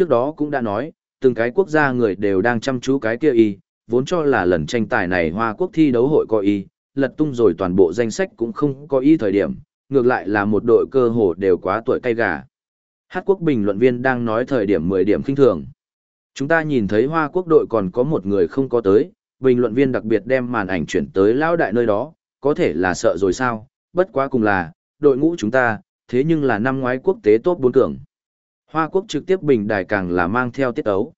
Trước đó cũng đã nói, từng cái quốc gia người đều đang chăm chú cái kia y, vốn cho là lần tranh tài này Hoa Quốc thi đấu hội có y, lật tung rồi toàn bộ danh sách cũng không có y thời điểm, ngược lại là một đội cơ hồ đều quá tuổi cay gà. Hát quốc bình luận viên đang nói thời điểm 10 điểm kinh thường. Chúng ta nhìn thấy Hoa quốc đội còn có một người không có tới, bình luận viên đặc biệt đem màn ảnh chuyển tới lão đại nơi đó, có thể là sợ rồi sao, bất quá cùng là, đội ngũ chúng ta, thế nhưng là năm ngoái quốc tế tốt bốn cường. Hoa quốc trực tiếp bình đài càng là mang theo tiết ấu.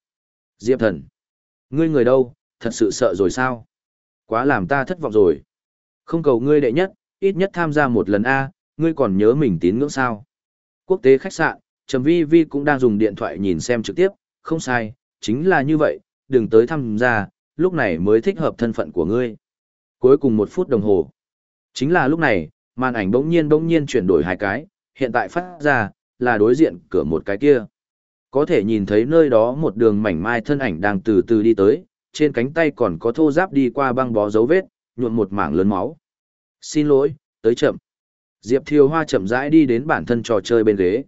Diệp thần, ngươi người đâu, thật sự sợ rồi sao? Quá làm ta thất vọng rồi. Không cầu ngươi đệ nhất, ít nhất tham gia một lần A, ngươi còn nhớ mình tín ngưỡng sao? Quốc tế khách sạn, Trầm Vi Vi cũng đang dùng điện thoại nhìn xem trực tiếp, không sai, chính là như vậy, đừng tới tham gia, lúc này mới thích hợp thân phận của ngươi. Cuối cùng một phút đồng hồ. Chính là lúc này, màn ảnh bỗng nhiên bỗng nhiên chuyển đổi hai cái, hiện tại phát ra, là đối diện cửa một cái kia. Có thể nhìn thấy nơi đó một đường mảnh mai thân ảnh đang từ từ đi tới, trên cánh tay còn có thô giáp đi qua băng bó dấu vết, nhuộm một mảng lớn máu. Xin lỗi, tới chậm. Diệp Thiều Hoa chậm rãi đi đến bản thân trò chơi bên ghế.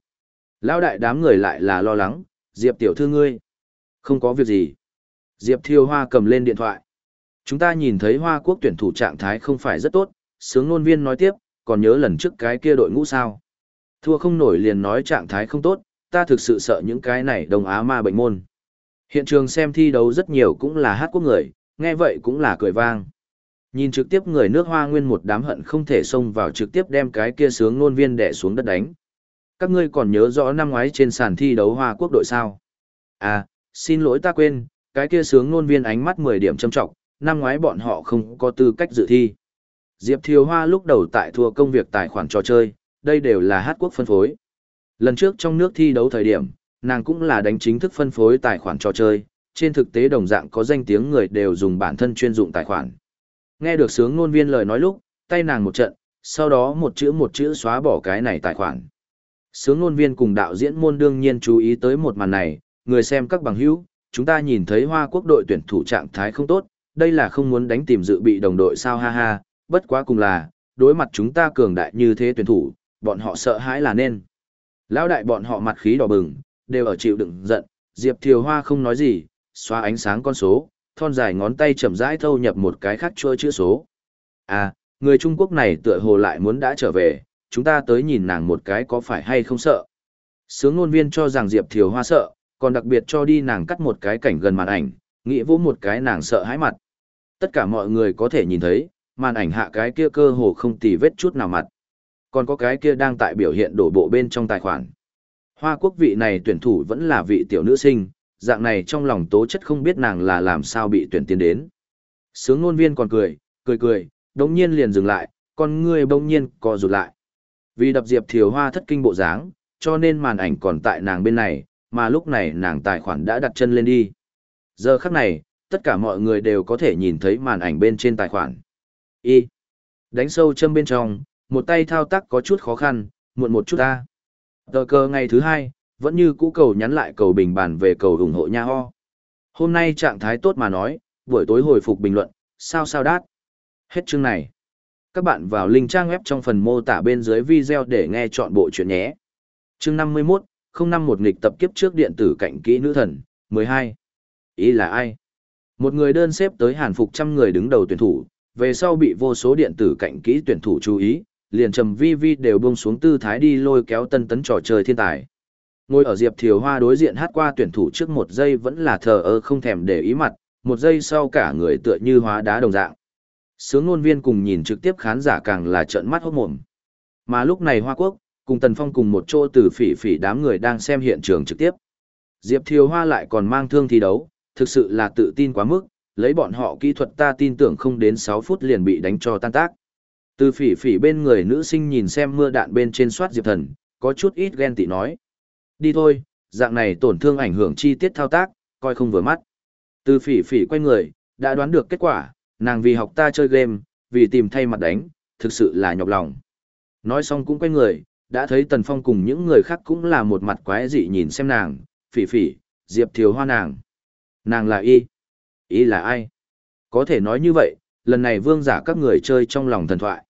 Lão đại đám người lại là lo lắng, Diệp tiểu thư ngươi. Không có việc gì. Diệp Thiều Hoa cầm lên điện thoại. Chúng ta nhìn thấy Hoa Quốc tuyển thủ trạng thái không phải rất tốt, sướng ngôn viên nói tiếp, còn nhớ lần trước cái kia đội ngũ sao. Thua không nổi liền nói trạng thái không tốt, ta thực sự sợ những cái này đông á ma bệnh môn. Hiện trường xem thi đấu rất nhiều cũng là hát quốc người, nghe vậy cũng là cười vang. Nhìn trực tiếp người nước hoa nguyên một đám hận không thể xông vào trực tiếp đem cái kia sướng nôn viên đẻ xuống đất đánh. Các ngươi còn nhớ rõ năm ngoái trên sàn thi đấu hoa quốc đội sao? À, xin lỗi ta quên, cái kia sướng nôn viên ánh mắt 10 điểm châm trọng, năm ngoái bọn họ không có tư cách dự thi. Diệp Thiều Hoa lúc đầu tại thua công việc tài khoản trò chơi, đây đều là hát quốc phân phối. Lần trước trong nước thi đấu thời điểm, nàng cũng là đánh chính thức phân phối tài khoản trò chơi, trên thực tế đồng dạng có danh tiếng người đều dùng bản thân chuyên dụng tài khoản. Nghe được sướng ngôn viên lời nói lúc, tay nàng một trận, sau đó một chữ một chữ xóa bỏ cái này tài khoản. Sướng ngôn viên cùng đạo diễn môn đương nhiên chú ý tới một màn này, người xem các bằng hữu, chúng ta nhìn thấy Hoa Quốc đội tuyển thủ trạng thái không tốt, đây là không muốn đánh tìm dự bị đồng đội sao ha ha, bất quá cùng là, đối mặt chúng ta cường đại như thế tuyển thủ, bọn họ sợ hãi là nên. Lão đại bọn họ mặt khí đỏ bừng, đều ở chịu đựng giận, Diệp Thiều Hoa không nói gì, xóa ánh sáng con số, thon dài ngón tay chậm rãi thâu nhập một cái khác chua chữ số. À, người Trung Quốc này tựa hồ lại muốn đã trở về, chúng ta tới nhìn nàng một cái có phải hay không sợ. Sướng ngôn viên cho rằng Diệp Thiều Hoa sợ, còn đặc biệt cho đi nàng cắt một cái cảnh gần màn ảnh, nghĩ vỗ một cái nàng sợ hãi mặt. Tất cả mọi người có thể nhìn thấy, màn ảnh hạ cái kia cơ hồ không tì vết chút nào mặt. Còn có cái kia đang tại biểu hiện đổ bộ bên trong tài khoản. Hoa quốc vị này tuyển thủ vẫn là vị tiểu nữ sinh, dạng này trong lòng tố chất không biết nàng là làm sao bị tuyển tiến đến. Sướng ngôn viên còn cười, cười cười, đống nhiên liền dừng lại, con ngươi bỗng nhiên co rụt lại. Vì đập Diệp Thiều Hoa thất kinh bộ dáng, cho nên màn ảnh còn tại nàng bên này, mà lúc này nàng tài khoản đã đặt chân lên đi. Giờ khắc này, tất cả mọi người đều có thể nhìn thấy màn ảnh bên trên tài khoản. Y. Đánh sâu châm bên trong, một tay thao tác có chút khó khăn, muộn một chút ta. Tờ cơ ngày thứ hai, vẫn như cũ cầu nhắn lại cầu bình bàn về cầu ủng hộ nha ho. Hôm nay trạng thái tốt mà nói, buổi tối hồi phục bình luận, sao sao đát. Hết chương này. Các bạn vào link trang web trong phần mô tả bên dưới video để nghe chọn bộ chuyện nhé. Chương 51, không năm một nghịch tập kiếp trước điện tử cảnh kỹ nữ thần, 12. Ý là ai? Một người đơn xếp tới hàn phục trăm người đứng đầu tuyển thủ, về sau bị vô số điện tử cảnh kỹ tuyển thủ chú ý, liền trầm vi vi đều buông xuống tư thái đi lôi kéo tân tấn trò chơi thiên tài. Ngồi ở Diệp Thiều Hoa đối diện hát qua tuyển thủ trước một giây vẫn là thờ ơ không thèm để ý mặt, một giây sau cả người tựa như hóa đá đồng dạng. Sướng ngôn viên cùng nhìn trực tiếp khán giả càng là trợn mắt hốt mồm. Mà lúc này Hoa Quốc, cùng Tần Phong cùng một chỗ từ phỉ phỉ đám người đang xem hiện trường trực tiếp. Diệp Thiều Hoa lại còn mang thương thi đấu, thực sự là tự tin quá mức, lấy bọn họ kỹ thuật ta tin tưởng không đến sáu phút liền bị đánh cho tan tác. Từ phỉ phỉ bên người nữ sinh nhìn xem mưa đạn bên trên soát Diệp Thần, có chút ít ghen tị nói. Đi thôi, dạng này tổn thương ảnh hưởng chi tiết thao tác, coi không vừa mắt. Từ phỉ phỉ quay người, đã đoán được kết quả, nàng vì học ta chơi game, vì tìm thay mặt đánh, thực sự là nhọc lòng. Nói xong cũng quay người, đã thấy Tần Phong cùng những người khác cũng là một mặt quái dị nhìn xem nàng, phỉ phỉ, Diệp Thiều Hoa nàng. Nàng là y. Y là ai? Có thể nói như vậy, lần này vương giả các người chơi trong lòng thần thoại.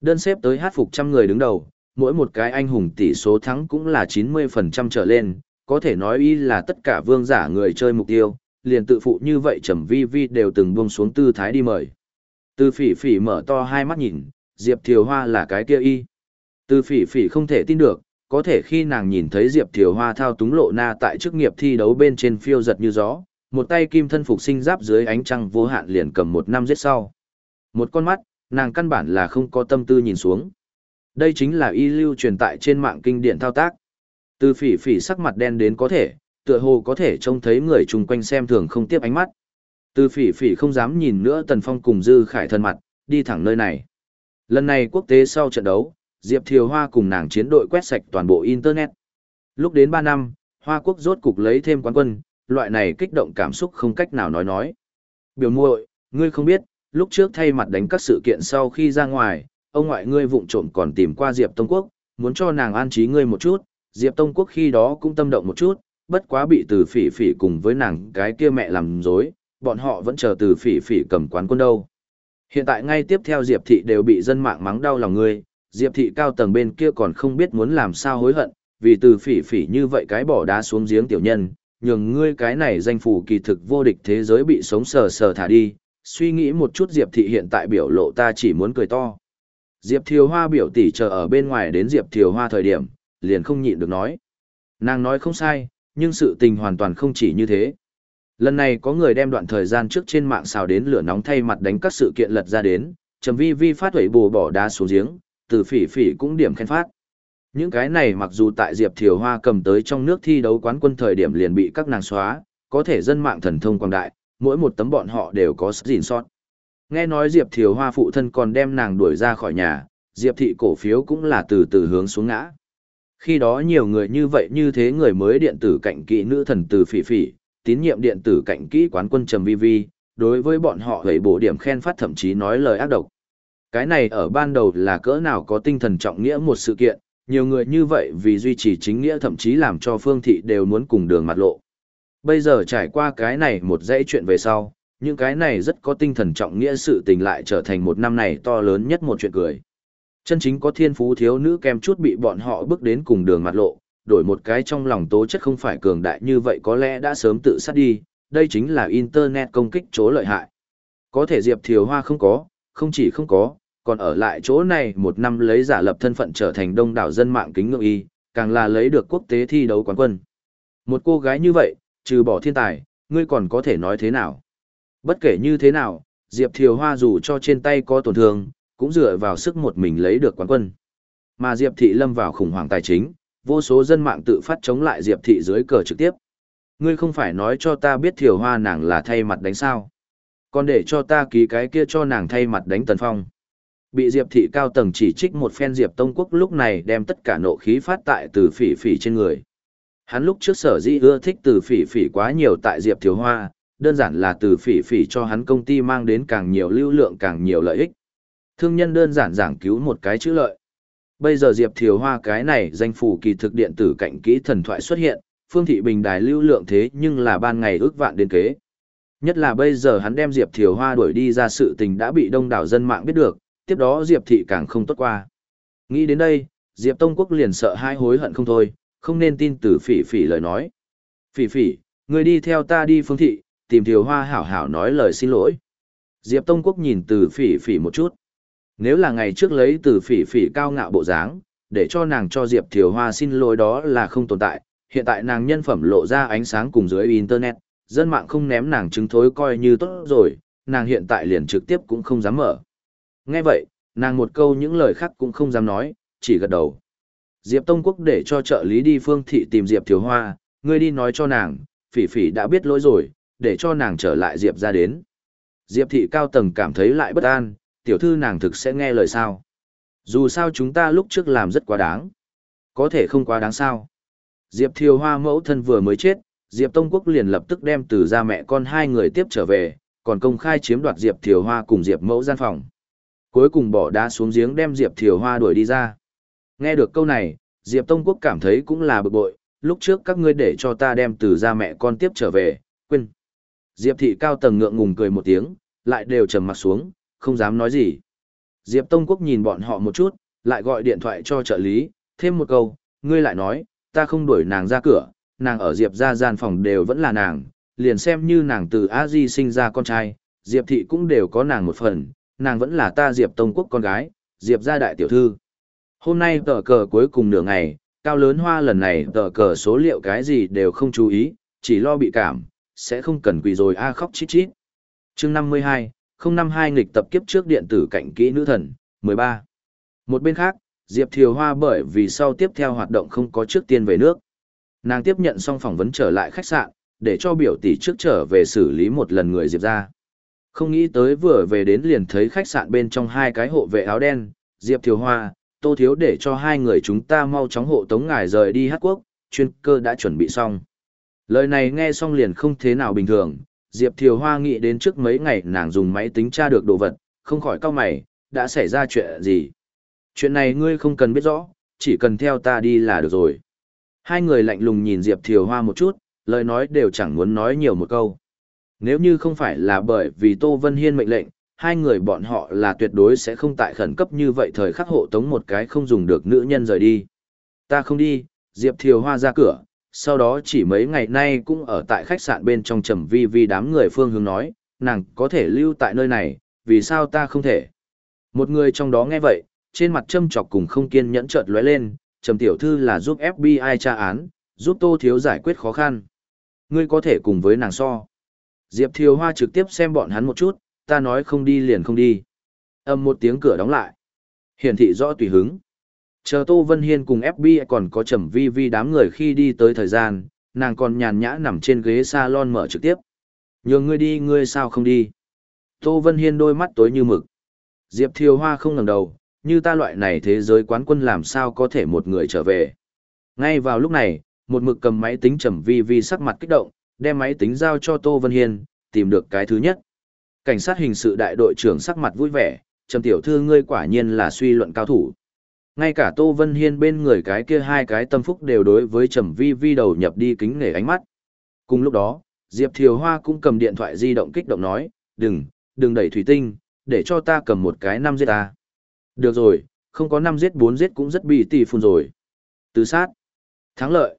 Đơn xếp tới hát phục trăm người đứng đầu, mỗi một cái anh hùng tỷ số thắng cũng là 90% trở lên, có thể nói y là tất cả vương giả người chơi mục tiêu, liền tự phụ như vậy trầm vi vi đều từng buông xuống tư thái đi mời. Từ phỉ phỉ mở to hai mắt nhìn, Diệp Thiều Hoa là cái kia y. Từ phỉ phỉ không thể tin được, có thể khi nàng nhìn thấy Diệp Thiều Hoa thao túng lộ na tại chức nghiệp thi đấu bên trên phiêu giật như gió, một tay kim thân phục sinh giáp dưới ánh trăng vô hạn liền cầm một năm giết sau. Một con mắt, nàng căn bản là không có tâm tư nhìn xuống. Đây chính là y lưu truyền tại trên mạng kinh điển thao tác. Từ phỉ phỉ sắc mặt đen đến có thể, tựa hồ có thể trông thấy người chung quanh xem thường không tiếp ánh mắt. Từ phỉ phỉ không dám nhìn nữa Tần Phong cùng Dư Khải thân mặt, đi thẳng nơi này. Lần này quốc tế sau trận đấu, Diệp Thiều Hoa cùng nàng chiến đội quét sạch toàn bộ Internet. Lúc đến 3 năm, Hoa quốc rốt cục lấy thêm quán quân, loại này kích động cảm xúc không cách nào nói nói. Biểu muội, ngươi không biết, lúc trước thay mặt đánh các sự kiện sau khi ra ngoài, ông ngoại ngươi vụng trộm còn tìm qua Diệp Tông Quốc, muốn cho nàng an trí ngươi một chút, Diệp Tông Quốc khi đó cũng tâm động một chút, bất quá bị từ phỉ phỉ cùng với nàng cái kia mẹ làm dối, bọn họ vẫn chờ từ phỉ phỉ cầm quán quân đâu. Hiện tại ngay tiếp theo Diệp Thị đều bị dân mạng mắng đau lòng ngươi, Diệp Thị cao tầng bên kia còn không biết muốn làm sao hối hận, vì từ phỉ phỉ như vậy cái bỏ đá xuống giếng tiểu nhân, nhường ngươi cái này danh phủ kỳ thực vô địch thế giới bị sống sờ sờ thả đi, suy nghĩ một chút Diệp Thị hiện tại biểu lộ ta chỉ muốn cười to. Diệp Thiều Hoa biểu tỷ chờ ở bên ngoài đến Diệp Thiều Hoa thời điểm, liền không nhịn được nói. Nàng nói không sai, nhưng sự tình hoàn toàn không chỉ như thế. Lần này có người đem đoạn thời gian trước trên mạng xào đến lửa nóng thay mặt đánh các sự kiện lật ra đến, trầm vi vi phát huẩy bù bỏ đá xuống giếng, từ phỉ phỉ cũng điểm khen phát. Những cái này mặc dù tại Diệp Thiều Hoa cầm tới trong nước thi đấu quán quân thời điểm liền bị các nàng xóa, có thể dân mạng thần thông quang đại, mỗi một tấm bọn họ đều có gìn sót. Nghe nói Diệp Thiều Hoa phụ thân còn đem nàng đuổi ra khỏi nhà, Diệp thị cổ phiếu cũng là từ từ hướng xuống ngã. Khi đó nhiều người như vậy như thế người mới điện tử cạnh kỹ nữ thần từ phỉ phỉ, tín nhiệm điện tử cạnh kỹ quán quân trầm vi vi, đối với bọn họ hầy bổ điểm khen phát thậm chí nói lời ác độc. Cái này ở ban đầu là cỡ nào có tinh thần trọng nghĩa một sự kiện, nhiều người như vậy vì duy trì chính nghĩa thậm chí làm cho phương thị đều muốn cùng đường mặt lộ. Bây giờ trải qua cái này một dãy chuyện về sau, những cái này rất có tinh thần trọng nghĩa sự tình lại trở thành một năm này to lớn nhất một chuyện cười. Chân chính có thiên phú thiếu nữ kem chút bị bọn họ bước đến cùng đường mặt lộ, đổi một cái trong lòng tố chất không phải cường đại như vậy có lẽ đã sớm tự sát đi, đây chính là Internet công kích chỗ lợi hại. Có thể Diệp Thiều Hoa không có, không chỉ không có, còn ở lại chỗ này một năm lấy giả lập thân phận trở thành đông đảo dân mạng kính ngưỡng y, càng là lấy được quốc tế thi đấu quán quân. Một cô gái như vậy, trừ bỏ thiên tài, ngươi còn có thể nói thế nào? Bất kể như thế nào, Diệp Thiều Hoa dù cho trên tay có tổn thương, cũng dựa vào sức một mình lấy được quán quân. Mà Diệp Thị lâm vào khủng hoảng tài chính, vô số dân mạng tự phát chống lại Diệp Thị dưới cờ trực tiếp. Ngươi không phải nói cho ta biết Thiều Hoa nàng là thay mặt đánh sao. Còn để cho ta ký cái kia cho nàng thay mặt đánh Tần Phong. Bị Diệp Thị cao tầng chỉ trích một phen Diệp Tông Quốc lúc này đem tất cả nộ khí phát tại từ phỉ phỉ trên người. Hắn lúc trước sở dĩ ưa thích từ phỉ phỉ quá nhiều tại Diệp Thiếu Hoa, đơn giản là từ phỉ phỉ cho hắn công ty mang đến càng nhiều lưu lượng càng nhiều lợi ích. Thương nhân đơn giản giảng cứu một cái chữ lợi. Bây giờ Diệp Thiều Hoa cái này danh phủ kỳ thực điện tử cạnh kỹ thần thoại xuất hiện, Phương Thị Bình đài lưu lượng thế nhưng là ban ngày ước vạn đến kế. Nhất là bây giờ hắn đem Diệp Thiều Hoa đuổi đi ra sự tình đã bị đông đảo dân mạng biết được, tiếp đó Diệp Thị càng không tốt qua. Nghĩ đến đây, Diệp Tông Quốc liền sợ hai hối hận không thôi, không nên tin từ phỉ phỉ lời nói. Phỉ phỉ, người đi theo ta đi Phương Thị, tìm Thiều Hoa hảo hảo nói lời xin lỗi. Diệp Tông Quốc nhìn từ phỉ phỉ một chút. Nếu là ngày trước lấy từ phỉ phỉ cao ngạo bộ dáng, để cho nàng cho Diệp Thiều Hoa xin lỗi đó là không tồn tại, hiện tại nàng nhân phẩm lộ ra ánh sáng cùng dưới Internet, dân mạng không ném nàng chứng thối coi như tốt rồi, nàng hiện tại liền trực tiếp cũng không dám mở. Nghe vậy, nàng một câu những lời khác cũng không dám nói, chỉ gật đầu. Diệp Tông Quốc để cho trợ lý đi phương thị tìm Diệp Thiếu Hoa, ngươi đi nói cho nàng, phỉ phỉ đã biết lỗi rồi, để cho nàng trở lại Diệp ra đến. Diệp thị cao tầng cảm thấy lại bất an, tiểu thư nàng thực sẽ nghe lời sao. Dù sao chúng ta lúc trước làm rất quá đáng. Có thể không quá đáng sao. Diệp Thiều Hoa mẫu thân vừa mới chết, Diệp Tông Quốc liền lập tức đem từ ra mẹ con hai người tiếp trở về, còn công khai chiếm đoạt Diệp Thiều Hoa cùng Diệp mẫu gian phòng. Cuối cùng bỏ đá xuống giếng đem Diệp Thiều Hoa đuổi đi ra. Nghe được câu này, Diệp Tông Quốc cảm thấy cũng là bực bội, lúc trước các ngươi để cho ta đem từ ra mẹ con tiếp trở về, quên. Diệp thị cao tầng ngượng ngùng cười một tiếng, lại đều trầm mặt xuống, không dám nói gì. Diệp Tông Quốc nhìn bọn họ một chút, lại gọi điện thoại cho trợ lý, thêm một câu, ngươi lại nói, ta không đuổi nàng ra cửa, nàng ở Diệp ra gian phòng đều vẫn là nàng, liền xem như nàng từ a di sinh ra con trai, Diệp thị cũng đều có nàng một phần, nàng vẫn là ta Diệp Tông Quốc con gái, Diệp gia đại tiểu thư. Hôm nay tờ cờ cuối cùng nửa ngày, cao lớn hoa lần này tờ cờ số liệu cái gì đều không chú ý, chỉ lo bị cảm, sẽ không cần quỳ rồi a à khóc chít chít. chương 52, 052 nghịch tập kiếp trước điện tử cạnh kỹ nữ thần, 13. Một bên khác, Diệp Thiều Hoa bởi vì sau tiếp theo hoạt động không có trước tiên về nước. Nàng tiếp nhận xong phỏng vấn trở lại khách sạn, để cho biểu tỷ trước trở về xử lý một lần người Diệp ra. Không nghĩ tới vừa về đến liền thấy khách sạn bên trong hai cái hộ vệ áo đen, Diệp Thiều Hoa, Tô Thiếu để cho hai người chúng ta mau chóng hộ tống ngài rời đi hát quốc, chuyên cơ đã chuẩn bị xong. Lời này nghe xong liền không thế nào bình thường, Diệp Thiều Hoa nghĩ đến trước mấy ngày nàng dùng máy tính tra được đồ vật, không khỏi cau mày, đã xảy ra chuyện gì. Chuyện này ngươi không cần biết rõ, chỉ cần theo ta đi là được rồi. Hai người lạnh lùng nhìn Diệp Thiều Hoa một chút, lời nói đều chẳng muốn nói nhiều một câu. Nếu như không phải là bởi vì Tô Vân Hiên mệnh lệnh, hai người bọn họ là tuyệt đối sẽ không tại khẩn cấp như vậy thời khắc hộ tống một cái không dùng được nữ nhân rời đi. Ta không đi, Diệp Thiều Hoa ra cửa, sau đó chỉ mấy ngày nay cũng ở tại khách sạn bên trong trầm vi vi đám người phương hướng nói, nàng có thể lưu tại nơi này, vì sao ta không thể. Một người trong đó nghe vậy, trên mặt châm chọc cùng không kiên nhẫn chợt lóe lên, trầm tiểu thư là giúp FBI tra án, giúp tô thiếu giải quyết khó khăn. Ngươi có thể cùng với nàng so. Diệp Thiều Hoa trực tiếp xem bọn hắn một chút, ta nói không đi liền không đi. Âm một tiếng cửa đóng lại. Hiển thị rõ tùy hứng. Chờ Tô Vân Hiên cùng FBI còn có trầm vi vi đám người khi đi tới thời gian, nàng còn nhàn nhã nằm trên ghế salon mở trực tiếp. Nhường ngươi đi ngươi sao không đi. Tô Vân Hiên đôi mắt tối như mực. Diệp Thiều Hoa không ngẩng đầu, như ta loại này thế giới quán quân làm sao có thể một người trở về. Ngay vào lúc này, một mực cầm máy tính trầm vi vi sắc mặt kích động, đem máy tính giao cho Tô Vân Hiên, tìm được cái thứ nhất. Cảnh sát hình sự đại đội trưởng sắc mặt vui vẻ, trầm tiểu thư ngươi quả nhiên là suy luận cao thủ. Ngay cả Tô Vân Hiên bên người cái kia hai cái tâm phúc đều đối với trầm vi vi đầu nhập đi kính nể ánh mắt. Cùng lúc đó, Diệp Thiều Hoa cũng cầm điện thoại di động kích động nói, đừng, đừng đẩy thủy tinh, để cho ta cầm một cái năm giết ta. Được rồi, không có năm giết bốn giết cũng rất bị tỷ phun rồi. Tứ sát. Thắng lợi.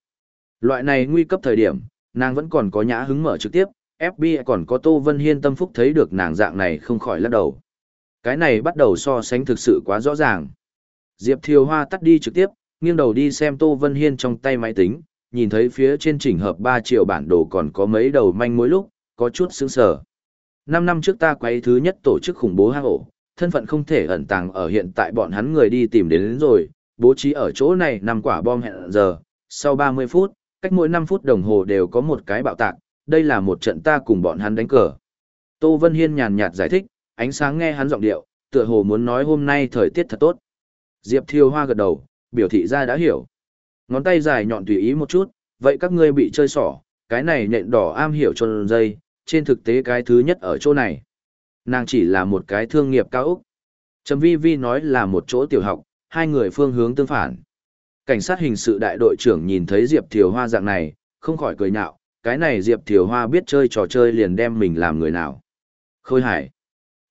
Loại này nguy cấp thời điểm, nàng vẫn còn có nhã hứng mở trực tiếp, FBI còn có Tô Vân Hiên tâm phúc thấy được nàng dạng này không khỏi lắc đầu. Cái này bắt đầu so sánh thực sự quá rõ ràng. Diệp Thiều Hoa tắt đi trực tiếp, nghiêng đầu đi xem Tô Vân Hiên trong tay máy tính, nhìn thấy phía trên chỉnh hợp 3 triệu bản đồ còn có mấy đầu manh mối lúc, có chút sững sờ. 5 năm trước ta quay thứ nhất tổ chức khủng bố hang ổ, thân phận không thể ẩn tàng ở hiện tại bọn hắn người đi tìm đến, đến rồi, bố trí ở chỗ này nằm quả bom hẹn giờ, sau 30 phút, cách mỗi 5 phút đồng hồ đều có một cái bạo tạc, đây là một trận ta cùng bọn hắn đánh cờ. Tô Vân Hiên nhàn nhạt giải thích, ánh sáng nghe hắn giọng điệu, tựa hồ muốn nói hôm nay thời tiết thật tốt. Diệp Thiêu Hoa gật đầu, biểu thị ra đã hiểu. Ngón tay dài nhọn tùy ý một chút, vậy các ngươi bị chơi xỏ, cái này nện đỏ am hiểu cho dây, trên thực tế cái thứ nhất ở chỗ này. Nàng chỉ là một cái thương nghiệp cao Úc. Trầm Vi Vi nói là một chỗ tiểu học, hai người phương hướng tương phản. Cảnh sát hình sự đại đội trưởng nhìn thấy Diệp Thiều Hoa dạng này, không khỏi cười nhạo, cái này Diệp Thiều Hoa biết chơi trò chơi liền đem mình làm người nào. Khôi hải.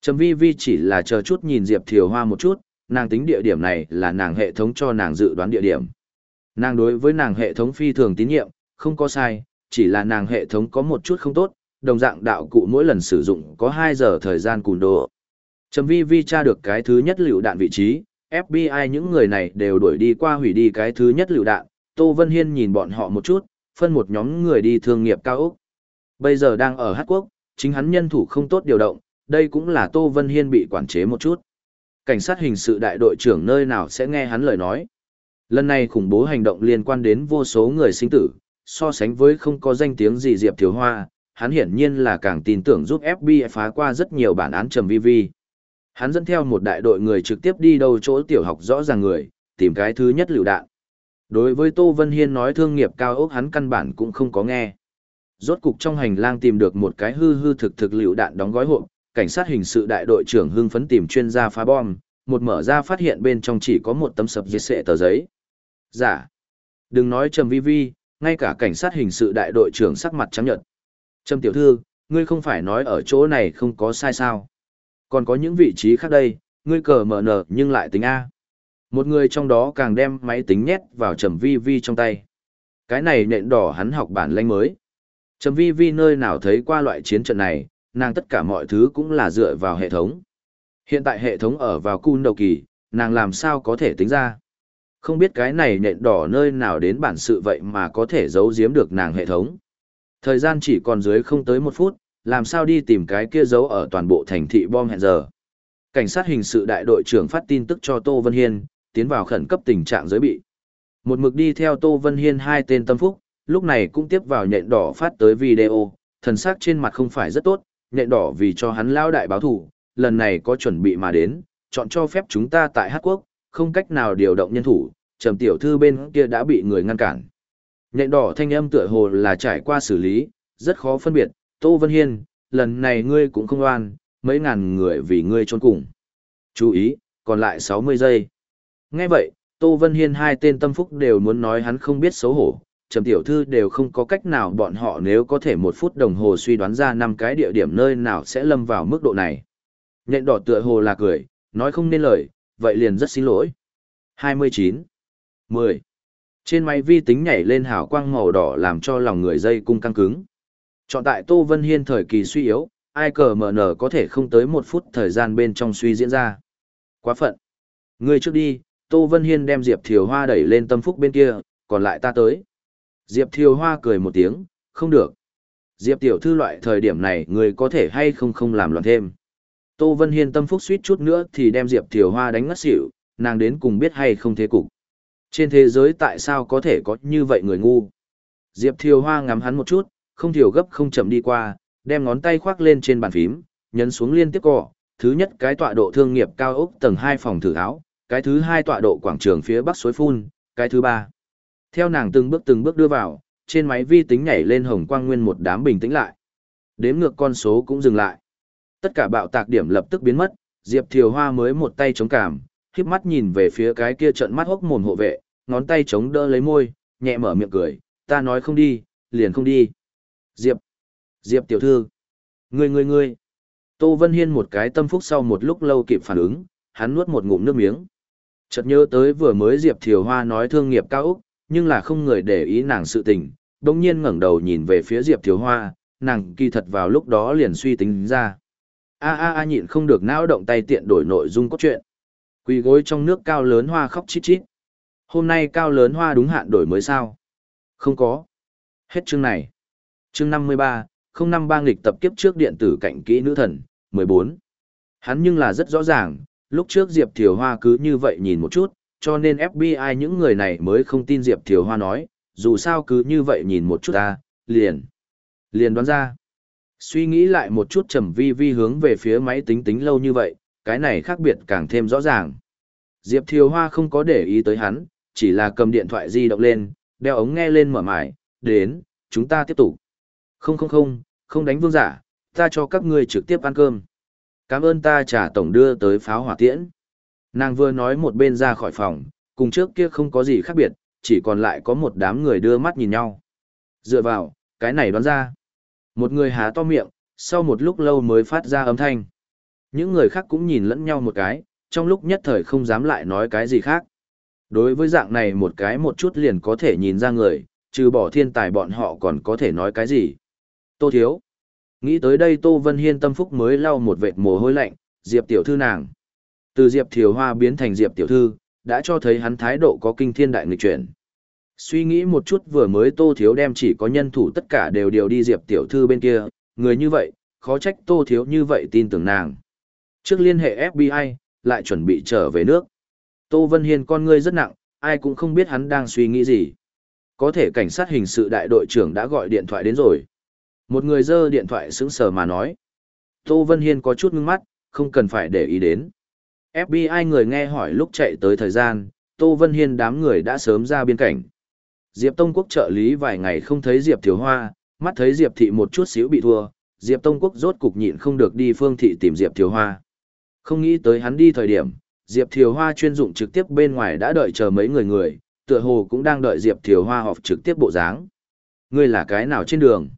Trầm Vi Vi chỉ là chờ chút nhìn Diệp Thiều Hoa một chút, nàng tính địa điểm này là nàng hệ thống cho nàng dự đoán địa điểm. Nàng đối với nàng hệ thống phi thường tín nhiệm, không có sai, chỉ là nàng hệ thống có một chút không tốt, đồng dạng đạo cụ mỗi lần sử dụng có hai giờ thời gian cùn đồ. Trầm vi vi tra được cái thứ nhất lựu đạn vị trí, FBI những người này đều đuổi đi qua hủy đi cái thứ nhất lựu đạn, Tô Vân Hiên nhìn bọn họ một chút, phân một nhóm người đi thương nghiệp cao Úc. Bây giờ đang ở Hát Quốc, chính hắn nhân thủ không tốt điều động, đây cũng là Tô Vân Hiên bị quản chế một chút. Cảnh sát hình sự đại đội trưởng nơi nào sẽ nghe hắn lời nói. Lần này khủng bố hành động liên quan đến vô số người sinh tử, so sánh với không có danh tiếng gì Diệp Thiếu Hoa, hắn hiển nhiên là càng tin tưởng giúp FBI phá qua rất nhiều bản án trầm vi vi. Hắn dẫn theo một đại đội người trực tiếp đi đâu chỗ tiểu học rõ ràng người, tìm cái thứ nhất lựu đạn. Đối với Tô Vân Hiên nói thương nghiệp cao ốc hắn căn bản cũng không có nghe. Rốt cục trong hành lang tìm được một cái hư hư thực thực lựu đạn đóng gói hộp, cảnh sát hình sự đại đội trưởng hưng phấn tìm chuyên gia phá bom, một mở ra phát hiện bên trong chỉ có một tấm sập diệt sệ tờ giấy. Giả. Dạ. Đừng nói trầm vi vi, ngay cả cảnh sát hình sự đại đội trưởng sắc mặt trắng nhợt. Trầm tiểu thư, ngươi không phải nói ở chỗ này không có sai sao. Còn có những vị trí khác đây, ngươi cờ mở nở nhưng lại tính A. Một người trong đó càng đem máy tính nhét vào trầm vi vi trong tay. Cái này nện đỏ hắn học bản lanh mới. Trầm vi vi nơi nào thấy qua loại chiến trận này, nàng tất cả mọi thứ cũng là dựa vào hệ thống. Hiện tại hệ thống ở vào cun đầu kỳ, nàng làm sao có thể tính ra. Không biết cái này nện đỏ nơi nào đến bản sự vậy mà có thể giấu giếm được nàng hệ thống. Thời gian chỉ còn dưới không tới một phút, làm sao đi tìm cái kia giấu ở toàn bộ thành thị bom hẹn giờ. Cảnh sát hình sự đại đội trưởng phát tin tức cho Tô Vân Hiên, tiến vào khẩn cấp tình trạng giới bị. Một mực đi theo Tô Vân Hiên hai tên tâm phúc, lúc này cũng tiếp vào nhện đỏ phát tới video, thần sắc trên mặt không phải rất tốt, nhện đỏ vì cho hắn lao đại báo thủ, lần này có chuẩn bị mà đến, chọn cho phép chúng ta tại Hát Quốc, không cách nào điều động nhân thủ, trầm tiểu thư bên kia đã bị người ngăn cản. Nhện đỏ thanh âm tựa hồ là trải qua xử lý, rất khó phân biệt, Tô Vân Hiên, lần này ngươi cũng không oan, mấy ngàn người vì ngươi trốn cùng. Chú ý, còn lại 60 giây. Nghe vậy, Tô Vân Hiên hai tên tâm phúc đều muốn nói hắn không biết xấu hổ, trầm tiểu thư đều không có cách nào bọn họ nếu có thể một phút đồng hồ suy đoán ra năm cái địa điểm nơi nào sẽ lâm vào mức độ này. Nhện đỏ tựa hồ là cười, nói không nên lời, vậy liền rất xin lỗi. 29. 10. Trên máy vi tính nhảy lên hào quang màu đỏ làm cho lòng người dây cung căng cứng. Chọn tại Tô Vân Hiên thời kỳ suy yếu, ai cờ mở nở có thể không tới một phút thời gian bên trong suy diễn ra. Quá phận. Ngươi trước đi, Tô Vân Hiên đem Diệp Thiều Hoa đẩy lên tâm phúc bên kia, còn lại ta tới. Diệp Thiều Hoa cười một tiếng, không được. Diệp tiểu thư loại thời điểm này người có thể hay không không làm loạn thêm. Tô Vân Hiên tâm phúc suýt chút nữa thì đem Diệp Thiều Hoa đánh ngất xỉu, nàng đến cùng biết hay không thế cục. Trên thế giới tại sao có thể có như vậy người ngu? Diệp Thiều Hoa ngắm hắn một chút, không thiểu gấp không chậm đi qua, đem ngón tay khoác lên trên bàn phím, nhấn xuống liên tiếp cỏ, Thứ nhất cái tọa độ thương nghiệp cao ốc tầng 2 phòng thử áo, cái thứ hai tọa độ quảng trường phía bắc suối phun, cái thứ ba. Theo nàng từng bước từng bước đưa vào, trên máy vi tính nhảy lên hồng quang nguyên một đám bình tĩnh lại. Đếm ngược con số cũng dừng lại. Tất cả bạo tạc điểm lập tức biến mất, Diệp Thiều Hoa mới một tay chống cảm, khiếp mắt nhìn về phía cái kia trận mắt hốc mồm hộ vệ, ngón tay chống đỡ lấy môi, nhẹ mở miệng cười, ta nói không đi, liền không đi. Diệp, Diệp tiểu thư, ngươi ngươi ngươi. Tô Vân Hiên một cái tâm phúc sau một lúc lâu kịp phản ứng, hắn nuốt một ngụm nước miếng. Chợt nhớ tới vừa mới Diệp Thiều Hoa nói thương nghiệp cao Úc, nhưng là không người để ý nàng sự tình, đồng nhiên ngẩng đầu nhìn về phía Diệp Thiều Hoa, nàng kỳ thật vào lúc đó liền suy tính ra. A a a nhịn không được não động tay tiện đổi nội dung cốt truyện. Quỳ gối trong nước cao lớn hoa khóc chít chít. Hôm nay cao lớn hoa đúng hạn đổi mới sao? Không có. Hết chương này. Chương 53, 053 nghịch tập kiếp trước điện tử cạnh kỹ nữ thần, 14. Hắn nhưng là rất rõ ràng, lúc trước Diệp Thiều Hoa cứ như vậy nhìn một chút, cho nên FBI những người này mới không tin Diệp Thiều Hoa nói, dù sao cứ như vậy nhìn một chút ta, liền. Liền đoán ra. Suy nghĩ lại một chút trầm vi vi hướng về phía máy tính tính lâu như vậy, cái này khác biệt càng thêm rõ ràng. Diệp Thiều Hoa không có để ý tới hắn, chỉ là cầm điện thoại di động lên, đeo ống nghe lên mở mải, đến, chúng ta tiếp tục. Không không không, không đánh vương giả, ta cho các ngươi trực tiếp ăn cơm. Cảm ơn ta trả tổng đưa tới pháo hỏa tiễn. Nàng vừa nói một bên ra khỏi phòng, cùng trước kia không có gì khác biệt, chỉ còn lại có một đám người đưa mắt nhìn nhau. Dựa vào, cái này đoán ra. Một người há to miệng, sau một lúc lâu mới phát ra âm thanh. Những người khác cũng nhìn lẫn nhau một cái, trong lúc nhất thời không dám lại nói cái gì khác. Đối với dạng này một cái một chút liền có thể nhìn ra người, trừ bỏ thiên tài bọn họ còn có thể nói cái gì. Tô Thiếu. Nghĩ tới đây Tô Vân Hiên tâm phúc mới lau một vệt mồ hôi lạnh, Diệp tiểu thư nàng. Từ Diệp Thiều Hoa biến thành Diệp tiểu thư, đã cho thấy hắn thái độ có kinh thiên đại nghịch chuyển. Suy nghĩ một chút vừa mới Tô Thiếu đem chỉ có nhân thủ tất cả đều điều đi Diệp tiểu thư bên kia, người như vậy, khó trách Tô Thiếu như vậy tin tưởng nàng. Trước liên hệ FBI, lại chuẩn bị trở về nước. Tô Vân Hiên con ngươi rất nặng, ai cũng không biết hắn đang suy nghĩ gì. Có thể cảnh sát hình sự đại đội trưởng đã gọi điện thoại đến rồi. Một người dơ điện thoại sững sờ mà nói. Tô Vân Hiên có chút ngưng mắt, không cần phải để ý đến. FBI người nghe hỏi lúc chạy tới thời gian, Tô Vân Hiên đám người đã sớm ra biên cảnh. Diệp Tông Quốc trợ lý vài ngày không thấy Diệp Thiếu Hoa, mắt thấy Diệp Thị một chút xíu bị thua, Diệp Tông Quốc rốt cục nhịn không được đi Phương Thị tìm Diệp Thiếu Hoa. Không nghĩ tới hắn đi thời điểm, Diệp Thiều Hoa chuyên dụng trực tiếp bên ngoài đã đợi chờ mấy người người, tựa hồ cũng đang đợi Diệp Thiều Hoa họp trực tiếp bộ dáng. Ngươi là cái nào trên đường?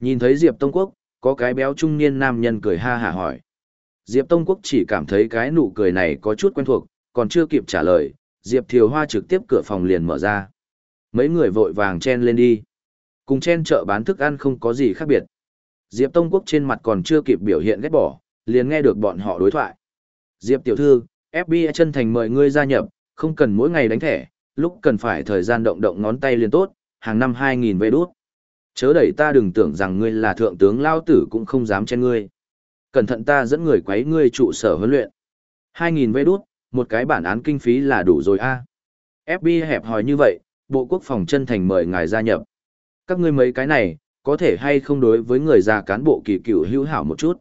Nhìn thấy Diệp Tông Quốc, có cái béo trung niên nam nhân cười ha hả hỏi. Diệp Tông Quốc chỉ cảm thấy cái nụ cười này có chút quen thuộc, còn chưa kịp trả lời, Diệp Thiều Hoa trực tiếp cửa phòng liền mở ra. Mấy người vội vàng chen lên đi. Cùng chen chợ bán thức ăn không có gì khác biệt. Diệp Tông Quốc trên mặt còn chưa kịp biểu hiện ghét bỏ, liền nghe được bọn họ đối thoại. Diệp tiểu thư, FBI chân thành mời ngươi gia nhập, không cần mỗi ngày đánh thẻ, lúc cần phải thời gian động động ngón tay liền tốt, hàng năm 2.000 vé đút. Chớ đẩy ta đừng tưởng rằng ngươi là thượng tướng lao tử cũng không dám chen ngươi. Cẩn thận ta dẫn người quấy ngươi trụ sở huấn luyện. 2.000 vé đút, một cái bản án kinh phí là đủ rồi a. FBI hẹp hòi như vậy, Bộ Quốc phòng chân thành mời ngài gia nhập. Các ngươi mấy cái này, có thể hay không đối với người già cán bộ kỳ cựu hữu hảo một chút.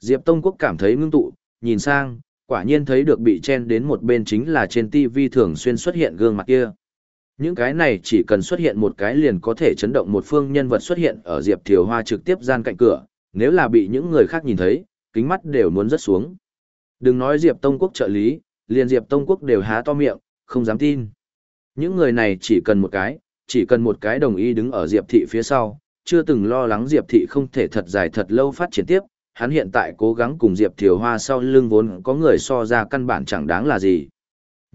Diệp Tông Quốc cảm thấy ngưng tụ, nhìn sang, quả nhiên thấy được bị chen đến một bên chính là trên TV thường xuyên xuất hiện gương mặt kia. Những cái này chỉ cần xuất hiện một cái liền có thể chấn động một phương nhân vật xuất hiện ở Diệp Thiều Hoa trực tiếp gian cạnh cửa, nếu là bị những người khác nhìn thấy, kính mắt đều muốn rớt xuống. Đừng nói Diệp Tông Quốc trợ lý, liền Diệp Tông Quốc đều há to miệng, không dám tin. Những người này chỉ cần một cái, chỉ cần một cái đồng ý đứng ở Diệp Thị phía sau, chưa từng lo lắng Diệp Thị không thể thật dài thật lâu phát triển tiếp, hắn hiện tại cố gắng cùng Diệp Thiều Hoa sau lưng vốn có người so ra căn bản chẳng đáng là gì.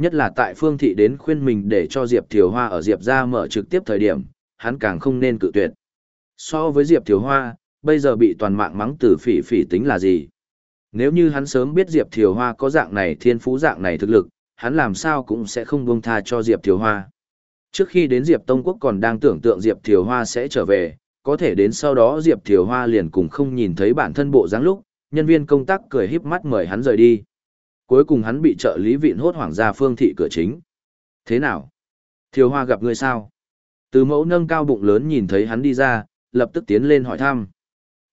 Nhất là tại Phương Thị đến khuyên mình để cho Diệp Thiều Hoa ở Diệp ra mở trực tiếp thời điểm, hắn càng không nên cự tuyệt. So với Diệp Thiều Hoa, bây giờ bị toàn mạng mắng từ phỉ phỉ tính là gì? Nếu như hắn sớm biết Diệp Thiều Hoa có dạng này thiên phú dạng này thực lực, hắn làm sao cũng sẽ không buông tha cho Diệp Thiều Hoa. Trước khi đến Diệp Tông Quốc còn đang tưởng tượng Diệp Thiều Hoa sẽ trở về, có thể đến sau đó Diệp Thiều Hoa liền cùng không nhìn thấy bản thân bộ dáng lúc, nhân viên công tác cười híp mắt mời hắn rời đi. Cuối cùng hắn bị trợ lý vịn hốt hoảng ra phương thị cửa chính. Thế nào? Thiều Hoa gặp người sao? Từ mẫu nâng cao bụng lớn nhìn thấy hắn đi ra, lập tức tiến lên hỏi thăm.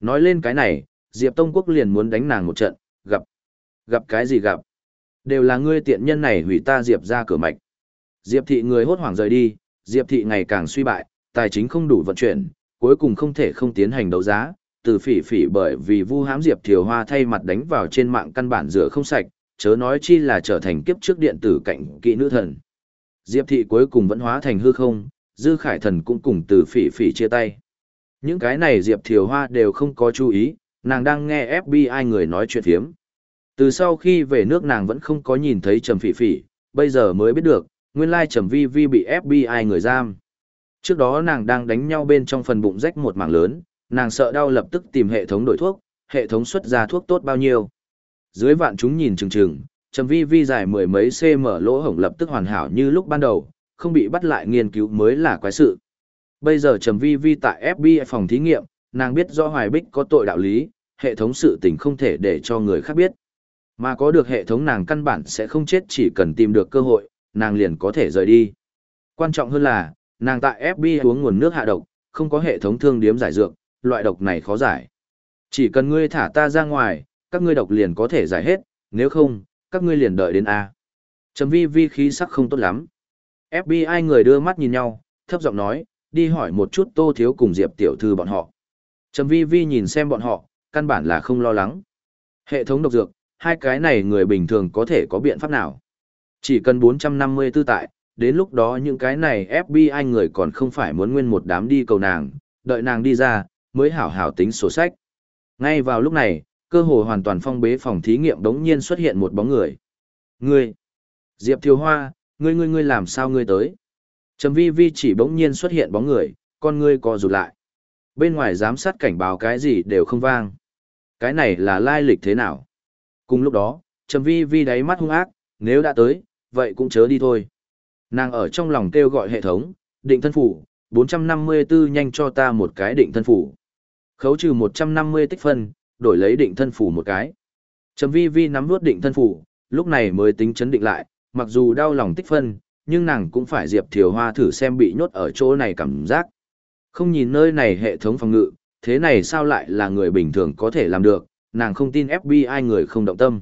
Nói lên cái này, Diệp Tông Quốc liền muốn đánh nàng một trận, gặp. Gặp cái gì gặp? Đều là ngươi tiện nhân này hủy ta Diệp ra cửa mạch. Diệp thị người hốt hoảng rời đi, Diệp thị ngày càng suy bại, tài chính không đủ vận chuyển, cuối cùng không thể không tiến hành đấu giá, từ phỉ phỉ bởi vì vu hám Diệp Thiều Hoa thay mặt đánh vào trên mạng căn bản rửa không sạch, chớ nói chi là trở thành kiếp trước điện tử cạnh kỵ nữ thần. Diệp thị cuối cùng vẫn hóa thành hư không, Dư Khải Thần cũng cùng từ phỉ phỉ chia tay. Những cái này Diệp Thiều Hoa đều không có chú ý, nàng đang nghe FBI người nói chuyện phiếm. Từ sau khi về nước nàng vẫn không có nhìn thấy Trầm Phỉ Phỉ, bây giờ mới biết được, nguyên lai Trầm Vi Vi bị FBI người giam. Trước đó nàng đang đánh nhau bên trong phần bụng rách một mảng lớn, nàng sợ đau lập tức tìm hệ thống đổi thuốc, hệ thống xuất ra thuốc tốt bao nhiêu. Dưới vạn chúng nhìn chừng chừng, Trầm Vi Vi dài mười mấy cm lỗ hổng lập tức hoàn hảo như lúc ban đầu, không bị bắt lại nghiên cứu mới là quái sự. Bây giờ Trầm Vi Vi tại FBI phòng thí nghiệm, nàng biết rõ Hoài Bích có tội đạo lý, hệ thống sự tình không thể để cho người khác biết. Mà có được hệ thống nàng căn bản sẽ không chết chỉ cần tìm được cơ hội, nàng liền có thể rời đi. Quan trọng hơn là, nàng tại FB uống nguồn nước hạ độc, không có hệ thống thương điếm giải dược, loại độc này khó giải. Chỉ cần ngươi thả ta ra ngoài, các ngươi độc liền có thể giải hết, nếu không, các ngươi liền đợi đến A. Trầm vi vi khí sắc không tốt lắm. FBI người đưa mắt nhìn nhau, thấp giọng nói, đi hỏi một chút tô thiếu cùng Diệp tiểu thư bọn họ. Trầm vi vi nhìn xem bọn họ, căn bản là không lo lắng. Hệ thống độc dược, hai cái này người bình thường có thể có biện pháp nào? Chỉ cần 454 tại, đến lúc đó những cái này FBI người còn không phải muốn nguyên một đám đi cầu nàng, đợi nàng đi ra, mới hảo hảo tính sổ sách. Ngay vào lúc này, cơ hồ hoàn toàn phong bế phòng thí nghiệm đống nhiên xuất hiện một bóng người. Ngươi! Diệp Thiều Hoa, ngươi ngươi ngươi làm sao ngươi tới? Trầm vi vi chỉ bỗng nhiên xuất hiện bóng người, con ngươi co rụt lại. Bên ngoài giám sát cảnh báo cái gì đều không vang. Cái này là lai lịch thế nào? Cùng lúc đó, Trầm Vi Vi đáy mắt hung ác, nếu đã tới, vậy cũng chớ đi thôi. Nàng ở trong lòng kêu gọi hệ thống, định thân phủ, 454 nhanh cho ta một cái định thân phủ. Khấu trừ 150 tích phân, đổi lấy định thân phủ một cái. Trầm Vi Vi nắm nuốt định thân phủ, lúc này mới tính chấn định lại, mặc dù đau lòng tích phân, nhưng nàng cũng phải Diệp Thiều Hoa thử xem bị nhốt ở chỗ này cảm giác. Không nhìn nơi này hệ thống phòng ngự, thế này sao lại là người bình thường có thể làm được, nàng không tin FBI người không động tâm.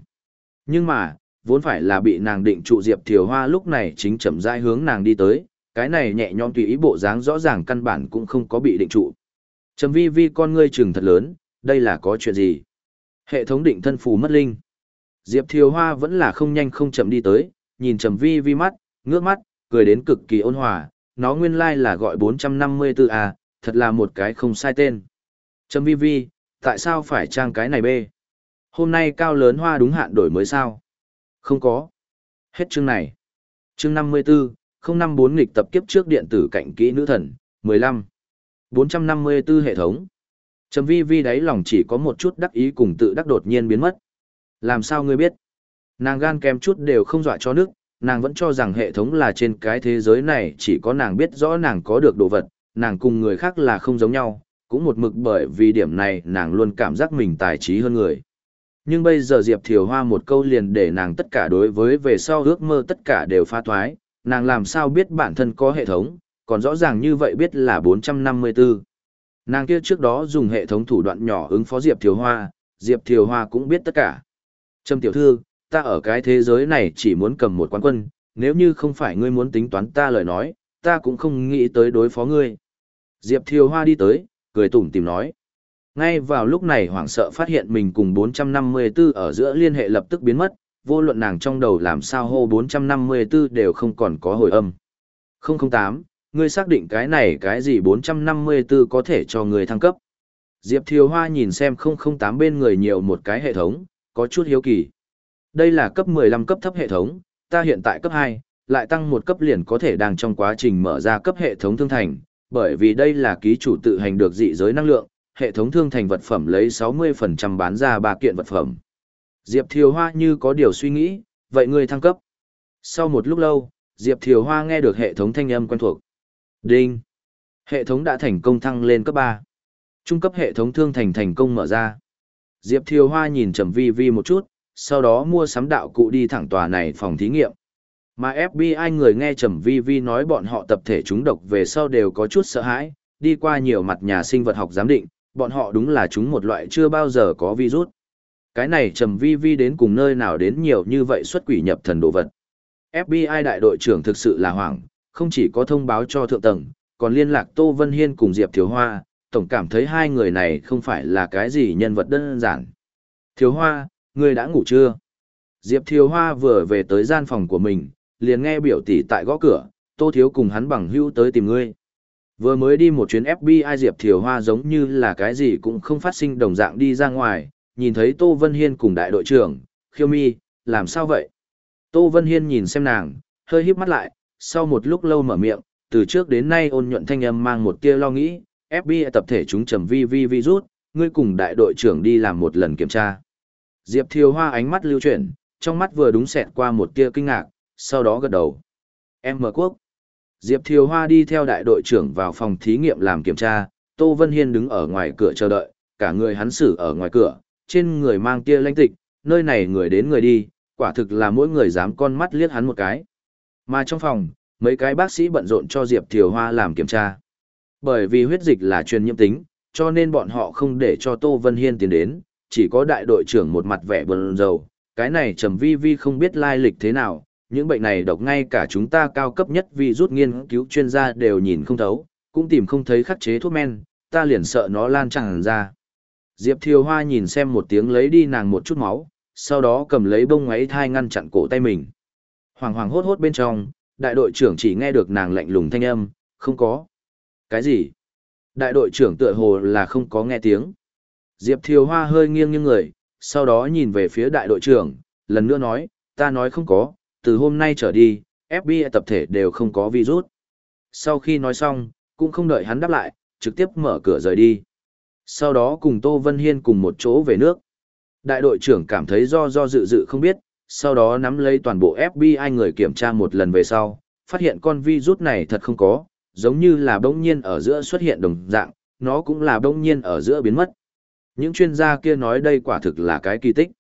Nhưng mà, vốn phải là bị nàng định trụ Diệp Thiều Hoa lúc này chính chậm rãi hướng nàng đi tới, cái này nhẹ nhõm tùy ý bộ dáng rõ ràng căn bản cũng không có bị định trụ. Trầm vi vi con ngươi trừng thật lớn, đây là có chuyện gì? Hệ thống định thân phù mất linh. Diệp Thiều Hoa vẫn là không nhanh không chậm đi tới, nhìn Trầm vi vi mắt, ngước mắt, cười đến cực kỳ ôn hòa, nó nguyên lai like là gọi 454A, thật là một cái không sai tên. Trầm vi vi, tại sao phải trang cái này bê? Hôm nay cao lớn hoa đúng hạn đổi mới sao? Không có. Hết chương này. Chương 54, 054 nghịch tập kiếp trước điện tử cạnh kỹ nữ thần, 15. 454 hệ thống. Trầm vi vi đáy lòng chỉ có một chút đắc ý cùng tự đắc đột nhiên biến mất. Làm sao ngươi biết? Nàng gan kém chút đều không dọa cho nước, nàng vẫn cho rằng hệ thống là trên cái thế giới này chỉ có nàng biết rõ nàng có được đồ vật, nàng cùng người khác là không giống nhau, cũng một mực bởi vì điểm này nàng luôn cảm giác mình tài trí hơn người. Nhưng bây giờ Diệp Thiều Hoa một câu liền để nàng tất cả đối với về sau ước mơ tất cả đều pha thoái, nàng làm sao biết bản thân có hệ thống, còn rõ ràng như vậy biết là 454. Nàng kia trước đó dùng hệ thống thủ đoạn nhỏ ứng phó Diệp Thiều Hoa, Diệp Thiều Hoa cũng biết tất cả. Trâm tiểu thư, ta ở cái thế giới này chỉ muốn cầm một quán quân, nếu như không phải ngươi muốn tính toán ta lời nói, ta cũng không nghĩ tới đối phó ngươi. Diệp Thiều Hoa đi tới, cười tủm tìm nói. Ngay vào lúc này hoảng sợ phát hiện mình cùng 454 ở giữa liên hệ lập tức biến mất, vô luận nàng trong đầu làm sao hô 454 đều không còn có hồi âm. 008, ngươi xác định cái này cái gì 454 có thể cho người thăng cấp. Diệp Thiều Hoa nhìn xem 008 bên người nhiều một cái hệ thống, có chút hiếu kỳ. Đây là cấp 15 cấp thấp hệ thống, ta hiện tại cấp 2, lại tăng một cấp liền có thể đang trong quá trình mở ra cấp hệ thống thương thành, bởi vì đây là ký chủ tự hành được dị giới năng lượng, hệ thống thương thành vật phẩm lấy 60% bán ra ba kiện vật phẩm. Diệp Thiều Hoa như có điều suy nghĩ, vậy ngươi thăng cấp. Sau một lúc lâu, Diệp Thiều Hoa nghe được hệ thống thanh âm quen thuộc. Đinh. Hệ thống đã thành công thăng lên cấp 3. Trung cấp hệ thống thương thành thành công mở ra. Diệp Thiều Hoa nhìn Trầm Vi Vi một chút, sau đó mua sắm đạo cụ đi thẳng tòa này phòng thí nghiệm. Mà FBI người nghe Trầm Vi Vi nói bọn họ tập thể chúng độc về sau đều có chút sợ hãi, đi qua nhiều mặt nhà sinh vật học giám định, bọn họ đúng là chúng một loại chưa bao giờ có virus. Cái này Trầm Vi Vi đến cùng nơi nào đến nhiều như vậy xuất quỷ nhập thần đồ vật. FBI đại đội trưởng thực sự là hoảng, không chỉ có thông báo cho thượng tầng, còn liên lạc Tô Vân Hiên cùng Diệp Thiếu Hoa, tổng cảm thấy hai người này không phải là cái gì nhân vật đơn giản. Thiếu Hoa, ngươi đã ngủ chưa? Diệp Thiếu Hoa vừa về tới gian phòng của mình, liền nghe biểu tỷ tại gõ cửa, Tô Thiếu cùng hắn bằng hữu tới tìm ngươi. Vừa mới đi một chuyến FBI Diệp Thiều Hoa giống như là cái gì cũng không phát sinh đồng dạng đi ra ngoài, nhìn thấy Tô Vân Hiên cùng đại đội trưởng, khiêu mi, làm sao vậy? Tô Vân Hiên nhìn xem nàng, hơi híp mắt lại, sau một lúc lâu mở miệng, từ trước đến nay ôn nhuận thanh âm mang một tia lo nghĩ, FBI tập thể chúng trầm vi vi virus, ngươi cùng đại đội trưởng đi làm một lần kiểm tra. Diệp Thiều Hoa ánh mắt lưu chuyển, trong mắt vừa đúng xẹt qua một tia kinh ngạc, sau đó gật đầu. Em mở quốc. Diệp Thiều Hoa đi theo đại đội trưởng vào phòng thí nghiệm làm kiểm tra, Tô Vân Hiên đứng ở ngoài cửa chờ đợi, cả người hắn xử ở ngoài cửa, trên người mang tia lãnh tịch, nơi này người đến người đi, quả thực là mỗi người dám con mắt liếc hắn một cái. Mà trong phòng, mấy cái bác sĩ bận rộn cho Diệp Thiều Hoa làm kiểm tra. Bởi vì huyết dịch là truyền nhiễm tính, cho nên bọn họ không để cho Tô Vân Hiên tiến đến, chỉ có đại đội trưởng một mặt vẻ buồn rầu. Cái này trầm vi vi không biết lai lịch thế nào, những bệnh này độc ngay cả chúng ta cao cấp nhất vì rút nghiên cứu chuyên gia đều nhìn không thấu, cũng tìm không thấy khắc chế thuốc men, ta liền sợ nó lan tràn ra. Diệp Thiều Hoa nhìn xem một tiếng lấy đi nàng một chút máu, sau đó cầm lấy bông ngoáy thai ngăn chặn cổ tay mình. Hoàng hoàng hốt hốt bên trong, đại đội trưởng chỉ nghe được nàng lạnh lùng thanh âm, không có. Cái gì? Đại đội trưởng tựa hồ là không có nghe tiếng. Diệp Thiều Hoa hơi nghiêng như người, sau đó nhìn về phía đại đội trưởng, lần nữa nói, ta nói không có, từ hôm nay trở đi, FBI tập thể đều không có virus. Sau khi nói xong, cũng không đợi hắn đáp lại, trực tiếp mở cửa rời đi. Sau đó cùng Tô Vân Hiên cùng một chỗ về nước. Đại đội trưởng cảm thấy do do dự dự không biết, sau đó nắm lấy toàn bộ FBI người kiểm tra một lần về sau, phát hiện con virus này thật không có, giống như là bỗng nhiên ở giữa xuất hiện đồng dạng, nó cũng là bỗng nhiên ở giữa biến mất. Những chuyên gia kia nói đây quả thực là cái kỳ tích.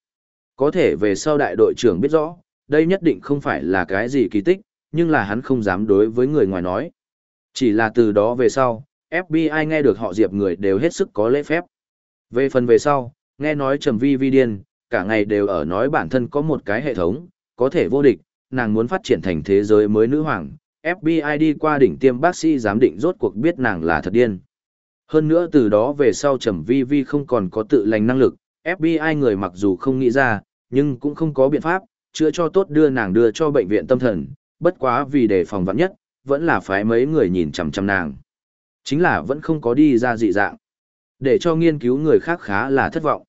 Có thể về sau đại đội trưởng biết rõ, đây nhất định không phải là cái gì kỳ tích, nhưng là hắn không dám đối với người ngoài nói. Chỉ là từ đó về sau, FBI nghe được họ Diệp người đều hết sức có lễ phép. Về phần về sau, nghe nói Trầm Vi Vi điên, cả ngày đều ở nói bản thân có một cái hệ thống, có thể vô địch, nàng muốn phát triển thành thế giới mới nữ hoàng. FBI đi qua đỉnh tiêm bác sĩ giám định rốt cuộc biết nàng là thật điên. Hơn nữa từ đó về sau Trầm Vi Vi không còn có tự lành năng lực, FBI người mặc dù không nghĩ ra, nhưng cũng không có biện pháp, chữa cho tốt đưa nàng đưa cho bệnh viện tâm thần, bất quá vì đề phòng vạn nhất, vẫn là phái mấy người nhìn chằm chằm nàng. Chính là vẫn không có đi ra dị dạng. Để cho nghiên cứu người khác khá là thất vọng.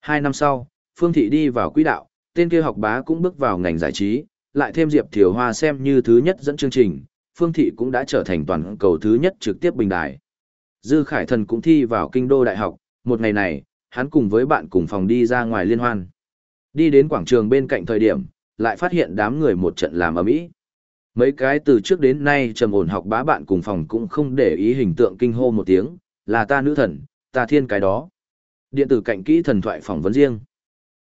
Hai năm sau, Phương Thị đi vào quỹ đạo, tên kia học bá cũng bước vào ngành giải trí, lại thêm Diệp Thiều Hoa xem như thứ nhất dẫn chương trình, Phương Thị cũng đã trở thành toàn cầu thứ nhất trực tiếp bình đài. Dư Khải Thần cũng thi vào kinh đô đại học, một ngày này, hắn cùng với bạn cùng phòng đi ra ngoài liên hoan. Đi đến quảng trường bên cạnh thời điểm, lại phát hiện đám người một trận làm ở mỹ. Mấy cái từ trước đến nay trầm ổn học bá bạn cùng phòng cũng không để ý hình tượng kinh hô một tiếng, là ta nữ thần, ta thiên cái đó. Điện tử cạnh kỹ thần thoại phỏng vấn riêng.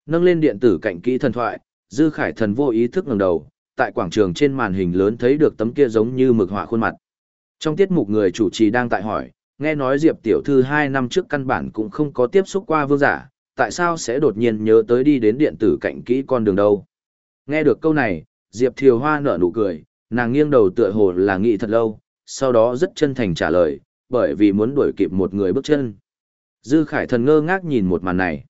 Nâng lên điện tử cạnh kỹ thần thoại, Dư Khải Thần vô ý thức ngẩng đầu, tại quảng trường trên màn hình lớn thấy được tấm kia giống như mực họa khuôn mặt. Trong tiết mục người chủ trì đang tại hỏi, nghe nói Diệp tiểu thư 2 năm trước căn bản cũng không có tiếp xúc qua vương giả, tại sao sẽ đột nhiên nhớ tới đi đến điện tử cạnh kỹ con đường đâu? Nghe được câu này, Diệp Thiều Hoa nở nụ cười, nàng nghiêng đầu tựa hồ là nghĩ thật lâu, sau đó rất chân thành trả lời, bởi vì muốn đuổi kịp một người bước chân. Dư Khải Thần ngơ ngác nhìn một màn này.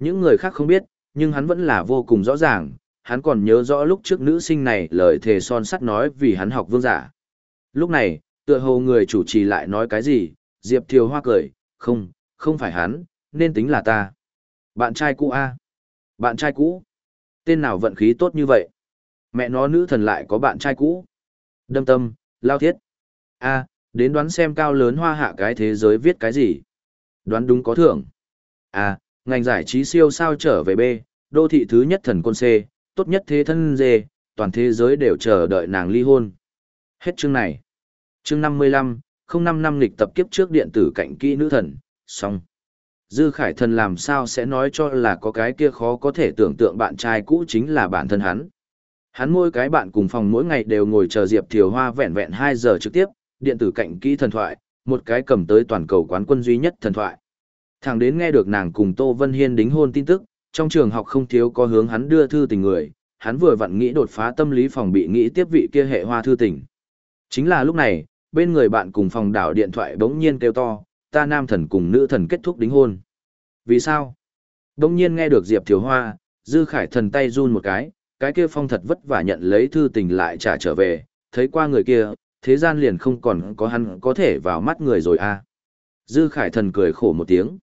Những người khác không biết, nhưng hắn vẫn là vô cùng rõ ràng, hắn còn nhớ rõ lúc trước nữ sinh này lời thề son sắt nói vì hắn học vương giả. Lúc này, tựa hồ người chủ trì lại nói cái gì, Diệp Thiều Hoa cười, không, không phải hắn, nên tính là ta. Bạn trai cũ A. Bạn trai cũ. Tên nào vận khí tốt như vậy? Mẹ nó nữ thần lại có bạn trai cũ. Đâm tâm, lao thiết. A, đến đoán xem cao lớn hoa hạ cái thế giới viết cái gì. Đoán đúng có thưởng. A, ngành giải trí siêu sao trở về B, đô thị thứ nhất thần côn C, tốt nhất thế thân D, toàn thế giới đều chờ đợi nàng ly hôn. Hết chương này. Chương 55, không năm năm lịch tập kiếp trước điện tử cạnh kỹ nữ thần, xong. Dư Khải Thần làm sao sẽ nói cho là có cái kia khó có thể tưởng tượng bạn trai cũ chính là bản thân hắn. Hắn mỗi cái bạn cùng phòng mỗi ngày đều ngồi chờ Diệp Thiều Hoa vẹn vẹn 2 giờ trực tiếp, điện tử cạnh kỹ thần thoại, một cái cầm tới toàn cầu quán quân duy nhất thần thoại. Thẳng đến nghe được nàng cùng Tô Vân Hiên đính hôn tin tức, trong trường học không thiếu có hướng hắn đưa thư tình người, hắn vừa vặn nghĩ đột phá tâm lý phòng bị nghĩ tiếp vị kia hệ hoa thư tình. Chính là lúc này, bên người bạn cùng phòng đảo điện thoại bỗng nhiên kêu to, ta nam thần cùng nữ thần kết thúc đính hôn. Vì sao? Bỗng nhiên nghe được Diệp Thiếu Hoa, Dư Khải thần tay run một cái, cái kia phong thật vất vả nhận lấy thư tình lại trả trở về, thấy qua người kia, thế gian liền không còn có hắn có thể vào mắt người rồi à. Dư Khải thần cười khổ một tiếng.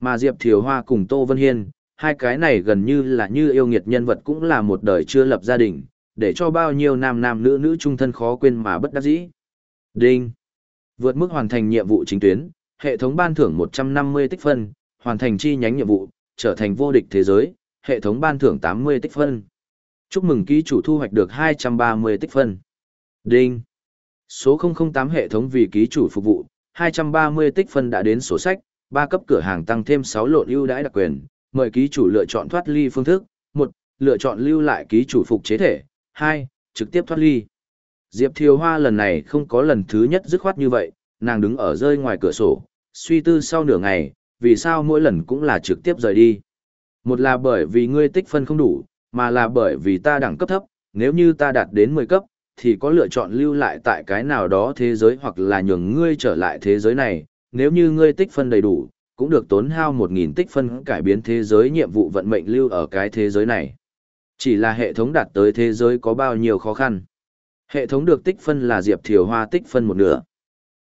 Mà Diệp Thiều Hoa cùng Tô Vân Hiên, hai cái này gần như là như yêu nghiệt nhân vật cũng là một đời chưa lập gia đình, để cho bao nhiêu nam nam nữ nữ trung thân khó quên mà bất đắc dĩ. Đinh. Vượt mức hoàn thành nhiệm vụ chính tuyến, hệ thống ban thưởng 150 tích phân, hoàn thành chi nhánh nhiệm vụ, trở thành vô địch thế giới, hệ thống ban thưởng 80 tích phân. Chúc mừng ký chủ thu hoạch được 230 tích phân. Đinh. Số 008 hệ thống vì ký chủ phục vụ, 230 tích phân đã đến sổ sách, Ba cấp cửa hàng tăng thêm 6 lộn ưu đãi đặc quyền, mời ký chủ lựa chọn thoát ly phương thức, 1. Lựa chọn lưu lại ký chủ phục chế thể, 2. Trực tiếp thoát ly. Diệp Thiều Hoa lần này không có lần thứ nhất dứt khoát như vậy, nàng đứng ở rơi ngoài cửa sổ, suy tư sau nửa ngày, vì sao mỗi lần cũng là trực tiếp rời đi. Một là bởi vì ngươi tích phân không đủ, mà là bởi vì ta đẳng cấp thấp, nếu như ta đạt đến 10 cấp, thì có lựa chọn lưu lại tại cái nào đó thế giới hoặc là nhường ngươi trở lại thế giới này, nếu như ngươi tích phân đầy đủ, cũng được tốn hao 1.000 tích phân cải biến thế giới nhiệm vụ vận mệnh lưu ở cái thế giới này. Chỉ là hệ thống đạt tới thế giới có bao nhiêu khó khăn. Hệ thống được tích phân là Diệp Thiều Hoa tích phân một nửa.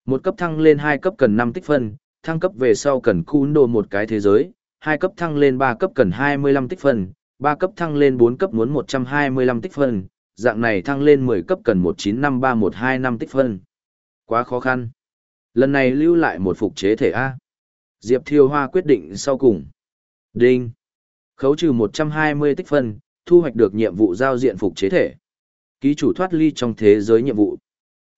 Một cấp thăng lên hai cấp cần 5 tích phân, thăng cấp về sau cần cún đồ một cái thế giới, hai cấp thăng lên 3 cấp cần 25 tích phân, 3 cấp thăng lên 4 cấp muốn 125 tích phân, dạng này thăng lên 10 cấp cần 1953125 tích phân. Quá khó khăn. Lần này lưu lại một phục chế thể A. Diệp Thiêu Hoa quyết định sau cùng. Đinh. Khấu trừ 120 tích phân, thu hoạch được nhiệm vụ giao diện phục chế thể. Ký chủ thoát ly trong thế giới nhiệm vụ.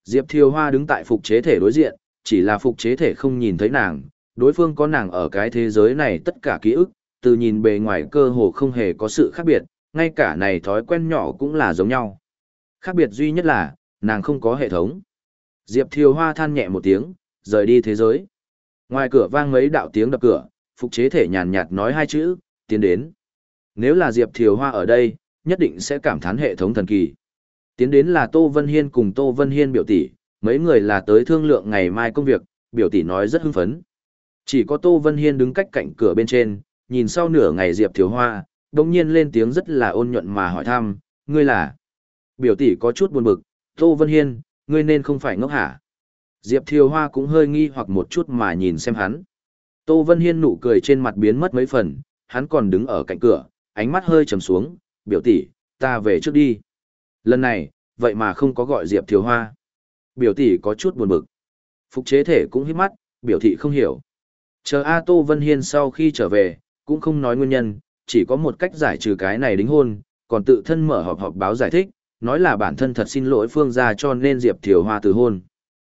Diệp Thiêu Hoa đứng tại phục chế thể đối diện, chỉ là phục chế thể không nhìn thấy nàng, đối phương có nàng ở cái thế giới này tất cả ký ức, từ nhìn bề ngoài cơ hồ không hề có sự khác biệt, ngay cả này thói quen nhỏ cũng là giống nhau. Khác biệt duy nhất là, nàng không có hệ thống. Diệp Thiều Hoa than nhẹ một tiếng, rời đi thế giới. Ngoài cửa vang mấy đạo tiếng đập cửa, phục chế thể nhàn nhạt nói hai chữ, tiến đến. Nếu là Diệp Thiều Hoa ở đây, nhất định sẽ cảm thán hệ thống thần kỳ. Tiến đến là Tô Vân Hiên cùng Tô Vân Hiên biểu tỷ, mấy người là tới thương lượng ngày mai công việc, biểu tỷ nói rất hưng phấn. Chỉ có Tô Vân Hiên đứng cách cạnh cửa bên trên, nhìn sau nửa ngày Diệp Thiều Hoa, đồng nhiên lên tiếng rất là ôn nhuận mà hỏi thăm, ngươi là. Biểu tỷ có chút buồn bực, Tô Vân Hiên, ngươi nên không phải ngốc hả. Diệp Thiều Hoa cũng hơi nghi hoặc một chút mà nhìn xem hắn. Tô Vân Hiên nụ cười trên mặt biến mất mấy phần, hắn còn đứng ở cạnh cửa, ánh mắt hơi trầm xuống, biểu tỷ, ta về trước đi. Lần này, vậy mà không có gọi Diệp Thiều Hoa. Biểu tỷ có chút buồn bực. Phục chế thể cũng hít mắt, biểu thị không hiểu. Chờ A Tô Vân Hiên sau khi trở về, cũng không nói nguyên nhân, chỉ có một cách giải trừ cái này đính hôn, còn tự thân mở họp họp báo giải thích, nói là bản thân thật xin lỗi Phương gia cho nên Diệp Thiều Hoa từ hôn.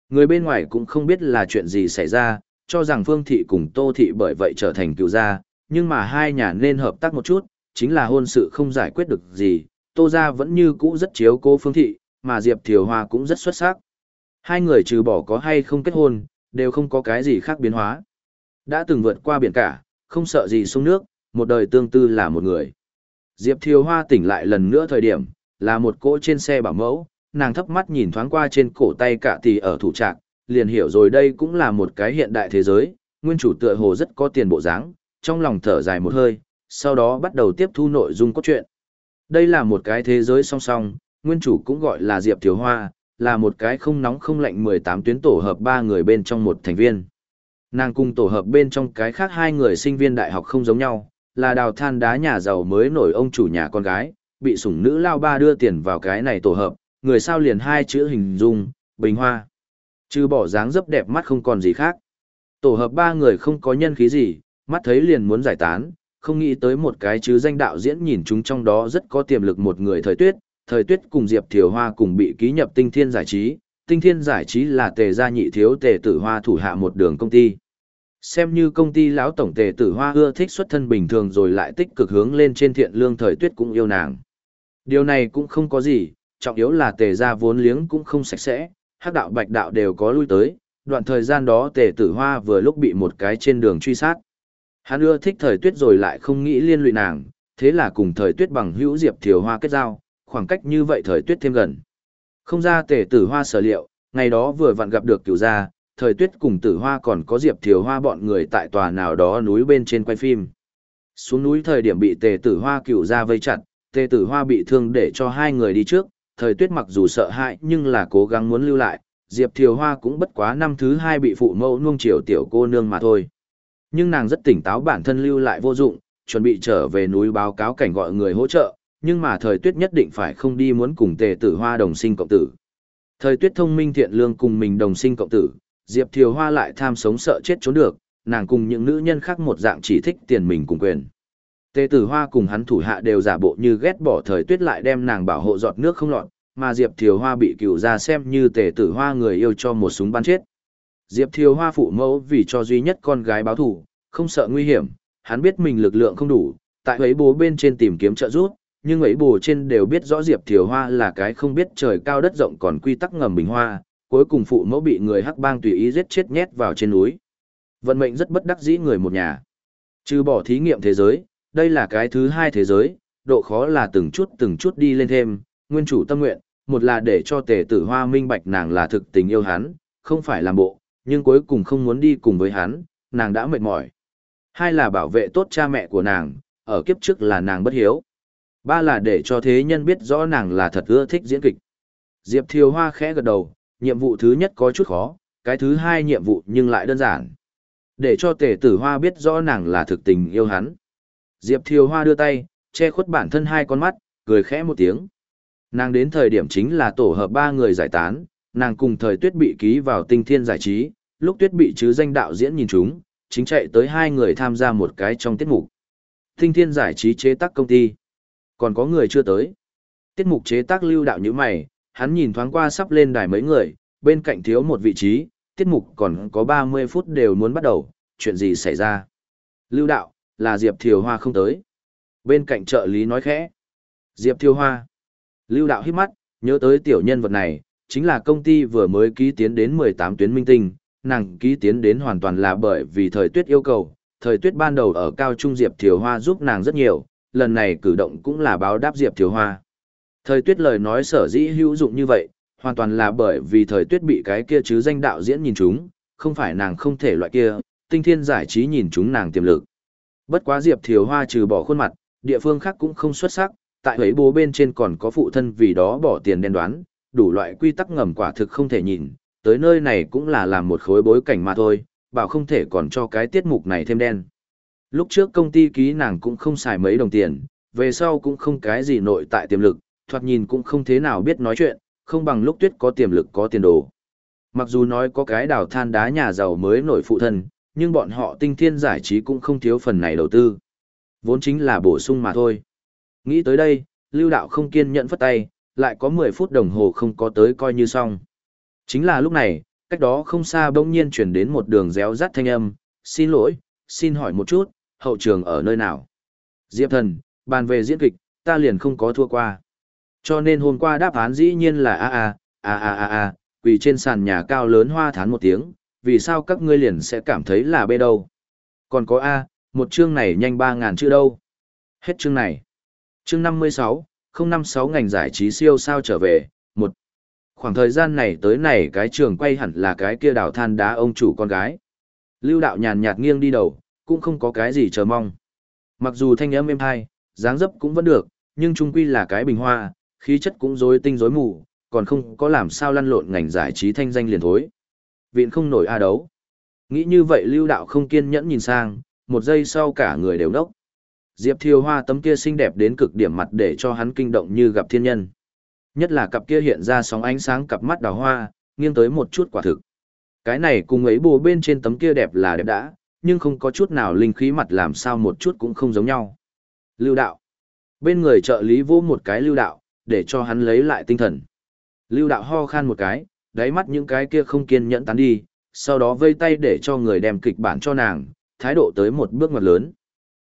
Người bên ngoài cũng không biết là chuyện gì xảy ra, cho rằng Phương Thị cùng Tô Thị bởi vậy trở thành cựu gia, nhưng mà hai nhà nên hợp tác một chút, chính là hôn sự không giải quyết được gì, Tô gia vẫn như cũ rất chiếu cố Phương Thị, mà Diệp Thiều Hoa cũng rất xuất sắc. Hai người trừ bỏ có hay không kết hôn, đều không có cái gì khác biến hóa. Đã từng vượt qua biển cả, không sợ gì xuống nước, một đời tương tư là một người. Diệp Thiều Hoa tỉnh lại lần nữa thời điểm, là một cỗ trên xe bảo mẫu, nàng thấp mắt nhìn thoáng qua trên cổ tay cả tỷ ở thủ trạc, liền hiểu rồi đây cũng là một cái hiện đại thế giới, nguyên chủ tựa hồ rất có tiền bộ dáng, trong lòng thở dài một hơi, sau đó bắt đầu tiếp thu nội dung cốt truyện. Đây là một cái thế giới song song, nguyên chủ cũng gọi là Diệp thiếu Hoa, là một cái không nóng không lạnh 18 tuyến tổ hợp ba người bên trong một thành viên. Nàng cùng tổ hợp bên trong cái khác hai người sinh viên đại học không giống nhau, là đào than đá nhà giàu mới nổi ông chủ nhà con gái, bị sủng nữ lao ba đưa tiền vào cái này tổ hợp, người sao liền hai chữ hình dung, bình hoa. Chứ bỏ dáng dấp đẹp mắt không còn gì khác. Tổ hợp ba người không có nhân khí gì, mắt thấy liền muốn giải tán, không nghĩ tới một cái chứ danh đạo diễn nhìn chúng trong đó rất có tiềm lực một người thời tuyết, thời tuyết cùng Diệp Thiều Hoa cùng bị ký nhập tinh thiên giải trí, tinh thiên giải trí là tề gia nhị thiếu tề tử hoa thủ hạ một đường công ty. Xem như công ty lão tổng tề tử hoa ưa thích xuất thân bình thường rồi lại tích cực hướng lên trên thiện lương thời tuyết cũng yêu nàng. Điều này cũng không có gì, trọng yếu là tề gia vốn liếng cũng không sạch sẽ, hắc đạo bạch đạo đều có lui tới, đoạn thời gian đó tề tử hoa vừa lúc bị một cái trên đường truy sát. Hắn ưa thích thời tuyết rồi lại không nghĩ liên lụy nàng, thế là cùng thời tuyết bằng hữu diệp thiều hoa kết giao, khoảng cách như vậy thời tuyết thêm gần. Không ra tề tử hoa sở liệu, ngày đó vừa vặn gặp được cửu gia, thời tuyết cùng tử hoa còn có diệp thiều hoa bọn người tại tòa nào đó núi bên trên quay phim. Xuống núi thời điểm bị tề tử hoa cửu gia vây chặt, tề tử hoa bị thương để cho hai người đi trước, thời tuyết mặc dù sợ hãi nhưng là cố gắng muốn lưu lại, diệp thiều hoa cũng bất quá năm thứ hai bị phụ mẫu nuông chiều tiểu cô nương mà thôi. Nhưng nàng rất tỉnh táo bản thân lưu lại vô dụng, chuẩn bị trở về núi báo cáo cảnh gọi người hỗ trợ, nhưng mà thời tuyết nhất định phải không đi muốn cùng tề tử hoa đồng sinh cộng tử. Thời tuyết thông minh thiện lương cùng mình đồng sinh cộng tử, Diệp Thiều Hoa lại tham sống sợ chết trốn được, nàng cùng những nữ nhân khác một dạng chỉ thích tiền mình cùng quyền. Tề tử hoa cùng hắn thủ hạ đều giả bộ như ghét bỏ thời tuyết lại đem nàng bảo hộ giọt nước không lọt, mà Diệp Thiều Hoa bị cửu ra xem như tề tử hoa người yêu cho một súng bắn chết. Diệp Thiều Hoa phụ mẫu vì cho duy nhất con gái báo thủ, không sợ nguy hiểm, hắn biết mình lực lượng không đủ, tại ấy bố bên trên tìm kiếm trợ giúp, nhưng ấy bố trên đều biết rõ Diệp Thiều Hoa là cái không biết trời cao đất rộng còn quy tắc ngầm bình hoa, cuối cùng phụ mẫu bị người hắc bang tùy ý giết chết nhét vào trên núi. Vận mệnh rất bất đắc dĩ người một nhà. Trừ bỏ thí nghiệm thế giới, đây là cái thứ hai thế giới, độ khó là từng chút từng chút đi lên thêm, nguyên chủ tâm nguyện, một là để cho tề tử hoa minh bạch nàng là thực tình yêu hắn, không phải làm bộ, nhưng cuối cùng không muốn đi cùng với hắn, nàng đã mệt mỏi. Hai là bảo vệ tốt cha mẹ của nàng, ở kiếp trước là nàng bất hiếu. Ba là để cho thế nhân biết rõ nàng là thật ưa thích diễn kịch. Diệp Thiều Hoa khẽ gật đầu, nhiệm vụ thứ nhất có chút khó, cái thứ hai nhiệm vụ nhưng lại đơn giản. Để cho tể tử hoa biết rõ nàng là thực tình yêu hắn. Diệp Thiều Hoa đưa tay, che khuất bản thân hai con mắt, cười khẽ một tiếng. Nàng đến thời điểm chính là tổ hợp ba người giải tán, nàng cùng thời tuyết bị ký vào tinh thiên giải trí, lúc tuyết bị chứ danh đạo diễn nhìn chúng, chính chạy tới hai người tham gia một cái trong tiết mục. Tinh thiên giải trí chế tác công ty. Còn có người chưa tới. Tiết mục chế tác lưu đạo như mày, hắn nhìn thoáng qua sắp lên đài mấy người, bên cạnh thiếu một vị trí, tiết mục còn có 30 phút đều muốn bắt đầu, chuyện gì xảy ra. Lưu đạo, là Diệp Thiều Hoa không tới. Bên cạnh trợ lý nói khẽ. Diệp Thiều Hoa. Lưu đạo hít mắt, nhớ tới tiểu nhân vật này, chính là công ty vừa mới ký tiến đến 18 tuyến minh tinh, nàng ký tiến đến hoàn toàn là bởi vì thời tuyết yêu cầu, thời tuyết ban đầu ở cao trung Diệp Thiều Hoa giúp nàng rất nhiều, lần này cử động cũng là báo đáp Diệp Thiều Hoa. Thời tuyết lời nói sở dĩ hữu dụng như vậy, hoàn toàn là bởi vì thời tuyết bị cái kia chứ danh đạo diễn nhìn chúng, không phải nàng không thể loại kia, tinh thiên giải trí nhìn chúng nàng tiềm lực. Bất quá Diệp Thiều Hoa trừ bỏ khuôn mặt, địa phương khác cũng không xuất sắc, tại ấy bố bên trên còn có phụ thân vì đó bỏ tiền đen đoán, đủ loại quy tắc ngầm quả thực không thể nhìn, tới nơi này cũng là làm một khối bối cảnh mà thôi, bảo không thể còn cho cái tiết mục này thêm đen. Lúc trước công ty ký nàng cũng không xài mấy đồng tiền, về sau cũng không cái gì nội tại tiềm lực, thoạt nhìn cũng không thế nào biết nói chuyện, không bằng lúc tuyết có tiềm lực có tiền đồ. Mặc dù nói có cái đào than đá nhà giàu mới nổi phụ thân, nhưng bọn họ tinh thiên giải trí cũng không thiếu phần này đầu tư. Vốn chính là bổ sung mà thôi. Nghĩ tới đây, lưu đạo không kiên nhẫn phất tay, lại có 10 phút đồng hồ không có tới coi như xong. Chính là lúc này, cách đó không xa bỗng nhiên chuyển đến một đường réo rắt thanh âm, xin lỗi, xin hỏi một chút, hậu trường ở nơi nào? Diệp thần, bàn về diễn kịch, ta liền không có thua qua. Cho nên hôm qua đáp án dĩ nhiên là a a, a a a a, quỳ trên sàn nhà cao lớn hoa thán một tiếng, vì sao các ngươi liền sẽ cảm thấy là bê đâu? Còn có a, một chương này nhanh 3.000 chữ đâu? Hết chương này. Chương 56, 056 ngành giải trí siêu sao trở về, một Khoảng thời gian này tới này cái trường quay hẳn là cái kia đào than đá ông chủ con gái. Lưu đạo nhàn nhạt nghiêng đi đầu, cũng không có cái gì chờ mong. Mặc dù thanh âm êm hay, dáng dấp cũng vẫn được, nhưng trung quy là cái bình hoa, khí chất cũng rối tinh rối mù, còn không có làm sao lăn lộn ngành giải trí thanh danh liền thối. Viện không nổi a đấu. Nghĩ như vậy lưu đạo không kiên nhẫn nhìn sang, một giây sau cả người đều đốc. Diệp Thiều Hoa tấm kia xinh đẹp đến cực điểm mặt để cho hắn kinh động như gặp thiên nhân. Nhất là cặp kia hiện ra sóng ánh sáng cặp mắt đào hoa, nghiêng tới một chút quả thực. Cái này cùng ấy bù bên trên tấm kia đẹp là đẹp đã, nhưng không có chút nào linh khí mặt làm sao một chút cũng không giống nhau. Lưu đạo. Bên người trợ lý vô một cái lưu đạo, để cho hắn lấy lại tinh thần. Lưu đạo ho khan một cái, đáy mắt những cái kia không kiên nhẫn tán đi, sau đó vây tay để cho người đem kịch bản cho nàng, thái độ tới một bước ngoặt lớn.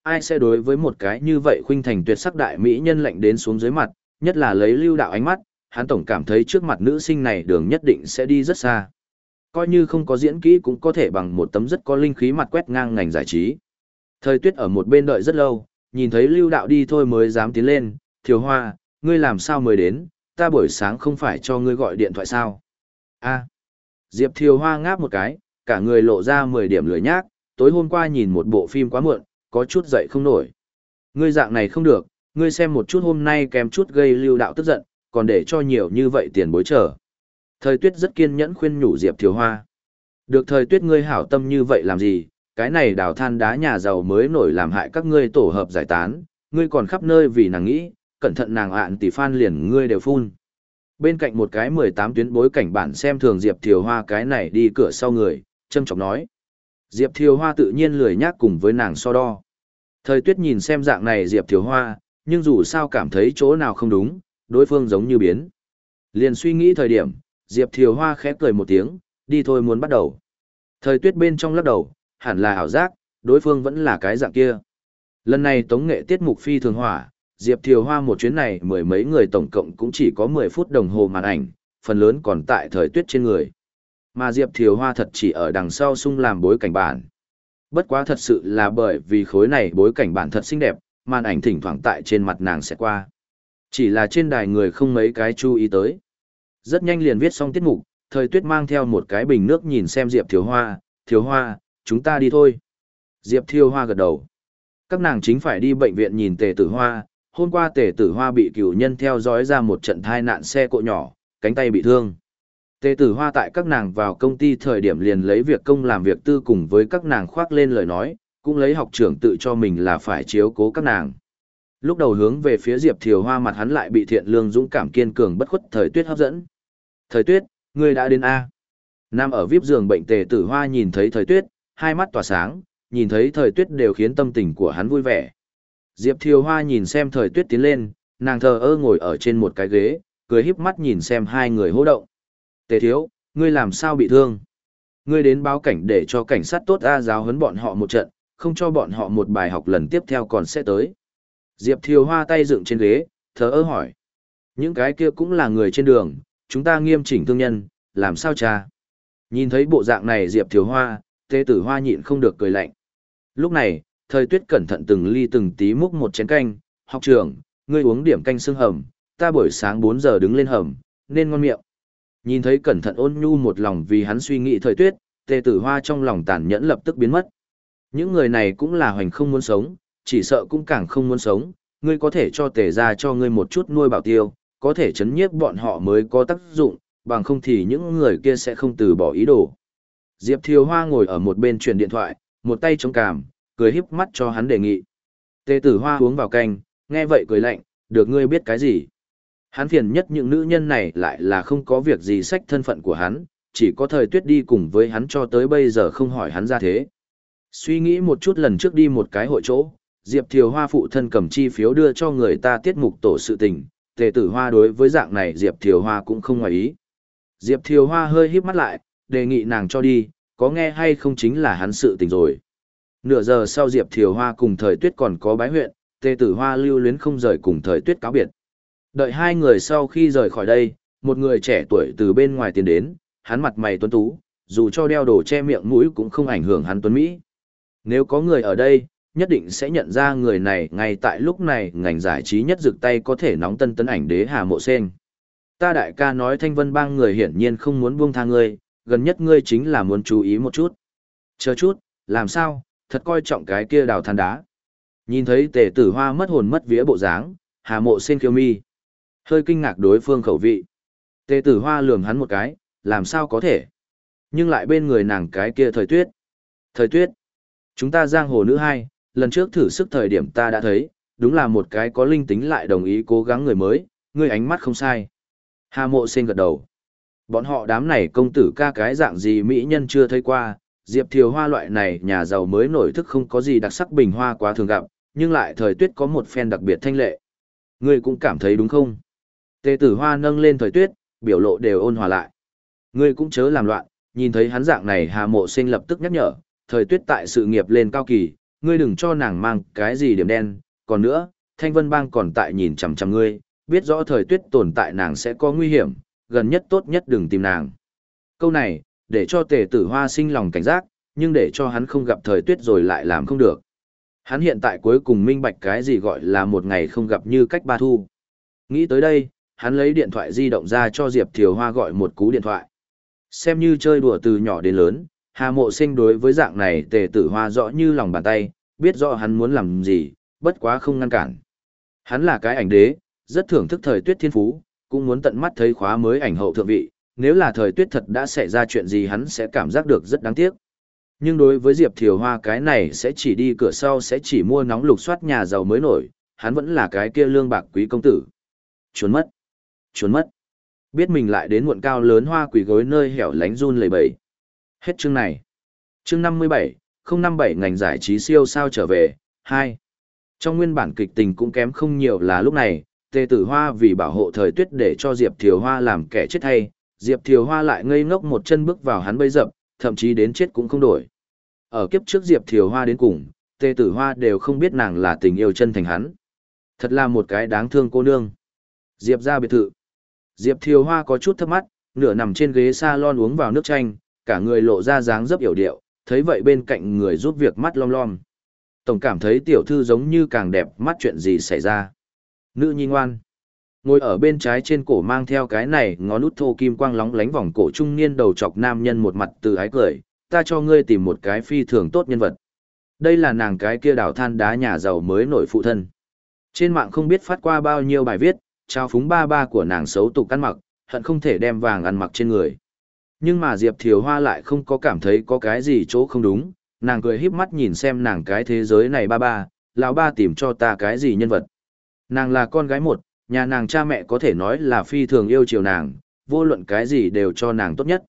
Ai sẽ đối với một cái như vậy khuynh thành tuyệt sắc đại mỹ nhân lạnh đến xuống dưới mặt, nhất là lấy lưu đạo ánh mắt, hắn tổng cảm thấy trước mặt nữ sinh này đường nhất định sẽ đi rất xa. Coi như không có diễn kỹ cũng có thể bằng một tấm rất có linh khí mặt quét ngang ngành giải trí. Thời tuyết ở một bên đợi rất lâu, nhìn thấy lưu đạo đi thôi mới dám tiến lên, thiếu hoa, ngươi làm sao mới đến, ta buổi sáng không phải cho ngươi gọi điện thoại sao? A Diệp Thiều Hoa ngáp một cái, cả người lộ ra 10 điểm lười nhác, tối hôm qua nhìn một bộ phim quá muộn, có chút dậy không nổi. Ngươi dạng này không được, ngươi xem một chút hôm nay kèm chút gây lưu đạo tức giận, còn để cho nhiều như vậy tiền bối trở. Thời tuyết rất kiên nhẫn khuyên nhủ Diệp Thiều Hoa. Được thời tuyết ngươi hảo tâm như vậy làm gì, cái này đào than đá nhà giàu mới nổi làm hại các ngươi tổ hợp giải tán, ngươi còn khắp nơi vì nàng nghĩ, cẩn thận nàng ạn tỷ phan liền ngươi đều phun. Bên cạnh một cái 18 tuyến bối cảnh bản xem thường Diệp Thiều Hoa cái này đi cửa sau người, châm chọc nói. Diệp Thiều Hoa tự nhiên lười nhác cùng với nàng so đo. Thời tuyết nhìn xem dạng này Diệp Thiều Hoa, nhưng dù sao cảm thấy chỗ nào không đúng, đối phương giống như biến. Liền suy nghĩ thời điểm, Diệp Thiều Hoa khẽ cười một tiếng, đi thôi muốn bắt đầu. Thời tuyết bên trong lắc đầu, hẳn là ảo giác, đối phương vẫn là cái dạng kia. Lần này tống nghệ tiết mục phi thường hỏa, Diệp Thiều Hoa một chuyến này mười mấy người tổng cộng cũng chỉ có 10 phút đồng hồ màn ảnh, phần lớn còn tại thời tuyết trên người. Mà Diệp Thiều Hoa thật chỉ ở đằng sau sung làm bối cảnh bản. Bất quá thật sự là bởi vì khối này bối cảnh bản thật xinh đẹp, màn ảnh thỉnh thoảng tại trên mặt nàng sẽ qua. Chỉ là trên đài người không mấy cái chú ý tới. Rất nhanh liền viết xong tiết mục, thời tuyết mang theo một cái bình nước nhìn xem Diệp Thiều Hoa, Thiều Hoa, chúng ta đi thôi. Diệp Thiều Hoa gật đầu. Các nàng chính phải đi bệnh viện nhìn tề tử hoa, hôm qua tề tử hoa bị cửu nhân theo dõi ra một trận thai nạn xe cộ nhỏ, cánh tay bị thương. Tề tử hoa tại các nàng vào công ty thời điểm liền lấy việc công làm việc tư cùng với các nàng khoác lên lời nói, cũng lấy học trưởng tự cho mình là phải chiếu cố các nàng. Lúc đầu hướng về phía Diệp Thiều Hoa mặt hắn lại bị thiện lương dũng cảm kiên cường bất khuất thời tuyết hấp dẫn. Thời tuyết, ngươi đã đến A. Nam ở vip giường bệnh tề tử hoa nhìn thấy thời tuyết, hai mắt tỏa sáng, nhìn thấy thời tuyết đều khiến tâm tình của hắn vui vẻ. Diệp Thiều Hoa nhìn xem thời tuyết tiến lên, nàng thờ ơ ngồi ở trên một cái ghế, cười híp mắt nhìn xem hai người hô động. Tề thiếu, ngươi làm sao bị thương? Ngươi đến báo cảnh để cho cảnh sát tốt A giáo huấn bọn họ một trận, không cho bọn họ một bài học lần tiếp theo còn sẽ tới. Diệp Thiều Hoa tay dựng trên ghế, thờ ơ hỏi. Những cái kia cũng là người trên đường, chúng ta nghiêm chỉnh thương nhân, làm sao cha? Nhìn thấy bộ dạng này Diệp Thiều Hoa, tê tử Hoa nhịn không được cười lạnh. Lúc này, thời tuyết cẩn thận từng ly từng tí múc một chén canh, học trưởng, ngươi uống điểm canh xương hầm, ta buổi sáng 4 giờ đứng lên hầm, nên ngon miệng. Nhìn thấy cẩn thận ôn nhu một lòng vì hắn suy nghĩ thời tuyết, tề tử hoa trong lòng tàn nhẫn lập tức biến mất. Những người này cũng là hoành không muốn sống, chỉ sợ cũng càng không muốn sống, ngươi có thể cho tề ra cho ngươi một chút nuôi bảo tiêu, có thể chấn nhiếp bọn họ mới có tác dụng, bằng không thì những người kia sẽ không từ bỏ ý đồ. Diệp Thiều Hoa ngồi ở một bên truyền điện thoại, một tay chống cằm, cười híp mắt cho hắn đề nghị. Tề tử Hoa uống vào canh, nghe vậy cười lạnh, được ngươi biết cái gì. Hắn phiền nhất những nữ nhân này lại là không có việc gì sách thân phận của hắn, chỉ có thời tuyết đi cùng với hắn cho tới bây giờ không hỏi hắn ra thế. Suy nghĩ một chút lần trước đi một cái hội chỗ, Diệp Thiều Hoa phụ thân cầm chi phiếu đưa cho người ta tiết mục tổ sự tình, tề tử hoa đối với dạng này Diệp Thiều Hoa cũng không ngoài ý. Diệp Thiều Hoa hơi híp mắt lại, đề nghị nàng cho đi, có nghe hay không chính là hắn sự tình rồi. Nửa giờ sau Diệp Thiều Hoa cùng thời tuyết còn có bái huyện, tề tử hoa lưu luyến không rời cùng thời tuyết cáo biệt. Đợi hai người sau khi rời khỏi đây, một người trẻ tuổi từ bên ngoài tiến đến, hắn mặt mày tuấn tú, dù cho đeo đồ che miệng mũi cũng không ảnh hưởng hắn tuấn Mỹ. Nếu có người ở đây, nhất định sẽ nhận ra người này ngay tại lúc này ngành giải trí nhất rực tay có thể nóng tân tấn ảnh đế Hà Mộ Sen. Ta đại ca nói thanh vân bang người hiển nhiên không muốn buông tha ngươi, gần nhất ngươi chính là muốn chú ý một chút. Chờ chút, làm sao, thật coi trọng cái kia đào than đá. Nhìn thấy tề tử hoa mất hồn mất vía bộ dáng, Hà Mộ Sen kiêu mi. Hơi kinh ngạc đối phương khẩu vị. Tề tử hoa lườm hắn một cái, làm sao có thể. Nhưng lại bên người nàng cái kia thời tuyết. Thời tuyết. Chúng ta giang hồ nữ hai, lần trước thử sức thời điểm ta đã thấy, đúng là một cái có linh tính lại đồng ý cố gắng người mới, ngươi ánh mắt không sai. Hà mộ sen gật đầu. Bọn họ đám này công tử ca cái dạng gì mỹ nhân chưa thấy qua, Diệp Thiều Hoa loại này nhà giàu mới nổi thức không có gì đặc sắc bình hoa quá thường gặp, nhưng lại thời tuyết có một phen đặc biệt thanh lệ. Ngươi cũng cảm thấy đúng không? Tề tử hoa nâng lên thời tuyết, biểu lộ đều ôn hòa lại. Ngươi cũng chớ làm loạn, nhìn thấy hắn dạng này hà mộ sinh lập tức nhắc nhở, thời tuyết tại sự nghiệp lên cao kỳ, ngươi đừng cho nàng mang cái gì điểm đen, còn nữa, thanh vân bang còn tại nhìn chằm chằm ngươi, biết rõ thời tuyết tồn tại nàng sẽ có nguy hiểm, gần nhất tốt nhất đừng tìm nàng. Câu này, để cho tề tử hoa sinh lòng cảnh giác, nhưng để cho hắn không gặp thời tuyết rồi lại làm không được. Hắn hiện tại cuối cùng minh bạch cái gì gọi là một ngày không gặp như cách ba thu. Nghĩ tới đây, hắn lấy điện thoại di động ra cho Diệp Thiều Hoa gọi một cú điện thoại. Xem như chơi đùa từ nhỏ đến lớn, Hà Mộ Sinh đối với dạng này tề tử hoa rõ như lòng bàn tay, biết rõ hắn muốn làm gì, bất quá không ngăn cản. Hắn là cái ảnh đế, rất thưởng thức thời tuyết thiên phú, cũng muốn tận mắt thấy khóa mới ảnh hậu thượng vị, nếu là thời tuyết thật đã xảy ra chuyện gì hắn sẽ cảm giác được rất đáng tiếc. Nhưng đối với Diệp Thiều Hoa cái này sẽ chỉ đi cửa sau sẽ chỉ mua nóng lục soát nhà giàu mới nổi, hắn vẫn là cái kia lương bạc quý công tử. Trốn mất. Trốn mất. Biết mình lại đến muộn cao lớn hoa quỷ gối nơi hẻo lánh run lầy bầy. Hết chương này. Chương 57, 057 ngành giải trí siêu sao trở về, 2. Trong nguyên bản kịch tình cũng kém không nhiều là lúc này, Tề Tử Hoa vì bảo hộ thời tuyết để cho Diệp Thiều Hoa làm kẻ chết hay, Diệp Thiều Hoa lại ngây ngốc một chân bước vào hắn bây dập, thậm chí đến chết cũng không đổi. Ở kiếp trước Diệp Thiều Hoa đến cùng, Tề Tử Hoa đều không biết nàng là tình yêu chân thành hắn. Thật là một cái đáng thương cô nương. Diệp ra biệt thự. Diệp Thiều Hoa có chút thấp mắt, nửa nằm trên ghế salon uống vào nước chanh, cả người lộ ra dáng dấp hiểu điệu, thấy vậy bên cạnh người giúp việc mắt lom lom. Tổng cảm thấy tiểu thư giống như càng đẹp mắt chuyện gì xảy ra. Nữ nhi ngoan. Ngồi ở bên trái trên cổ mang theo cái này ngón út thô kim quang lóng lánh vòng cổ trung niên đầu chọc nam nhân một mặt từ ái cười, ta cho ngươi tìm một cái phi thường tốt nhân vật. Đây là nàng cái kia đảo than đá nhà giàu mới nổi phụ thân. Trên mạng không biết phát qua bao nhiêu bài viết, trao phúng ba ba của nàng xấu tục ăn mặc, hận không thể đem vàng ăn mặc trên người. Nhưng mà Diệp Thiều Hoa lại không có cảm thấy có cái gì chỗ không đúng, nàng cười híp mắt nhìn xem nàng cái thế giới này ba ba, lão ba tìm cho ta cái gì nhân vật. Nàng là con gái một, nhà nàng cha mẹ có thể nói là phi thường yêu chiều nàng, vô luận cái gì đều cho nàng tốt nhất.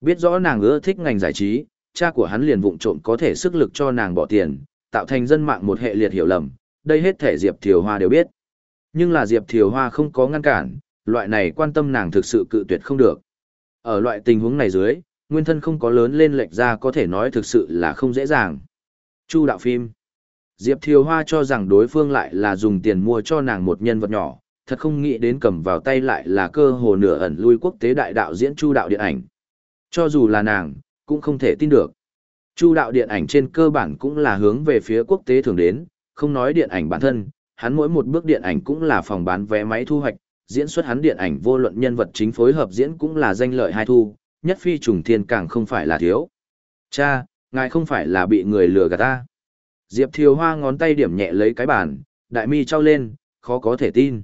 Biết rõ nàng ưa thích ngành giải trí, cha của hắn liền vụng trộm có thể sức lực cho nàng bỏ tiền, tạo thành dân mạng một hệ liệt hiểu lầm, đây hết thể Diệp Thiều Hoa đều biết. Nhưng là Diệp Thiều Hoa không có ngăn cản, loại này quan tâm nàng thực sự cự tuyệt không được. Ở loại tình huống này dưới, nguyên thân không có lớn lên lệch ra có thể nói thực sự là không dễ dàng. Chu đạo phim. Diệp Thiều Hoa cho rằng đối phương lại là dùng tiền mua cho nàng một nhân vật nhỏ, thật không nghĩ đến cầm vào tay lại là cơ hồ nửa ẩn lui quốc tế đại đạo diễn Chu đạo điện ảnh. Cho dù là nàng, cũng không thể tin được. Chu đạo điện ảnh trên cơ bản cũng là hướng về phía quốc tế thường đến, không nói điện ảnh bản thân, hắn mỗi một bước điện ảnh cũng là phòng bán vé máy thu hoạch, diễn xuất hắn điện ảnh vô luận nhân vật chính phối hợp diễn cũng là danh lợi hai thu, nhất phi trùng thiên càng không phải là thiếu. Cha, ngài không phải là bị người lừa gạt ta. Diệp Thiều Hoa ngón tay điểm nhẹ lấy cái bàn, đại mi trao lên, khó có thể tin.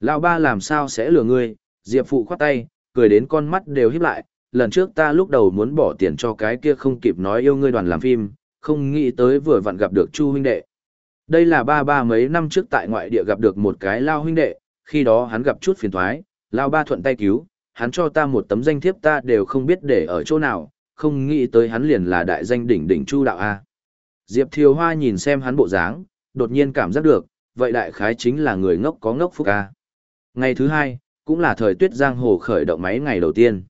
Lão ba làm sao sẽ lừa ngươi, Diệp Phụ khoát tay, cười đến con mắt đều híp lại, lần trước ta lúc đầu muốn bỏ tiền cho cái kia không kịp nói yêu ngươi đoàn làm phim, không nghĩ tới vừa vặn gặp được Chu huynh đệ. Đây là ba ba mấy năm trước tại ngoại địa gặp được một cái lao huynh đệ, khi đó hắn gặp chút phiền thoái, lao ba thuận tay cứu, hắn cho ta một tấm danh thiếp ta đều không biết để ở chỗ nào, không nghĩ tới hắn liền là đại danh đỉnh đỉnh Chu đạo a. Diệp Thiều Hoa nhìn xem hắn bộ dáng, đột nhiên cảm giác được, vậy đại khái chính là người ngốc có ngốc phúc a. Ngày thứ hai, cũng là thời tuyết giang hồ khởi động máy ngày đầu tiên.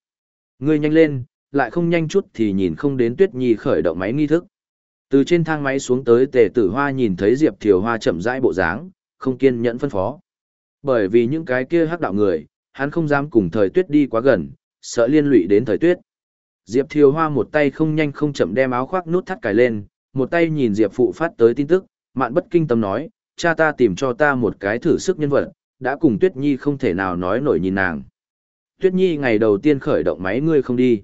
Ngươi nhanh lên, lại không nhanh chút thì nhìn không đến tuyết nhi khởi động máy nghi thức. Từ trên thang máy xuống tới tề tử hoa nhìn thấy Diệp Thiều Hoa chậm rãi bộ dáng, không kiên nhẫn phân phó. Bởi vì những cái kia hắc đạo người, hắn không dám cùng thời tuyết đi quá gần, sợ liên lụy đến thời tuyết. Diệp Thiều Hoa một tay không nhanh không chậm đem áo khoác nút thắt cài lên, một tay nhìn Diệp Phụ phát tới tin tức, mạn bất kinh tâm nói, cha ta tìm cho ta một cái thử sức nhân vật, đã cùng Tuyết Nhi không thể nào nói nổi nhìn nàng. Tuyết Nhi ngày đầu tiên khởi động máy ngươi không đi.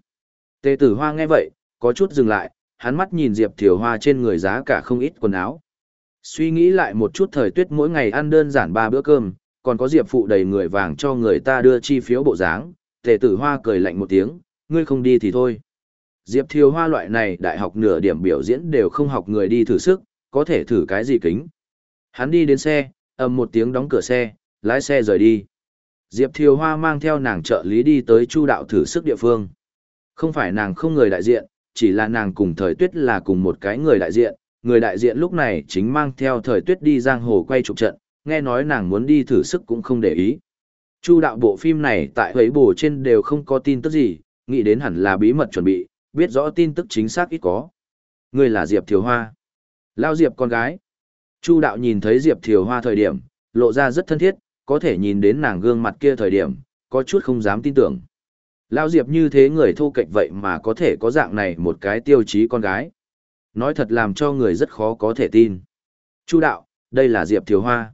Tề tử hoa nghe vậy, có chút dừng lại, hắn mắt nhìn Diệp Thiều Hoa trên người giá cả không ít quần áo. Suy nghĩ lại một chút thời tuyết mỗi ngày ăn đơn giản ba bữa cơm, còn có Diệp phụ đầy người vàng cho người ta đưa chi phiếu bộ dáng, tề tử hoa cười lạnh một tiếng, ngươi không đi thì thôi. Diệp Thiều Hoa loại này đại học nửa điểm biểu diễn đều không học người đi thử sức, có thể thử cái gì kính. Hắn đi đến xe, ầm một tiếng đóng cửa xe, lái xe rời đi. Diệp Thiều Hoa mang theo nàng trợ lý đi tới Chu đạo thử sức địa phương. Không phải nàng không người đại diện, chỉ là nàng cùng thời tuyết là cùng một cái người đại diện. Người đại diện lúc này chính mang theo thời tuyết đi giang hồ quay trục trận, nghe nói nàng muốn đi thử sức cũng không để ý. Chu đạo bộ phim này tại hấy bổ trên đều không có tin tức gì, nghĩ đến hẳn là bí mật chuẩn bị, biết rõ tin tức chính xác ít có. Người là Diệp Thiều Hoa. Lao Diệp con gái. Chu đạo nhìn thấy Diệp Thiều Hoa thời điểm, lộ ra rất thân thiết, có thể nhìn đến nàng gương mặt kia thời điểm, có chút không dám tin tưởng. Lao Diệp như thế người thô kệch vậy mà có thể có dạng này một cái tiêu chí con gái. Nói thật làm cho người rất khó có thể tin. Chu đạo, đây là Diệp Thiếu Hoa.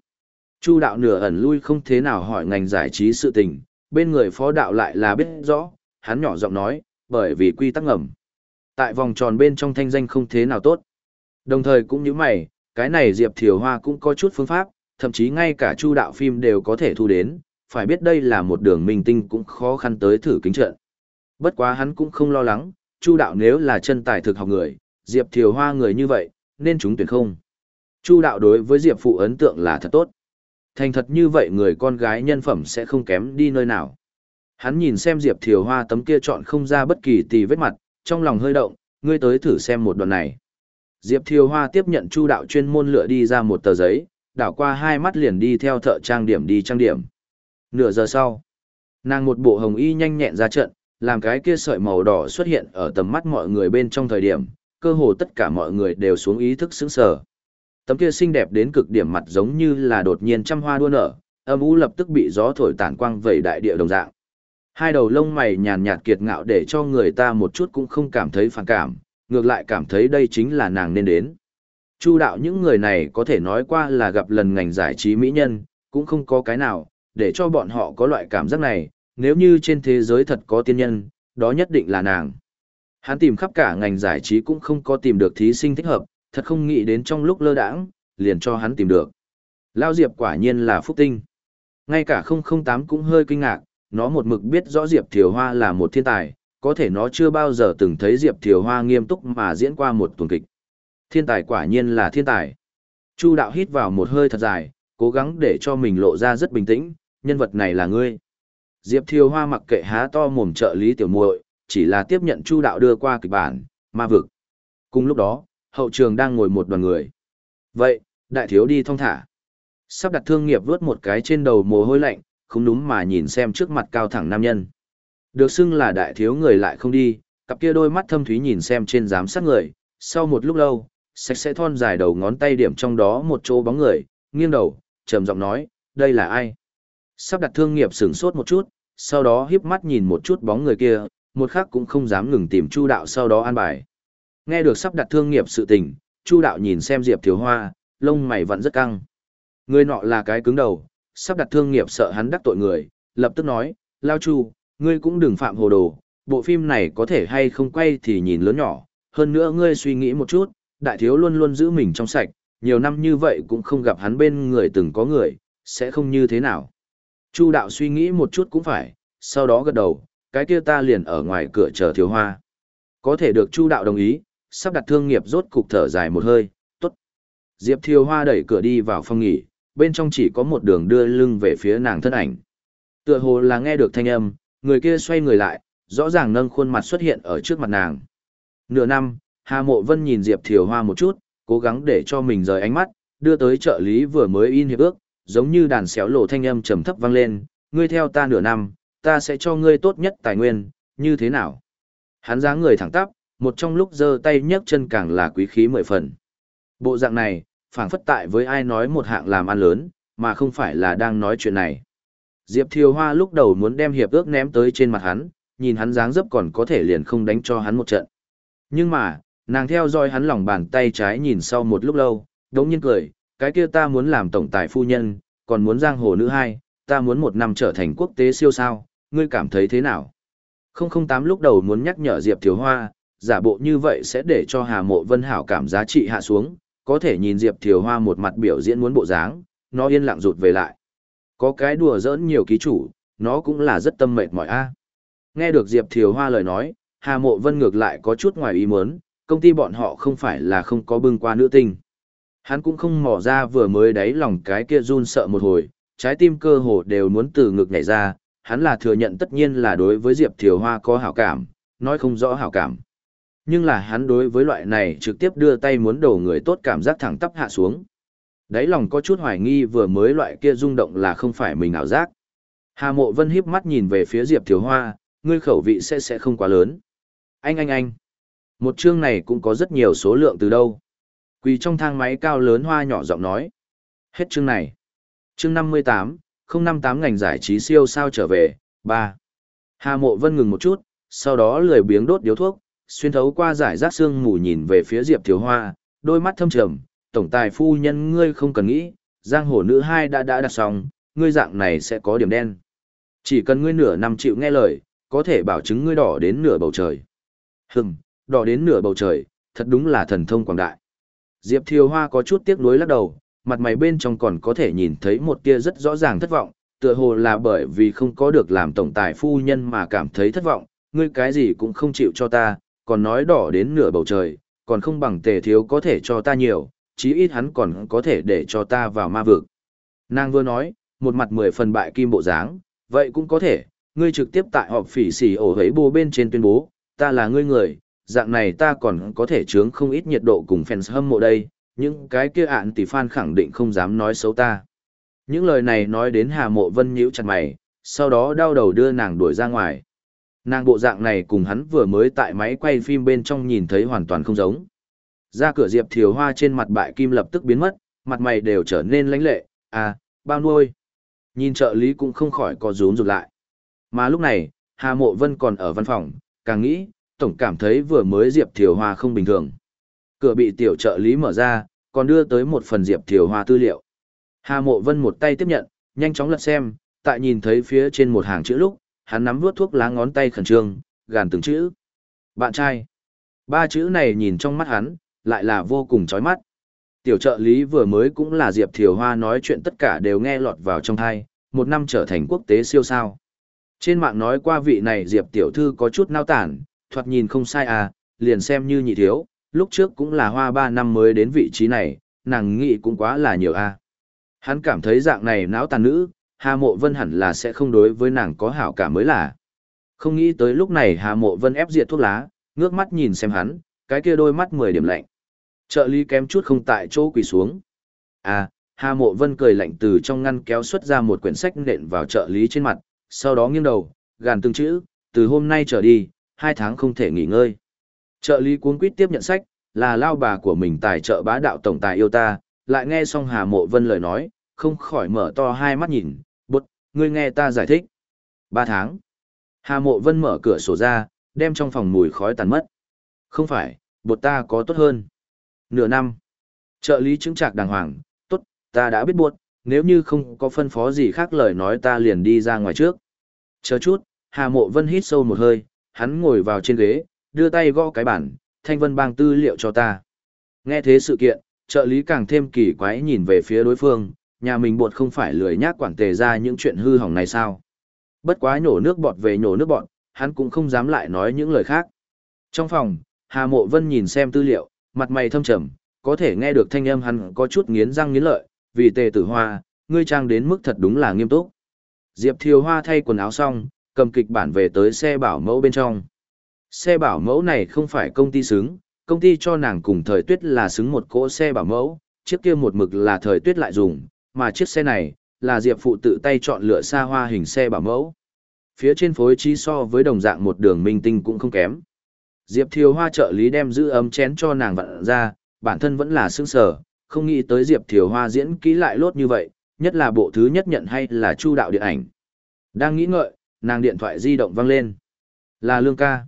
Chu đạo nửa ẩn lui không thế nào hỏi ngành giải trí sự tình, bên người phó đạo lại là biết rõ, hắn nhỏ giọng nói, bởi vì quy tắc ngầm. Tại vòng tròn bên trong thanh danh không thế nào tốt. Đồng thời cũng như mày, cái này Diệp Thiều Hoa cũng có chút phương pháp, thậm chí ngay cả chu đạo phim đều có thể thu đến, phải biết đây là một đường minh tinh cũng khó khăn tới thử kính trận. Bất quá hắn cũng không lo lắng, chu đạo nếu là chân tài thực học người, Diệp Thiều Hoa người như vậy, nên chúng tuyển không. Chu đạo đối với Diệp Phụ ấn tượng là thật tốt. Thành thật như vậy người con gái nhân phẩm sẽ không kém đi nơi nào. Hắn nhìn xem Diệp Thiều Hoa tấm kia chọn không ra bất kỳ tì vết mặt, trong lòng hơi động, ngươi tới thử xem một đoạn này. Diệp Thiều Hoa tiếp nhận Chu đạo chuyên môn lựa đi ra một tờ giấy, đảo qua hai mắt liền đi theo thợ trang điểm đi trang điểm. Nửa giờ sau, nàng một bộ hồng y nhanh nhẹn ra trận, làm cái kia sợi màu đỏ xuất hiện ở tầm mắt mọi người bên trong thời điểm, cơ hồ tất cả mọi người đều xuống ý thức sững sờ. Tấm kia xinh đẹp đến cực điểm mặt giống như là đột nhiên trăm hoa đua nở, âm u lập tức bị gió thổi tản quang vẩy đại địa đồng dạng. Hai đầu lông mày nhàn nhạt kiệt ngạo để cho người ta một chút cũng không cảm thấy phản cảm, ngược lại cảm thấy đây chính là nàng nên đến. Chu đạo những người này có thể nói qua là gặp lần ngành giải trí mỹ nhân, cũng không có cái nào, để cho bọn họ có loại cảm giác này, nếu như trên thế giới thật có tiên nhân, đó nhất định là nàng. Hắn tìm khắp cả ngành giải trí cũng không có tìm được thí sinh thích hợp, thật không nghĩ đến trong lúc lơ đãng, liền cho hắn tìm được. Lao Diệp quả nhiên là phúc tinh. Ngay cả 008 cũng hơi kinh ngạc, nó một mực biết rõ Diệp Thiều Hoa là một thiên tài, có thể nó chưa bao giờ từng thấy Diệp Thiều Hoa nghiêm túc mà diễn qua một tuần kịch. Thiên tài quả nhiên là thiên tài. Chu đạo hít vào một hơi thật dài, cố gắng để cho mình lộ ra rất bình tĩnh, nhân vật này là ngươi. Diệp Thiều Hoa mặc kệ há to mồm trợ lý tiểu muội, chỉ là tiếp nhận Chu đạo đưa qua kịch bản, ma vực. Cùng lúc đó, hậu trường đang ngồi một đoàn người. Vậy, đại thiếu đi thong thả. Sắp đặt thương nghiệp vớt một cái trên đầu mồ hôi lạnh, không đúng mà nhìn xem trước mặt cao thẳng nam nhân. Được xưng là đại thiếu người lại không đi, cặp kia đôi mắt thâm thúy nhìn xem trên giám sát người, sau một lúc lâu, sạch sẽ thon dài đầu ngón tay điểm trong đó một chỗ bóng người, nghiêng đầu, trầm giọng nói, đây là ai? Sắp đặt thương nghiệp sửng sốt một chút, sau đó híp mắt nhìn một chút bóng người kia, một khắc cũng không dám ngừng tìm Chu đạo sau đó an bài. Nghe được sắp đặt thương nghiệp sự tình, Chu đạo nhìn xem Diệp Thiếu Hoa, lông mày vẫn rất căng. Người nọ là cái cứng đầu, sắp đặt thương nghiệp sợ hắn đắc tội người, lập tức nói, Lao Chu, ngươi cũng đừng phạm hồ đồ, bộ phim này có thể hay không quay thì nhìn lớn nhỏ, hơn nữa ngươi suy nghĩ một chút, đại thiếu luôn luôn giữ mình trong sạch, nhiều năm như vậy cũng không gặp hắn bên người từng có người, sẽ không như thế nào. Chu đạo suy nghĩ một chút cũng phải, sau đó gật đầu, cái kia ta liền ở ngoài cửa chờ thiếu hoa. Có thể được Chu đạo đồng ý, sắp đặt thương nghiệp rốt cục thở dài một hơi, tốt. Diệp Thiếu Hoa đẩy cửa đi vào phòng nghỉ, bên trong chỉ có một đường đưa lưng về phía nàng thân ảnh. Tựa hồ là nghe được thanh âm, người kia xoay người lại, rõ ràng nâng khuôn mặt xuất hiện ở trước mặt nàng. Nửa năm, Hà Mộ Vân nhìn Diệp Thiều Hoa một chút, cố gắng để cho mình rời ánh mắt, đưa tới trợ lý vừa mới in hiệp ước, giống như đàn xéo lộ thanh âm trầm thấp vang lên, ngươi theo ta nửa năm, ta sẽ cho ngươi tốt nhất tài nguyên, như thế nào? Hắn dáng người thẳng tắp, một trong lúc giơ tay nhấc chân càng là quý khí mười phần. Bộ dạng này, phảng phất tại với ai nói một hạng làm ăn lớn, mà không phải là đang nói chuyện này. Diệp Thiều Hoa lúc đầu muốn đem hiệp ước ném tới trên mặt hắn, nhìn hắn dáng dấp còn có thể liền không đánh cho hắn một trận. Nhưng mà, nàng theo dõi hắn lòng bàn tay trái nhìn sau một lúc lâu, đống nhiên cười, cái kia ta muốn làm tổng tài phu nhân, còn muốn giang hồ nữ hai, ta muốn một năm trở thành quốc tế siêu sao, ngươi cảm thấy thế nào? 008 lúc đầu muốn nhắc nhở Diệp Thiếu Hoa, giả bộ như vậy sẽ để cho Hà Mộ Vân hảo cảm giá trị hạ xuống, có thể nhìn Diệp Thiều Hoa một mặt biểu diễn muốn bộ dáng, nó yên lặng rụt về lại. Có cái đùa giỡn nhiều ký chủ, nó cũng là rất tâm mệt mỏi a. Nghe được Diệp Thiều Hoa lời nói, Hà Mộ Vân ngược lại có chút ngoài ý muốn, công ty bọn họ không phải là không có bưng qua nữ tinh. Hắn cũng không mò ra vừa mới đáy lòng cái kia run sợ một hồi, trái tim cơ hồ đều muốn từ ngực nhảy ra, hắn là thừa nhận tất nhiên là đối với Diệp Thiều Hoa có hảo cảm, nói không rõ hảo cảm. Nhưng là hắn đối với loại này trực tiếp đưa tay muốn đổ người tốt cảm giác thẳng tắp hạ xuống. Đáy lòng có chút hoài nghi vừa mới loại kia rung động là không phải mình ảo giác. Hà Mộ Vân hiếp mắt nhìn về phía Diệp Thiều Hoa, ngươi khẩu vị sẽ sẽ không quá lớn. Anh anh anh. Một chương này cũng có rất nhiều số lượng từ đâu. Quỳ trong thang máy cao lớn hoa nhỏ giọng nói. Hết chương này. Chương 58, 058 ngành giải trí siêu sao trở về, 3. Hà Mộ Vân ngừng một chút, sau đó lười biếng đốt điếu thuốc, xuyên thấu qua giải rác xương mù nhìn về phía Diệp Thiếu Hoa, đôi mắt thâm trầm, tổng tài phu nhân ngươi không cần nghĩ, giang hồ nữ hai đã đã đặt xong, ngươi dạng này sẽ có điểm đen. Chỉ cần ngươi nửa năm chịu nghe lời, có thể bảo chứng ngươi đỏ đến nửa bầu trời. Hừm, đỏ đến nửa bầu trời, thật đúng là thần thông quảng đại. Diệp Thiều Hoa có chút tiếc nuối lắc đầu, mặt mày bên trong còn có thể nhìn thấy một tia rất rõ ràng thất vọng, tựa hồ là bởi vì không có được làm tổng tài phu nhân mà cảm thấy thất vọng, ngươi cái gì cũng không chịu cho ta, còn nói đỏ đến nửa bầu trời, còn không bằng tề thiếu có thể cho ta nhiều, chí ít hắn còn có thể để cho ta vào ma vực. Nàng vừa nói, một mặt mười phần bại kim bộ dáng, vậy cũng có thể, ngươi trực tiếp tại họp phỉ xỉ ổ hấy bù bên trên tuyên bố, ta là ngươi người, dạng này ta còn có thể chướng không ít nhiệt độ cùng fans hâm mộ đây, những cái kia ạn tỷ fan khẳng định không dám nói xấu ta. Những lời này nói đến Hà Mộ Vân nhíu chặt mày, sau đó đau đầu đưa nàng đuổi ra ngoài. Nàng bộ dạng này cùng hắn vừa mới tại máy quay phim bên trong nhìn thấy hoàn toàn không giống. Ra cửa Diệp Thiều Hoa trên mặt bại kim lập tức biến mất, mặt mày đều trở nên lãnh lệ, à, bao nuôi. Nhìn trợ lý cũng không khỏi có rúm rụt lại. Mà lúc này, Hà Mộ Vân còn ở văn phòng, càng nghĩ, tổng cảm thấy vừa mới Diệp Thiều Hoa không bình thường. Cửa bị tiểu trợ lý mở ra, còn đưa tới một phần Diệp Thiều Hoa tư liệu. Hà Mộ Vân một tay tiếp nhận, nhanh chóng lật xem, tại nhìn thấy phía trên một hàng chữ lúc, hắn nắm vuốt thuốc lá ngón tay khẩn trương, gàn từng chữ. Bạn trai. Ba chữ này nhìn trong mắt hắn, lại là vô cùng chói mắt. Tiểu trợ lý vừa mới cũng là Diệp Thiều Hoa nói chuyện tất cả đều nghe lọt vào trong thai, một năm trở thành quốc tế siêu sao. Trên mạng nói qua vị này Diệp Tiểu Thư có chút nao tản, thoạt nhìn không sai à, liền xem như nhị thiếu, lúc trước cũng là hoa ba năm mới đến vị trí này, nàng nghĩ cũng quá là nhiều a. À. Hắn cảm thấy dạng này não tàn nữ, Hà Mộ Vân hẳn là sẽ không đối với nàng có hảo cảm mới là. Không nghĩ tới lúc này Hà Mộ Vân ép diệt thuốc lá, ngước mắt nhìn xem hắn, cái kia đôi mắt mười điểm lạnh. Trợ lý kém chút không tại chỗ quỳ xuống. À, Hà Mộ Vân cười lạnh từ trong ngăn kéo xuất ra một quyển sách nện vào trợ lý trên mặt, sau đó nghiêng đầu, gàn từng chữ, từ hôm nay trở đi, hai tháng không thể nghỉ ngơi. Trợ lý cuốn quýt tiếp nhận sách, là lao bà của mình tài trợ bá đạo tổng tài yêu ta, lại nghe xong Hà Mộ Vân lời nói, không khỏi mở to hai mắt nhìn, bụt, ngươi nghe ta giải thích. Ba tháng. Hà Mộ Vân mở cửa sổ ra, đem trong phòng mùi khói tàn mất. Không phải, bột ta có tốt hơn. Nửa năm. Trợ lý chứng trạc đàng hoàng, tốt, ta đã biết buộc, nếu như không có phân phó gì khác lời nói ta liền đi ra ngoài trước. Chờ chút, Hà Mộ Vân hít sâu một hơi, hắn ngồi vào trên ghế, đưa tay gõ cái bản, thanh vân bang tư liệu cho ta. Nghe thế sự kiện, trợ lý càng thêm kỳ quái nhìn về phía đối phương, nhà mình bột không phải lười nhác quản tề ra những chuyện hư hỏng này sao. Bất quá nhổ nước bọt về nhổ nước bọt, hắn cũng không dám lại nói những lời khác. Trong phòng, Hà Mộ Vân nhìn xem tư liệu, mặt mày thâm trầm, có thể nghe được thanh âm hắn có chút nghiến răng nghiến lợi, vì tề tử hoa, ngươi trang đến mức thật đúng là nghiêm túc. Diệp Thiều Hoa thay quần áo xong, cầm kịch bản về tới xe bảo mẫu bên trong. Xe bảo mẫu này không phải công ty xứng, công ty cho nàng cùng thời tuyết là xứng một cỗ xe bảo mẫu, chiếc kia một mực là thời tuyết lại dùng, mà chiếc xe này, là Diệp Phụ tự tay chọn lựa xa hoa hình xe bảo mẫu. Phía trên phối trí so với đồng dạng một đường minh tinh cũng không kém. Diệp Thiều Hoa trợ lý đem giữ ấm chén cho nàng vặn ra, bản thân vẫn là sững sở, không nghĩ tới Diệp Thiều Hoa diễn kỹ lại lốt như vậy, nhất là bộ thứ nhất nhận hay là chu đạo điện ảnh. Đang nghĩ ngợi, nàng điện thoại di động vang lên. Là Lương ca.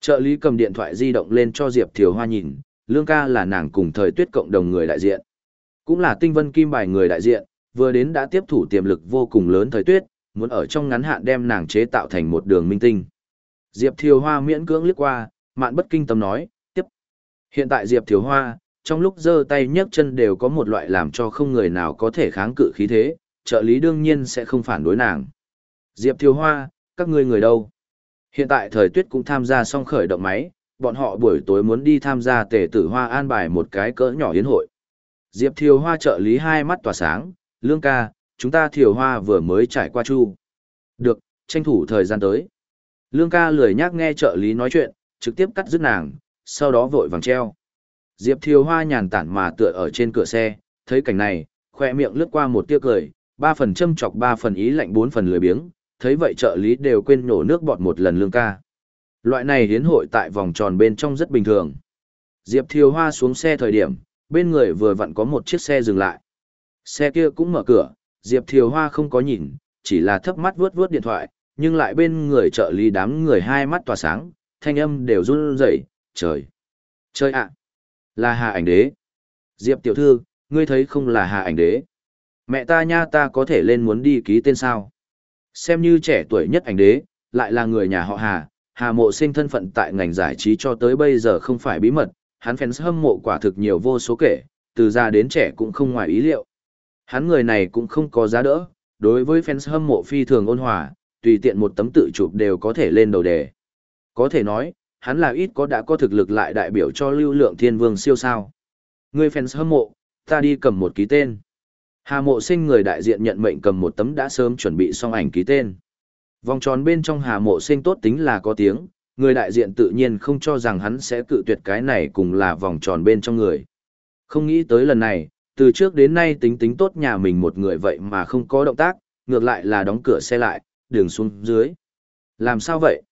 Trợ lý cầm điện thoại di động lên cho Diệp Thiều Hoa nhìn, Lương ca là nàng cùng thời tuyết cộng đồng người đại diện. Cũng là tinh vân kim bài người đại diện, vừa đến đã tiếp thủ tiềm lực vô cùng lớn thời tuyết, muốn ở trong ngắn hạn đem nàng chế tạo thành một đường minh tinh. Diệp Thiều Hoa miễn cưỡng liếc qua, mạn bất kinh tâm nói, tiếp. Hiện tại Diệp Thiều Hoa, trong lúc giơ tay nhấc chân đều có một loại làm cho không người nào có thể kháng cự khí thế, trợ lý đương nhiên sẽ không phản đối nàng. Diệp Thiều Hoa, các ngươi người đâu? Hiện tại thời tuyết cũng tham gia xong khởi động máy, bọn họ buổi tối muốn đi tham gia tề tử hoa an bài một cái cỡ nhỏ hiến hội. Diệp Thiều Hoa trợ lý hai mắt tỏa sáng, lương ca, chúng ta Thiều Hoa vừa mới trải qua chu. Được, tranh thủ thời gian tới. Lương ca lười nhác nghe trợ lý nói chuyện, trực tiếp cắt dứt nàng, sau đó vội vàng treo. Diệp Thiều Hoa nhàn tản mà tựa ở trên cửa xe, thấy cảnh này, khoe miệng lướt qua một tia cười, ba phần châm chọc ba phần ý lạnh bốn phần lười biếng, thấy vậy trợ lý đều quên nổ nước bọt một lần lương ca. Loại này hiến hội tại vòng tròn bên trong rất bình thường. Diệp Thiều Hoa xuống xe thời điểm, bên người vừa vặn có một chiếc xe dừng lại. Xe kia cũng mở cửa, Diệp Thiều Hoa không có nhìn, chỉ là thấp mắt vuốt vuốt điện thoại, nhưng lại bên người trợ lý đám người hai mắt tỏa sáng, thanh âm đều run rẩy, trời. Trời ạ, là Hà Ảnh Đế. Diệp tiểu thư, ngươi thấy không là Hà Ảnh Đế. Mẹ ta nha ta có thể lên muốn đi ký tên sao. Xem như trẻ tuổi nhất ảnh đế, lại là người nhà họ Hà, Hà Mộ Sinh thân phận tại ngành giải trí cho tới bây giờ không phải bí mật, hắn fans hâm mộ quả thực nhiều vô số kể, từ già đến trẻ cũng không ngoài ý liệu. Hắn người này cũng không có giá đỡ, đối với fans hâm mộ phi thường ôn hòa, tùy tiện một tấm tự chụp đều có thể lên đầu đề. Có thể nói, hắn là ít có đã có thực lực lại đại biểu cho lưu lượng thiên vương siêu sao. Người fans hâm mộ, ta đi cầm một ký tên. Hà mộ sinh người đại diện nhận mệnh cầm một tấm đã sớm chuẩn bị xong ảnh ký tên. Vòng tròn bên trong hà mộ sinh tốt tính là có tiếng, người đại diện tự nhiên không cho rằng hắn sẽ cự tuyệt cái này cùng là vòng tròn bên trong người. Không nghĩ tới lần này, từ trước đến nay tính tính tốt nhà mình một người vậy mà không có động tác, ngược lại là đóng cửa xe lại, đường xuống dưới. Làm sao vậy?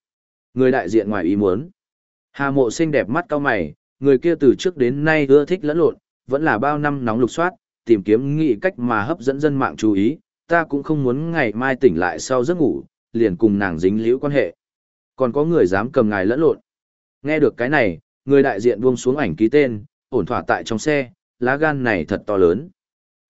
Người đại diện ngoài ý muốn. Hà mộ sinh đẹp mắt cao mày, người kia từ trước đến nay ưa thích lẫn lộn, vẫn là bao năm nóng lục soát, tìm kiếm nghị cách mà hấp dẫn dân mạng chú ý, ta cũng không muốn ngày mai tỉnh lại sau giấc ngủ, liền cùng nàng dính liễu quan hệ. Còn có người dám cầm ngài lẫn lộn. Nghe được cái này, người đại diện buông xuống ảnh ký tên, ổn thỏa tại trong xe, lá gan này thật to lớn.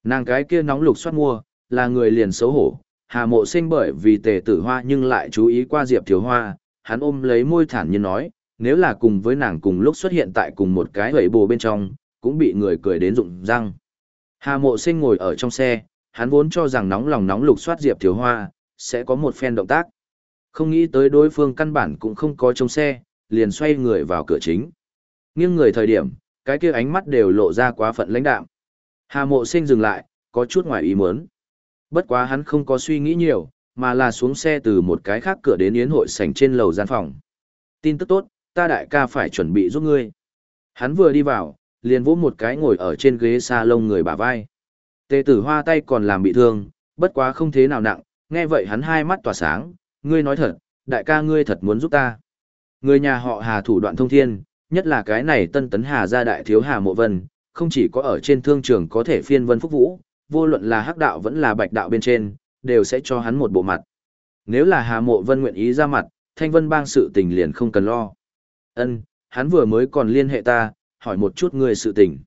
Nàng cái kia nóng lục soát mua, là người liền xấu hổ, hà mộ sinh bởi vì tề tử hoa nhưng lại chú ý qua diệp thiếu hoa, hắn ôm lấy môi thản nhiên nói, nếu là cùng với nàng cùng lúc xuất hiện tại cùng một cái hầy bồ bên trong, cũng bị người cười đến rụng răng. Hà mộ sinh ngồi ở trong xe, hắn vốn cho rằng nóng lòng nóng lục soát Diệp Thiếu Hoa, sẽ có một phen động tác. Không nghĩ tới đối phương căn bản cũng không có trong xe, liền xoay người vào cửa chính. Nghiêng người thời điểm, cái kia ánh mắt đều lộ ra quá phận lãnh đạm. Hà mộ sinh dừng lại, có chút ngoài ý muốn. Bất quá hắn không có suy nghĩ nhiều, mà là xuống xe từ một cái khác cửa đến yến hội sảnh trên lầu gian phòng. Tin tức tốt, ta đại ca phải chuẩn bị giúp ngươi. Hắn vừa đi vào, liền vỗ một cái ngồi ở trên ghế sa lông người bả vai. Tề tử hoa tay còn làm bị thương, bất quá không thế nào nặng, nghe vậy hắn hai mắt tỏa sáng, ngươi nói thật, đại ca ngươi thật muốn giúp ta. Người nhà họ Hà thủ đoạn thông thiên, nhất là cái này tân tấn Hà gia đại thiếu Hà Mộ Vân, không chỉ có ở trên thương trường có thể phiên vân phúc vũ, vô luận là hắc đạo vẫn là bạch đạo bên trên, đều sẽ cho hắn một bộ mặt. Nếu là Hà Mộ Vân nguyện ý ra mặt, Thanh Vân bang sự tình liền không cần lo. Ân, hắn vừa mới còn liên hệ ta, hỏi một chút ngươi sự tình.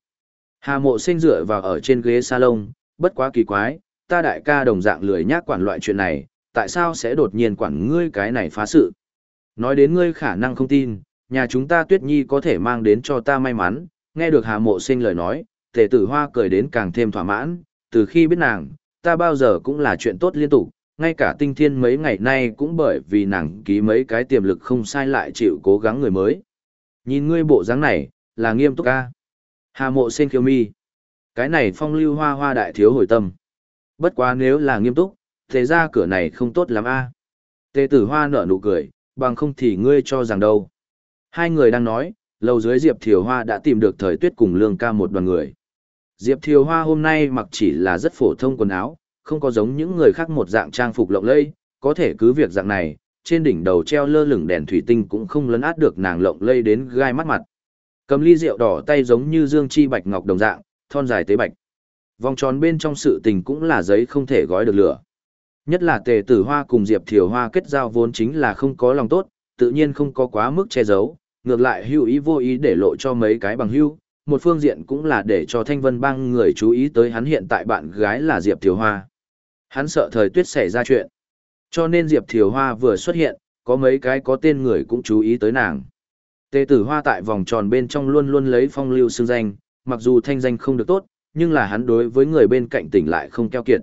Hà mộ sinh dựa vào ở trên ghế salon, bất quá kỳ quái, ta đại ca đồng dạng lười nhác quản loại chuyện này, tại sao sẽ đột nhiên quản ngươi cái này phá sự. Nói đến ngươi khả năng không tin, nhà chúng ta tuyết nhi có thể mang đến cho ta may mắn, nghe được hà mộ sinh lời nói, tề tử hoa cười đến càng thêm thỏa mãn, từ khi biết nàng, ta bao giờ cũng là chuyện tốt liên tục, ngay cả tinh thiên mấy ngày nay cũng bởi vì nàng ký mấy cái tiềm lực không sai lại chịu cố gắng người mới. Nhìn ngươi bộ dáng này, là nghiêm túc ca. Hà mộ sen khiêu mi. Cái này phong lưu hoa hoa đại thiếu hồi tâm. Bất quá nếu là nghiêm túc, thế ra cửa này không tốt lắm a. Tề tử hoa nở nụ cười, bằng không thì ngươi cho rằng đâu. Hai người đang nói, lầu dưới Diệp Thiều Hoa đã tìm được thời tuyết cùng lương ca một đoàn người. Diệp Thiều Hoa hôm nay mặc chỉ là rất phổ thông quần áo, không có giống những người khác một dạng trang phục lộng lẫy, có thể cứ việc dạng này, trên đỉnh đầu treo lơ lửng đèn thủy tinh cũng không lấn át được nàng lộng lây đến gai mắt mặt. Cầm ly rượu đỏ tay giống như dương chi bạch ngọc đồng dạng, thon dài tế bạch. Vòng tròn bên trong sự tình cũng là giấy không thể gói được lửa. Nhất là tề tử hoa cùng Diệp Thiều Hoa kết giao vốn chính là không có lòng tốt, tự nhiên không có quá mức che giấu, ngược lại hưu ý vô ý để lộ cho mấy cái bằng hưu. Một phương diện cũng là để cho thanh vân bang người chú ý tới hắn hiện tại bạn gái là Diệp Thiều Hoa. Hắn sợ thời tuyết xảy ra chuyện. Cho nên Diệp Thiều Hoa vừa xuất hiện, có mấy cái có tên người cũng chú ý tới nàng. Tề tử hoa tại vòng tròn bên trong luôn luôn lấy phong lưu xương danh, mặc dù thanh danh không được tốt, nhưng là hắn đối với người bên cạnh tỉnh lại không keo kiệt.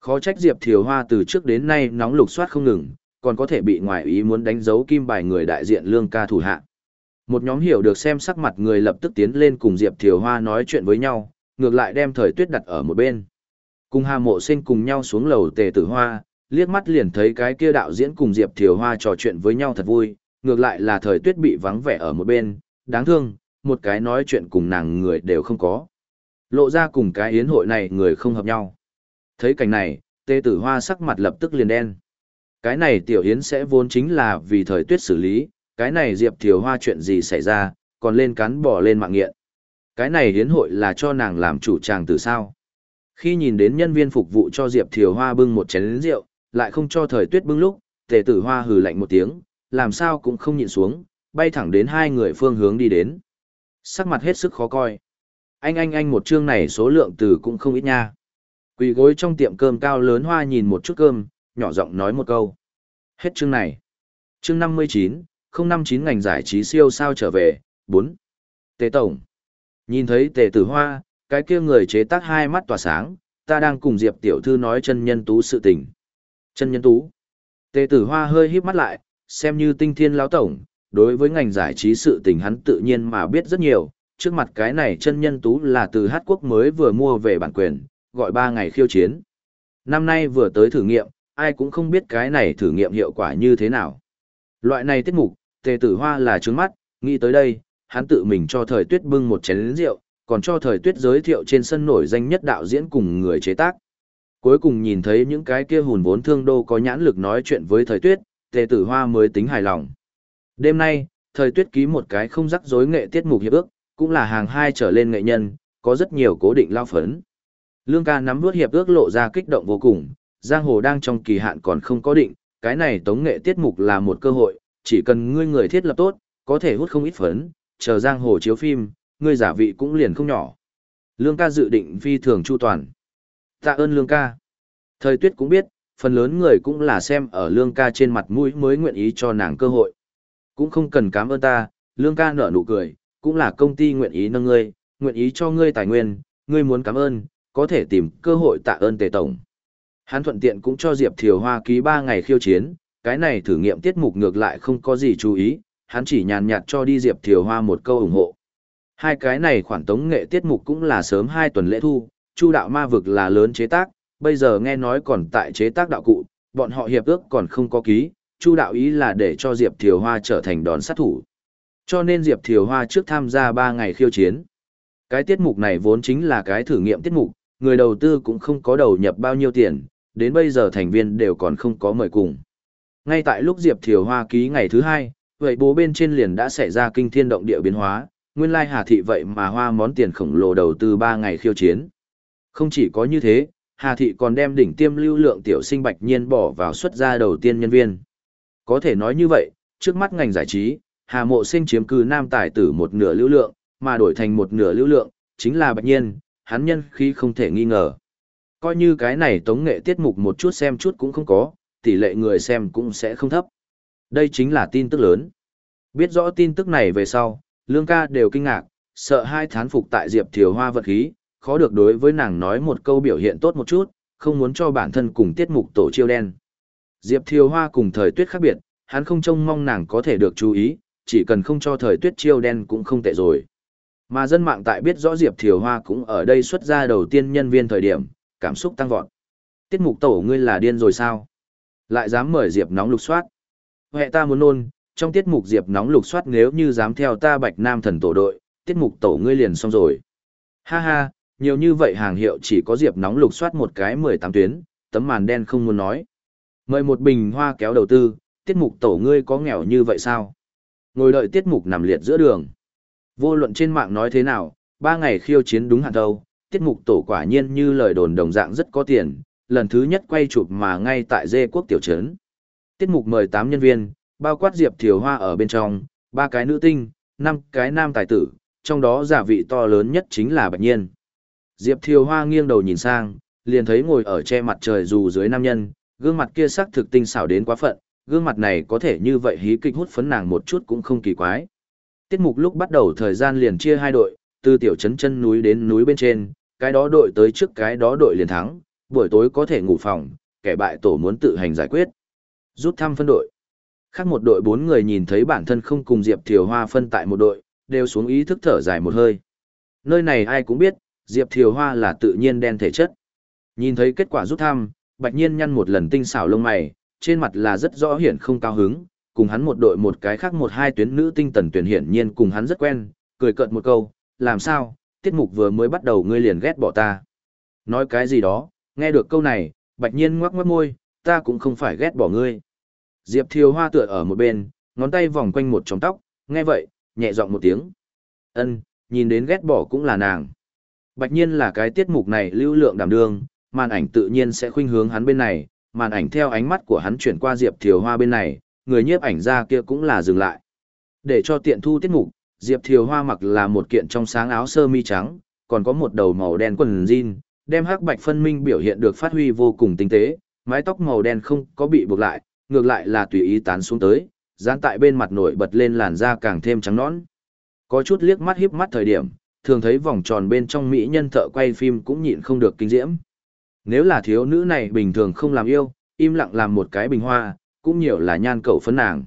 Khó trách Diệp Thiều Hoa từ trước đến nay nóng lục soát không ngừng, còn có thể bị ngoại ý muốn đánh dấu kim bài người đại diện lương ca thủ hạ. Một nhóm hiểu được xem sắc mặt người lập tức tiến lên cùng Diệp Thiều Hoa nói chuyện với nhau, ngược lại đem thời tuyết đặt ở một bên. Cùng Hà Mộ Sinh cùng nhau xuống lầu tề tử hoa, liếc mắt liền thấy cái kia đạo diễn cùng Diệp Thiều Hoa trò chuyện với nhau thật vui, ngược lại là thời tuyết bị vắng vẻ ở một bên, đáng thương, một cái nói chuyện cùng nàng người đều không có. Lộ ra cùng cái yến hội này người không hợp nhau. Thấy cảnh này, tê tử hoa sắc mặt lập tức liền đen. Cái này tiểu yến sẽ vốn chính là vì thời tuyết xử lý, cái này Diệp Thiều Hoa chuyện gì xảy ra, còn lên cắn bỏ lên mạng nghiện. Cái này yến hội là cho nàng làm chủ tràng từ sao. Khi nhìn đến nhân viên phục vụ cho Diệp Thiều Hoa bưng một chén rượu, lại không cho thời tuyết bưng lúc, tề tử hoa hừ lạnh một tiếng, làm sao cũng không nhịn xuống, bay thẳng đến hai người phương hướng đi đến. Sắc mặt hết sức khó coi. Anh anh anh một chương này số lượng từ cũng không ít nha. Quỳ gối trong tiệm cơm cao lớn hoa nhìn một chút cơm, nhỏ giọng nói một câu. Hết chương này. Chương 59, 059 ngành giải trí siêu sao trở về, 4. Tề Tổng. Nhìn thấy tề tử hoa, cái kia người chế tác hai mắt tỏa sáng, ta đang cùng Diệp tiểu thư nói chân nhân tú sự tình. Chân nhân tú. Tề tử hoa hơi híp mắt lại, xem như tinh thiên lão tổng, đối với ngành giải trí sự tình hắn tự nhiên mà biết rất nhiều, trước mặt cái này chân nhân tú là từ Hát Quốc mới vừa mua về bản quyền, gọi ba ngày khiêu chiến. Năm nay vừa tới thử nghiệm, ai cũng không biết cái này thử nghiệm hiệu quả như thế nào. Loại này tiết mục, tề tử hoa là trướng mắt, nghĩ tới đây, hắn tự mình cho thời tuyết bưng một chén rượu, còn cho thời tuyết giới thiệu trên sân nổi danh nhất đạo diễn cùng người chế tác. Cuối cùng nhìn thấy những cái kia hùn vốn thương đô có nhãn lực nói chuyện với thời tuyết, tề tử hoa mới tính hài lòng. Đêm nay, thời tuyết ký một cái không rắc rối nghệ tiết mục hiệp ước, cũng là hàng hai trở lên nghệ nhân, có rất nhiều cố định lao phấn. Lương ca nắm vút hiệp ước lộ ra kích động vô cùng, giang hồ đang trong kỳ hạn còn không có định, cái này tống nghệ tiết mục là một cơ hội, chỉ cần ngươi người thiết lập tốt, có thể hút không ít phấn, chờ giang hồ chiếu phim, ngươi giả vị cũng liền không nhỏ. Lương ca dự định phi thường chu toàn. Tạ ơn lương ca. Thời tuyết cũng biết, phần lớn người cũng là xem ở lương ca trên mặt mũi mới nguyện ý cho nàng cơ hội. Cũng không cần cảm ơn ta, lương ca nở nụ cười, cũng là công ty nguyện ý nâng ngươi, nguyện ý cho ngươi tài nguyên, ngươi muốn cảm ơn, có thể tìm cơ hội tạ ơn tề tổng. Hắn thuận tiện cũng cho Diệp Thiều Hoa ký 3 ngày khiêu chiến, cái này thử nghiệm tiết mục ngược lại không có gì chú ý, hắn chỉ nhàn nhạt cho đi Diệp Thiều Hoa một câu ủng hộ. Hai cái này khoản tống nghệ tiết mục cũng là sớm 2 tuần lễ thu, Chu đạo ma vực là lớn chế tác, bây giờ nghe nói còn tại chế tác đạo cụ, bọn họ hiệp ước còn không có ký, Chu đạo ý là để cho Diệp Thiều Hoa trở thành đòn sát thủ. Cho nên Diệp Thiều Hoa trước tham gia 3 ngày khiêu chiến. Cái tiết mục này vốn chính là cái thử nghiệm tiết mục, người đầu tư cũng không có đầu nhập bao nhiêu tiền, đến bây giờ thành viên đều còn không có mời cùng. Ngay tại lúc Diệp Thiều Hoa ký ngày thứ hai, vậy bố bên trên liền đã xảy ra kinh thiên động địa biến hóa, nguyên lai Hà Thị vậy mà hoa món tiền khổng lồ đầu tư 3 ngày khiêu chiến. Không chỉ có như thế, Hà Thị còn đem đỉnh tiêm lưu lượng tiểu sinh bạch nhiên bỏ vào xuất gia đầu tiên nhân viên. Có thể nói như vậy, trước mắt ngành giải trí, Hà Mộ Sinh chiếm cứ nam tài tử một nửa lưu lượng, mà đổi thành một nửa lưu lượng, chính là bạch nhiên, hắn nhân khí không thể nghi ngờ. Coi như cái này tống nghệ tiết mục một chút xem chút cũng không có, tỷ lệ người xem cũng sẽ không thấp. Đây chính là tin tức lớn. Biết rõ tin tức này về sau, Lương ca đều kinh ngạc, sợ hai thán phục tại Diệp Thiều Hoa vật khí, khó được đối với nàng nói một câu biểu hiện tốt một chút, không muốn cho bản thân cùng tiết mục tổ chiêu đen. Diệp Thiều Hoa cùng thời tuyết khác biệt, hắn không trông mong nàng có thể được chú ý, chỉ cần không cho thời tuyết chiêu đen cũng không tệ rồi. Mà dân mạng tại biết rõ Diệp Thiều Hoa cũng ở đây xuất ra đầu tiên nhân viên thời điểm, cảm xúc tăng vọt. Tiết mục tổ ngươi là điên rồi sao? Lại dám mời Diệp nóng lục soát. Hệ ta muốn nôn, trong tiết mục Diệp nóng lục soát nếu như dám theo ta Bạch Nam thần tổ đội, tiết mục tổ ngươi liền xong rồi. Ha ha, nhiều như vậy hàng hiệu chỉ có Diệp nóng lục soát một cái 18 tuyến, tấm màn đen không muốn nói. Mời một bình hoa kéo đầu tư, tiết mục tổ ngươi có nghèo như vậy sao? Ngồi đợi tiết mục nằm liệt giữa đường. Vô luận trên mạng nói thế nào, ba ngày khiêu chiến đúng hạn đâu, tiết mục tổ quả nhiên như lời đồn đồng dạng rất có tiền, lần thứ nhất quay chụp mà ngay tại dê quốc tiểu trấn. Tiết mục mời 8 nhân viên, bao quát Diệp Thiều Hoa ở bên trong, ba cái nữ tinh, năm cái nam tài tử, trong đó giả vị to lớn nhất chính là Bạch Nhiên. Diệp Thiều Hoa nghiêng đầu nhìn sang, liền thấy ngồi ở che mặt trời dù dưới nam nhân, gương mặt kia sắc thực tinh xảo đến quá phận, gương mặt này có thể như vậy hí kịch hút phấn nàng một chút cũng không kỳ quái. Tiết mục lúc bắt đầu thời gian liền chia hai đội, từ tiểu trấn chân núi đến núi bên trên, cái đó đội tới trước cái đó đội liền thắng, buổi tối có thể ngủ phòng, kẻ bại tổ muốn tự hành giải quyết. Rút thăm phân đội. Khác một đội bốn người nhìn thấy bản thân không cùng Diệp Thiều Hoa phân tại một đội, đều xuống ý thức thở dài một hơi. Nơi này ai cũng biết, Diệp Thiều Hoa là tự nhiên đen thể chất. Nhìn thấy kết quả rút thăm, Bạch Nhiên nhăn một lần tinh xảo lông mày, trên mặt là rất rõ hiển không cao hứng, cùng hắn một đội một cái khác một hai tuyến nữ tinh tần tuyển hiển nhiên cùng hắn rất quen, cười cợt một câu, làm sao, tiết mục vừa mới bắt đầu ngươi liền ghét bỏ ta. Nói cái gì đó, nghe được câu này, Bạch Nhiên ngoắc ngoắc môi, ta cũng không phải ghét bỏ ngươi. Diệp Thiều Hoa tựa ở một bên, ngón tay vòng quanh một tròng tóc, nghe vậy, nhẹ giọng một tiếng. Ân, nhìn đến ghét bỏ cũng là nàng. Bạch nhiên là cái tiết mục này lưu lượng đảm đương, màn ảnh tự nhiên sẽ khuynh hướng hắn bên này, màn ảnh theo ánh mắt của hắn chuyển qua Diệp Thiều Hoa bên này, người nhiếp ảnh ra kia cũng là dừng lại. Để cho tiện thu tiết mục, Diệp Thiều Hoa mặc là một kiện trong sáng áo sơ mi trắng, còn có một đầu màu đen quần jean, đem hắc bạch phân minh biểu hiện được phát huy vô cùng tinh tế, mái tóc màu đen không có bị buộc lại, ngược lại là tùy ý tán xuống tới, dán tại bên mặt nổi bật lên làn da càng thêm trắng nõn. Có chút liếc mắt híp mắt thời điểm, thường thấy vòng tròn bên trong mỹ nhân thợ quay phim cũng nhịn không được kinh diễm. Nếu là thiếu nữ này bình thường không làm yêu, im lặng làm một cái bình hoa, cũng nhiều là nhan cầu phấn nàng.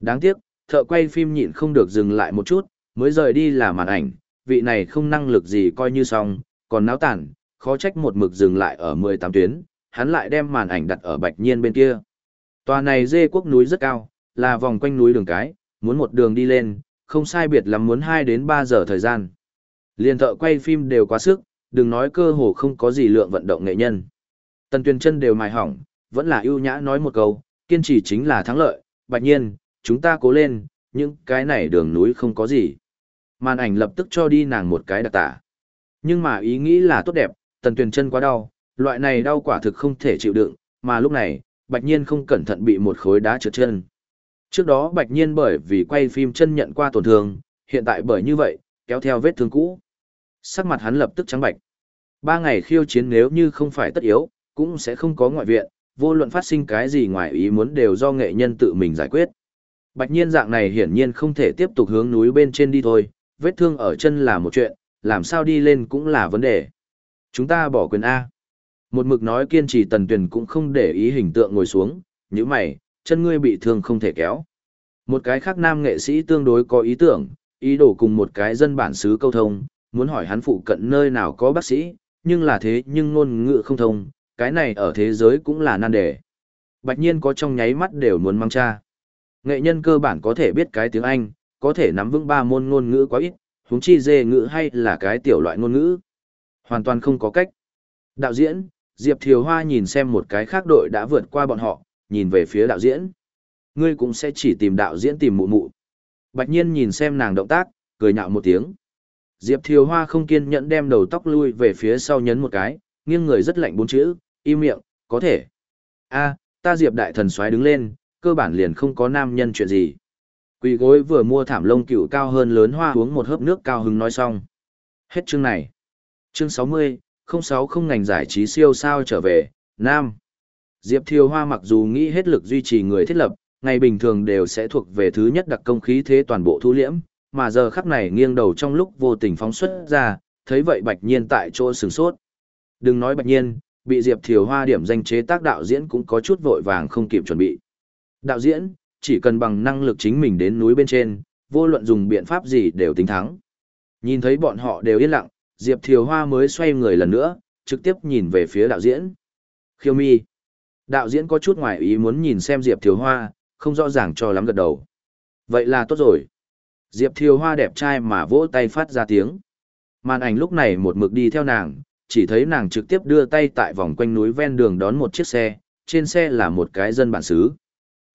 Đáng tiếc, thợ quay phim nhịn không được dừng lại một chút, mới rời đi là màn ảnh, vị này không năng lực gì coi như xong, còn náo tản, khó trách một mực dừng lại ở 18 tuyến, hắn lại đem màn ảnh đặt ở bạch nhiên bên kia. Tòa này dê quốc núi rất cao, là vòng quanh núi đường cái, muốn một đường đi lên, không sai biệt lắm muốn 2 đến 3 giờ thời gian. Liên thợ quay phim đều quá sức, đừng nói cơ hồ không có gì lượng vận động nghệ nhân. Tần Tuyền chân đều mài hỏng, vẫn là ưu nhã nói một câu, kiên trì chính là thắng lợi, bạch nhiên, chúng ta cố lên, những cái này đường núi không có gì. Màn ảnh lập tức cho đi nàng một cái đặc tả. Nhưng mà ý nghĩ là tốt đẹp, tần tuyền chân quá đau, loại này đau quả thực không thể chịu đựng, mà lúc này, bạch nhiên không cẩn thận bị một khối đá trượt chân. Trước đó bạch nhiên bởi vì quay phim chân nhận qua tổn thương, hiện tại bởi như vậy, kéo theo vết thương cũ. Sắc mặt hắn lập tức trắng bạch. Ba ngày khiêu chiến nếu như không phải tất yếu, cũng sẽ không có ngoại viện, vô luận phát sinh cái gì ngoài ý muốn đều do nghệ nhân tự mình giải quyết. Bạch nhiên dạng này hiển nhiên không thể tiếp tục hướng núi bên trên đi thôi, vết thương ở chân là một chuyện, làm sao đi lên cũng là vấn đề. Chúng ta bỏ quyền A. Một mực nói kiên trì tần tuyển cũng không để ý hình tượng ngồi xuống, như mày, chân ngươi bị thương không thể kéo. Một cái khác nam nghệ sĩ tương đối có ý tưởng, ý đồ cùng một cái dân bản xứ câu thông, muốn hỏi hắn phụ cận nơi nào có bác sĩ, nhưng là thế nhưng ngôn ngữ không thông, cái này ở thế giới cũng là nan đề. Bạch nhiên có trong nháy mắt đều muốn mang cha. Nghệ nhân cơ bản có thể biết cái tiếng Anh, có thể nắm vững ba môn ngôn ngữ quá ít, huống chi dê ngữ hay là cái tiểu loại ngôn ngữ. Hoàn toàn không có cách. Đạo diễn, Diệp Thiều Hoa nhìn xem một cái khác đội đã vượt qua bọn họ, nhìn về phía đạo diễn. Ngươi cũng sẽ chỉ tìm đạo diễn tìm mụ mụ. Bạch nhiên nhìn xem nàng động tác, cười nhạo một tiếng. Diệp Thiều Hoa không kiên nhẫn đem đầu tóc lui về phía sau nhấn một cái, nghiêng người rất lạnh bốn chữ, im miệng, có thể. a ta Diệp đại thần xoáy đứng lên, cơ bản liền không có nam nhân chuyện gì. Quỳ gối vừa mua thảm lông cựu cao hơn lớn hoa uống một hớp nước cao hứng nói xong. Hết chương này. Chương 60, 060 không ngành giải trí siêu sao trở về, Nam. Diệp Thiều Hoa mặc dù nghĩ hết lực duy trì người thiết lập, ngày bình thường đều sẽ thuộc về thứ nhất đặc công khí thế toàn bộ thu liễm, mà giờ khắc này nghiêng đầu trong lúc vô tình phóng xuất ra, thấy vậy Bạch Nhiên tại chỗ sửng sốt. Đừng nói Bạch Nhiên, bị Diệp Thiều Hoa điểm danh chế tác đạo diễn cũng có chút vội vàng không kịp chuẩn bị. Đạo diễn, chỉ cần bằng năng lực chính mình đến núi bên trên, vô luận dùng biện pháp gì đều tính thắng. Nhìn thấy bọn họ đều yên lặng, Diệp Thiều Hoa mới xoay người lần nữa, trực tiếp nhìn về phía đạo diễn. Khiêu mi. Đạo diễn có chút ngoài ý muốn nhìn xem Diệp Thiều Hoa, không rõ ràng cho lắm gật đầu. Vậy là tốt rồi. Diệp Thiều Hoa đẹp trai mà vỗ tay phát ra tiếng. Màn ảnh lúc này một mực đi theo nàng, chỉ thấy nàng trực tiếp đưa tay tại vòng quanh núi ven đường đón một chiếc xe, trên xe là một cái dân bản xứ.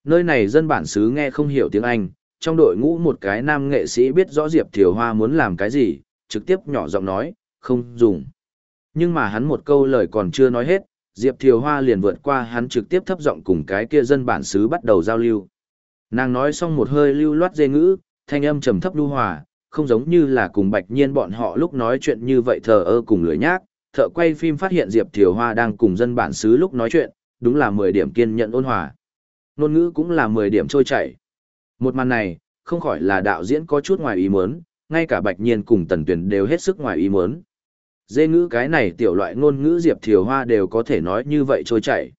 Nơi này dân bản xứ nghe không hiểu tiếng Anh, trong đội ngũ một cái nam nghệ sĩ biết rõ Diệp Thiều Hoa muốn làm cái gì, trực tiếp nhỏ giọng nói, không dùng. Nhưng mà hắn một câu lời còn chưa nói hết, Diệp Thiều Hoa liền vượt qua hắn trực tiếp thấp giọng cùng cái kia dân bản xứ bắt đầu giao lưu. Nàng nói xong một hơi lưu loát dê ngữ, thanh âm trầm thấp lưu hòa, không giống như là cùng bạch nhiên bọn họ lúc nói chuyện như vậy thờ ơ cùng lười nhác. Thợ quay phim phát hiện Diệp Thiều Hoa đang cùng dân bản xứ lúc nói chuyện, đúng là 10 điểm kiên nhận ôn hòa. Nôn ngữ cũng là 10 điểm trôi chảy. Một màn này, không khỏi là đạo diễn có chút ngoài ý muốn, ngay cả bạch nhiên cùng tần tuyển đều hết sức ngoài ý muốn. Dê ngữ cái này tiểu loại ngôn ngữ Diệp Thiều Hoa đều có thể nói như vậy trôi chảy.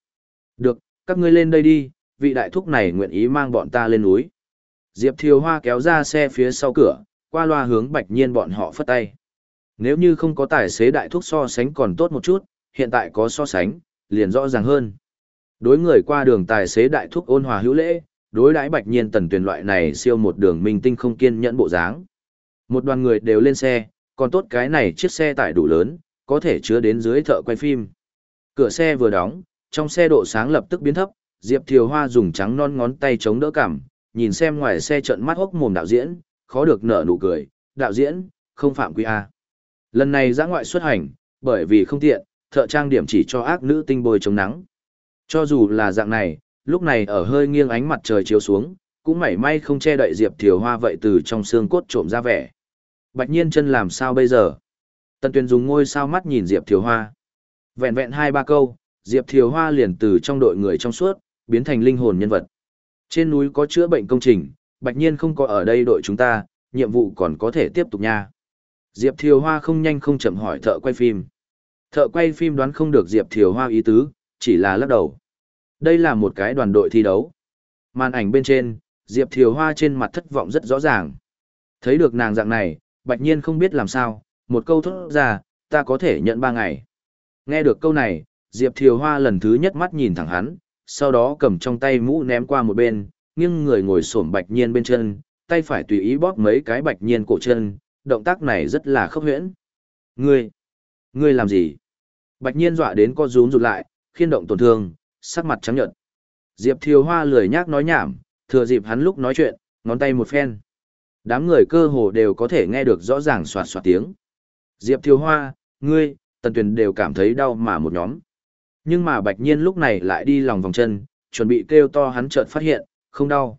Được, các ngươi lên đây đi, vị đại thúc này nguyện ý mang bọn ta lên núi. Diệp Thiều Hoa kéo ra xe phía sau cửa, qua loa hướng bạch nhiên bọn họ phất tay. Nếu như không có tài xế đại thúc so sánh còn tốt một chút, hiện tại có so sánh, liền rõ ràng hơn. Đối người qua đường tài xế đại thúc ôn hòa hữu lễ, đối đãi bạch nhiên tần tuyển loại này siêu một đường minh tinh không kiên nhẫn bộ dáng. Một đoàn người đều lên xe, còn tốt cái này chiếc xe tải đủ lớn, có thể chứa đến dưới thợ quay phim. Cửa xe vừa đóng, trong xe độ sáng lập tức biến thấp, Diệp Thiều Hoa dùng trắng non ngón tay chống đỡ cảm, nhìn xem ngoài xe trận mắt hốc mồm đạo diễn, khó được nở nụ cười, đạo diễn, không phạm quy A. Lần này giã ngoại xuất hành, bởi vì không tiện, thợ trang điểm chỉ cho ác nữ tinh bôi chống nắng. Cho dù là dạng này, lúc này ở hơi nghiêng ánh mặt trời chiếu xuống, cũng mảy may không che đậy Diệp Thiều Hoa vậy từ trong xương cốt trộm ra vẻ. Bạch nhiên chân làm sao bây giờ? Tần Tuyền dùng ngôi sao mắt nhìn Diệp Thiều Hoa. Vẹn vẹn hai ba câu, Diệp Thiều Hoa liền từ trong đội người trong suốt, biến thành linh hồn nhân vật. Trên núi có chữa bệnh công trình, Bạch nhiên không có ở đây đội chúng ta, nhiệm vụ còn có thể tiếp tục nha. Diệp Thiều Hoa không nhanh không chậm hỏi thợ quay phim. Thợ quay phim đoán không được Diệp Thiều Hoa ý tứ, chỉ là lắc đầu. Đây là một cái đoàn đội thi đấu. Màn ảnh bên trên, Diệp Thiều Hoa trên mặt thất vọng rất rõ ràng. Thấy được nàng dạng này, Bạch Nhiên không biết làm sao, một câu thốt ra, ta có thể nhận ba ngày. Nghe được câu này, Diệp Thiều Hoa lần thứ nhất mắt nhìn thẳng hắn, sau đó cầm trong tay mũ ném qua một bên, nghiêng người ngồi xổm Bạch Nhiên bên chân, tay phải tùy ý bóp mấy cái Bạch Nhiên cổ chân, động tác này rất là khốc huyễn. Ngươi, ngươi làm gì? Bạch Nhiên dọa đến co rúm rụt lại, khiên động tổn thương, sắc mặt trắng nhợt. Diệp Thiều Hoa lười nhác nói nhảm, thừa dịp hắn lúc nói chuyện, ngón tay một phen. Đám người cơ hồ đều có thể nghe được rõ ràng soạt soạt tiếng. Diệp Thiều Hoa, ngươi, Tần Tuyền đều cảm thấy đau mà một nhóm. Nhưng mà Bạch Nhiên lúc này lại đi lòng vòng chân, chuẩn bị kêu to hắn chợt phát hiện, không đau.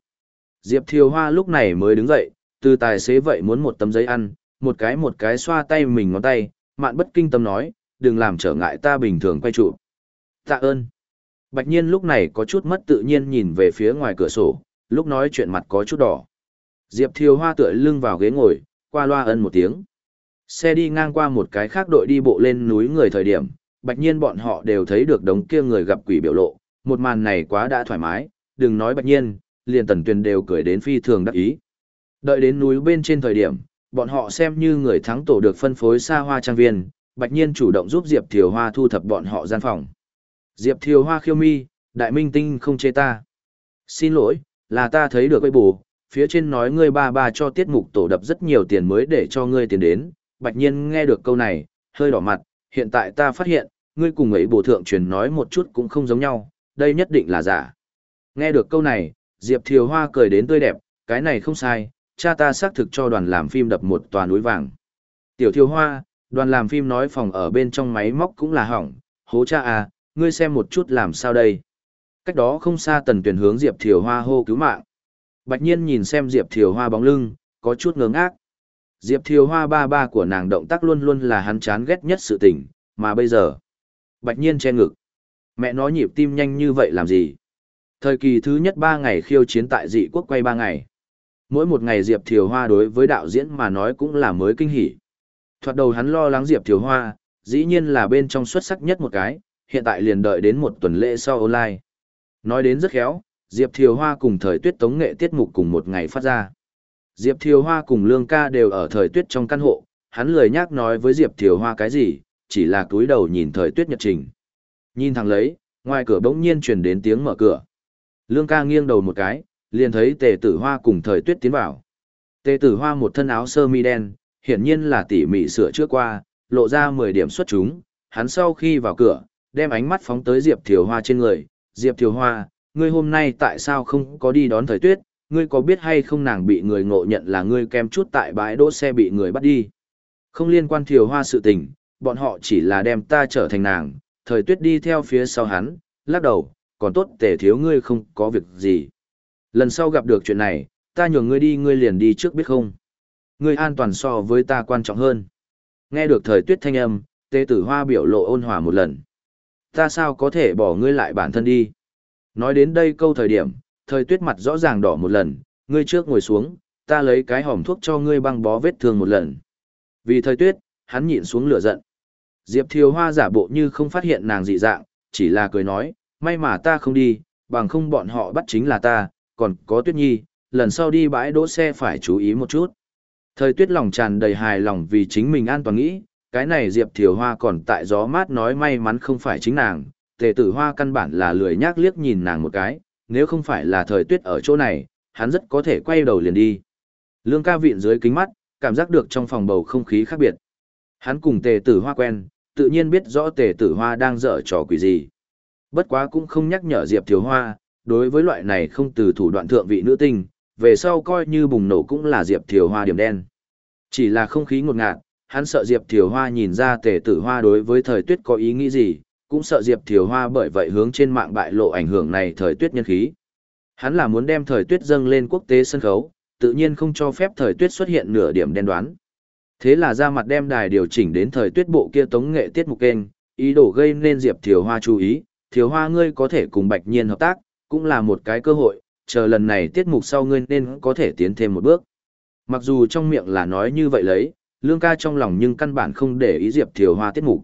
Diệp Thiều Hoa lúc này mới đứng dậy, từ tài xế vậy muốn một tấm giấy ăn, một cái một cái xoa tay mình ngón tay, mạn bất kinh tâm nói, đừng làm trở ngại ta bình thường quay trụ. Tạ ơn. Bạch Nhiên lúc này có chút mất tự nhiên nhìn về phía ngoài cửa sổ, lúc nói chuyện mặt có chút đỏ. Diệp Thiều Hoa tựa lưng vào ghế ngồi, qua loa ân một tiếng. Xe đi ngang qua một cái khác đội đi bộ lên núi người thời điểm, bạch nhiên bọn họ đều thấy được đống kia người gặp quỷ biểu lộ, một màn này quá đã thoải mái, đừng nói bạch nhiên, liền tần tuyền đều cười đến phi thường đắc ý. Đợi đến núi bên trên thời điểm, bọn họ xem như người thắng tổ được phân phối xa hoa trang viên, bạch nhiên chủ động giúp Diệp Thiều Hoa thu thập bọn họ gian phòng. Diệp Thiều Hoa khiêu mi, đại minh tinh không chê ta. Xin lỗi, là ta thấy được quay bù, phía trên nói ngươi ba ba cho tiết mục tổ đập rất nhiều tiền mới để cho ngươi tiền đến, bạch nhiên nghe được câu này, hơi đỏ mặt, hiện tại ta phát hiện, ngươi cùng ấy bổ thượng truyền nói một chút cũng không giống nhau, đây nhất định là giả. Nghe được câu này, Diệp Thiều Hoa cười đến tươi đẹp, cái này không sai, cha ta xác thực cho đoàn làm phim đập một tòa núi vàng. Tiểu Thiều Hoa, đoàn làm phim nói phòng ở bên trong máy móc cũng là hỏng, hố cha à, ngươi xem một chút làm sao đây. Cách đó không xa tần tuyển hướng Diệp Thiều Hoa hô cứu mạng. Bạch nhiên nhìn xem Diệp Thiều Hoa bóng lưng, có chút ngớ ngác. Diệp Thiều Hoa ba ba của nàng động tác luôn luôn là hắn chán ghét nhất sự tình, mà bây giờ. Bạch nhiên che ngực. Mẹ nói nhịp tim nhanh như vậy làm gì? Thời kỳ thứ nhất ba ngày khiêu chiến tại dị quốc quay ba ngày. Mỗi một ngày Diệp Thiều Hoa đối với đạo diễn mà nói cũng là mới kinh hỉ. Thoạt đầu hắn lo lắng Diệp Thiều Hoa, dĩ nhiên là bên trong xuất sắc nhất một cái, hiện tại liền đợi đến một tuần lễ sau online. Nói đến rất khéo, Diệp Thiều Hoa cùng thời tuyết tống nghệ tiết mục cùng một ngày phát ra. Diệp Thiều Hoa cùng Lương ca đều ở thời tuyết trong căn hộ, hắn lười nhác nói với Diệp Thiều Hoa cái gì, chỉ là túi đầu nhìn thời tuyết nhật trình. Nhìn thẳng lấy, Ngoài cửa bỗng nhiên truyền đến tiếng mở cửa. Lương ca nghiêng đầu một cái, liền thấy tề tử hoa cùng thời tuyết tiến vào. Tề tử hoa một thân áo sơ mi đen, hiển nhiên là tỉ mỉ sửa trước qua, lộ ra 10 điểm xuất chúng. Hắn sau khi vào cửa, đem ánh mắt phóng tới Diệp Thiều Hoa trên người. Diệp Thiều Hoa, ngươi hôm nay tại sao không có đi đón thời tuyết? Ngươi có biết hay không nàng bị người ngộ nhận là ngươi kem chút tại bãi đỗ xe bị người bắt đi? Không liên quan Thiều Hoa sự tình, bọn họ chỉ là đem ta trở thành nàng, thời tuyết đi theo phía sau hắn, lắc đầu, còn tốt tề thiếu ngươi không có việc gì. Lần sau gặp được chuyện này, ta nhường ngươi đi ngươi liền đi trước biết không. Ngươi an toàn so với ta quan trọng hơn. Nghe được thời tuyết thanh âm, tề tử hoa biểu lộ ôn hòa một lần. Ta sao có thể bỏ ngươi lại bản thân đi. Nói đến đây câu thời điểm, thời tuyết mặt rõ ràng đỏ một lần, ngươi trước ngồi xuống, ta lấy cái hòm thuốc cho ngươi băng bó vết thương một lần. Vì thời tuyết, hắn nhịn xuống lửa giận. Diệp Thiều Hoa giả bộ như không phát hiện nàng dị dạng, chỉ là cười nói, may mà ta không đi, bằng không bọn họ bắt chính là ta, còn có Tuyết Nhi, lần sau đi bãi đỗ xe phải chú ý một chút. Thời Tuyết lòng tràn đầy hài lòng vì chính mình an toàn nghĩ, cái này Diệp Thiều Hoa còn tại gió mát nói may mắn không phải chính nàng, tề tử hoa căn bản là lười nhác liếc nhìn nàng một cái, nếu không phải là thời Tuyết ở chỗ này, hắn rất có thể quay đầu liền đi. Lương ca viện dưới kính mắt, cảm giác được trong phòng bầu không khí khác biệt. Hắn cùng tề tử hoa quen, tự nhiên biết rõ tề tử hoa đang dở trò quỷ gì. Bất quá cũng không nhắc nhở Diệp Thiếu Hoa, đối với loại này không từ thủ đoạn thượng vị nữ tinh, về sau coi như bùng nổ cũng là Diệp Thiều Hoa điểm đen. Chỉ là không khí ngột ngạt, hắn sợ Diệp Thiều Hoa nhìn ra tề tử hoa đối với thời tuyết có ý nghĩ gì, cũng sợ Diệp Thiều Hoa bởi vậy hướng trên mạng bại lộ ảnh hưởng này thời tuyết nhân khí. Hắn là muốn đem thời tuyết dâng lên quốc tế sân khấu, tự nhiên không cho phép thời tuyết xuất hiện nửa điểm đen đoán. Thế là ra mặt đem đài điều chỉnh đến thời tuyết bộ kia tống nghệ tiết mục kênh, ý đồ gây nên Diệp Thiều Hoa chú ý, Thiều Hoa ngươi có thể cùng Bạch Nhiên hợp tác, cũng là một cái cơ hội, chờ lần này tiết mục sau ngươi nên có thể tiến thêm một bước. Mặc dù trong miệng là nói như vậy lấy, Lương ca trong lòng nhưng căn bản không để ý Diệp Thiều Hoa tiết mục.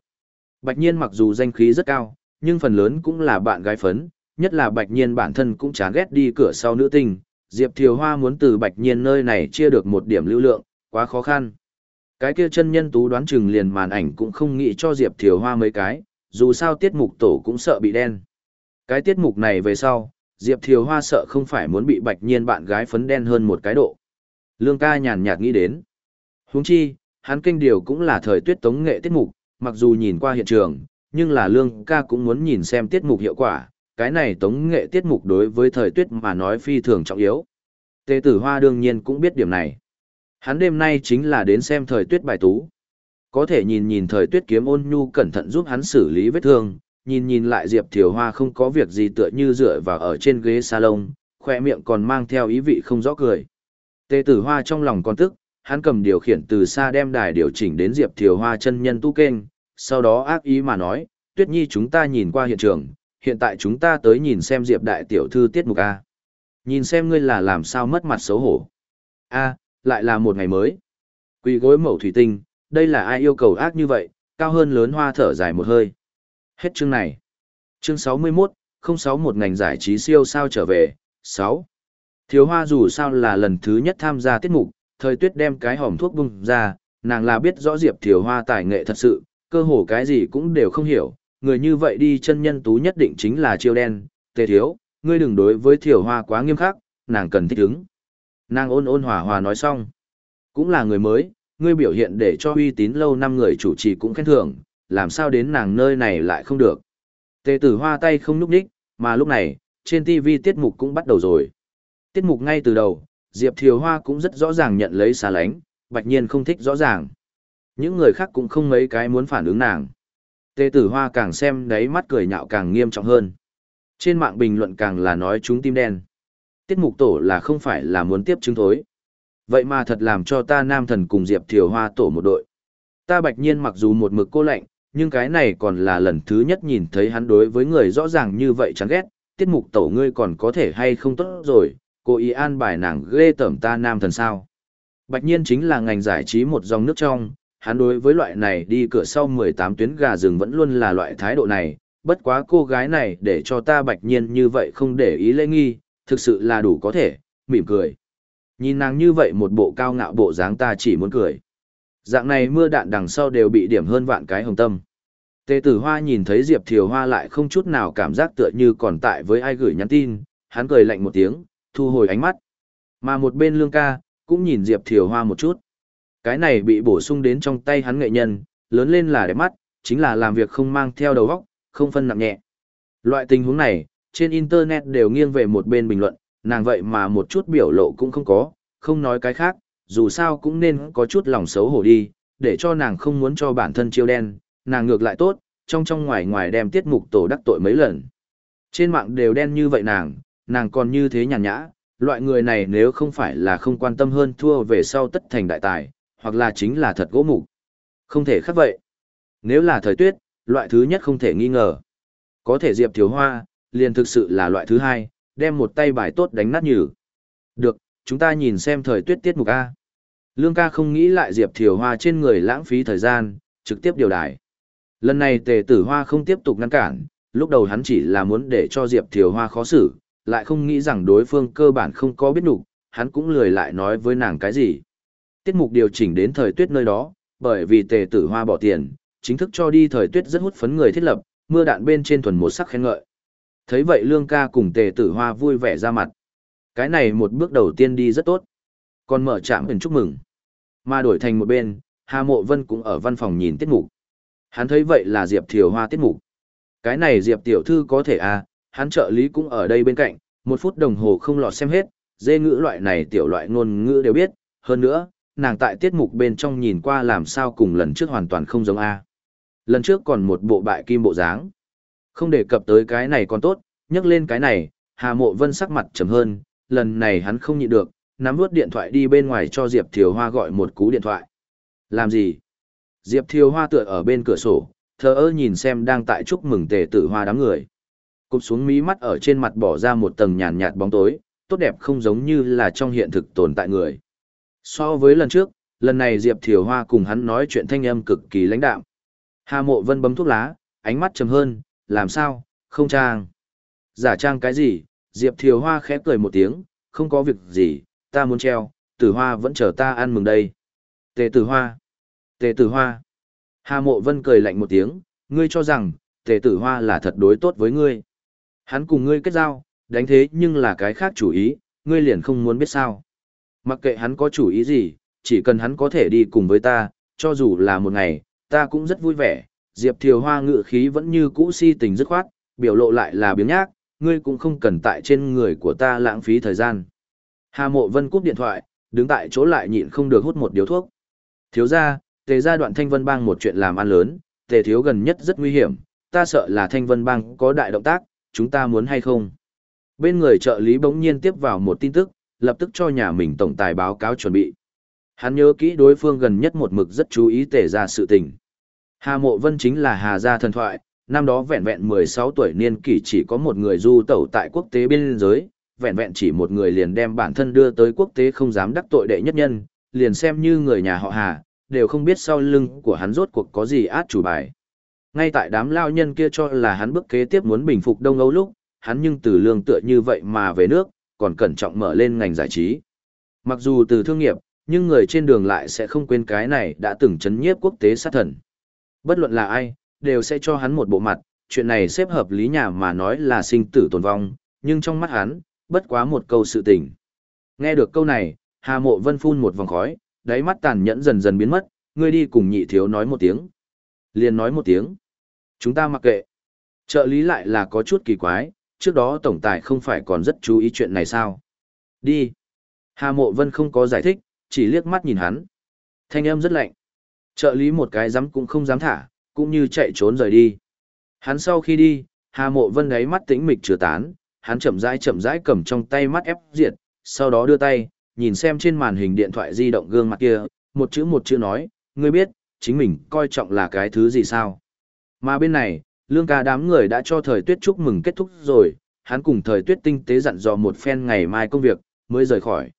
Bạch Nhiên mặc dù danh khí rất cao, nhưng phần lớn cũng là bạn gái phấn, nhất là Bạch Nhiên bản thân cũng chán ghét đi cửa sau nữ tinh, Diệp Thiều Hoa muốn từ Bạch Nhiên nơi này chia được một điểm lưu lượng, quá khó khăn. Cái kia chân nhân tú đoán chừng liền màn ảnh cũng không nghĩ cho Diệp Thiều Hoa mấy cái, dù sao tiết mục tổ cũng sợ bị đen. Cái tiết mục này về sau, Diệp Thiều Hoa sợ không phải muốn bị bạch nhiên bạn gái phấn đen hơn một cái độ. Lương ca nhàn nhạt nghĩ đến. Huống chi, hắn kinh điều cũng là thời tuyết tống nghệ tiết mục, mặc dù nhìn qua hiện trường, nhưng là lương ca cũng muốn nhìn xem tiết mục hiệu quả, cái này tống nghệ tiết mục đối với thời tuyết mà nói phi thường trọng yếu. Tề tử hoa đương nhiên cũng biết điểm này. Hắn đêm nay chính là đến xem thời tuyết bài tú. Có thể nhìn nhìn thời tuyết kiếm ôn nhu cẩn thận giúp hắn xử lý vết thương, nhìn nhìn lại Diệp Thiều Hoa không có việc gì tựa như dựa vào ở trên ghế salon, khoe miệng còn mang theo ý vị không rõ cười. Tề tử Hoa trong lòng còn tức, hắn cầm điều khiển từ xa đem đài điều chỉnh đến Diệp Thiều Hoa chân nhân tu kênh, sau đó ác ý mà nói, Tuyết Nhi chúng ta nhìn qua hiện trường, hiện tại chúng ta tới nhìn xem Diệp đại tiểu thư tiết mục A. Nhìn xem ngươi là làm sao mất mặt xấu hổ. A, lại là một ngày mới. Quỳ gối mẫu thủy tinh, đây là ai yêu cầu ác như vậy, cao hơn lớn hoa thở dài một hơi. Hết chương này. Chương 61, 061 ngành giải trí siêu sao trở về, 6. Thiếu hoa dù sao là lần thứ nhất tham gia tiết mục, thời tuyết đem cái hòm thuốc bung ra, nàng là biết rõ Diệp Thiếu hoa tài nghệ thật sự, cơ hồ cái gì cũng đều không hiểu, người như vậy đi chân nhân tú nhất định chính là chiêu đen, tề thiếu, ngươi đừng đối với Thiếu hoa quá nghiêm khắc, nàng cần thích ứng. Nàng ôn ôn hòa hòa nói xong. Cũng là người mới, ngươi biểu hiện để cho uy tín lâu năm người chủ trì cũng khen thưởng, làm sao đến nàng nơi này lại không được. Tề tử hoa tay không núp đích, mà lúc này, trên TV tiết mục cũng bắt đầu rồi. Tiết mục ngay từ đầu, Diệp Thiều Hoa cũng rất rõ ràng nhận lấy xa lánh, bạch nhiên không thích rõ ràng. Những người khác cũng không mấy cái muốn phản ứng nàng. Tề tử hoa càng xem đấy mắt cười nhạo càng nghiêm trọng hơn. Trên mạng bình luận càng là nói chúng tim đen. Tiết mục tổ là không phải là muốn tiếp chứng thối. Vậy mà thật làm cho ta nam thần cùng Diệp Thiều Hoa tổ một đội. Ta bạch nhiên mặc dù một mực cô lạnh, nhưng cái này còn là lần thứ nhất nhìn thấy hắn đối với người rõ ràng như vậy chán ghét, tiết mục tổ ngươi còn có thể hay không tốt rồi, cô ý an bài nàng ghê tởm ta nam thần sao. Bạch nhiên chính là ngành giải trí một dòng nước trong, hắn đối với loại này đi cửa sau 18 tuyến gà rừng vẫn luôn là loại thái độ này, bất quá cô gái này để cho ta bạch nhiên như vậy không để ý lễ nghi, thực sự là đủ có thể, mỉm cười. Nhìn nàng như vậy một bộ cao ngạo bộ dáng ta chỉ muốn cười. Dạng này mưa đạn đằng sau đều bị điểm hơn vạn cái hồng tâm. Tề tử hoa nhìn thấy Diệp Thiều Hoa lại không chút nào cảm giác tựa như còn tại với ai gửi nhắn tin, hắn cười lạnh một tiếng, thu hồi ánh mắt. Mà một bên lương ca, cũng nhìn Diệp Thiều Hoa một chút. Cái này bị bổ sung đến trong tay hắn nghệ nhân, lớn lên là đẹp mắt, chính là làm việc không mang theo đầu óc, không phân nặng nhẹ. Loại tình huống này, trên Internet đều nghiêng về một bên bình luận, nàng vậy mà một chút biểu lộ cũng không có, không nói cái khác, dù sao cũng nên có chút lòng xấu hổ đi, để cho nàng không muốn cho bản thân chiêu đen, nàng ngược lại tốt, trong trong ngoài ngoài đem tiết mục tổ đắc tội mấy lần. Trên mạng đều đen như vậy nàng, nàng còn như thế nhàn nhã, loại người này nếu không phải là không quan tâm hơn thua về sau tất thành đại tài, hoặc là chính là thật gỗ mục. Không thể khác vậy. Nếu là thời tuyết, loại thứ nhất không thể nghi ngờ. Có thể Diệp Thiếu Hoa, liền thực sự là loại thứ hai, đem một tay bài tốt đánh nát nhử. Được, chúng ta nhìn xem thời tuyết tiết mục A. Lương ca không nghĩ lại Diệp Thiều Hoa trên người lãng phí thời gian, trực tiếp điều đài. Lần này tề tử hoa không tiếp tục ngăn cản, lúc đầu hắn chỉ là muốn để cho Diệp Thiều Hoa khó xử, lại không nghĩ rằng đối phương cơ bản không có biết đủ, hắn cũng lười lại nói với nàng cái gì. Tiết mục điều chỉnh đến thời tuyết nơi đó, bởi vì tề tử hoa bỏ tiền, chính thức cho đi thời tuyết rất hút phấn người thiết lập, mưa đạn bên trên thuần một sắc khen ngợi. Thấy vậy Lương ca cùng tề tử hoa vui vẻ ra mặt. Cái này một bước đầu tiên đi rất tốt. Còn mở trạm ẩn chúc mừng. Mà đổi thành một bên, Hà Mộ Vân cũng ở văn phòng nhìn tiết mục. Hắn thấy vậy là Diệp Thiều Hoa tiết mục. Cái này Diệp tiểu thư có thể à, hắn trợ lý cũng ở đây bên cạnh, một phút đồng hồ không lọt xem hết, dê ngữ loại này tiểu loại ngôn ngữ đều biết, hơn nữa, nàng tại tiết mục bên trong nhìn qua làm sao cùng lần trước hoàn toàn không giống a. Lần trước còn một bộ bại kim bộ dáng. Không đề cập tới cái này còn tốt, nhắc lên cái này, Hà Mộ Vân sắc mặt trầm hơn, lần này hắn không nhịn được, nắm vút điện thoại đi bên ngoài cho Diệp Thiều Hoa gọi một cú điện thoại. Làm gì? Diệp Thiều Hoa tựa ở bên cửa sổ, thờ ơ nhìn xem đang tại chúc mừng tề tử hoa đám người. Cụp xuống mí mắt ở trên mặt bỏ ra một tầng nhàn nhạt bóng tối, tốt đẹp không giống như là trong hiện thực tồn tại người. So với lần trước, lần này Diệp Thiều Hoa cùng hắn nói chuyện thanh âm cực kỳ lãnh đạm. Hà Mộ Vân bấm thuốc lá, ánh mắt trầm hơn, làm sao, không trang. Giả trang cái gì, Diệp Thiều Hoa khẽ cười một tiếng, không có việc gì, ta muốn treo, tử hoa vẫn chờ ta ăn mừng đây. Tề tử hoa. Tề tử hoa. Hà Mộ Vân cười lạnh một tiếng, ngươi cho rằng, tề tử hoa là thật đối tốt với ngươi. Hắn cùng ngươi kết giao, đánh thế nhưng là cái khác chủ ý, ngươi liền không muốn biết sao. Mặc kệ hắn có chủ ý gì, chỉ cần hắn có thể đi cùng với ta, cho dù là một ngày, ta cũng rất vui vẻ. Diệp Thiều Hoa ngự khí vẫn như cũ si tình dứt khoát, biểu lộ lại là biếng nhác, ngươi cũng không cần tại trên người của ta lãng phí thời gian. Hà Mộ Vân cúp điện thoại, đứng tại chỗ lại nhịn không được hút một điếu thuốc. Thiếu gia, tề gia đoạn Thanh Vân Bang một chuyện làm ăn lớn, tề thiếu gần nhất rất nguy hiểm, ta sợ là Thanh Vân Bang có đại động tác, chúng ta muốn hay không? Bên người trợ lý bỗng nhiên tiếp vào một tin tức, lập tức cho nhà mình tổng tài báo cáo chuẩn bị. Hắn nhớ kỹ đối phương gần nhất một mực rất chú ý tề ra sự tình. Hà Mộ Vân chính là Hà gia thần thoại, năm đó vẹn vẹn 16 tuổi niên kỷ chỉ có một người du tẩu tại quốc tế biên giới, vẹn vẹn chỉ một người liền đem bản thân đưa tới quốc tế không dám đắc tội đệ nhất nhân, liền xem như người nhà họ Hà, đều không biết sau lưng của hắn rốt cuộc có gì át chủ bài. Ngay tại đám lao nhân kia cho là hắn bước kế tiếp muốn bình phục Đông Âu lúc, hắn nhưng từ lương tựa như vậy mà về nước, còn cẩn trọng mở lên ngành giải trí. Mặc dù từ thương nghiệp, nhưng người trên đường lại sẽ không quên cái này đã từng chấn nhiếp quốc tế sát thần. Bất luận là ai, đều sẽ cho hắn một bộ mặt, chuyện này xếp hợp lý nhà mà nói là sinh tử tồn vong, nhưng trong mắt hắn, bất quá một câu sự tình. Nghe được câu này, Hà Mộ Vân phun một vòng khói, đáy mắt tàn nhẫn dần dần biến mất, ngươi đi cùng nhị thiếu nói một tiếng. Liền nói một tiếng. Chúng ta mặc kệ. Trợ lý lại là có chút kỳ quái, trước đó tổng tài không phải còn rất chú ý chuyện này sao? Đi. Hà Mộ Vân không có giải thích, chỉ liếc mắt nhìn hắn. Thanh âm rất lạnh. Trợ lý một cái dám cũng không dám thả, cũng như chạy trốn rời đi. Hắn sau khi đi, Hà Mộ Vân đáy mắt tĩnh mịch chứa tán, hắn chậm rãi chậm rãi cầm trong tay mắt ép diệt, sau đó đưa tay, nhìn xem trên màn hình điện thoại di động gương mặt kia, một chữ một chữ nói, ngươi biết, chính mình coi trọng là cái thứ gì sao. Mà bên này, lương ca đám người đã cho thời tuyết chúc mừng kết thúc rồi, hắn cùng thời tuyết tinh tế dặn dò một phen ngày mai công việc, mới rời khỏi.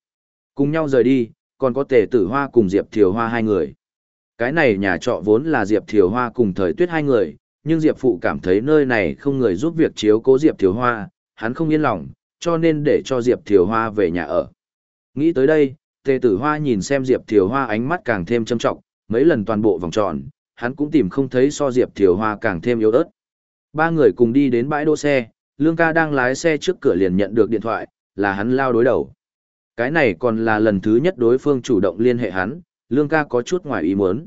Cùng nhau rời đi, còn có tề tử hoa cùng Diệp Thiều Hoa hai người. Cái này nhà trọ vốn là Diệp Thiều Hoa cùng thời tuyết hai người, nhưng Diệp Phụ cảm thấy nơi này không người giúp việc chiếu cố Diệp Thiều Hoa, hắn không yên lòng, cho nên để cho Diệp Thiều Hoa về nhà ở. Nghĩ tới đây, Tề Tử Hoa nhìn xem Diệp Thiều Hoa ánh mắt càng thêm châm trọng, mấy lần toàn bộ vòng tròn, hắn cũng tìm không thấy so Diệp Thiều Hoa càng thêm yếu ớt. Ba người cùng đi đến bãi đỗ xe, Lương ca đang lái xe trước cửa liền nhận được điện thoại, là hắn lao đối đầu. Cái này còn là lần thứ nhất đối phương chủ động liên hệ hắn, Lương ca có chút ngoài ý muốn.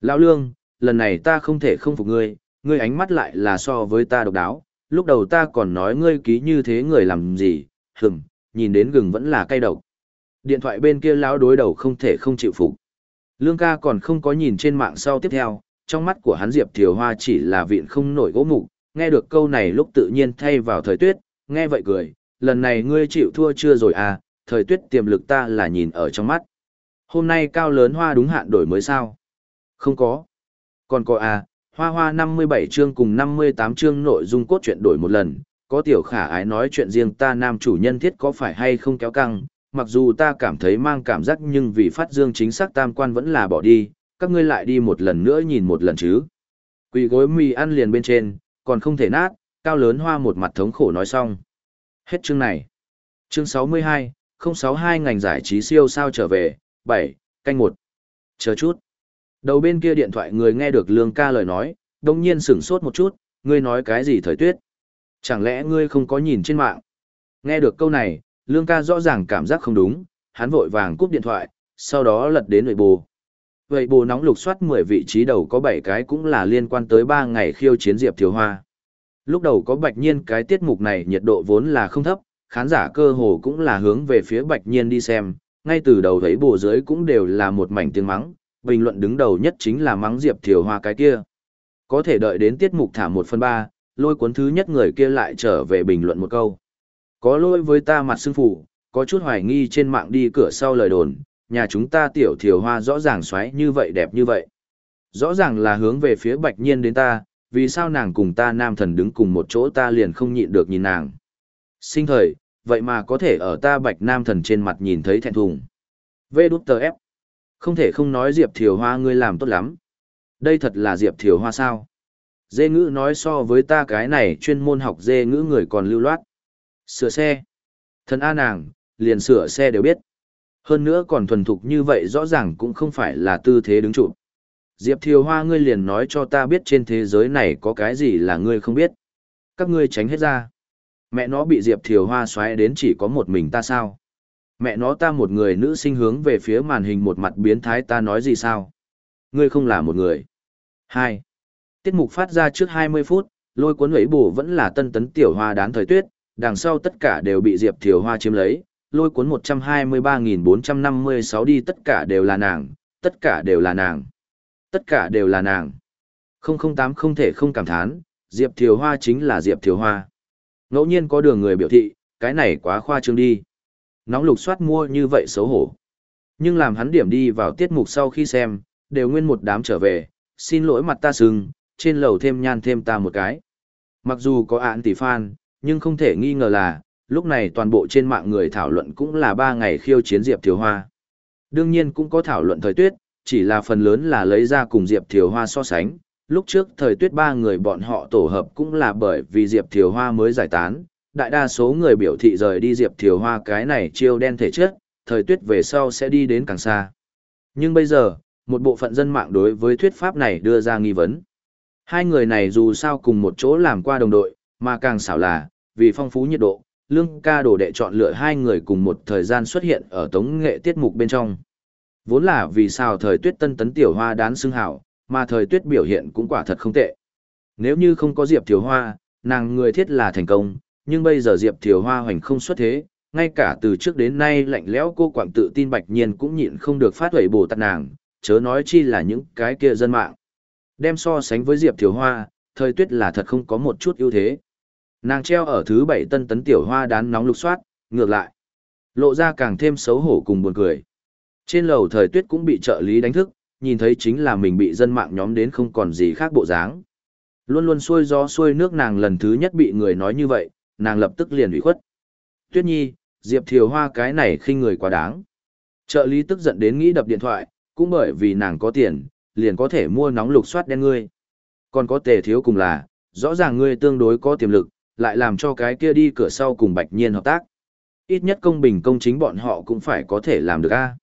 lão Lương, lần này ta không thể không phục ngươi, ngươi ánh mắt lại là so với ta độc đáo, lúc đầu ta còn nói ngươi ký như thế người làm gì, hừm, nhìn đến gừng vẫn là cay độc. Điện thoại bên kia lão đối đầu không thể không chịu phục. Lương ca còn không có nhìn trên mạng sau tiếp theo, trong mắt của hắn Diệp Thiều Hoa chỉ là vịn không nổi gỗ mục, nghe được câu này lúc tự nhiên thay vào thời tuyết, nghe vậy cười, lần này ngươi chịu thua chưa rồi à, thời tuyết tiềm lực ta là nhìn ở trong mắt. Hôm nay cao lớn hoa đúng hạn đổi mới sao? Không có. Còn có à, hoa hoa 57 chương cùng 58 chương nội dung cốt truyện đổi một lần, có tiểu khả ái nói chuyện riêng ta nam chủ nhân thiết có phải hay không kéo căng, mặc dù ta cảm thấy mang cảm giác nhưng vì phát dương chính xác tam quan vẫn là bỏ đi, các ngươi lại đi một lần nữa nhìn một lần chứ. Quỳ gối mì ăn liền bên trên, còn không thể nát, cao lớn hoa một mặt thống khổ nói xong. Hết chương này. Chương 62, 062 ngành giải trí siêu sao trở về, 7, canh một, Chờ chút. Đầu bên kia điện thoại người nghe được lương ca lời nói, đồng nhiên sửng sốt một chút, ngươi nói cái gì thời tuyết? Chẳng lẽ ngươi không có nhìn trên mạng? Nghe được câu này, lương ca rõ ràng cảm giác không đúng, hắn vội vàng cúp điện thoại, sau đó lật đến nội bù. Vậy bù nóng lục soát 10 vị trí đầu có 7 cái cũng là liên quan tới 3 ngày khiêu chiến Diệp Thiếu Hoa. Lúc đầu có bạch nhiên cái tiết mục này nhiệt độ vốn là không thấp, khán giả cơ hồ cũng là hướng về phía bạch nhiên đi xem, ngay từ đầu thấy bộ dưới cũng đều là một mảnh tiếng mắng, bình luận đứng đầu nhất chính là mắng Diệp Thiều Hoa cái kia. Có thể đợi đến tiết mục thả 1 phần 3, lôi cuốn thứ nhất người kia lại trở về bình luận một câu. Có lỗi với ta mặt sư phụ, có chút hoài nghi trên mạng đi cửa sau lời đồn, nhà chúng ta tiểu thiều hoa rõ ràng xoáy như vậy đẹp như vậy. Rõ ràng là hướng về phía bạch nhiên đến ta, vì sao nàng cùng ta nam thần đứng cùng một chỗ ta liền không nhịn được nhìn nàng. Sinh thời, vậy mà có thể ở ta bạch nam thần trên mặt nhìn thấy thẹn thùng. Vê đút tờ ép. Không thể không nói Diệp Thiều Hoa ngươi làm tốt lắm. Đây thật là Diệp Thiều Hoa sao? Dê ngữ nói so với ta cái này chuyên môn học dê ngữ người còn lưu loát. Sửa xe. Thần A nàng, liền sửa xe đều biết. Hơn nữa còn thuần thục như vậy rõ ràng cũng không phải là tư thế đứng trụ. Diệp Thiều Hoa ngươi liền nói cho ta biết trên thế giới này có cái gì là ngươi không biết. Các ngươi tránh hết ra. Mẹ nó bị Diệp Thiều Hoa xoáy đến chỉ có một mình ta sao? Mẹ nó ta một người nữ sinh hướng về phía màn hình một mặt biến thái ta nói gì sao? Ngươi không là một người. Hai. Tiết mục phát ra trước 20 phút, lôi cuốn ấy bù vẫn là tân tấn tiểu hoa đán thời tuyết, đằng sau tất cả đều bị Diệp Thiều Hoa chiếm lấy, lôi cuốn 123.456 đi tất cả đều là nàng, tất cả đều là nàng, tất cả đều là nàng. 008 không thể không cảm thán, Diệp Thiều Hoa chính là Diệp Thiều Hoa. Ngẫu nhiên có đường người biểu thị, cái này quá khoa trương đi. Nóng lục soát mua như vậy xấu hổ. Nhưng làm hắn điểm đi vào tiết mục sau khi xem, đều nguyên một đám trở về, xin lỗi mặt ta sừng, trên lầu thêm nhan thêm ta một cái. Mặc dù có ạn tỷ fan, nhưng không thể nghi ngờ là, lúc này toàn bộ trên mạng người thảo luận cũng là ba ngày khiêu chiến Diệp Thiều Hoa. Đương nhiên cũng có thảo luận thời tuyết, chỉ là phần lớn là lấy ra cùng Diệp Thiều Hoa so sánh. Lúc trước thời tuyết ba người bọn họ tổ hợp cũng là bởi vì Diệp Thiều Hoa mới giải tán, đại đa số người biểu thị rời đi Diệp Thiều Hoa cái này chiêu đen thể chất, thời tuyết về sau sẽ đi đến càng xa. Nhưng bây giờ, một bộ phận dân mạng đối với thuyết pháp này đưa ra nghi vấn. Hai người này dù sao cùng một chỗ làm qua đồng đội, mà càng xảo là, vì phong phú nhiệt độ, lương ca đồ đệ chọn lựa hai người cùng một thời gian xuất hiện ở tống nghệ tiết mục bên trong. Vốn là vì sao thời tuyết tân tấn tiểu hoa đán xưng hảo, mà thời tuyết biểu hiện cũng quả thật không tệ. Nếu như không có Diệp Thiều Hoa, nàng người thiết là thành công, nhưng bây giờ Diệp Thiều Hoa hoành không xuất thế, ngay cả từ trước đến nay lạnh lẽo cô quảng tự tin bạch nhiên cũng nhịn không được phát huẩy bồ tát nàng, chớ nói chi là những cái kia dân mạng. Đem so sánh với Diệp Thiều Hoa, thời tuyết là thật không có một chút ưu thế. Nàng treo ở thứ bảy tân tấn tiểu hoa đán nóng lục soát, ngược lại. Lộ ra càng thêm xấu hổ cùng buồn cười. Trên lầu thời tuyết cũng bị trợ lý đánh thức, nhìn thấy chính là mình bị dân mạng nhóm đến không còn gì khác bộ dáng. Luôn luôn xuôi gió xuôi nước nàng lần thứ nhất bị người nói như vậy, nàng lập tức liền ủy khuất. Tuyết nhi, Diệp Thiều Hoa cái này khinh người quá đáng. Trợ lý tức giận đến nghĩ đập điện thoại, cũng bởi vì nàng có tiền, liền có thể mua nóng lục soát đen ngươi. Còn có tề thiếu cùng là, rõ ràng ngươi tương đối có tiềm lực, lại làm cho cái kia đi cửa sau cùng bạch nhiên hợp tác. Ít nhất công bình công chính bọn họ cũng phải có thể làm được a.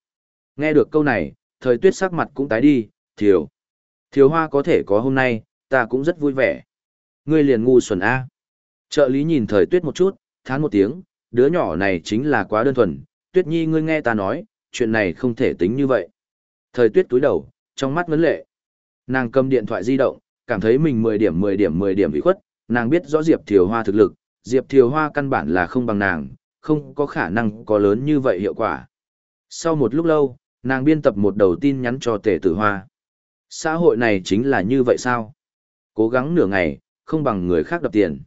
Nghe được câu này, thời tuyết sắc mặt cũng tái đi, thiểu. Thiếu hoa có thể có hôm nay, ta cũng rất vui vẻ. Ngươi liền ngu xuẩn A. Trợ lý nhìn thời tuyết một chút, thán một tiếng, đứa nhỏ này chính là quá đơn thuần, tuyết nhi ngươi nghe ta nói, chuyện này không thể tính như vậy. Thời tuyết túi đầu, trong mắt vấn lệ. Nàng cầm điện thoại di động, cảm thấy mình 10 điểm 10 điểm 10 điểm bị khuất, nàng biết rõ Diệp Thiều Hoa thực lực, Diệp Thiều Hoa căn bản là không bằng nàng, không có khả năng có lớn như vậy hiệu quả. Sau một lúc lâu, nàng biên tập một đầu tin nhắn cho Tề Tử Hoa. Xã hội này chính là như vậy sao? Cố gắng nửa ngày, không bằng người khác đập tiền.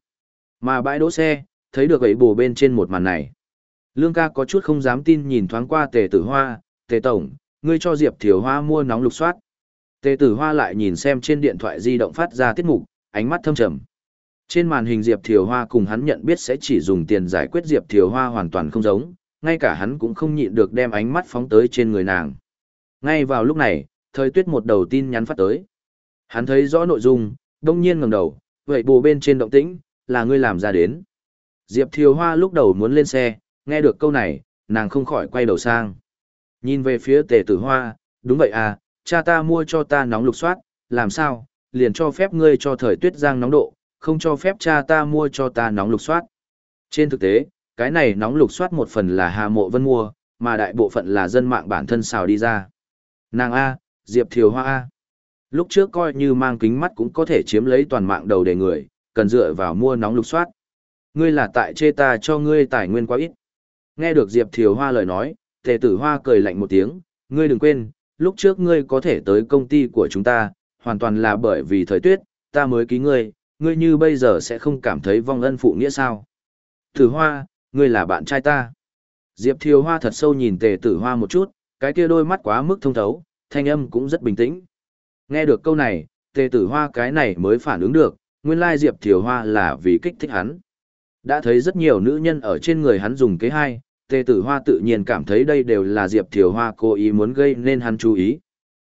Mà bãi đỗ xe, thấy được ấy bù bên trên một màn này. Lương ca có chút không dám tin nhìn thoáng qua Tề Tử Hoa, Tề Tổng, ngươi cho Diệp Thiều Hoa mua nóng lục soát. Tề Tử Hoa lại nhìn xem trên điện thoại di động phát ra tiết mục, ánh mắt thâm trầm. Trên màn hình Diệp Thiều Hoa cùng hắn nhận biết sẽ chỉ dùng tiền giải quyết Diệp Thiều Hoa hoàn toàn không giống, ngay cả hắn cũng không nhịn được đem ánh mắt phóng tới trên người nàng. Ngay vào lúc này, thời tuyết một đầu tin nhắn phát tới. Hắn thấy rõ nội dung, đông nhiên ngẩng đầu, vậy bù bên trên động tĩnh, là ngươi làm ra đến. Diệp Thiều Hoa lúc đầu muốn lên xe, nghe được câu này, nàng không khỏi quay đầu sang. Nhìn về phía tề tử hoa, đúng vậy à, cha ta mua cho ta nóng lục soát, làm sao, liền cho phép ngươi cho thời tuyết giang nóng độ, không cho phép cha ta mua cho ta nóng lục soát. Trên thực tế, cái này nóng lục soát một phần là Hà Mộ Vân mua, mà đại bộ phận là dân mạng bản thân xào đi ra. Nàng A, Diệp Thiều Hoa A. Lúc trước coi như mang kính mắt cũng có thể chiếm lấy toàn mạng đầu để người, cần dựa vào mua nóng lục soát. Ngươi là tại chê ta cho ngươi tài nguyên quá ít. Nghe được Diệp Thiều Hoa lời nói, Tề Tử Hoa cười lạnh một tiếng, ngươi đừng quên, lúc trước ngươi có thể tới công ty của chúng ta, hoàn toàn là bởi vì thời tuyết, ta mới ký ngươi, ngươi như bây giờ sẽ không cảm thấy vong ân phụ nghĩa sao. Tử Hoa, ngươi là bạn trai ta. Diệp Thiều Hoa thật sâu nhìn Tề Tử Hoa một chút, cái kia đôi mắt quá mức thông thấu, thanh âm cũng rất bình tĩnh. Nghe được câu này, Tề Tử Hoa cái này mới phản ứng được, nguyên lai Diệp Thiều Hoa là vì kích thích hắn. Đã thấy rất nhiều nữ nhân ở trên người hắn dùng kế hai, Tề Tử Hoa tự nhiên cảm thấy đây đều là Diệp Thiều Hoa cố ý muốn gây nên hắn chú ý.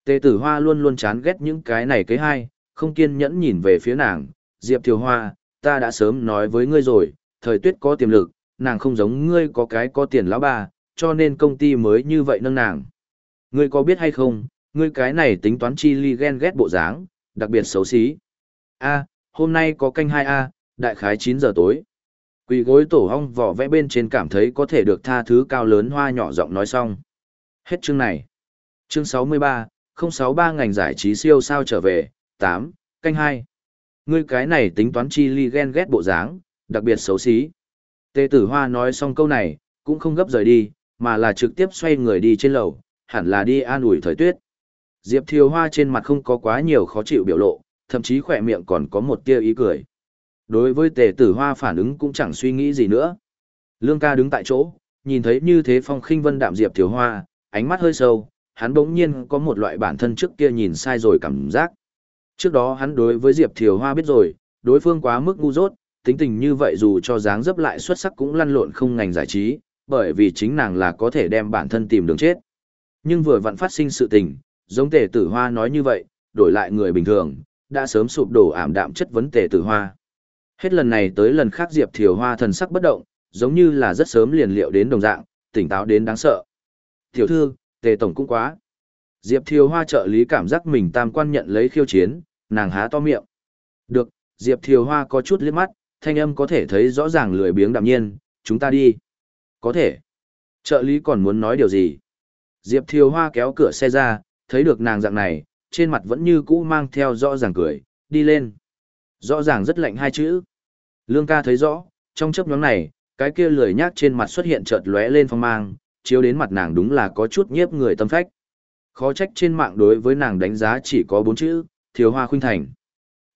Tề Tử Hoa luôn luôn chán ghét những cái này kế hai, không kiên nhẫn nhìn về phía nàng, Diệp Thiều Hoa, ta đã sớm nói với ngươi rồi, thời tuyết có tiềm lực, nàng không giống ngươi có cái có tiền lão bà, cho nên công ty mới như vậy nâng nàng. Ngươi có biết hay không, ngươi cái này tính toán chi ly ghen ghét bộ dáng, đặc biệt xấu xí. A, hôm nay có canh 2A, đại khái 9 giờ tối. Quỳ gối tổ hong vỏ vẽ bên trên cảm thấy có thể được tha thứ cao lớn hoa nhỏ giọng nói xong. Hết chương này. Chương 63, 063 ngành giải trí siêu sao trở về, 8, canh 2. Ngươi cái này tính toán chi ly ghen ghét bộ dáng, đặc biệt xấu xí. Tề tử hoa nói xong câu này, cũng không gấp rời đi, mà là trực tiếp xoay người đi trên lầu, hẳn là đi an ủi thời tuyết. Diệp Thiều Hoa trên mặt không có quá nhiều khó chịu biểu lộ, thậm chí khỏe miệng còn có một tia ý cười. Đối với tề tử hoa phản ứng cũng chẳng suy nghĩ gì nữa. Lương ca đứng tại chỗ, nhìn thấy như thế phong khinh vân đạm Diệp Thiều Hoa, ánh mắt hơi sâu, hắn bỗng nhiên có một loại bản thân trước kia nhìn sai rồi cảm giác. Trước đó hắn đối với Diệp Thiều Hoa biết rồi, đối phương quá mức ngu dốt, tính tình như vậy dù cho dáng dấp lại xuất sắc cũng lăn lộn không ngành giải trí, bởi vì chính nàng là có thể đem bản thân tìm đường chết. Nhưng vừa vặn phát sinh sự tình, giống tề tử hoa nói như vậy, đổi lại người bình thường, đã sớm sụp đổ ảm đạm chất vấn tề tử hoa. Hết lần này tới lần khác Diệp Thiều Hoa thần sắc bất động, giống như là rất sớm liền liệu đến đồng dạng, tỉnh táo đến đáng sợ. Tiểu thư, tề tổng cũng quá. Diệp Thiều Hoa trợ lý cảm giác mình tam quan nhận lấy khiêu chiến, nàng há to miệng. Được, Diệp Thiều Hoa có chút liếc mắt, thanh âm có thể thấy rõ ràng lười biếng đạm nhiên, chúng ta đi. Có thể. Trợ lý còn muốn nói điều gì? Diệp Thiều Hoa kéo cửa xe ra, thấy được nàng dạng này, trên mặt vẫn như cũ mang theo rõ ràng cười, đi lên. Rõ ràng rất lạnh hai chữ. Lương ca thấy rõ, trong chấp nhóm này, cái kia lười nhác trên mặt xuất hiện chợt lóe lên phong mang, chiếu đến mặt nàng đúng là có chút nhiếp người tâm phách. Khó trách trên mạng đối với nàng đánh giá chỉ có bốn chữ, Thiều hoa khuynh thành.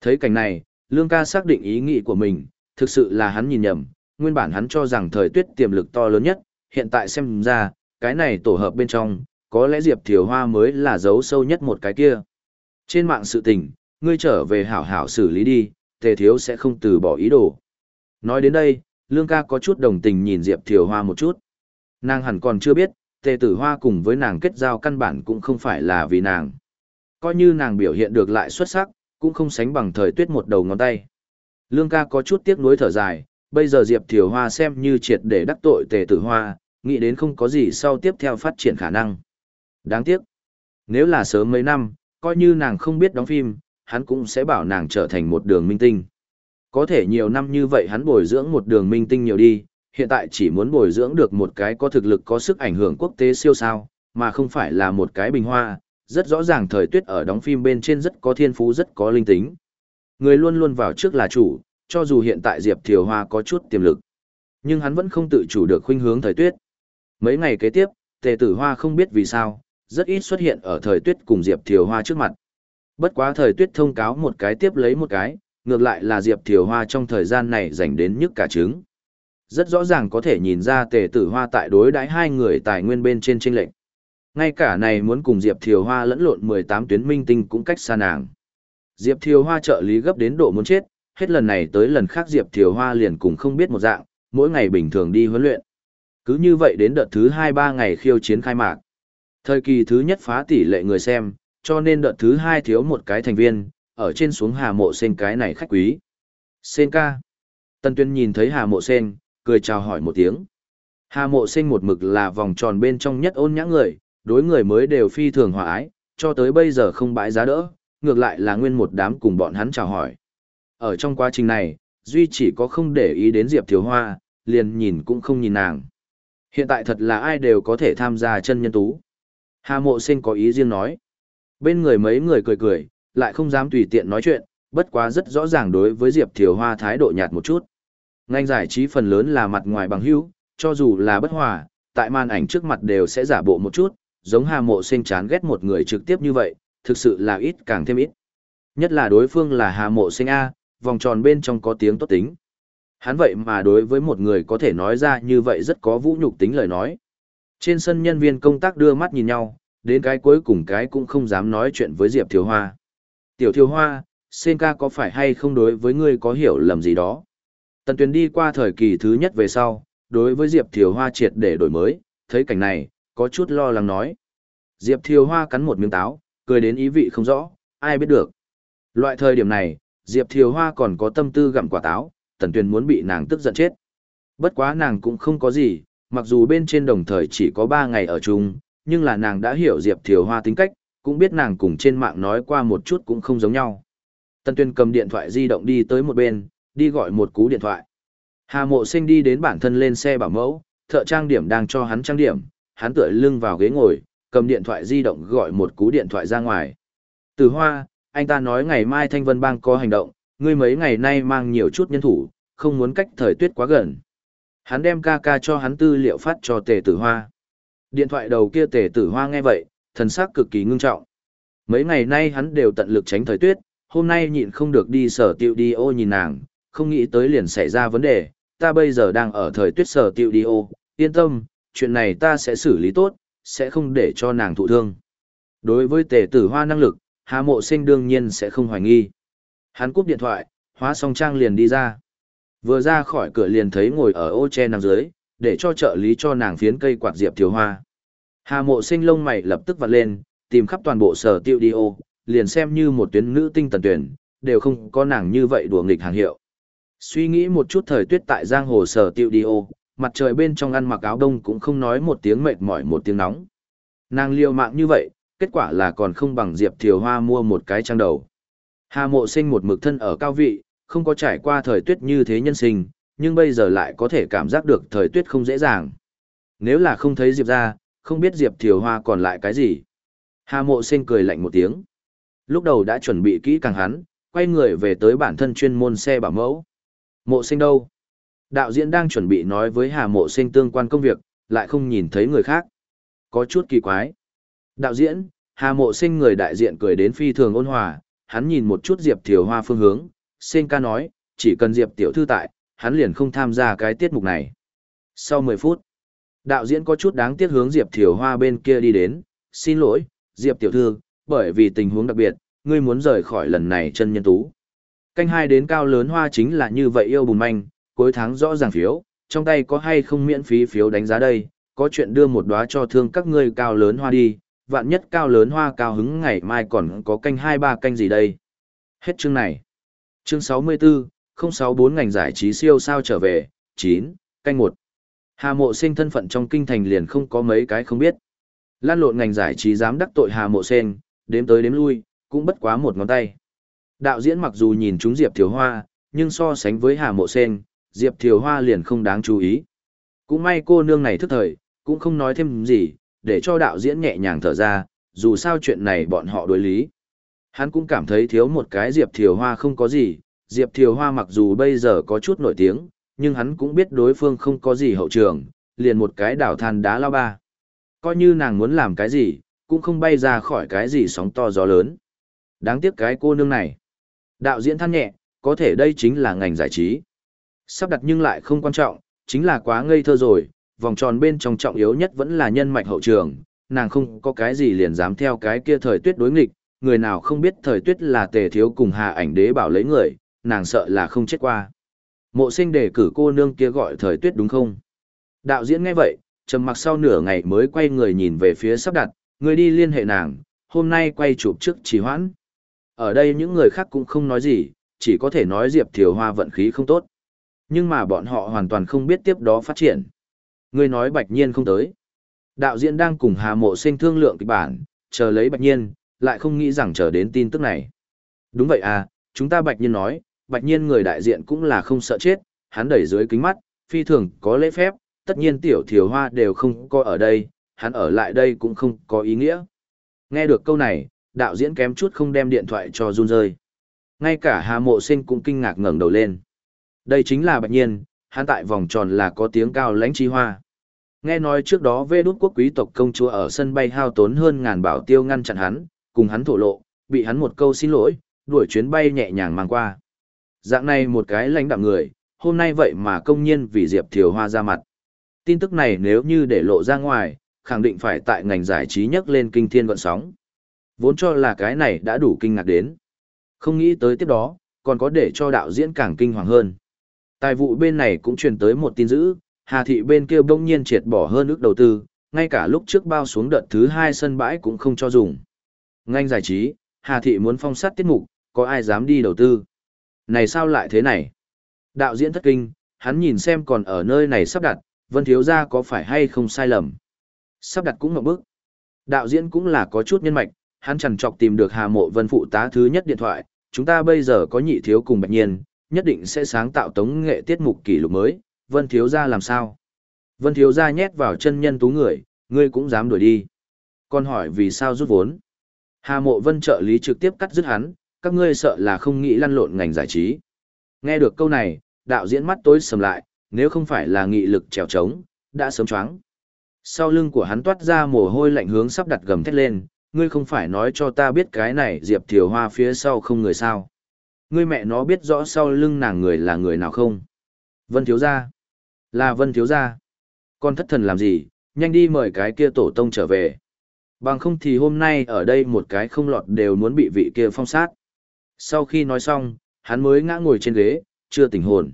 Thấy cảnh này, Lương ca xác định ý nghĩ của mình, thực sự là hắn nhìn nhầm, nguyên bản hắn cho rằng thời tuyết tiềm lực to lớn nhất, hiện tại xem ra, cái này tổ hợp bên trong, có lẽ Diệp Thiều Hoa mới là dấu sâu nhất một cái kia. Trên mạng sự tình, ngươi trở về hảo hảo xử lý đi, tề thiếu sẽ không từ bỏ ý đồ. Nói đến đây, Lương ca có chút đồng tình nhìn Diệp Thiều Hoa một chút. Nàng hẳn còn chưa biết, tề tử hoa cùng với nàng kết giao căn bản cũng không phải là vì nàng. Coi như nàng biểu hiện được lại xuất sắc, cũng không sánh bằng thời tuyết một đầu ngón tay. Lương ca có chút tiếc nuối thở dài, bây giờ Diệp Thiều Hoa xem như triệt để đắc tội tề tử hoa, nghĩ đến không có gì sau tiếp theo phát triển khả năng. Đáng tiếc. Nếu là sớm mấy năm, coi như nàng không biết đóng phim, hắn cũng sẽ bảo nàng trở thành một đường minh tinh. Có thể nhiều năm như vậy hắn bồi dưỡng một đường minh tinh nhiều đi, hiện tại chỉ muốn bồi dưỡng được một cái có thực lực có sức ảnh hưởng quốc tế siêu sao, mà không phải là một cái bình hoa, rất rõ ràng thời tuyết ở đóng phim bên trên rất có thiên phú rất có linh tính. Người luôn luôn vào trước là chủ, cho dù hiện tại Diệp Thiều Hoa có chút tiềm lực. Nhưng hắn vẫn không tự chủ được khuynh hướng thời tuyết. Mấy ngày kế tiếp, Tề Tử Hoa không biết vì sao, rất ít xuất hiện ở thời tuyết cùng Diệp Thiều Hoa trước mặt. Bất quá thời tuyết thông cáo một cái tiếp lấy một cái, ngược lại là Diệp Thiều Hoa trong thời gian này dành đến nhức cả trứng. Rất rõ ràng có thể nhìn ra Tề Tử Hoa tại đối đãi hai người tài nguyên bên trên chênh lệnh. Ngay cả này muốn cùng Diệp Thiều Hoa lẫn lộn 18 tuyến minh tinh cũng cách xa nàng. Diệp Thiều Hoa trợ lý gấp đến độ muốn chết, hết lần này tới lần khác Diệp Thiều Hoa liền cùng không biết một dạng, mỗi ngày bình thường đi huấn luyện. Cứ như vậy đến đợt thứ 2-3 ngày khiêu chiến khai mạc. Thời kỳ thứ nhất phá tỷ lệ người xem, cho nên đợt thứ 2 thiếu một cái thành viên, ở trên xuống Hà Mộ Sen cái này khách quý. Sen ca. Tân Tuyên nhìn thấy Hà Mộ Sen, cười chào hỏi một tiếng. Hà Mộ Sen một mực là vòng tròn bên trong nhất ôn nhã người, đối người mới đều phi thường hòa ái, cho tới bây giờ không bãi giá đỡ, ngược lại là nguyên một đám cùng bọn hắn chào hỏi. Ở trong quá trình này, Duy chỉ có không để ý đến Diệp Thiếu Hoa, liền nhìn cũng không nhìn nàng. Hiện tại thật là ai đều có thể tham gia chân nhân tú. Hà mộ sinh có ý riêng nói. Bên người mấy người cười cười, lại không dám tùy tiện nói chuyện, bất quá rất rõ ràng đối với Diệp Thiều Hoa thái độ nhạt một chút. Ngành giải trí phần lớn là mặt ngoài bằng hữu, cho dù là bất hòa, tại màn ảnh trước mặt đều sẽ giả bộ một chút, giống Hà Mộ Sinh chán ghét một người trực tiếp như vậy, thực sự là ít càng thêm ít. Nhất là đối phương là Hà Mộ Sinh A, vòng tròn bên trong có tiếng tốt tính. Hắn vậy mà đối với một người có thể nói ra như vậy rất có vũ nhục tính lời nói. Trên sân nhân viên công tác đưa mắt nhìn nhau, đến cái cuối cùng cái cũng không dám nói chuyện với Diệp Thiếu Hoa. Tiểu Thiếu Hoa, Sen ca có phải hay không đối với ngươi có hiểu lầm gì đó? Tần Tuyền đi qua thời kỳ thứ nhất về sau, đối với Diệp Thiếu Hoa triệt để đổi mới, thấy cảnh này, có chút lo lắng nói. Diệp Thiều Hoa cắn một miếng táo, cười đến ý vị không rõ, ai biết được. Loại thời điểm này, Diệp Thiều Hoa còn có tâm tư gặm quả táo, Tần Tuyền muốn bị nàng tức giận chết. Bất quá nàng cũng không có gì, mặc dù bên trên đồng thời chỉ có 3 ngày ở chung, nhưng là nàng đã hiểu Diệp Thiều Hoa tính cách, cũng biết nàng cùng trên mạng nói qua một chút cũng không giống nhau. Tần Tuyền cầm điện thoại di động đi tới một bên, đi gọi một cú điện thoại. Hà Mộ Sinh đi đến bản thân lên xe bảo mẫu, thợ trang điểm đang cho hắn trang điểm, hắn tựa lưng vào ghế ngồi, cầm điện thoại di động gọi một cú điện thoại ra ngoài. Từ hoa, anh ta nói ngày mai Thanh Vân Bang có hành động, ngươi mấy ngày nay mang nhiều chút nhân thủ, không muốn cách thời tuyết quá gần. Hắn đem ca ca cho hắn tư liệu phát cho tề tử hoa. Điện thoại đầu kia tề tử hoa nghe vậy, thần sắc cực kỳ ngưng trọng. Mấy ngày nay hắn đều tận lực tránh thời tuyết, hôm nay nhịn không được đi sở tiệu đi ô nhìn nàng, không nghĩ tới liền xảy ra vấn đề, ta bây giờ đang ở thời tuyết sở tiệu đi ô, yên tâm, chuyện này ta sẽ xử lý tốt, sẽ không để cho nàng thụ thương. Đối với tề tử hoa năng lực, Hà Mộ Sinh đương nhiên sẽ không hoài nghi. Hắn cúp điện thoại, hóa song trang liền đi ra. Vừa ra khỏi cửa liền thấy ngồi ở ô che nằm dưới, để cho trợ lý cho nàng phiến cây quạt diệp thiếu hoa. Hà Mộ Sinh lông mày lập tức vặn lên, tìm khắp toàn bộ sở tiêu đi ô, liền xem như một tuyến nữ tinh tần tuyển, đều không có nàng như vậy đùa nghịch hàng hiệu. Suy nghĩ một chút thời tuyết tại giang hồ sở tiêu đi ô, mặt trời bên trong ăn mặc áo đông cũng không nói một tiếng mệt mỏi một tiếng nóng. Nàng liều mạng như vậy, kết quả là còn không bằng Diệp Thiều Hoa mua một cái trang đầu. Hà mộ sinh một mực thân ở cao vị, không có trải qua thời tuyết như thế nhân sinh, nhưng bây giờ lại có thể cảm giác được thời tuyết không dễ dàng. Nếu là không thấy Diệp ra, không biết Diệp Thiều Hoa còn lại cái gì. Hà mộ sinh cười lạnh một tiếng. Lúc đầu đã chuẩn bị kỹ càng hắn, quay người về tới bản thân chuyên môn xe bảo mẫu. Mộ sinh đâu? Đạo diễn đang chuẩn bị nói với Hà Mộ Sinh tương quan công việc, lại không nhìn thấy người khác. Có chút kỳ quái. Đạo diễn, Hà Mộ Sinh người đại diện cười đến phi thường ôn hòa, hắn nhìn một chút Diệp Thiều Hoa phương hướng, Sinh ca nói, chỉ cần Diệp Tiểu Thư tại, hắn liền không tham gia cái tiết mục này. Sau 10 phút, đạo diễn có chút đáng tiếc hướng Diệp Thiều Hoa bên kia đi đến, xin lỗi, Diệp Tiểu Thư, bởi vì tình huống đặc biệt, ngươi muốn rời khỏi lần này chân nhân tú. Canh hai đến cao lớn hoa chính là như vậy yêu bùn manh, cuối tháng rõ ràng phiếu, trong tay có hay không miễn phí phiếu đánh giá đây, có chuyện đưa một đóa cho thương các ngươi cao lớn hoa đi, vạn nhất cao lớn hoa cao hứng ngày mai còn có canh hai ba canh gì đây. Hết chương này. Chương 64, 064 ngành giải trí siêu sao trở về, 9, canh 1. Hà mộ sinh thân phận trong kinh thành liền không có mấy cái không biết. Lan lộn ngành giải trí dám đắc tội hà mộ sen, đếm tới đếm lui, cũng bất quá một ngón tay. Đạo diễn mặc dù nhìn chúng Diệp thiếu Hoa, nhưng so sánh với Hà Mộ Sen, Diệp Thiều Hoa liền không đáng chú ý. Cũng may cô nương này thức thời, cũng không nói thêm gì, để cho đạo diễn nhẹ nhàng thở ra, dù sao chuyện này bọn họ đối lý. Hắn cũng cảm thấy thiếu một cái Diệp Thiều Hoa không có gì, Diệp Thiều Hoa mặc dù bây giờ có chút nổi tiếng, nhưng hắn cũng biết đối phương không có gì hậu trường, liền một cái đảo than đá lao ba. Coi như nàng muốn làm cái gì, cũng không bay ra khỏi cái gì sóng to gió lớn. Đáng tiếc cái cô nương này. Đạo diễn than nhẹ, có thể đây chính là ngành giải trí. Sắp đặt nhưng lại không quan trọng, chính là quá ngây thơ rồi, vòng tròn bên trong trọng yếu nhất vẫn là nhân mạch hậu trường, nàng không có cái gì liền dám theo cái kia thời tuyết đối nghịch, người nào không biết thời tuyết là tề thiếu cùng hà ảnh đế bảo lấy người, nàng sợ là không chết qua. Mộ sinh đề cử cô nương kia gọi thời tuyết đúng không? Đạo diễn nghe vậy, trầm mặc sau nửa ngày mới quay người nhìn về phía sắp đặt, người đi liên hệ nàng, hôm nay quay chụp trước trì hoãn. Ở đây những người khác cũng không nói gì, chỉ có thể nói Diệp Thiều Hoa vận khí không tốt. Nhưng mà bọn họ hoàn toàn không biết tiếp đó phát triển. Người nói Bạch Nhiên không tới. Đạo diễn đang cùng Hà Mộ Sinh thương lượng kịch bản, chờ lấy Bạch Nhiên, lại không nghĩ rằng chờ đến tin tức này. Đúng vậy à, chúng ta Bạch Nhiên nói, Bạch Nhiên người đại diện cũng là không sợ chết, hắn đẩy dưới kính mắt, phi thường có lễ phép, tất nhiên tiểu thiều hoa đều không có ở đây, hắn ở lại đây cũng không có ý nghĩa. Nghe được câu này, đạo diễn kém chút không đem điện thoại cho run rơi. Ngay cả Hà Mộ Sinh cũng kinh ngạc ngẩng đầu lên. Đây chính là Bạch Nhiên, hắn tại vòng tròn là có tiếng cao lãnh chi hoa. Nghe nói trước đó vê đút quốc quý tộc công chúa ở sân bay hao tốn hơn ngàn bảo tiêu ngăn chặn hắn, cùng hắn thổ lộ, bị hắn một câu xin lỗi, đuổi chuyến bay nhẹ nhàng mang qua. Dạng này một cái lãnh đạm người, hôm nay vậy mà công nhiên vì Diệp Thiều Hoa ra mặt. Tin tức này nếu như để lộ ra ngoài, khẳng định phải tại ngành giải trí nhấc lên kinh thiên gọn sóng. Vốn cho là cái này đã đủ kinh ngạc đến. Không nghĩ tới tiếp đó, còn có để cho đạo diễn càng kinh hoàng hơn. Tài vụ bên này cũng truyền tới một tin dữ, Hà Thị bên kia bỗng nhiên triệt bỏ hơn ước đầu tư, ngay cả lúc trước bao xuống đợt thứ hai sân bãi cũng không cho dùng. Ngành giải trí, Hà Thị muốn phong sát tiết mục, có ai dám đi đầu tư. Này sao lại thế này? Đạo diễn thất kinh, hắn nhìn xem còn ở nơi này sắp đặt, Vân Thiếu Gia có phải hay không sai lầm. Sắp đặt cũng một bước. Đạo diễn cũng là có chút nhân mạch, hắn chẳng chọc tìm được Hà Mộ Vân phụ tá thứ nhất điện thoại, chúng ta bây giờ có nhị thiếu cùng bạch nhiên, nhất định sẽ sáng tạo tống nghệ tiết mục kỷ lục mới, Vân Thiếu Gia làm sao? Vân Thiếu Gia nhét vào chân nhân tú người, ngươi cũng dám đuổi đi. Còn hỏi vì sao rút vốn? Hà Mộ Vân trợ lý trực tiếp cắt dứt hắn, các ngươi sợ là không nghĩ lăn lộn ngành giải trí. Nghe được câu này, đạo diễn mắt tối sầm lại, nếu không phải là nghị lực trèo trống, đã sớm choáng. Sau lưng của hắn toát ra mồ hôi lạnh hướng sắp đặt gầm thét lên, ngươi không phải nói cho ta biết cái này Diệp Thiều Hoa phía sau không người sao. Ngươi mẹ nó biết rõ sau lưng nàng người là người nào không? Vân Thiếu Gia. Là Vân Thiếu Gia. Con thất thần làm gì, nhanh đi mời cái kia tổ tông trở về. Bằng không thì hôm nay ở đây một cái không lọt đều muốn bị vị kia phong sát. Sau khi nói xong, hắn mới ngã ngồi trên ghế, chưa tỉnh hồn.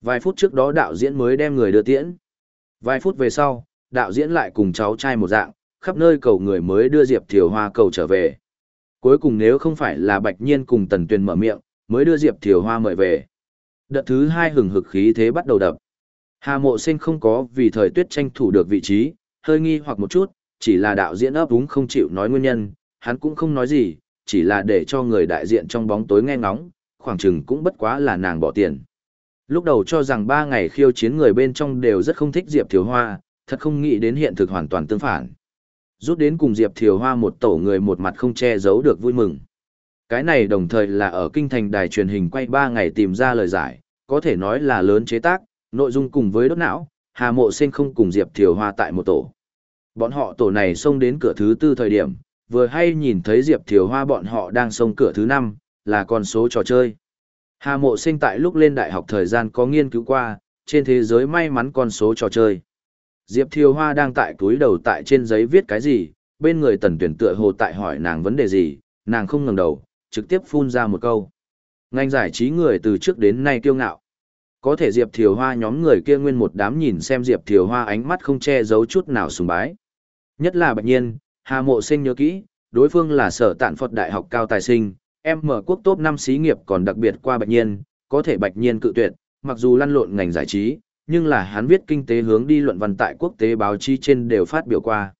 Vài phút trước đó đạo diễn mới đem người đưa tiễn. Vài phút về sau, đạo diễn lại cùng cháu trai một dạng, khắp nơi cầu người mới đưa Diệp Thiều Hoa cầu trở về. Cuối cùng nếu không phải là Bạch Nhiên cùng Tần Tuyền mở miệng, mới đưa Diệp Thiều Hoa mời về. Đợt thứ hai hừng hực khí thế bắt đầu đập. Hà Mộ Sinh không có vì thời tuyết tranh thủ được vị trí, hơi nghi hoặc một chút, chỉ là đạo diễn ấp úng không chịu nói nguyên nhân, hắn cũng không nói gì, chỉ là để cho người đại diện trong bóng tối nghe ngóng, khoảng chừng cũng bất quá là nàng bỏ tiền. Lúc đầu cho rằng ba ngày khiêu chiến người bên trong đều rất không thích Diệp Thiều Hoa, thật không nghĩ đến hiện thực hoàn toàn tương phản. Rút đến cùng Diệp Thiều Hoa một tổ người một mặt không che giấu được vui mừng. Cái này đồng thời là ở kinh thành đài truyền hình quay ba ngày tìm ra lời giải, có thể nói là lớn chế tác, nội dung cùng với đốt não, Hà Mộ Sinh không cùng Diệp Thiều Hoa tại một tổ. Bọn họ tổ này xông đến cửa thứ tư thời điểm, vừa hay nhìn thấy Diệp Thiều Hoa bọn họ đang xông cửa thứ năm, là con số trò chơi. Hà Mộ Sinh tại lúc lên đại học thời gian có nghiên cứu qua, trên thế giới may mắn con số trò chơi. Diệp Thiều Hoa đang tại túi đầu tại trên giấy viết cái gì, bên người tần tuyển tựa hồ tại hỏi nàng vấn đề gì, nàng không ngẩng đầu, trực tiếp phun ra một câu. Ngành giải trí người từ trước đến nay kiêu ngạo. Có thể Diệp Thiều Hoa nhóm người kia nguyên một đám nhìn xem Diệp Thiều Hoa ánh mắt không che giấu chút nào sùng bái. Nhất là bạch nhiên, Hà Mộ Sinh nhớ kỹ, đối phương là sở tạn Phật Đại học cao tài sinh, em mở quốc top 5 xí nghiệp còn đặc biệt qua bạch nhiên, có thể bạch nhiên cự tuyệt, mặc dù lăn lộn ngành giải trí, nhưng là hắn viết kinh tế hướng đi luận văn tại quốc tế báo chí trên đều phát biểu qua.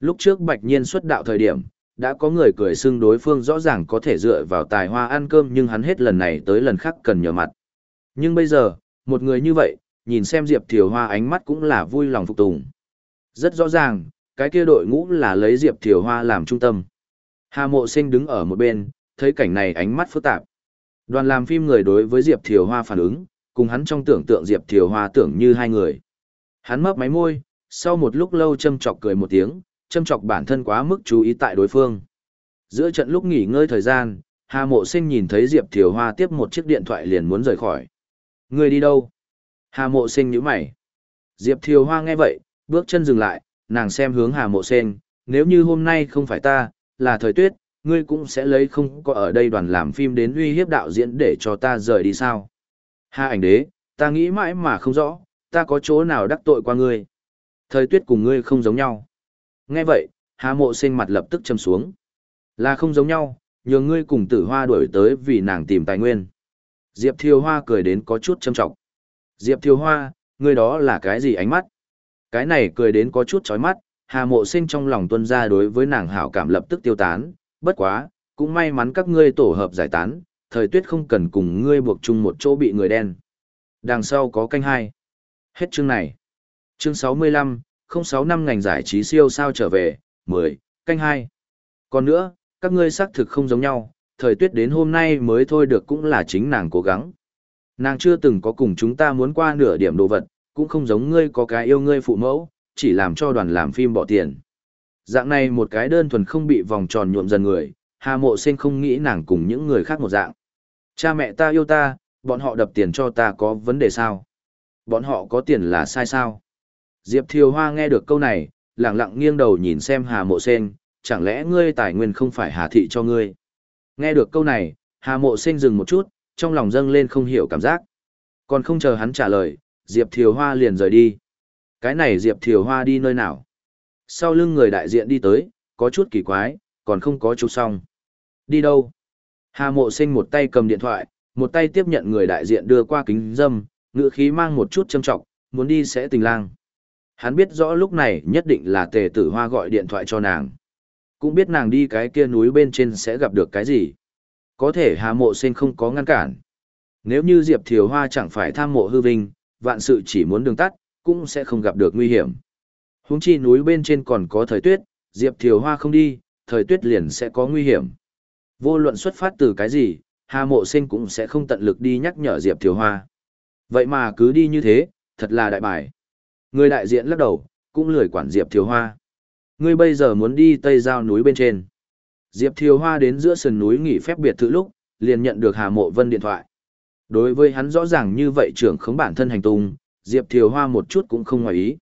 Lúc trước bạch nhiên xuất đạo thời điểm, đã có người cười xưng đối phương rõ ràng có thể dựa vào tài hoa ăn cơm nhưng hắn hết lần này tới lần khác cần nhờ mặt. Nhưng bây giờ, một người như vậy, nhìn xem Diệp Thiều Hoa ánh mắt cũng là vui lòng phục tùng. Rất rõ ràng, cái kia đội ngũ là lấy Diệp Thiều Hoa làm trung tâm. Hà Mộ Sinh đứng ở một bên, thấy cảnh này ánh mắt phức tạp. Đoàn làm phim người đối với Diệp Thiều Hoa phản ứng, cùng hắn trong tưởng tượng Diệp Thiều Hoa tưởng như hai người. Hắn mấp máy môi, sau một lúc lâu châm chọc cười một tiếng, châm chọc bản thân quá mức chú ý tại đối phương. Giữa trận lúc nghỉ ngơi thời gian, Hà Mộ Sinh nhìn thấy Diệp Thiều Hoa tiếp một chiếc điện thoại liền muốn rời khỏi. Người đi đâu? Hà Mộ Sinh nhíu mày. Diệp Thiều Hoa nghe vậy, bước chân dừng lại, nàng xem hướng Hà Mộ Sinh, nếu như hôm nay không phải ta, là thời tuyết, ngươi cũng sẽ lấy không có ở đây đoàn làm phim đến uy hiếp đạo diễn để cho ta rời đi sao. Hà ảnh đế, ta nghĩ mãi mà không rõ, ta có chỗ nào đắc tội qua ngươi. Thời tuyết cùng ngươi không giống nhau. Nghe vậy, Hà Mộ Sinh mặt lập tức châm xuống. Là không giống nhau, nhường ngươi cùng tử hoa đuổi tới vì nàng tìm tài nguyên. Diệp Thiều Hoa cười đến có chút châm trọng. Diệp Thiều Hoa, ngươi đó là cái gì ánh mắt? Cái này cười đến có chút chói mắt, Hà Mộ Sinh trong lòng tuân ra đối với nàng hảo cảm lập tức tiêu tán, bất quá, cũng may mắn các ngươi tổ hợp giải tán, thời tuyết không cần cùng ngươi buộc chung một chỗ bị người đen. Đằng sau có canh hai. Hết chương này. Chương 65, 06 năm ngành giải trí siêu sao trở về, 10, canh hai. Còn nữa, các ngươi xác thực không giống nhau, thời tuyết đến hôm nay mới thôi được cũng là chính nàng cố gắng. Nàng chưa từng có cùng chúng ta muốn qua nửa điểm đồ vật, cũng không giống ngươi có cái yêu ngươi phụ mẫu, chỉ làm cho đoàn làm phim bỏ tiền. Dạng này một cái đơn thuần không bị vòng tròn nhuộm dần người, Hà Mộ Sinh không nghĩ nàng cùng những người khác một dạng. Cha mẹ ta yêu ta, bọn họ đập tiền cho ta có vấn đề sao? Bọn họ có tiền là sai sao? Diệp Thiều Hoa nghe được câu này, lặng lặng nghiêng đầu nhìn xem Hà Mộ Sinh, chẳng lẽ ngươi tài nguyên không phải Hà Thị cho ngươi? Nghe được câu này, Hà Mộ Sinh dừng một chút, trong lòng dâng lên không hiểu cảm giác. Còn không chờ hắn trả lời, Diệp Thiều Hoa liền rời đi. Cái này Diệp Thiều Hoa đi nơi nào? Sau lưng người đại diện đi tới, có chút kỳ quái, còn không có chụp xong. Đi đâu? Hà Mộ Sinh một tay cầm điện thoại, một tay tiếp nhận người đại diện đưa qua kính dâm, ngựa khí mang một chút châm trọng, muốn đi sẽ tình lang. Hắn biết rõ lúc này nhất định là tề tử hoa gọi điện thoại cho nàng. Cũng biết nàng đi cái kia núi bên trên sẽ gặp được cái gì. Có thể Hà Mộ Sinh không có ngăn cản. Nếu như Diệp Thiều Hoa chẳng phải tham mộ hư vinh, vạn sự chỉ muốn đường tắt, cũng sẽ không gặp được nguy hiểm. Huống chi núi bên trên còn có thời tuyết, Diệp Thiều Hoa không đi, thời tuyết liền sẽ có nguy hiểm. Vô luận xuất phát từ cái gì, Hà Mộ Sinh cũng sẽ không tận lực đi nhắc nhở Diệp Thiều Hoa. Vậy mà cứ đi như thế, thật là đại bài. Người đại diện lắc đầu, cũng lười quản Diệp Thiều Hoa. Ngươi bây giờ muốn đi Tây Giao núi bên trên. Diệp Thiều Hoa đến giữa sườn núi nghỉ phép biệt thự lúc, liền nhận được Hà Mộ Vân điện thoại. Đối với hắn rõ ràng như vậy trưởng khống bản thân hành tung, Diệp Thiều Hoa một chút cũng không ngoài ý.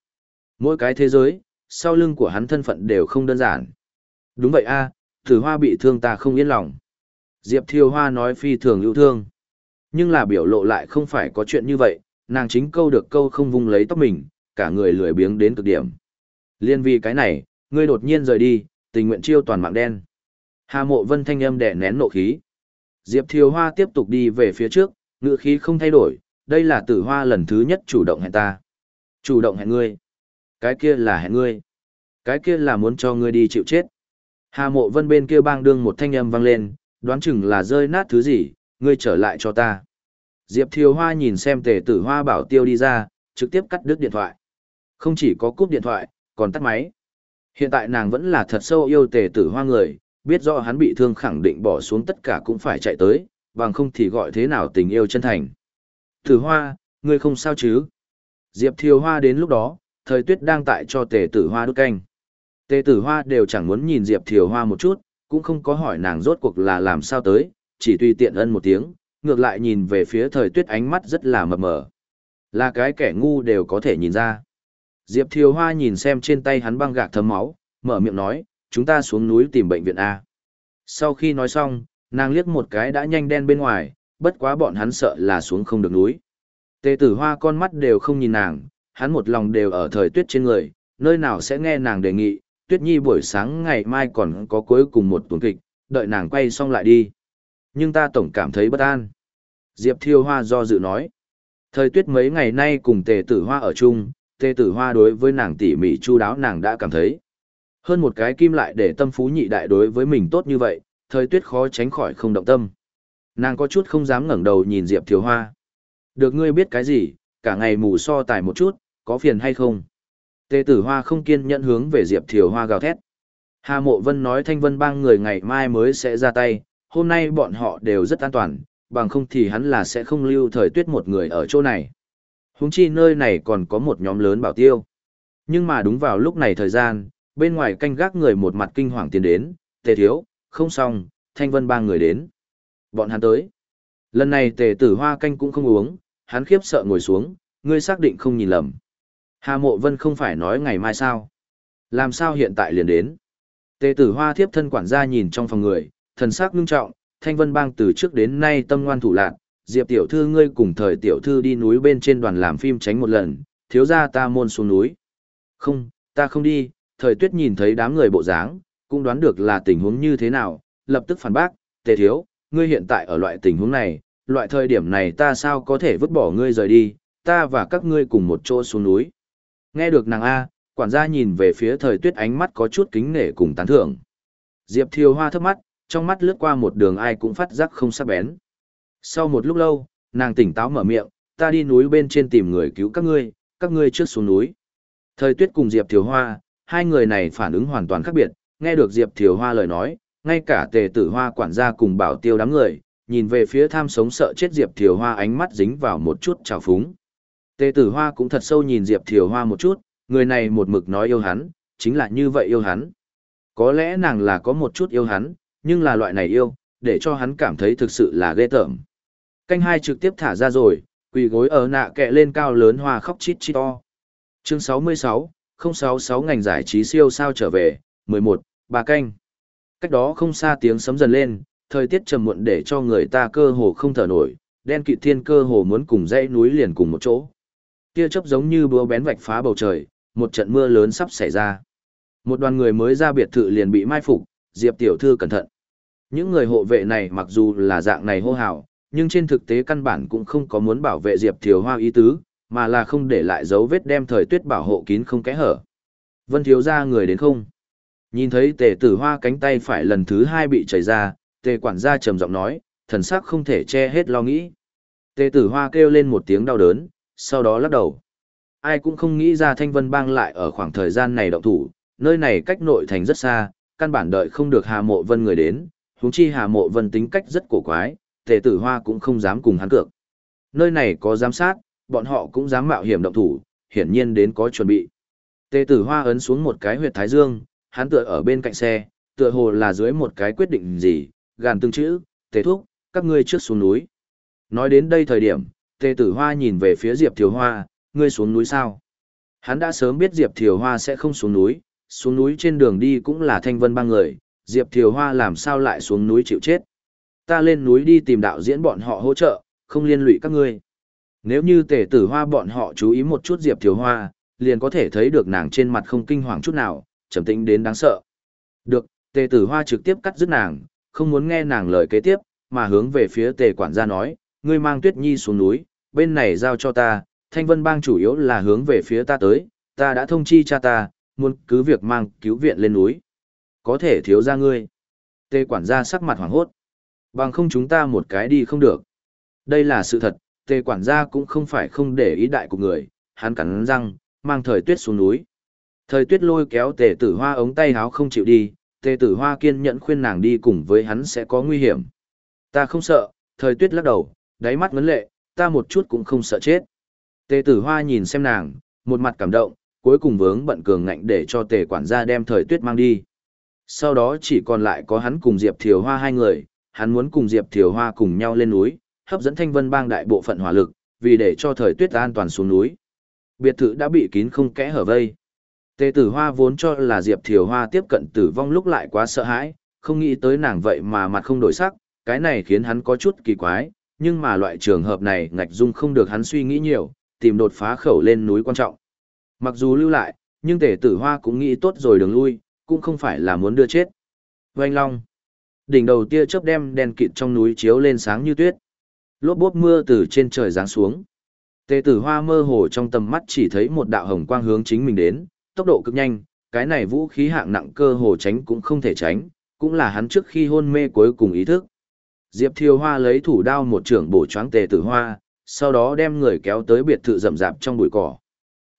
Mỗi cái thế giới, sau lưng của hắn thân phận đều không đơn giản. Đúng vậy a, Tử Hoa bị thương ta không yên lòng. Diệp Thiều Hoa nói phi thường yêu thương. Nhưng là biểu lộ lại không phải có chuyện như vậy, nàng chính câu được câu không vung lấy tóc mình, cả người lười biếng đến cực điểm. Liên vì cái này, ngươi đột nhiên rời đi, tình nguyện chiêu toàn mạng đen. Hà mộ vân thanh âm đẻ nén nộ khí. Diệp Thiều Hoa tiếp tục đi về phía trước, ngựa khí không thay đổi, đây là tử hoa lần thứ nhất chủ động hẹn ta. Chủ động hẹn ngươi. Cái kia là hẹn ngươi. Cái kia là muốn cho ngươi đi chịu chết. Hà mộ vân bên kia bang đương một thanh âm vang lên, đoán chừng là rơi nát thứ gì, ngươi trở lại cho ta. Diệp Thiều Hoa nhìn xem tề tử hoa bảo tiêu đi ra, trực tiếp cắt đứt điện thoại. Không chỉ có cúp điện thoại, còn tắt máy. Hiện tại nàng vẫn là thật sâu yêu tề tử hoa người, biết rõ hắn bị thương khẳng định bỏ xuống tất cả cũng phải chạy tới, bằng không thì gọi thế nào tình yêu chân thành. Tử hoa, ngươi không sao chứ? Diệp Thiều Hoa đến lúc đó, thời tuyết đang tại cho tề tử hoa đốt canh. Tề tử hoa đều chẳng muốn nhìn Diệp Thiều Hoa một chút, cũng không có hỏi nàng rốt cuộc là làm sao tới, chỉ tùy tiện ân một tiếng, ngược lại nhìn về phía thời tuyết ánh mắt rất là mập mờ. Là cái kẻ ngu đều có thể nhìn ra. Diệp Thiều Hoa nhìn xem trên tay hắn băng gạc thấm máu, mở miệng nói, chúng ta xuống núi tìm bệnh viện A. Sau khi nói xong, nàng liếc một cái đã nhanh đen bên ngoài, bất quá bọn hắn sợ là xuống không được núi. Tề tử hoa con mắt đều không nhìn nàng, hắn một lòng đều ở thời tuyết trên người, nơi nào sẽ nghe nàng đề nghị, tuyết nhi buổi sáng ngày mai còn có cuối cùng một tuần kịch, đợi nàng quay xong lại đi. Nhưng ta tổng cảm thấy bất an. Diệp thiêu hoa do dự nói. Thời tuyết mấy ngày nay cùng tề tử hoa ở chung, tề tử hoa đối với nàng tỉ mỉ chu đáo nàng đã cảm thấy. Hơn một cái kim lại để tâm phú nhị đại đối với mình tốt như vậy, thời tuyết khó tránh khỏi không động tâm. Nàng có chút không dám ngẩng đầu nhìn Diệp Thiều Hoa. Được ngươi biết cái gì, cả ngày mù so tài một chút, có phiền hay không? Tề tử hoa không kiên nhẫn hướng về Diệp Thiều Hoa gào thét. Hà Mộ Vân nói Thanh Vân bang người ngày mai mới sẽ ra tay, hôm nay bọn họ đều rất an toàn, bằng không thì hắn là sẽ không lưu thời tuyết một người ở chỗ này. Húng chi nơi này còn có một nhóm lớn bảo tiêu. Nhưng mà đúng vào lúc này thời gian, bên ngoài canh gác người một mặt kinh hoàng tiến đến, tề thiếu, không xong, Thanh Vân ba người đến. Bọn hắn tới. Lần này tề tử hoa canh cũng không uống, hắn khiếp sợ ngồi xuống, ngươi xác định không nhìn lầm. Hà Mộ Vân không phải nói ngày mai sao? Làm sao hiện tại liền đến? Tề tử hoa thiếp thân quản gia nhìn trong phòng người, thần sắc ngưng trọng, Thanh Vân Bang từ trước đến nay tâm ngoan thủ lạc, Diệp tiểu thư ngươi cùng thời tiểu thư đi núi bên trên đoàn làm phim tránh một lần, thiếu gia ta môn xuống núi. Không, ta không đi, thời tuyết nhìn thấy đám người bộ dáng, cũng đoán được là tình huống như thế nào, lập tức phản bác, tề thiếu, ngươi hiện tại ở loại tình huống này, loại thời điểm này ta sao có thể vứt bỏ ngươi rời đi, ta và các ngươi cùng một chỗ xuống núi. Nghe được nàng A, quản gia nhìn về phía thời tuyết ánh mắt có chút kính nể cùng tán thưởng. Diệp Thiều Hoa thấp mắt, trong mắt lướt qua một đường ai cũng phát giác không sắc bén. Sau một lúc lâu, nàng tỉnh táo mở miệng, ta đi núi bên trên tìm người cứu các ngươi, các ngươi trước xuống núi. Thời tuyết cùng Diệp Thiều Hoa, hai người này phản ứng hoàn toàn khác biệt, nghe được Diệp Thiều Hoa lời nói, ngay cả tề tử hoa quản gia cùng bảo tiêu đám người, nhìn về phía tham sống sợ chết Diệp Thiều Hoa ánh mắt dính vào một chút trào phúng. Tề tử hoa cũng thật sâu nhìn Diệp Thiều Hoa một chút, người này một mực nói yêu hắn, chính là như vậy yêu hắn. Có lẽ nàng là có một chút yêu hắn, nhưng là loại này yêu, để cho hắn cảm thấy thực sự là ghê tởm. Canh hai trực tiếp thả ra rồi, quỳ gối ở nạ kẹ lên cao lớn hoa khóc chít chít to. Chương 66, 066 ngành giải trí siêu sao trở về, 11, bà canh. Cách đó không xa tiếng sấm dần lên, thời tiết trầm muộn để cho người ta cơ hồ không thở nổi, đen kịt thiên cơ hồ muốn cùng dãy núi liền cùng một chỗ. Tia chớp giống như búa bén vạch phá bầu trời, một trận mưa lớn sắp xảy ra. Một đoàn người mới ra biệt thự liền bị mai phục, Diệp tiểu thư cẩn thận. Những người hộ vệ này mặc dù là dạng này hô hào, nhưng trên thực tế căn bản cũng không có muốn bảo vệ Diệp Thiều Hoa ý tứ, mà là không để lại dấu vết đem thời tuyết bảo hộ kín không kẽ hở. Vân thiếu ra người đến không? Nhìn thấy tề tử hoa cánh tay phải lần thứ hai bị chảy ra, tề quản gia trầm giọng nói, thần sắc không thể che hết lo nghĩ. Tề tử hoa kêu lên một tiếng đau đớn, sau đó lắc đầu. Ai cũng không nghĩ ra thanh vân bang lại ở khoảng thời gian này động thủ, nơi này cách nội thành rất xa, căn bản đợi không được hà mộ vân người đến, huống chi hà mộ vân tính cách rất cổ quái, tề tử hoa cũng không dám cùng hắn cược. Nơi này có giám sát, bọn họ cũng dám mạo hiểm động thủ, hiển nhiên đến có chuẩn bị. Tề tử hoa ấn xuống một cái huyệt thái dương, hắn tựa ở bên cạnh xe, tựa hồ là dưới một cái quyết định gì, gàn từng chữ, tề thúc, các ngươi trước xuống núi. Nói đến đây thời điểm, tề tử hoa nhìn về phía Diệp Thiều Hoa, ngươi xuống núi sao? Hắn đã sớm biết Diệp Thiều Hoa sẽ không xuống núi, xuống núi trên đường đi cũng là thanh vân ba người, Diệp Thiều Hoa làm sao lại xuống núi chịu chết. Ta lên núi đi tìm đạo diễn bọn họ hỗ trợ, không liên lụy các ngươi. Nếu như tề tử hoa bọn họ chú ý một chút Diệp Thiều Hoa, liền có thể thấy được nàng trên mặt không kinh hoàng chút nào, trầm tĩnh đến đáng sợ. Được, tề tử hoa trực tiếp cắt dứt nàng, không muốn nghe nàng lời kế tiếp, mà hướng về phía tề quản gia nói, ngươi mang tuyết nhi xuống núi, bên này giao cho ta, thanh vân bang chủ yếu là hướng về phía ta tới, ta đã thông chi cha ta, muốn cứ việc mang cứu viện lên núi. Có thể thiếu ra ngươi. Tề quản gia sắc mặt hoảng hốt. Bằng không chúng ta một cái đi không được. Đây là sự thật, tề quản gia cũng không phải không để ý đại của người, hắn cắn răng, mang thời tuyết xuống núi. Thời tuyết lôi kéo tề tử hoa ống tay háo không chịu đi, tề tử hoa kiên nhẫn khuyên nàng đi cùng với hắn sẽ có nguy hiểm. Ta không sợ, thời tuyết lắc đầu, đáy mắt vấn lệ, ta một chút cũng không sợ chết. Tề tử hoa nhìn xem nàng, một mặt cảm động, cuối cùng vướng bận cường ngạnh để cho tề quản gia đem thời tuyết mang đi. Sau đó chỉ còn lại có hắn cùng Diệp Thiều Hoa hai người, hắn muốn cùng Diệp Thiều Hoa cùng nhau lên núi, hấp dẫn thanh vân bang đại bộ phận hỏa lực, vì để cho thời tuyết an toàn xuống núi. Biệt thự đã bị kín không kẽ hở vây. Tề tử hoa vốn cho là Diệp Thiều Hoa tiếp cận tử vong lúc lại quá sợ hãi, không nghĩ tới nàng vậy mà mặt không đổi sắc, cái này khiến hắn có chút kỳ quái, nhưng mà loại trường hợp này ngạch dung không được hắn suy nghĩ nhiều, tìm đột phá khẩu lên núi quan trọng. Mặc dù lưu lại, nhưng tề tử hoa cũng nghĩ tốt rồi đường lui, cũng không phải là muốn đưa chết. Vành long. Đỉnh đầu tia chớp đem đen kịt trong núi chiếu lên sáng như tuyết. Lốp bốp mưa từ trên trời giáng xuống. Tề tử hoa mơ hồ trong tầm mắt chỉ thấy một đạo hồng quang hướng chính mình đến, tốc độ cực nhanh, cái này vũ khí hạng nặng cơ hồ tránh cũng không thể tránh, cũng là hắn trước khi hôn mê cuối cùng ý thức. Diệp Thiều Hoa lấy thủ đao một trưởng bổ choáng Tề Tử Hoa, sau đó đem người kéo tới biệt thự rậm rạp trong bụi cỏ.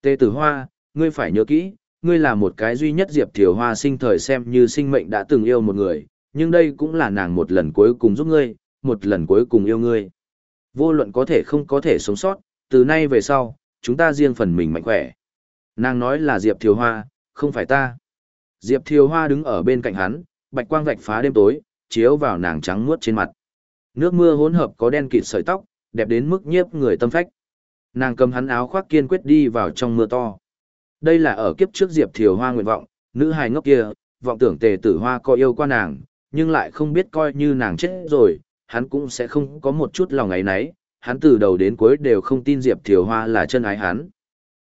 Tề Tử Hoa, ngươi phải nhớ kỹ, ngươi là một cái duy nhất Diệp Thiều Hoa sinh thời xem như sinh mệnh đã từng yêu một người, nhưng đây cũng là nàng một lần cuối cùng giúp ngươi, một lần cuối cùng yêu ngươi. Vô luận có thể không có thể sống sót, từ nay về sau, chúng ta riêng phần mình mạnh khỏe. Nàng nói là Diệp Thiều Hoa, không phải ta. Diệp Thiều Hoa đứng ở bên cạnh hắn, bạch quang vạch phá đêm tối, chiếu vào nàng trắng muốt trên mặt. Nước mưa hỗn hợp có đen kịt sợi tóc, đẹp đến mức nhiếp người tâm phách. Nàng cầm hắn áo khoác kiên quyết đi vào trong mưa to. Đây là ở kiếp trước Diệp Thiều Hoa nguyện vọng, nữ hài ngốc kia, vọng tưởng tề tử hoa có yêu qua nàng, nhưng lại không biết coi như nàng chết rồi, hắn cũng sẽ không có một chút lòng ấy nấy, hắn từ đầu đến cuối đều không tin Diệp Thiều Hoa là chân ái hắn.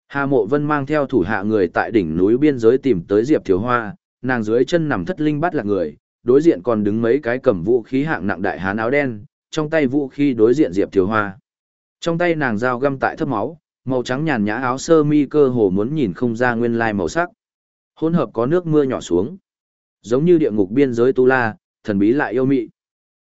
Hà Mộ Vân mang theo thủ hạ người tại đỉnh núi biên giới tìm tới Diệp Thiều Hoa, nàng dưới chân nằm thất linh bắt là người, đối diện còn đứng mấy cái cầm vũ khí hạng nặng đại hán áo đen, trong tay vũ khí đối diện Diệp Thiều Hoa. Trong tay nàng dao găm tại thấp máu, màu trắng nhàn nhã áo sơ mi cơ hồ muốn nhìn không ra nguyên lai màu sắc. Hỗn hợp có nước mưa nhỏ xuống. Giống như địa ngục biên giới tu la, thần bí lại yêu mị.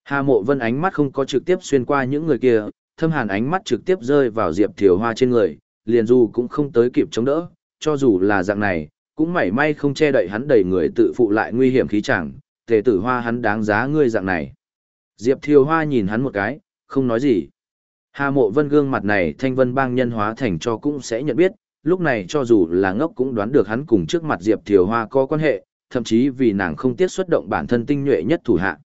Hà Mộ Vân ánh mắt không có trực tiếp xuyên qua những người kia, thâm hàn ánh mắt trực tiếp rơi vào Diệp Thiều Hoa trên người, liền dù cũng không tới kịp chống đỡ, cho dù là dạng này, cũng mảy may không che đậy hắn đầy người tự phụ lại nguy hiểm khí chẳng, tề tử hoa hắn đáng giá ngươi dạng này. Diệp Thiều Hoa nhìn hắn một cái, không nói gì. Hà mộ vân gương mặt này thanh vân bang nhân hóa thành cho cũng sẽ nhận biết, lúc này cho dù là ngốc cũng đoán được hắn cùng trước mặt Diệp Thiều Hoa có quan hệ, thậm chí vì nàng không tiết xuất động bản thân tinh nhuệ nhất thủ hạ.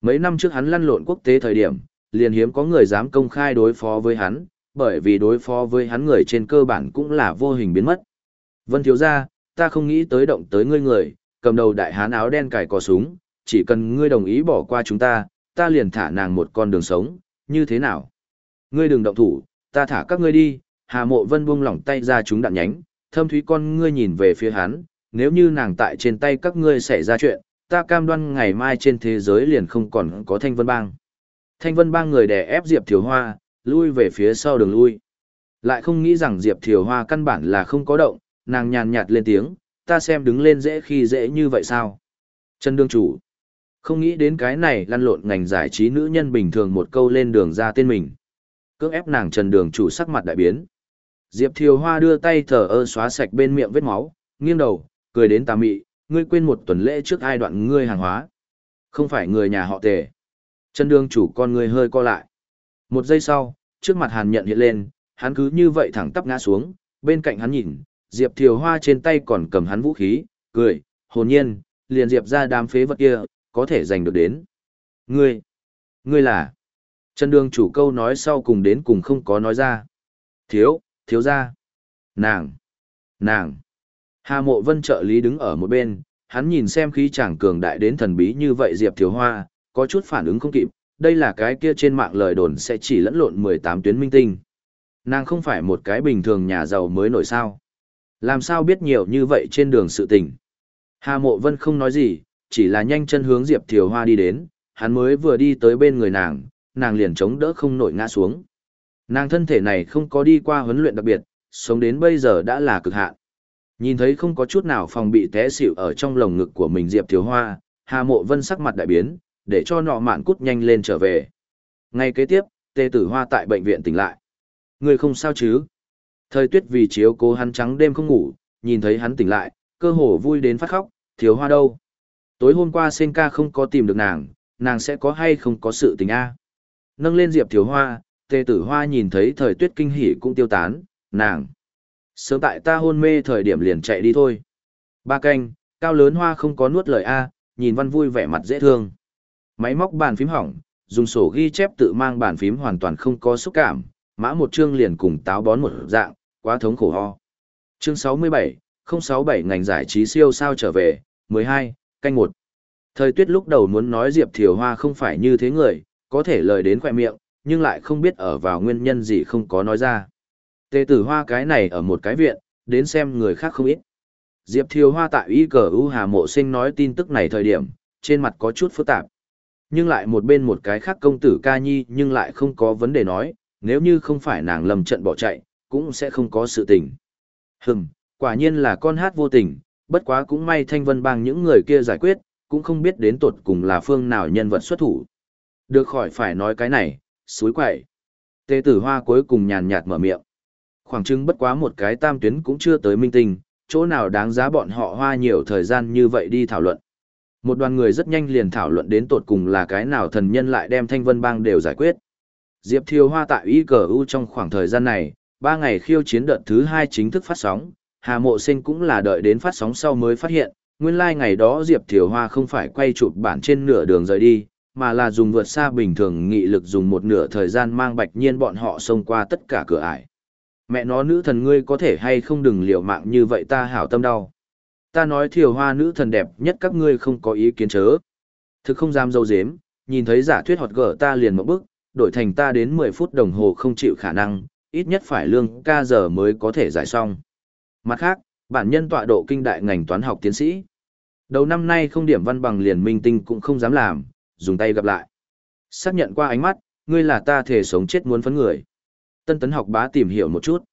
Mấy năm trước hắn lăn lộn quốc tế thời điểm, liền hiếm có người dám công khai đối phó với hắn, bởi vì đối phó với hắn người trên cơ bản cũng là vô hình biến mất. Vân thiếu gia, ta không nghĩ tới động tới ngươi người, cầm đầu đại hán áo đen cài cò súng, chỉ cần ngươi đồng ý bỏ qua chúng ta, ta liền thả nàng một con đường sống, như thế nào? Ngươi đừng động thủ, ta thả các ngươi đi, Hà Mộ Vân buông lỏng tay ra chúng đạn nhánh, thâm thúy con ngươi nhìn về phía hắn, nếu như nàng tại trên tay các ngươi xảy ra chuyện, ta cam đoan ngày mai trên thế giới liền không còn có Thanh Vân Bang. Thanh Vân Bang người đè ép Diệp Thiều Hoa, lui về phía sau đường lui. Lại không nghĩ rằng Diệp Thiều Hoa căn bản là không có động, nàng nhàn nhạt lên tiếng, ta xem đứng lên dễ khi dễ như vậy sao? Trần Đương Chủ. Không nghĩ đến cái này lăn lộn ngành giải trí nữ nhân bình thường một câu lên đường ra tên mình. Cưỡng ép nàng Trần Đường Chủ sắc mặt đại biến. Diệp Thiều Hoa đưa tay thở ơ xóa sạch bên miệng vết máu, nghiêng đầu, cười đến tà mị, ngươi quên một tuần lễ trước ai đoạn ngươi hàng hóa. Không phải người nhà họ tề. Trần đương Chủ con ngươi hơi co lại. Một giây sau, trước mặt Hàn nhận hiện lên, hắn cứ như vậy thẳng tắp ngã xuống, bên cạnh hắn nhìn, Diệp Thiều Hoa trên tay còn cầm hắn vũ khí, cười, hồn nhiên, liền Diệp ra đám phế vật kia, có thể giành được đến. Ngươi, ngươi là... Trần Đường chủ câu nói sau cùng đến cùng không có nói ra. Thiếu, thiếu ra. Nàng, nàng. Hà mộ vân trợ lý đứng ở một bên, hắn nhìn xem khí chàng cường đại đến thần bí như vậy Diệp Thiếu Hoa, có chút phản ứng không kịp, đây là cái kia trên mạng lời đồn sẽ chỉ lẫn lộn 18 tuyến minh tinh. Nàng không phải một cái bình thường nhà giàu mới nổi sao. Làm sao biết nhiều như vậy trên đường sự tình. Hà Mộ Vân không nói gì, chỉ là nhanh chân hướng Diệp Thiều Hoa đi đến, hắn mới vừa đi tới bên người nàng, nàng liền chống đỡ không nổi ngã xuống. Nàng thân thể này không có đi qua huấn luyện đặc biệt, sống đến bây giờ đã là cực hạn. Nhìn thấy không có chút nào phòng bị té xỉu ở trong lồng ngực của mình Diệp Thiếu Hoa, Hà Mộ Vân sắc mặt đại biến, để cho nọ mạn cút nhanh lên trở về. Ngay kế tiếp, tê tử hoa tại bệnh viện tỉnh lại. Người không sao chứ? Thời tuyết vì chiếu cố hắn trắng đêm không ngủ, nhìn thấy hắn tỉnh lại, cơ hồ vui đến phát khóc, thiếu hoa đâu? Tối hôm qua sen ca không có tìm được nàng, nàng sẽ có hay không có sự tình a? Nâng lên diệp thiếu hoa, tê tử hoa nhìn thấy thời tuyết kinh hỉ cũng tiêu tán, nàng. Sớm tại ta hôn mê thời điểm liền chạy đi thôi. Ba canh, cao lớn hoa không có nuốt lời a, nhìn văn vui vẻ mặt dễ thương. Máy móc bàn phím hỏng, dùng sổ ghi chép tự mang bàn phím hoàn toàn không có xúc cảm, mã một chương liền cùng táo bón một dạng, quá thống khổ ho. Chương 67, 067 ngành giải trí siêu sao trở về, 12, canh một. Thời tuyết lúc đầu muốn nói Diệp Thiều Hoa không phải như thế người, có thể lời đến khoe miệng, nhưng lại không biết ở vào nguyên nhân gì không có nói ra. Tề tử hoa cái này ở một cái viện, đến xem người khác không ít. Diệp Thiều Hoa tại Y cờ U Hà Mộ Sinh nói tin tức này thời điểm, trên mặt có chút phức tạp. Nhưng lại một bên một cái khác công tử ca nhi nhưng lại không có vấn đề nói, nếu như không phải nàng lầm trận bỏ chạy, cũng sẽ không có sự tình. Hừm, quả nhiên là con hát vô tình, bất quá cũng may thanh vân bang những người kia giải quyết, cũng không biết đến tột cùng là phương nào nhân vật xuất thủ. Được khỏi phải nói cái này, suối quậy. Tề tử hoa cuối cùng nhàn nhạt mở miệng. Khoảng chừng bất quá một cái tam tuyến cũng chưa tới minh tinh, chỗ nào đáng giá bọn họ hoa nhiều thời gian như vậy đi thảo luận. Một đoàn người rất nhanh liền thảo luận đến tột cùng là cái nào thần nhân lại đem thanh vân bang đều giải quyết. Diệp Thiều Hoa tại ICU trong khoảng thời gian này, ba ngày khiêu chiến đợt thứ hai chính thức phát sóng, Hà Mộ Sinh cũng là đợi đến phát sóng sau mới phát hiện, nguyên lai like ngày đó Diệp Thiều Hoa không phải quay chụp bản trên nửa đường rời đi, mà là dùng vượt xa bình thường nghị lực dùng một nửa thời gian mang bạch nhiên bọn họ xông qua tất cả cửa ải. Mẹ nó nữ thần ngươi có thể hay không đừng liều mạng như vậy ta hảo tâm đau. Ta nói thiều hoa nữ thần đẹp nhất các ngươi không có ý kiến chớ. Thực không dám dâu dếm, nhìn thấy giả thuyết họt gở ta liền một bức, đổi thành ta đến 10 phút đồng hồ không chịu khả năng, ít nhất phải lương ca giờ mới có thể giải xong. Mặt khác, bản nhân tọa độ kinh đại ngành toán học tiến sĩ. Đầu năm nay không điểm văn bằng liền minh tinh cũng không dám làm, dùng tay gặp lại. Xác nhận qua ánh mắt, ngươi là ta thể sống chết muốn phấn người. Tân tấn học bá tìm hiểu một chút.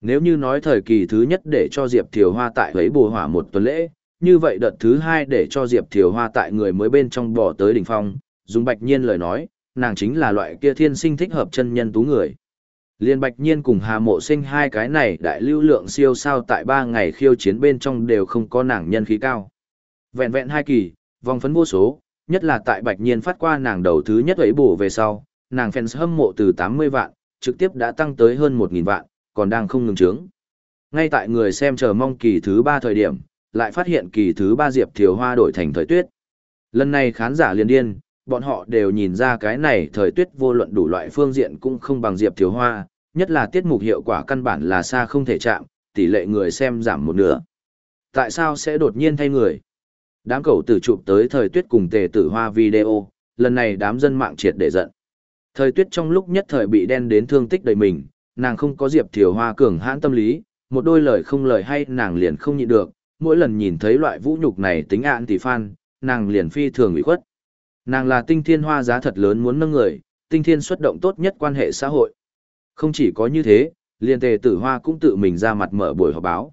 Nếu như nói thời kỳ thứ nhất để cho Diệp Thiều Hoa tại ấy bùa hỏa một tuần lễ, như vậy đợt thứ hai để cho Diệp Thiều Hoa tại người mới bên trong bỏ tới đỉnh phong, dùng bạch nhiên lời nói, nàng chính là loại kia thiên sinh thích hợp chân nhân tú người. Liên bạch nhiên cùng hà mộ sinh hai cái này đại lưu lượng siêu sao tại ba ngày khiêu chiến bên trong đều không có nàng nhân khí cao. Vẹn vẹn hai kỳ, vòng phấn vô số, nhất là tại bạch nhiên phát qua nàng đầu thứ nhất ấy bổ về sau, nàng fans hâm mộ từ 80 vạn, trực tiếp đã tăng tới hơn 1.000 vạn, còn đang không ngừng trướng. Ngay tại người xem chờ mong kỳ thứ ba thời điểm, lại phát hiện kỳ thứ ba Diệp Thiều Hoa đổi thành thời tuyết. Lần này khán giả liền điên, bọn họ đều nhìn ra cái này thời tuyết vô luận đủ loại phương diện cũng không bằng Diệp Thiều Hoa, nhất là tiết mục hiệu quả căn bản là xa không thể chạm, tỷ lệ người xem giảm một nửa. Tại sao sẽ đột nhiên thay người? Đám cầu tử chụp tới thời tuyết cùng tề tử hoa video, lần này đám dân mạng triệt để giận. Thời tuyết trong lúc nhất thời bị đen đến thương tích đầy mình, nàng không có Diệp Thiều Hoa cường hãn tâm lý, một đôi lời không lời hay nàng liền không nhịn được, mỗi lần nhìn thấy loại vũ nhục này tính ạn tỷ phan, nàng liền phi thường ủy khuất. Nàng là tinh thiên hoa giá thật lớn muốn nâng người, tinh thiên xuất động tốt nhất quan hệ xã hội. Không chỉ có như thế, liền tề tử hoa cũng tự mình ra mặt mở buổi họp báo.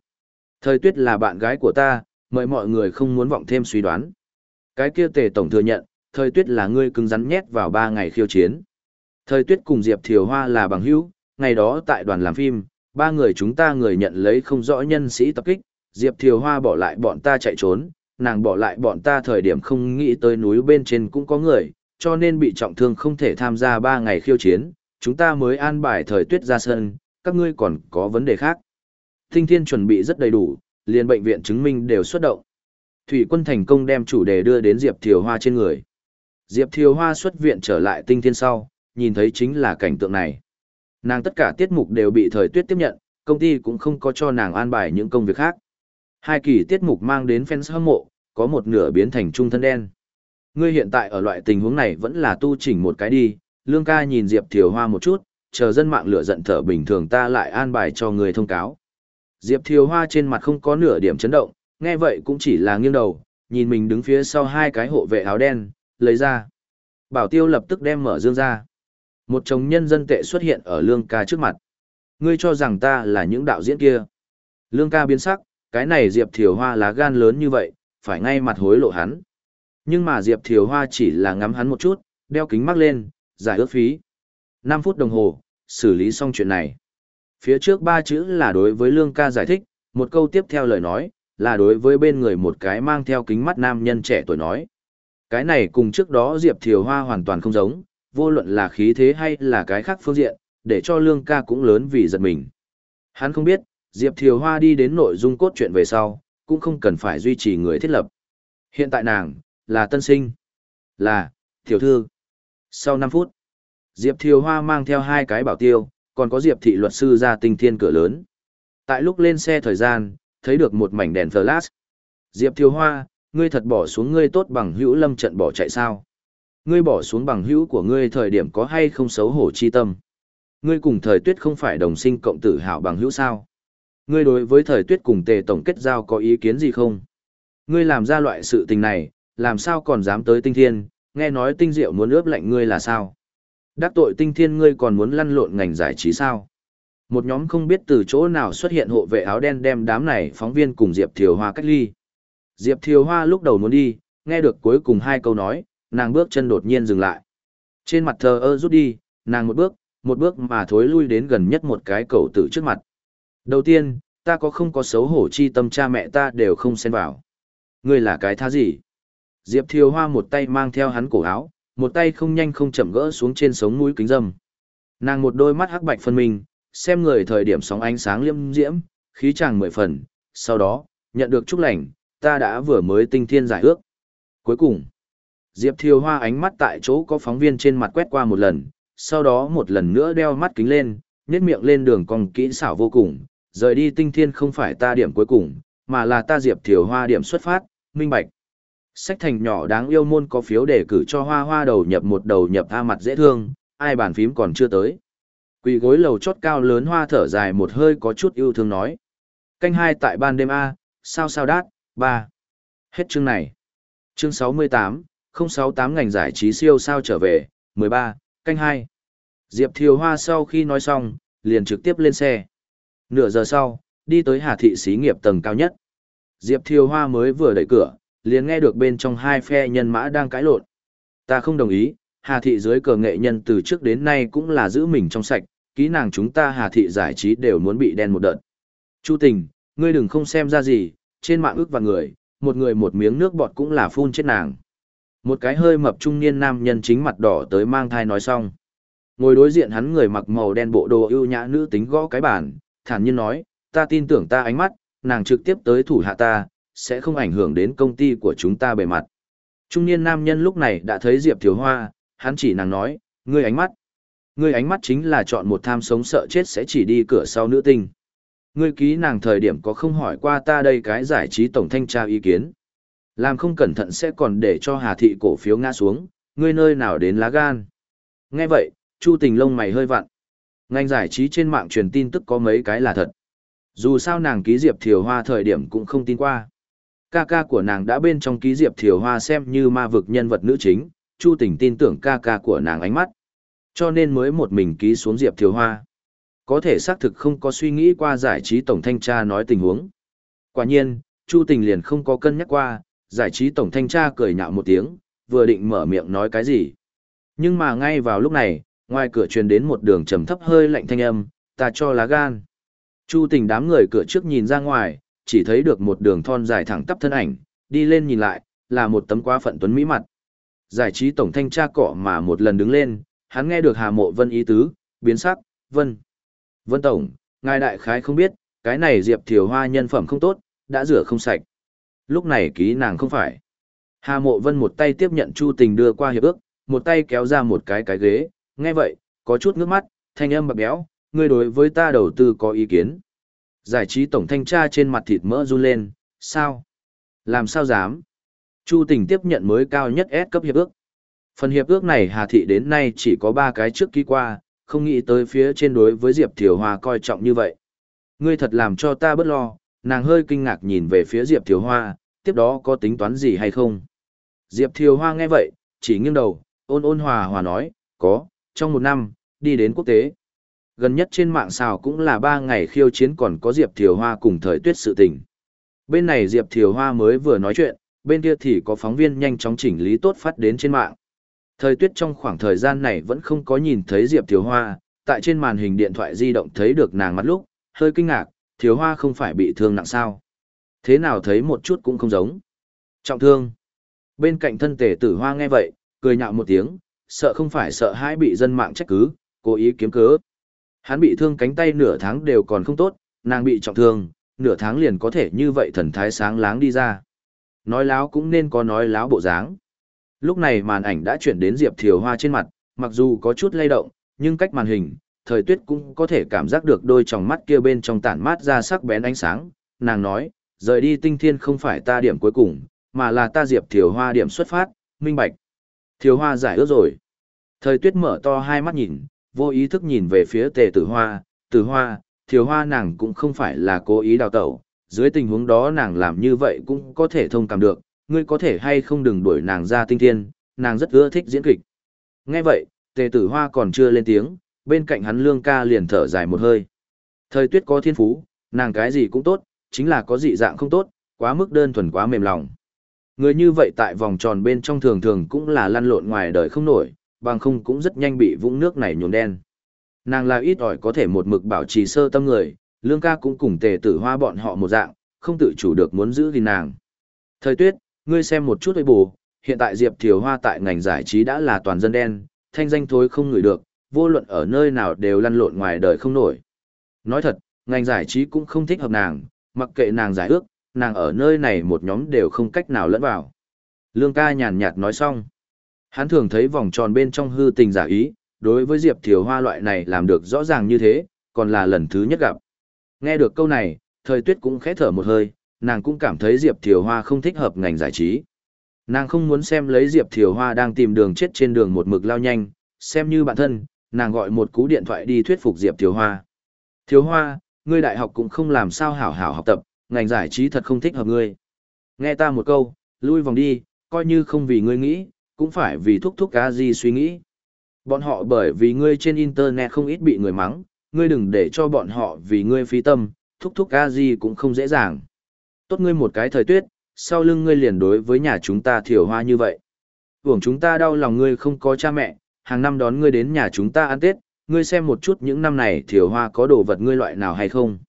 Thời tuyết là bạn gái của ta, mời mọi người không muốn vọng thêm suy đoán. Cái kia tề tổng thừa nhận, thời tuyết là ngươi cứng rắn nhét vào ba ngày khiêu chiến. Thời tuyết cùng Diệp Thiều Hoa là bằng hữu, ngày đó tại đoàn làm phim, ba người chúng ta người nhận lấy không rõ nhân sĩ tập kích, Diệp Thiều Hoa bỏ lại bọn ta chạy trốn, nàng bỏ lại bọn ta thời điểm không nghĩ tới núi bên trên cũng có người, cho nên bị trọng thương không thể tham gia ba ngày khiêu chiến, chúng ta mới an bài thời tuyết ra sân, các ngươi còn có vấn đề khác. Thinh thiên chuẩn bị rất đầy đủ, liền bệnh viện chứng minh đều xuất động. Thủy quân thành công đem chủ đề đưa đến Diệp Thiều Hoa trên người. Diệp Thiều Hoa xuất viện trở lại tinh thiên sau, nhìn thấy chính là cảnh tượng này. Nàng tất cả tiết mục đều bị thời tuyết tiếp nhận, công ty cũng không có cho nàng an bài những công việc khác. Hai kỳ tiết mục mang đến fans hâm mộ, có một nửa biến thành trung thân đen. Ngươi hiện tại ở loại tình huống này vẫn là tu chỉnh một cái đi, Lương ca nhìn Diệp Thiều Hoa một chút, chờ dân mạng lửa giận thở bình thường ta lại an bài cho người thông cáo. Diệp Thiều Hoa trên mặt không có nửa điểm chấn động, nghe vậy cũng chỉ là nghiêng đầu, nhìn mình đứng phía sau hai cái hộ vệ áo đen, lấy ra. Bảo tiêu lập tức đem mở dương ra. Một chồng nhân dân tệ xuất hiện ở lương ca trước mặt. Ngươi cho rằng ta là những đạo diễn kia. Lương ca biến sắc, cái này Diệp Thiều Hoa lá gan lớn như vậy, phải ngay mặt hối lộ hắn. Nhưng mà Diệp Thiều Hoa chỉ là ngắm hắn một chút, đeo kính mắt lên, giải ước phí. 5 phút đồng hồ, xử lý xong chuyện này. Phía trước ba chữ là đối với Lương ca giải thích, một câu tiếp theo lời nói, là đối với bên người một cái mang theo kính mắt nam nhân trẻ tuổi nói. Cái này cùng trước đó Diệp Thiều Hoa hoàn toàn không giống, vô luận là khí thế hay là cái khác phương diện, để cho lương ca cũng lớn vì giật mình. Hắn không biết, Diệp Thiều Hoa đi đến nội dung cốt truyện về sau, cũng không cần phải duy trì người thiết lập. Hiện tại nàng, là tân sinh, là, tiểu thư. Sau 5 phút, Diệp Thiều Hoa mang theo hai cái bảo tiêu, còn có Diệp thị luật sư ra tinh thiên cửa lớn. Tại lúc lên xe thời gian, thấy được một mảnh đèn flash. Diệp Thiều Hoa, ngươi thật bỏ xuống ngươi tốt bằng hữu lâm trận bỏ chạy sao? Ngươi bỏ xuống bằng hữu của ngươi thời điểm có hay không xấu hổ chi tâm. Ngươi cùng thời tuyết không phải đồng sinh cộng tử hảo bằng hữu sao. Ngươi đối với thời tuyết cùng tề tổng kết giao có ý kiến gì không? Ngươi làm ra loại sự tình này, làm sao còn dám tới tinh thiên, nghe nói tinh diệu muốn ướp lạnh ngươi là sao? Đắc tội tinh thiên ngươi còn muốn lăn lộn ngành giải trí sao? Một nhóm không biết từ chỗ nào xuất hiện hộ vệ áo đen đem đám này phóng viên cùng Diệp Thiều Hoa cách ly. Diệp Thiều Hoa lúc đầu muốn đi, nghe được cuối cùng hai câu nói, nàng bước chân đột nhiên dừng lại. Trên mặt thờ ơ rút đi, nàng một bước, một bước mà thối lui đến gần nhất một cái cầu tử trước mặt. Đầu tiên, ta có không có xấu hổ chi tâm cha mẹ ta đều không xen vào. Ngươi là cái thá gì? Diệp Thiều Hoa một tay mang theo hắn cổ áo, một tay không nhanh không chậm gỡ xuống trên sống mũi kính dâm. Nàng một đôi mắt hắc bạch phân minh, xem người thời điểm sóng ánh sáng liêm diễm, khí chàng mười phần, sau đó, nhận được chúc lành, ta đã vừa mới tinh thiên giải ước. Cuối cùng, Diệp Thiều Hoa ánh mắt tại chỗ có phóng viên trên mặt quét qua một lần, sau đó một lần nữa đeo mắt kính lên, nhét miệng lên đường cong kỹ xảo vô cùng, rời đi tinh thiên không phải ta điểm cuối cùng, mà là ta Diệp Thiều Hoa điểm xuất phát, minh bạch. Sách thành nhỏ đáng yêu môn có phiếu đề cử cho hoa hoa đầu nhập một đầu nhập tha mặt dễ thương, ai bàn phím còn chưa tới. Quỳ gối lầu chót cao lớn hoa thở dài một hơi có chút yêu thương nói. Canh hai tại ban đêm A, sao sao đát, ba. Hết chương này. Chương sáu mươi tám, không sáu tám ngành giải trí siêu sao trở về, mười ba, canh hai. Diệp Thiều Hoa sau khi nói xong, liền trực tiếp lên xe. Nửa giờ sau, đi tới Hà Thị xí nghiệp tầng cao nhất. Diệp Thiều Hoa mới vừa đẩy cửa, liền nghe được bên trong hai phe nhân mã đang cãi lộn. Ta không đồng ý, Hà Thị dưới cờ nghệ nhân từ trước đến nay cũng là giữ mình trong sạch, kỹ nàng chúng ta Hà Thị giải trí đều muốn bị đen một đợt. Chu tình, ngươi đừng không xem ra gì, trên mạng ước và người, một người một miếng nước bọt cũng là phun chết nàng. Một cái hơi mập trung niên nam nhân chính mặt đỏ tới mang thai nói xong. Ngồi đối diện hắn người mặc màu đen bộ đồ ưu nhã nữ tính gõ cái bàn, thản nhiên nói, ta tin tưởng ta ánh mắt, nàng trực tiếp tới thủ hạ ta, sẽ không ảnh hưởng đến công ty của chúng ta bề mặt. Trung niên nam nhân lúc này đã thấy Diệp Thiếu Hoa, hắn chỉ nàng nói, ngươi ánh mắt. Ngươi ánh mắt chính là chọn một tham sống sợ chết sẽ chỉ đi cửa sau nữ tinh. Ngươi ký nàng thời điểm có không hỏi qua ta đây cái giải trí tổng thanh tra ý kiến. Làm không cẩn thận sẽ còn để cho Hà Thị cổ phiếu ngã xuống, ngươi nơi nào đến lá gan. Nghe vậy, Chu Tình lông mày hơi vặn. Ngành giải trí trên mạng truyền tin tức có mấy cái là thật. Dù sao nàng ký Diệp Thiều Hoa thời điểm cũng không tin qua. Ca ca của nàng đã bên trong ký Diệp Thiều Hoa xem như ma vực nhân vật nữ chính, Chu Tình tin tưởng ca ca của nàng ánh mắt. Cho nên mới một mình ký xuống Diệp Thiều Hoa. Có thể xác thực không có suy nghĩ qua giải trí tổng thanh tra nói tình huống. Quả nhiên, Chu Tình liền không có cân nhắc qua, giải trí tổng thanh tra cười nhạo một tiếng, vừa định mở miệng nói cái gì. Nhưng mà ngay vào lúc này, ngoài cửa truyền đến một đường trầm thấp hơi lạnh thanh âm, ta cho lá gan. Chu tình đám người cửa trước nhìn ra ngoài, chỉ thấy được một đường thon dài thẳng tắp thân ảnh, đi lên nhìn lại, là một tấm quá phận tuấn mỹ mặt. Giải trí tổng thanh tra cọ mà một lần đứng lên, hắn nghe được Hà Mộ Vân ý tứ, biến sắc, "Vân, Vân tổng, ngài đại khái không biết, cái này Diệp Thiều Hoa nhân phẩm không tốt, đã rửa không sạch." Lúc này ký nàng không phải. Hà Mộ Vân một tay tiếp nhận Chu Tình đưa qua hiệp ước, một tay kéo ra một cái cái ghế, nghe vậy, có chút ngước mắt, thanh âm bạc béo, ngươi đối với ta đầu tư có ý kiến. Giải trí tổng thanh tra trên mặt thịt mỡ run lên, sao? Làm sao dám? Chu tình tiếp nhận mới cao nhất S cấp hiệp ước. Phần hiệp ước này Hà Thị đến nay chỉ có 3 cái trước ký qua, không nghĩ tới phía trên đối với Diệp Thiều Hoa coi trọng như vậy. Ngươi thật làm cho ta bất lo, nàng hơi kinh ngạc nhìn về phía Diệp Thiều Hoa, tiếp đó có tính toán gì hay không? Diệp Thiều Hoa nghe vậy, chỉ nghiêng đầu, ôn ôn hòa hòa nói, có, trong một năm, đi đến quốc tế. Gần nhất trên mạng xào cũng là ba ngày khiêu chiến còn có Diệp Thiều Hoa cùng thời tuyết sự tình. Bên này Diệp Thiều Hoa mới vừa nói chuyện, bên kia thì có phóng viên nhanh chóng chỉnh lý tốt phát đến trên mạng. Thời tuyết trong khoảng thời gian này vẫn không có nhìn thấy Diệp Thiều Hoa, tại trên màn hình điện thoại di động thấy được nàng mắt lúc, hơi kinh ngạc, Thiếu Hoa không phải bị thương nặng sao. Thế nào thấy một chút cũng không giống. Trọng thương. Bên cạnh thân tể tử Hoa nghe vậy, cười nhạo một tiếng, sợ không phải sợ hãi bị dân mạng trách cứ, cố ý kiếm cớ. Hắn bị thương cánh tay nửa tháng đều còn không tốt, nàng bị trọng thương, nửa tháng liền có thể như vậy thần thái sáng láng đi ra. Nói láo cũng nên có nói láo bộ dáng. Lúc này màn ảnh đã chuyển đến Diệp Thiều Hoa trên mặt, mặc dù có chút lay động, nhưng cách màn hình, thời tuyết cũng có thể cảm giác được đôi tròng mắt kia bên trong tản mát ra sắc bén ánh sáng. Nàng nói, rời đi tinh thiên không phải ta điểm cuối cùng, mà là ta Diệp Thiều Hoa điểm xuất phát, minh bạch. Thiều Hoa giải ước rồi. Thời tuyết mở to hai mắt nhìn, vô ý thức nhìn về phía tề tử hoa, tử hoa, thiều hoa nàng cũng không phải là cố ý đào tẩu, dưới tình huống đó nàng làm như vậy cũng có thể thông cảm được, ngươi có thể hay không đừng đuổi nàng ra tinh thiên, nàng rất ưa thích diễn kịch. Nghe vậy, tề tử hoa còn chưa lên tiếng, bên cạnh hắn lương ca liền thở dài một hơi. Thời tuyết có thiên phú, nàng cái gì cũng tốt, chính là có dị dạng không tốt, quá mức đơn thuần quá mềm lòng. Người như vậy tại vòng tròn bên trong thường thường cũng là lăn lộn ngoài đời không nổi, bằng không cũng rất nhanh bị vũng nước này nhuộm đen. Nàng là ít ỏi có thể một mực bảo trì sơ tâm người, lương ca cũng cùng tề tử hoa bọn họ một dạng, không tự chủ được muốn giữ gìn nàng. Thời tuyết, ngươi xem một chút hơi bù, hiện tại Diệp Thiều Hoa tại ngành giải trí đã là toàn dân đen, thanh danh thối không ngửi được, vô luận ở nơi nào đều lăn lộn ngoài đời không nổi. Nói thật, ngành giải trí cũng không thích hợp nàng, mặc kệ nàng giải ước, nàng ở nơi này một nhóm đều không cách nào lẫn vào. Lương ca nhàn nhạt nói xong. Hắn thường thấy vòng tròn bên trong hư tình giả ý, đối với Diệp Thiều Hoa loại này làm được rõ ràng như thế, còn là lần thứ nhất gặp. Nghe được câu này, thời tuyết cũng khẽ thở một hơi, nàng cũng cảm thấy Diệp Thiều Hoa không thích hợp ngành giải trí. Nàng không muốn xem lấy Diệp Thiều Hoa đang tìm đường chết trên đường một mực lao nhanh, xem như bản thân, nàng gọi một cú điện thoại đi thuyết phục Diệp Thiếu Hoa. Thiếu Hoa, ngươi đại học cũng không làm sao hảo hảo học tập, ngành giải trí thật không thích hợp ngươi. Nghe ta một câu, lui vòng đi, coi như không vì ngươi nghĩ, cũng phải vì thúc thúc cá gì suy nghĩ. Bọn họ bởi vì ngươi trên internet không ít bị người mắng, ngươi đừng để cho bọn họ vì ngươi phí tâm, thúc thúc cá gì cũng không dễ dàng. Tốt ngươi một cái thời tuyết, sau lưng ngươi liền đối với nhà chúng ta thiểu hoa như vậy. Hưởng chúng ta đau lòng ngươi không có cha mẹ, hàng năm đón ngươi đến nhà chúng ta ăn Tết, ngươi xem một chút những năm này thiểu hoa có đồ vật ngươi loại nào hay không.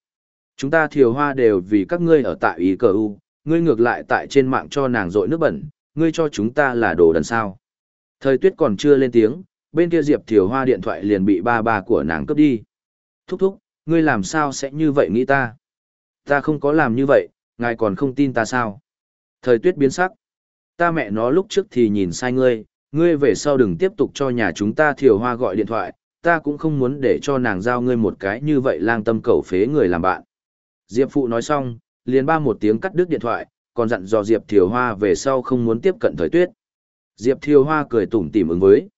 Chúng ta thiểu hoa đều vì các ngươi ở tại ý cờ u, ngươi ngược lại tại trên mạng cho nàng rội nước bẩn, ngươi cho chúng ta là đồ đần sao. Thời tuyết còn chưa lên tiếng, bên kia Diệp Thiều Hoa điện thoại liền bị ba ba của nàng cướp đi. Thúc thúc, ngươi làm sao sẽ như vậy nghĩ ta? Ta không có làm như vậy, ngài còn không tin ta sao? Thời tuyết biến sắc. Ta mẹ nó lúc trước thì nhìn sai ngươi, ngươi về sau đừng tiếp tục cho nhà chúng ta Thiều Hoa gọi điện thoại, ta cũng không muốn để cho nàng giao ngươi một cái như vậy lang tâm cầu phế người làm bạn. Diệp Phụ nói xong, liền ba một tiếng cắt đứt điện thoại, còn dặn dò Diệp Thiều Hoa về sau không muốn tiếp cận thời tuyết. Diệp Thiều Hoa cười tủm tỉm ứng với.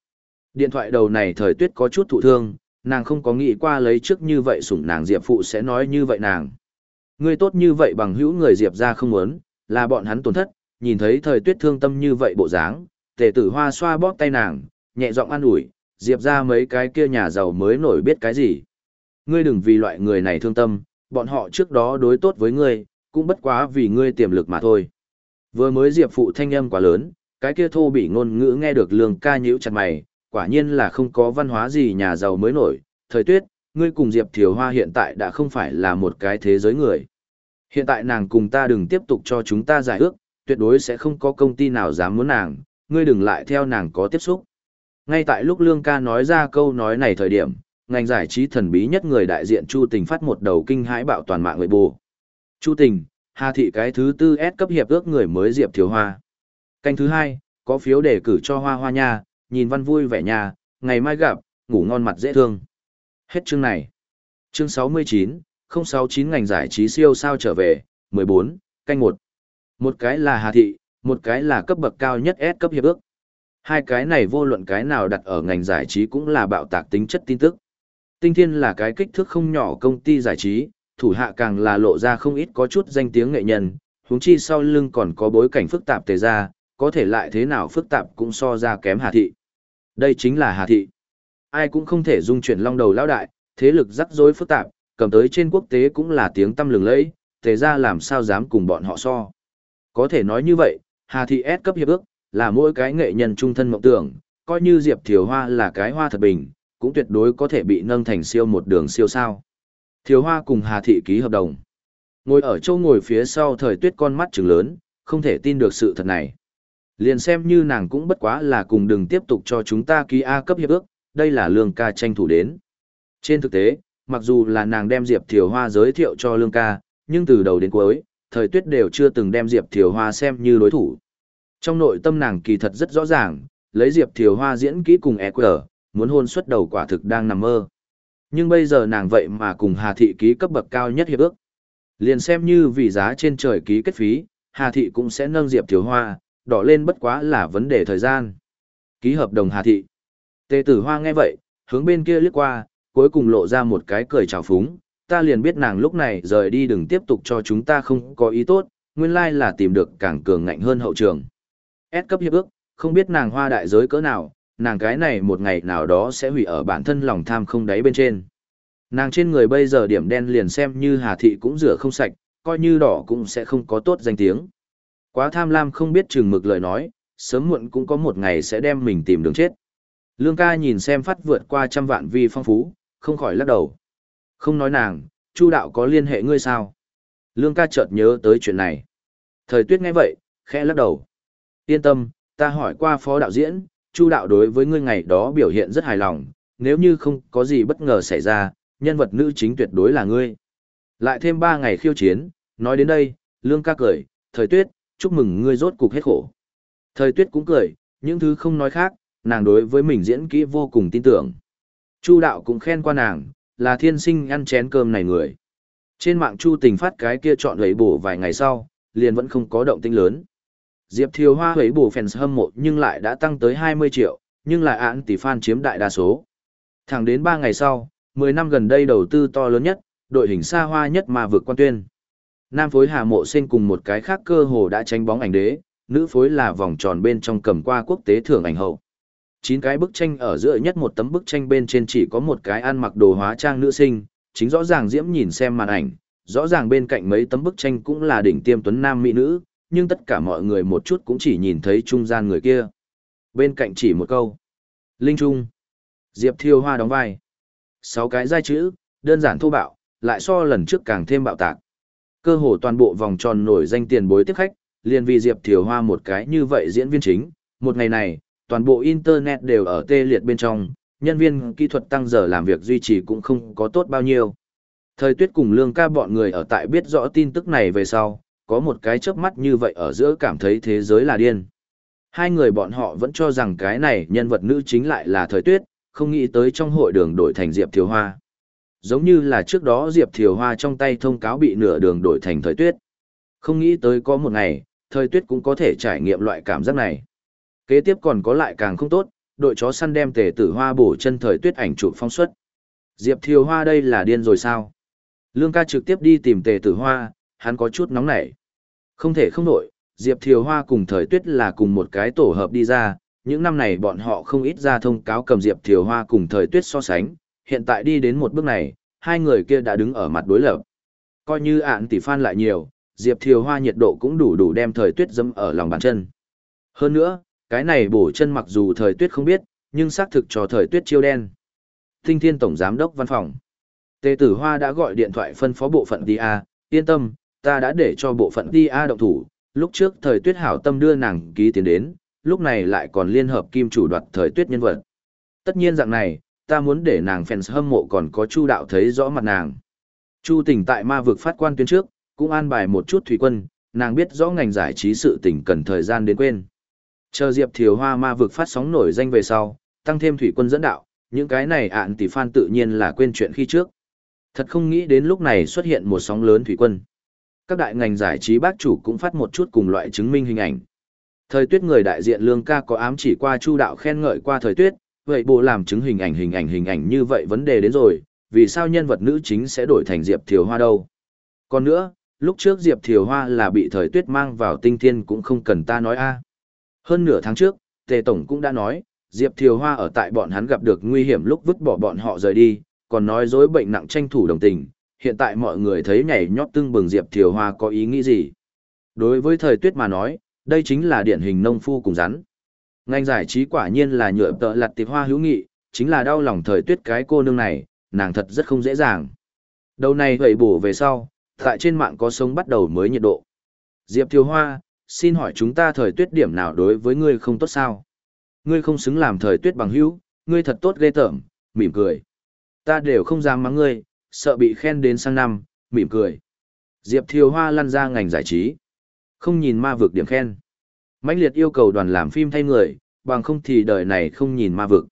Điện thoại đầu này thời tuyết có chút thụ thương, nàng không có nghĩ qua lấy trước như vậy sủng nàng Diệp Phụ sẽ nói như vậy nàng. Ngươi tốt như vậy bằng hữu người Diệp ra không muốn, là bọn hắn tổn thất, nhìn thấy thời tuyết thương tâm như vậy bộ dáng, tề tử hoa xoa bóp tay nàng, nhẹ giọng an ủi, Diệp ra mấy cái kia nhà giàu mới nổi biết cái gì. Ngươi đừng vì loại người này thương tâm, bọn họ trước đó đối tốt với ngươi, cũng bất quá vì ngươi tiềm lực mà thôi. Vừa mới Diệp phụ thanh âm quá lớn, cái kia thô bị ngôn ngữ nghe được lương ca nhíu chặt mày, quả nhiên là không có văn hóa gì nhà giàu mới nổi. Thời tuyết, ngươi cùng Diệp Thiều Hoa hiện tại đã không phải là một cái thế giới người. Hiện tại nàng cùng ta đừng tiếp tục cho chúng ta giải ước, tuyệt đối sẽ không có công ty nào dám muốn nàng, ngươi đừng lại theo nàng có tiếp xúc. Ngay tại lúc Lương ca nói ra câu nói này thời điểm, ngành giải trí thần bí nhất người đại diện Chu Tình phát một đầu kinh hãi bạo toàn mạng người bù. Chu Tình, Hà Thị cái thứ tư S cấp hiệp ước người mới Diệp Thiếu Hoa. Canh thứ hai, có phiếu đề cử cho Hoa Hoa nha, nhìn văn vui vẻ nhà, ngày mai gặp, ngủ ngon mặt dễ thương. Hết chương này. Chương 69, 069 ngành giải trí siêu sao trở về, 14, canh một. Một cái là Hà Thị, một cái là cấp bậc cao nhất S cấp hiệp ước. Hai cái này vô luận cái nào đặt ở ngành giải trí cũng là bạo tạc tính chất tin tức. Tinh Thiên là cái kích thước không nhỏ công ty giải trí, thủ hạ càng là lộ ra không ít có chút danh tiếng nghệ nhân, huống chi sau lưng còn có bối cảnh phức tạp tề ra, có thể lại thế nào phức tạp cũng so ra kém Hà Thị. Đây chính là Hà Thị. Ai cũng không thể dung chuyển long đầu lão đại, thế lực rắc rối phức tạp, cầm tới trên quốc tế cũng là tiếng tâm lừng lẫy, tề ra làm sao dám cùng bọn họ so. Có thể nói như vậy, Hà Thị S cấp hiệp ước, là mỗi cái nghệ nhân trung thân mộng tưởng, coi như Diệp Thiều Hoa là cái hoa thật bình, cũng tuyệt đối có thể bị nâng thành siêu một đường siêu sao. Thiều Hoa cùng Hà Thị ký hợp đồng. Ngồi ở châu ngồi phía sau thời tuyết con mắt trừng lớn, không thể tin được sự thật này. Liền xem như nàng cũng bất quá là cùng đừng tiếp tục cho chúng ta ký A cấp hiệp ước, đây là lương ca tranh thủ đến. Trên thực tế, mặc dù là nàng đem Diệp Thiều Hoa giới thiệu cho lương ca, nhưng từ đầu đến cuối, thời tuyết đều chưa từng đem Diệp Thiều Hoa xem như đối thủ. Trong nội tâm nàng kỳ thật rất rõ ràng, lấy Diệp Thiều Hoa diễn kỹ cùng EQ, muốn hôn xuất đầu quả thực đang nằm mơ. Nhưng bây giờ nàng vậy mà cùng Hà Thị ký cấp bậc cao nhất hiệp ước. Liền xem như vì giá trên trời ký kết phí, Hà Thị cũng sẽ nâng Diệp Thiều Hoa, đỏ lên bất quá là vấn đề thời gian. Ký hợp đồng Hà Thị. Tề tử Hoa nghe vậy, hướng bên kia liếc qua, cuối cùng lộ ra một cái cười trào phúng, ta liền biết nàng lúc này rời đi đừng tiếp tục cho chúng ta không có ý tốt, nguyên lai là tìm được càng cường ngạnh hơn hậu trường. S cấp hiệp ước, không biết nàng hoa đại giới cỡ nào, nàng cái này một ngày nào đó sẽ hủy ở bản thân lòng tham không đáy bên trên. Nàng trên người bây giờ điểm đen liền xem như Hà Thị cũng rửa không sạch, coi như đỏ cũng sẽ không có tốt danh tiếng. Quá tham lam không biết chừng mực lời nói, sớm muộn cũng có một ngày sẽ đem mình tìm đường chết. Lương ca nhìn xem phát vượt qua trăm vạn vi phong phú, không khỏi lắc đầu. Không nói nàng, Chu đạo có liên hệ ngươi sao? Lương ca chợt nhớ tới chuyện này. Thời tuyết nghe vậy, khẽ lắc đầu. Yên tâm, ta hỏi qua phó đạo diễn, Chu đạo đối với ngươi ngày đó biểu hiện rất hài lòng, nếu như không có gì bất ngờ xảy ra, nhân vật nữ chính tuyệt đối là ngươi. Lại thêm ba ngày khiêu chiến, nói đến đây, Lương ca cười, thời tuyết, chúc mừng ngươi rốt cục hết khổ. Thời tuyết cũng cười, những thứ không nói khác, nàng đối với mình diễn kỹ vô cùng tin tưởng. Chu đạo cũng khen qua nàng, là thiên sinh ăn chén cơm này người. Trên mạng Chu tình phát cái kia chọn lấy bổ vài ngày sau, liền vẫn không có động tĩnh lớn. Diệp Thiều Hoa hấy bổ fans hâm mộ nhưng lại đã tăng tới 20 triệu, nhưng lại án tỷ fan chiếm đại đa số. Thẳng đến 3 ngày sau, 10 năm gần đây đầu tư to lớn nhất, đội hình xa hoa nhất mà vượt quan tuyên. Nam phối Hà Mộ Sinh cùng một cái khác cơ hồ đã tránh bóng ảnh đế, nữ phối là vòng tròn bên trong cầm qua quốc tế thưởng ảnh hậu. Chín cái bức tranh ở giữa nhất một tấm bức tranh bên trên chỉ có một cái ăn mặc đồ hóa trang nữ sinh, chính rõ ràng Diễm nhìn xem màn ảnh, rõ ràng bên cạnh mấy tấm bức tranh cũng là đỉnh tiêm tuấn nam mỹ nữ, nhưng tất cả mọi người một chút cũng chỉ nhìn thấy trung gian người kia. Bên cạnh chỉ một câu. Linh Trung. Diệp Thiêu Hoa đóng vai. Sáu cái giai chữ, đơn giản thô bạo, lại so lần trước càng thêm bạo tạc. Cơ hồ toàn bộ vòng tròn nổi danh tiền bối tiếp khách, liền vì Diệp Thiều Hoa một cái như vậy diễn viên chính. Một ngày này, toàn bộ Internet đều ở tê liệt bên trong, nhân viên kỹ thuật tăng giờ làm việc duy trì cũng không có tốt bao nhiêu. Thời tuyết cùng lương ca bọn người ở tại biết rõ tin tức này về sau, có một cái chớp mắt như vậy ở giữa cảm thấy thế giới là điên. Hai người bọn họ vẫn cho rằng cái này nhân vật nữ chính lại là thời tuyết, không nghĩ tới trong hội đường đổi thành Diệp Thiều Hoa. Giống như là trước đó Diệp Thiều Hoa trong tay thông cáo bị nửa đường đổi thành thời tuyết. Không nghĩ tới có một ngày, thời tuyết cũng có thể trải nghiệm loại cảm giác này. Kế tiếp còn có lại càng không tốt, đội chó săn đem tề tử hoa bổ chân thời tuyết ảnh chụp phong suất. Diệp Thiều Hoa đây là điên rồi sao? Lương ca trực tiếp đi tìm tề tử hoa, hắn có chút nóng nảy. Không thể không nổi, Diệp Thiều Hoa cùng thời tuyết là cùng một cái tổ hợp đi ra, những năm này bọn họ không ít ra thông cáo cầm Diệp Thiều Hoa cùng thời tuyết so sánh, hiện tại đi đến một bước này, hai người kia đã đứng ở mặt đối lập. Coi như ạn tỷ phan lại nhiều, Diệp Thiều Hoa nhiệt độ cũng đủ đủ đem thời tuyết dâm ở lòng bàn chân. Hơn nữa, cái này bổ chân mặc dù thời tuyết không biết, nhưng xác thực cho thời tuyết chiêu đen. Tinh Thiên Tổng Giám đốc Văn phòng. Tề Tử Hoa đã gọi điện thoại phân phó bộ phận DA, yên tâm, ta đã để cho bộ phận DA động thủ, lúc trước thời tuyết hảo tâm đưa nàng ký tiền đến, lúc này lại còn liên hợp kim chủ đoạt thời tuyết nhân vật. Tất nhiên dạng này, ta muốn để nàng fans hâm mộ còn có chu đạo thấy rõ mặt nàng. Chu tỉnh tại ma vực phát quan tuyến trước, cũng an bài một chút thủy quân, nàng biết rõ ngành giải trí sự tình cần thời gian đến quên. Chờ Diệp Thiều Hoa ma vực phát sóng nổi danh về sau, tăng thêm thủy quân dẫn đạo, những cái này ạn tỷ fan tự nhiên là quên chuyện khi trước. Thật không nghĩ đến lúc này xuất hiện một sóng lớn thủy quân. Các đại ngành giải trí bác chủ cũng phát một chút cùng loại chứng minh hình ảnh. Thời tuyết người đại diện lương ca có ám chỉ qua chu đạo khen ngợi qua thời tuyết, vậy bộ làm chứng hình ảnh hình ảnh hình ảnh như vậy vấn đề đến rồi, vì sao nhân vật nữ chính sẽ đổi thành Diệp Thiều Hoa đâu? Còn nữa, lúc trước Diệp Thiều Hoa là bị thời tuyết mang vào tinh thiên cũng không cần ta nói a. Hơn nửa tháng trước, Tề Tổng cũng đã nói, Diệp Thiều Hoa ở tại bọn hắn gặp được nguy hiểm lúc vứt bỏ bọn họ rời đi, còn nói dối bệnh nặng tranh thủ đồng tình. Hiện tại mọi người thấy nhảy nhót tưng bừng Diệp Thiều Hoa có ý nghĩ gì? Đối với thời tuyết mà nói, đây chính là điển hình nông phu cùng rắn. Ngành giải trí quả nhiên là nhựa tợ lặt tiệp hoa hữu nghị, chính là đau lòng thời tuyết cái cô nương này, nàng thật rất không dễ dàng. Đầu này vậy bổ về sau, tại trên mạng có sống bắt đầu mới nhiệt độ. Diệp Thiều Hoa, xin hỏi chúng ta thời tuyết điểm nào đối với ngươi không tốt sao? Ngươi không xứng làm thời tuyết bằng hữu, ngươi thật tốt ghê tởm, mỉm cười. Ta đều không dám mắng ngươi, sợ bị khen đến sang năm, mỉm cười. Diệp Thiều Hoa lăn ra ngành giải trí. Không nhìn ma vực điểm khen. mãnh liệt yêu cầu đoàn làm phim thay người, bằng không thì đời này không nhìn ma vực.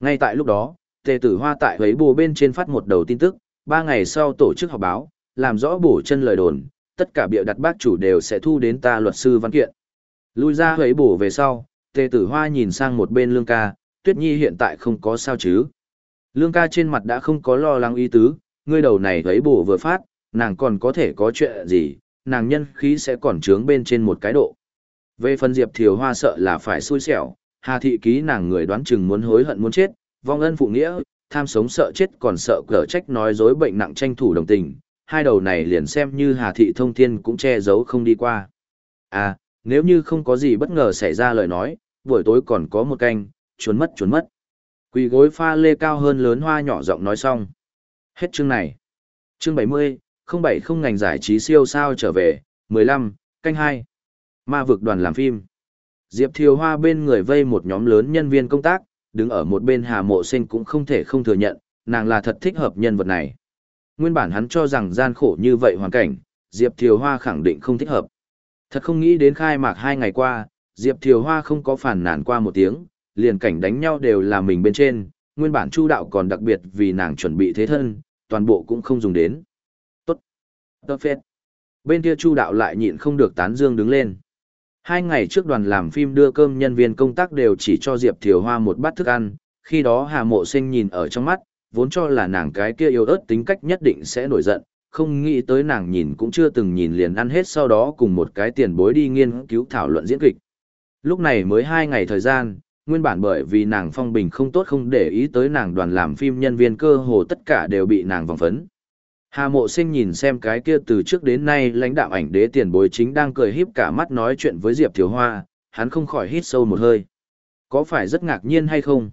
Ngay tại lúc đó, tề tử hoa tại ấy bù bên trên phát một đầu tin tức, ba ngày sau tổ chức họp báo, làm rõ bổ chân lời đồn, tất cả bịa đặt bác chủ đều sẽ thu đến ta luật sư văn kiện. Lui ra hấy bổ về sau, tề tử hoa nhìn sang một bên lương ca, tuyết nhi hiện tại không có sao chứ. Lương ca trên mặt đã không có lo lắng ý tứ, ngươi đầu này hấy bổ vừa phát, nàng còn có thể có chuyện gì, nàng nhân khí sẽ còn trướng bên trên một cái độ. Về phần Diệp Thiều Hoa sợ là phải xui xẻo, Hà Thị ký nàng người đoán chừng muốn hối hận muốn chết, vong ân phụ nghĩa, tham sống sợ chết còn sợ cở trách nói dối bệnh nặng tranh thủ đồng tình, hai đầu này liền xem như Hà Thị Thông Thiên cũng che giấu không đi qua. À, nếu như không có gì bất ngờ xảy ra lời nói, buổi tối còn có một canh, trốn mất trốn mất. Quỳ gối pha lê cao hơn lớn hoa nhỏ giọng nói xong. Hết chương này. Chương 70, không bảy không ngành giải trí siêu sao trở về, 15, canh 2. Ma vực đoàn làm phim. Diệp Thiều Hoa bên người vây một nhóm lớn nhân viên công tác, đứng ở một bên Hà Mộ Sinh cũng không thể không thừa nhận, nàng là thật thích hợp nhân vật này. Nguyên bản hắn cho rằng gian khổ như vậy hoàn cảnh, Diệp Thiều Hoa khẳng định không thích hợp. Thật không nghĩ đến khai mạc hai ngày qua, Diệp Thiều Hoa không có phản nản qua một tiếng, liền cảnh đánh nhau đều là mình bên trên, nguyên bản Chu đạo còn đặc biệt vì nàng chuẩn bị thế thân, toàn bộ cũng không dùng đến. Tốt. Tốt phết. Bên kia Chu đạo lại nhịn không được tán dương đứng lên. Hai ngày trước đoàn làm phim đưa cơm nhân viên công tác đều chỉ cho Diệp Thiều Hoa một bát thức ăn, khi đó Hà Mộ Sinh nhìn ở trong mắt, vốn cho là nàng cái kia yêu ớt tính cách nhất định sẽ nổi giận, không nghĩ tới nàng nhìn cũng chưa từng nhìn liền ăn hết sau đó cùng một cái tiền bối đi nghiên cứu thảo luận diễn kịch. Lúc này mới hai ngày thời gian, nguyên bản bởi vì nàng phong bình không tốt không để ý tới nàng đoàn làm phim nhân viên cơ hồ tất cả đều bị nàng vòng phấn. Hà mộ sinh nhìn xem cái kia từ trước đến nay lãnh đạo ảnh đế tiền bối chính đang cười híp cả mắt nói chuyện với Diệp Thiếu Hoa, hắn không khỏi hít sâu một hơi. Có phải rất ngạc nhiên hay không?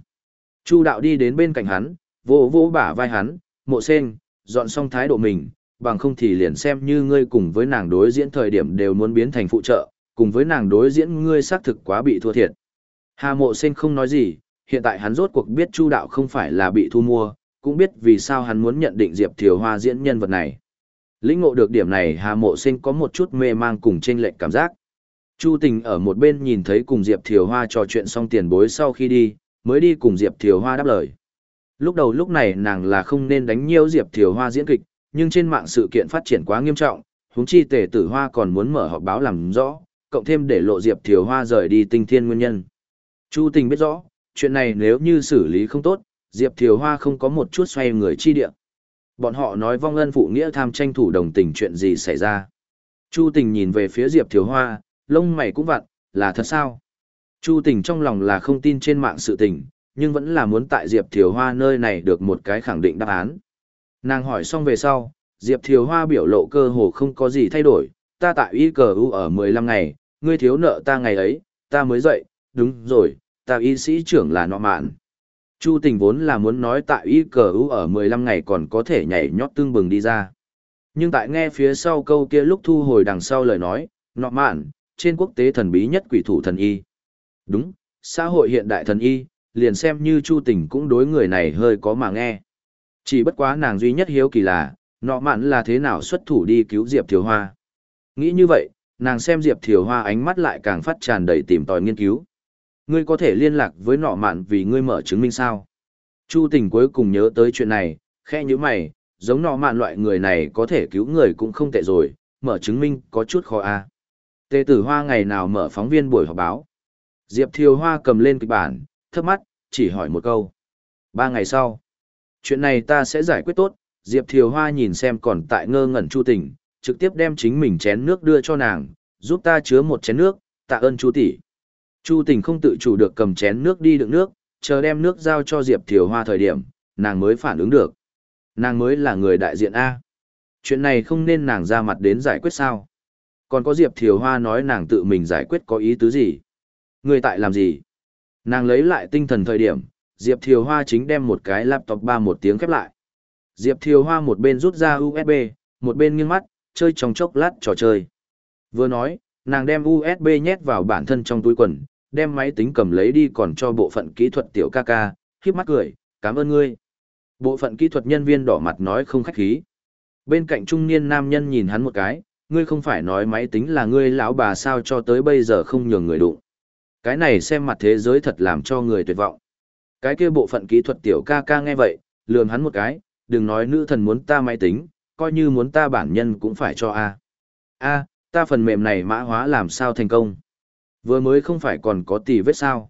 Chu đạo đi đến bên cạnh hắn, Vô vô bả vai hắn, mộ Sen dọn xong thái độ mình, bằng không thì liền xem như ngươi cùng với nàng đối diễn thời điểm đều muốn biến thành phụ trợ, cùng với nàng đối diễn ngươi xác thực quá bị thua thiệt. Hà mộ Sen không nói gì, hiện tại hắn rốt cuộc biết Chu đạo không phải là bị thu mua, cũng biết vì sao hắn muốn nhận định Diệp Thiều Hoa diễn nhân vật này. Lĩnh ngộ được điểm này Hà Mộ Sinh có một chút mê mang cùng chênh lệch cảm giác. Chu Tình ở một bên nhìn thấy cùng Diệp Thiều Hoa trò chuyện xong tiền bối sau khi đi, mới đi cùng Diệp Thiều Hoa đáp lời. Lúc đầu lúc này nàng là không nên đánh nhiều Diệp Thiều Hoa diễn kịch, nhưng trên mạng sự kiện phát triển quá nghiêm trọng, huống chi tề tử Hoa còn muốn mở họp báo làm rõ, cộng thêm để lộ Diệp Thiều Hoa rời đi tinh thiên nguyên nhân. Chu Tình biết rõ, chuyện này nếu như xử lý không tốt, Diệp Thiều Hoa không có một chút xoay người chi địa. Bọn họ nói vong ân phụ nghĩa tham tranh thủ đồng tình chuyện gì xảy ra. Chu tình nhìn về phía Diệp Thiều Hoa, lông mày cũng vặn, là thật sao? Chu tình trong lòng là không tin trên mạng sự tình, nhưng vẫn là muốn tại Diệp Thiều Hoa nơi này được một cái khẳng định đáp án. Nàng hỏi xong về sau, Diệp Thiều Hoa biểu lộ cơ hồ không có gì thay đổi, ta tại y cờ u ở 15 ngày, ngươi thiếu nợ ta ngày ấy, ta mới dậy, đúng rồi, ta y sĩ trưởng là nọ mạn. Chu tình vốn là muốn nói tại y cờ u ở 15 ngày còn có thể nhảy nhót tương bừng đi ra. Nhưng tại nghe phía sau câu kia lúc thu hồi đằng sau lời nói, nọ mạn, trên quốc tế thần bí nhất quỷ thủ thần y. Đúng, xã hội hiện đại thần y, liền xem như chu tình cũng đối người này hơi có mà nghe. Chỉ bất quá nàng duy nhất hiếu kỳ là, nọ mạn là thế nào xuất thủ đi cứu Diệp Thiều Hoa. Nghĩ như vậy, nàng xem Diệp Thiều Hoa ánh mắt lại càng phát tràn đầy tìm tòi nghiên cứu. Ngươi có thể liên lạc với nọ mạn vì ngươi mở chứng minh sao? Chu tình cuối cùng nhớ tới chuyện này, khe như mày, giống nọ mạn loại người này có thể cứu người cũng không tệ rồi, mở chứng minh có chút khó a. À. Tề tử hoa ngày nào mở phóng viên buổi họp báo. Diệp Thiều Hoa cầm lên kịch bản, thấp mắt, chỉ hỏi một câu. Ba ngày sau, chuyện này ta sẽ giải quyết tốt, Diệp Thiều Hoa nhìn xem còn tại ngơ ngẩn Chu Tình, trực tiếp đem chính mình chén nước đưa cho nàng, giúp ta chứa một chén nước, tạ ơn Chu tỷ. Chu tình không tự chủ được cầm chén nước đi đựng nước, chờ đem nước giao cho Diệp Thiều Hoa thời điểm, nàng mới phản ứng được. Nàng mới là người đại diện A. Chuyện này không nên nàng ra mặt đến giải quyết sao. Còn có Diệp Thiều Hoa nói nàng tự mình giải quyết có ý tứ gì. Người tại làm gì? Nàng lấy lại tinh thần thời điểm, Diệp Thiều Hoa chính đem một cái laptop ba một tiếng khép lại. Diệp Thiều Hoa một bên rút ra USB, một bên nghiêng mắt, chơi trong chốc lát trò chơi. Vừa nói, nàng đem USB nhét vào bản thân trong túi quần, đem máy tính cầm lấy đi còn cho bộ phận kỹ thuật tiểu ca ca, khiếp mắt cười, cảm ơn ngươi. Bộ phận kỹ thuật nhân viên đỏ mặt nói không khách khí. Bên cạnh trung niên nam nhân nhìn hắn một cái, ngươi không phải nói máy tính là ngươi lão bà sao cho tới bây giờ không nhường người đụng. Cái này xem mặt thế giới thật làm cho người tuyệt vọng. Cái kia bộ phận kỹ thuật tiểu ca ca nghe vậy, lườm hắn một cái, đừng nói nữ thần muốn ta máy tính, coi như muốn ta bản nhân cũng phải cho a. A, ta phần mềm này mã hóa làm sao thành công. Vừa mới không phải còn có tỷ vết sao.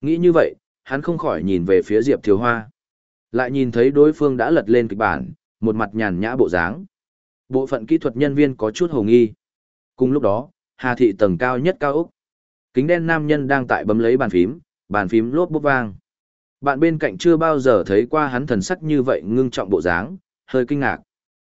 Nghĩ như vậy, hắn không khỏi nhìn về phía Diệp Thiếu Hoa. Lại nhìn thấy đối phương đã lật lên kịch bản, một mặt nhàn nhã bộ dáng. Bộ phận kỹ thuật nhân viên có chút hồ nghi. Cùng lúc đó, Hà Thị tầng cao nhất cao Úc. Kính đen nam nhân đang tại bấm lấy bàn phím, bàn phím lốp bút vang. Bạn bên cạnh chưa bao giờ thấy qua hắn thần sắc như vậy ngưng trọng bộ dáng, hơi kinh ngạc.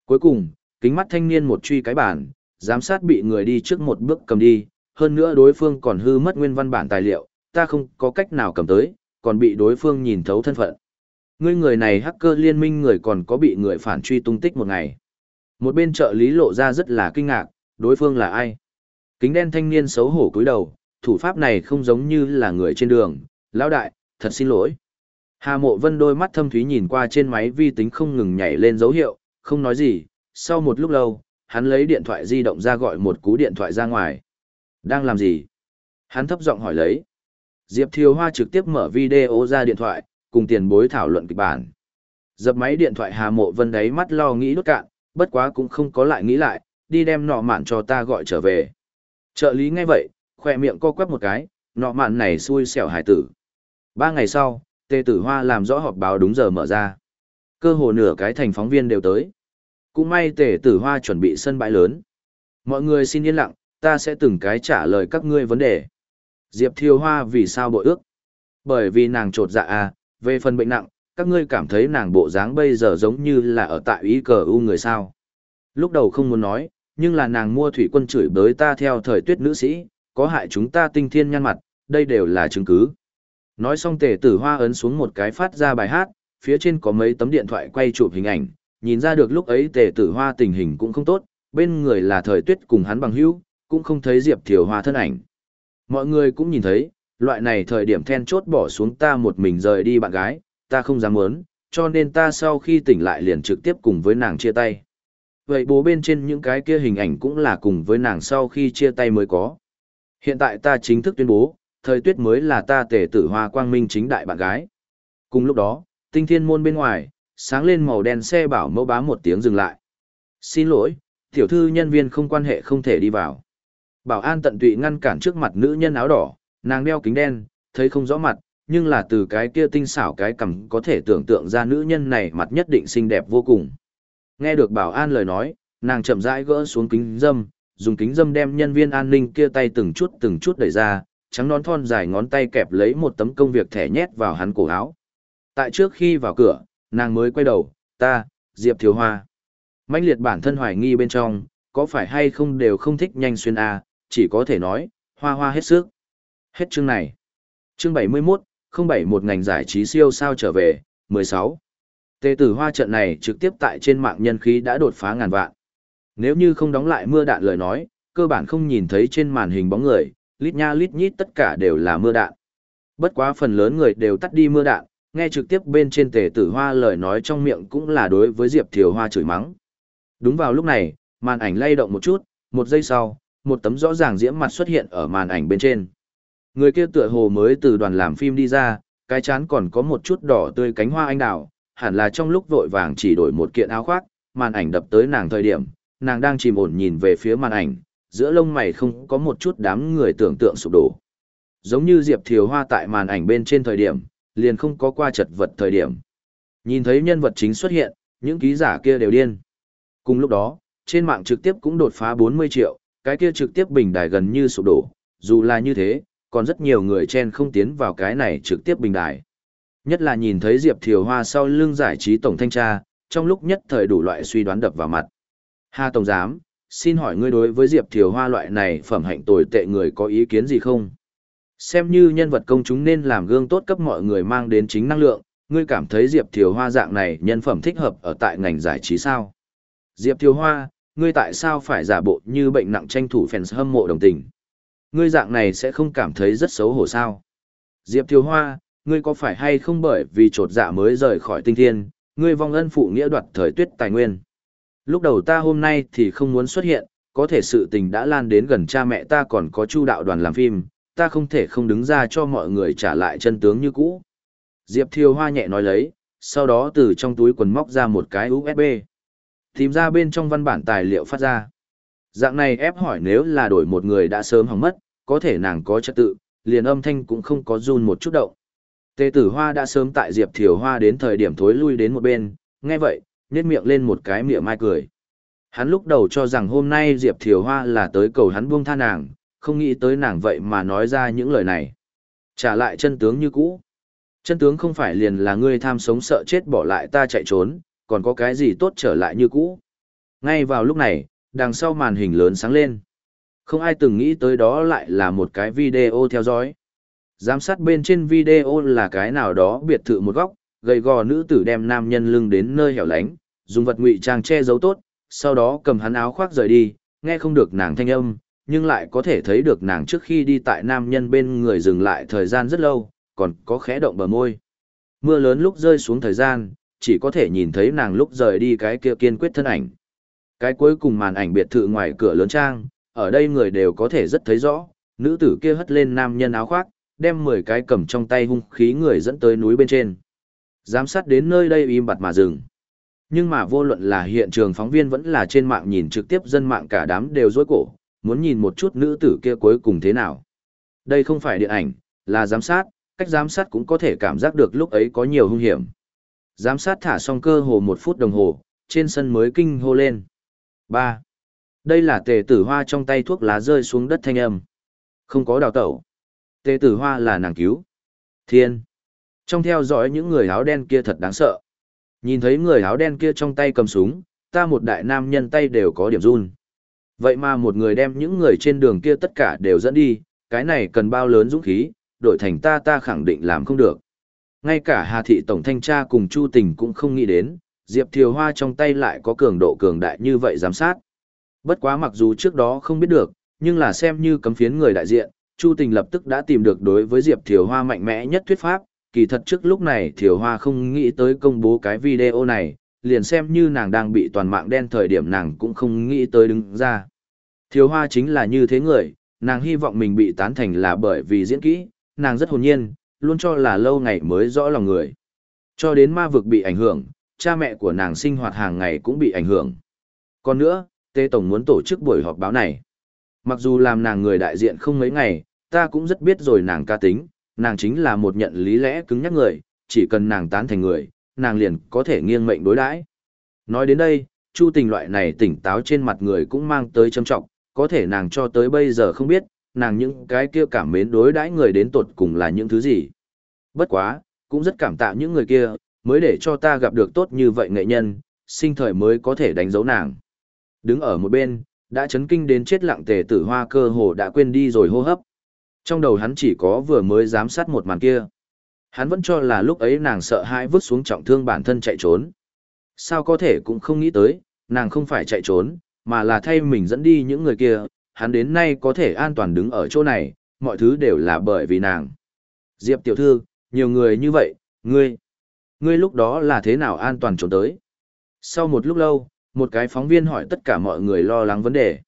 Cuối cùng, kính mắt thanh niên một truy cái bản, giám sát bị người đi trước một bước cầm đi, hơn nữa đối phương còn hư mất nguyên văn bản tài liệu, ta không có cách nào cầm tới, còn bị đối phương nhìn thấu thân phận. Ngươi người này hacker liên minh người còn có bị người phản truy tung tích một ngày. Một bên trợ lý lộ ra rất là kinh ngạc, đối phương là ai? Kính đen thanh niên xấu hổ cúi đầu, thủ pháp này không giống như là người trên đường, lão đại, thật xin lỗi. Hà mộ vân đôi mắt thâm thúy nhìn qua trên máy vi tính không ngừng nhảy lên dấu hiệu, không nói gì, sau một lúc lâu, hắn lấy điện thoại di động ra gọi một cú điện thoại ra ngoài. Đang làm gì? Hắn thấp giọng hỏi lấy. Diệp Thiều Hoa trực tiếp mở video ra điện thoại, cùng tiền bối thảo luận kịch bản. Dập máy điện thoại Hà Mộ Vân đấy mắt lo nghĩ đốt cạn, bất quá cũng không có lại nghĩ lại, đi đem nọ mạn cho ta gọi trở về. Trợ lý nghe vậy, khoe miệng co quắp một cái, nọ mạn này xui xẻo hải tử. Ba ngày sau, Tề Tử Hoa làm rõ họp báo đúng giờ mở ra. Cơ hồ nửa cái thành phóng viên đều tới. Cũng may Tề Tử Hoa chuẩn bị sân bãi lớn. Mọi người xin yên lặng, ta sẽ từng cái trả lời các ngươi vấn đề. Diệp thiêu Hoa vì sao bội ước? Bởi vì nàng trột dạ à, về phần bệnh nặng, các ngươi cảm thấy nàng bộ dáng bây giờ giống như là ở tại ý cờ u người sao. Lúc đầu không muốn nói, nhưng là nàng mua thủy quân chửi bới ta theo thời tuyết nữ sĩ, có hại chúng ta tinh thiên nhăn mặt, đây đều là chứng cứ. Nói xong tề tử hoa ấn xuống một cái phát ra bài hát, phía trên có mấy tấm điện thoại quay chụp hình ảnh, nhìn ra được lúc ấy tề tử hoa tình hình cũng không tốt, bên người là thời tuyết cùng hắn bằng hữu, cũng không thấy Diệp Thiều Hoa thân ảnh. Mọi người cũng nhìn thấy, loại này thời điểm then chốt bỏ xuống ta một mình rời đi bạn gái, ta không dám muốn, cho nên ta sau khi tỉnh lại liền trực tiếp cùng với nàng chia tay. Vậy bố bên trên những cái kia hình ảnh cũng là cùng với nàng sau khi chia tay mới có. Hiện tại ta chính thức tuyên bố, thời tuyết mới là ta tể tử hoa quang minh chính đại bạn gái. Cùng lúc đó, tinh thiên môn bên ngoài, sáng lên màu đen xe bảo mẫu bám một tiếng dừng lại. Xin lỗi, tiểu thư nhân viên không quan hệ không thể đi vào. Bảo an tận tụy ngăn cản trước mặt nữ nhân áo đỏ, nàng đeo kính đen, thấy không rõ mặt, nhưng là từ cái kia tinh xảo cái cằm có thể tưởng tượng ra nữ nhân này mặt nhất định xinh đẹp vô cùng. Nghe được bảo an lời nói, nàng chậm rãi gỡ xuống kính dâm, dùng kính dâm đem nhân viên an ninh kia tay từng chút từng chút đẩy ra, trắng nón thon dài ngón tay kẹp lấy một tấm công việc thẻ nhét vào hắn cổ áo. Tại trước khi vào cửa, nàng mới quay đầu, ta, Diệp Thiếu Hoa. mãnh liệt bản thân hoài nghi bên trong, có phải hay không đều không thích nhanh xuyên A, chỉ có thể nói, hoa hoa hết sức. Hết chương này. Chương 71, không bảy một ngành giải trí siêu sao trở về, 16. Tề tử hoa trận này trực tiếp tại trên mạng nhân khí đã đột phá ngàn vạn. Nếu như không đóng lại mưa đạn lời nói, cơ bản không nhìn thấy trên màn hình bóng người, lít nha lít nhít tất cả đều là mưa đạn. Bất quá phần lớn người đều tắt đi mưa đạn, nghe trực tiếp bên trên tề tử hoa lời nói trong miệng cũng là đối với Diệp Thiều Hoa chửi mắng. Đúng vào lúc này, màn ảnh lay động một chút, một giây sau, một tấm rõ ràng diễm mặt xuất hiện ở màn ảnh bên trên. Người kia tựa hồ mới từ đoàn làm phim đi ra, cái chán còn có một chút đỏ tươi cánh hoa anh đào, hẳn là trong lúc vội vàng chỉ đổi một kiện áo khoác, màn ảnh đập tới nàng thời điểm, nàng đang chìm ổn nhìn về phía màn ảnh, giữa lông mày không có một chút đám người tưởng tượng sụp đổ. Giống như Diệp Thiều Hoa tại màn ảnh bên trên thời điểm, liền không có qua chật vật thời điểm. Nhìn thấy nhân vật chính xuất hiện, những ký giả kia đều điên. Cùng lúc đó, trên mạng trực tiếp cũng đột phá 40 triệu, cái kia trực tiếp bình đài gần như sụp đổ, dù là như thế, còn rất nhiều người chen không tiến vào cái này trực tiếp bình đài. Nhất là nhìn thấy Diệp Thiều Hoa sau lưng giải trí tổng thanh tra, trong lúc nhất thời đủ loại suy đoán đập vào mặt. Hà Tổng Giám, xin hỏi ngươi đối với Diệp Thiều Hoa loại này phẩm hạnh tồi tệ người có ý kiến gì không? Xem như nhân vật công chúng nên làm gương tốt cấp mọi người mang đến chính năng lượng, ngươi cảm thấy Diệp Thiều Hoa dạng này nhân phẩm thích hợp ở tại ngành giải trí sao? Diệp Thiều Hoa, ngươi tại sao phải giả bộ như bệnh nặng tranh thủ fans hâm mộ đồng tình? Ngươi dạng này sẽ không cảm thấy rất xấu hổ sao? Diệp Thiều Hoa, ngươi có phải hay không bởi vì trột dạ mới rời khỏi tinh thiên, ngươi vong ân phụ nghĩa đoạt thời tuyết tài nguyên? Lúc đầu ta hôm nay thì không muốn xuất hiện, có thể sự tình đã lan đến gần cha mẹ ta còn có chu đạo đoàn làm phim, ta không thể không đứng ra cho mọi người trả lại chân tướng như cũ. Diệp Thiều Hoa nhẹ nói lấy, sau đó từ trong túi quần móc ra một cái USB. Tìm ra bên trong văn bản tài liệu phát ra. Dạng này ép hỏi nếu là đổi một người đã sớm hỏng mất, có thể nàng có trật tự, liền âm thanh cũng không có run một chút động. Tề tử hoa đã sớm tại Diệp Thiều Hoa đến thời điểm thối lui đến một bên, nghe vậy, nhét miệng lên một cái miệng mai cười. Hắn lúc đầu cho rằng hôm nay Diệp Thiều Hoa là tới cầu hắn buông tha nàng, không nghĩ tới nàng vậy mà nói ra những lời này. Trả lại chân tướng như cũ. Chân tướng không phải liền là ngươi tham sống sợ chết bỏ lại ta chạy trốn, còn có cái gì tốt trở lại như cũ. Ngay vào lúc này, đằng sau màn hình lớn sáng lên. Không ai từng nghĩ tới đó lại là một cái video theo dõi. Giám sát bên trên video là cái nào đó biệt thự một góc, gầy gò nữ tử đem nam nhân lưng đến nơi hẻo lánh, dùng vật ngụy trang che giấu tốt, sau đó cầm hắn áo khoác rời đi, nghe không được nàng thanh âm, nhưng lại có thể thấy được nàng trước khi đi tại nam nhân bên người dừng lại thời gian rất lâu, còn có khẽ động bờ môi. Mưa lớn lúc rơi xuống thời gian, chỉ có thể nhìn thấy nàng lúc rời đi cái kia kiên quyết thân ảnh. Cái cuối cùng màn ảnh biệt thự ngoài cửa lớn trang, ở đây người đều có thể rất thấy rõ, nữ tử kia hất lên nam nhân áo khoác, đem 10 cái cầm trong tay hung khí người dẫn tới núi bên trên. Giám sát đến nơi đây im bặt mà dừng. Nhưng mà vô luận là hiện trường phóng viên vẫn là trên mạng nhìn trực tiếp dân mạng cả đám đều rối cổ, muốn nhìn một chút nữ tử kia cuối cùng thế nào. Đây không phải điện ảnh, là giám sát, cách giám sát cũng có thể cảm giác được lúc ấy có nhiều hung hiểm. Giám sát thả xong cơ hồ một phút đồng hồ, trên sân mới kinh hô lên. 3. Đây là tề tử hoa trong tay thuốc lá rơi xuống đất thanh âm. Không có đào tẩu. Tề tử hoa là nàng cứu. Thiên. Trong theo dõi những người áo đen kia thật đáng sợ. Nhìn thấy người áo đen kia trong tay cầm súng, ta một đại nam nhân tay đều có điểm run. Vậy mà một người đem những người trên đường kia tất cả đều dẫn đi, cái này cần bao lớn dũng khí, đổi thành ta ta khẳng định làm không được. Ngay cả Hà Thị Tổng Thanh tra cùng Chu Tình cũng không nghĩ đến, Diệp Thiều Hoa trong tay lại có cường độ cường đại như vậy giám sát. Bất quá mặc dù trước đó không biết được, nhưng là xem như cấm phiến người đại diện, Chu Tình lập tức đã tìm được đối với Diệp Thiều Hoa mạnh mẽ nhất thuyết pháp, kỳ thật trước lúc này Thiều Hoa không nghĩ tới công bố cái video này, liền xem như nàng đang bị toàn mạng đen thời điểm nàng cũng không nghĩ tới đứng ra. Thiều Hoa chính là như thế người, nàng hy vọng mình bị tán thành là bởi vì diễn kỹ, nàng rất hồn nhiên, luôn cho là lâu ngày mới rõ lòng người. Cho đến ma vực bị ảnh hưởng, cha mẹ của nàng sinh hoạt hàng ngày cũng bị ảnh hưởng. Còn nữa, Tê Tổng muốn tổ chức buổi họp báo này. Mặc dù làm nàng người đại diện không mấy ngày, ta cũng rất biết rồi nàng ca tính, nàng chính là một nhận lý lẽ cứng nhắc người, chỉ cần nàng tán thành người, nàng liền có thể nghiêng mệnh đối đãi. Nói đến đây, Chu tình loại này tỉnh táo trên mặt người cũng mang tới châm trọng, có thể nàng cho tới bây giờ không biết, nàng những cái kia cảm mến đối đãi người đến tột cùng là những thứ gì. Bất quá, cũng rất cảm tạ những người kia, mới để cho ta gặp được tốt như vậy nghệ nhân, sinh thời mới có thể đánh dấu nàng. Đứng ở một bên, đã chấn kinh đến chết lặng tề tử hoa cơ hồ đã quên đi rồi hô hấp. Trong đầu hắn chỉ có vừa mới giám sát một màn kia. Hắn vẫn cho là lúc ấy nàng sợ hãi vứt xuống trọng thương bản thân chạy trốn. Sao có thể cũng không nghĩ tới, nàng không phải chạy trốn, mà là thay mình dẫn đi những người kia, hắn đến nay có thể an toàn đứng ở chỗ này, mọi thứ đều là bởi vì nàng. Diệp tiểu thư, nhiều người như vậy, ngươi, ngươi lúc đó là thế nào an toàn trốn tới? Sau một lúc lâu, một cái phóng viên hỏi tất cả mọi người lo lắng vấn đề.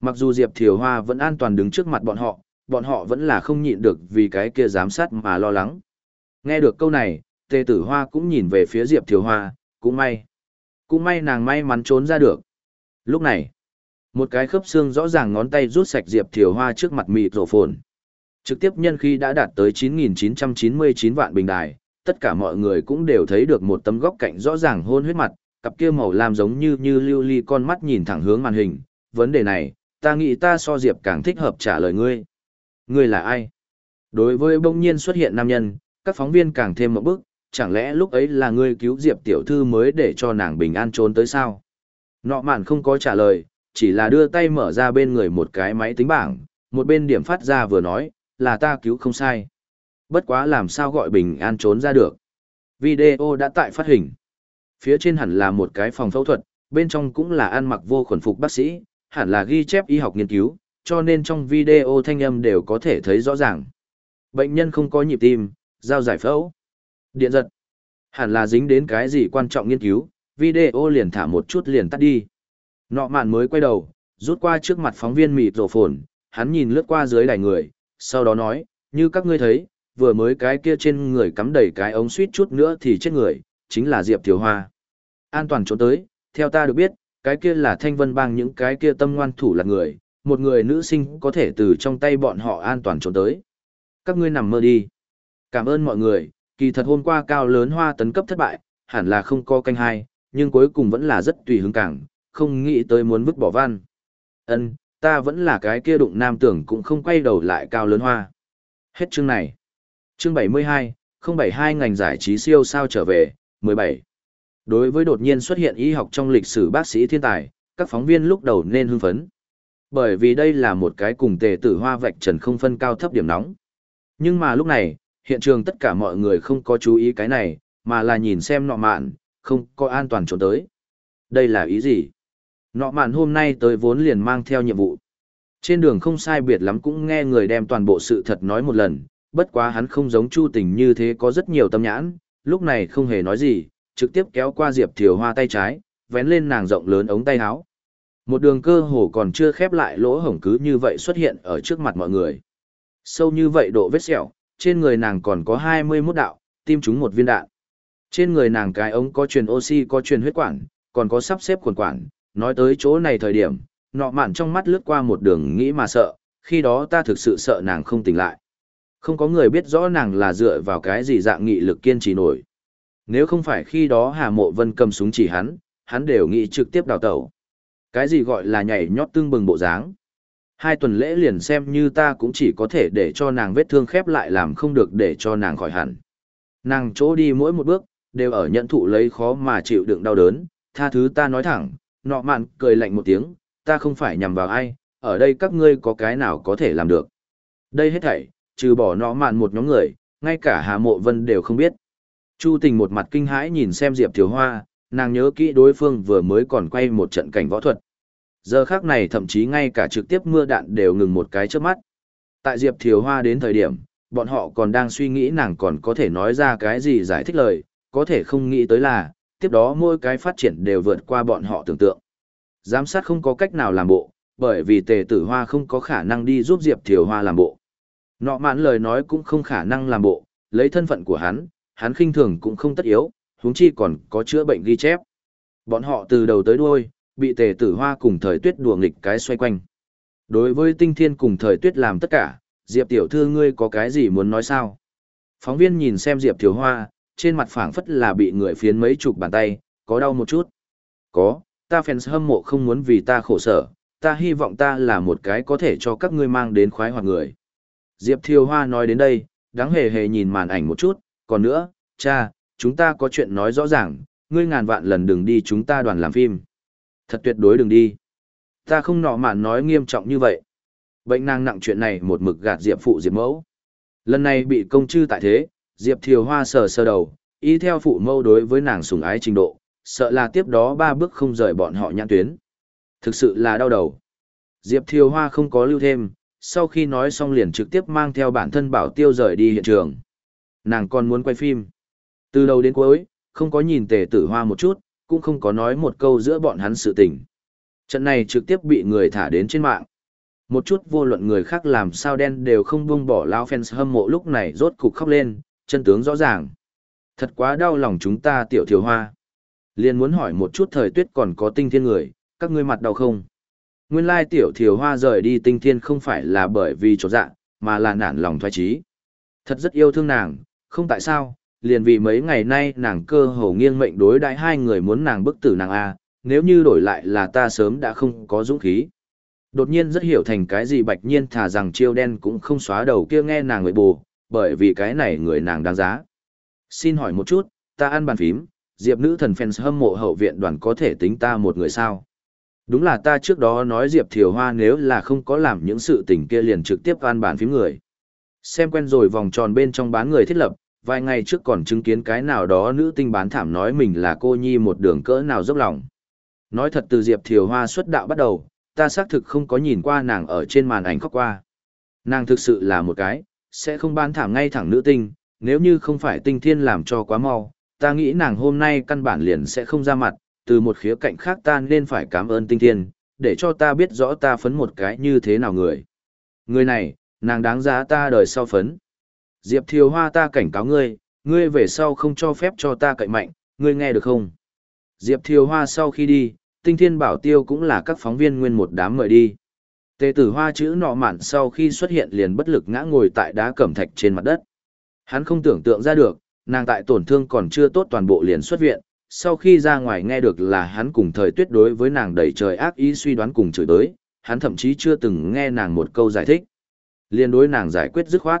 Mặc dù Diệp Thiều Hoa vẫn an toàn đứng trước mặt bọn họ, bọn họ vẫn là không nhịn được vì cái kia giám sát mà lo lắng. Nghe được câu này, Tề Tử Hoa cũng nhìn về phía Diệp Thiều Hoa, cũng may. Cũng may nàng may mắn trốn ra được. Lúc này, một cái khớp xương rõ ràng ngón tay rút sạch Diệp Thiều Hoa trước mặt mịt rổ phồn. Trực tiếp nhân khi đã đạt tới 9.999 vạn bình đài, tất cả mọi người cũng đều thấy được một tấm góc cạnh rõ ràng hôn huyết mặt, cặp kia màu lam giống như như lưu ly con mắt nhìn thẳng hướng màn hình. Vấn đề này, ta nghĩ ta so Diệp càng thích hợp trả lời ngươi. Ngươi là ai? Đối với bỗng nhiên xuất hiện nam nhân, các phóng viên càng thêm một bước. chẳng lẽ lúc ấy là ngươi cứu Diệp tiểu thư mới để cho nàng bình an trốn tới sao? Nọ mạn không có trả lời, chỉ là đưa tay mở ra bên người một cái máy tính bảng, một bên điểm phát ra vừa nói, là ta cứu không sai. Bất quá làm sao gọi bình an trốn ra được. Video đã tại phát hình. Phía trên hẳn là một cái phòng phẫu thuật, bên trong cũng là ăn mặc vô khuẩn phục bác sĩ, hẳn là ghi chép y học nghiên cứu, cho nên trong video thanh âm đều có thể thấy rõ ràng. Bệnh nhân không có nhịp tim, giao giải phẫu. Điện giật. Hẳn là dính đến cái gì quan trọng nghiên cứu, video liền thả một chút liền tắt đi. Nọ mạn mới quay đầu, rút qua trước mặt phóng viên mịt rổ phồn, hắn nhìn lướt qua dưới đài người, sau đó nói, như các ngươi thấy, vừa mới cái kia trên người cắm đầy cái ống suýt chút nữa thì chết người, chính là Diệp Thiều Hoa. An toàn trốn tới, theo ta được biết, cái kia là thanh vân bang những cái kia tâm ngoan thủ là người, một người nữ sinh có thể từ trong tay bọn họ an toàn trốn tới. Các ngươi nằm mơ đi. Cảm ơn mọi người, kỳ thật hôm qua cao lớn hoa tấn cấp thất bại, hẳn là không có canh hai, nhưng cuối cùng vẫn là rất tùy hứng cảng, không nghĩ tới muốn vứt bỏ văn. Ân, ta vẫn là cái kia đụng nam tưởng cũng không quay đầu lại cao lớn hoa. Hết chương này. Chương 72, 072 ngành giải trí siêu sao trở về, 17. Đối với đột nhiên xuất hiện y học trong lịch sử bác sĩ thiên tài, các phóng viên lúc đầu nên hưng phấn. Bởi vì đây là một cái cùng tề tử hoa vạch trần không phân cao thấp điểm nóng. Nhưng mà lúc này, hiện trường tất cả mọi người không có chú ý cái này, mà là nhìn xem nọ mạn, không có an toàn trốn tới. Đây là ý gì? Nọ mạn hôm nay tới vốn liền mang theo nhiệm vụ. Trên đường không sai biệt lắm cũng nghe người đem toàn bộ sự thật nói một lần, bất quá hắn không giống Chu Tình như thế có rất nhiều tâm nhãn, lúc này không hề nói gì, trực tiếp kéo qua Diệp Thiều Hoa tay trái, vén lên nàng rộng lớn ống tay áo. Một đường cơ hồ còn chưa khép lại lỗ hổng cứ như vậy xuất hiện ở trước mặt mọi người. Sâu như vậy độ vết sẹo, trên người nàng còn có 21 đạo, tim trúng một viên đạn. Trên người nàng cái ống có truyền oxy có truyền huyết quản, còn có sắp xếp quần quản, nói tới chỗ này thời điểm, nọ mạn trong mắt lướt qua một đường nghĩ mà sợ, khi đó ta thực sự sợ nàng không tỉnh lại. Không có người biết rõ nàng là dựa vào cái gì dạng nghị lực kiên trì nổi. Nếu không phải khi đó Hà Mộ Vân cầm súng chỉ hắn, hắn đều nghĩ trực tiếp đào tẩu. Cái gì gọi là nhảy nhót tương bừng bộ dáng. Hai tuần lễ liền xem như ta cũng chỉ có thể để cho nàng vết thương khép lại làm không được để cho nàng khỏi hẳn. Nàng chỗ đi mỗi một bước, đều ở nhận thụ lấy khó mà chịu đựng đau đớn, tha thứ ta nói thẳng, nọ mạn cười lạnh một tiếng, ta không phải nhằm vào ai, ở đây các ngươi có cái nào có thể làm được. Đây hết thảy, trừ bỏ nọ mạn một nhóm người, ngay cả Hà Mộ Vân đều không biết. Chu tình một mặt kinh hãi nhìn xem Diệp Thiếu Hoa, nàng nhớ kỹ đối phương vừa mới còn quay một trận cảnh võ thuật. Giờ khác này thậm chí ngay cả trực tiếp mưa đạn đều ngừng một cái trước mắt. Tại Diệp Thiều Hoa đến thời điểm, bọn họ còn đang suy nghĩ nàng còn có thể nói ra cái gì giải thích lời, có thể không nghĩ tới là, tiếp đó mỗi cái phát triển đều vượt qua bọn họ tưởng tượng. Giám sát không có cách nào làm bộ, bởi vì tề tử hoa không có khả năng đi giúp Diệp Thiều Hoa làm bộ. Nọ mãn lời nói cũng không khả năng làm bộ, lấy thân phận của hắn, hắn khinh thường cũng không tất yếu, huống chi còn có chữa bệnh ghi chép. Bọn họ từ đầu tới đuôi, bị tề tử hoa cùng thời tuyết đùa nghịch cái xoay quanh. Đối với tinh thiên cùng thời tuyết làm tất cả, Diệp tiểu thư ngươi có cái gì muốn nói sao? Phóng viên nhìn xem Diệp tiểu hoa, trên mặt phảng phất là bị người phiến mấy chục bàn tay, có đau một chút. Có, ta fans hâm mộ không muốn vì ta khổ sở, ta hy vọng ta là một cái có thể cho các ngươi mang đến khoái hoạt người. Diệp Thiều Hoa nói đến đây, đáng hề hề nhìn màn ảnh một chút, còn nữa, cha, chúng ta có chuyện nói rõ ràng, ngươi ngàn vạn lần đừng đi chúng ta đoàn làm phim. Thật tuyệt đối đừng đi. Ta không nọ mạn nói nghiêm trọng như vậy. Bệnh nàng nặng chuyện này một mực gạt Diệp phụ Diệp mẫu. Lần này bị công chư tại thế, Diệp Thiều Hoa sờ sờ đầu, ý theo phụ mâu đối với nàng sủng ái trình độ, sợ là tiếp đó ba bước không rời bọn họ nhãn tuyến. Thực sự là đau đầu. Diệp Thiều Hoa không có lưu thêm, sau khi nói xong liền trực tiếp mang theo bản thân bảo tiêu rời đi hiện trường. Nàng còn muốn quay phim. Từ đầu đến cuối, không có nhìn tề tử hoa một chút, cũng không có nói một câu giữa bọn hắn sự tình. Trận này trực tiếp bị người thả đến trên mạng. Một chút vô luận người khác làm sao đen đều không buông bỏ lao fans hâm mộ lúc này rốt cục khóc lên, chân tướng rõ ràng. Thật quá đau lòng chúng ta tiểu thiểu hoa. Liền muốn hỏi một chút thời tuyết còn có tinh thiên người, các ngươi mặt đau không? Nguyên lai tiểu thiểu hoa rời đi tinh thiên không phải là bởi vì chỗ dạ, mà là nản lòng thoái trí. Thật rất yêu thương nàng, không tại sao, liền vì mấy ngày nay nàng cơ hồ nghiêng mệnh đối đãi hai người muốn nàng bức tử nàng A, nếu như đổi lại là ta sớm đã không có dũng khí. Đột nhiên rất hiểu thành cái gì bạch nhiên thả rằng chiêu đen cũng không xóa đầu kia nghe nàng người bù, bởi vì cái này người nàng đáng giá. Xin hỏi một chút, ta ăn bàn phím, Diệp nữ thần fans hâm mộ hậu viện đoàn có thể tính ta một người sao? Đúng là ta trước đó nói Diệp Thiều Hoa nếu là không có làm những sự tình kia liền trực tiếp ăn bàn phím người. Xem quen rồi vòng tròn bên trong bán người thiết lập, vài ngày trước còn chứng kiến cái nào đó nữ tinh bán thảm nói mình là cô nhi một đường cỡ nào dốc lòng. Nói thật từ Diệp Thiều Hoa xuất đạo bắt đầu, ta xác thực không có nhìn qua nàng ở trên màn ảnh khóc qua. Nàng thực sự là một cái, sẽ không bán thảm ngay thẳng nữ tinh, nếu như không phải tinh thiên làm cho quá mau, ta nghĩ nàng hôm nay căn bản liền sẽ không ra mặt, từ một khía cạnh khác ta nên phải cảm ơn tinh thiên, để cho ta biết rõ ta phấn một cái như thế nào người. Người này, nàng đáng giá ta đời sau phấn. Diệp Thiều Hoa ta cảnh cáo ngươi, ngươi về sau không cho phép cho ta cậy mạnh, ngươi nghe được không? Diệp Thiều Hoa sau khi đi, tinh thiên bảo tiêu cũng là các phóng viên nguyên một đám mời đi. Tề tử hoa chữ nọ mạn sau khi xuất hiện liền bất lực ngã ngồi tại đá cẩm thạch trên mặt đất. Hắn không tưởng tượng ra được, nàng tại tổn thương còn chưa tốt toàn bộ liền xuất viện, sau khi ra ngoài nghe được là hắn cùng thời tuyết đối với nàng đầy trời ác ý suy đoán cùng chửi tới, hắn thậm chí chưa từng nghe nàng một câu giải thích. Liên đối nàng giải quyết dứt khoát.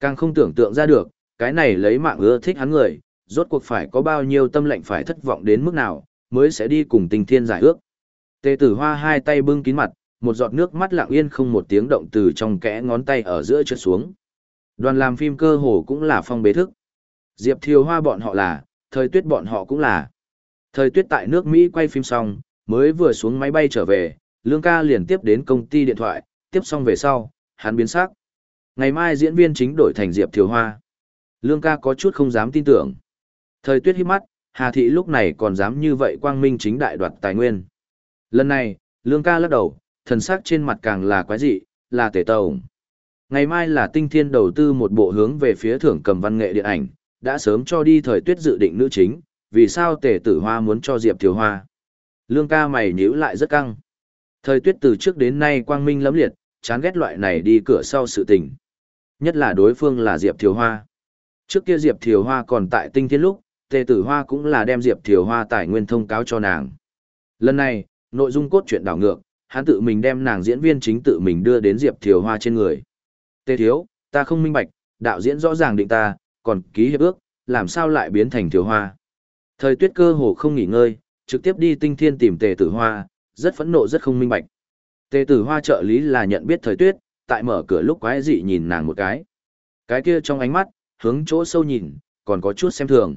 Càng không tưởng tượng ra được, cái này lấy mạng ưa thích hắn người, rốt cuộc phải có bao nhiêu tâm lệnh phải thất vọng đến mức nào, mới sẽ đi cùng tình thiên giải ước. Tề tử hoa hai tay bưng kín mặt, một giọt nước mắt lặng yên không một tiếng động từ trong kẽ ngón tay ở giữa trượt xuống. Đoàn làm phim cơ hồ cũng là phong bế thức. Diệp Thiều Hoa bọn họ là, thời tuyết bọn họ cũng là. Thời tuyết tại nước Mỹ quay phim xong, mới vừa xuống máy bay trở về, Lương ca liền tiếp đến công ty điện thoại, tiếp xong về sau, hắn biến sắc. Ngày mai diễn viên chính đổi thành Diệp Thiều Hoa. Lương ca có chút không dám tin tưởng. Thời tuyết hít mắt, Hà Thị lúc này còn dám như vậy quang minh chính đại đoạt tài nguyên. Lần này, Lương ca lắc đầu, thần sắc trên mặt càng là quái dị, là tể tàu. Ngày mai là tinh thiên đầu tư một bộ hướng về phía thưởng cầm văn nghệ điện ảnh, đã sớm cho đi thời tuyết dự định nữ chính, vì sao tể tử hoa muốn cho Diệp Thiều Hoa. Lương ca mày nhíu lại rất căng. Thời tuyết từ trước đến nay quang minh lẫm liệt, chán ghét loại này đi cửa sau sự tình. Nhất là đối phương là Diệp Thiều Hoa. Trước kia Diệp Thiều Hoa còn tại tinh thiên lúc, tề tử hoa cũng là đem Diệp Thiều Hoa tài nguyên thông cáo cho nàng. Lần này, nội dung cốt truyện đảo ngược, hắn tự mình đem nàng diễn viên chính tự mình đưa đến Diệp Thiều Hoa trên người. Tề thiếu, ta không minh bạch, đạo diễn rõ ràng định ta, còn ký hiệp ước, làm sao lại biến thành Thiều Hoa. Thời tuyết cơ hồ không nghỉ ngơi, trực tiếp đi tinh thiên tìm tề tử hoa, rất phẫn nộ rất không minh bạch. Tề tử hoa trợ lý là nhận biết thời tuyết, tại mở cửa lúc quái dị nhìn nàng một cái. Cái kia trong ánh mắt, hướng chỗ sâu nhìn, còn có chút xem thường.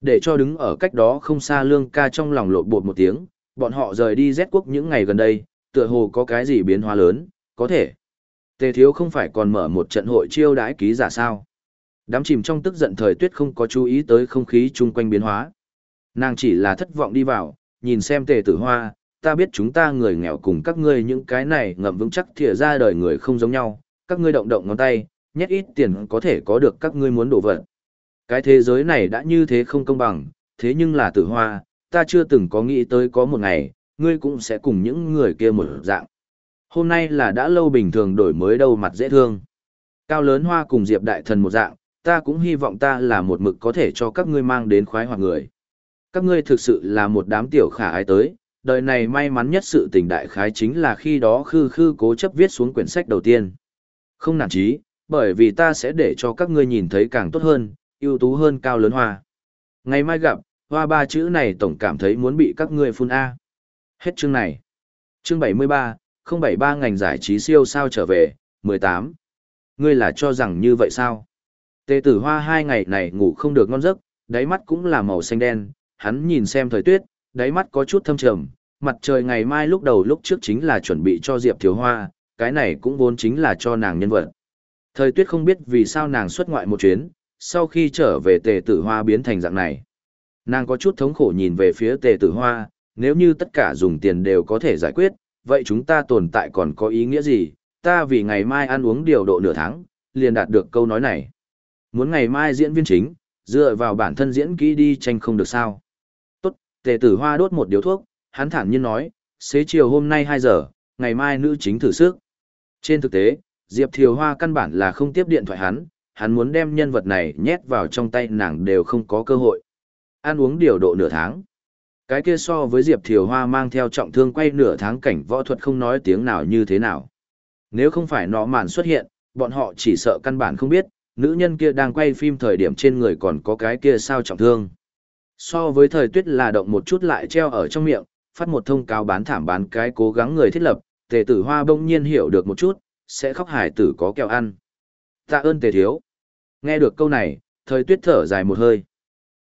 Để cho đứng ở cách đó không xa lương ca trong lòng lộn bột một tiếng, bọn họ rời đi Z quốc những ngày gần đây, tựa hồ có cái gì biến hóa lớn, có thể. Tề thiếu không phải còn mở một trận hội chiêu đãi ký giả sao. Đám chìm trong tức giận thời tuyết không có chú ý tới không khí chung quanh biến hóa. Nàng chỉ là thất vọng đi vào, nhìn xem tề tử hoa, ta biết chúng ta người nghèo cùng các ngươi những cái này ngậm vững chắc thìa ra đời người không giống nhau, các ngươi động động ngón tay, nhét ít tiền có thể có được các ngươi muốn đổ vật. Cái thế giới này đã như thế không công bằng, thế nhưng là tử hoa, ta chưa từng có nghĩ tới có một ngày, ngươi cũng sẽ cùng những người kia một dạng. Hôm nay là đã lâu bình thường đổi mới đâu mặt dễ thương. Cao lớn hoa cùng Diệp Đại Thần một dạng, ta cũng hy vọng ta là một mực có thể cho các ngươi mang đến khoái hoặc người. Các ngươi thực sự là một đám tiểu khả ái tới, đời này may mắn nhất sự tình đại khái chính là khi đó khư khư cố chấp viết xuống quyển sách đầu tiên. Không nản chí, bởi vì ta sẽ để cho các ngươi nhìn thấy càng tốt hơn, ưu tú hơn cao lớn hoa. Ngày mai gặp, hoa ba chữ này tổng cảm thấy muốn bị các ngươi phun A. Hết chương này. Chương 73, 073 ngành giải trí siêu sao trở về, 18. Ngươi là cho rằng như vậy sao? Tề tử hoa hai ngày này ngủ không được ngon giấc, đáy mắt cũng là màu xanh đen, hắn nhìn xem thời tuyết, đáy mắt có chút thâm trầm, mặt trời ngày mai lúc đầu lúc trước chính là chuẩn bị cho Diệp Thiếu Hoa, cái này cũng vốn chính là cho nàng nhân vật. Thời tuyết không biết vì sao nàng xuất ngoại một chuyến, sau khi trở về tề tử hoa biến thành dạng này. Nàng có chút thống khổ nhìn về phía tề tử hoa, nếu như tất cả dùng tiền đều có thể giải quyết, vậy chúng ta tồn tại còn có ý nghĩa gì, ta vì ngày mai ăn uống điều độ nửa tháng, liền đạt được câu nói này. Muốn ngày mai diễn viên chính, dựa vào bản thân diễn kỹ đi tranh không được sao. Tề tử hoa đốt một điếu thuốc, hắn thản nhiên nói, xế chiều hôm nay 2 giờ, ngày mai nữ chính thử sức. Trên thực tế, Diệp Thiều Hoa căn bản là không tiếp điện thoại hắn, hắn muốn đem nhân vật này nhét vào trong tay nàng đều không có cơ hội. Ăn uống điều độ nửa tháng. Cái kia so với Diệp Thiều Hoa mang theo trọng thương quay nửa tháng cảnh võ thuật không nói tiếng nào như thế nào. Nếu không phải nọ màn xuất hiện, bọn họ chỉ sợ căn bản không biết, nữ nhân kia đang quay phim thời điểm trên người còn có cái kia sao trọng thương. So với thời tuyết là động một chút lại treo ở trong miệng, phát một thông cáo bán thảm bán cái cố gắng người thiết lập, tề tử hoa bỗng nhiên hiểu được một chút, sẽ khóc hải tử có kẹo ăn. Tạ ơn tề thiếu. Nghe được câu này, thời tuyết thở dài một hơi.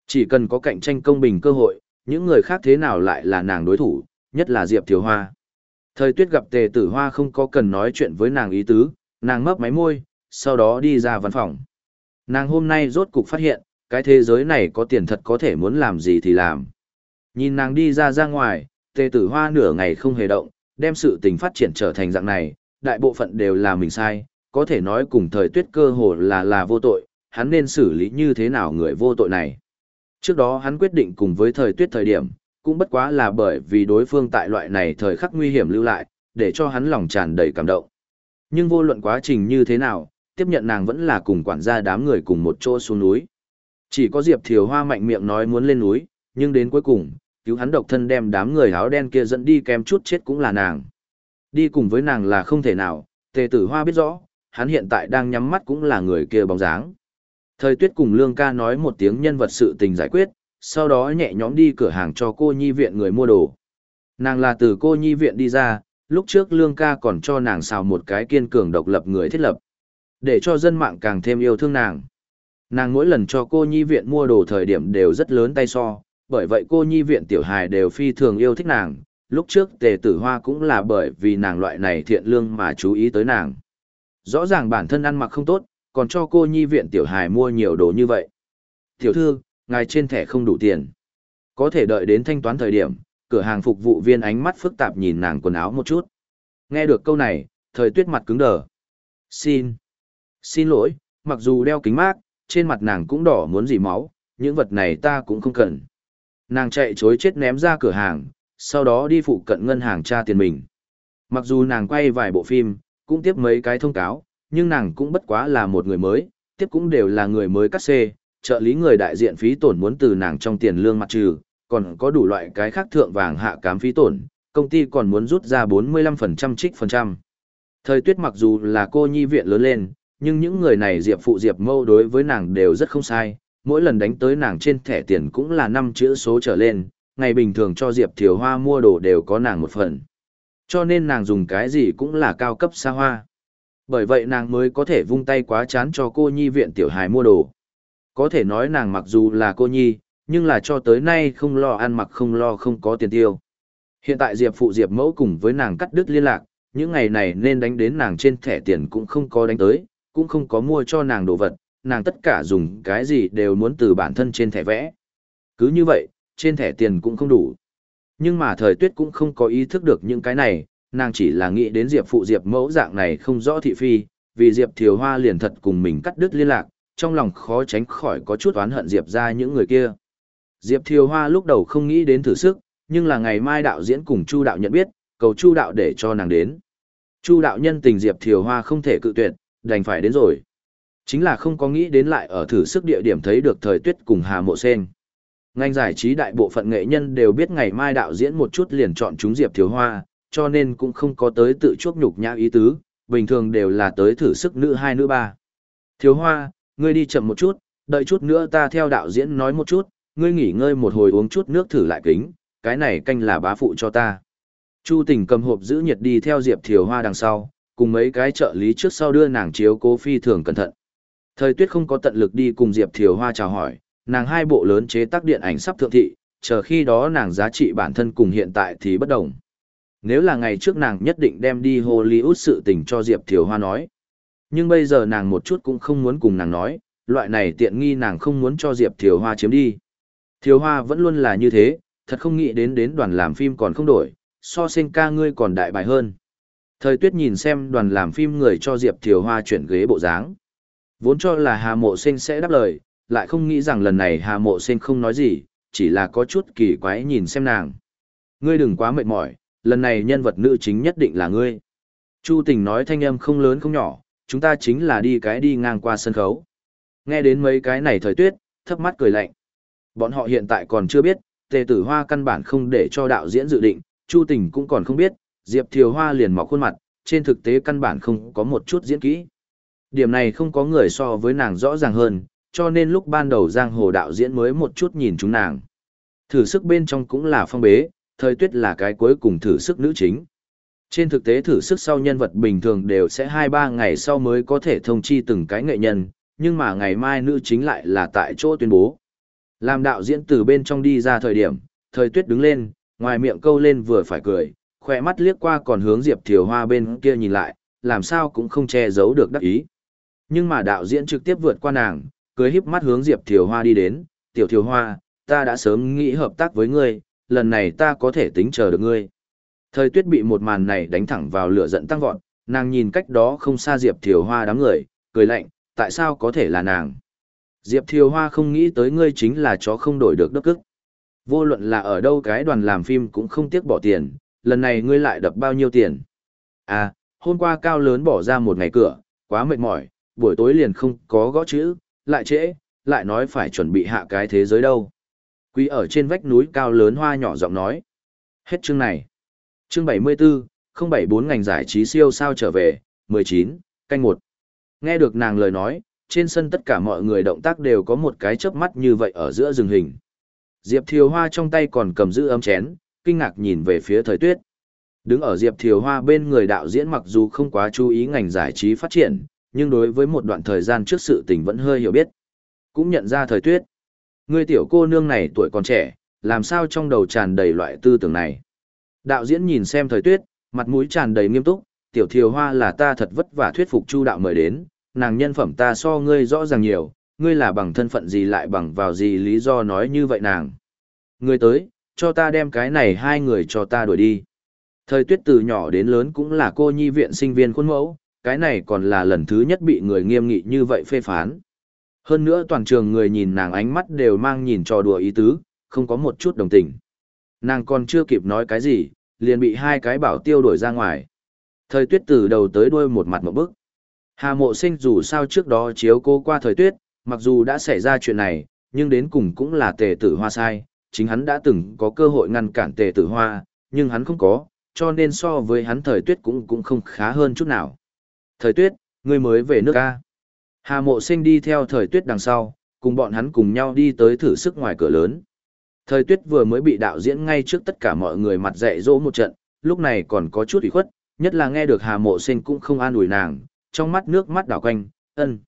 Chỉ cần có cạnh tranh công bình cơ hội, những người khác thế nào lại là nàng đối thủ, nhất là Diệp Thiếu Hoa. Thời tuyết gặp tề tử hoa không có cần nói chuyện với nàng ý tứ, nàng mấp máy môi, sau đó đi ra văn phòng. Nàng hôm nay rốt cục phát hiện, cái thế giới này có tiền thật có thể muốn làm gì thì làm. Nhìn nàng đi ra ra ngoài, tề tử hoa nửa ngày không hề động, đem sự tình phát triển trở thành dạng này, đại bộ phận đều là mình sai, có thể nói cùng thời tuyết cơ hồ là là vô tội, hắn nên xử lý như thế nào người vô tội này. Trước đó hắn quyết định cùng với thời tuyết thời điểm, cũng bất quá là bởi vì đối phương tại loại này thời khắc nguy hiểm lưu lại, để cho hắn lòng tràn đầy cảm động. Nhưng vô luận quá trình như thế nào, tiếp nhận nàng vẫn là cùng quản gia đám người cùng một chỗ xuống núi. Chỉ có Diệp Thiều Hoa mạnh miệng nói muốn lên núi, nhưng đến cuối cùng, cứu hắn độc thân đem đám người áo đen kia dẫn đi kém chút chết cũng là nàng. Đi cùng với nàng là không thể nào, tề tử hoa biết rõ, hắn hiện tại đang nhắm mắt cũng là người kia bóng dáng. Thời tuyết cùng Lương ca nói một tiếng nhân vật sự tình giải quyết, sau đó nhẹ nhõm đi cửa hàng cho cô nhi viện người mua đồ. Nàng là từ cô nhi viện đi ra, lúc trước Lương ca còn cho nàng xào một cái kiên cường độc lập người thiết lập. Để cho dân mạng càng thêm yêu thương nàng. Nàng mỗi lần cho cô nhi viện mua đồ thời điểm đều rất lớn tay so, bởi vậy cô nhi viện tiểu hài đều phi thường yêu thích nàng. Lúc trước tề tử hoa cũng là bởi vì nàng loại này thiện lương mà chú ý tới nàng. Rõ ràng bản thân ăn mặc không tốt, còn cho cô nhi viện tiểu hài mua nhiều đồ như vậy. Tiểu thư, ngài trên thẻ không đủ tiền. Có thể đợi đến thanh toán thời điểm, cửa hàng phục vụ viên ánh mắt phức tạp nhìn nàng quần áo một chút. Nghe được câu này, thời tuyết mặt cứng đờ. Xin. Xin lỗi, mặc dù đeo kính mát, trên mặt nàng cũng đỏ muốn dỉ máu, những vật này ta cũng không cần. Nàng chạy chối chết ném ra cửa hàng, sau đó đi phụ cận ngân hàng tra tiền mình. Mặc dù nàng quay vài bộ phim, cũng tiếp mấy cái thông cáo, nhưng nàng cũng bất quá là một người mới, tiếp cũng đều là người mới cắt xê, trợ lý người đại diện phí tổn muốn từ nàng trong tiền lương mặt trừ, còn có đủ loại cái khác thượng vàng hạ cám phí tổn, công ty còn muốn rút ra 45% trích phần trăm. Thời tuyết mặc dù là cô nhi viện lớn lên, nhưng những người này diệp phụ diệp mâu đối với nàng đều rất không sai, mỗi lần đánh tới nàng trên thẻ tiền cũng là năm chữ số trở lên, ngày bình thường cho diệp thiều hoa mua đồ đều có nàng một phần. Cho nên nàng dùng cái gì cũng là cao cấp xa hoa. Bởi vậy nàng mới có thể vung tay quá chán cho cô nhi viện tiểu hài mua đồ. Có thể nói nàng mặc dù là cô nhi, nhưng là cho tới nay không lo ăn mặc không lo không có tiền tiêu. Hiện tại Diệp phụ Diệp mẫu cùng với nàng cắt đứt liên lạc, những ngày này nên đánh đến nàng trên thẻ tiền cũng không có đánh tới, cũng không có mua cho nàng đồ vật, nàng tất cả dùng cái gì đều muốn từ bản thân trên thẻ vẽ. Cứ như vậy, trên thẻ tiền cũng không đủ. Nhưng mà thời tuyết cũng không có ý thức được những cái này, nàng chỉ là nghĩ đến Diệp phụ Diệp mẫu dạng này không rõ thị phi, vì Diệp Thiều Hoa liền thật cùng mình cắt đứt liên lạc, trong lòng khó tránh khỏi có chút oán hận Diệp ra những người kia. Diệp Thiều Hoa lúc đầu không nghĩ đến thử sức, nhưng là ngày mai đạo diễn cùng Chu đạo nhận biết, cầu Chu đạo để cho nàng đến. Chu đạo nhân tình Diệp Thiều Hoa không thể cự tuyệt, đành phải đến rồi. Chính là không có nghĩ đến lại ở thử sức địa điểm thấy được thời tuyết cùng Hà Mộ Sen. Ngành giải trí đại bộ phận nghệ nhân đều biết ngày mai đạo diễn một chút liền chọn chúng Diệp Thiếu Hoa, cho nên cũng không có tới tự chuốc nhục nhã ý tứ, bình thường đều là tới thử sức nữ hai nữ ba. Thiếu Hoa, ngươi đi chậm một chút, đợi chút nữa ta theo đạo diễn nói một chút, ngươi nghỉ ngơi một hồi uống chút nước thử lại kính, cái này canh là bá phụ cho ta. Chu tình cầm hộp giữ nhiệt đi theo Diệp Thiều Hoa đằng sau, cùng mấy cái trợ lý trước sau đưa nàng chiếu cố phi thường cẩn thận. Thời tuyết không có tận lực đi cùng Diệp Thiều Hoa chào hỏi, nàng hai bộ lớn chế tác điện ảnh sắp thượng thị, chờ khi đó nàng giá trị bản thân cùng hiện tại thì bất đồng. Nếu là ngày trước nàng nhất định đem đi Hollywood sự tình cho Diệp Thiều Hoa nói. Nhưng bây giờ nàng một chút cũng không muốn cùng nàng nói, loại này tiện nghi nàng không muốn cho Diệp Thiều Hoa chiếm đi. Thiều Hoa vẫn luôn là như thế, thật không nghĩ đến đến đoàn làm phim còn không đổi, so sinh ca ngươi còn đại bài hơn. Thời tuyết nhìn xem đoàn làm phim người cho Diệp Thiều Hoa chuyển ghế bộ dáng. Vốn cho là Hà Mộ Sinh sẽ đáp lời, lại không nghĩ rằng lần này Hà Mộ Sinh không nói gì, chỉ là có chút kỳ quái nhìn xem nàng. Ngươi đừng quá mệt mỏi, lần này nhân vật nữ chính nhất định là ngươi. Chu tình nói thanh âm không lớn không nhỏ, chúng ta chính là đi cái đi ngang qua sân khấu. Nghe đến mấy cái này thời tuyết, thấp mắt cười lạnh. Bọn họ hiện tại còn chưa biết, tề tử hoa căn bản không để cho đạo diễn dự định, Chu tình cũng còn không biết, Diệp Thiều Hoa liền mọc khuôn mặt, trên thực tế căn bản không có một chút diễn kỹ. Điểm này không có người so với nàng rõ ràng hơn, cho nên lúc ban đầu giang hồ đạo diễn mới một chút nhìn chúng nàng. Thử sức bên trong cũng là phong bế, thời tuyết là cái cuối cùng thử sức nữ chính. Trên thực tế thử sức sau nhân vật bình thường đều sẽ 2-3 ngày sau mới có thể thông chi từng cái nghệ nhân, nhưng mà ngày mai nữ chính lại là tại chỗ tuyên bố. Làm đạo diễn từ bên trong đi ra thời điểm, thời tuyết đứng lên, ngoài miệng câu lên vừa phải cười, khỏe mắt liếc qua còn hướng Diệp Thiều Hoa bên kia nhìn lại, làm sao cũng không che giấu được đắc ý. Nhưng mà đạo diễn trực tiếp vượt qua nàng, cười híp mắt hướng Diệp Thiều Hoa đi đến, "Tiểu Thiều Hoa, ta đã sớm nghĩ hợp tác với ngươi, lần này ta có thể tính chờ được ngươi." Thời Tuyết bị một màn này đánh thẳng vào lửa giận tăng vọt, nàng nhìn cách đó không xa Diệp Thiều Hoa đám người, cười lạnh, "Tại sao có thể là nàng?" Diệp Thiều Hoa không nghĩ tới ngươi chính là chó không đổi được đất cức. Vô luận là ở đâu cái đoàn làm phim cũng không tiếc bỏ tiền, lần này ngươi lại đập bao nhiêu tiền? À, hôm qua cao lớn bỏ ra một ngày cửa, quá mệt mỏi, buổi tối liền không có gõ chữ, lại trễ, lại nói phải chuẩn bị hạ cái thế giới đâu. Quý ở trên vách núi cao lớn hoa nhỏ giọng nói. Hết chương này. Chương 74, 074 ngành giải trí siêu sao trở về, 19, canh 1. Nghe được nàng lời nói, trên sân tất cả mọi người động tác đều có một cái chớp mắt như vậy ở giữa rừng hình. Diệp Thiều Hoa trong tay còn cầm giữ ấm chén, kinh ngạc nhìn về phía thời tuyết. Đứng ở Diệp Thiều Hoa bên người đạo diễn mặc dù không quá chú ý ngành giải trí phát triển, nhưng đối với một đoạn thời gian trước sự tình vẫn hơi hiểu biết. Cũng nhận ra thời tuyết. Người tiểu cô nương này tuổi còn trẻ, làm sao trong đầu tràn đầy loại tư tưởng này. Đạo diễn nhìn xem thời tuyết, mặt mũi tràn đầy nghiêm túc, tiểu thiều hoa là ta thật vất vả thuyết phục chu đạo mời đến, nàng nhân phẩm ta so ngươi rõ ràng nhiều, ngươi là bằng thân phận gì lại bằng vào gì lý do nói như vậy nàng. Ngươi tới, cho ta đem cái này hai người cho ta đuổi đi. Thời tuyết từ nhỏ đến lớn cũng là cô nhi viện sinh viên khuôn mẫu, cái này còn là lần thứ nhất bị người nghiêm nghị như vậy phê phán. Hơn nữa toàn trường người nhìn nàng ánh mắt đều mang nhìn trò đùa ý tứ, không có một chút đồng tình. Nàng còn chưa kịp nói cái gì, liền bị hai cái bảo tiêu đuổi ra ngoài. Thời tuyết từ đầu tới đuôi một mặt một bức. Hà mộ sinh dù sao trước đó chiếu cô qua thời tuyết, mặc dù đã xảy ra chuyện này, nhưng đến cùng cũng là tề tử hoa sai, chính hắn đã từng có cơ hội ngăn cản tề tử hoa, nhưng hắn không có, cho nên so với hắn thời tuyết cũng cũng không khá hơn chút nào. Thời tuyết, ngươi mới về nước A. Hà mộ sinh đi theo thời tuyết đằng sau, cùng bọn hắn cùng nhau đi tới thử sức ngoài cửa lớn. Thời tuyết vừa mới bị đạo diễn ngay trước tất cả mọi người mặt dạy dỗ một trận, lúc này còn có chút ủy khuất, nhất là nghe được hà mộ sinh cũng không an ủi nàng, trong mắt nước mắt đảo quanh, ân.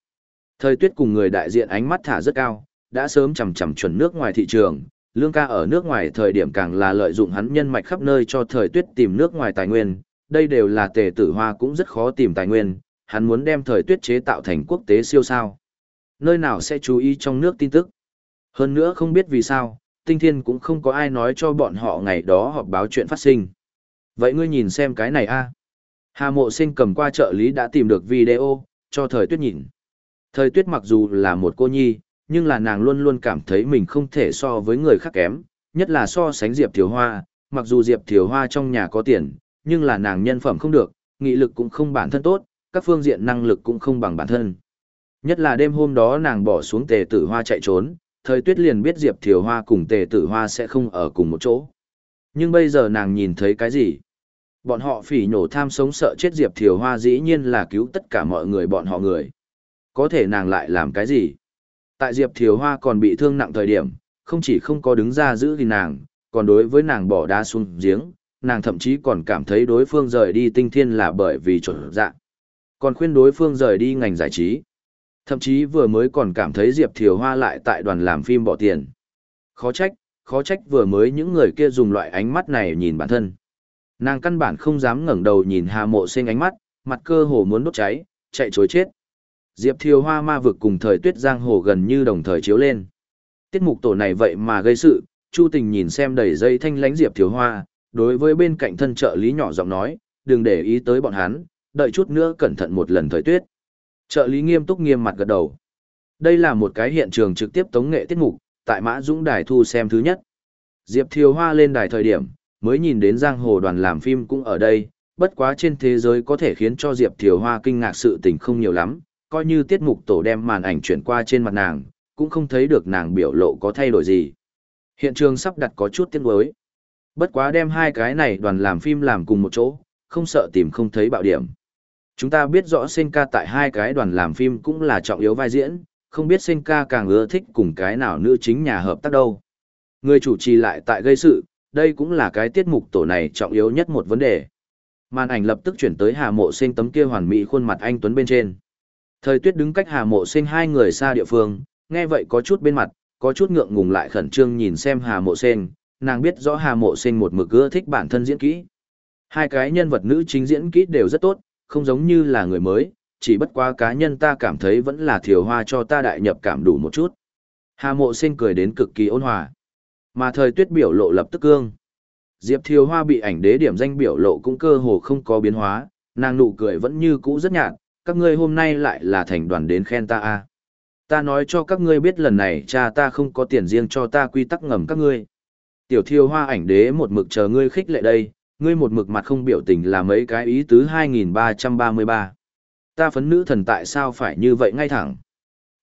Thời tuyết cùng người đại diện ánh mắt thả rất cao, đã sớm chằm chằm chuẩn nước ngoài thị trường, lương ca ở nước ngoài thời điểm càng là lợi dụng hắn nhân mạch khắp nơi cho thời tuyết tìm nước ngoài tài nguyên, đây đều là tề tử hoa cũng rất khó tìm tài nguyên, hắn muốn đem thời tuyết chế tạo thành quốc tế siêu sao. Nơi nào sẽ chú ý trong nước tin tức. Hơn nữa không biết vì sao, tinh thiên cũng không có ai nói cho bọn họ ngày đó họp báo chuyện phát sinh. Vậy ngươi nhìn xem cái này a Hà mộ sinh cầm qua trợ lý đã tìm được video, cho thời tuyết nhìn. Thời tuyết mặc dù là một cô nhi, nhưng là nàng luôn luôn cảm thấy mình không thể so với người khác kém, nhất là so sánh Diệp Thiều Hoa, mặc dù Diệp Thiều Hoa trong nhà có tiền, nhưng là nàng nhân phẩm không được, nghị lực cũng không bản thân tốt, các phương diện năng lực cũng không bằng bản thân. Nhất là đêm hôm đó nàng bỏ xuống tề tử hoa chạy trốn, thời tuyết liền biết Diệp Thiều Hoa cùng tề tử hoa sẽ không ở cùng một chỗ. Nhưng bây giờ nàng nhìn thấy cái gì? Bọn họ phỉ nhổ tham sống sợ chết Diệp Thiều Hoa dĩ nhiên là cứu tất cả mọi người bọn họ người. Có thể nàng lại làm cái gì? Tại Diệp Thiều Hoa còn bị thương nặng thời điểm, không chỉ không có đứng ra giữ gìn nàng, còn đối với nàng bỏ đá xuống giếng, nàng thậm chí còn cảm thấy đối phương rời đi tinh thiên là bởi vì chuẩn dạng. Còn khuyên đối phương rời đi ngành giải trí. Thậm chí vừa mới còn cảm thấy Diệp Thiều Hoa lại tại đoàn làm phim bỏ tiền. Khó trách, khó trách vừa mới những người kia dùng loại ánh mắt này nhìn bản thân. Nàng căn bản không dám ngẩng đầu nhìn Hà Mộ Sinh ánh mắt, mặt cơ hồ muốn đốt cháy, chạy trối chết. Diệp Thiều Hoa ma vực cùng thời tuyết giang hồ gần như đồng thời chiếu lên. Tiết mục tổ này vậy mà gây sự, Chu Tình nhìn xem đầy dây thanh lánh Diệp Thiều Hoa, đối với bên cạnh thân trợ lý nhỏ giọng nói, đừng để ý tới bọn hắn, đợi chút nữa cẩn thận một lần thời tuyết. Trợ lý nghiêm túc nghiêm mặt gật đầu. Đây là một cái hiện trường trực tiếp tống nghệ tiết mục, tại Mã Dũng Đài thu xem thứ nhất. Diệp Thiều Hoa lên đài thời điểm, mới nhìn đến giang hồ đoàn làm phim cũng ở đây, bất quá trên thế giới có thể khiến cho Diệp Thiều Hoa kinh ngạc sự tình không nhiều lắm, coi như tiết mục tổ đem màn ảnh chuyển qua trên mặt nàng, cũng không thấy được nàng biểu lộ có thay đổi gì. Hiện trường sắp đặt có chút tiếng đối. Bất quá đem hai cái này đoàn làm phim làm cùng một chỗ, không sợ tìm không thấy bạo điểm. Chúng ta biết rõ Senka tại hai cái đoàn làm phim cũng là trọng yếu vai diễn, không biết Senka càng ưa thích cùng cái nào nữ chính nhà hợp tác đâu. Người chủ trì lại tại gây sự, đây cũng là cái tiết mục tổ này trọng yếu nhất một vấn đề. Màn ảnh lập tức chuyển tới Hà Mộ Sinh tấm kia hoàn mỹ khuôn mặt anh tuấn bên trên. Thời Tuyết đứng cách Hà Mộ Sinh hai người xa địa phương, nghe vậy có chút bên mặt, có chút ngượng ngùng lại khẩn trương nhìn xem Hà Mộ Sinh, nàng biết rõ Hà Mộ Sinh một mực ưa thích bản thân diễn kỹ. Hai cái nhân vật nữ chính diễn kỹ đều rất tốt, không giống như là người mới, chỉ bất quá cá nhân ta cảm thấy vẫn là thiều hoa cho ta đại nhập cảm đủ một chút. Hà Mộ Sinh cười đến cực kỳ ôn hòa. Mà thời tuyết biểu lộ lập tức cương. Diệp Thiều Hoa bị ảnh đế điểm danh biểu lộ cũng cơ hồ không có biến hóa, nàng nụ cười vẫn như cũ rất nhạt, các ngươi hôm nay lại là thành đoàn đến khen ta a. À. Ta nói cho các ngươi biết lần này cha ta không có tiền riêng cho ta quy tắc ngầm các ngươi. Tiểu thiêu Hoa ảnh đế một mực chờ ngươi khích lệ đây, ngươi một mực mặt không biểu tình là mấy cái ý tứ 2333. Ta phấn nữ thần tại sao phải như vậy ngay thẳng?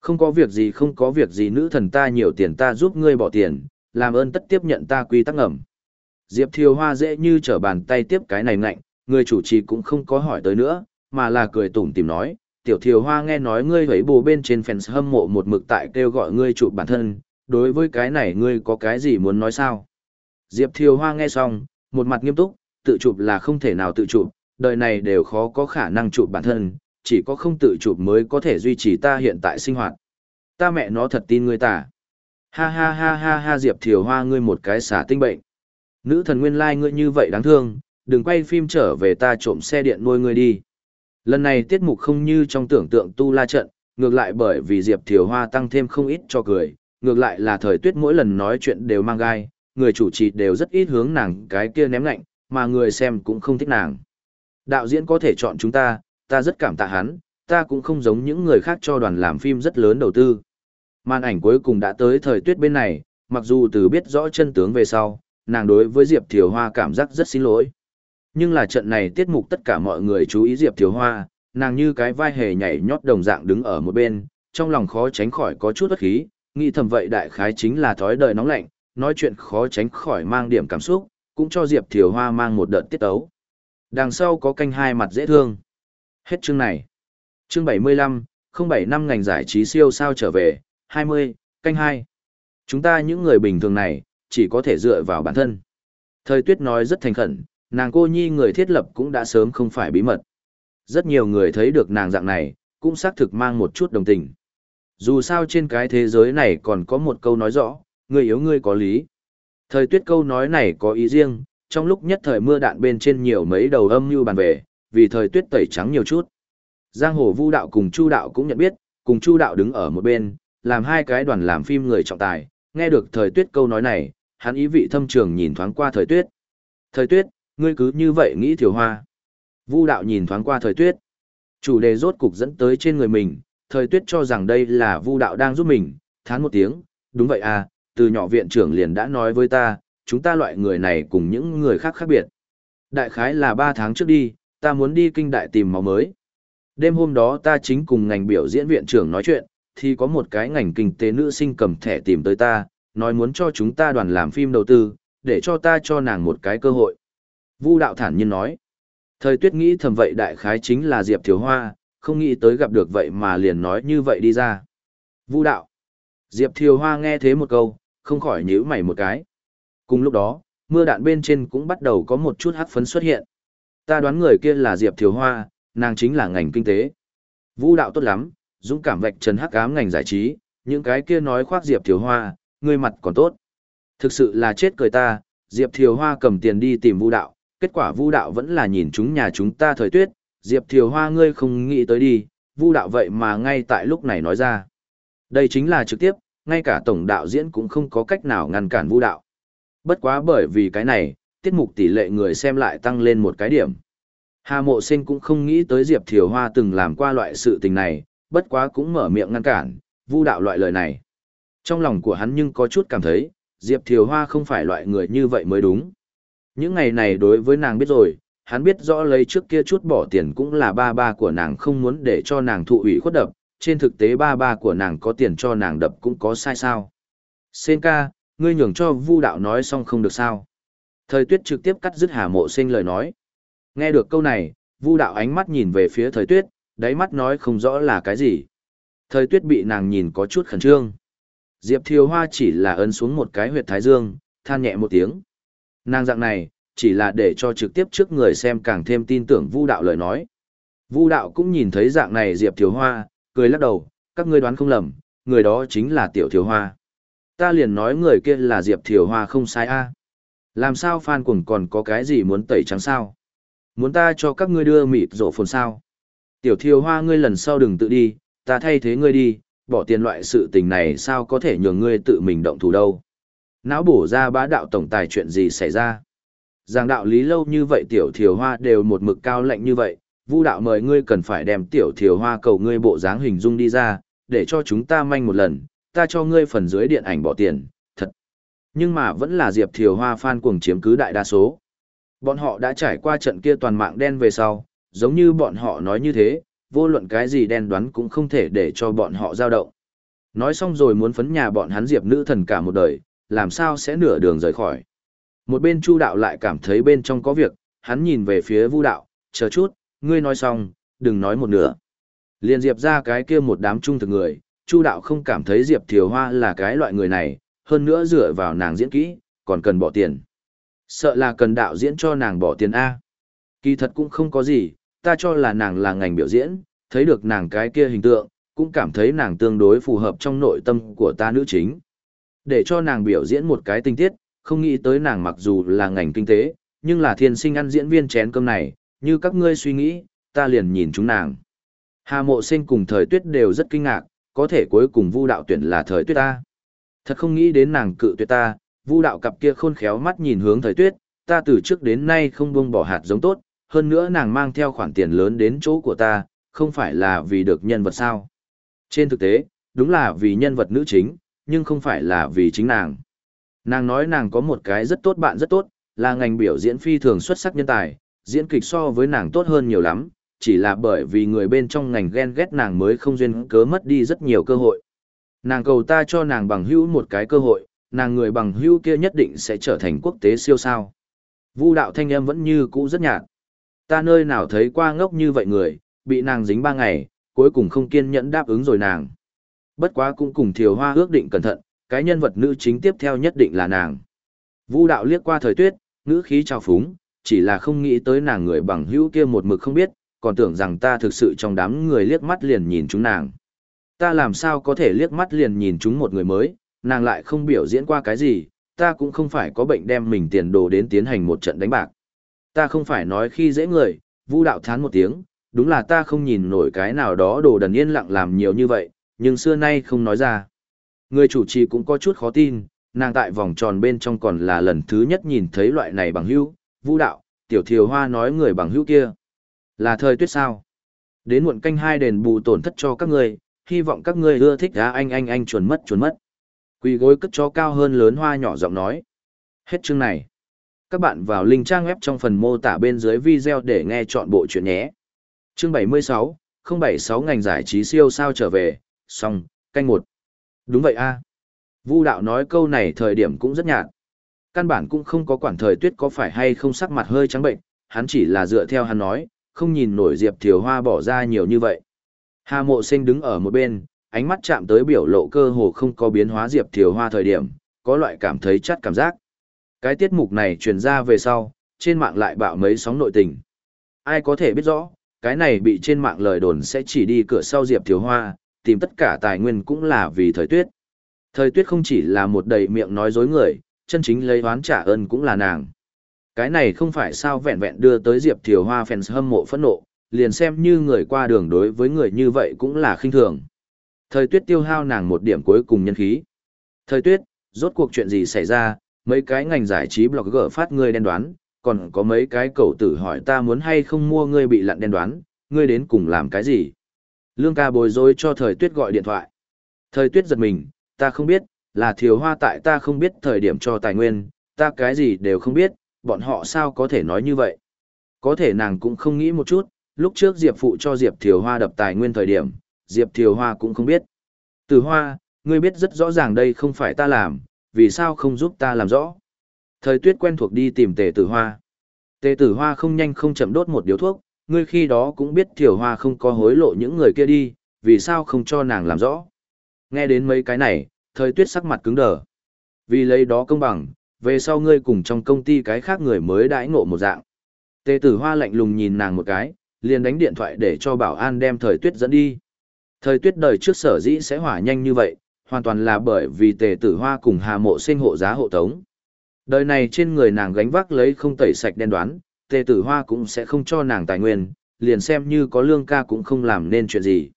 Không có việc gì không có việc gì nữ thần ta nhiều tiền ta giúp ngươi bỏ tiền, làm ơn tất tiếp nhận ta quy tắc ngầm. Diệp Thiều Hoa dễ như trở bàn tay tiếp cái này ngạnh, người chủ trì cũng không có hỏi tới nữa, mà là cười tủm tìm nói, tiểu thiều hoa nghe nói ngươi hấy bồ bên trên fans hâm mộ một mực tại kêu gọi ngươi chụp bản thân, đối với cái này ngươi có cái gì muốn nói sao? Diệp thiều hoa nghe xong, một mặt nghiêm túc, tự chụp là không thể nào tự chụp, đời này đều khó có khả năng chụp bản thân, chỉ có không tự chụp mới có thể duy trì ta hiện tại sinh hoạt. Ta mẹ nó thật tin ngươi ta. Ha ha ha ha ha Diệp Thiều Hoa ngươi một cái xả tinh bệnh. Nữ thần nguyên lai like ngươi như vậy đáng thương, đừng quay phim trở về ta trộm xe điện nuôi ngươi đi. Lần này tiết mục không như trong tưởng tượng tu la trận, ngược lại bởi vì Diệp Thiều Hoa tăng thêm không ít cho cười, ngược lại là thời tuyết mỗi lần nói chuyện đều mang gai, người chủ trì đều rất ít hướng nàng cái kia ném lạnh, mà người xem cũng không thích nàng. Đạo diễn có thể chọn chúng ta, ta rất cảm tạ hắn, ta cũng không giống những người khác cho đoàn làm phim rất lớn đầu tư. Màn ảnh cuối cùng đã tới thời tuyết bên này, mặc dù từ biết rõ chân tướng về sau, nàng đối với Diệp Thiều Hoa cảm giác rất xin lỗi. Nhưng là trận này tiết mục tất cả mọi người chú ý Diệp Thiếu Hoa, nàng như cái vai hề nhảy nhót đồng dạng đứng ở một bên, trong lòng khó tránh khỏi có chút bất khí, nghĩ thầm vậy đại khái chính là thói đời nóng lạnh, nói chuyện khó tránh khỏi mang điểm cảm xúc, cũng cho Diệp Thiều Hoa mang một đợt tiết tấu Đằng sau có canh hai mặt dễ thương. Hết chương này. Chương 75, 07 năm ngành giải trí siêu sao trở về, 20, canh 2. Chúng ta những người bình thường này, chỉ có thể dựa vào bản thân. Thời tuyết nói rất thành khẩn, nàng cô nhi người thiết lập cũng đã sớm không phải bí mật. Rất nhiều người thấy được nàng dạng này, cũng xác thực mang một chút đồng tình. Dù sao trên cái thế giới này còn có một câu nói rõ, người yếu người có lý. Thời tuyết câu nói này có ý riêng, trong lúc nhất thời mưa đạn bên trên nhiều mấy đầu âm như bàn về, vì thời tuyết tẩy trắng nhiều chút. Giang hồ vu đạo cùng chu đạo cũng nhận biết, cùng chu đạo đứng ở một bên, làm hai cái đoàn làm phim người trọng tài, nghe được thời tuyết câu nói này, hắn ý vị thâm trường nhìn thoáng qua thời tuyết. Thời tuyết, ngươi cứ như vậy nghĩ thiểu hoa. Vu đạo nhìn thoáng qua thời tuyết. Chủ đề rốt cục dẫn tới trên người mình, thời tuyết cho rằng đây là vu đạo đang giúp mình, thán một tiếng, đúng vậy à, từ nhỏ viện trưởng liền đã nói với ta, chúng ta loại người này cùng những người khác khác biệt. Đại khái là ba tháng trước đi, ta muốn đi kinh đại tìm máu mới. Đêm hôm đó ta chính cùng ngành biểu diễn viện trưởng nói chuyện, thì có một cái ngành kinh tế nữ sinh cầm thẻ tìm tới ta, nói muốn cho chúng ta đoàn làm phim đầu tư, để cho ta cho nàng một cái cơ hội. Vu đạo thản nhiên nói. Thời tuyết nghĩ thầm vậy đại khái chính là Diệp Thiếu Hoa, không nghĩ tới gặp được vậy mà liền nói như vậy đi ra. Vu đạo. Diệp Thiếu Hoa nghe thế một câu, không khỏi nhíu mày một cái. Cùng lúc đó, mưa đạn bên trên cũng bắt đầu có một chút hắc phấn xuất hiện. Ta đoán người kia là Diệp Thiếu Hoa, nàng chính là ngành kinh tế. Vũ đạo tốt lắm, dũng cảm vạch trần hắc ám ngành giải trí, những cái kia nói khoác Diệp Thiếu Hoa, người mặt còn tốt. Thực sự là chết cười ta, Diệp Thiều Hoa cầm tiền đi tìm Vu đạo, kết quả Vu đạo vẫn là nhìn chúng nhà chúng ta thời tuyết, Diệp Thiều Hoa ngươi không nghĩ tới đi, Vu đạo vậy mà ngay tại lúc này nói ra. Đây chính là trực tiếp, ngay cả tổng đạo diễn cũng không có cách nào ngăn cản Vu đạo. Bất quá bởi vì cái này, tiết mục tỷ lệ người xem lại tăng lên một cái điểm. Hà Mộ Sinh cũng không nghĩ tới Diệp Thiều Hoa từng làm qua loại sự tình này, bất quá cũng mở miệng ngăn cản, Vu đạo loại lời này. Trong lòng của hắn nhưng có chút cảm thấy, Diệp Thiều Hoa không phải loại người như vậy mới đúng. Những ngày này đối với nàng biết rồi, hắn biết rõ lấy trước kia chút bỏ tiền cũng là ba ba của nàng không muốn để cho nàng thụ ủy khuất đập, trên thực tế ba ba của nàng có tiền cho nàng đập cũng có sai sao. Sen ca, ngươi nhường cho Vu đạo nói xong không được sao. Thời tuyết trực tiếp cắt dứt hà mộ sinh lời nói. Nghe được câu này, Vu đạo ánh mắt nhìn về phía thời tuyết, đáy mắt nói không rõ là cái gì. Thời tuyết bị nàng nhìn có chút khẩn trương. Diệp Thiều Hoa chỉ là ấn xuống một cái huyệt thái dương, than nhẹ một tiếng. Nàng dạng này, chỉ là để cho trực tiếp trước người xem càng thêm tin tưởng Vu đạo lời nói. Vu đạo cũng nhìn thấy dạng này Diệp Thiếu Hoa, cười lắc đầu, các ngươi đoán không lầm, người đó chính là Tiểu Thiếu Hoa. Ta liền nói người kia là Diệp Thiều Hoa không sai a. Làm sao Phan Cuồng còn có cái gì muốn tẩy trắng sao? Muốn ta cho các ngươi đưa mịt rổ phồn sao? Tiểu Thiều Hoa ngươi lần sau đừng tự đi, ta thay thế ngươi đi, bỏ tiền loại sự tình này sao có thể nhường ngươi tự mình động thủ đâu. Não bổ ra bá đạo tổng tài chuyện gì xảy ra. Giảng đạo lý lâu như vậy tiểu thiều hoa đều một mực cao lạnh như vậy, vu đạo mời ngươi cần phải đem tiểu thiều hoa cầu ngươi bộ dáng hình dung đi ra, để cho chúng ta manh một lần, ta cho ngươi phần dưới điện ảnh bỏ tiền, thật. Nhưng mà vẫn là Diệp Thiều Hoa fan cuồng chiếm cứ đại đa số. Bọn họ đã trải qua trận kia toàn mạng đen về sau, giống như bọn họ nói như thế, vô luận cái gì đen đoán cũng không thể để cho bọn họ dao động. Nói xong rồi muốn phấn nhà bọn hắn diệp nữ thần cả một đời, làm sao sẽ nửa đường rời khỏi. Một bên chu đạo lại cảm thấy bên trong có việc, hắn nhìn về phía vu đạo, chờ chút, ngươi nói xong, đừng nói một nửa. Liên Diệp ra cái kia một đám trung thực người, Chu đạo không cảm thấy Diệp Thiều Hoa là cái loại người này, hơn nữa dựa vào nàng diễn kỹ, còn cần bỏ tiền. Sợ là cần đạo diễn cho nàng bỏ tiền A. Kỳ thật cũng không có gì, ta cho là nàng là ngành biểu diễn, thấy được nàng cái kia hình tượng, cũng cảm thấy nàng tương đối phù hợp trong nội tâm của ta nữ chính. Để cho nàng biểu diễn một cái tinh tiết, không nghĩ tới nàng mặc dù là ngành kinh tế, nhưng là thiên sinh ăn diễn viên chén cơm này, như các ngươi suy nghĩ, ta liền nhìn chúng nàng. Hà mộ sinh cùng thời tuyết đều rất kinh ngạc, có thể cuối cùng vu đạo tuyển là thời tuyết ta. Thật không nghĩ đến nàng cự tuyệt ta, vu đạo cặp kia khôn khéo mắt nhìn hướng thời tuyết, ta từ trước đến nay không buông bỏ hạt giống tốt, hơn nữa nàng mang theo khoản tiền lớn đến chỗ của ta, không phải là vì được nhân vật sao. Trên thực tế, đúng là vì nhân vật nữ chính, nhưng không phải là vì chính nàng. Nàng nói nàng có một cái rất tốt bạn rất tốt, là ngành biểu diễn phi thường xuất sắc nhân tài, diễn kịch so với nàng tốt hơn nhiều lắm, chỉ là bởi vì người bên trong ngành ghen ghét nàng mới không duyên cớ mất đi rất nhiều cơ hội. Nàng cầu ta cho nàng bằng hữu một cái cơ hội, nàng người bằng hữu kia nhất định sẽ trở thành quốc tế siêu sao. Vu đạo thanh em vẫn như cũ rất nhạt. Ta nơi nào thấy qua ngốc như vậy người, bị nàng dính ba ngày, cuối cùng không kiên nhẫn đáp ứng rồi nàng. Bất quá cũng cùng thiều hoa ước định cẩn thận, cái nhân vật nữ chính tiếp theo nhất định là nàng. vũ đạo liếc qua thời tuyết, ngữ khí trào phúng, chỉ là không nghĩ tới nàng người bằng hữu kia một mực không biết, còn tưởng rằng ta thực sự trong đám người liếc mắt liền nhìn chúng nàng. Ta làm sao có thể liếc mắt liền nhìn chúng một người mới, nàng lại không biểu diễn qua cái gì, ta cũng không phải có bệnh đem mình tiền đồ đến tiến hành một trận đánh bạc. Ta không phải nói khi dễ người, vũ đạo thán một tiếng, đúng là ta không nhìn nổi cái nào đó đồ đần yên lặng làm nhiều như vậy, nhưng xưa nay không nói ra. Người chủ trì cũng có chút khó tin, nàng tại vòng tròn bên trong còn là lần thứ nhất nhìn thấy loại này bằng hữu, vũ đạo, tiểu thiều hoa nói người bằng hữu kia. Là thời tuyết sao? Đến muộn canh hai đền bù tổn thất cho các người hy vọng các ngươi ưa thích ra anh anh anh chuồn mất chuồn mất. Quỳ gối cất chó cao hơn lớn hoa nhỏ giọng nói. Hết chương này. Các bạn vào link trang web trong phần mô tả bên dưới video để nghe chọn bộ chuyện nhé. Chương 76, 076 ngành giải trí siêu sao trở về, xong, canh một. Đúng vậy a. Vu đạo nói câu này thời điểm cũng rất nhạt. Căn bản cũng không có quản thời tuyết có phải hay không sắc mặt hơi trắng bệnh, hắn chỉ là dựa theo hắn nói, không nhìn nổi Diệp Thiều Hoa bỏ ra nhiều như vậy. Hà mộ sinh đứng ở một bên, ánh mắt chạm tới biểu lộ cơ hồ không có biến hóa Diệp Thiều Hoa thời điểm, có loại cảm thấy chắt cảm giác. Cái tiết mục này truyền ra về sau, trên mạng lại bạo mấy sóng nội tình. Ai có thể biết rõ, cái này bị trên mạng lời đồn sẽ chỉ đi cửa sau Diệp Thiều Hoa, tìm tất cả tài nguyên cũng là vì thời tuyết. Thời tuyết không chỉ là một đầy miệng nói dối người, chân chính lấy oán trả ơn cũng là nàng. Cái này không phải sao vẹn vẹn đưa tới Diệp Thiều Hoa fans hâm mộ phẫn nộ, liền xem như người qua đường đối với người như vậy cũng là khinh thường. Thời tuyết tiêu hao nàng một điểm cuối cùng nhân khí. Thời tuyết, rốt cuộc chuyện gì xảy ra, mấy cái ngành giải trí blogger phát ngươi đen đoán, còn có mấy cái cầu tử hỏi ta muốn hay không mua ngươi bị lặn đen đoán, ngươi đến cùng làm cái gì. Lương ca bồi dối cho thời tuyết gọi điện thoại. Thời tuyết giật mình, ta không biết, là thiều hoa tại ta không biết thời điểm cho tài nguyên, ta cái gì đều không biết, bọn họ sao có thể nói như vậy. Có thể nàng cũng không nghĩ một chút, lúc trước Diệp Phụ cho Diệp Thiều Hoa đập tài nguyên thời điểm, Diệp Thiều Hoa cũng không biết. Từ Hoa, ngươi biết rất rõ ràng đây không phải ta làm, vì sao không giúp ta làm rõ. Thời tuyết quen thuộc đi tìm tề tử hoa. Tề tử hoa không nhanh không chậm đốt một điếu thuốc, ngươi khi đó cũng biết Tiểu Hoa không có hối lộ những người kia đi, vì sao không cho nàng làm rõ. Nghe đến mấy cái này, thời tuyết sắc mặt cứng đờ. Vì lấy đó công bằng, về sau ngươi cùng trong công ty cái khác người mới đãi ngộ một dạng. Tề tử hoa lạnh lùng nhìn nàng một cái, liền đánh điện thoại để cho bảo an đem thời tuyết dẫn đi. Thời tuyết đời trước sở dĩ sẽ hỏa nhanh như vậy, hoàn toàn là bởi vì tề tử hoa cùng hà mộ sinh hộ giá hộ tống. Đời này trên người nàng gánh vác lấy không tẩy sạch đen đoán, tề tử hoa cũng sẽ không cho nàng tài nguyên, liền xem như có lương ca cũng không làm nên chuyện gì.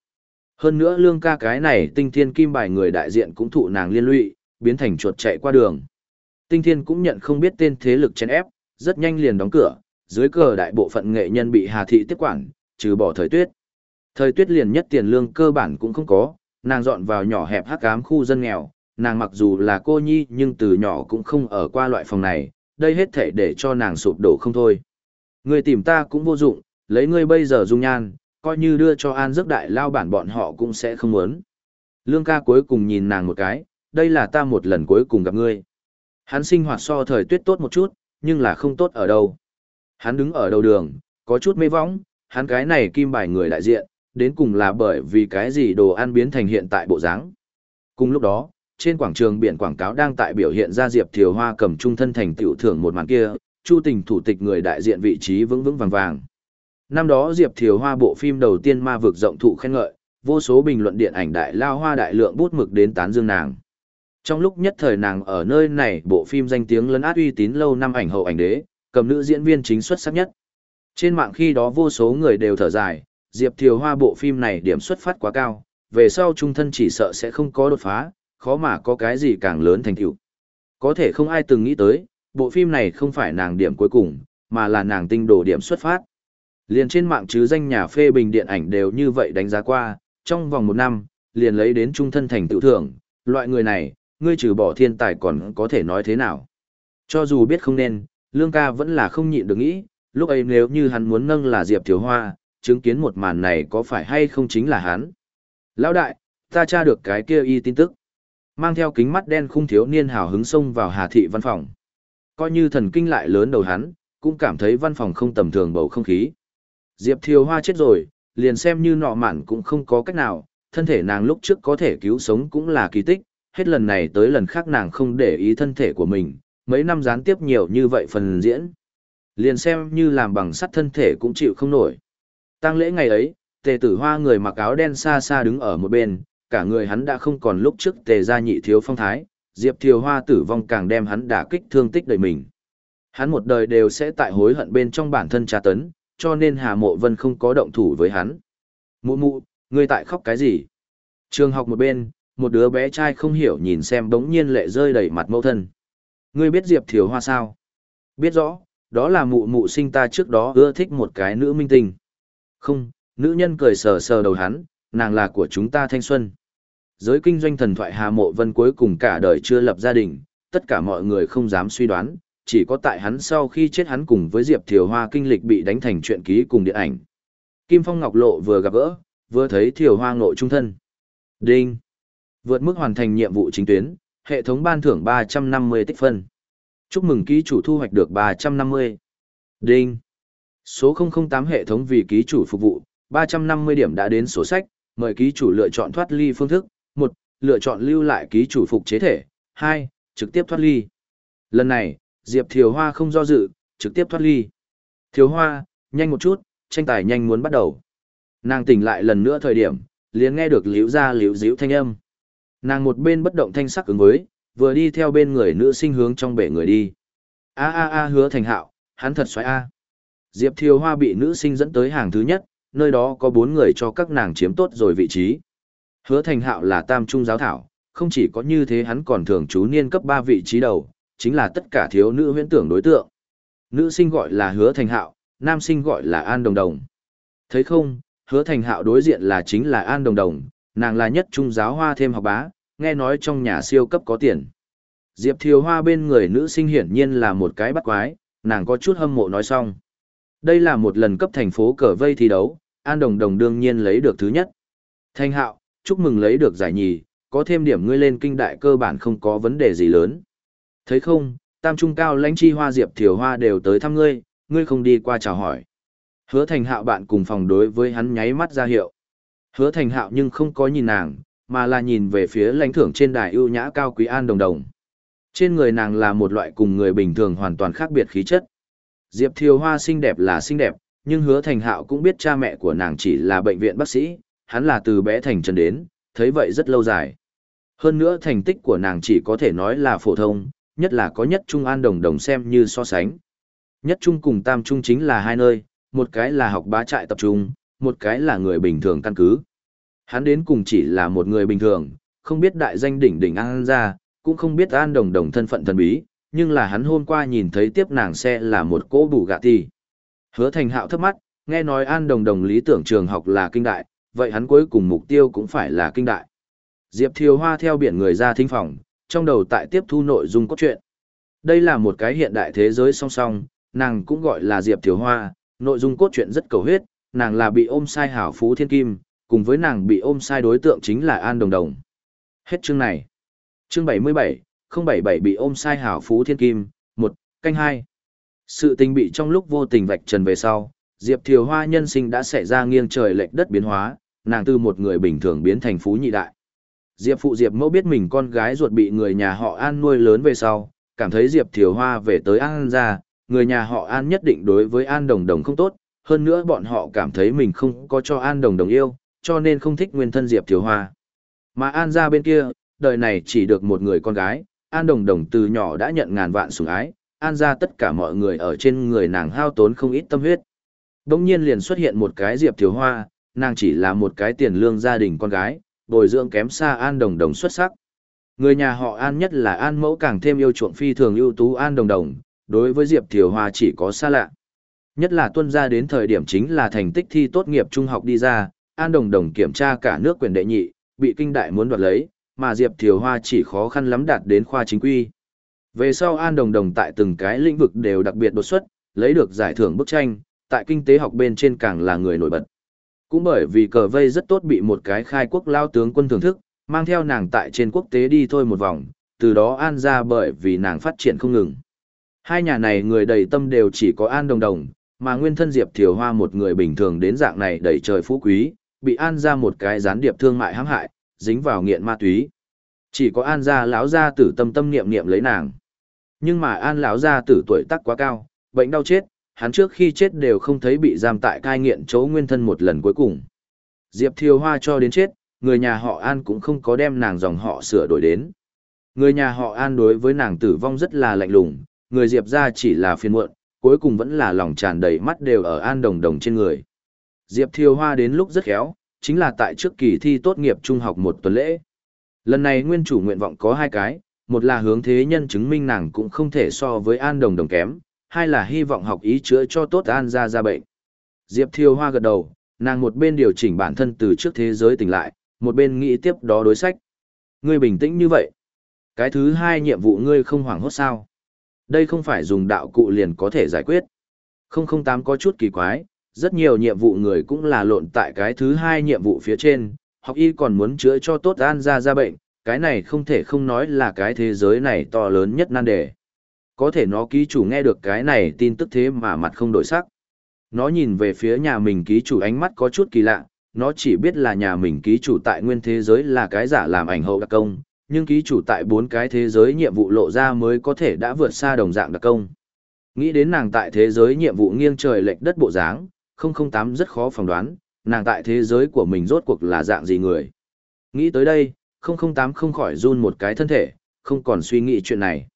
Hơn nữa lương ca cái này tinh thiên kim bài người đại diện cũng thụ nàng liên lụy, biến thành chuột chạy qua đường. Tinh thiên cũng nhận không biết tên thế lực chèn ép, rất nhanh liền đóng cửa, dưới cờ đại bộ phận nghệ nhân bị Hà Thị tiếp quản, trừ bỏ thời tuyết. Thời tuyết liền nhất tiền lương cơ bản cũng không có, nàng dọn vào nhỏ hẹp hắc ám khu dân nghèo, nàng mặc dù là cô nhi nhưng từ nhỏ cũng không ở qua loại phòng này, đây hết thể để cho nàng sụp đổ không thôi. Người tìm ta cũng vô dụng, lấy ngươi bây giờ dung nhan, coi như đưa cho an giấc đại lao bản bọn họ cũng sẽ không muốn. Lương ca cuối cùng nhìn nàng một cái, đây là ta một lần cuối cùng gặp ngươi. Hắn sinh hoạt so thời tuyết tốt một chút, nhưng là không tốt ở đâu. Hắn đứng ở đầu đường, có chút mê võng, hắn cái này kim bài người đại diện, đến cùng là bởi vì cái gì đồ ăn biến thành hiện tại bộ dáng. Cùng lúc đó, trên quảng trường biển quảng cáo đang tại biểu hiện ra Diệp Thiều Hoa cầm trung thân thành tiểu thưởng một màn kia, Chu Tình thủ tịch người đại diện vị trí vững vững vàng vàng. Năm đó Diệp Thiều Hoa bộ phim đầu tiên ma vực rộng thụ khen ngợi, vô số bình luận điện ảnh đại lao hoa đại lượng bút mực đến tán dương nàng. Trong lúc nhất thời nàng ở nơi này bộ phim danh tiếng lấn át uy tín lâu năm ảnh hậu ảnh đế, cầm nữ diễn viên chính xuất sắc nhất. Trên mạng khi đó vô số người đều thở dài, Diệp Thiều Hoa bộ phim này điểm xuất phát quá cao, về sau trung thân chỉ sợ sẽ không có đột phá, khó mà có cái gì càng lớn thành tựu. Có thể không ai từng nghĩ tới, bộ phim này không phải nàng điểm cuối cùng, mà là nàng tinh đồ điểm xuất phát. Liền trên mạng chứ danh nhà phê bình điện ảnh đều như vậy đánh giá qua, trong vòng một năm, liền lấy đến trung thân thành tựu thưởng, loại người này, ngươi trừ bỏ thiên tài còn có thể nói thế nào. Cho dù biết không nên, Lương ca vẫn là không nhịn được nghĩ, lúc ấy nếu như hắn muốn nâng là Diệp Thiếu Hoa, chứng kiến một màn này có phải hay không chính là hắn. Lão đại, ta tra được cái kia y tin tức. Mang theo kính mắt đen khung thiếu niên hào hứng xông vào Hà thị văn phòng. Coi như thần kinh lại lớn đầu hắn, cũng cảm thấy văn phòng không tầm thường bầu không khí. Diệp Thiều Hoa chết rồi, liền xem như nọ mạn cũng không có cách nào, thân thể nàng lúc trước có thể cứu sống cũng là kỳ tích, hết lần này tới lần khác nàng không để ý thân thể của mình, mấy năm gián tiếp nhiều như vậy phần diễn. Liền xem như làm bằng sắt thân thể cũng chịu không nổi. Tăng lễ ngày ấy, tề tử hoa người mặc áo đen xa xa đứng ở một bên, cả người hắn đã không còn lúc trước tề gia nhị thiếu phong thái, Diệp Thiều Hoa tử vong càng đem hắn đả kích thương tích đầy mình. Hắn một đời đều sẽ tại hối hận bên trong bản thân tra tấn, cho nên Hà Mộ Vân không có động thủ với hắn. Mụ mụ, ngươi tại khóc cái gì? Trường học một bên, một đứa bé trai không hiểu nhìn xem bỗng nhiên lệ rơi đầy mặt mẫu thân. Ngươi biết Diệp Thiều Hoa sao? Biết rõ, đó là mụ mụ sinh ta trước đó ưa thích một cái nữ minh tinh. Không, nữ nhân cười sờ sờ đầu hắn, nàng là của chúng ta thanh xuân. Giới kinh doanh thần thoại Hà Mộ Vân cuối cùng cả đời chưa lập gia đình, tất cả mọi người không dám suy đoán, chỉ có tại hắn sau khi chết hắn cùng với Diệp Thiều Hoa kinh lịch bị đánh thành chuyện ký cùng điện ảnh. Kim Phong Ngọc Lộ vừa gặp gỡ, vừa thấy Thiều Hoa ngộ trung thân. Đinh! Vượt mức hoàn thành nhiệm vụ chính tuyến, hệ thống ban thưởng 350 tích phân. Chúc mừng ký chủ thu hoạch được 350. Đinh! Số 008 hệ thống vì ký chủ phục vụ, 350 điểm đã đến sổ sách, mời ký chủ lựa chọn thoát ly phương thức, 1. Lựa chọn lưu lại ký chủ phục chế thể, 2. Trực tiếp thoát ly. Lần này, Diệp Thiều Hoa không do dự, trực tiếp thoát ly. Thiều Hoa, nhanh một chút, tranh tài nhanh muốn bắt đầu. Nàng tỉnh lại lần nữa thời điểm, liền nghe được liễu ra liễu díu thanh âm. Nàng một bên bất động thanh sắc ứng với, vừa đi theo bên người nữ sinh hướng trong bể người đi. A a a hứa thành hạo, hắn thật xoáy a. Diệp Thiều Hoa bị nữ sinh dẫn tới hàng thứ nhất, nơi đó có bốn người cho các nàng chiếm tốt rồi vị trí. Hứa thành hạo là tam trung giáo thảo, không chỉ có như thế hắn còn thường chú niên cấp ba vị trí đầu, chính là tất cả thiếu nữ huyễn tưởng đối tượng. Nữ sinh gọi là hứa thành hạo, nam sinh gọi là An Đồng Đồng. Thấy không, hứa thành hạo đối diện là chính là An Đồng Đồng, nàng là nhất trung giáo hoa thêm học bá, nghe nói trong nhà siêu cấp có tiền. Diệp Thiều Hoa bên người nữ sinh hiển nhiên là một cái bắt quái, nàng có chút hâm mộ nói xong. Đây là một lần cấp thành phố cờ vây thi đấu, An Đồng Đồng đương nhiên lấy được thứ nhất. Thanh hạo, chúc mừng lấy được giải nhì, có thêm điểm ngươi lên kinh đại cơ bản không có vấn đề gì lớn. Thấy không, tam trung cao lãnh chi hoa diệp thiều hoa đều tới thăm ngươi, ngươi không đi qua chào hỏi. Hứa thành hạo bạn cùng phòng đối với hắn nháy mắt ra hiệu. Hứa thành hạo nhưng không có nhìn nàng, mà là nhìn về phía lãnh thưởng trên đài ưu nhã cao quý an đồng đồng. Trên người nàng là một loại cùng người bình thường hoàn toàn khác biệt khí chất. Diệp Thiều Hoa xinh đẹp là xinh đẹp, nhưng hứa thành hạo cũng biết cha mẹ của nàng chỉ là bệnh viện bác sĩ, hắn là từ bé thành trần đến, thấy vậy rất lâu dài. Hơn nữa thành tích của nàng chỉ có thể nói là phổ thông, nhất là có nhất trung an đồng đồng xem như so sánh. Nhất trung cùng tam trung chính là hai nơi, một cái là học bá trại tập trung, một cái là người bình thường căn cứ. Hắn đến cùng chỉ là một người bình thường, không biết đại danh đỉnh đỉnh an ra, cũng không biết an đồng đồng thân phận thần bí, nhưng là hắn hôm qua nhìn thấy tiếp nàng xe là một cỗ bù gạ ti. Hứa thành hạo thấp mắt, nghe nói an đồng đồng lý tưởng trường học là kinh đại, vậy hắn cuối cùng mục tiêu cũng phải là kinh đại. Diệp Thiều Hoa theo biển người ra thính phòng, trong đầu tại tiếp thu nội dung cốt truyện. Đây là một cái hiện đại thế giới song song, nàng cũng gọi là Diệp Thiều Hoa, nội dung cốt truyện rất cầu huyết, nàng là bị ôm sai hảo phú thiên kim, cùng với nàng bị ôm sai đối tượng chính là An Đồng Đồng. Hết chương này. Chương 77, 077 bị ôm sai hảo phú thiên kim, 1, canh 2. Sự tình bị trong lúc vô tình vạch trần về sau, Diệp Thiều Hoa nhân sinh đã xảy ra nghiêng trời lệch đất biến hóa, nàng từ một người bình thường biến thành phú nhị đại. Diệp phụ Diệp mẫu biết mình con gái ruột bị người nhà họ An nuôi lớn về sau, cảm thấy Diệp Thiều Hoa về tới An ra, người nhà họ An nhất định đối với An Đồng Đồng không tốt, hơn nữa bọn họ cảm thấy mình không có cho An Đồng Đồng yêu, cho nên không thích nguyên thân Diệp Thiều Hoa. Mà An ra bên kia, đời này chỉ được một người con gái, An Đồng Đồng từ nhỏ đã nhận ngàn vạn sủng ái, An ra tất cả mọi người ở trên người nàng hao tốn không ít tâm huyết. Đông nhiên liền xuất hiện một cái Diệp Thiều Hoa, nàng chỉ là một cái tiền lương gia đình con gái, bồi dưỡng kém xa An Đồng Đồng xuất sắc. Người nhà họ An nhất là An Mẫu càng thêm yêu chuộng phi thường ưu tú An Đồng Đồng, đối với Diệp Thiều Hoa chỉ có xa lạ. Nhất là tuân ra đến thời điểm chính là thành tích thi tốt nghiệp trung học đi ra, An Đồng Đồng kiểm tra cả nước quyền đệ nhị, bị kinh đại muốn đoạt lấy, mà Diệp Thiều Hoa chỉ khó khăn lắm đạt đến khoa chính quy. Về sau An Đồng Đồng tại từng cái lĩnh vực đều đặc biệt đột xuất, lấy được giải thưởng bức tranh, tại kinh tế học bên trên càng là người nổi bật. Cũng bởi vì cờ vây rất tốt bị một cái khai quốc lao tướng quân thưởng thức, mang theo nàng tại trên quốc tế đi thôi một vòng, từ đó An ra bởi vì nàng phát triển không ngừng. Hai nhà này người đầy tâm đều chỉ có An Đồng Đồng, mà nguyên thân Diệp Thiều Hoa một người bình thường đến dạng này đầy trời phú quý, bị An ra một cái gián điệp thương mại hãm hại, dính vào nghiện ma túy. Chỉ có An gia lão gia tử tâm tâm niệm niệm lấy nàng. Nhưng mà An lão gia tử tuổi tác quá cao, bệnh đau chết, hắn trước khi chết đều không thấy bị giam tại cai nghiện chỗ nguyên thân một lần cuối cùng. Diệp Thiều Hoa cho đến chết, người nhà họ An cũng không có đem nàng dòng họ sửa đổi đến. Người nhà họ An đối với nàng tử vong rất là lạnh lùng, người Diệp ra chỉ là phiền muộn, cuối cùng vẫn là lòng tràn đầy mắt đều ở An Đồng Đồng trên người. Diệp Thiều Hoa đến lúc rất khéo, chính là tại trước kỳ thi tốt nghiệp trung học một tuần lễ. Lần này nguyên chủ nguyện vọng có hai cái, một là hướng thế nhân chứng minh nàng cũng không thể so với An Đồng Đồng kém, hai là hy vọng học ý chữa cho tốt An ra ra bệnh. Diệp Thiều Hoa gật đầu, nàng một bên điều chỉnh bản thân từ trước thế giới tỉnh lại, một bên nghĩ tiếp đó đối sách. Ngươi bình tĩnh như vậy. Cái thứ hai nhiệm vụ ngươi không hoảng hốt sao. Đây không phải dùng đạo cụ liền có thể giải quyết. 008 có chút kỳ quái, rất nhiều nhiệm vụ người cũng là lộn tại cái thứ hai nhiệm vụ phía trên, học y còn muốn chữa cho tốt an ra ra bệnh, cái này không thể không nói là cái thế giới này to lớn nhất nan đề. Có thể nó ký chủ nghe được cái này tin tức thế mà mặt không đổi sắc. Nó nhìn về phía nhà mình ký chủ ánh mắt có chút kỳ lạ, nó chỉ biết là nhà mình ký chủ tại nguyên thế giới là cái giả làm ảnh hậu đặc công, nhưng ký chủ tại bốn cái thế giới nhiệm vụ lộ ra mới có thể đã vượt xa đồng dạng đặc công. Nghĩ đến nàng tại thế giới nhiệm vụ nghiêng trời lệch đất bộ dáng, 008 rất khó phỏng đoán, nàng tại thế giới của mình rốt cuộc là dạng gì người. Nghĩ tới đây, 008 không khỏi run một cái thân thể, không còn suy nghĩ chuyện này.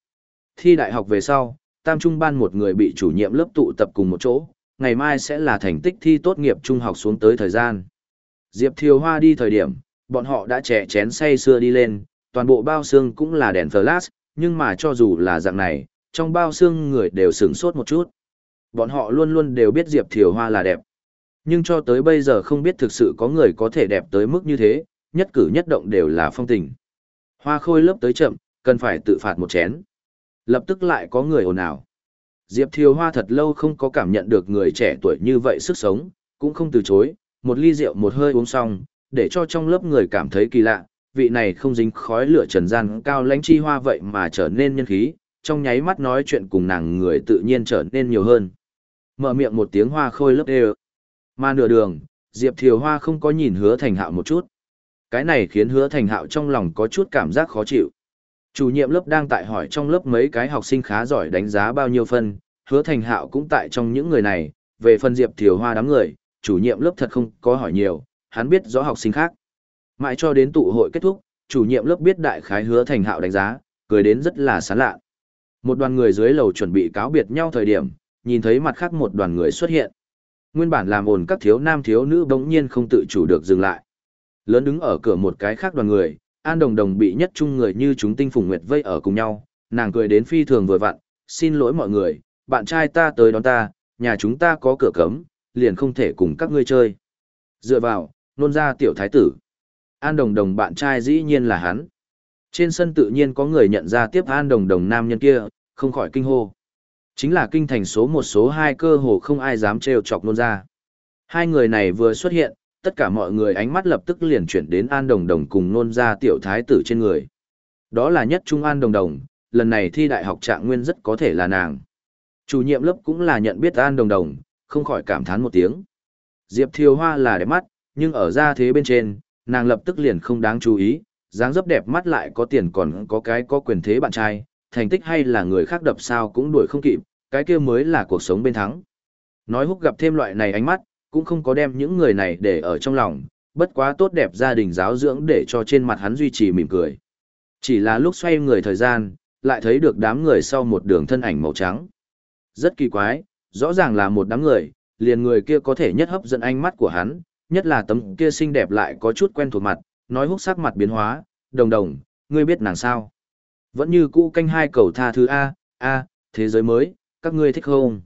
Thi đại học về sau, tam trung ban một người bị chủ nhiệm lớp tụ tập cùng một chỗ, ngày mai sẽ là thành tích thi tốt nghiệp trung học xuống tới thời gian. Diệp Thiều Hoa đi thời điểm, bọn họ đã trẻ chén say xưa đi lên, toàn bộ bao xương cũng là đèn flash, nhưng mà cho dù là dạng này, trong bao xương người đều sửng sốt một chút. Bọn họ luôn luôn đều biết Diệp Thiều Hoa là đẹp. Nhưng cho tới bây giờ không biết thực sự có người có thể đẹp tới mức như thế, nhất cử nhất động đều là phong tình. Hoa khôi lớp tới chậm, cần phải tự phạt một chén. Lập tức lại có người ồn ào. Diệp Thiều Hoa thật lâu không có cảm nhận được người trẻ tuổi như vậy sức sống, cũng không từ chối, một ly rượu một hơi uống xong, để cho trong lớp người cảm thấy kỳ lạ, vị này không dính khói lửa trần gian cao lãnh chi hoa vậy mà trở nên nhân khí, trong nháy mắt nói chuyện cùng nàng người tự nhiên trở nên nhiều hơn. Mở miệng một tiếng hoa khôi lớp đều. Mà nửa đường, Diệp Thiều Hoa không có nhìn hứa thành hạo một chút. Cái này khiến hứa thành hạo trong lòng có chút cảm giác khó chịu. Chủ nhiệm lớp đang tại hỏi trong lớp mấy cái học sinh khá giỏi đánh giá bao nhiêu phân, hứa thành hạo cũng tại trong những người này, về phần Diệp Thiều Hoa đám người, chủ nhiệm lớp thật không có hỏi nhiều, hắn biết rõ học sinh khác. Mãi cho đến tụ hội kết thúc, chủ nhiệm lớp biết đại khái hứa thành hạo đánh giá, cười đến rất là sán lạ. Một đoàn người dưới lầu chuẩn bị cáo biệt nhau thời điểm, nhìn thấy mặt khác một đoàn người xuất hiện. Nguyên bản làm ồn các thiếu nam thiếu nữ bỗng nhiên không tự chủ được dừng lại. Lớn đứng ở cửa một cái khác đoàn người, An Đồng Đồng bị nhất chung người như chúng tinh phùng nguyệt vây ở cùng nhau, nàng cười đến phi thường vừa vặn, xin lỗi mọi người, bạn trai ta tới đón ta, nhà chúng ta có cửa cấm, liền không thể cùng các ngươi chơi. Dựa vào, nôn ra tiểu thái tử. An Đồng Đồng bạn trai dĩ nhiên là hắn. Trên sân tự nhiên có người nhận ra tiếp An Đồng Đồng nam nhân kia, không khỏi kinh hô. Chính là kinh thành số một số hai cơ hồ không ai dám trêu chọc nôn ra. Hai người này vừa xuất hiện, tất cả mọi người ánh mắt lập tức liền chuyển đến An Đồng Đồng cùng nôn ra tiểu thái tử trên người. Đó là nhất Trung An Đồng Đồng, lần này thi đại học trạng nguyên rất có thể là nàng. Chủ nhiệm lớp cũng là nhận biết An Đồng Đồng, không khỏi cảm thán một tiếng. Diệp Thiều Hoa là đẹp mắt, nhưng ở ra thế bên trên, nàng lập tức liền không đáng chú ý, dáng dấp đẹp mắt lại có tiền còn có cái có quyền thế bạn trai, thành tích hay là người khác đập sao cũng đuổi không kịp, cái kia mới là cuộc sống bên thắng. Nói húc gặp thêm loại này ánh mắt, cũng không có đem những người này để ở trong lòng, bất quá tốt đẹp gia đình giáo dưỡng để cho trên mặt hắn duy trì mỉm cười. Chỉ là lúc xoay người thời gian, lại thấy được đám người sau một đường thân ảnh màu trắng. Rất kỳ quái, rõ ràng là một đám người, liền người kia có thể nhất hấp dẫn ánh mắt của hắn, nhất là tấm kia xinh đẹp lại có chút quen thuộc mặt, nói húc sắc mặt biến hóa, đồng đồng, ngươi biết nàng sao? Vẫn như cũ canh hai cầu tha thứ A, A, thế giới mới, các ngươi thích không?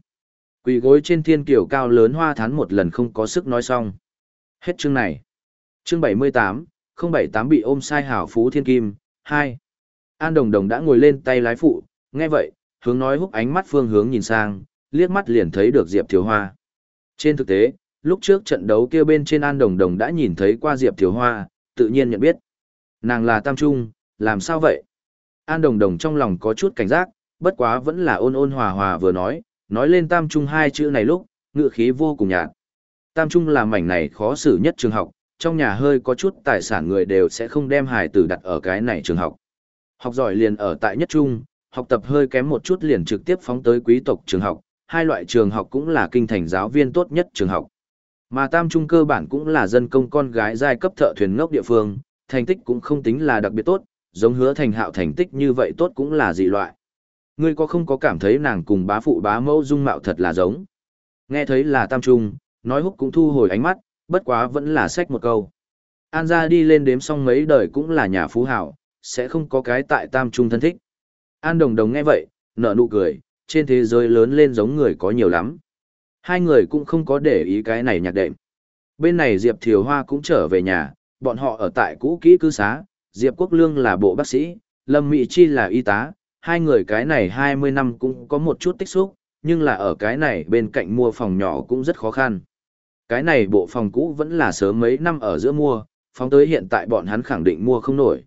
Quỳ gối trên thiên kiểu cao lớn hoa thán một lần không có sức nói xong. Hết chương này. Chương 78, 078 bị ôm sai hảo phú thiên kim, 2. An đồng đồng đã ngồi lên tay lái phụ, nghe vậy, hướng nói húc ánh mắt phương hướng nhìn sang, liếc mắt liền thấy được Diệp Thiều Hoa. Trên thực tế, lúc trước trận đấu kia bên trên An Đồng Đồng đã nhìn thấy qua Diệp Thiều Hoa, tự nhiên nhận biết. Nàng là Tam Trung, làm sao vậy? An Đồng Đồng trong lòng có chút cảnh giác, bất quá vẫn là ôn ôn hòa hòa vừa nói, nói lên Tam Trung hai chữ này lúc, ngựa khí vô cùng nhạt. Tam Trung là mảnh này khó xử nhất trường học, trong nhà hơi có chút tài sản người đều sẽ không đem hài tử đặt ở cái này trường học. Học giỏi liền ở tại nhất trung, học tập hơi kém một chút liền trực tiếp phóng tới quý tộc trường học, hai loại trường học cũng là kinh thành giáo viên tốt nhất trường học. Mà tam trung cơ bản cũng là dân công con gái giai cấp thợ thuyền ngốc địa phương, thành tích cũng không tính là đặc biệt tốt, giống hứa thành hạo thành tích như vậy tốt cũng là dị loại. Ngươi có không có cảm thấy nàng cùng bá phụ bá mẫu dung mạo thật là giống? Nghe thấy là tam trung, nói húc cũng thu hồi ánh mắt, bất quá vẫn là sách một câu. An gia đi lên đếm xong mấy đời cũng là nhà phú hảo, sẽ không có cái tại tam trung thân thích. An đồng đồng nghe vậy, nở nụ cười, trên thế giới lớn lên giống người có nhiều lắm. Hai người cũng không có để ý cái này nhạc đệm. Bên này Diệp Thiều Hoa cũng trở về nhà, bọn họ ở tại cũ kỹ cư xá, Diệp Quốc Lương là bộ bác sĩ, Lâm Mỹ Chi là y tá, hai người cái này 20 năm cũng có một chút tích xúc, nhưng là ở cái này bên cạnh mua phòng nhỏ cũng rất khó khăn. Cái này bộ phòng cũ vẫn là sớm mấy năm ở giữa mua, phóng tới hiện tại bọn hắn khẳng định mua không nổi.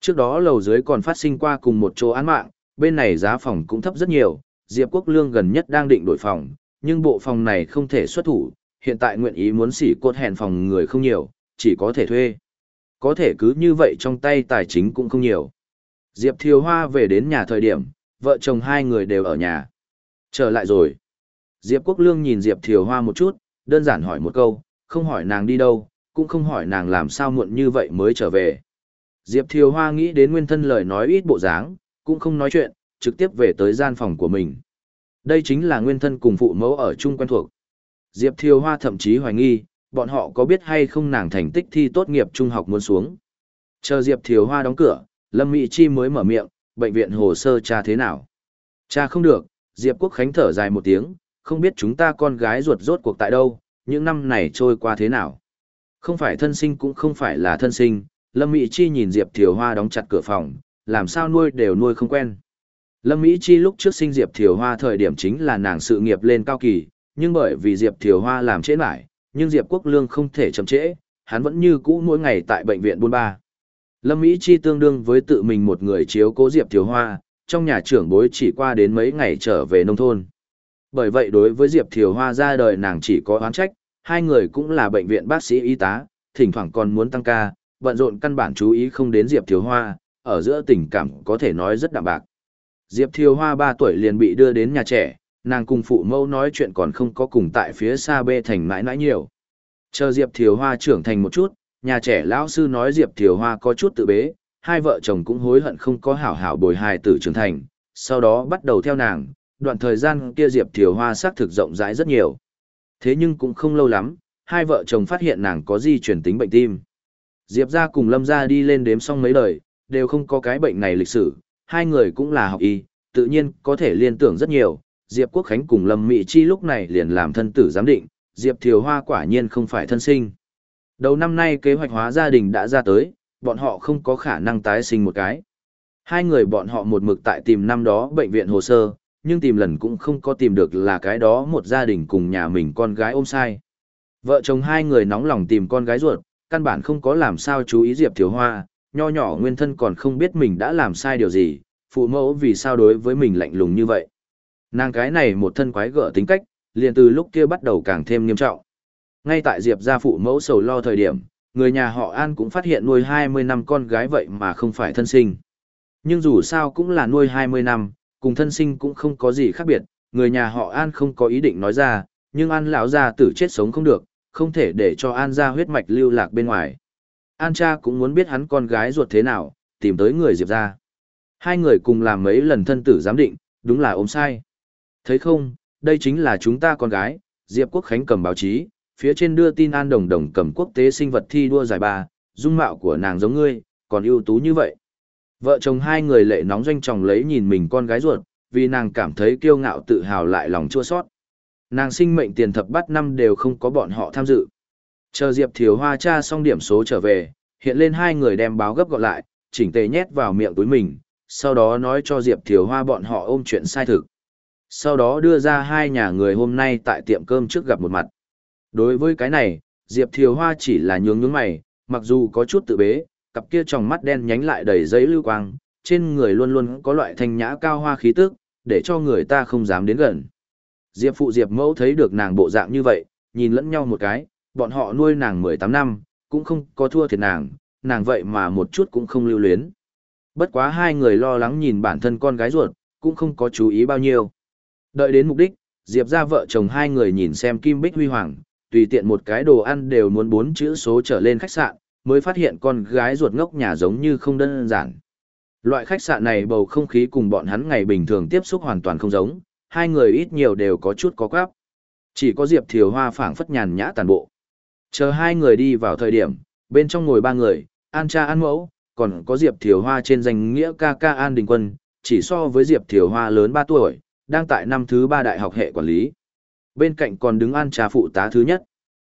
Trước đó lầu dưới còn phát sinh qua cùng một chỗ án mạng, bên này giá phòng cũng thấp rất nhiều, Diệp Quốc Lương gần nhất đang định đổi phòng, nhưng bộ phòng này không thể xuất thủ, hiện tại nguyện ý muốn xỉ cốt hẹn phòng người không nhiều, chỉ có thể thuê. Có thể cứ như vậy trong tay tài chính cũng không nhiều. Diệp Thiều Hoa về đến nhà thời điểm, vợ chồng hai người đều ở nhà. Trở lại rồi. Diệp Quốc Lương nhìn Diệp Thiều Hoa một chút, đơn giản hỏi một câu, không hỏi nàng đi đâu, cũng không hỏi nàng làm sao muộn như vậy mới trở về. Diệp Thiều Hoa nghĩ đến nguyên thân lời nói ít bộ dáng, cũng không nói chuyện, trực tiếp về tới gian phòng của mình. Đây chính là nguyên thân cùng phụ mẫu ở chung quen thuộc. Diệp Thiều Hoa thậm chí hoài nghi, bọn họ có biết hay không nàng thành tích thi tốt nghiệp trung học muốn xuống. Chờ Diệp Thiều Hoa đóng cửa, Lâm Mỹ Chi mới mở miệng, bệnh viện hồ sơ cha thế nào? Cha không được, Diệp Quốc Khánh thở dài một tiếng, không biết chúng ta con gái ruột rốt cuộc tại đâu, những năm này trôi qua thế nào. Không phải thân sinh cũng không phải là thân sinh, Lâm Mỹ Chi nhìn Diệp Thiều Hoa đóng chặt cửa phòng, làm sao nuôi đều nuôi không quen. Lâm Mỹ Chi lúc trước sinh Diệp Thiều Hoa thời điểm chính là nàng sự nghiệp lên cao kỳ, nhưng bởi vì Diệp Thiều Hoa làm trễ lại, nhưng Diệp Quốc Lương không thể chậm trễ, hắn vẫn như cũ mỗi ngày tại bệnh viện buôn ba. Lâm Mỹ Chi tương đương với tự mình một người chiếu cố Diệp Thiều Hoa, trong nhà trưởng bối chỉ qua đến mấy ngày trở về nông thôn. Bởi vậy đối với Diệp Thiều Hoa ra đời nàng chỉ có oán trách, hai người cũng là bệnh viện bác sĩ y tá, thỉnh thoảng còn muốn tăng ca, bận rộn căn bản chú ý không đến Diệp Thiều Hoa, ở giữa tình cảm có thể nói rất đạm bạc. Diệp Thiều Hoa 3 tuổi liền bị đưa đến nhà trẻ, nàng cùng phụ mẫu nói chuyện còn không có cùng tại phía xa bê thành mãi mãi nhiều. Chờ Diệp Thiều Hoa trưởng thành một chút, nhà trẻ lão sư nói Diệp Thiều Hoa có chút tự bế, hai vợ chồng cũng hối hận không có hảo hảo bồi hài tử trưởng thành, sau đó bắt đầu theo nàng, đoạn thời gian kia Diệp Thiều Hoa xác thực rộng rãi rất nhiều. Thế nhưng cũng không lâu lắm, hai vợ chồng phát hiện nàng có di chuyển tính bệnh tim. Diệp ra cùng Lâm ra đi lên đếm xong mấy đời, đều không có cái bệnh này lịch sử, hai người cũng là học y, tự nhiên có thể liên tưởng rất nhiều. Diệp Quốc Khánh cùng Lâm Mỹ Chi lúc này liền làm thân tử giám định, Diệp Thiều Hoa quả nhiên không phải thân sinh. Đầu năm nay kế hoạch hóa gia đình đã ra tới, bọn họ không có khả năng tái sinh một cái. Hai người bọn họ một mực tại tìm năm đó bệnh viện hồ sơ, nhưng tìm lần cũng không có tìm được là cái đó một gia đình cùng nhà mình con gái ôm sai. Vợ chồng hai người nóng lòng tìm con gái ruột, căn bản không có làm sao chú ý Diệp Thiều Hoa, nho nhỏ nguyên thân còn không biết mình đã làm sai điều gì, phụ mẫu vì sao đối với mình lạnh lùng như vậy. Nàng cái này một thân quái gở tính cách, liền từ lúc kia bắt đầu càng thêm nghiêm trọng. Ngay tại Diệp gia phụ mẫu sầu lo thời điểm, người nhà họ An cũng phát hiện nuôi 20 năm con gái vậy mà không phải thân sinh. Nhưng dù sao cũng là nuôi 20 năm, cùng thân sinh cũng không có gì khác biệt, người nhà họ An không có ý định nói ra, nhưng An lão gia tử chết sống không được, không thể để cho An gia huyết mạch lưu lạc bên ngoài. An cha cũng muốn biết hắn con gái ruột thế nào, tìm tới người Diệp ra. Hai người cùng làm mấy lần thân tử giám định, đúng là ốm sai. Thấy không, đây chính là chúng ta con gái, Diệp Quốc Khánh cầm báo chí, phía trên đưa tin An Đồng Đồng cầm quốc tế sinh vật thi đua giải ba, dung mạo của nàng giống ngươi, còn ưu tú như vậy. Vợ chồng hai người lệ nóng doanh trọng lấy nhìn mình con gái ruột, vì nàng cảm thấy kiêu ngạo tự hào lại lòng chua sót. Nàng sinh mệnh tiền thập bắt năm đều không có bọn họ tham dự. Chờ Diệp Thiều Hoa tra xong điểm số trở về, hiện lên hai người đem báo gấp gọn lại, chỉnh tề nhét vào miệng túi mình, sau đó nói cho Diệp Thiều Hoa bọn họ ôm chuyện sai thực. Sau đó đưa ra hai nhà người hôm nay tại tiệm cơm trước gặp một mặt. Đối với cái này, Diệp Thiều Hoa chỉ là nhướng nhướng mày, mặc dù có chút tự bế, cặp kia tròng mắt đen nhánh lại đầy giấy lưu quang, trên người luôn luôn có loại thanh nhã cao hoa khí tức, để cho người ta không dám đến gần. Diệp phụ Diệp mẫu thấy được nàng bộ dạng như vậy, nhìn lẫn nhau một cái, bọn họ nuôi nàng 18 năm, cũng không có thua thiệt nàng, nàng vậy mà một chút cũng không lưu luyến. Bất quá hai người lo lắng nhìn bản thân con gái ruột, cũng không có chú ý bao nhiêu. Đợi đến mục đích, Diệp ra vợ chồng hai người nhìn xem Kim Bích Huy Hoàng, tùy tiện một cái đồ ăn đều muốn bốn chữ số trở lên khách sạn, mới phát hiện con gái ruột ngốc nhà giống như không đơn giản. Loại khách sạn này bầu không khí cùng bọn hắn ngày bình thường tiếp xúc hoàn toàn không giống, hai người ít nhiều đều có chút có quáp. Chỉ có Diệp Thiều Hoa phảng phất nhàn nhã tàn bộ. Chờ hai người đi vào thời điểm, bên trong ngồi ba người, An cha An mẫu, còn có Diệp Thiều Hoa trên danh nghĩa ca ca An Đình Quân, chỉ so với Diệp Thiều Hoa lớn 3 tuổi, đang tại năm thứ 3 đại học hệ quản lý. Bên cạnh còn đứng An trà phụ tá thứ nhất.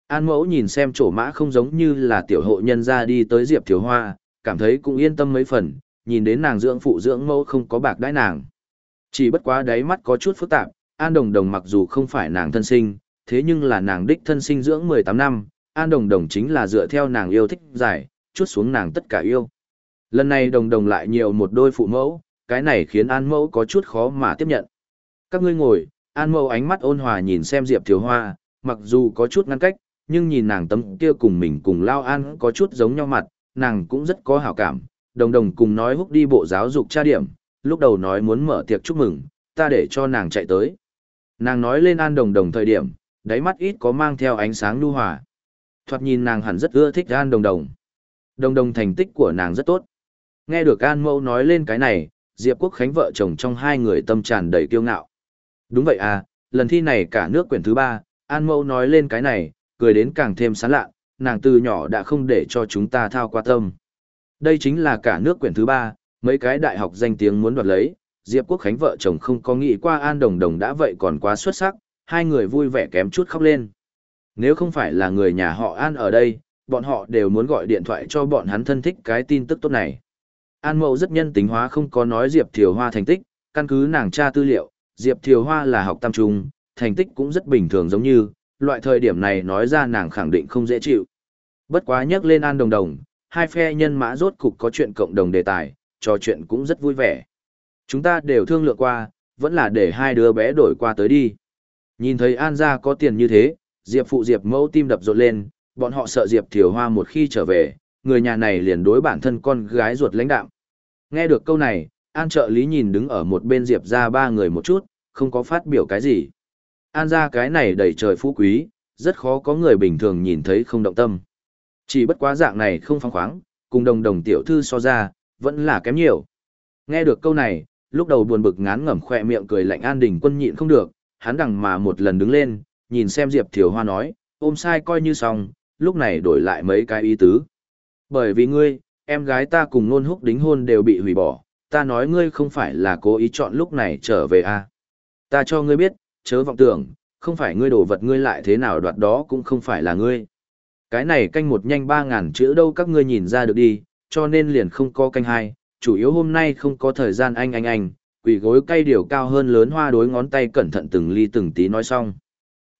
An mẫu nhìn xem chỗ mã không giống như là tiểu hộ nhân ra đi tới Diệp Thiều Hoa, cảm thấy cũng yên tâm mấy phần, nhìn đến nàng dưỡng phụ dưỡng mẫu không có bạc đãi nàng. Chỉ bất quá đáy mắt có chút phức tạp, An Đồng Đồng mặc dù không phải nàng thân sinh, thế nhưng là nàng đích thân sinh dưỡng 18 năm, An Đồng Đồng chính là dựa theo nàng yêu thích giải, chút xuống nàng tất cả yêu. Lần này Đồng Đồng lại nhiều một đôi phụ mẫu, cái này khiến An Mẫu có chút khó mà tiếp nhận. Các ngươi ngồi, An Mâu ánh mắt ôn hòa nhìn xem Diệp Thiếu Hoa, mặc dù có chút ngăn cách, nhưng nhìn nàng tấm kia cùng mình cùng Lao An có chút giống nhau mặt, nàng cũng rất có hảo cảm. Đồng Đồng cùng nói húc đi bộ giáo dục tra điểm, lúc đầu nói muốn mở tiệc chúc mừng, ta để cho nàng chạy tới. Nàng nói lên An Đồng Đồng thời điểm, đáy mắt ít có mang theo ánh sáng nhu hòa. Thoạt nhìn nàng hẳn rất ưa thích An Đồng Đồng. Đồng Đồng thành tích của nàng rất tốt. Nghe được An Mâu nói lên cái này, Diệp Quốc Khánh vợ chồng trong hai người tâm tràn đầy kiêu ngạo. Đúng vậy à, lần thi này cả nước quyển thứ ba, An Mẫu nói lên cái này, cười đến càng thêm sán lạ, nàng từ nhỏ đã không để cho chúng ta thao qua tâm. Đây chính là cả nước quyển thứ ba, mấy cái đại học danh tiếng muốn đoạt lấy, Diệp Quốc Khánh vợ chồng không có nghĩ qua An Đồng Đồng đã vậy còn quá xuất sắc, hai người vui vẻ kém chút khóc lên. Nếu không phải là người nhà họ An ở đây, bọn họ đều muốn gọi điện thoại cho bọn hắn thân thích cái tin tức tốt này. An Mậu rất nhân tính hóa không có nói Diệp Thiều Hoa thành tích, căn cứ nàng tra tư liệu, Diệp Thiều Hoa là học tam trung, thành tích cũng rất bình thường giống như, loại thời điểm này nói ra nàng khẳng định không dễ chịu. Bất quá nhắc lên An Đồng Đồng, hai phe nhân mã rốt cục có chuyện cộng đồng đề tài, trò chuyện cũng rất vui vẻ. Chúng ta đều thương lượng qua, vẫn là để hai đứa bé đổi qua tới đi. Nhìn thấy An gia có tiền như thế, Diệp phụ Diệp mẫu tim đập rộn lên, bọn họ sợ Diệp Thiều Hoa một khi trở về, người nhà này liền đối bản thân con gái ruột lãnh đạo. Nghe được câu này, An trợ lý nhìn đứng ở một bên Diệp ra ba người một chút, không có phát biểu cái gì. An ra cái này đầy trời phú quý, rất khó có người bình thường nhìn thấy không động tâm. Chỉ bất quá dạng này không phong khoáng, cùng đồng đồng tiểu thư so ra, vẫn là kém nhiều. Nghe được câu này, lúc đầu buồn bực ngán ngẩm khỏe miệng cười lạnh An Đình quân nhịn không được, hắn đằng mà một lần đứng lên, nhìn xem Diệp Thiều Hoa nói, ôm sai coi như xong, lúc này đổi lại mấy cái ý tứ. Bởi vì ngươi, em gái ta cùng nôn húc đính hôn đều bị hủy bỏ, ta nói ngươi không phải là cố ý chọn lúc này trở về à. Ta cho ngươi biết, chớ vọng tưởng, không phải ngươi đổ vật ngươi lại thế nào đoạt đó cũng không phải là ngươi. Cái này canh một nhanh ba ngàn chữ đâu các ngươi nhìn ra được đi, cho nên liền không có canh hai, chủ yếu hôm nay không có thời gian anh anh anh, quỷ gối cây điều cao hơn lớn hoa đối ngón tay cẩn thận từng ly từng tí nói xong.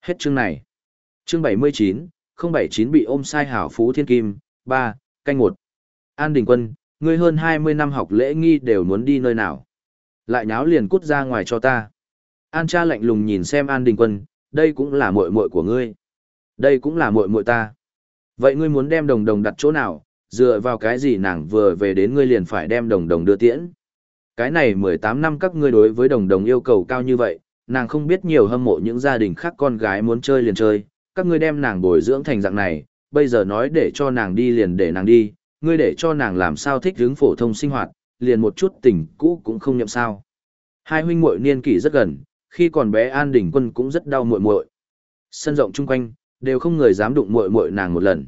Hết chương này. Chương 79, 079 bị ôm sai hảo phú thiên kim, 3, canh 1. An Đình Quân, ngươi hơn 20 năm học lễ nghi đều muốn đi nơi nào. Lại nháo liền cút ra ngoài cho ta. An cha lạnh lùng nhìn xem An Đình Quân, đây cũng là muội muội của ngươi. Đây cũng là muội muội ta. Vậy ngươi muốn đem đồng đồng đặt chỗ nào, dựa vào cái gì nàng vừa về đến ngươi liền phải đem đồng đồng đưa tiễn. Cái này 18 năm các ngươi đối với đồng đồng yêu cầu cao như vậy, nàng không biết nhiều hâm mộ những gia đình khác con gái muốn chơi liền chơi, các ngươi đem nàng bồi dưỡng thành dạng này, bây giờ nói để cho nàng đi liền để nàng đi, ngươi để cho nàng làm sao thích hướng phổ thông sinh hoạt, liền một chút tình cũ cũng không nhậm sao. Hai huynh muội niên kỷ rất gần, khi còn bé An Đình Quân cũng rất đau muội muội. Sân rộng chung quanh, đều không người dám đụng muội muội nàng một lần.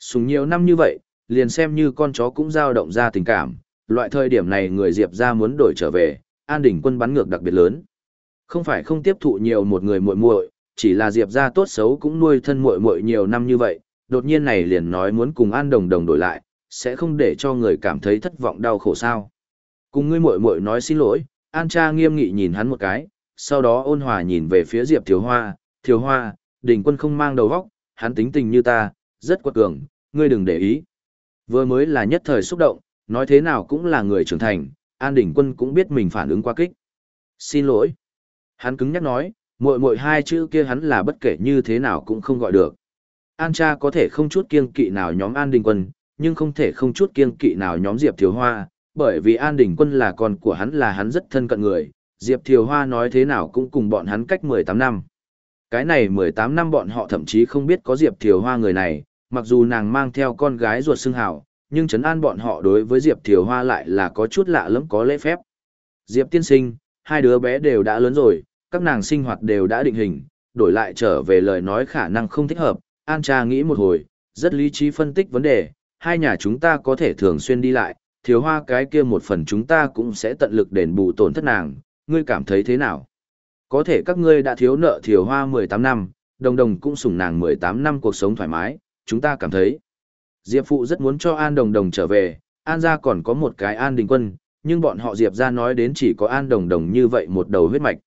Sùng nhiều năm như vậy, liền xem như con chó cũng dao động ra tình cảm, loại thời điểm này người Diệp ra muốn đổi trở về, An Đình Quân bắn ngược đặc biệt lớn. Không phải không tiếp thụ nhiều một người muội muội, chỉ là Diệp ra tốt xấu cũng nuôi thân muội muội nhiều năm như vậy, đột nhiên này liền nói muốn cùng An Đồng Đồng đổi lại, sẽ không để cho người cảm thấy thất vọng đau khổ sao? Cùng ngươi muội muội nói xin lỗi, An Cha nghiêm nghị nhìn hắn một cái, sau đó ôn hòa nhìn về phía Diệp Thiếu Hoa, Thiếu Hoa, Đình Quân không mang đầu vóc, hắn tính tình như ta, rất quật cường, ngươi đừng để ý. Vừa mới là nhất thời xúc động, nói thế nào cũng là người trưởng thành, An Đình Quân cũng biết mình phản ứng quá kích. Xin lỗi. Hắn cứng nhắc nói, muội muội hai chữ kia hắn là bất kể như thế nào cũng không gọi được. An cha có thể không chút kiêng kỵ nào nhóm An Đình Quân, nhưng không thể không chút kiêng kỵ nào nhóm Diệp Thiều Hoa, bởi vì An Đình Quân là con của hắn là hắn rất thân cận người, Diệp Thiều Hoa nói thế nào cũng cùng bọn hắn cách 18 năm. Cái này 18 năm bọn họ thậm chí không biết có Diệp Thiều Hoa người này, mặc dù nàng mang theo con gái ruột xưng hào, nhưng chấn an bọn họ đối với Diệp Thiều Hoa lại là có chút lạ lẫm có lễ phép. Diệp tiên sinh, hai đứa bé đều đã lớn rồi, các nàng sinh hoạt đều đã định hình, đổi lại trở về lời nói khả năng không thích hợp, An cha nghĩ một hồi, rất lý trí phân tích vấn đề, hai nhà chúng ta có thể thường xuyên đi lại, thiếu hoa cái kia một phần chúng ta cũng sẽ tận lực đền bù tổn thất nàng, ngươi cảm thấy thế nào? Có thể các ngươi đã thiếu nợ thiếu hoa 18 năm, đồng đồng cũng sủng nàng 18 năm cuộc sống thoải mái, chúng ta cảm thấy. Diệp Phụ rất muốn cho An Đồng Đồng trở về, An gia còn có một cái An Đình Quân, nhưng bọn họ Diệp gia nói đến chỉ có An Đồng Đồng như vậy một đầu huyết mạch.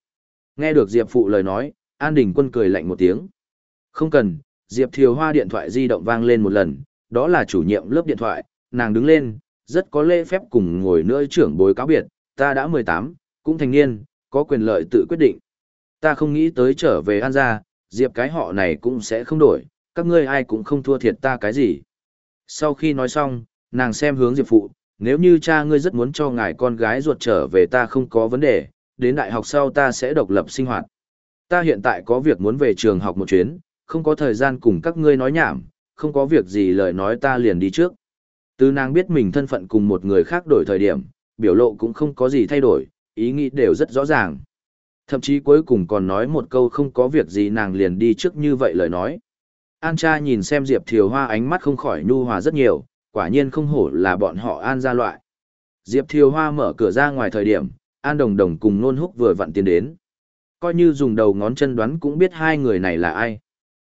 Nghe được Diệp Phụ lời nói, An Đình Quân cười lạnh một tiếng. Không cần, Diệp Thiều Hoa điện thoại di động vang lên một lần, đó là chủ nhiệm lớp điện thoại, nàng đứng lên, rất có lễ phép cùng ngồi nữa trưởng bối cáo biệt, ta đã 18, cũng thành niên, có quyền lợi tự quyết định. Ta không nghĩ tới trở về An gia, Diệp cái họ này cũng sẽ không đổi, các ngươi ai cũng không thua thiệt ta cái gì. Sau khi nói xong, nàng xem hướng Diệp phụ, nếu như cha ngươi rất muốn cho ngài con gái ruột trở về ta không có vấn đề, đến đại học sau ta sẽ độc lập sinh hoạt. Ta hiện tại có việc muốn về trường học một chuyến, không có thời gian cùng các ngươi nói nhảm, không có việc gì lời nói ta liền đi trước. Từ nàng biết mình thân phận cùng một người khác đổi thời điểm, biểu lộ cũng không có gì thay đổi, ý nghĩ đều rất rõ ràng. Thậm chí cuối cùng còn nói một câu không có việc gì nàng liền đi trước như vậy lời nói. An cha nhìn xem Diệp Thiều Hoa ánh mắt không khỏi nhu hòa rất nhiều, quả nhiên không hổ là bọn họ An ra loại. Diệp Thiều Hoa mở cửa ra ngoài thời điểm, An Đồng Đồng cùng Nôn Húc vừa vặn tiến đến. Coi như dùng đầu ngón chân đoán cũng biết hai người này là ai.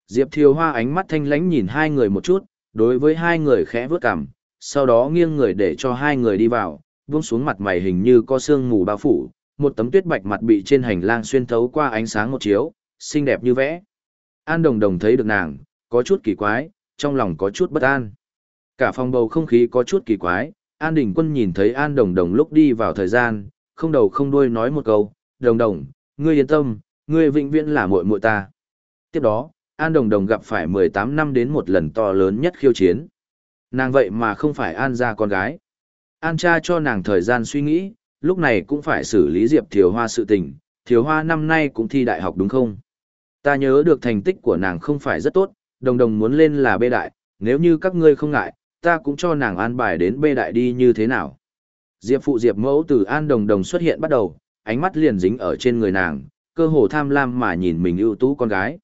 Diệp Thiều Hoa ánh mắt thanh lánh nhìn hai người một chút, đối với hai người khẽ vướt cằm, sau đó nghiêng người để cho hai người đi vào, buông xuống mặt mày hình như có sương mù bao phủ, một tấm tuyết bạch mặt bị trên hành lang xuyên thấu qua ánh sáng một chiếu, xinh đẹp như vẽ. An Đồng Đồng thấy được nàng, có chút kỳ quái, trong lòng có chút bất an. Cả phòng bầu không khí có chút kỳ quái, An Đình Quân nhìn thấy An Đồng Đồng lúc đi vào thời gian, không đầu không đuôi nói một câu, Đồng Đồng, ngươi yên tâm, ngươi vĩnh viễn là muội muội ta. Tiếp đó, An Đồng Đồng gặp phải 18 năm đến một lần to lớn nhất khiêu chiến. Nàng vậy mà không phải An gia con gái. An cha cho nàng thời gian suy nghĩ, lúc này cũng phải xử lý Diệp Thiều Hoa sự tình. Thiều Hoa năm nay cũng thi đại học đúng không? Ta nhớ được thành tích của nàng không phải rất tốt, đồng đồng muốn lên là bê đại, nếu như các ngươi không ngại, ta cũng cho nàng an bài đến bê đại đi như thế nào. Diệp phụ Diệp mẫu từ an đồng đồng xuất hiện bắt đầu, ánh mắt liền dính ở trên người nàng, cơ hồ tham lam mà nhìn mình ưu tú con gái.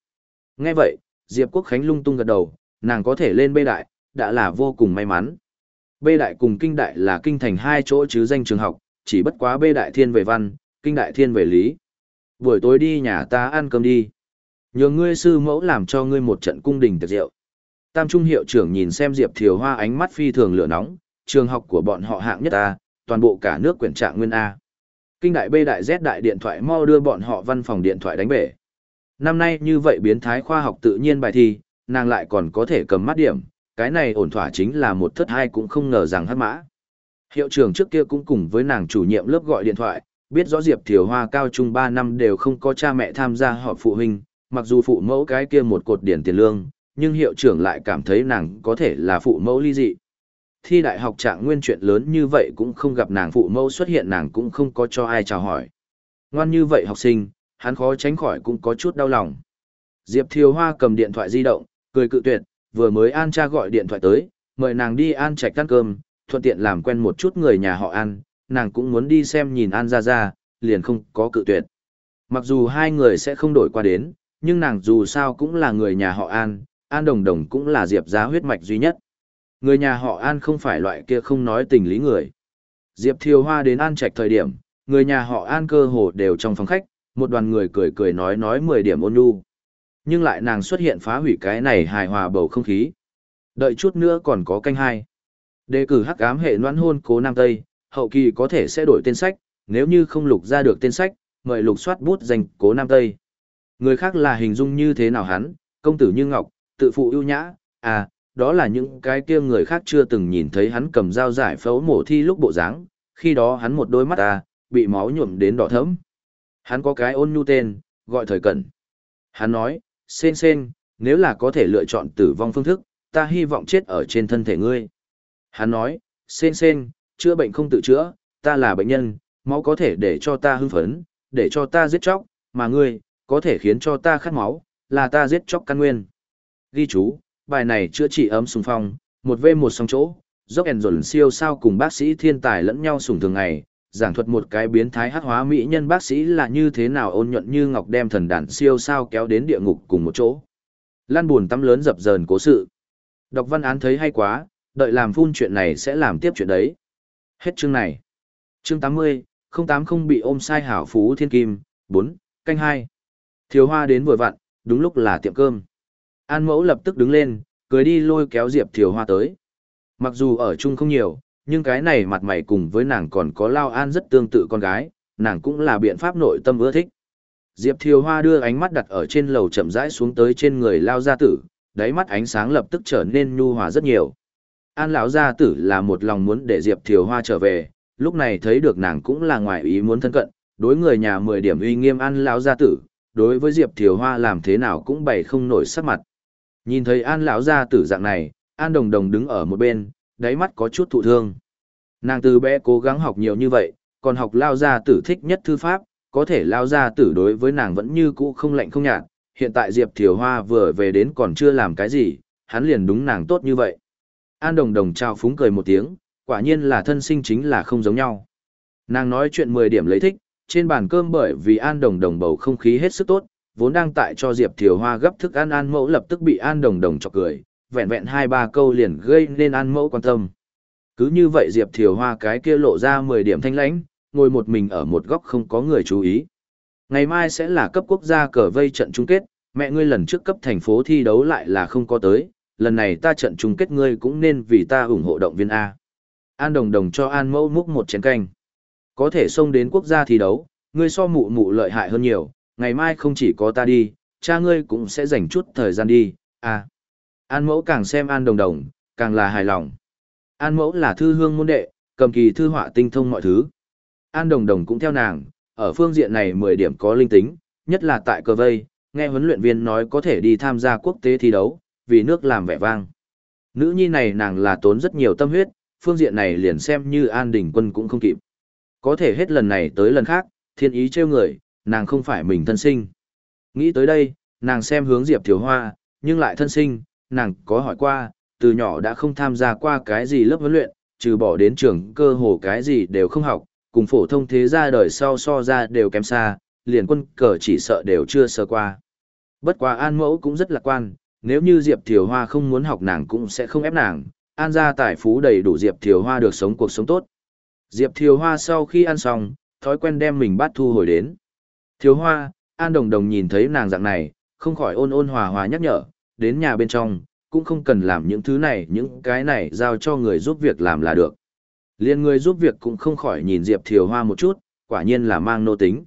Nghe vậy, Diệp Quốc Khánh lung tung gật đầu, nàng có thể lên bê đại, đã là vô cùng may mắn. Bê đại cùng kinh đại là kinh thành hai chỗ chứ danh trường học, chỉ bất quá bê đại thiên về văn, kinh đại thiên về lý. Buổi tối đi nhà ta ăn cơm đi. nhờ ngươi sư mẫu làm cho ngươi một trận cung đình tiệc rượu. Tam trung hiệu trưởng nhìn xem Diệp Thiều Hoa ánh mắt phi thường lửa nóng, trường học của bọn họ hạng nhất A, toàn bộ cả nước quyển trạng nguyên A. Kinh đại B đại Z đại điện thoại mau đưa bọn họ văn phòng điện thoại đánh bể. Năm nay như vậy biến thái khoa học tự nhiên bài thi, nàng lại còn có thể cầm mắt điểm, cái này ổn thỏa chính là một thất hai cũng không ngờ rằng hất mã. Hiệu trưởng trước kia cũng cùng với nàng chủ nhiệm lớp gọi điện thoại, biết rõ Diệp Thiều Hoa cao trung 3 năm đều không có cha mẹ tham gia họp phụ huynh, mặc dù phụ mẫu cái kia một cột điển tiền lương, nhưng hiệu trưởng lại cảm thấy nàng có thể là phụ mẫu ly dị. Thi đại học trạng nguyên chuyện lớn như vậy cũng không gặp nàng phụ mẫu xuất hiện nàng cũng không có cho ai chào hỏi. Ngoan như vậy học sinh, hắn khó tránh khỏi cũng có chút đau lòng. Diệp Thiều Hoa cầm điện thoại di động, cười cự tuyệt, vừa mới An cha gọi điện thoại tới, mời nàng đi An Trạch ăn cơm, thuận tiện làm quen một chút người nhà họ An, nàng cũng muốn đi xem nhìn An ra ra, liền không có cự tuyệt. Mặc dù hai người sẽ không đổi qua đến, nhưng nàng dù sao cũng là người nhà họ An, An Đồng Đồng cũng là Diệp gia huyết mạch duy nhất. Người nhà họ An không phải loại kia không nói tình lý người. Diệp Thiều Hoa đến An Trạch thời điểm, người nhà họ An cơ hồ đều trong phòng khách, một đoàn người cười cười nói nói 10 điểm ôn nhu. Nhưng lại nàng xuất hiện phá hủy cái này hài hòa bầu không khí. Đợi chút nữa còn có canh hai. Đề cử hắc ám hệ noãn hôn cố Nam Tây, hậu kỳ có thể sẽ đổi tên sách, nếu như không lục ra được tên sách, mời lục soát bút dành cố Nam Tây. Người khác là hình dung như thế nào hắn, công tử như ngọc, tự phụ ưu nhã, à, đó là những cái kia người khác chưa từng nhìn thấy hắn cầm dao giải phẫu mổ thi lúc bộ dáng, khi đó hắn một đôi mắt à bị máu nhuộm đến đỏ thẫm. Hắn có cái ôn nhu tên, gọi thời cẩn. Hắn nói, sen sen, nếu là có thể lựa chọn tử vong phương thức, ta hy vọng chết ở trên thân thể ngươi. Hắn nói, sen sen, chữa bệnh không tự chữa, ta là bệnh nhân, máu có thể để cho ta hưng phấn, để cho ta giết chóc, mà ngươi, có thể khiến cho ta khát máu, là ta giết chóc căn nguyên. Ghi chú, bài này chữa trị ấm sùng phong, một v một song chỗ, dốc ẻn dồn siêu sao cùng bác sĩ thiên tài lẫn nhau sùng thường ngày, giảng thuật một cái biến thái hắc hóa mỹ nhân bác sĩ là như thế nào ôn nhuận như ngọc đem thần đàn siêu sao kéo đến địa ngục cùng một chỗ. Lan buồn tắm lớn dập dờn cố sự. Đọc văn án thấy hay quá, đợi làm phun chuyện này sẽ làm tiếp chuyện đấy. Hết chương này. Chương 80, 080 bị ôm sai hảo phú thiên kim, 4, canh 2. Thiếu hoa đến vừa vặn, đúng lúc là tiệm cơm. An mẫu lập tức đứng lên, cười đi lôi kéo Diệp Thiều Hoa tới. Mặc dù ở chung không nhiều, nhưng cái này mặt mày cùng với nàng còn có Lao An rất tương tự con gái, nàng cũng là biện pháp nội tâm ưa thích. Diệp Thiều Hoa đưa ánh mắt đặt ở trên lầu chậm rãi xuống tới trên người Lao Gia Tử, đáy mắt ánh sáng lập tức trở nên nhu hòa rất nhiều. An lão Gia Tử là một lòng muốn để Diệp Thiều Hoa trở về, lúc này thấy được nàng cũng là ngoài ý muốn thân cận, đối người nhà 10 điểm uy nghiêm An lão Gia Tử, đối với Diệp Thiều Hoa làm thế nào cũng bày không nổi sắc mặt. Nhìn thấy An lão Gia Tử dạng này, An Đồng Đồng đứng ở một bên, đáy mắt có chút thụ thương. Nàng từ bé cố gắng học nhiều như vậy, còn học lao gia tử thích nhất thư pháp, có thể lao gia tử đối với nàng vẫn như cũ không lạnh không nhạt, hiện tại Diệp Thiều Hoa vừa về đến còn chưa làm cái gì, hắn liền đúng nàng tốt như vậy. An Đồng Đồng trao phúng cười một tiếng, quả nhiên là thân sinh chính là không giống nhau. Nàng nói chuyện 10 điểm lấy thích, trên bàn cơm bởi vì An Đồng Đồng bầu không khí hết sức tốt, vốn đang tại cho Diệp Thiều Hoa gấp thức ăn An Mẫu lập tức bị An Đồng Đồng chọc cười, vẹn vẹn hai ba câu liền gây nên An Mẫu quan tâm. Cứ như vậy Diệp Thiều Hoa cái kia lộ ra 10 điểm thanh lãnh, ngồi một mình ở một góc không có người chú ý. Ngày mai sẽ là cấp quốc gia cờ vây trận chung kết, mẹ ngươi lần trước cấp thành phố thi đấu lại là không có tới, lần này ta trận chung kết ngươi cũng nên vì ta ủng hộ động viên A. An đồng đồng cho An mẫu múc một chén canh. Có thể xông đến quốc gia thi đấu, ngươi so mụ mụ lợi hại hơn nhiều, ngày mai không chỉ có ta đi, cha ngươi cũng sẽ dành chút thời gian đi, a. An mẫu càng xem An đồng đồng, càng là hài lòng. An mẫu là thư hương môn đệ, cầm kỳ thư họa tinh thông mọi thứ. An đồng đồng cũng theo nàng, ở phương diện này 10 điểm có linh tính, nhất là tại cờ vây, nghe huấn luyện viên nói có thể đi tham gia quốc tế thi đấu, vì nước làm vẻ vang. Nữ nhi này nàng là tốn rất nhiều tâm huyết, phương diện này liền xem như an đình quân cũng không kịp. Có thể hết lần này tới lần khác, thiên ý trêu người, nàng không phải mình thân sinh. Nghĩ tới đây, nàng xem hướng Diệp Thiều Hoa, nhưng lại thân sinh, nàng có hỏi qua, từ nhỏ đã không tham gia qua cái gì lớp huấn luyện, trừ bỏ đến trường cơ hồ cái gì đều không học, cùng phổ thông thế gia đời sau so ra đều kém xa, liền quân cờ chỉ sợ đều chưa sơ qua. Bất quá An Mẫu cũng rất lạc quan, nếu như Diệp Thiều Hoa không muốn học nàng cũng sẽ không ép nàng, An gia tài phú đầy đủ Diệp Thiều Hoa được sống cuộc sống tốt. Diệp Thiều Hoa sau khi ăn xong, thói quen đem mình bắt thu hồi đến. Thiều Hoa, An Đồng Đồng nhìn thấy nàng dạng này, không khỏi ôn ôn hòa hòa nhắc nhở, đến nhà bên trong, cũng không cần làm những thứ này, những cái này giao cho người giúp việc làm là được. Liên người giúp việc cũng không khỏi nhìn Diệp Thiều Hoa một chút, quả nhiên là mang nô tính.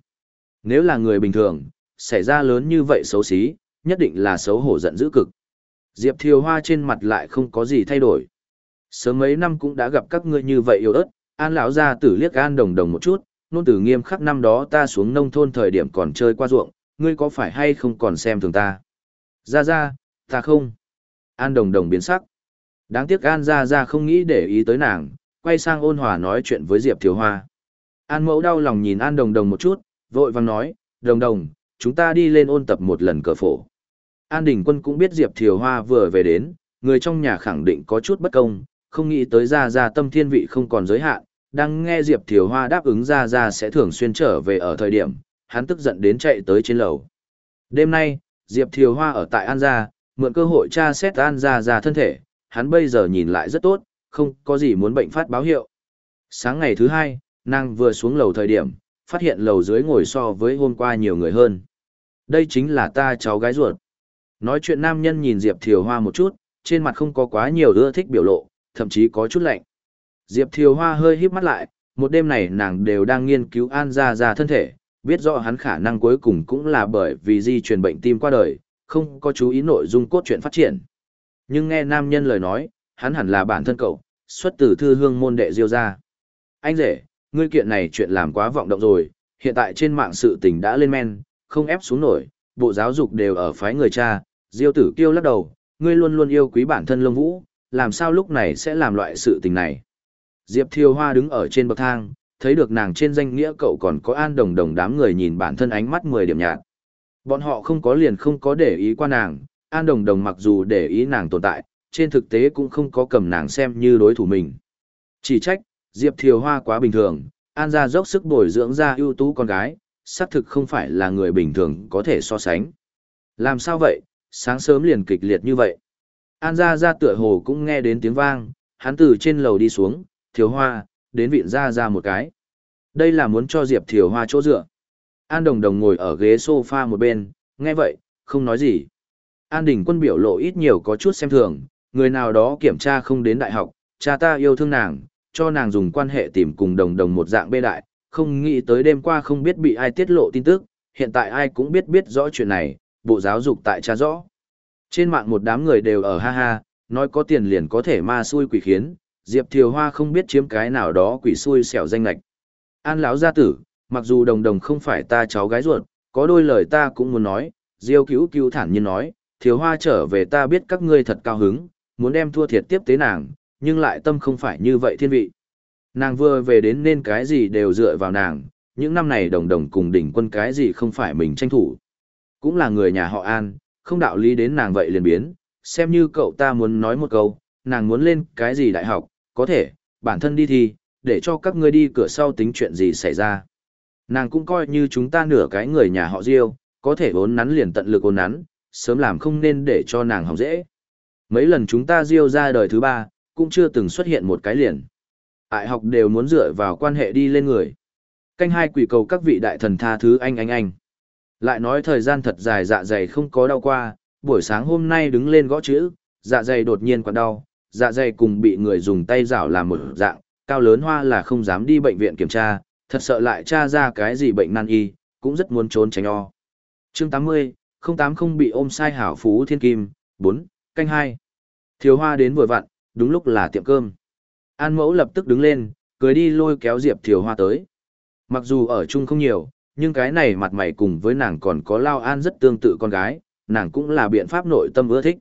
Nếu là người bình thường, xảy ra lớn như vậy xấu xí, nhất định là xấu hổ giận dữ cực. Diệp Thiều Hoa trên mặt lại không có gì thay đổi. Sớm mấy năm cũng đã gặp các ngươi như vậy yêu ớt, An lão gia tử liếc An Đồng Đồng một chút, nôn tử nghiêm khắc năm đó ta xuống nông thôn thời điểm còn chơi qua ruộng, ngươi có phải hay không còn xem thường ta? Ra ra, ta không. An đồng đồng biến sắc. Đáng tiếc An ra ra không nghĩ để ý tới nàng, quay sang ôn hòa nói chuyện với Diệp Thiều Hoa. An mẫu đau lòng nhìn An đồng đồng một chút, vội vàng nói, đồng đồng, chúng ta đi lên ôn tập một lần cờ phổ. An Đình Quân cũng biết Diệp Thiều Hoa vừa về đến, người trong nhà khẳng định có chút bất công, không nghĩ tới ra ra tâm thiên vị không còn giới hạn, đang nghe Diệp Thiều Hoa đáp ứng ra ra sẽ thường xuyên trở về ở thời điểm, hắn tức giận đến chạy tới trên lầu. Đêm nay, Diệp Thiều Hoa ở tại An Gia, mượn cơ hội tra xét An Gia ra thân thể, hắn bây giờ nhìn lại rất tốt, không có gì muốn bệnh phát báo hiệu. Sáng ngày thứ hai, nàng vừa xuống lầu thời điểm, phát hiện lầu dưới ngồi so với hôm qua nhiều người hơn. Đây chính là ta cháu gái ruột. Nói chuyện nam nhân nhìn Diệp Thiều Hoa một chút, trên mặt không có quá nhiều ưa thích biểu lộ, thậm chí có chút lạnh. Diệp Thiều Hoa hơi híp mắt lại, một đêm này nàng đều đang nghiên cứu An Gia Gia thân thể, biết rõ hắn khả năng cuối cùng cũng là bởi vì di truyền bệnh tim qua đời, không có chú ý nội dung cốt truyện phát triển. Nhưng nghe nam nhân lời nói, hắn hẳn là bản thân cậu, xuất từ thư hương môn đệ diêu gia. Anh rể, ngươi kiện này chuyện làm quá vọng động rồi, hiện tại trên mạng sự tình đã lên men, không ép xuống nổi, bộ giáo dục đều ở phái người cha, diêu tử kiêu lắc đầu, ngươi luôn luôn yêu quý bản thân lông vũ, làm sao lúc này sẽ làm loại sự tình này. Diệp Thiều Hoa đứng ở trên bậc thang, thấy được nàng trên danh nghĩa cậu còn có an đồng đồng đám người nhìn bản thân ánh mắt 10 điểm nhạt. Bọn họ không có liền không có để ý qua nàng, an đồng đồng mặc dù để ý nàng tồn tại, trên thực tế cũng không có cầm nàng xem như đối thủ mình. Chỉ trách, Diệp Thiều Hoa quá bình thường, an gia dốc sức bồi dưỡng ra ưu tú con gái, xác thực không phải là người bình thường có thể so sánh. Làm sao vậy, sáng sớm liền kịch liệt như vậy. An gia ra tựa hồ cũng nghe đến tiếng vang, hắn từ trên lầu đi xuống, Thiều Hoa, đến viện ra ra một cái. Đây là muốn cho Diệp Thiều Hoa chỗ dựa. An Đồng Đồng ngồi ở ghế sofa một bên, nghe vậy, không nói gì. An Đình quân biểu lộ ít nhiều có chút xem thường, người nào đó kiểm tra không đến đại học, cha ta yêu thương nàng, cho nàng dùng quan hệ tìm cùng đồng đồng một dạng bê đại, không nghĩ tới đêm qua không biết bị ai tiết lộ tin tức, hiện tại ai cũng biết biết rõ chuyện này, bộ giáo dục tại cha rõ. Trên mạng một đám người đều ở ha ha, nói có tiền liền có thể ma xui quỷ khiến, Diệp Thiều Hoa không biết chiếm cái nào đó quỷ xui xẻo danh lạch. An lão gia tử, mặc dù đồng đồng không phải ta cháu gái ruột, có đôi lời ta cũng muốn nói, Diêu cứu cứu thản nhiên nói, thiếu Hoa trở về ta biết các ngươi thật cao hứng, muốn đem thua thiệt tiếp tế nàng, nhưng lại tâm không phải như vậy thiên vị. Nàng vừa về đến nên cái gì đều dựa vào nàng, những năm này đồng đồng cùng đỉnh quân cái gì không phải mình tranh thủ. Cũng là người nhà họ An, không đạo lý đến nàng vậy liền biến, xem như cậu ta muốn nói một câu, nàng muốn lên cái gì đại học, có thể, bản thân đi thi, để cho các ngươi đi cửa sau tính chuyện gì xảy ra. Nàng cũng coi như chúng ta nửa cái người nhà họ Diêu, có thể vốn nắn liền tận lực ôn nắn, sớm làm không nên để cho nàng hỏng dễ. Mấy lần chúng ta Diêu ra đời thứ ba, cũng chưa từng xuất hiện một cái liền. Ại học đều muốn dựa vào quan hệ đi lên người. Canh hai quỷ cầu các vị đại thần tha thứ anh anh anh. Lại nói thời gian thật dài dạ dày không có đau qua, buổi sáng hôm nay đứng lên gõ chữ, dạ dày đột nhiên quặn đau, dạ dày cùng bị người dùng tay rảo làm một dạng, cao lớn hoa là không dám đi bệnh viện kiểm tra, thật sợ lại tra ra cái gì bệnh nan y, cũng rất muốn trốn tránh o. Chương 80, 080 bị ôm sai hảo phú thiên kim, 4, canh 2. Thiếu hoa đến vừa vặn, đúng lúc là tiệm cơm. An mẫu lập tức đứng lên, cười đi lôi kéo Diệp Thiều Hoa tới. Mặc dù ở chung không nhiều, nhưng cái này mặt mày cùng với nàng còn có Lao An rất tương tự con gái, nàng cũng là biện pháp nội tâm ưa thích.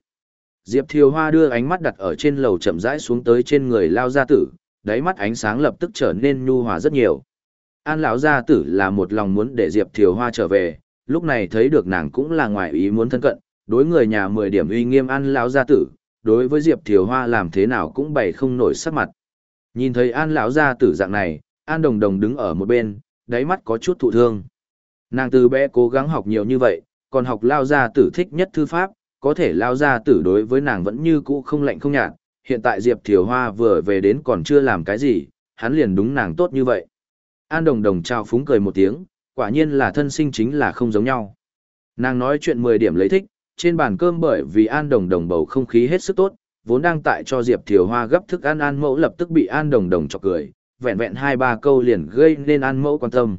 Diệp Thiều Hoa đưa ánh mắt đặt ở trên lầu chậm rãi xuống tới trên người Lao Gia Tử, đáy mắt ánh sáng lập tức trở nên nhu hòa rất nhiều. An lão Gia Tử là một lòng muốn để Diệp Thiều Hoa trở về, lúc này thấy được nàng cũng là ngoài ý muốn thân cận, đối người nhà 10 điểm uy nghiêm An lão Gia Tử, đối với Diệp Thiều Hoa làm thế nào cũng bày không nổi sắc mặt. Nhìn thấy An lão Gia Tử dạng này, An Đồng Đồng đứng ở một bên, đáy mắt có chút thụ thương. Nàng từ bé cố gắng học nhiều như vậy, còn học Lao Gia Tử thích nhất thư pháp, có thể lao Gia tử đối với nàng vẫn như cũ không lạnh không nhạt, hiện tại Diệp Thiều Hoa vừa về đến còn chưa làm cái gì, hắn liền đúng nàng tốt như vậy. An Đồng Đồng trao phúng cười một tiếng, quả nhiên là thân sinh chính là không giống nhau. Nàng nói chuyện 10 điểm lấy thích, trên bàn cơm bởi vì An Đồng Đồng bầu không khí hết sức tốt, vốn đang tại cho Diệp Thiều Hoa gấp thức ăn An Mẫu lập tức bị An Đồng Đồng chọc cười, vẹn vẹn hai ba câu liền gây nên An Mẫu quan tâm.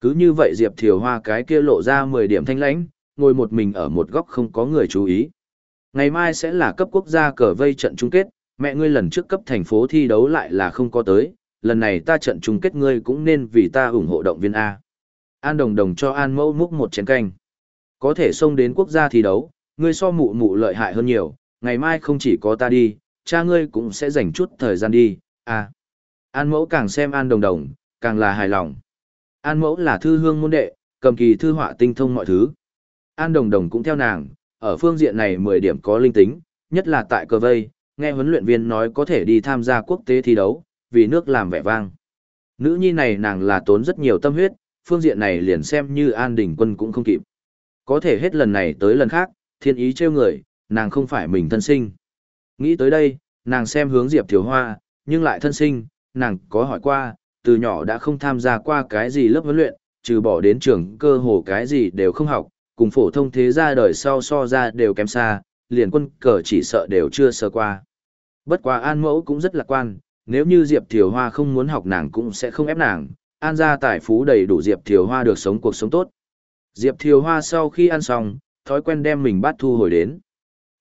Cứ như vậy Diệp Thiều Hoa cái kia lộ ra 10 điểm thanh lãnh, ngồi một mình ở một góc không có người chú ý. Ngày mai sẽ là cấp quốc gia cờ vây trận chung kết, mẹ ngươi lần trước cấp thành phố thi đấu lại là không có tới, lần này ta trận chung kết ngươi cũng nên vì ta ủng hộ động viên A. An đồng đồng cho An mẫu múc một chén canh. Có thể xông đến quốc gia thi đấu, ngươi so mụ mụ lợi hại hơn nhiều, ngày mai không chỉ có ta đi, cha ngươi cũng sẽ dành chút thời gian đi, à. An mẫu càng xem an đồng đồng, càng là hài lòng. An mẫu là thư hương môn đệ, cầm kỳ thư họa tinh thông mọi thứ. An đồng đồng cũng theo nàng, ở phương diện này 10 điểm có linh tính, nhất là tại cờ vây, nghe huấn luyện viên nói có thể đi tham gia quốc tế thi đấu, vì nước làm vẻ vang. Nữ nhi này nàng là tốn rất nhiều tâm huyết, phương diện này liền xem như an đình quân cũng không kịp. Có thể hết lần này tới lần khác, thiên ý trêu người, nàng không phải mình thân sinh. Nghĩ tới đây, nàng xem hướng Diệp Thiếu Hoa, nhưng lại thân sinh, nàng có hỏi qua, từ nhỏ đã không tham gia qua cái gì lớp huấn luyện, trừ bỏ đến trường cơ hồ cái gì đều không học, cùng phổ thông thế gia đời sau so ra đều kém xa, liền quân cờ chỉ sợ đều chưa sơ qua. Bất quá An Mẫu cũng rất lạc quan, nếu như Diệp Thiều Hoa không muốn học nàng cũng sẽ không ép nàng, An gia tài phú đầy đủ Diệp Thiều Hoa được sống cuộc sống tốt. Diệp Thiều Hoa sau khi ăn xong, thói quen đem mình bắt thu hồi đến.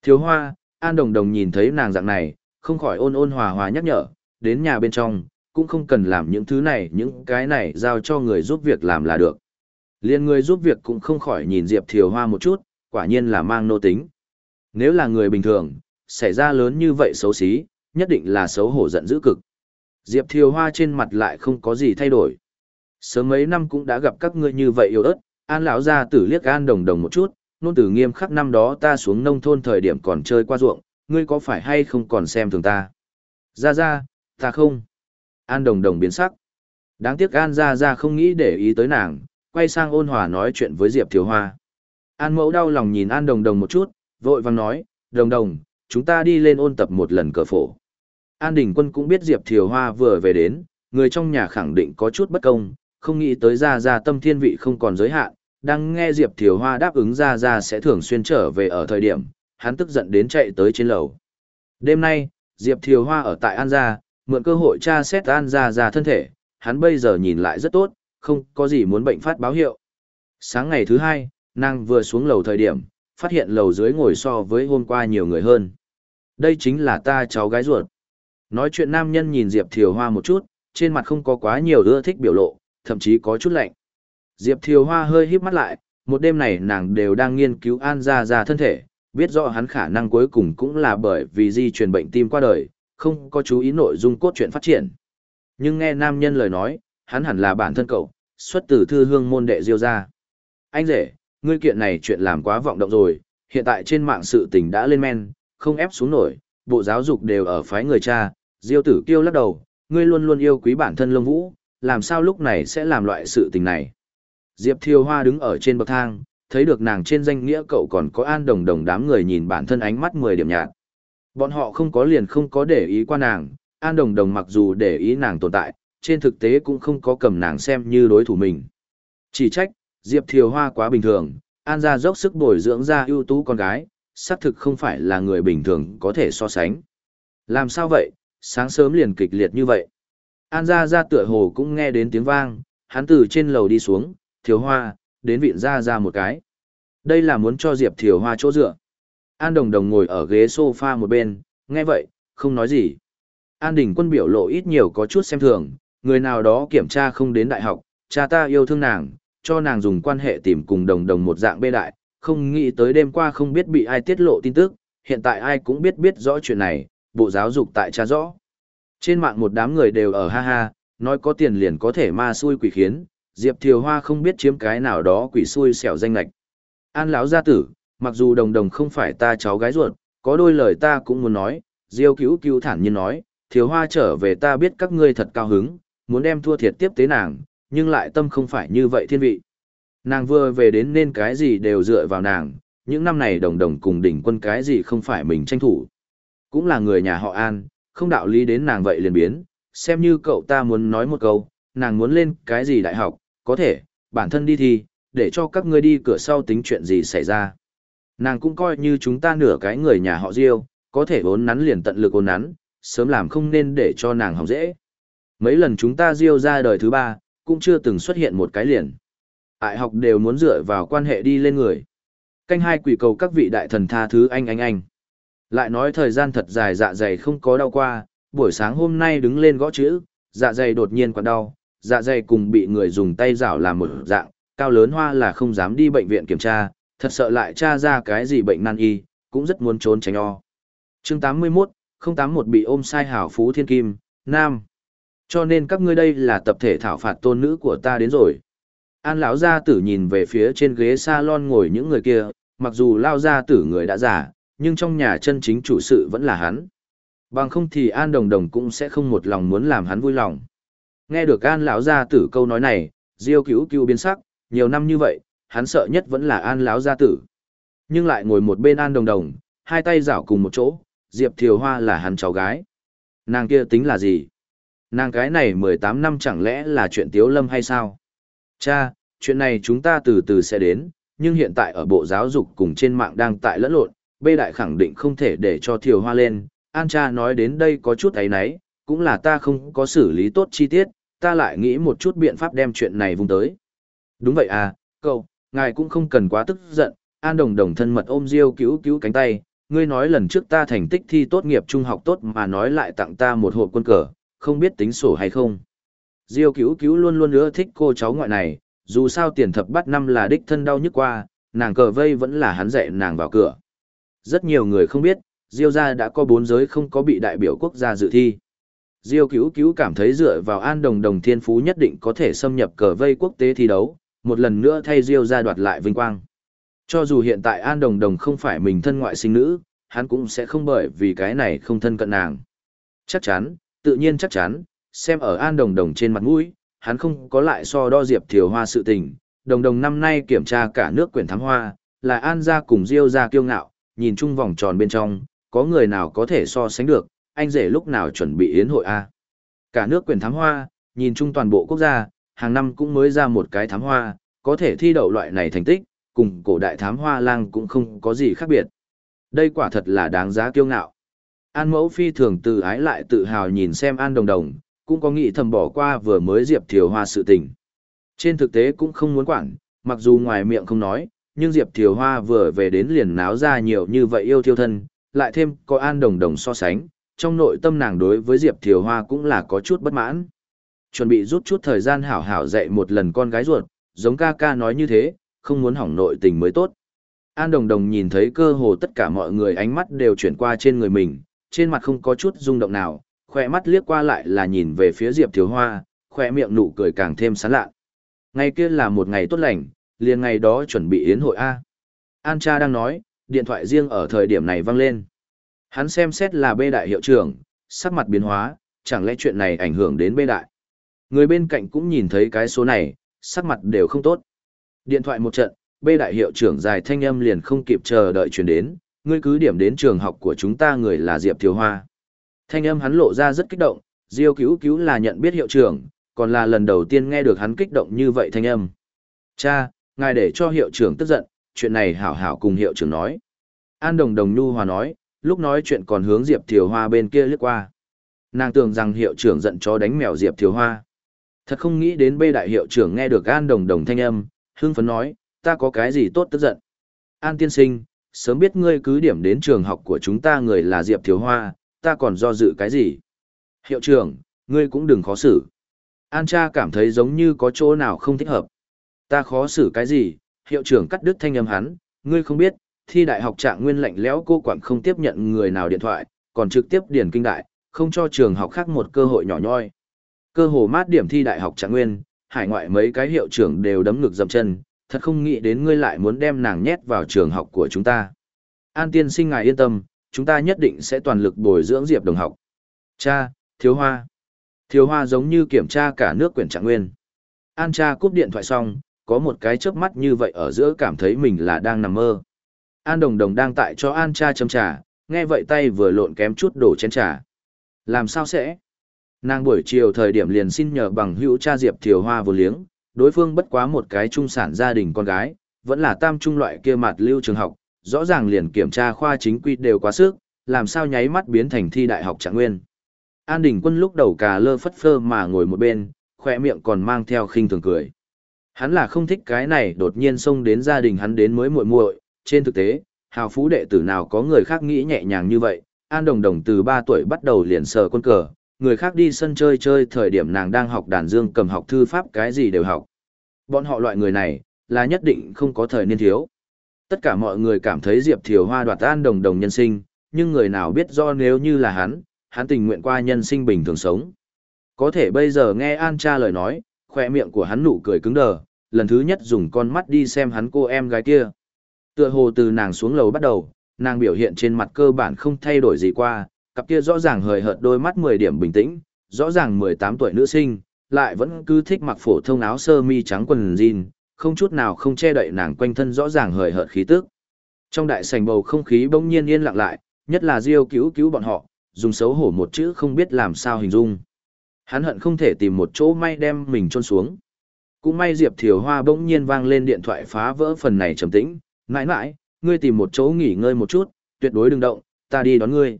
Thiều Hoa, An Đồng Đồng nhìn thấy nàng dạng này, không khỏi ôn ôn hòa hòa nhắc nhở, đến nhà bên trong, cũng không cần làm những thứ này, những cái này giao cho người giúp việc làm là được. Liên người giúp việc cũng không khỏi nhìn Diệp Thiều Hoa một chút, quả nhiên là mang nô tính. Nếu là người bình thường, xảy ra lớn như vậy xấu xí, nhất định là xấu hổ giận dữ cực. Diệp Thiều Hoa trên mặt lại không có gì thay đổi. Sớm mấy năm cũng đã gặp các ngươi như vậy yêu ớt, An lão gia tử liếc An Đồng Đồng một chút, nôn tử nghiêm khắc năm đó ta xuống nông thôn thời điểm còn chơi qua ruộng, ngươi có phải hay không còn xem thường ta? Ra ra, ta không. An Đồng Đồng biến sắc. Đáng tiếc An ra ra không nghĩ để ý tới nàng, quay sang ôn hòa nói chuyện với Diệp Thiều Hoa. An mẫu đau lòng nhìn An Đồng Đồng một chút, vội vàng nói, Đồng Đồng, chúng ta đi lên ôn tập một lần cờ phổ. An Đình Quân cũng biết Diệp Thiều Hoa vừa về đến, người trong nhà khẳng định có chút bất công, không nghĩ tới gia gia tâm thiên vị không còn giới hạn, đang nghe Diệp Thiều Hoa đáp ứng gia gia sẽ thường xuyên trở về ở thời điểm, hắn tức giận đến chạy tới trên lầu. Đêm nay, Diệp Thiều Hoa ở tại An Gia, mượn cơ hội tra xét An Gia gia thân thể, hắn bây giờ nhìn lại rất tốt, không có gì muốn bệnh phát báo hiệu. Sáng ngày thứ hai, nàng vừa xuống lầu thời điểm, phát hiện lầu dưới ngồi so với hôm qua nhiều người hơn. Đây chính là ta cháu gái ruột. Nói chuyện nam nhân nhìn Diệp Thiều Hoa một chút, trên mặt không có quá nhiều ưa thích biểu lộ, thậm chí có chút lạnh. Diệp Thiều Hoa hơi híp mắt lại, một đêm này nàng đều đang nghiên cứu An Gia Gia thân thể, biết rõ hắn khả năng cuối cùng cũng là bởi vì di truyền bệnh tim qua đời, không có chú ý nội dung cốt truyện phát triển. Nhưng nghe nam nhân lời nói, hắn hẳn là bản thân cậu, xuất từ thư hương môn đệ diêu gia. Anh rể, ngươi kiện này chuyện làm quá vọng động rồi, hiện tại trên mạng sự tình đã lên men, không ép xuống nổi, bộ giáo dục đều ở phái người cha, diêu tử kiêu lắc đầu, ngươi luôn luôn yêu quý bản thân lông vũ, làm sao lúc này sẽ làm loại sự tình này. Diệp Thiều Hoa đứng ở trên bậc thang, thấy được nàng trên danh nghĩa cậu còn có an đồng đồng đám người nhìn bản thân ánh mắt 10 điểm nhạt. Bọn họ không có liền không có để ý qua nàng, an đồng đồng mặc dù để ý nàng tồn tại, trên thực tế cũng không có cầm nàng xem như đối thủ mình. Chỉ trách, Diệp Thiều Hoa quá bình thường, an ra dốc sức bồi dưỡng ra ưu tú con gái, xác thực không phải là người bình thường có thể so sánh. Làm sao vậy, sáng sớm liền kịch liệt như vậy. An gia gia tựa hồ cũng nghe đến tiếng vang, hắn từ trên lầu đi xuống, Thiều Hoa, đến viện gia gia một cái. Đây là muốn cho Diệp Thiều Hoa chỗ dựa. An Đồng Đồng ngồi ở ghế sofa một bên, nghe vậy, không nói gì. An Đình quân biểu lộ ít nhiều có chút xem thường, người nào đó kiểm tra không đến đại học, cha ta yêu thương nàng, cho nàng dùng quan hệ tìm cùng đồng đồng một dạng bê đại, không nghĩ tới đêm qua không biết bị ai tiết lộ tin tức, hiện tại ai cũng biết biết rõ chuyện này, bộ giáo dục tại cha rõ. Trên mạng một đám người đều ở ha ha, nói có tiền liền có thể ma xui quỷ khiến, Diệp Thiều Hoa không biết chiếm cái nào đó quỷ xui xẻo danh lạch. An lão gia tử, mặc dù đồng đồng không phải ta cháu gái ruột, có đôi lời ta cũng muốn nói, Diêu cứu cứu thản nhiên nói, Thiều Hoa trở về ta biết các ngươi thật cao hứng, muốn đem thua thiệt tiếp tế nàng, nhưng lại tâm không phải như vậy thiên vị. Nàng vừa về đến nên cái gì đều dựa vào nàng, những năm này đồng đồng cùng đỉnh quân cái gì không phải mình tranh thủ. Cũng là người nhà họ An, không đạo lý đến nàng vậy liền biến, xem như cậu ta muốn nói một câu, nàng muốn lên cái gì đại học, có thể, bản thân đi thi, để cho các ngươi đi cửa sau tính chuyện gì xảy ra. Nàng cũng coi như chúng ta nửa cái người nhà họ Diêu, có thể vốn nắn liền tận lực ôn nắn, sớm làm không nên để cho nàng hỏng dễ. Mấy lần chúng ta Diêu ra đời thứ ba, cũng chưa từng xuất hiện một cái liền. Ại học đều muốn dựa vào quan hệ đi lên người. Canh hai quỷ cầu các vị đại thần tha thứ anh anh anh. Lại nói thời gian thật dài dạ dày không có đau qua, buổi sáng hôm nay đứng lên gõ chữ, dạ dày đột nhiên quặn đau, dạ dày cùng bị người dùng tay rảo làm một dạng, cao lớn hoa là không dám đi bệnh viện kiểm tra, Thật sợ lại tra ra cái gì bệnh nan y, cũng rất muốn trốn tránh o. Chương 81, 081 bị ôm sai hảo phú thiên kim, nam. Cho nên các ngươi đây là tập thể thảo phạt tôn nữ của ta đến rồi. An lão gia tử nhìn về phía trên ghế salon ngồi những người kia, mặc dù lao gia tử người đã già, nhưng trong nhà chân chính chủ sự vẫn là hắn. Bằng không thì An Đồng Đồng cũng sẽ không một lòng muốn làm hắn vui lòng. Nghe được An lão gia tử câu nói này, Diêu Cứu Cứu biến sắc, nhiều năm như vậy, hắn sợ nhất vẫn là An lão gia tử. Nhưng lại ngồi một bên An Đồng Đồng, hai tay giảo cùng một chỗ, Diệp Thiều Hoa là hắn cháu gái. Nàng kia tính là gì? Nàng cái này 18 năm chẳng lẽ là chuyện Tiếu Lâm hay sao? Cha, chuyện này chúng ta từ từ sẽ đến, nhưng hiện tại ở Bộ Giáo dục cùng trên mạng đang tại lẫn lộn, bê đại khẳng định không thể để cho Thiều Hoa lên. An cha nói đến đây có chút ấy nấy, cũng là ta không có xử lý tốt chi tiết, ta lại nghĩ một chút biện pháp đem chuyện này vùng tới. Đúng vậy à, cậu, ngài cũng không cần quá tức giận, An Đồng Đồng thân mật ôm Diêu cứu cứu cánh tay, ngươi nói lần trước ta thành tích thi tốt nghiệp trung học tốt mà nói lại tặng ta một hộp quân cờ, không biết tính sổ hay không. Diêu cứu cứu luôn luôn ưa thích cô cháu ngoại này, dù sao tiền thập bắt năm là đích thân đau nhức qua, nàng cờ vây vẫn là hắn dạy nàng vào cửa. Rất nhiều người không biết, Diêu gia đã có bốn giới không có bị đại biểu quốc gia dự thi. Diêu cứu cứu cảm thấy dựa vào an đồng đồng thiên phú nhất định có thể xâm nhập cờ vây quốc tế thi đấu, một lần nữa thay Diêu gia đoạt lại vinh quang. Cho dù hiện tại an đồng đồng không phải mình thân ngoại sinh nữ, hắn cũng sẽ không bởi vì cái này không thân cận nàng. Chắc chắn, tự nhiên chắc chắn, xem ở an đồng đồng trên mặt mũi, hắn không có lại so đo Diệp Thiều Hoa sự tình. Đồng đồng năm nay kiểm tra cả nước quyển thám hoa, là an gia cùng Diêu gia kiêu ngạo, nhìn chung vòng tròn bên trong, có người nào có thể so sánh được, anh rể lúc nào chuẩn bị yến hội A. Cả nước quyền thám hoa, nhìn chung toàn bộ quốc gia, hàng năm cũng mới ra một cái thám hoa, có thể thi đậu loại này thành tích, cùng cổ đại thám hoa lang cũng không có gì khác biệt. Đây quả thật là đáng giá kiêu ngạo. An mẫu phi thường tự ái lại tự hào nhìn xem An đồng đồng, cũng có nghĩ thầm bỏ qua vừa mới Diệp Thiều Hoa sự tình. Trên thực tế cũng không muốn quản, mặc dù ngoài miệng không nói, nhưng Diệp Thiều Hoa vừa về đến liền náo ra nhiều như vậy yêu thiêu thân, lại thêm có An đồng đồng so sánh, trong nội tâm nàng đối với Diệp Thiều Hoa cũng là có chút bất mãn. Chuẩn bị rút chút thời gian hảo hảo dạy một lần con gái ruột, giống ca ca nói như thế, không muốn hỏng nội tình mới tốt. An Đồng Đồng nhìn thấy cơ hồ tất cả mọi người ánh mắt đều chuyển qua trên người mình, trên mặt không có chút rung động nào, khỏe mắt liếc qua lại là nhìn về phía Diệp Thiếu Hoa, khỏe miệng nụ cười càng thêm sán lạ. Ngày kia là một ngày tốt lành, liền ngày đó chuẩn bị yến hội A. An cha đang nói, điện thoại riêng ở thời điểm này vang lên. Hắn xem xét là bê đại hiệu trưởng, sắc mặt biến hóa, chẳng lẽ chuyện này ảnh hưởng đến bê đại. Người bên cạnh cũng nhìn thấy cái số này, sắc mặt đều không tốt. Điện thoại một trận, bê đại hiệu trưởng dài thanh âm liền không kịp chờ đợi chuyển đến, ngươi cứ điểm đến trường học của chúng ta người là Diệp Thiếu Hoa. Thanh âm hắn lộ ra rất kích động, Diêu cứu cứu là nhận biết hiệu trưởng, còn là lần đầu tiên nghe được hắn kích động như vậy thanh âm. Cha, ngài để cho hiệu trưởng tức giận, chuyện này hảo hảo cùng hiệu trưởng nói. An Đồng Đồng Nhu Hòa nói, lúc nói chuyện còn hướng Diệp Thiều Hoa bên kia lướt qua. Nàng tưởng rằng hiệu trưởng giận chó đánh mèo Diệp Thiều Hoa. Thật không nghĩ đến bê đại hiệu trưởng nghe được An Đồng Đồng thanh âm, hưng phấn nói, ta có cái gì tốt tức giận. An tiên sinh, sớm biết ngươi cứ điểm đến trường học của chúng ta người là Diệp Thiếu Hoa, ta còn do dự cái gì? Hiệu trưởng, ngươi cũng đừng khó xử. An cha cảm thấy giống như có chỗ nào không thích hợp. Ta khó xử cái gì? Hiệu trưởng cắt đứt thanh âm hắn, ngươi không biết, thi đại học trạng nguyên lạnh lẽo cô quản không tiếp nhận người nào điện thoại, còn trực tiếp điền kinh đại, không cho trường học khác một cơ hội nhỏ nhoi. Cơ hồ mát điểm thi đại học trạng nguyên, hải ngoại mấy cái hiệu trưởng đều đấm ngực dậm chân, thật không nghĩ đến ngươi lại muốn đem nàng nhét vào trường học của chúng ta. An tiên sinh ngài yên tâm, chúng ta nhất định sẽ toàn lực bồi dưỡng Diệp đồng học. Cha, thiếu hoa. Thiếu hoa giống như kiểm tra cả nước quyển trạng nguyên. An cha cúp điện thoại xong, có một cái chớp mắt như vậy ở giữa cảm thấy mình là đang nằm mơ. An đồng đồng đang tại cho An cha châm trà, nghe vậy tay vừa lộn kém chút đổ chén trà. Làm sao sẽ? Nàng buổi chiều thời điểm liền xin nhờ bằng hữu cha Diệp Thiều Hoa vô liếng, đối phương bất quá một cái trung sản gia đình con gái, vẫn là tam trung loại kia mặt lưu trường học, rõ ràng liền kiểm tra khoa chính quy đều quá sức, làm sao nháy mắt biến thành thi đại học trạng nguyên. An Đình Quân lúc đầu cà lơ phất phơ mà ngồi một bên, khỏe miệng còn mang theo khinh thường cười. Hắn là không thích cái này đột nhiên xông đến gia đình hắn đến mới muội muội, trên thực tế, hào phú đệ tử nào có người khác nghĩ nhẹ nhàng như vậy, An Đồng Đồng từ 3 tuổi bắt đầu liền sờ quân cờ, người khác đi sân chơi chơi thời điểm nàng đang học đàn dương cầm học thư pháp cái gì đều học. Bọn họ loại người này, là nhất định không có thời niên thiếu. Tất cả mọi người cảm thấy Diệp Thiều Hoa đoạt An Đồng Đồng nhân sinh, nhưng người nào biết do nếu như là hắn, hắn tình nguyện qua nhân sinh bình thường sống. Có thể bây giờ nghe An cha lời nói, khoe miệng của hắn nụ cười cứng đờ, lần thứ nhất dùng con mắt đi xem hắn cô em gái kia. Tựa hồ từ nàng xuống lầu bắt đầu, nàng biểu hiện trên mặt cơ bản không thay đổi gì qua, cặp kia rõ ràng hời hợt đôi mắt 10 điểm bình tĩnh, rõ ràng 18 tuổi nữ sinh, lại vẫn cứ thích mặc phổ thông áo sơ mi trắng quần jean, không chút nào không che đậy nàng quanh thân rõ ràng hời hợt khí tức. Trong đại sảnh bầu không khí bỗng nhiên yên lặng lại, nhất là Diêu cứu cứu bọn họ, dùng xấu hổ một chữ không biết làm sao hình dung. Hắn hận không thể tìm một chỗ may đem mình trôn xuống. Cũng may Diệp Thiều Hoa bỗng nhiên vang lên điện thoại phá vỡ phần này trầm tĩnh, mãi mãi, ngươi tìm một chỗ nghỉ ngơi một chút, tuyệt đối đừng động, ta đi đón ngươi.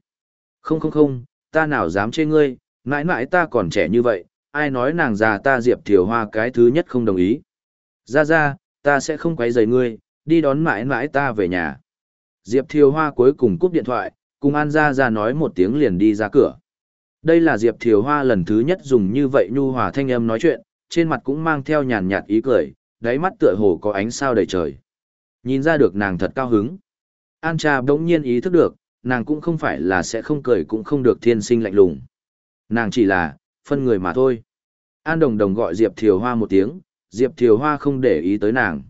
Không không không, ta nào dám chê ngươi, mãi mãi ta còn trẻ như vậy, ai nói nàng già ta Diệp Thiều Hoa cái thứ nhất không đồng ý. Ra ra, ta sẽ không quấy rầy ngươi, đi đón mãi mãi ta về nhà. Diệp Thiều Hoa cuối cùng cúp điện thoại, cùng An Gia Gia nói một tiếng liền đi ra cửa. Đây là Diệp Thiều Hoa lần thứ nhất dùng như vậy nhu hòa thanh âm nói chuyện, trên mặt cũng mang theo nhàn nhạt ý cười, đáy mắt tựa hồ có ánh sao đầy trời. Nhìn ra được nàng thật cao hứng. An Cha bỗng nhiên ý thức được, nàng cũng không phải là sẽ không cười cũng không được thiên sinh lạnh lùng. Nàng chỉ là, phân người mà thôi. An Đồng Đồng gọi Diệp Thiều Hoa một tiếng, Diệp Thiều Hoa không để ý tới nàng.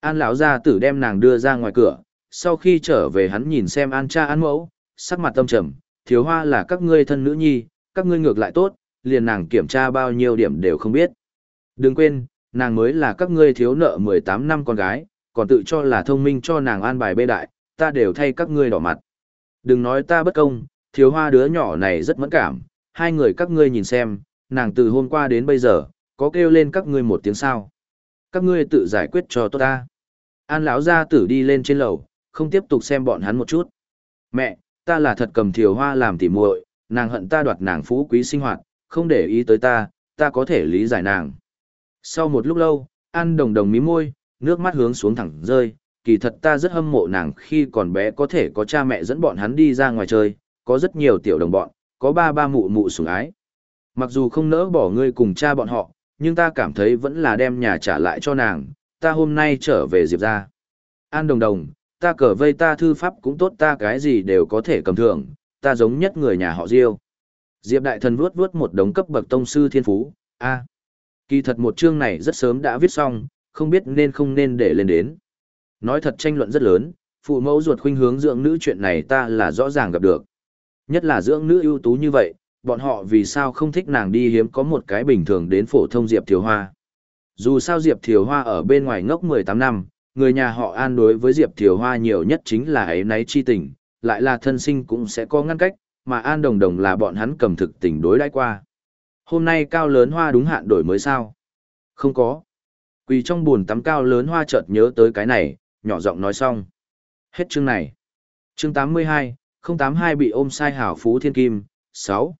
An lão gia tử đem nàng đưa ra ngoài cửa, sau khi trở về hắn nhìn xem An cha An mẫu, sắc mặt tâm trầm, Thiều Hoa là các ngươi thân nữ nhi, các ngươi ngược lại tốt, liền nàng kiểm tra bao nhiêu điểm đều không biết. Đừng quên, nàng mới là các ngươi thiếu nợ 18 năm con gái, còn tự cho là thông minh cho nàng an bài bê đại, ta đều thay các ngươi đỏ mặt. Đừng nói ta bất công, thiếu hoa đứa nhỏ này rất mẫn cảm, hai người các ngươi nhìn xem, nàng từ hôm qua đến bây giờ, có kêu lên các ngươi một tiếng sao. Các ngươi tự giải quyết cho tốt ta. An lão gia tử đi lên trên lầu, không tiếp tục xem bọn hắn một chút. Mẹ, ta là thật cầm thiều hoa làm tỉ muội, nàng hận ta đoạt nàng phú quý sinh hoạt, không để ý tới ta, ta có thể lý giải nàng. Sau một lúc lâu, An đồng đồng mí môi, nước mắt hướng xuống thẳng rơi, kỳ thật ta rất hâm mộ nàng khi còn bé có thể có cha mẹ dẫn bọn hắn đi ra ngoài chơi, có rất nhiều tiểu đồng bọn, có ba ba mụ mụ sủng ái. Mặc dù không nỡ bỏ ngươi cùng cha bọn họ, nhưng ta cảm thấy vẫn là đem nhà trả lại cho nàng, ta hôm nay trở về Diệp ra. An đồng đồng, ta cờ vây ta thư pháp cũng tốt ta cái gì đều có thể cầm thưởng, ta giống nhất người nhà họ Diêu. Diệp đại thần vuốt vuốt một đống cấp bậc tông sư thiên phú, a Kỳ thật một chương này rất sớm đã viết xong, không biết nên không nên để lên đến. Nói thật tranh luận rất lớn, phụ mẫu ruột khuynh hướng dưỡng nữ chuyện này ta là rõ ràng gặp được. Nhất là dưỡng nữ ưu tú như vậy, bọn họ vì sao không thích nàng đi hiếm có một cái bình thường đến phổ thông Diệp Thiều Hoa. Dù sao Diệp Thiều Hoa ở bên ngoài ngốc 18 năm, người nhà họ an đối với Diệp Thiều Hoa nhiều nhất chính là ấy náy chi tình, lại là thân sinh cũng sẽ có ngăn cách, mà an đồng đồng là bọn hắn cầm thực tình đối đãi qua. Hôm nay cao lớn hoa đúng hạn đổi mới sao? Không có. Quỳ trong buồn tắm cao lớn hoa chợt nhớ tới cái này, nhỏ giọng nói xong. Hết chương này. Chương 82, 082 bị ôm sai hảo phú thiên kim, 6.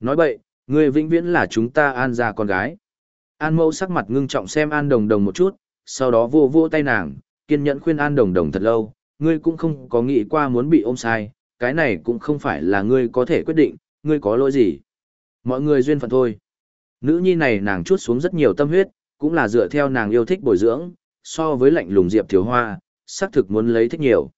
Nói bậy, người vĩnh viễn là chúng ta an ra con gái. An mẫu sắc mặt ngưng trọng xem an đồng đồng một chút, sau đó vô vô tay nàng, kiên nhẫn khuyên an đồng đồng thật lâu, ngươi cũng không có nghĩ qua muốn bị ôm sai, cái này cũng không phải là ngươi có thể quyết định, ngươi có lỗi gì. Mọi người duyên phận thôi. Nữ nhi này nàng chút xuống rất nhiều tâm huyết, cũng là dựa theo nàng yêu thích bồi dưỡng, so với lạnh lùng Diệp Thiếu Hoa, xác thực muốn lấy thích nhiều.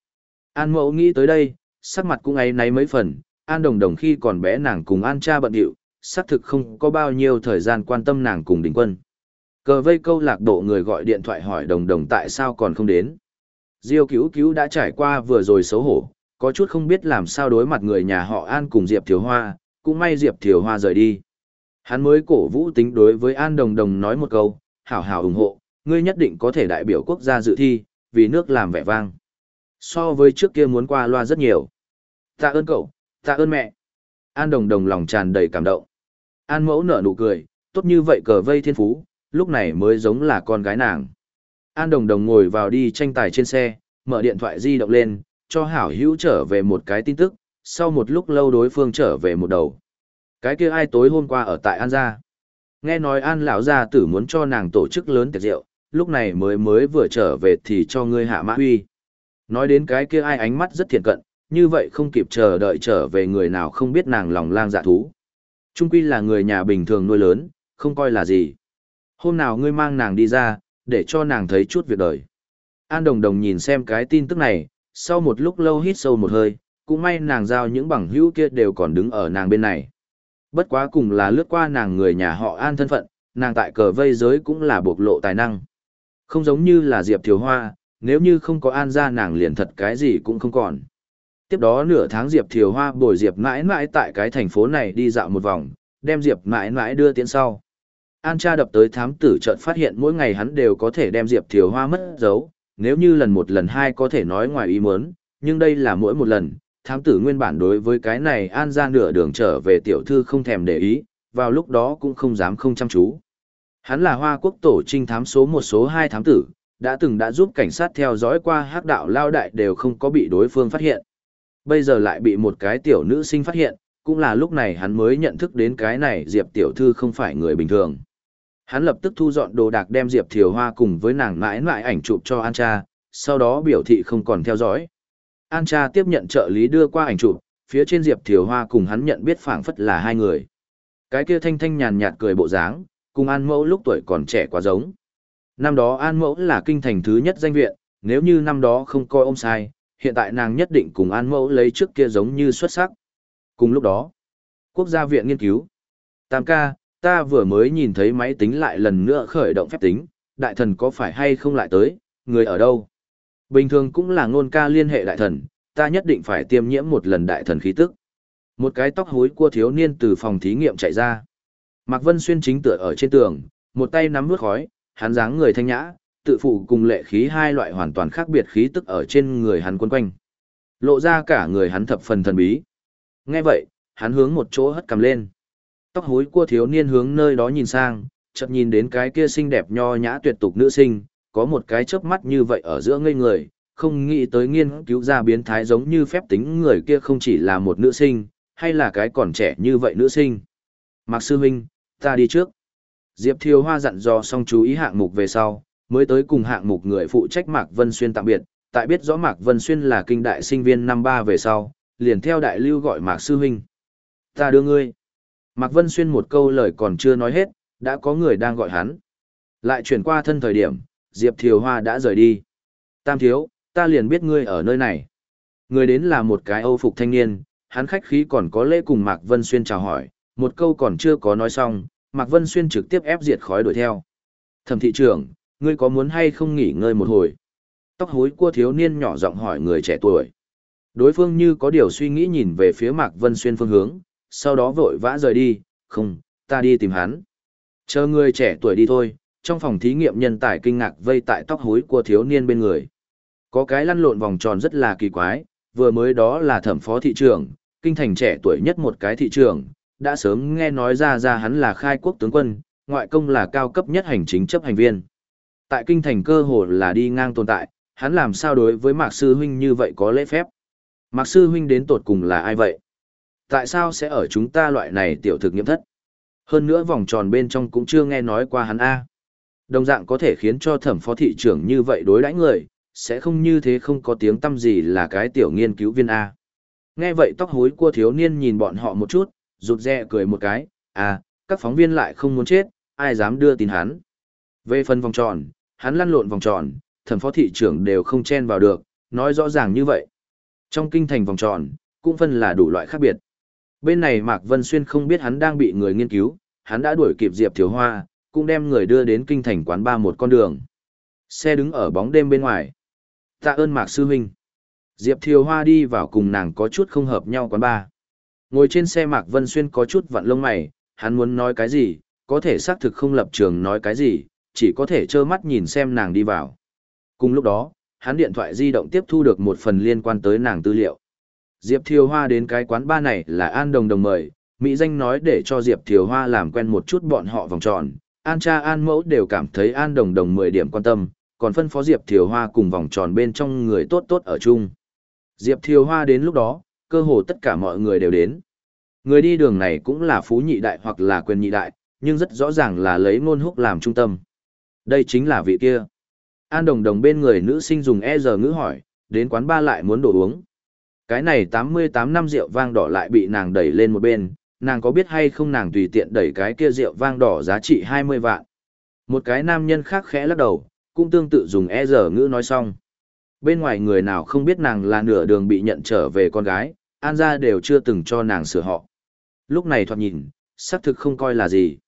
An mẫu nghĩ tới đây, sắc mặt cũng ấy náy mấy phần, An đồng đồng khi còn bé nàng cùng An cha bận điệu, xác thực không có bao nhiêu thời gian quan tâm nàng cùng đình quân. Cờ vây câu lạc bộ người gọi điện thoại hỏi đồng đồng tại sao còn không đến. Diêu cứu cứu đã trải qua vừa rồi xấu hổ, có chút không biết làm sao đối mặt người nhà họ An cùng Diệp Thiếu Hoa, cũng may Diệp Thiều Hoa rời đi. Hắn mới cổ vũ tính đối với An Đồng Đồng nói một câu, hảo hảo ủng hộ, ngươi nhất định có thể đại biểu quốc gia dự thi, vì nước làm vẻ vang. So với trước kia muốn qua loa rất nhiều. Tạ ơn cậu, tạ ơn mẹ. An Đồng Đồng lòng tràn đầy cảm động. An Mẫu nở nụ cười, tốt như vậy cờ vây thiên phú, lúc này mới giống là con gái nàng. An Đồng Đồng ngồi vào đi tranh tài trên xe, mở điện thoại di động lên, cho Hảo Hữu trở về một cái tin tức, sau một lúc lâu đối phương trở về một đầu. Cái kia ai tối hôm qua ở tại An gia? Nghe nói An lão gia tử muốn cho nàng tổ chức lớn tiệc rượu, lúc này mới mới vừa trở về thì cho ngươi hạ mã huy. Nói đến cái kia ai ánh mắt rất thiện cận, như vậy không kịp chờ đợi trở về người nào không biết nàng lòng lang dạ thú. Trung quy là người nhà bình thường nuôi lớn, không coi là gì. Hôm nào ngươi mang nàng đi ra, để cho nàng thấy chút việc đời. An Đồng Đồng nhìn xem cái tin tức này, sau một lúc lâu hít sâu một hơi, cũng may nàng giao những bằng hữu kia đều còn đứng ở nàng bên này. Bất quá cùng là lướt qua nàng người nhà họ An thân phận, nàng tại cờ vây giới cũng là bộc lộ tài năng. Không giống như là Diệp Thiều Hoa, nếu như không có An ra nàng liền thật cái gì cũng không còn. Tiếp đó nửa tháng Diệp Thiều Hoa bồi Diệp mãi mãi tại cái thành phố này đi dạo một vòng, đem Diệp mãi mãi đưa tiễn sau. An cha đập tới thám tử trợt phát hiện mỗi ngày hắn đều có thể đem Diệp Thiều Hoa mất dấu, nếu như lần một lần hai có thể nói ngoài ý muốn, nhưng đây là mỗi một lần, thám tử nguyên bản đối với cái này An ra nửa đường trở về tiểu thư không thèm để ý, vào lúc đó cũng không dám không chăm chú. Hắn là Hoa Quốc tổ trinh thám số một số hai thám tử, đã từng đã giúp cảnh sát theo dõi qua hắc đạo lao đại đều không có bị đối phương phát hiện. Bây giờ lại bị một cái tiểu nữ sinh phát hiện, cũng là lúc này hắn mới nhận thức đến cái này Diệp tiểu thư không phải người bình thường. Hắn lập tức thu dọn đồ đạc đem Diệp Thiều Hoa cùng với nàng mãi mãi ảnh chụp cho An Cha, sau đó biểu thị không còn theo dõi. An Cha tiếp nhận trợ lý đưa qua ảnh chụp, phía trên Diệp Thiều Hoa cùng hắn nhận biết phảng phất là hai người. Cái kia thanh thanh nhàn nhạt cười bộ dáng, cùng An Mẫu lúc tuổi còn trẻ quá giống. Năm đó An Mẫu là kinh thành thứ nhất danh viện, nếu như năm đó không coi ông sai, hiện tại nàng nhất định cùng An Mẫu lấy trước kia giống như xuất sắc. Cùng lúc đó, Quốc gia viện nghiên cứu. Tam ca, ta vừa mới nhìn thấy máy tính lại lần nữa khởi động phép tính, đại thần có phải hay không lại tới, người ở đâu? Bình thường cũng là ngôn ca liên hệ đại thần, ta nhất định phải tiêm nhiễm một lần đại thần khí tức. Một cái tóc hối cua thiếu niên từ phòng thí nghiệm chạy ra. Mạc Vân Xuyên chính tựa ở trên tường, một tay nắm bước khói, hắn dáng người thanh nhã, tự phụ cùng lệ khí hai loại hoàn toàn khác biệt khí tức ở trên người hắn quấn quanh. Lộ ra cả người hắn thập phần thần bí. Nghe vậy, hắn hướng một chỗ hất cầm lên. Tóc hối cua thiếu niên hướng nơi đó nhìn sang, chợt nhìn đến cái kia xinh đẹp nho nhã tuyệt tục nữ sinh, có một cái chớp mắt như vậy ở giữa ngây người, không nghĩ tới nghiên cứu ra biến thái giống như phép tính người kia không chỉ là một nữ sinh, hay là cái còn trẻ như vậy nữ sinh. Mạc Sư Minh, ta đi trước. Diệp Thiều Hoa dặn dò xong chú ý hạng mục về sau, mới tới cùng hạng mục người phụ trách Mạc Vân Xuyên tạm biệt, tại biết rõ Mạc Vân Xuyên là kinh đại sinh viên năm ba về sau, liền theo đại lưu gọi Mạc Sư Huynh. Ta đưa ngươi. Mạc Vân Xuyên một câu lời còn chưa nói hết, đã có người đang gọi hắn. Lại chuyển qua thân thời điểm, Diệp Thiều Hoa đã rời đi. Tam thiếu, ta liền biết ngươi ở nơi này. Người đến là một cái âu phục thanh niên, hắn khách khí còn có lễ cùng Mạc Vân Xuyên chào hỏi, một câu còn chưa có nói xong, Mạc Vân Xuyên trực tiếp ép diệt khói đuổi theo. Thẩm thị trưởng, ngươi có muốn hay không nghỉ ngơi một hồi? Tóc hối cua thiếu niên nhỏ giọng hỏi người trẻ tuổi. Đối phương như có điều suy nghĩ nhìn về phía Mạc Vân Xuyên phương hướng, sau đó vội vã rời đi, không, ta đi tìm hắn. Chờ người trẻ tuổi đi thôi, trong phòng thí nghiệm nhân tài kinh ngạc vây tại tóc hối của thiếu niên bên người. Có cái lăn lộn vòng tròn rất là kỳ quái, vừa mới đó là thẩm phó thị trưởng, kinh thành trẻ tuổi nhất một cái thị trưởng, đã sớm nghe nói ra ra hắn là khai quốc tướng quân, ngoại công là cao cấp nhất hành chính chấp hành viên. Tại kinh thành cơ hồ là đi ngang tồn tại, hắn làm sao đối với Mạc Sư Huynh như vậy có lễ phép. Mạc Sư Huynh đến tột cùng là ai vậy? Tại sao sẽ ở chúng ta loại này tiểu thực nghiệm thất? Hơn nữa vòng tròn bên trong cũng chưa nghe nói qua hắn A. Đồng dạng có thể khiến cho thẩm phó thị trưởng như vậy đối đãi người, sẽ không như thế không có tiếng tâm gì là cái tiểu nghiên cứu viên A. Nghe vậy tóc hối của thiếu niên nhìn bọn họ một chút, rụt rè cười một cái, à, các phóng viên lại không muốn chết, ai dám đưa tin hắn. Về phần vòng tròn, hắn lăn lộn vòng tròn, thẩm phó thị trưởng đều không chen vào được, nói rõ ràng như vậy. Trong kinh thành vòng tròn, cũng phân là đủ loại khác biệt. Bên này Mạc Vân Xuyên không biết hắn đang bị người nghiên cứu, hắn đã đuổi kịp Diệp Thiếu Hoa, cũng đem người đưa đến kinh thành quán ba một con đường. Xe đứng ở bóng đêm bên ngoài. Tạ ơn Mạc Sư Huynh. Diệp Thiều Hoa đi vào cùng nàng có chút không hợp nhau quán ba. Ngồi trên xe Mạc Vân Xuyên có chút vặn lông mày, hắn muốn nói cái gì, có thể xác thực không lập trường nói cái gì, chỉ có thể trơ mắt nhìn xem nàng đi vào. Cùng lúc đó, hắn điện thoại di động tiếp thu được một phần liên quan tới nàng tư liệu. Diệp Thiều Hoa đến cái quán ba này là An Đồng Đồng mời, Mỹ danh nói để cho Diệp Thiều Hoa làm quen một chút bọn họ vòng tròn, An cha An mẫu đều cảm thấy An Đồng Đồng 10 điểm quan tâm, còn phân phó Diệp Thiều Hoa cùng vòng tròn bên trong người tốt tốt ở chung. Diệp Thiều Hoa đến lúc đó, cơ hồ tất cả mọi người đều đến. Người đi đường này cũng là phú nhị đại hoặc là quyền nhị đại, nhưng rất rõ ràng là lấy ngôn húc làm trung tâm. Đây chính là vị kia. An Đồng Đồng bên người nữ sinh dùng e giờ ngữ hỏi, đến quán ba lại muốn đồ uống. Cái này 88 năm rượu vang đỏ lại bị nàng đẩy lên một bên, nàng có biết hay không nàng tùy tiện đẩy cái kia rượu vang đỏ giá trị 20 vạn. Một cái nam nhân khác khẽ lắc đầu, cũng tương tự dùng e giờ ngữ nói xong. Bên ngoài người nào không biết nàng là nửa đường bị nhận trở về con gái, An gia đều chưa từng cho nàng sửa họ. Lúc này thoạt nhìn, xác thực không coi là gì.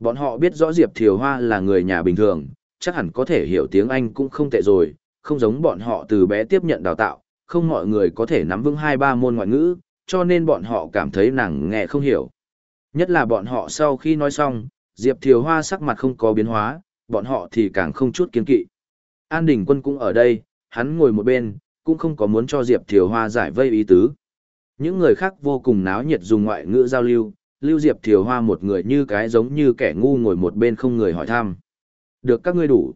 Bọn họ biết rõ Diệp Thiều Hoa là người nhà bình thường, chắc hẳn có thể hiểu tiếng Anh cũng không tệ rồi, không giống bọn họ từ bé tiếp nhận đào tạo, không mọi người có thể nắm vững hai ba môn ngoại ngữ, cho nên bọn họ cảm thấy nàng nghe không hiểu. Nhất là bọn họ sau khi nói xong, Diệp Thiều Hoa sắc mặt không có biến hóa, bọn họ thì càng không chút kiên kỵ. An Đình Quân cũng ở đây, hắn ngồi một bên, cũng không có muốn cho Diệp Thiều Hoa giải vây ý tứ. Những người khác vô cùng náo nhiệt dùng ngoại ngữ giao lưu, lưu Diệp Thiều Hoa một người như cái giống như kẻ ngu ngồi một bên không người hỏi thăm. Được các ngươi đủ.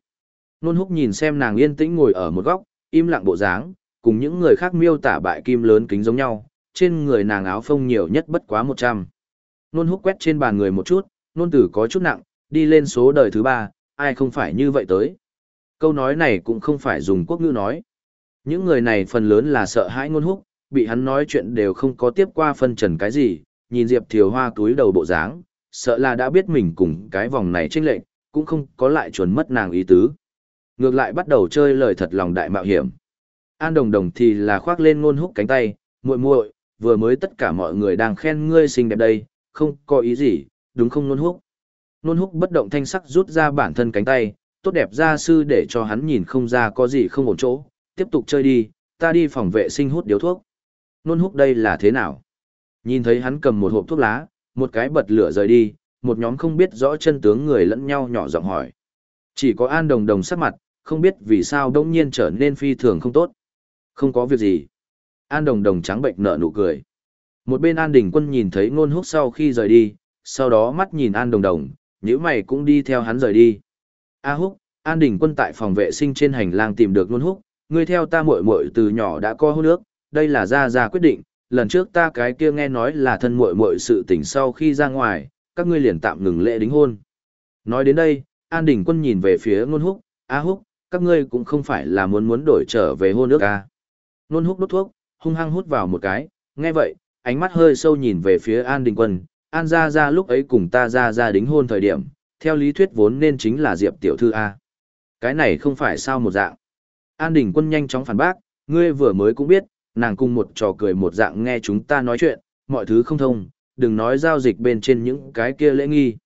Nôn húc nhìn xem nàng yên tĩnh ngồi ở một góc, im lặng bộ dáng, cùng những người khác miêu tả bại kim lớn kính giống nhau, trên người nàng áo phông nhiều nhất bất quá 100. Nôn húc quét trên bàn người một chút, nôn tử có chút nặng, đi lên số đời thứ ba, ai không phải như vậy tới. Câu nói này cũng không phải dùng quốc ngữ nói. Những người này phần lớn là sợ hãi nôn húc, bị hắn nói chuyện đều không có tiếp qua phân trần cái gì, nhìn Diệp Thiều Hoa túi đầu bộ dáng, sợ là đã biết mình cùng cái vòng này chênh lệnh, cũng không có lại chuẩn mất nàng ý tứ. Ngược lại bắt đầu chơi lời thật lòng đại mạo hiểm. An Đồng Đồng thì là khoác lên ngôn húc cánh tay, muội muội, vừa mới tất cả mọi người đang khen ngươi xinh đẹp đây, không có ý gì, đúng không ngôn húc. Ngôn húc bất động thanh sắc rút ra bản thân cánh tay, tốt đẹp gia sư để cho hắn nhìn không ra có gì không ổn chỗ, tiếp tục chơi đi, ta đi phòng vệ sinh hút điếu thuốc. Nôn húc đây là thế nào? Nhìn thấy hắn cầm một hộp thuốc lá, một cái bật lửa rời đi, một nhóm không biết rõ chân tướng người lẫn nhau nhỏ giọng hỏi. Chỉ có An Đồng Đồng sắc mặt, không biết vì sao đông nhiên trở nên phi thường không tốt. Không có việc gì. An Đồng Đồng trắng bệnh nở nụ cười. Một bên An Đình Quân nhìn thấy ngôn húc sau khi rời đi, sau đó mắt nhìn An Đồng Đồng, nhíu mày cũng đi theo hắn rời đi. A Húc, An Đình Quân tại phòng vệ sinh trên hành lang tìm được ngôn húc, ngươi theo ta muội muội từ nhỏ đã co hôn nước, đây là ra ra quyết định, lần trước ta cái kia nghe nói là thân muội muội sự tình sau khi ra ngoài, các ngươi liền tạm ngừng lễ đính hôn. Nói đến đây, An Đình Quân nhìn về phía Ngôn Húc, "A Húc, các ngươi cũng không phải là muốn muốn đổi trở về hôn ước à?" Ngôn Húc đốt thuốc, hung hăng hút vào một cái, nghe vậy, ánh mắt hơi sâu nhìn về phía An Đình Quân, "An gia gia lúc ấy cùng ta gia gia đính hôn thời điểm, theo lý thuyết vốn nên chính là Diệp tiểu thư a. Cái này không phải sao một dạng." An Đình Quân nhanh chóng phản bác, "Ngươi vừa mới cũng biết, nàng cùng một trò cười một dạng nghe chúng ta nói chuyện, mọi thứ không thông, đừng nói giao dịch bên trên những cái kia lễ nghi.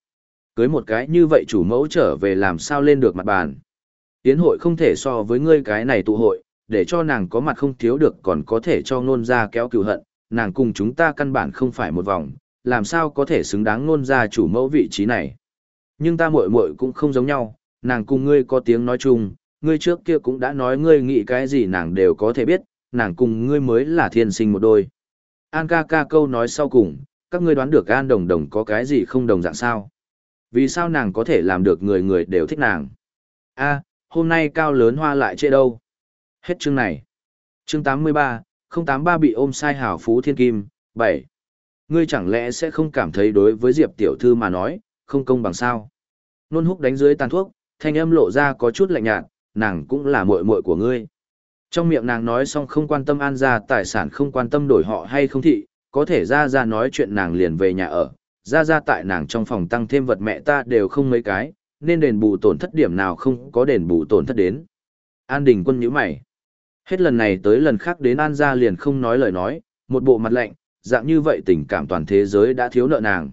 Cưới một cái như vậy chủ mẫu trở về làm sao lên được mặt bàn. Tiến hội không thể so với ngươi cái này tụ hội, để cho nàng có mặt không thiếu được còn có thể cho ngôn ra kéo cựu hận, nàng cùng chúng ta căn bản không phải một vòng, làm sao có thể xứng đáng ngôn ra chủ mẫu vị trí này. Nhưng ta muội muội cũng không giống nhau, nàng cùng ngươi có tiếng nói chung, ngươi trước kia cũng đã nói ngươi nghĩ cái gì nàng đều có thể biết, nàng cùng ngươi mới là thiên sinh một đôi. An ca ca câu nói sau cùng, các ngươi đoán được An đồng đồng có cái gì không đồng dạng sao? Vì sao nàng có thể làm được người người đều thích nàng? a hôm nay cao lớn hoa lại chê đâu? Hết chương này. Chương 83, 083 bị ôm sai hảo phú thiên kim, 7. Ngươi chẳng lẽ sẽ không cảm thấy đối với Diệp tiểu thư mà nói, không công bằng sao? Nôn húc đánh dưới tàn thuốc, thanh âm lộ ra có chút lạnh nhạt, nàng cũng là muội muội của ngươi. Trong miệng nàng nói xong không quan tâm an ra tài sản không quan tâm đổi họ hay không thị, có thể ra ra nói chuyện nàng liền về nhà ở, ra ra tại nàng trong phòng tăng thêm vật mẹ ta đều không mấy cái, nên đền bù tổn thất điểm nào không có đền bù tổn thất đến. An đình quân nhíu mày. Hết lần này tới lần khác đến an ra liền không nói lời nói, một bộ mặt lạnh, dạng như vậy tình cảm toàn thế giới đã thiếu nợ nàng.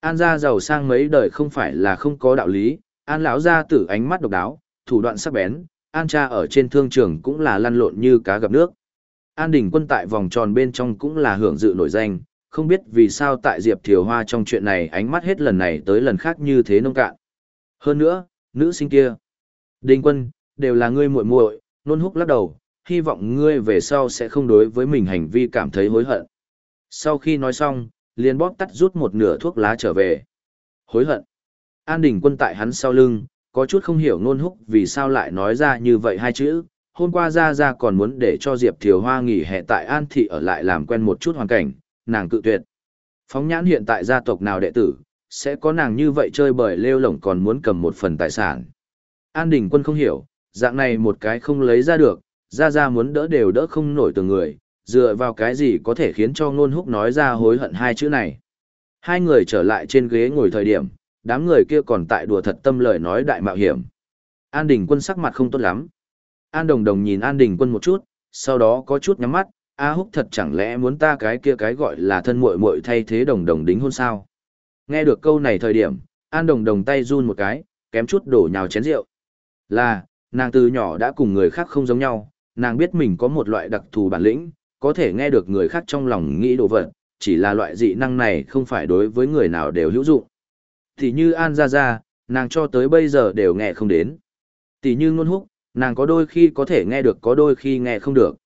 An gia giàu sang mấy đời không phải là không có đạo lý, an lão gia tử ánh mắt độc đáo, thủ đoạn sắc bén, An cha ở trên thương trường cũng là lăn lộn như cá gặp nước. An Đình quân tại vòng tròn bên trong cũng là hưởng dự nổi danh, không biết vì sao tại Diệp Thiều Hoa trong chuyện này ánh mắt hết lần này tới lần khác như thế nông cạn. Hơn nữa, nữ sinh kia. Đình quân, đều là ngươi muội muội, nôn húc lắc đầu, hy vọng ngươi về sau sẽ không đối với mình hành vi cảm thấy hối hận. Sau khi nói xong, liền bóp tắt rút một nửa thuốc lá trở về. Hối hận. An Đình quân tại hắn sau lưng, có chút không hiểu nôn húc vì sao lại nói ra như vậy hai chữ. Hôm qua ra ra còn muốn để cho Diệp Thiều Hoa nghỉ hè tại An Thị ở lại làm quen một chút hoàn cảnh, nàng cự tuyệt. Phóng nhãn hiện tại gia tộc nào đệ tử, sẽ có nàng như vậy chơi bời lêu lổng còn muốn cầm một phần tài sản. An Đình Quân không hiểu, dạng này một cái không lấy ra được, ra ra muốn đỡ đều đỡ không nổi từ người, dựa vào cái gì có thể khiến cho ngôn húc nói ra hối hận hai chữ này. Hai người trở lại trên ghế ngồi thời điểm, đám người kia còn tại đùa thật tâm lời nói đại mạo hiểm. An Đình quân sắc mặt không tốt lắm. An Đồng Đồng nhìn An Đình Quân một chút, sau đó có chút nhắm mắt, A Húc thật chẳng lẽ muốn ta cái kia cái gọi là thân muội muội thay thế Đồng Đồng đính hôn sao? Nghe được câu này thời điểm, An Đồng Đồng tay run một cái, kém chút đổ nhào chén rượu. Là, nàng từ nhỏ đã cùng người khác không giống nhau, nàng biết mình có một loại đặc thù bản lĩnh, có thể nghe được người khác trong lòng nghĩ đồ vật, chỉ là loại dị năng này không phải đối với người nào đều hữu dụng. Thì như An Gia Gia, nàng cho tới bây giờ đều nghe không đến. Tỷ như ngôn húc, nàng có đôi khi có thể nghe được có đôi khi nghe không được.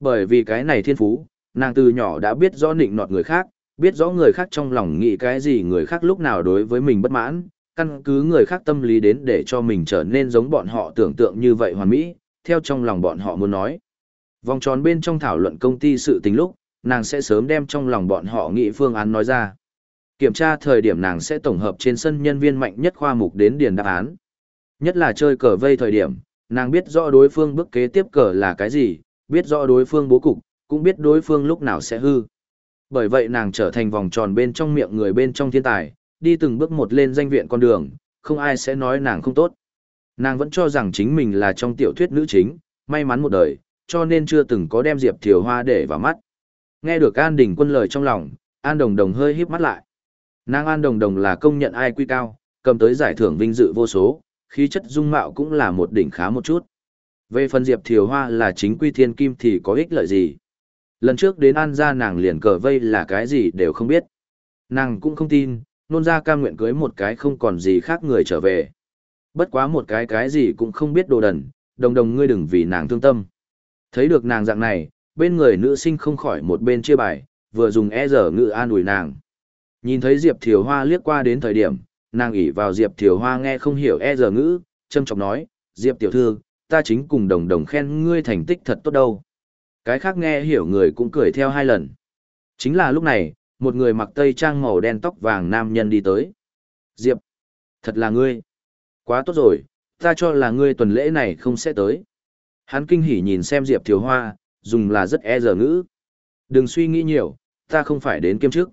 Bởi vì cái này thiên phú, nàng từ nhỏ đã biết rõ nịnh nọt người khác, biết rõ người khác trong lòng nghĩ cái gì người khác lúc nào đối với mình bất mãn, căn cứ người khác tâm lý đến để cho mình trở nên giống bọn họ tưởng tượng như vậy hoàn mỹ, theo trong lòng bọn họ muốn nói. Vòng tròn bên trong thảo luận công ty sự tình lúc, nàng sẽ sớm đem trong lòng bọn họ nghĩ phương án nói ra. Kiểm tra thời điểm nàng sẽ tổng hợp trên sân nhân viên mạnh nhất khoa mục đến điền đáp án. Nhất là chơi cờ vây thời điểm, nàng biết rõ đối phương bước kế tiếp cờ là cái gì, biết rõ đối phương bố cục, cũng biết đối phương lúc nào sẽ hư. Bởi vậy nàng trở thành vòng tròn bên trong miệng người bên trong thiên tài, đi từng bước một lên danh viện con đường, không ai sẽ nói nàng không tốt. Nàng vẫn cho rằng chính mình là trong tiểu thuyết nữ chính, may mắn một đời, cho nên chưa từng có đem Diệp Thiều Hoa để vào mắt. Nghe được An Đình Quân lời trong lòng, An Đồng Đồng hơi híp mắt lại. Nàng An Đồng Đồng là công nhận ai quy cao, cầm tới giải thưởng vinh dự vô số, khí chất dung mạo cũng là một đỉnh khá một chút. Về phần Diệp Thiều Hoa là chính quy thiên kim thì có ích lợi gì? Lần trước đến An gia nàng liền cờ vây là cái gì đều không biết. Nàng cũng không tin, nôn ra cam nguyện cưới một cái không còn gì khác người trở về. Bất quá một cái cái gì cũng không biết đồ đần, đồng đồng ngươi đừng vì nàng thương tâm. Thấy được nàng dạng này, bên người nữ sinh không khỏi một bên chia bài, vừa dùng e dở ngự an ủi nàng. Nhìn thấy Diệp Thiều Hoa liếc qua đến thời điểm, nàng ỉ vào Diệp Thiều Hoa nghe không hiểu e giờ ngữ, châm trọng nói, Diệp Tiểu Thư, ta chính cùng đồng đồng khen ngươi thành tích thật tốt đâu. Cái khác nghe hiểu người cũng cười theo hai lần. Chính là lúc này, một người mặc tây trang màu đen tóc vàng nam nhân đi tới. Diệp, thật là ngươi. Quá tốt rồi, ta cho là ngươi tuần lễ này không sẽ tới. Hắn kinh hỉ nhìn xem Diệp Thiều Hoa, dùng là rất e giờ ngữ. Đừng suy nghĩ nhiều, ta không phải đến kiêm chức.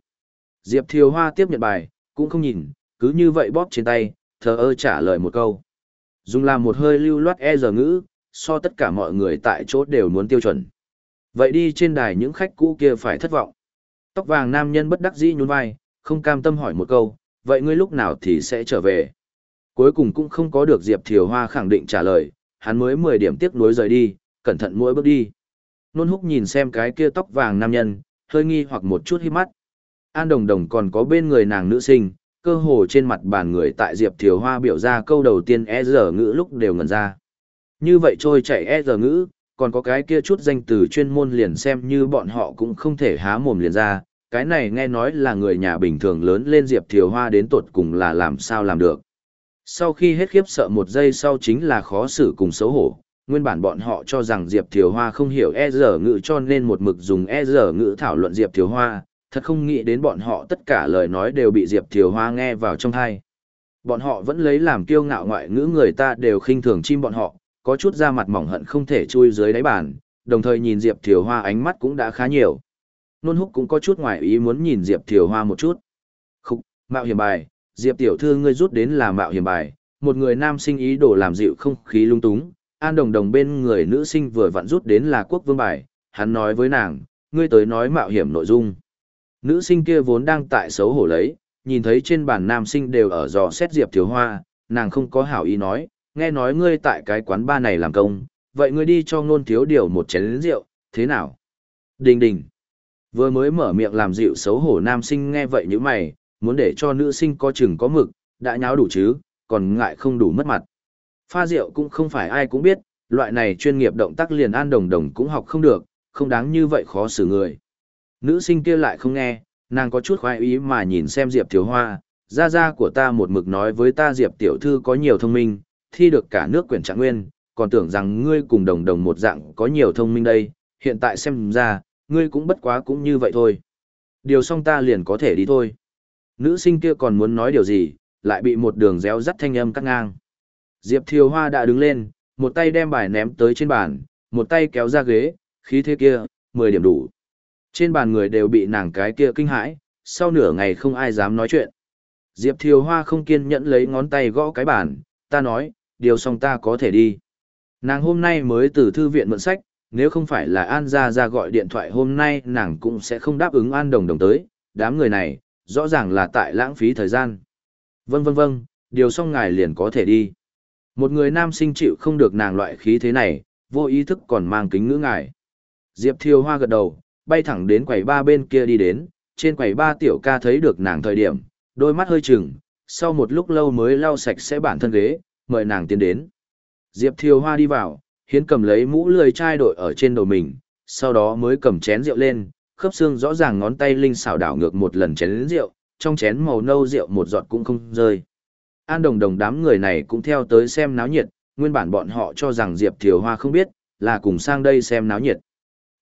Diệp Thiều Hoa tiếp nhận bài, cũng không nhìn, cứ như vậy bóp trên tay, thờ ơ trả lời một câu. Dùng làm một hơi lưu loát e giờ ngữ, so tất cả mọi người tại chỗ đều muốn tiêu chuẩn. Vậy đi trên đài những khách cũ kia phải thất vọng. Tóc vàng nam nhân bất đắc dĩ nhún vai, không cam tâm hỏi một câu, vậy ngươi lúc nào thì sẽ trở về? Cuối cùng cũng không có được Diệp Thiều Hoa khẳng định trả lời, hắn mới 10 điểm tiếc nuối rời đi, cẩn thận mỗi bước đi. Nôn húc nhìn xem cái kia tóc vàng nam nhân, hơi nghi hoặc một chút hít mắt. An đồng đồng còn có bên người nàng nữ sinh, cơ hồ trên mặt bàn người tại Diệp Thiều Hoa biểu ra câu đầu tiên e giờ ngữ lúc đều ngẩn ra. Như vậy trôi chạy e giờ ngữ, còn có cái kia chút danh từ chuyên môn liền xem như bọn họ cũng không thể há mồm liền ra, cái này nghe nói là người nhà bình thường lớn lên Diệp Thiều Hoa đến tột cùng là làm sao làm được. Sau khi hết khiếp sợ một giây sau chính là khó xử cùng xấu hổ, nguyên bản bọn họ cho rằng Diệp Thiều Hoa không hiểu e giờ ngữ cho nên một mực dùng e giờ ngữ thảo luận Diệp Thiều Hoa, thật không nghĩ đến bọn họ tất cả lời nói đều bị Diệp Thiều Hoa nghe vào trong thai. Bọn họ vẫn lấy làm kiêu ngạo ngoại ngữ người ta đều khinh thường chim bọn họ, có chút da mặt mỏng hận không thể chui dưới đáy bàn, đồng thời nhìn Diệp Thiều Hoa ánh mắt cũng đã khá nhiều. Nôn húc cũng có chút ngoài ý muốn nhìn Diệp Thiều Hoa một chút. Khúc, mạo hiểm bài, Diệp Tiểu Thư ngươi rút đến là mạo hiểm bài, một người nam sinh ý đồ làm dịu không khí lung túng, an đồng đồng bên người nữ sinh vừa vặn rút đến là quốc vương bài, hắn nói với nàng, ngươi tới nói mạo hiểm nội dung. Nữ sinh kia vốn đang tại xấu hổ lấy, nhìn thấy trên bàn nam sinh đều ở dò xét Diệp Thiếu Hoa, nàng không có hảo ý nói, nghe nói ngươi tại cái quán ba này làm công, vậy ngươi đi cho ngôn thiếu điều một chén rượu, thế nào? Đình đình. Vừa mới mở miệng làm dịu xấu hổ nam sinh nghe vậy như mày, muốn để cho nữ sinh có chừng có mực, đã nháo đủ chứ, còn ngại không đủ mất mặt. Pha rượu cũng không phải ai cũng biết, loại này chuyên nghiệp động tác liền an đồng đồng cũng học không được, không đáng như vậy khó xử người. Nữ sinh kia lại không nghe, nàng có chút khoái ý mà nhìn xem Diệp Thiếu Hoa, gia gia của ta một mực nói với ta Diệp Tiểu Thư có nhiều thông minh, thi được cả nước quyển trạng nguyên, còn tưởng rằng ngươi cùng đồng đồng một dạng có nhiều thông minh đây, hiện tại xem ra, ngươi cũng bất quá cũng như vậy thôi. Điều xong ta liền có thể đi thôi. Nữ sinh kia còn muốn nói điều gì, lại bị một đường réo rắt thanh âm cắt ngang. Diệp Thiều Hoa đã đứng lên, một tay đem bài ném tới trên bàn, một tay kéo ra ghế, khí thế kia, 10 điểm đủ. Trên bàn người đều bị nàng cái kia kinh hãi, sau nửa ngày không ai dám nói chuyện. Diệp Thiều Hoa không kiên nhẫn lấy ngón tay gõ cái bàn, ta nói, điều xong ta có thể đi. Nàng hôm nay mới từ thư viện mượn sách, nếu không phải là An Gia Gia gọi điện thoại hôm nay nàng cũng sẽ không đáp ứng An Đồng Đồng tới, đám người này, rõ ràng là tại lãng phí thời gian. Vâng vâng vâng, điều xong ngài liền có thể đi. Một người nam sinh chịu không được nàng loại khí thế này, vô ý thức còn mang kính ngữ ngài. Diệp Thiều Hoa gật đầu, bay thẳng đến quầy ba bên kia đi đến, trên quầy ba tiểu ca thấy được nàng thời điểm, đôi mắt hơi chừng, sau một lúc lâu mới lau sạch sẽ bản thân ghế, mời nàng tiến đến. Diệp Thiều Hoa đi vào, hiến cầm lấy mũ lười chai đội ở trên đầu mình, sau đó mới cầm chén rượu lên, khớp xương rõ ràng ngón tay linh xảo đảo ngược một lần chén rượu, trong chén màu nâu rượu một giọt cũng không rơi. An đồng đồng đám người này cũng theo tới xem náo nhiệt, nguyên bản bọn họ cho rằng Diệp Thiều Hoa không biết, là cùng sang đây xem náo nhiệt.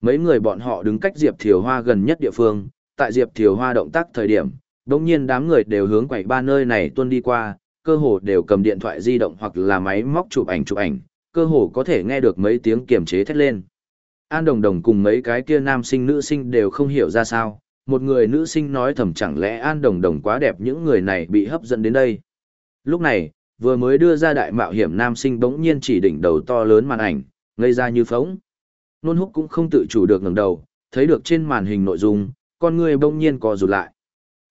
Mấy người bọn họ đứng cách Diệp Thiều Hoa gần nhất địa phương, tại Diệp Thiều Hoa động tác thời điểm, đồng nhiên đám người đều hướng quầy ba nơi này tuân đi qua, cơ hồ đều cầm điện thoại di động hoặc là máy móc chụp ảnh chụp ảnh, cơ hồ có thể nghe được mấy tiếng kiềm chế thét lên. An Đồng Đồng cùng mấy cái kia nam sinh nữ sinh đều không hiểu ra sao, một người nữ sinh nói thầm chẳng lẽ An Đồng Đồng quá đẹp những người này bị hấp dẫn đến đây. Lúc này, vừa mới đưa ra đại mạo hiểm nam sinh bỗng nhiên chỉ đỉnh đầu to lớn màn ảnh, ngây ra như phóng. Nôn húc cũng không tự chủ được ngẩng đầu, thấy được trên màn hình nội dung, con người bỗng nhiên co rụt lại.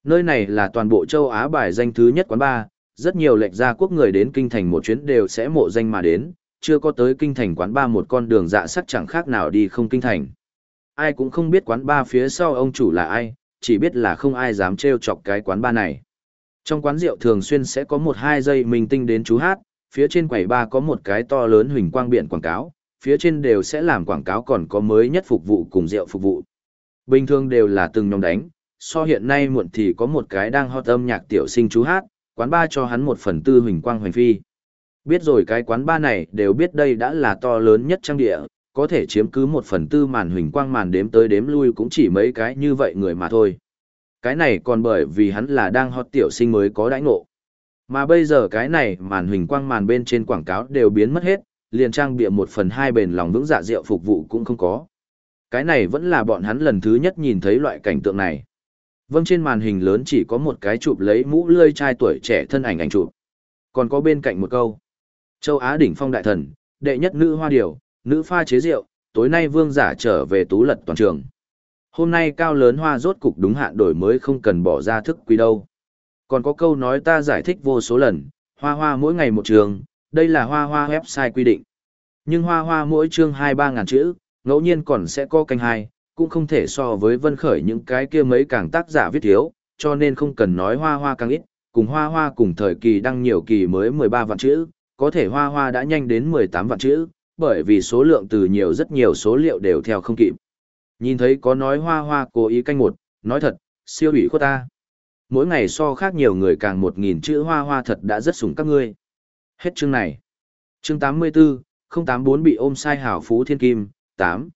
Nơi này là toàn bộ châu Á bài danh thứ nhất quán ba, rất nhiều lệnh gia quốc người đến kinh thành một chuyến đều sẽ mộ danh mà đến, chưa có tới kinh thành quán ba một con đường dạ sắc chẳng khác nào đi không kinh thành. Ai cũng không biết quán ba phía sau ông chủ là ai, chỉ biết là không ai dám trêu chọc cái quán ba này. Trong quán rượu thường xuyên sẽ có một hai giây mình tinh đến chú hát, phía trên quầy ba có một cái to lớn huỳnh quang biển quảng cáo, phía trên đều sẽ làm quảng cáo còn có mới nhất phục vụ cùng rượu phục vụ. Bình thường đều là từng nhóm đánh, so hiện nay muộn thì có một cái đang hot âm nhạc tiểu sinh chú hát, quán ba cho hắn một phần tư huỳnh quang hoành phi. Biết rồi cái quán ba này đều biết đây đã là to lớn nhất trang địa, có thể chiếm cứ một phần tư màn huỳnh quang màn đếm tới đếm lui cũng chỉ mấy cái như vậy người mà thôi. Cái này còn bởi vì hắn là đang hot tiểu sinh mới có đãi ngộ. Mà bây giờ cái này màn huỳnh quang màn bên trên quảng cáo đều biến mất hết, liền trang bịa một phần hai bền lòng vững dạ rượu phục vụ cũng không có. Cái này vẫn là bọn hắn lần thứ nhất nhìn thấy loại cảnh tượng này. Vâng trên màn hình lớn chỉ có một cái chụp lấy mũ lươi trai tuổi trẻ thân ảnh ảnh chụp. Còn có bên cạnh một câu. Châu Á đỉnh phong đại thần, đệ nhất nữ hoa điều, nữ pha chế rượu, tối nay vương giả trở về tú lật toàn trường. Hôm nay cao lớn hoa rốt cục đúng hạn đổi mới không cần bỏ ra thức quý đâu. Còn có câu nói ta giải thích vô số lần, hoa hoa mỗi ngày một trường, đây là hoa hoa website quy định. Nhưng hoa hoa mỗi chương 2-3 ngàn chữ, ngẫu nhiên còn sẽ có canh hai, cũng không thể so với vân khởi những cái kia mấy càng tác giả viết thiếu, cho nên không cần nói hoa hoa càng ít, cùng hoa hoa cùng thời kỳ đăng nhiều kỳ mới 13 vạn chữ, có thể hoa hoa đã nhanh đến 18 vạn chữ, bởi vì số lượng từ nhiều rất nhiều số liệu đều theo không kịp. Nhìn thấy có nói hoa hoa cố ý canh một, nói thật, siêu ủy của ta. Mỗi ngày so khác nhiều người càng 1.000 chữ hoa hoa thật đã rất sủng các ngươi. Hết chương này. Chương 84, 084 bị ôm sai hảo phú thiên kim, 8.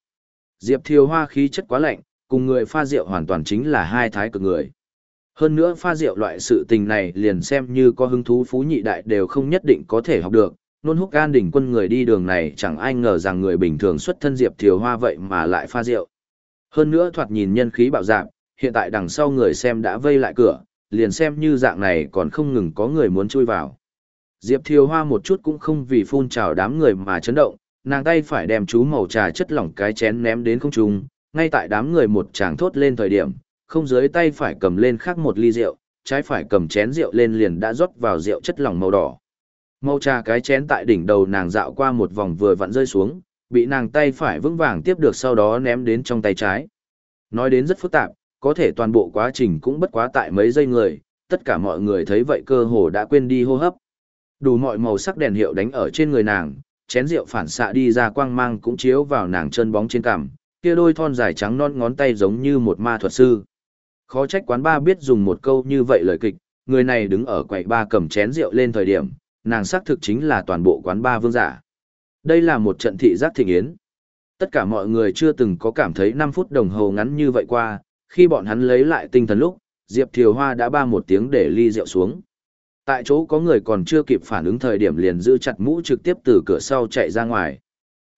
Diệp Thiều Hoa khí chất quá lạnh, cùng người pha rượu hoàn toàn chính là hai thái cực người. Hơn nữa pha rượu loại sự tình này liền xem như có hứng thú phú nhị đại đều không nhất định có thể học được. Nôn húc an đỉnh quân người đi đường này chẳng ai ngờ rằng người bình thường xuất thân Diệp Thiều Hoa vậy mà lại pha rượu. Hơn nữa thoạt nhìn nhân khí bạo dạng, hiện tại đằng sau người xem đã vây lại cửa, liền xem như dạng này còn không ngừng có người muốn chui vào. Diệp Thiều Hoa một chút cũng không vì phun trào đám người mà chấn động, nàng tay phải đem chú màu trà chất lỏng cái chén ném đến không trung, ngay tại đám người một tràng thốt lên thời điểm, không dưới tay phải cầm lên khác một ly rượu, trái phải cầm chén rượu lên liền đã rót vào rượu chất lỏng màu đỏ. Màu trà cái chén tại đỉnh đầu nàng dạo qua một vòng vừa vặn rơi xuống, bị nàng tay phải vững vàng tiếp được sau đó ném đến trong tay trái. Nói đến rất phức tạp, có thể toàn bộ quá trình cũng bất quá tại mấy giây người, tất cả mọi người thấy vậy cơ hồ đã quên đi hô hấp. Đủ mọi màu sắc đèn hiệu đánh ở trên người nàng, chén rượu phản xạ đi ra quang mang cũng chiếu vào nàng chân bóng trên cằm, kia đôi thon dài trắng non ngón tay giống như một ma thuật sư. Khó trách quán ba biết dùng một câu như vậy lời kịch, người này đứng ở quầy ba cầm chén rượu lên thời điểm, nàng xác thực chính là toàn bộ quán ba vương giả. Đây là một trận thị giác thịnh yến. Tất cả mọi người chưa từng có cảm thấy 5 phút đồng hồ ngắn như vậy qua, khi bọn hắn lấy lại tinh thần lúc, Diệp Thiều Hoa đã ba một tiếng để ly rượu xuống. Tại chỗ có người còn chưa kịp phản ứng thời điểm liền giữ chặt mũ trực tiếp từ cửa sau chạy ra ngoài.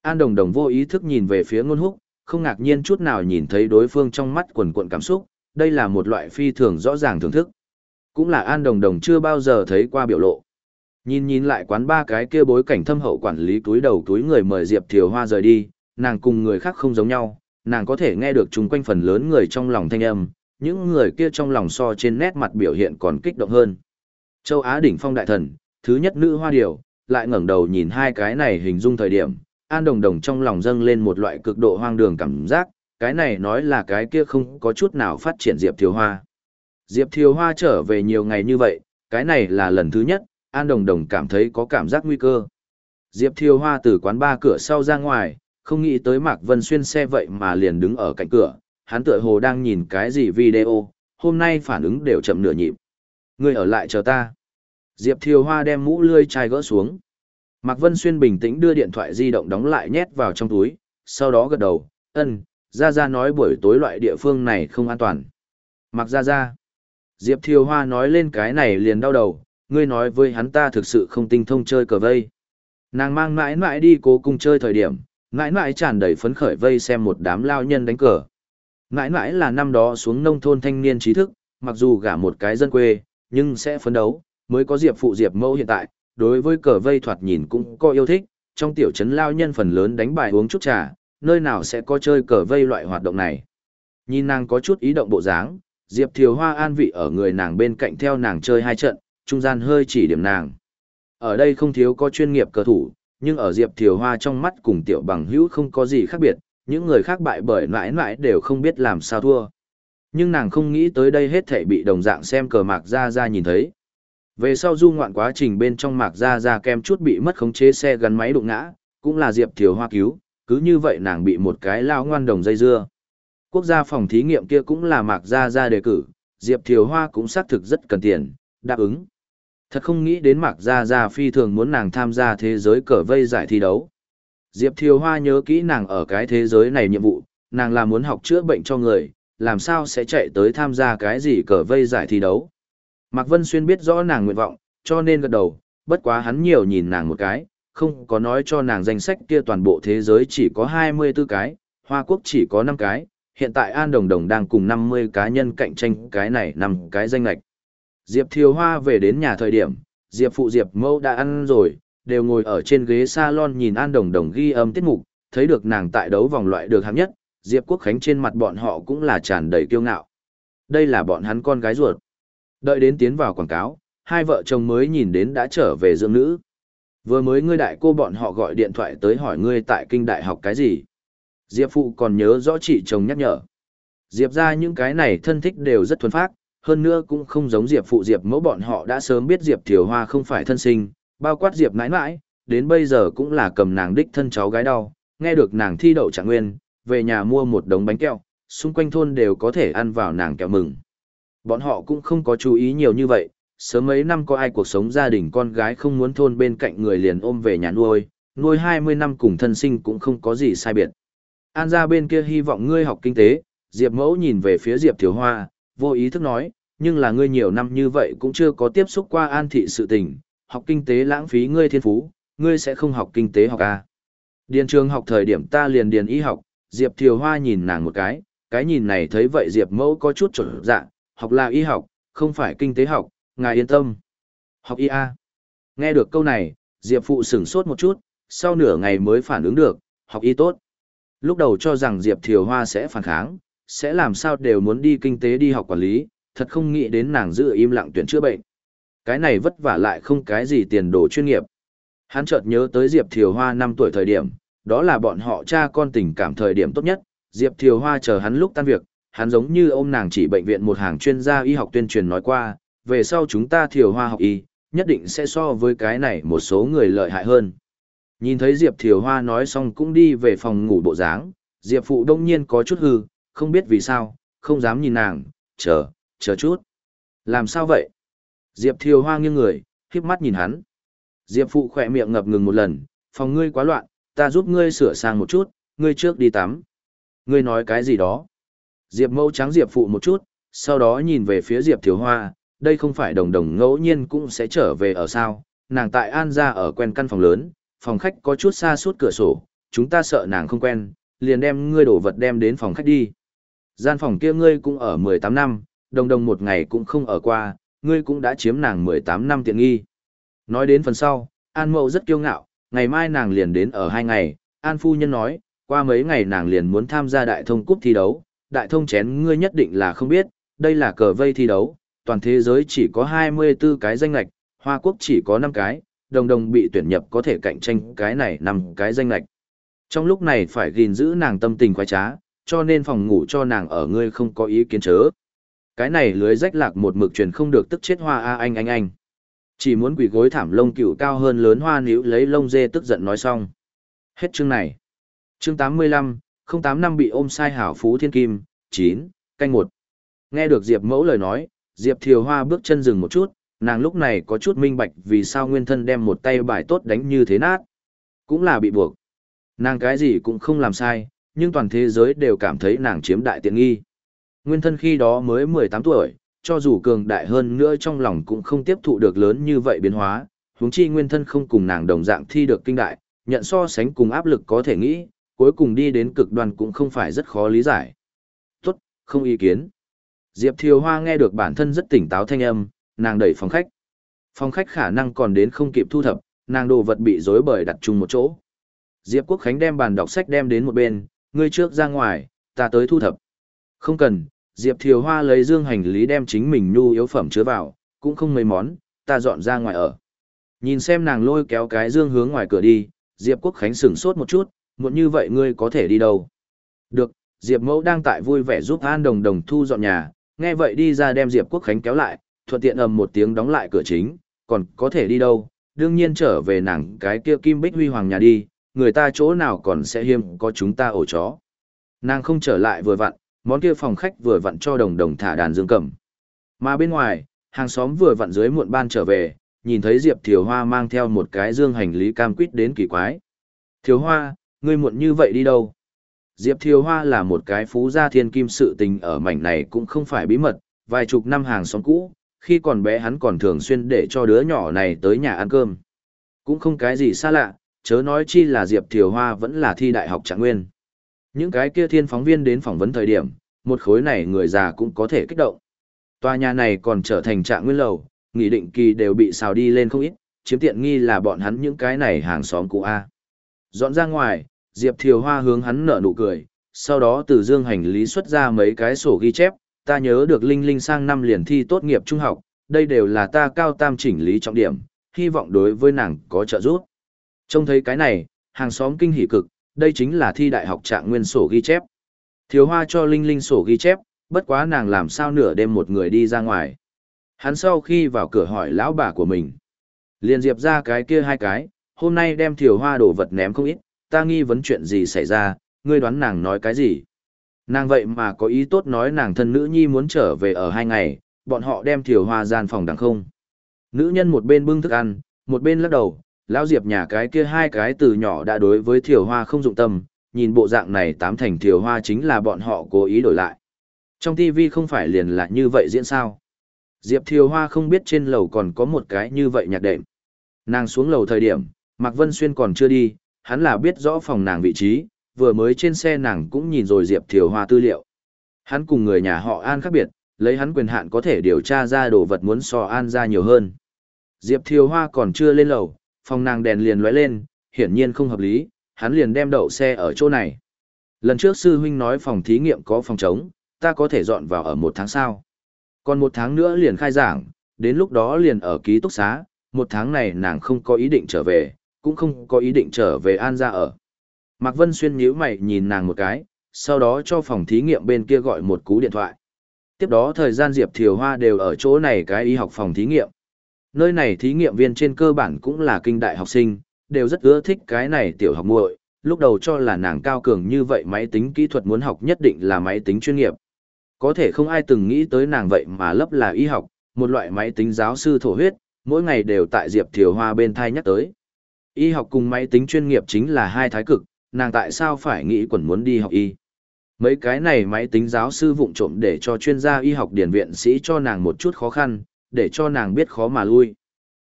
An Đồng Đồng vô ý thức nhìn về phía ngôn húc, không ngạc nhiên chút nào nhìn thấy đối phương trong mắt quần cuộn cảm xúc, đây là một loại phi thường rõ ràng thưởng thức. Cũng là An Đồng Đồng chưa bao giờ thấy qua biểu lộ. Nhìn nhìn lại quán ba cái kia bối cảnh thâm hậu quản lý túi đầu túi người mời Diệp Thiều Hoa rời đi, nàng cùng người khác không giống nhau, nàng có thể nghe được chung quanh phần lớn người trong lòng thanh âm, những người kia trong lòng so trên nét mặt biểu hiện còn kích động hơn. Châu Á đỉnh phong đại thần, thứ nhất nữ hoa điều, lại ngẩng đầu nhìn hai cái này hình dung thời điểm, An Đồng Đồng trong lòng dâng lên một loại cực độ hoang đường cảm giác, cái này nói là cái kia không có chút nào phát triển Diệp Thiều Hoa. Diệp Thiều Hoa trở về nhiều ngày như vậy, cái này là lần thứ nhất, An Đồng Đồng cảm thấy có cảm giác nguy cơ. Diệp Thiều Hoa từ quán ba cửa sau ra ngoài, không nghĩ tới Mạc Vân Xuyên xe vậy mà liền đứng ở cạnh cửa, hắn tựa hồ đang nhìn cái gì video, hôm nay phản ứng đều chậm nửa nhịp. Ngươi ở lại chờ ta. Diệp Thiều Hoa đem mũ lươi chai gỡ xuống. Mạc Vân Xuyên bình tĩnh đưa điện thoại di động đóng lại nhét vào trong túi, sau đó gật đầu, ân, Gia Gia nói buổi tối loại địa phương này không an toàn. Mạc Gia Gia. Diệp Thiều Hoa nói lên cái này liền đau đầu, ngươi nói với hắn ta thực sự không tinh thông chơi cờ vây. Nàng mang mãi mãi đi cố cung chơi thời điểm, mãi mãi tràn đầy phấn khởi vây xem một đám lao nhân đánh cờ. Mãi mãi là năm đó xuống nông thôn thanh niên trí thức, mặc dù gả một cái dân quê, nhưng sẽ phấn đấu, mới có Diệp phụ Diệp mẫu hiện tại, đối với cờ vây thoạt nhìn cũng có yêu thích, trong tiểu trấn lao nhân phần lớn đánh bài uống chút trà, nơi nào sẽ có chơi cờ vây loại hoạt động này. Nhìn nàng có chút ý động bộ dáng, Diệp Thiều Hoa an vị ở người nàng bên cạnh theo nàng chơi hai trận, trung gian hơi chỉ điểm nàng. Ở đây không thiếu có chuyên nghiệp cờ thủ, nhưng ở Diệp Thiều Hoa trong mắt cùng tiểu bằng hữu không có gì khác biệt, những người khác bại bởi mãi mãi đều không biết làm sao thua. Nhưng nàng không nghĩ tới đây hết thể bị đồng dạng xem cờ mạc ra ra nhìn thấy. Về sau du ngoạn quá trình bên trong mạc ra ra kem chút bị mất khống chế xe gắn máy đụng ngã, cũng là Diệp Thiều Hoa cứu, cứ như vậy nàng bị một cái lao ngoan đồng dây dưa. Quốc gia phòng thí nghiệm kia cũng là mạc ra ra đề cử, Diệp Thiều Hoa cũng xác thực rất cần tiền, đáp ứng. Thật không nghĩ đến mạc ra ra phi thường muốn nàng tham gia thế giới cờ vây giải thi đấu. Diệp Thiều Hoa nhớ kỹ nàng ở cái thế giới này nhiệm vụ, nàng là muốn học chữa bệnh cho người, làm sao sẽ chạy tới tham gia cái gì cờ vây giải thi đấu. Mạc Vân Xuyên biết rõ nàng nguyện vọng, cho nên gật đầu, bất quá hắn nhiều nhìn nàng một cái, không có nói cho nàng danh sách kia toàn bộ thế giới chỉ có 24 cái, Hoa Quốc chỉ có 5 cái, hiện tại An Đồng Đồng đang cùng 50 cá nhân cạnh tranh cái này 5 cái danh lạch. Diệp Thiều Hoa về đến nhà thời điểm, Diệp Phụ Diệp Mâu đã ăn rồi, đều ngồi ở trên ghế salon nhìn An Đồng Đồng ghi âm tiết mục, thấy được nàng tại đấu vòng loại được hạng nhất, Diệp Quốc Khánh trên mặt bọn họ cũng là tràn đầy kiêu ngạo. Đây là bọn hắn con gái ruột. Đợi đến tiến vào quảng cáo, hai vợ chồng mới nhìn đến đã trở về dưỡng nữ. Vừa mới ngươi đại cô bọn họ gọi điện thoại tới hỏi ngươi tại kinh đại học cái gì. Diệp phụ còn nhớ rõ chị chồng nhắc nhở. Diệp ra những cái này thân thích đều rất thuần phác, hơn nữa cũng không giống Diệp phụ Diệp mẫu bọn họ đã sớm biết Diệp Thiều Hoa không phải thân sinh, bao quát Diệp nãi nãi, đến bây giờ cũng là cầm nàng đích thân cháu gái đau, nghe được nàng thi đậu trạng nguyên, về nhà mua một đống bánh kẹo, xung quanh thôn đều có thể ăn vào nàng kẹo mừng. Bọn họ cũng không có chú ý nhiều như vậy, sớm mấy năm có ai cuộc sống gia đình con gái không muốn thôn bên cạnh người liền ôm về nhà nuôi, nuôi 20 năm cùng thân sinh cũng không có gì sai biệt. An ra bên kia hy vọng ngươi học kinh tế, Diệp mẫu nhìn về phía Diệp Thiếu Hoa, vô ý thức nói, nhưng là ngươi nhiều năm như vậy cũng chưa có tiếp xúc qua an thị sự tình, học kinh tế lãng phí ngươi thiên phú, ngươi sẽ không học kinh tế học à. Điền trường học thời điểm ta liền điền y học, Diệp Thiều Hoa nhìn nàng một cái, cái nhìn này thấy vậy Diệp mẫu có chút trở dạ, học là y học, không phải kinh tế học, ngài yên tâm. Học y a. Nghe được câu này, Diệp phụ sửng sốt một chút, sau nửa ngày mới phản ứng được, học y tốt. Lúc đầu cho rằng Diệp Thiều Hoa sẽ phản kháng, sẽ làm sao đều muốn đi kinh tế đi học quản lý, thật không nghĩ đến nàng giữ im lặng tuyển chữa bệnh. Cái này vất vả lại không cái gì tiền đồ chuyên nghiệp. Hắn chợt nhớ tới Diệp Thiều Hoa 5 tuổi thời điểm, đó là bọn họ cha con tình cảm thời điểm tốt nhất, Diệp Thiều Hoa chờ hắn lúc tan việc, hắn giống như ôm nàng chỉ bệnh viện một hàng chuyên gia y học tuyên truyền nói qua, về sau chúng ta Thiều Hoa học y, nhất định sẽ so với cái này một số người lợi hại hơn. Nhìn thấy Diệp Thiều Hoa nói xong cũng đi về phòng ngủ bộ dáng, Diệp Phụ đông nhiên có chút hư, không biết vì sao, không dám nhìn nàng, chờ, chờ chút. Làm sao vậy? Diệp Thiều Hoa nghiêng người, khiếp mắt nhìn hắn. Diệp Phụ khỏe miệng ngập ngừng một lần, phòng ngươi quá loạn, ta giúp ngươi sửa sang một chút, ngươi trước đi tắm. Ngươi nói cái gì đó? Diệp Mẫu trắng Diệp Phụ một chút, sau đó nhìn về phía Diệp Thiếu Hoa, đây không phải đồng đồng ngẫu nhiên cũng sẽ trở về ở sao, nàng tại An gia ở quen căn phòng lớn, phòng khách có chút xa suốt cửa sổ, chúng ta sợ nàng không quen, liền đem ngươi đổ vật đem đến phòng khách đi. Gian phòng kia ngươi cũng ở 18 năm, đồng đồng một ngày cũng không ở qua, ngươi cũng đã chiếm nàng 18 năm tiện nghi. Nói đến phần sau, An Mậu rất kiêu ngạo, ngày mai nàng liền đến ở hai ngày, An Phu Nhân nói, qua mấy ngày nàng liền muốn tham gia đại thông cúp thi đấu, đại thông chén ngươi nhất định là không biết, đây là cờ vây thi đấu, toàn thế giới chỉ có 24 cái danh lạch, Hoa Quốc chỉ có 5 cái, đồng đồng bị tuyển nhập có thể cạnh tranh cái này 5 cái danh lạch. Trong lúc này phải gìn giữ nàng tâm tình khoái trá, cho nên phòng ngủ cho nàng ở ngươi không có ý kiến chớ. Cái này lưới rách lạc một mực truyền không được tức chết hoa a anh anh anh. Chỉ muốn quỷ gối thảm lông cựu cao hơn lớn hoa níu lấy lông dê tức giận nói xong. Hết chương này. Chương 85, 08 năm bị ôm sai hảo phú thiên kim, 9, canh một. Nghe được Diệp mẫu lời nói, Diệp thiều hoa bước chân dừng một chút, nàng lúc này có chút minh bạch vì sao nguyên thân đem một tay bài tốt đánh như thế nát. Cũng là bị buộc. Nàng cái gì cũng không làm sai, nhưng toàn thế giới đều cảm thấy nàng chiếm đại tiện nghi. Nguyên thân khi đó mới 18 tuổi, cho dù cường đại hơn nữa trong lòng cũng không tiếp thụ được lớn như vậy biến hóa, huống chi nguyên thân không cùng nàng đồng dạng thi được kinh đại, nhận so sánh cùng áp lực có thể nghĩ, cuối cùng đi đến cực đoan cũng không phải rất khó lý giải. Tốt, không ý kiến. Diệp Thiều Hoa nghe được bản thân rất tỉnh táo thanh âm, nàng đẩy phòng khách. Phòng khách khả năng còn đến không kịp thu thập, nàng đồ vật bị rối bời đặt chung một chỗ. Diệp Quốc Khánh đem bàn đọc sách đem đến một bên, ngươi trước ra ngoài, ta tới thu thập. Không cần, Diệp Thiều Hoa lấy dương hành lý đem chính mình nhu yếu phẩm chứa vào, cũng không mấy món, ta dọn ra ngoài ở. Nhìn xem nàng lôi kéo cái dương hướng ngoài cửa đi, Diệp Quốc Khánh sửng sốt một chút, muộn như vậy ngươi có thể đi đâu. Được, Diệp Mẫu đang tại vui vẻ giúp An Đồng Đồng thu dọn nhà, nghe vậy đi ra đem Diệp Quốc Khánh kéo lại, thuận tiện ầm một tiếng đóng lại cửa chính, còn có thể đi đâu, đương nhiên trở về nàng cái kia Kim Bích Huy Hoàng nhà đi, người ta chỗ nào còn sẽ hiêm có chúng ta ổ chó. Nàng không trở lại vừa vặn, món kia phòng khách vừa vặn cho đồng đồng thả đàn dương cầm. Mà bên ngoài, hàng xóm vừa vặn dưới muộn ban trở về, nhìn thấy Diệp Thiều Hoa mang theo một cái dương hành lý cam quýt đến kỳ quái. Thiều Hoa, ngươi muộn như vậy đi đâu? Diệp Thiều Hoa là một cái phú gia thiên kim sự tình ở mảnh này cũng không phải bí mật, vài chục năm hàng xóm cũ, khi còn bé hắn còn thường xuyên để cho đứa nhỏ này tới nhà ăn cơm. Cũng không cái gì xa lạ, chớ nói chi là Diệp Thiều Hoa vẫn là thi đại học trạng nguyên. Những cái kia thiên phóng viên đến phỏng vấn thời điểm, một khối này người già cũng có thể kích động. Tòa nhà này còn trở thành trạng nguyên lầu, nghị định kỳ đều bị xào đi lên không ít, chiếm tiện nghi là bọn hắn những cái này hàng xóm cũ A. Dọn ra ngoài, Diệp Thiều Hoa hướng hắn nở nụ cười, sau đó từ dương hành lý xuất ra mấy cái sổ ghi chép, ta nhớ được Linh Linh sang năm liền thi tốt nghiệp trung học, đây đều là ta cao tam chỉnh lý trọng điểm, hy vọng đối với nàng có trợ giúp. Trông thấy cái này, hàng xóm kinh hỉ cực, đây chính là thi đại học trạng nguyên sổ ghi chép. Thiếu hoa cho Linh Linh sổ ghi chép, bất quá nàng làm sao nửa đêm một người đi ra ngoài. Hắn sau khi vào cửa hỏi lão bà của mình. Liền diệp ra cái kia hai cái, hôm nay đem thiều hoa đổ vật ném không ít, ta nghi vấn chuyện gì xảy ra, ngươi đoán nàng nói cái gì. Nàng vậy mà có ý tốt nói nàng thân nữ nhi muốn trở về ở hai ngày, bọn họ đem thiều hoa gian phòng đằng không. Nữ nhân một bên bưng thức ăn, một bên lắc đầu, lão diệp nhà cái kia hai cái từ nhỏ đã đối với thiều hoa không dụng tâm, nhìn bộ dạng này tám thành thiều hoa chính là bọn họ cố ý đổi lại. Trong TV không phải liền là như vậy diễn sao. Diệp thiều hoa không biết trên lầu còn có một cái như vậy nhạc đệm. Nàng xuống lầu thời điểm, Mạc Vân Xuyên còn chưa đi, hắn là biết rõ phòng nàng vị trí, vừa mới trên xe nàng cũng nhìn rồi Diệp Thiều Hoa tư liệu. Hắn cùng người nhà họ An khác biệt, lấy hắn quyền hạn có thể điều tra ra đồ vật muốn so An ra nhiều hơn. Diệp Thiều Hoa còn chưa lên lầu, phòng nàng đèn liền lóe lên, hiển nhiên không hợp lý, hắn liền đem đậu xe ở chỗ này. Lần trước sư huynh nói phòng thí nghiệm có phòng trống, ta có thể dọn vào ở một tháng sau. Còn một tháng nữa liền khai giảng, đến lúc đó liền ở ký túc xá, một tháng này nàng không có ý định trở về, cũng không có ý định trở về An ra ở. Mạc Vân Xuyên nhíu mày nhìn nàng một cái, sau đó cho phòng thí nghiệm bên kia gọi một cú điện thoại. Tiếp đó thời gian Diệp Thiều Hoa đều ở chỗ này cái y học phòng thí nghiệm. Nơi này thí nghiệm viên trên cơ bản cũng là kinh đại học sinh, đều rất ưa thích cái này tiểu học muội, lúc đầu cho là nàng cao cường như vậy máy tính kỹ thuật muốn học nhất định là máy tính chuyên nghiệp. Có thể không ai từng nghĩ tới nàng vậy mà lấp là y học, một loại máy tính giáo sư thổ huyết, mỗi ngày đều tại Diệp Thiều Hoa bên thai nhắc tới. Y học cùng máy tính chuyên nghiệp chính là hai thái cực, nàng tại sao phải nghĩ quẩn muốn đi học y. Mấy cái này máy tính giáo sư vụng trộm để cho chuyên gia y học điển viện sĩ cho nàng một chút khó khăn, để cho nàng biết khó mà lui.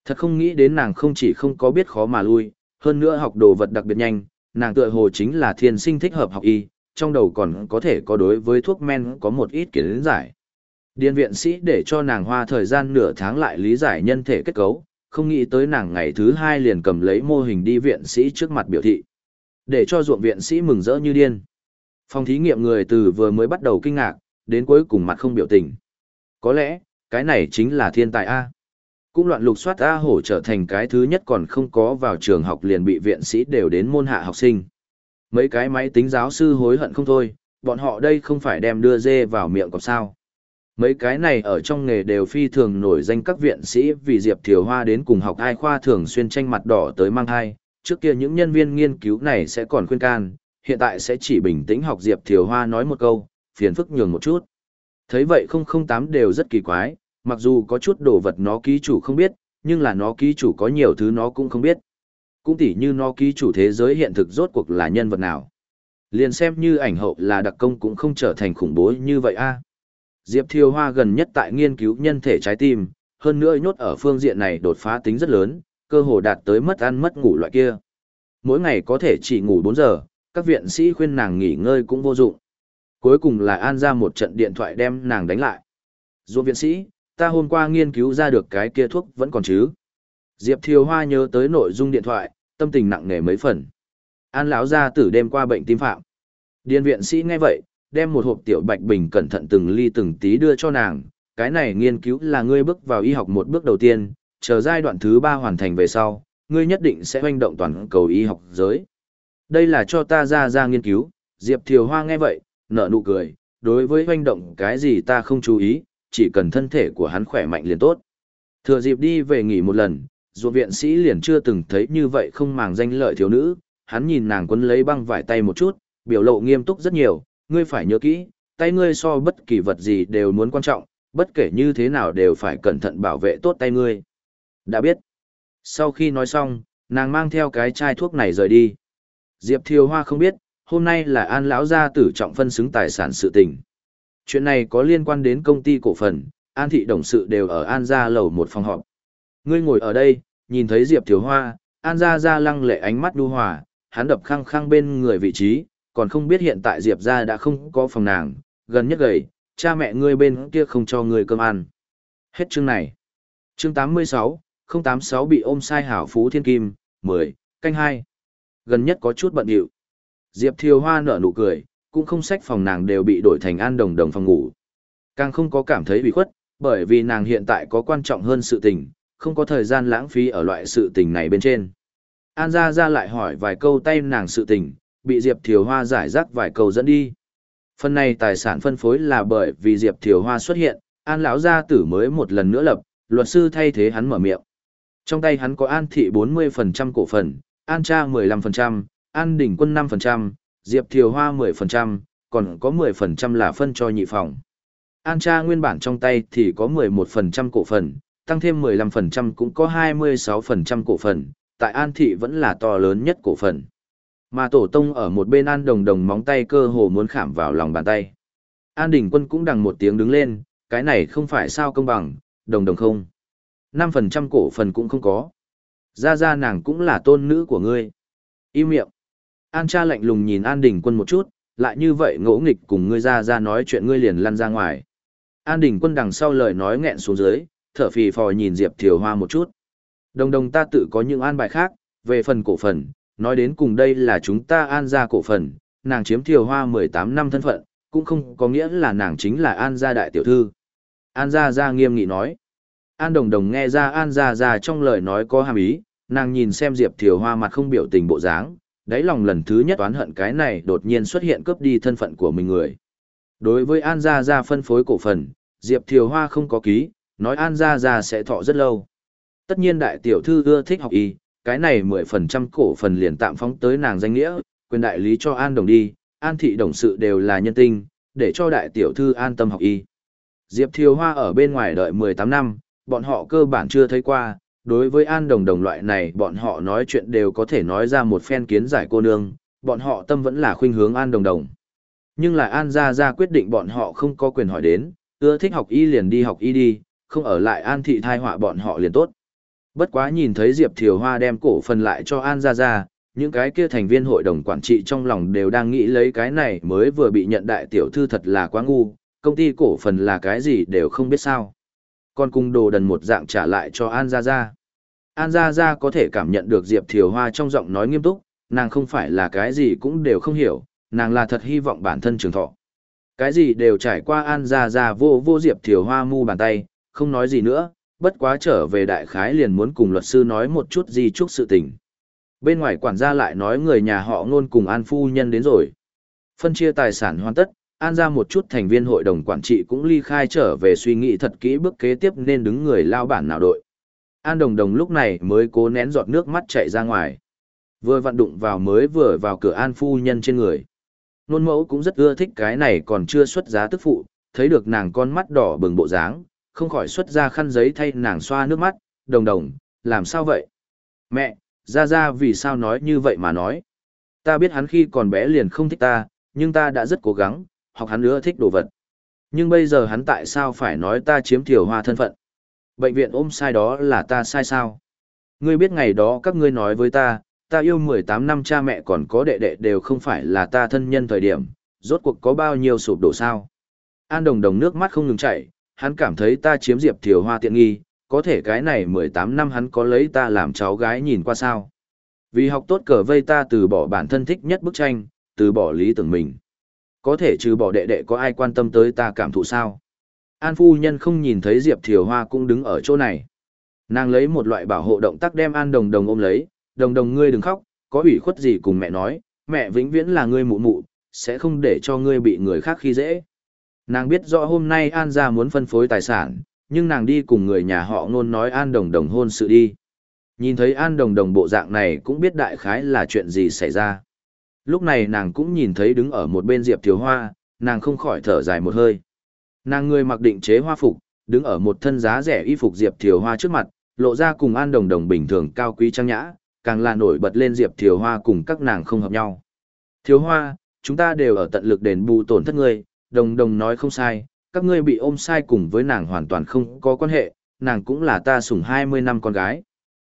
Thật không nghĩ đến nàng không chỉ không có biết khó mà lui, hơn nữa học đồ vật đặc biệt nhanh, nàng tựa hồ chính là thiên sinh thích hợp học y, trong đầu còn có thể có đối với thuốc men có một ít kiến giải. Điền viện sĩ để cho nàng hoa thời gian nửa tháng lại lý giải nhân thể kết cấu, không nghĩ tới nàng ngày thứ hai liền cầm lấy mô hình đi viện sĩ trước mặt biểu thị. Để cho ruộng viện sĩ mừng rỡ như điên. Phòng thí nghiệm người từ vừa mới bắt đầu kinh ngạc, đến cuối cùng mặt không biểu tình. Có lẽ, cái này chính là thiên tài A. Cũng loạn lục soát A hổ trở thành cái thứ nhất còn không có vào trường học liền bị viện sĩ đều đến môn hạ học sinh. Mấy cái máy tính giáo sư hối hận không thôi, bọn họ đây không phải đem đưa dê vào miệng còn sao. Mấy cái này ở trong nghề đều phi thường nổi danh các viện sĩ vì Diệp Thiều Hoa đến cùng học ai khoa thường xuyên tranh mặt đỏ tới mang hai, trước kia những nhân viên nghiên cứu này sẽ còn khuyên can, hiện tại sẽ chỉ bình tĩnh học Diệp Thiều Hoa nói một câu, phiền phức nhường một chút. Thấy vậy 008 đều rất kỳ quái, mặc dù có chút đồ vật nó ký chủ không biết, nhưng là nó ký chủ có nhiều thứ nó cũng không biết. Cũng tỉ như nó ký chủ thế giới hiện thực rốt cuộc là nhân vật nào. Liền xem như ảnh hậu là đặc công cũng không trở thành khủng bố như vậy a. Diệp Thiều Hoa gần nhất tại nghiên cứu nhân thể trái tim, hơn nữa nhốt ở phương diện này đột phá tính rất lớn, cơ hồ đạt tới mất ăn mất ngủ loại kia. Mỗi ngày có thể chỉ ngủ 4 giờ, các viện sĩ khuyên nàng nghỉ ngơi cũng vô dụng. Cuối cùng là an ra một trận điện thoại đem nàng đánh lại. Dù viện sĩ, ta hôm qua nghiên cứu ra được cái kia thuốc vẫn còn chứ. Diệp Thiều Hoa nhớ tới nội dung điện thoại, tâm tình nặng nề mấy phần. An lão ra tử đêm qua bệnh tim phạm. Điền viện sĩ nghe vậy, đem một hộp tiểu bạch bình cẩn thận từng ly từng tí đưa cho nàng. Cái này nghiên cứu là ngươi bước vào y học một bước đầu tiên, chờ giai đoạn thứ ba hoàn thành về sau, ngươi nhất định sẽ hoành động toàn cầu y học giới. Đây là cho ta ra ra nghiên cứu, Diệp Thiều Hoa nghe vậy, nở nụ cười, đối với hoành động cái gì ta không chú ý, chỉ cần thân thể của hắn khỏe mạnh liền tốt. Thừa dịp đi về nghỉ một lần, ruột viện sĩ liền chưa từng thấy như vậy không màng danh lợi thiếu nữ, hắn nhìn nàng quấn lấy băng vải tay một chút, biểu lộ nghiêm túc rất nhiều, ngươi phải nhớ kỹ, tay ngươi so bất kỳ vật gì đều muốn quan trọng, bất kể như thế nào đều phải cẩn thận bảo vệ tốt tay ngươi. Đã biết. Sau khi nói xong, nàng mang theo cái chai thuốc này rời đi. Diệp Thiều Hoa không biết, hôm nay là An lão gia tử trọng phân xứng tài sản sự tình. Chuyện này có liên quan đến công ty cổ phần, An thị đồng sự đều ở An gia lầu một phòng họp. Ngươi ngồi ở đây, nhìn thấy Diệp thiếu Hoa, An gia gia lăng lệ ánh mắt đu hòa, hắn đập khăng khăng bên người vị trí, còn không biết hiện tại Diệp gia đã không có phòng nàng, gần nhất gầy, cha mẹ ngươi bên kia không cho ngươi cơm ăn. Hết chương này. Chương 86, 086 bị ôm sai hảo phú thiên kim, 10, canh hai, Gần nhất có chút bận điệu. Diệp Thiều Hoa nở nụ cười, cũng không sách phòng nàng đều bị đổi thành an đồng đồng phòng ngủ. Càng không có cảm thấy bị khuất, bởi vì nàng hiện tại có quan trọng hơn sự tình, không có thời gian lãng phí ở loại sự tình này bên trên. An ra ra lại hỏi vài câu tay nàng sự tình, bị Diệp Thiều Hoa giải rác vài câu dẫn đi. Phần này tài sản phân phối là bởi vì Diệp Thiều Hoa xuất hiện, An lão gia tử mới một lần nữa lập, luật sư thay thế hắn mở miệng. Trong tay hắn có An thị 40% cổ phần, An cha 15%, An đỉnh quân 5%, Diệp Thiều Hoa 10%, còn có 10% là phân cho nhị phòng. An cha nguyên bản trong tay thì có 11% cổ phần, tăng thêm 15% cũng có 26% cổ phần, tại An thị vẫn là to lớn nhất cổ phần. Mà tổ tông ở một bên An đồng đồng móng tay cơ hồ muốn khảm vào lòng bàn tay. An đỉnh quân cũng đằng một tiếng đứng lên, cái này không phải sao công bằng, đồng đồng không. 5% cổ phần cũng không có. Ra ra nàng cũng là tôn nữ của ngươi. Im miệng. An cha lạnh lùng nhìn An Đình quân một chút, lại như vậy ngỗ nghịch cùng ngươi ra ra nói chuyện ngươi liền lăn ra ngoài. An Đình quân đằng sau lời nói nghẹn xuống dưới, thở phì phò nhìn Diệp Thiều Hoa một chút. Đồng đồng ta tự có những an bài khác, về phần cổ phần, nói đến cùng đây là chúng ta an ra cổ phần, nàng chiếm Thiều Hoa 18 năm thân phận, cũng không có nghĩa là nàng chính là an gia đại tiểu thư. An gia gia nghiêm nghị nói. An đồng đồng nghe ra An gia gia trong lời nói có hàm ý, nàng nhìn xem Diệp Thiều Hoa mặt không biểu tình bộ dáng, đáy lòng lần thứ nhất oán hận cái này đột nhiên xuất hiện cướp đi thân phận của mình người. Đối với An Gia Gia phân phối cổ phần, Diệp Thiều Hoa không có ký, nói An Gia Gia sẽ thọ rất lâu. Tất nhiên đại tiểu thư ưa thích học y, cái này 10% cổ phần liền tạm phóng tới nàng danh nghĩa, quyền đại lý cho An Đồng đi, An Thị Đồng sự đều là nhân tinh, để cho đại tiểu thư an tâm học y. Diệp Thiều Hoa ở bên ngoài đợi 18 năm, bọn họ cơ bản chưa thấy qua, đối với An Đồng Đồng loại này bọn họ nói chuyện đều có thể nói ra một phen kiến giải cô nương, bọn họ tâm vẫn là khuynh hướng An Đồng Đồng. Nhưng lại An Gia Gia quyết định bọn họ không có quyền hỏi đến, ưa thích học y liền đi học y đi, không ở lại An Thị thai họa bọn họ liền tốt. Bất quá nhìn thấy Diệp Thiều Hoa đem cổ phần lại cho An Gia Gia, những cái kia thành viên hội đồng quản trị trong lòng đều đang nghĩ lấy cái này mới vừa bị nhận đại tiểu thư thật là quá ngu, công ty cổ phần là cái gì đều không biết sao. Còn cung đồ đần một dạng trả lại cho An Gia Gia. An Gia Gia có thể cảm nhận được Diệp Thiều Hoa trong giọng nói nghiêm túc, nàng không phải là cái gì cũng đều không hiểu, nàng là thật hy vọng bản thân trường thọ. Cái gì đều trải qua An Gia Gia vô vô Diệp Thiều Hoa mu bàn tay, không nói gì nữa, bất quá trở về đại khái liền muốn cùng luật sư nói một chút gì chúc sự tình. Bên ngoài quản gia lại nói người nhà họ ngôn cùng An Phu Nhân đến rồi. Phân chia tài sản hoàn tất, An ra một chút thành viên hội đồng quản trị cũng ly khai trở về suy nghĩ thật kỹ bước kế tiếp nên đứng người lao bản nào đội. An Đồng Đồng lúc này mới cố nén giọt nước mắt chạy ra ngoài. Vừa vặn đụng vào mới vừa vào cửa An Phu Nhân trên người. Nôn mẫu cũng rất ưa thích cái này còn chưa xuất giá tức phụ, thấy được nàng con mắt đỏ bừng bộ dáng, không khỏi xuất ra khăn giấy thay nàng xoa nước mắt, đồng đồng, làm sao vậy? Mẹ, ra ra vì sao nói như vậy mà nói? Ta biết hắn khi còn bé liền không thích ta, nhưng ta đã rất cố gắng, học hắn nữa thích đồ vật. Nhưng bây giờ hắn tại sao phải nói ta chiếm thiểu hoa thân phận? Bệnh viện ôm sai đó là ta sai sao? Ngươi biết ngày đó các ngươi nói với ta, ta yêu 18 năm cha mẹ còn có đệ đệ đều không phải là ta thân nhân thời điểm, rốt cuộc có bao nhiêu sụp đổ sao? An đồng đồng nước mắt không ngừng chảy, hắn cảm thấy ta chiếm Diệp Thiều Hoa tiện nghi, có thể cái này 18 năm hắn có lấy ta làm cháu gái nhìn qua sao. Vì học tốt cờ vây ta từ bỏ bản thân thích nhất bức tranh, từ bỏ lý tưởng mình. Có thể trừ bỏ đệ đệ có ai quan tâm tới ta cảm thụ sao. An phu nhân không nhìn thấy Diệp Thiều Hoa cũng đứng ở chỗ này. Nàng lấy một loại bảo hộ động tác đem An Đồng Đồng ôm lấy, Đồng Đồng ngươi đừng khóc, có ủy khuất gì cùng mẹ nói, mẹ vĩnh viễn là ngươi mụ mụ, sẽ không để cho ngươi bị người khác khi dễ. Nàng biết rõ hôm nay An gia muốn phân phối tài sản, nhưng nàng đi cùng người nhà họ ngôn nói An Đồng Đồng hôn sự đi. Nhìn thấy An Đồng Đồng bộ dạng này cũng biết đại khái là chuyện gì xảy ra. Lúc này nàng cũng nhìn thấy đứng ở một bên Diệp Thiếu Hoa, nàng không khỏi thở dài một hơi. Nàng người mặc định chế hoa phục, đứng ở một thân giá rẻ y phục Diệp Thiều Hoa trước mặt, lộ ra cùng An Đồng Đồng bình thường cao quý trang nhã, càng là nổi bật lên Diệp Thiều Hoa cùng các nàng không hợp nhau. Thiếu Hoa, chúng ta đều ở tận lực đền bù tổn thất ngươi, đồng đồng nói không sai, các ngươi bị ôm sai cùng với nàng hoàn toàn không có quan hệ, nàng cũng là ta sủng 20 năm con gái.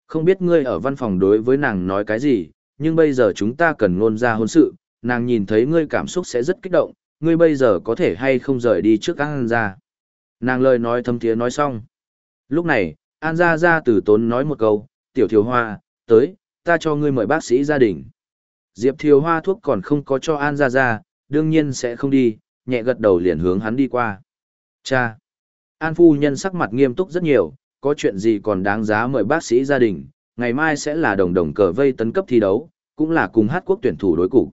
Không biết ngươi ở văn phòng đối với nàng nói cái gì, nhưng bây giờ chúng ta cần ngôn ra hôn sự, nàng nhìn thấy ngươi cảm xúc sẽ rất kích động, ngươi bây giờ có thể hay không rời đi trước An ra. Nàng lời nói thâm thiế nói xong. Lúc này, An gia gia tử tốn nói một câu, tiểu thiếu hoa, tới, ta cho ngươi mời bác sĩ gia đình. Diệp thiếu hoa thuốc còn không có cho An gia gia, đương nhiên sẽ không đi, nhẹ gật đầu liền hướng hắn đi qua. Cha! An phu nhân sắc mặt nghiêm túc rất nhiều, có chuyện gì còn đáng giá mời bác sĩ gia đình, ngày mai sẽ là đồng đồng cờ vây tấn cấp thi đấu, cũng là cùng hát quốc tuyển thủ đối cục.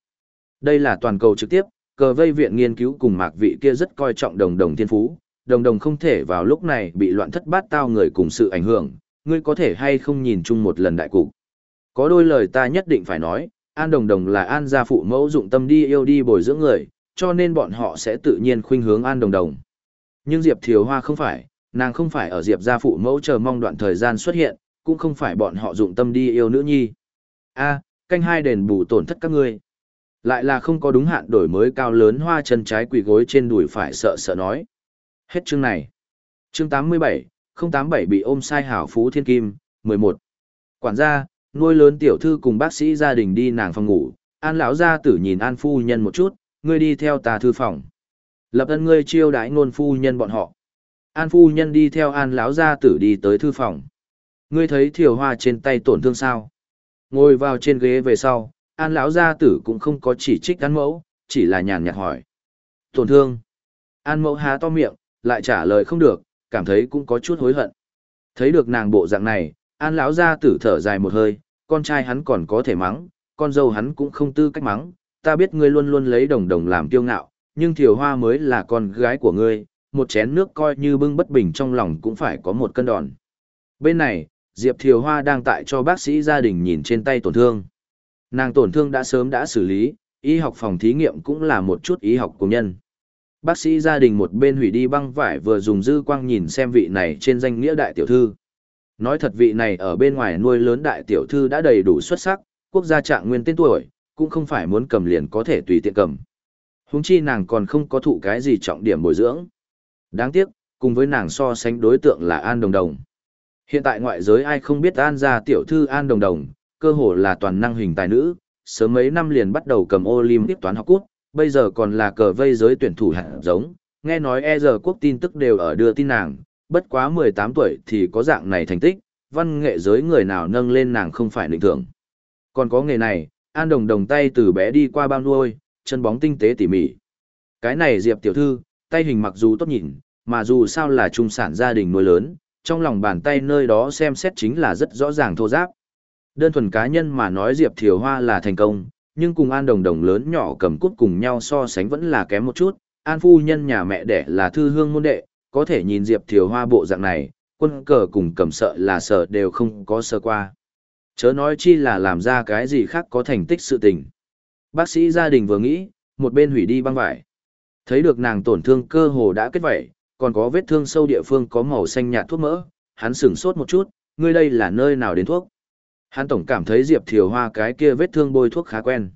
Đây là toàn cầu trực tiếp, cờ vây viện nghiên cứu cùng mạc vị kia rất coi trọng đồng đồng thiên phú, đồng đồng không thể vào lúc này bị loạn thất bát tao người cùng sự ảnh hưởng, ngươi có thể hay không nhìn chung một lần đại cục. Có đôi lời ta nhất định phải nói, An Đồng Đồng là An gia phụ mẫu dụng tâm đi yêu đi bồi dưỡng người, cho nên bọn họ sẽ tự nhiên khuynh hướng An Đồng Đồng. Nhưng Diệp Thiều Hoa không phải, nàng không phải ở Diệp gia phụ mẫu chờ mong đoạn thời gian xuất hiện, cũng không phải bọn họ dụng tâm đi yêu nữ nhi. A, canh hai đền bù tổn thất các ngươi. Lại là không có đúng hạn đổi mới cao lớn hoa chân trái quỳ gối trên đùi phải sợ sợ nói. Hết chương này. Chương 87, 087 bị ôm sai hảo phú thiên kim, 11. Quản gia, nuôi lớn tiểu thư cùng bác sĩ gia đình đi nàng phòng ngủ, An lão gia tử nhìn An phu nhân một chút, ngươi đi theo ta thư phòng. Lập ân ngươi chiêu đãi ngôn phu nhân bọn họ. An phu nhân đi theo An lão gia tử đi tới thư phòng. Ngươi thấy thiều hoa trên tay tổn thương sao? Ngồi vào trên ghế về sau, An lão gia tử cũng không có chỉ trích An mẫu, chỉ là nhàn nhạt hỏi. Tổn thương. An mẫu há to miệng, lại trả lời không được, cảm thấy cũng có chút hối hận. Thấy được nàng bộ dạng này, An lão gia tử thở dài một hơi, con trai hắn còn có thể mắng, con dâu hắn cũng không tư cách mắng, ta biết ngươi luôn luôn lấy đồng đồng làm kiêu ngạo, nhưng thiều hoa mới là con gái của ngươi, một chén nước coi như bưng bất bình trong lòng cũng phải có một cân đòn. Bên này, Diệp Thiều Hoa đang tại cho bác sĩ gia đình nhìn trên tay tổn thương. Nàng tổn thương đã sớm đã xử lý, y học phòng thí nghiệm cũng là một chút y học của nhân. Bác sĩ gia đình một bên hủy đi băng vải vừa dùng dư quang nhìn xem vị này trên danh nghĩa đại tiểu thư. Nói thật vị này ở bên ngoài nuôi lớn đại tiểu thư đã đầy đủ xuất sắc, quốc gia trạng nguyên tên tuổi, cũng không phải muốn cầm liền có thể tùy tiện cầm. Húng chi nàng còn không có thụ cái gì trọng điểm bồi dưỡng. Đáng tiếc, cùng với nàng so sánh đối tượng là An Đồng Đồng. Hiện tại ngoại giới ai không biết An gia tiểu thư An Đồng Đồng, cơ hồ là toàn năng hình tài nữ, sớm mấy năm liền bắt đầu cầm Olympic toán học cút, bây giờ còn là cờ vây giới tuyển thủ hạng giống, nghe nói e giờ quốc tin tức đều ở đưa tin nàng, bất quá 18 tuổi thì có dạng này thành tích, văn nghệ giới người nào nâng lên nàng không phải định thưởng. Còn có nghề này, An Đồng Đồng tay từ bé đi qua bao nuôi, chân bóng tinh tế tỉ mỉ. Cái này Diệp tiểu thư, tay hình mặc dù tốt nhìn, mà dù sao là trung sản gia đình nuôi lớn, trong lòng bàn tay nơi đó xem xét chính là rất rõ ràng thô giáp. Đơn thuần cá nhân mà nói Diệp Thiều Hoa là thành công, nhưng cùng An Đồng Đồng lớn nhỏ cầm cút cùng nhau so sánh vẫn là kém một chút. An phu nhân nhà mẹ đẻ là thư hương môn đệ, có thể nhìn Diệp Thiều Hoa bộ dạng này, quân cờ cùng cầm sợ là sợ đều không có sơ qua. Chớ nói chi là làm ra cái gì khác có thành tích sự tình. Bác sĩ gia đình vừa nghĩ, một bên hủy đi băng vải. Thấy được nàng tổn thương cơ hồ đã kết vẩy, còn có vết thương sâu địa phương có màu xanh nhạt thuốc mỡ, hắn sửng sốt một chút, ngươi đây là nơi nào đến thuốc. Hắn tổng cảm thấy Diệp Thiều Hoa cái kia vết thương bôi thuốc khá quen.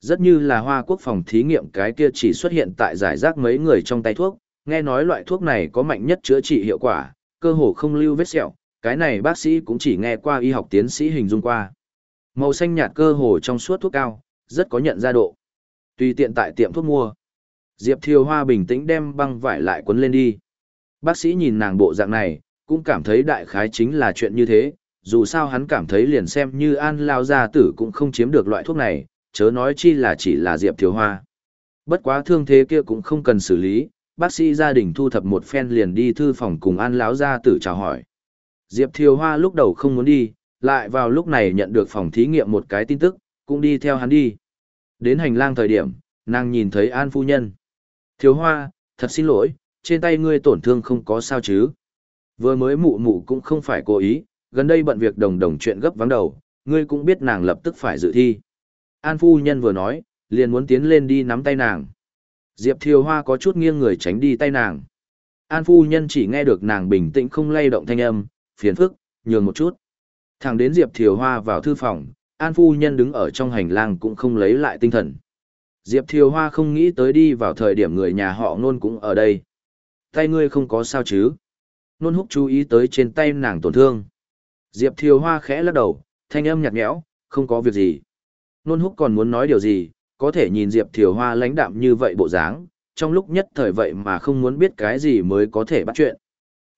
Rất như là hoa quốc phòng thí nghiệm cái kia chỉ xuất hiện tại giải rác mấy người trong tay thuốc, nghe nói loại thuốc này có mạnh nhất chữa trị hiệu quả, cơ hồ không lưu vết sẹo, cái này bác sĩ cũng chỉ nghe qua y học tiến sĩ hình dung qua. Màu xanh nhạt cơ hồ trong suốt thuốc cao, rất có nhận ra độ. Tùy tiện tại tiệm thuốc mua. Diệp Thiều Hoa bình tĩnh đem băng vải lại quấn lên đi. Bác sĩ nhìn nàng bộ dạng này, cũng cảm thấy đại khái chính là chuyện như thế, dù sao hắn cảm thấy liền xem như An Lao Gia Tử cũng không chiếm được loại thuốc này, chớ nói chi là chỉ là Diệp Thiếu Hoa. Bất quá thương thế kia cũng không cần xử lý, bác sĩ gia đình thu thập một phen liền đi thư phòng cùng An Lão Gia Tử chào hỏi. Diệp Thiều Hoa lúc đầu không muốn đi, lại vào lúc này nhận được phòng thí nghiệm một cái tin tức, cũng đi theo hắn đi. Đến hành lang thời điểm, nàng nhìn thấy An Phu Nhân. Thiều Hoa, thật xin lỗi, trên tay ngươi tổn thương không có sao chứ. Vừa mới mụ mụ cũng không phải cố ý, gần đây bận việc đồng đồng chuyện gấp vắng đầu, ngươi cũng biết nàng lập tức phải dự thi. An phu nhân vừa nói, liền muốn tiến lên đi nắm tay nàng. Diệp Thiều Hoa có chút nghiêng người tránh đi tay nàng. An phu nhân chỉ nghe được nàng bình tĩnh không lay động thanh âm, phiền phức, nhường một chút. Thẳng đến Diệp Thiều Hoa vào thư phòng, An phu nhân đứng ở trong hành lang cũng không lấy lại tinh thần. Diệp Thiều Hoa không nghĩ tới đi vào thời điểm người nhà họ nôn cũng ở đây. Tay ngươi không có sao chứ? Nôn húc chú ý tới trên tay nàng tổn thương. Diệp Thiều Hoa khẽ lắc đầu, thanh âm nhạt nhẽo, không có việc gì. Nôn húc còn muốn nói điều gì, có thể nhìn Diệp Thiều Hoa lãnh đạm như vậy bộ dáng, trong lúc nhất thời vậy mà không muốn biết cái gì mới có thể bắt chuyện.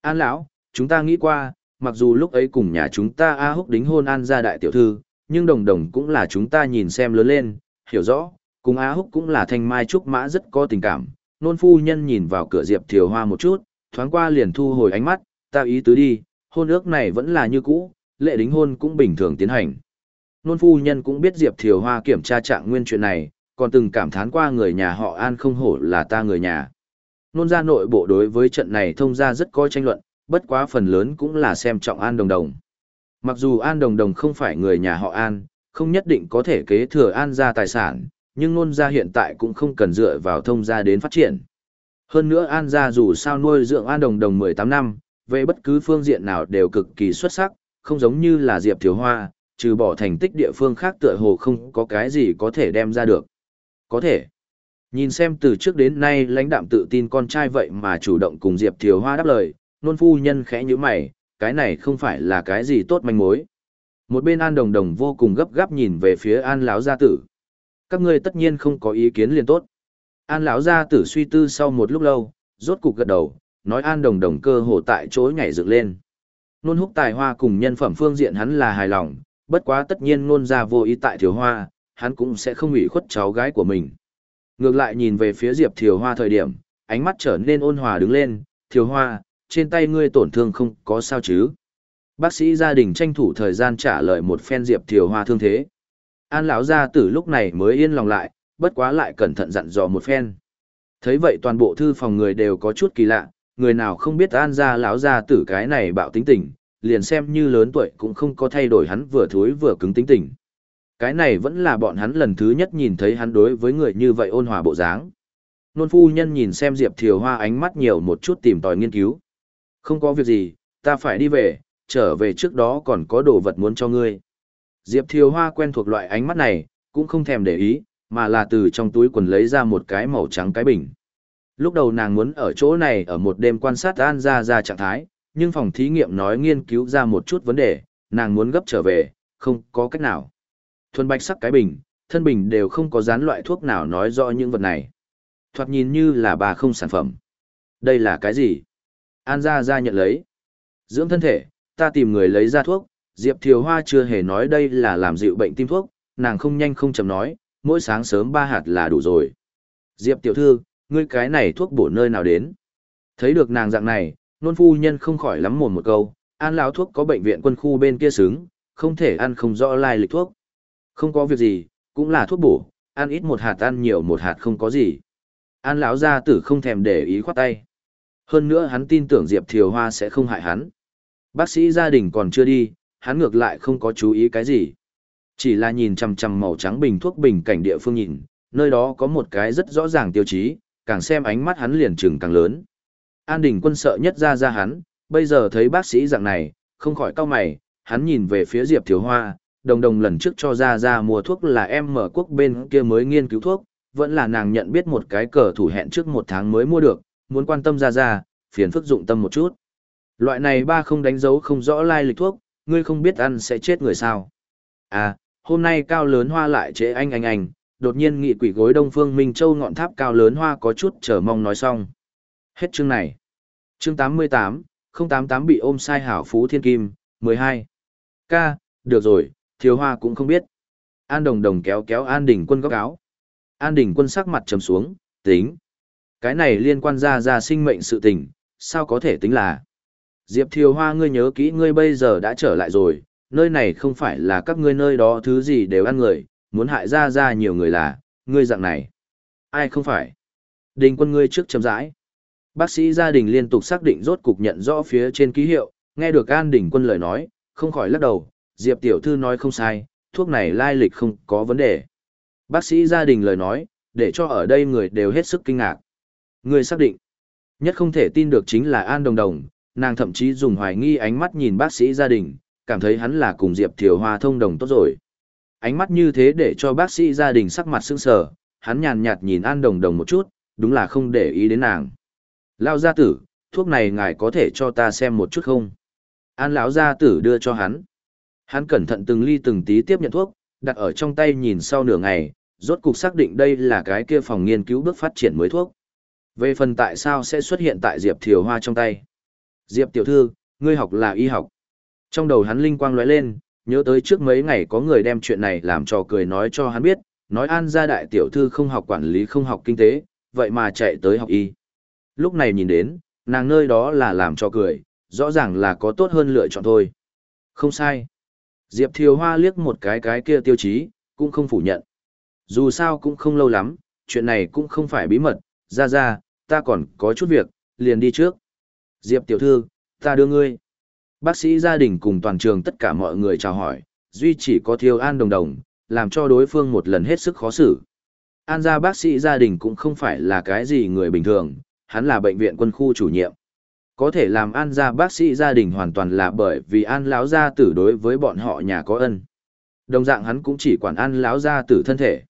An lão, chúng ta nghĩ qua, mặc dù lúc ấy cùng nhà chúng ta A húc đính hôn An gia đại tiểu thư, nhưng đồng đồng cũng là chúng ta nhìn xem lớn lên, hiểu rõ, cùng A húc cũng là thanh mai trúc mã rất có tình cảm. Nôn phu nhân nhìn vào cửa Diệp Thiều Hoa một chút, thoáng qua liền thu hồi ánh mắt, ta ý tứ đi, hôn ước này vẫn là như cũ, lệ đính hôn cũng bình thường tiến hành. Nôn phu nhân cũng biết Diệp Thiều Hoa kiểm tra trạng nguyên chuyện này, còn từng cảm thán qua người nhà họ An không hổ là ta người nhà. Nôn ra nội bộ đối với trận này thông ra rất có tranh luận, bất quá phần lớn cũng là xem trọng An Đồng Đồng. Mặc dù An Đồng Đồng không phải người nhà họ An, không nhất định có thể kế thừa An ra tài sản, nhưng nôn ra hiện tại cũng không cần dựa vào thông gia đến phát triển. Hơn nữa An gia dù sao nuôi dưỡng An Đồng Đồng 18 năm, về bất cứ phương diện nào đều cực kỳ xuất sắc, không giống như là Diệp Thiếu Hoa, trừ bỏ thành tích địa phương khác tựa hồ không có cái gì có thể đem ra được. Có thể. Nhìn xem từ trước đến nay lãnh đạm tự tin con trai vậy mà chủ động cùng Diệp Thiếu Hoa đáp lời, nôn phu nhân khẽ như mày, cái này không phải là cái gì tốt manh mối. Một bên An Đồng Đồng vô cùng gấp gáp nhìn về phía An lão gia tử. Các ngươi tất nhiên không có ý kiến liền tốt. An lão gia tử suy tư sau một lúc lâu, rốt cục gật đầu, nói An Đồng Đồng cơ hồ tại chỗ nhảy dựng lên. Nôn húc tài hoa cùng nhân phẩm phương diện hắn là hài lòng, bất quá tất nhiên nôn ra vô ý tại thiếu hoa, hắn cũng sẽ không ủy khuất cháu gái của mình. Ngược lại nhìn về phía Diệp Thiều Hoa thời điểm, ánh mắt trở nên ôn hòa đứng lên, Thiều Hoa, trên tay ngươi tổn thương không có sao chứ. Bác sĩ gia đình tranh thủ thời gian trả lời một phen Diệp Thiều Hoa thương thế. An lão gia tử lúc này mới yên lòng lại, bất quá lại cẩn thận dặn dò một phen. Thấy vậy toàn bộ thư phòng người đều có chút kỳ lạ, người nào không biết An gia lão gia tử cái này bạo tính tình, liền xem như lớn tuổi cũng không có thay đổi hắn vừa thối vừa cứng tính tình. Cái này vẫn là bọn hắn lần thứ nhất nhìn thấy hắn đối với người như vậy ôn hòa bộ dáng. Nôn phu nhân nhìn xem Diệp Thiều Hoa ánh mắt nhiều một chút tìm tòi nghiên cứu. Không có việc gì, ta phải đi về, trở về trước đó còn có đồ vật muốn cho ngươi. Diệp Thiều Hoa quen thuộc loại ánh mắt này, cũng không thèm để ý, mà là từ trong túi quần lấy ra một cái màu trắng cái bình. Lúc đầu nàng muốn ở chỗ này ở một đêm quan sát An ra Gia trạng thái, nhưng phòng thí nghiệm nói nghiên cứu ra một chút vấn đề, nàng muốn gấp trở về, không có cách nào. Thuần bạch sắc cái bình, thân bình đều không có dán loại thuốc nào nói rõ những vật này. Thoạt nhìn như là bà không sản phẩm. Đây là cái gì? An ra Gia nhận lấy. Dưỡng thân thể, ta tìm người lấy ra thuốc, Diệp Thiều Hoa chưa hề nói đây là làm dịu bệnh tim thuốc, nàng không nhanh không chậm nói, mỗi sáng sớm ba hạt là đủ rồi. Diệp tiểu thư, ngươi cái này thuốc bổ nơi nào đến? Thấy được nàng dạng này, nôn phu nhân không khỏi lắm mồm một câu, an lão thuốc có bệnh viện quân khu bên kia xứng, không thể ăn không rõ lai lịch thuốc. Không có việc gì, cũng là thuốc bổ, ăn ít một hạt ăn nhiều một hạt không có gì. An lão gia tử không thèm để ý khoát tay. Hơn nữa hắn tin tưởng Diệp Thiều Hoa sẽ không hại hắn. Bác sĩ gia đình còn chưa đi, hắn ngược lại không có chú ý cái gì. Chỉ là nhìn chằm chằm màu trắng bình thuốc bình cảnh địa phương nhìn, nơi đó có một cái rất rõ ràng tiêu chí, càng xem ánh mắt hắn liền trừng càng lớn. An Đình quân sợ nhất ra ra hắn, bây giờ thấy bác sĩ dạng này, không khỏi cau mày, hắn nhìn về phía Diệp Thiếu Hoa, đồng đồng lần trước cho ra ra mua thuốc là em mở quốc bên kia mới nghiên cứu thuốc, vẫn là nàng nhận biết một cái cờ thủ hẹn trước một tháng mới mua được, muốn quan tâm ra ra, phiền phức dụng tâm một chút. Loại này ba không đánh dấu không rõ lai lịch thuốc, ngươi không biết ăn sẽ chết người sao. À, hôm nay cao lớn hoa lại chế anh anh anh, đột nhiên nghị quỷ gối Đông Phương Minh Châu ngọn tháp cao lớn hoa có chút chờ mong nói xong. Hết chương này. Chương 88, 088 bị ôm sai hảo phú thiên kim, 12. Ca, được rồi, thiếu hoa cũng không biết. An đồng đồng kéo kéo An Đình quân góc áo. An Đình quân sắc mặt trầm xuống, tính. Cái này liên quan ra ra sinh mệnh sự tình, sao có thể tính là. Diệp Thiều Hoa ngươi nhớ kỹ ngươi bây giờ đã trở lại rồi, nơi này không phải là các ngươi nơi đó thứ gì đều ăn người, muốn hại ra ra nhiều người là, ngươi dạng này. Ai không phải? Đình quân ngươi trước chấm rãi. Bác sĩ gia đình liên tục xác định rốt cục nhận rõ phía trên ký hiệu, nghe được An Đình quân lời nói, không khỏi lắc đầu, Diệp tiểu thư nói không sai, thuốc này lai lịch không có vấn đề. Bác sĩ gia đình lời nói, để cho ở đây người đều hết sức kinh ngạc. Người xác định, nhất không thể tin được chính là An Đồng Đồng, nàng thậm chí dùng hoài nghi ánh mắt nhìn bác sĩ gia đình, cảm thấy hắn là cùng Diệp Thiều Hoa thông đồng tốt rồi. Ánh mắt như thế để cho bác sĩ gia đình sắc mặt sững sờ, hắn nhàn nhạt nhìn An Đồng Đồng một chút, đúng là không để ý đến nàng. Lao gia tử, thuốc này ngài có thể cho ta xem một chút không? An lão gia tử đưa cho hắn. Hắn cẩn thận từng ly từng tí tiếp nhận thuốc, đặt ở trong tay nhìn sau nửa ngày, rốt cục xác định đây là cái kia phòng nghiên cứu bước phát triển mới thuốc. Về phần tại sao sẽ xuất hiện tại Diệp Thiều Hoa trong tay. Diệp tiểu thư, ngươi học là y học. Trong đầu hắn linh quang lóe lên, nhớ tới trước mấy ngày có người đem chuyện này làm trò cười nói cho hắn biết, nói an gia đại tiểu thư không học quản lý không học kinh tế, vậy mà chạy tới học y. Lúc này nhìn đến, nàng nơi đó là làm trò cười, rõ ràng là có tốt hơn lựa chọn thôi. Không sai. Diệp Thiều Hoa liếc một cái cái kia tiêu chí, cũng không phủ nhận. Dù sao cũng không lâu lắm, chuyện này cũng không phải bí mật, ra ra, ta còn có chút việc, liền đi trước. Diệp tiểu thư, ta đưa ngươi. Bác sĩ gia đình cùng toàn trường tất cả mọi người chào hỏi, duy chỉ có Thiêu An đồng đồng, làm cho đối phương một lần hết sức khó xử. An gia bác sĩ gia đình cũng không phải là cái gì người bình thường, hắn là bệnh viện quân khu chủ nhiệm. Có thể làm An gia bác sĩ gia đình hoàn toàn là bởi vì An lão gia tử đối với bọn họ nhà có ân. Đồng dạng hắn cũng chỉ quản An lão gia tử thân thể.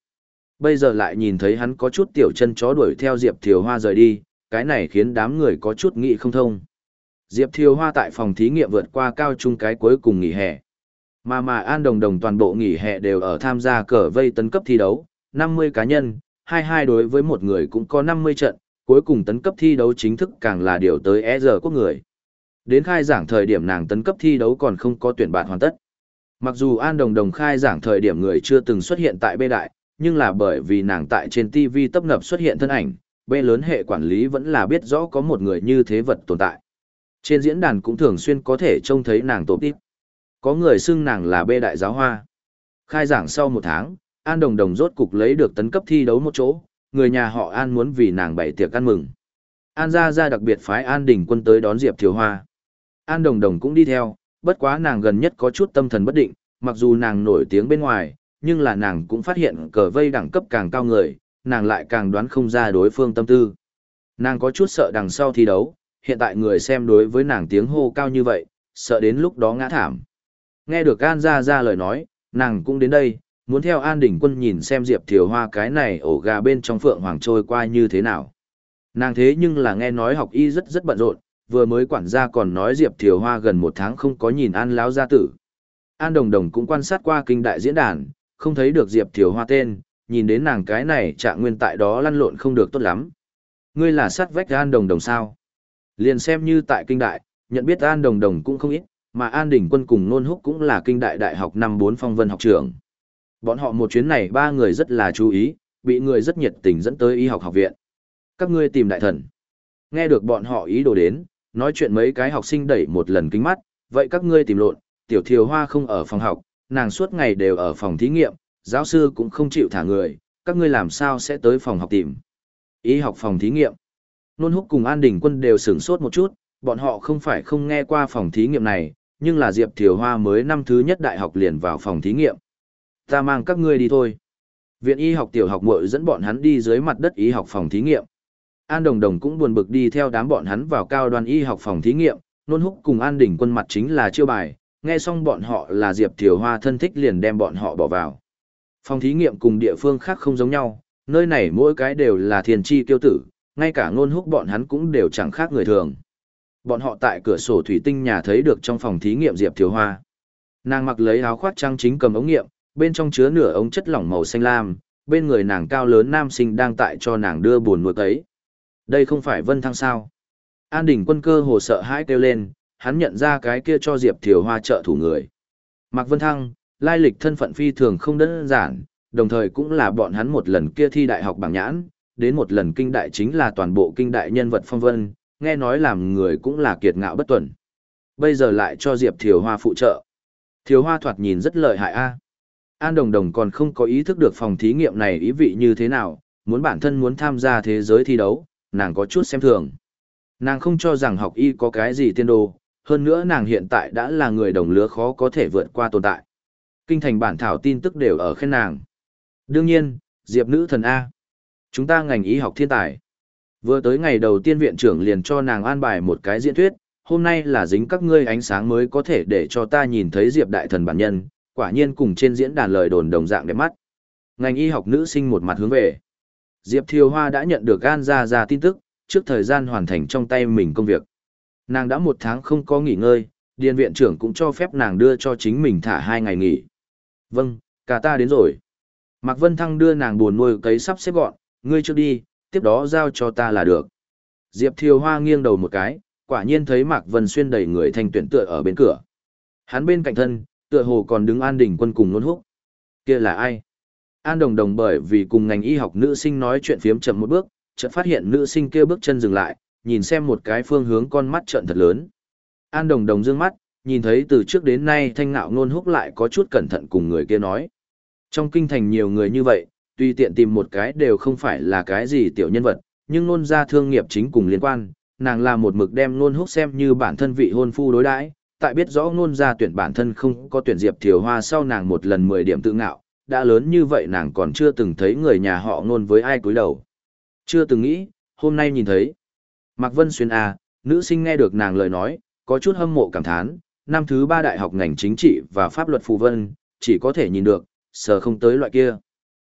Bây giờ lại nhìn thấy hắn có chút tiểu chân chó đuổi theo Diệp Thiều Hoa rời đi, cái này khiến đám người có chút nghĩ không thông. Diệp Thiều Hoa tại phòng thí nghiệm vượt qua cao trung cái cuối cùng nghỉ hè. Mà mà An Đồng Đồng toàn bộ nghỉ hè đều ở tham gia cờ vây tấn cấp thi đấu, 50 cá nhân, 22 đối với một người cũng có 50 trận, cuối cùng tấn cấp thi đấu chính thức càng là điều tới e giờ quốc người. Đến khai giảng thời điểm nàng tấn cấp thi đấu còn không có tuyển bạn hoàn tất. Mặc dù An Đồng Đồng khai giảng thời điểm người chưa từng xuất hiện tại bê đại, nhưng là bởi vì nàng tại trên TV tấp nập xuất hiện thân ảnh, bê lớn hệ quản lý vẫn là biết rõ có một người như thế vật tồn tại. Trên diễn đàn cũng thường xuyên có thể trông thấy nàng tổ tiếp. Có người xưng nàng là bê đại giáo hoa. Khai giảng sau một tháng, An Đồng Đồng rốt cục lấy được tấn cấp thi đấu một chỗ, người nhà họ An muốn vì nàng bày tiệc ăn mừng. An gia gia đặc biệt phái An Đình quân tới đón Diệp Thiếu Hoa. An Đồng Đồng cũng đi theo, bất quá nàng gần nhất có chút tâm thần bất định, mặc dù nàng nổi tiếng bên ngoài, nhưng là nàng cũng phát hiện cờ vây đẳng cấp càng cao người, nàng lại càng đoán không ra đối phương tâm tư. Nàng có chút sợ đằng sau thi đấu, hiện tại người xem đối với nàng tiếng hô cao như vậy, sợ đến lúc đó ngã thảm. Nghe được An gia gia lời nói, nàng cũng đến đây, muốn theo An Đình Quân nhìn xem Diệp Thiều Hoa cái này ổ gà bên trong phượng hoàng trôi qua như thế nào. Nàng thế nhưng là nghe nói học y rất rất bận rộn, vừa mới quản gia còn nói Diệp Thiều Hoa gần một tháng không có nhìn An láo gia tử. An Đồng Đồng cũng quan sát qua kinh đại diễn đàn, không thấy được Diệp Thiều Hoa tên, nhìn đến nàng cái này trạng nguyên tại đó lăn lộn không được tốt lắm. Ngươi là sát vách An Đồng Đồng sao? Liền xem như tại kinh đại, nhận biết An Đồng Đồng cũng không ít, mà An Đình Quân cùng Nôn Húc cũng là kinh đại đại học năm bốn phong vân học trưởng. Bọn họ một chuyến này ba người rất là chú ý, bị người rất nhiệt tình dẫn tới y học học viện. Các ngươi tìm đại thần. Nghe được bọn họ ý đồ đến, nói chuyện mấy cái học sinh đẩy một lần kính mắt, vậy các ngươi tìm lộn, tiểu thiều hoa không ở phòng học, nàng suốt ngày đều ở phòng thí nghiệm, giáo sư cũng không chịu thả người, các ngươi làm sao sẽ tới phòng học tìm. Y học phòng thí nghiệm. Nôn húc cùng An Đình Quân đều sửng sốt một chút, bọn họ không phải không nghe qua phòng thí nghiệm này, nhưng là Diệp Thiều Hoa mới năm thứ nhất đại học liền vào phòng thí nghiệm. Ta mang các ngươi đi thôi. Viện y học tiểu học muội dẫn bọn hắn đi dưới mặt đất y học phòng thí nghiệm. An Đồng Đồng cũng buồn bực đi theo đám bọn hắn vào cao đoàn y học phòng thí nghiệm, nôn húc cùng An Đình quân mặt chính là chiêu bài, nghe xong bọn họ là Diệp Thiều Hoa thân thích liền đem bọn họ bỏ vào. Phòng thí nghiệm cùng địa phương khác không giống nhau, nơi này mỗi cái đều là thiền chi tiêu tử, ngay cả ngôn húc bọn hắn cũng đều chẳng khác người thường. Bọn họ tại cửa sổ thủy tinh nhà thấy được trong phòng thí nghiệm Diệp Thiều Hoa. Nàng mặc lấy áo khoác trang chính cầm ống nghiệm, bên trong chứa nửa ống chất lỏng màu xanh lam, bên người nàng cao lớn nam sinh đang tại cho nàng đưa buồn nuôi cấy. Đây không phải Vân Thăng sao? An Đình quân cơ hồ sợ hãi kêu lên, hắn nhận ra cái kia cho Diệp Thiều Hoa trợ thủ người. Mạc Vân Thăng, lai lịch thân phận phi thường không đơn giản, đồng thời cũng là bọn hắn một lần kia thi đại học bảng nhãn, đến một lần kinh đại chính là toàn bộ kinh đại nhân vật phong vân, nghe nói làm người cũng là kiệt ngạo bất tuần. Bây giờ lại cho Diệp Thiều Hoa phụ trợ. Thiều Hoa thoạt nhìn rất lợi hại a. An Đồng Đồng còn không có ý thức được phòng thí nghiệm này ý vị như thế nào, muốn bản thân muốn tham gia thế giới thi đấu, nàng có chút xem thường. Nàng không cho rằng học y có cái gì tiên đồ, hơn nữa nàng hiện tại đã là người đồng lứa khó có thể vượt qua tồn tại. Kinh thành bản thảo tin tức đều ở khen nàng. Đương nhiên, Diệp nữ thần A. Chúng ta ngành y học thiên tài. Vừa tới ngày đầu tiên viện trưởng liền cho nàng an bài một cái diễn thuyết, hôm nay là dính các ngươi ánh sáng mới có thể để cho ta nhìn thấy Diệp đại thần bản nhân, quả nhiên cùng trên diễn đàn lời đồn đồng dạng đẹp mắt. Ngành y học nữ sinh một mặt hướng về. Diệp Thiều Hoa đã nhận được gan ra ra tin tức, trước thời gian hoàn thành trong tay mình công việc. Nàng đã một tháng không có nghỉ ngơi, điền viện trưởng cũng cho phép nàng đưa cho chính mình thả hai ngày nghỉ. Vâng, cả ta đến rồi. Mạc Vân Thăng đưa nàng buồn nuôi cấy sắp xếp gọn, ngươi trước đi, tiếp đó giao cho ta là được. Diệp Thiều Hoa nghiêng đầu một cái, quả nhiên thấy Mạc Vân Xuyên đẩy người thành tuyển tựa ở bên cửa. Hắn bên cạnh thân, tựa hồ còn đứng an Đình quân cùng nôn húc. Kia là ai? An Đồng Đồng bởi vì cùng ngành y học nữ sinh nói chuyện phiếm chậm một bước, chợt phát hiện nữ sinh kia bước chân dừng lại, nhìn xem một cái phương hướng con mắt trợn thật lớn. An Đồng Đồng dương mắt, nhìn thấy từ trước đến nay thanh ngạo nôn húc lại có chút cẩn thận cùng người kia nói. Trong kinh thành nhiều người như vậy, tuy tiện tìm một cái đều không phải là cái gì tiểu nhân vật, nhưng nôn ra thương nghiệp chính cùng liên quan, nàng là một mực đem nôn húc xem như bản thân vị hôn phu đối đãi tại biết rõ nôn ra tuyển bản thân không có tuyển diệp thiều hoa sau nàng một lần 10 điểm tự ngạo, đã lớn như vậy nàng còn chưa từng thấy người nhà họ nôn với ai cúi đầu. Chưa từng nghĩ, hôm nay nhìn thấy. Mạc Vân Xuyên A, à, nữ sinh nghe được nàng lời nói, có chút hâm mộ cảm thán, năm thứ ba đại học ngành chính trị và pháp luật phù vân, chỉ có thể nhìn được, sờ không tới loại kia.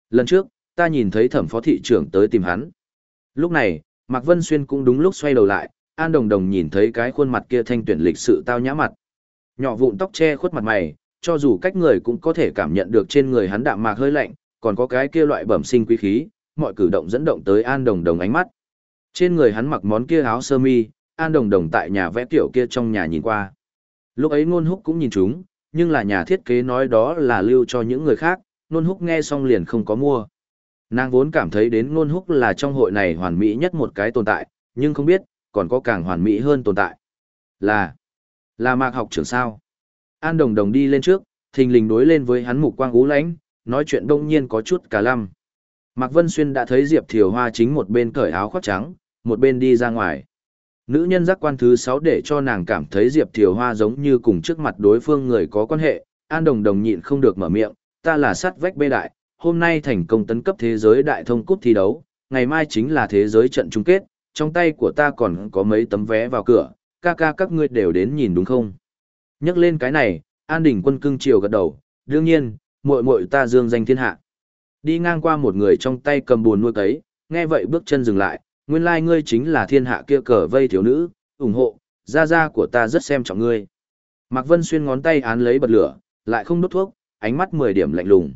Lần trước, ta nhìn thấy thẩm phó thị trưởng tới tìm hắn. Lúc này, Mạc Vân Xuyên cũng đúng lúc xoay đầu lại, An Đồng Đồng nhìn thấy cái khuôn mặt kia thanh tuyển lịch sự tao nhã mặt. Nhỏ vụn tóc che khuất mặt mày, cho dù cách người cũng có thể cảm nhận được trên người hắn đạm mạc hơi lạnh, còn có cái kia loại bẩm sinh quý khí, mọi cử động dẫn động tới An Đồng Đồng ánh mắt. Trên người hắn mặc món kia áo sơ mi, An Đồng Đồng tại nhà vẽ tiểu kia trong nhà nhìn qua. Lúc ấy Ngôn Húc cũng nhìn chúng, nhưng là nhà thiết kế nói đó là lưu cho những người khác, Nôn Húc nghe xong liền không có mua. Nàng vốn cảm thấy đến Nôn Húc là trong hội này hoàn mỹ nhất một cái tồn tại, nhưng không biết, còn có càng hoàn mỹ hơn tồn tại. Là, là mạc học trưởng sao. An Đồng Đồng đi lên trước, thình lình đối lên với hắn mục quang ú lãnh, nói chuyện đông nhiên có chút cả lăm. Mạc Vân Xuyên đã thấy Diệp Thiều Hoa chính một bên cởi áo khoác trắng, một bên đi ra ngoài. Nữ nhân giác quan thứ 6 để cho nàng cảm thấy Diệp Thiều Hoa giống như cùng trước mặt đối phương người có quan hệ, An Đồng Đồng nhịn không được mở miệng, ta là sát vách bê đại, hôm nay thành công tấn cấp thế giới đại thông cúp thi đấu, ngày mai chính là thế giới trận chung kết, trong tay của ta còn có mấy tấm vé vào cửa, ca ca các ngươi đều đến nhìn đúng không? Nhắc lên cái này, An Đình quân cưng chiều gật đầu, đương nhiên, muội muội ta dương danh thiên hạ. Đi ngang qua một người trong tay cầm buồn nuôi cấy, nghe vậy bước chân dừng lại, nguyên lai ngươi chính là thiên hạ kia cờ vây thiếu nữ, ủng hộ, gia gia của ta rất xem trọng ngươi. Mạc Vân xuyên ngón tay án lấy bật lửa, lại không đốt thuốc, ánh mắt 10 điểm lạnh lùng.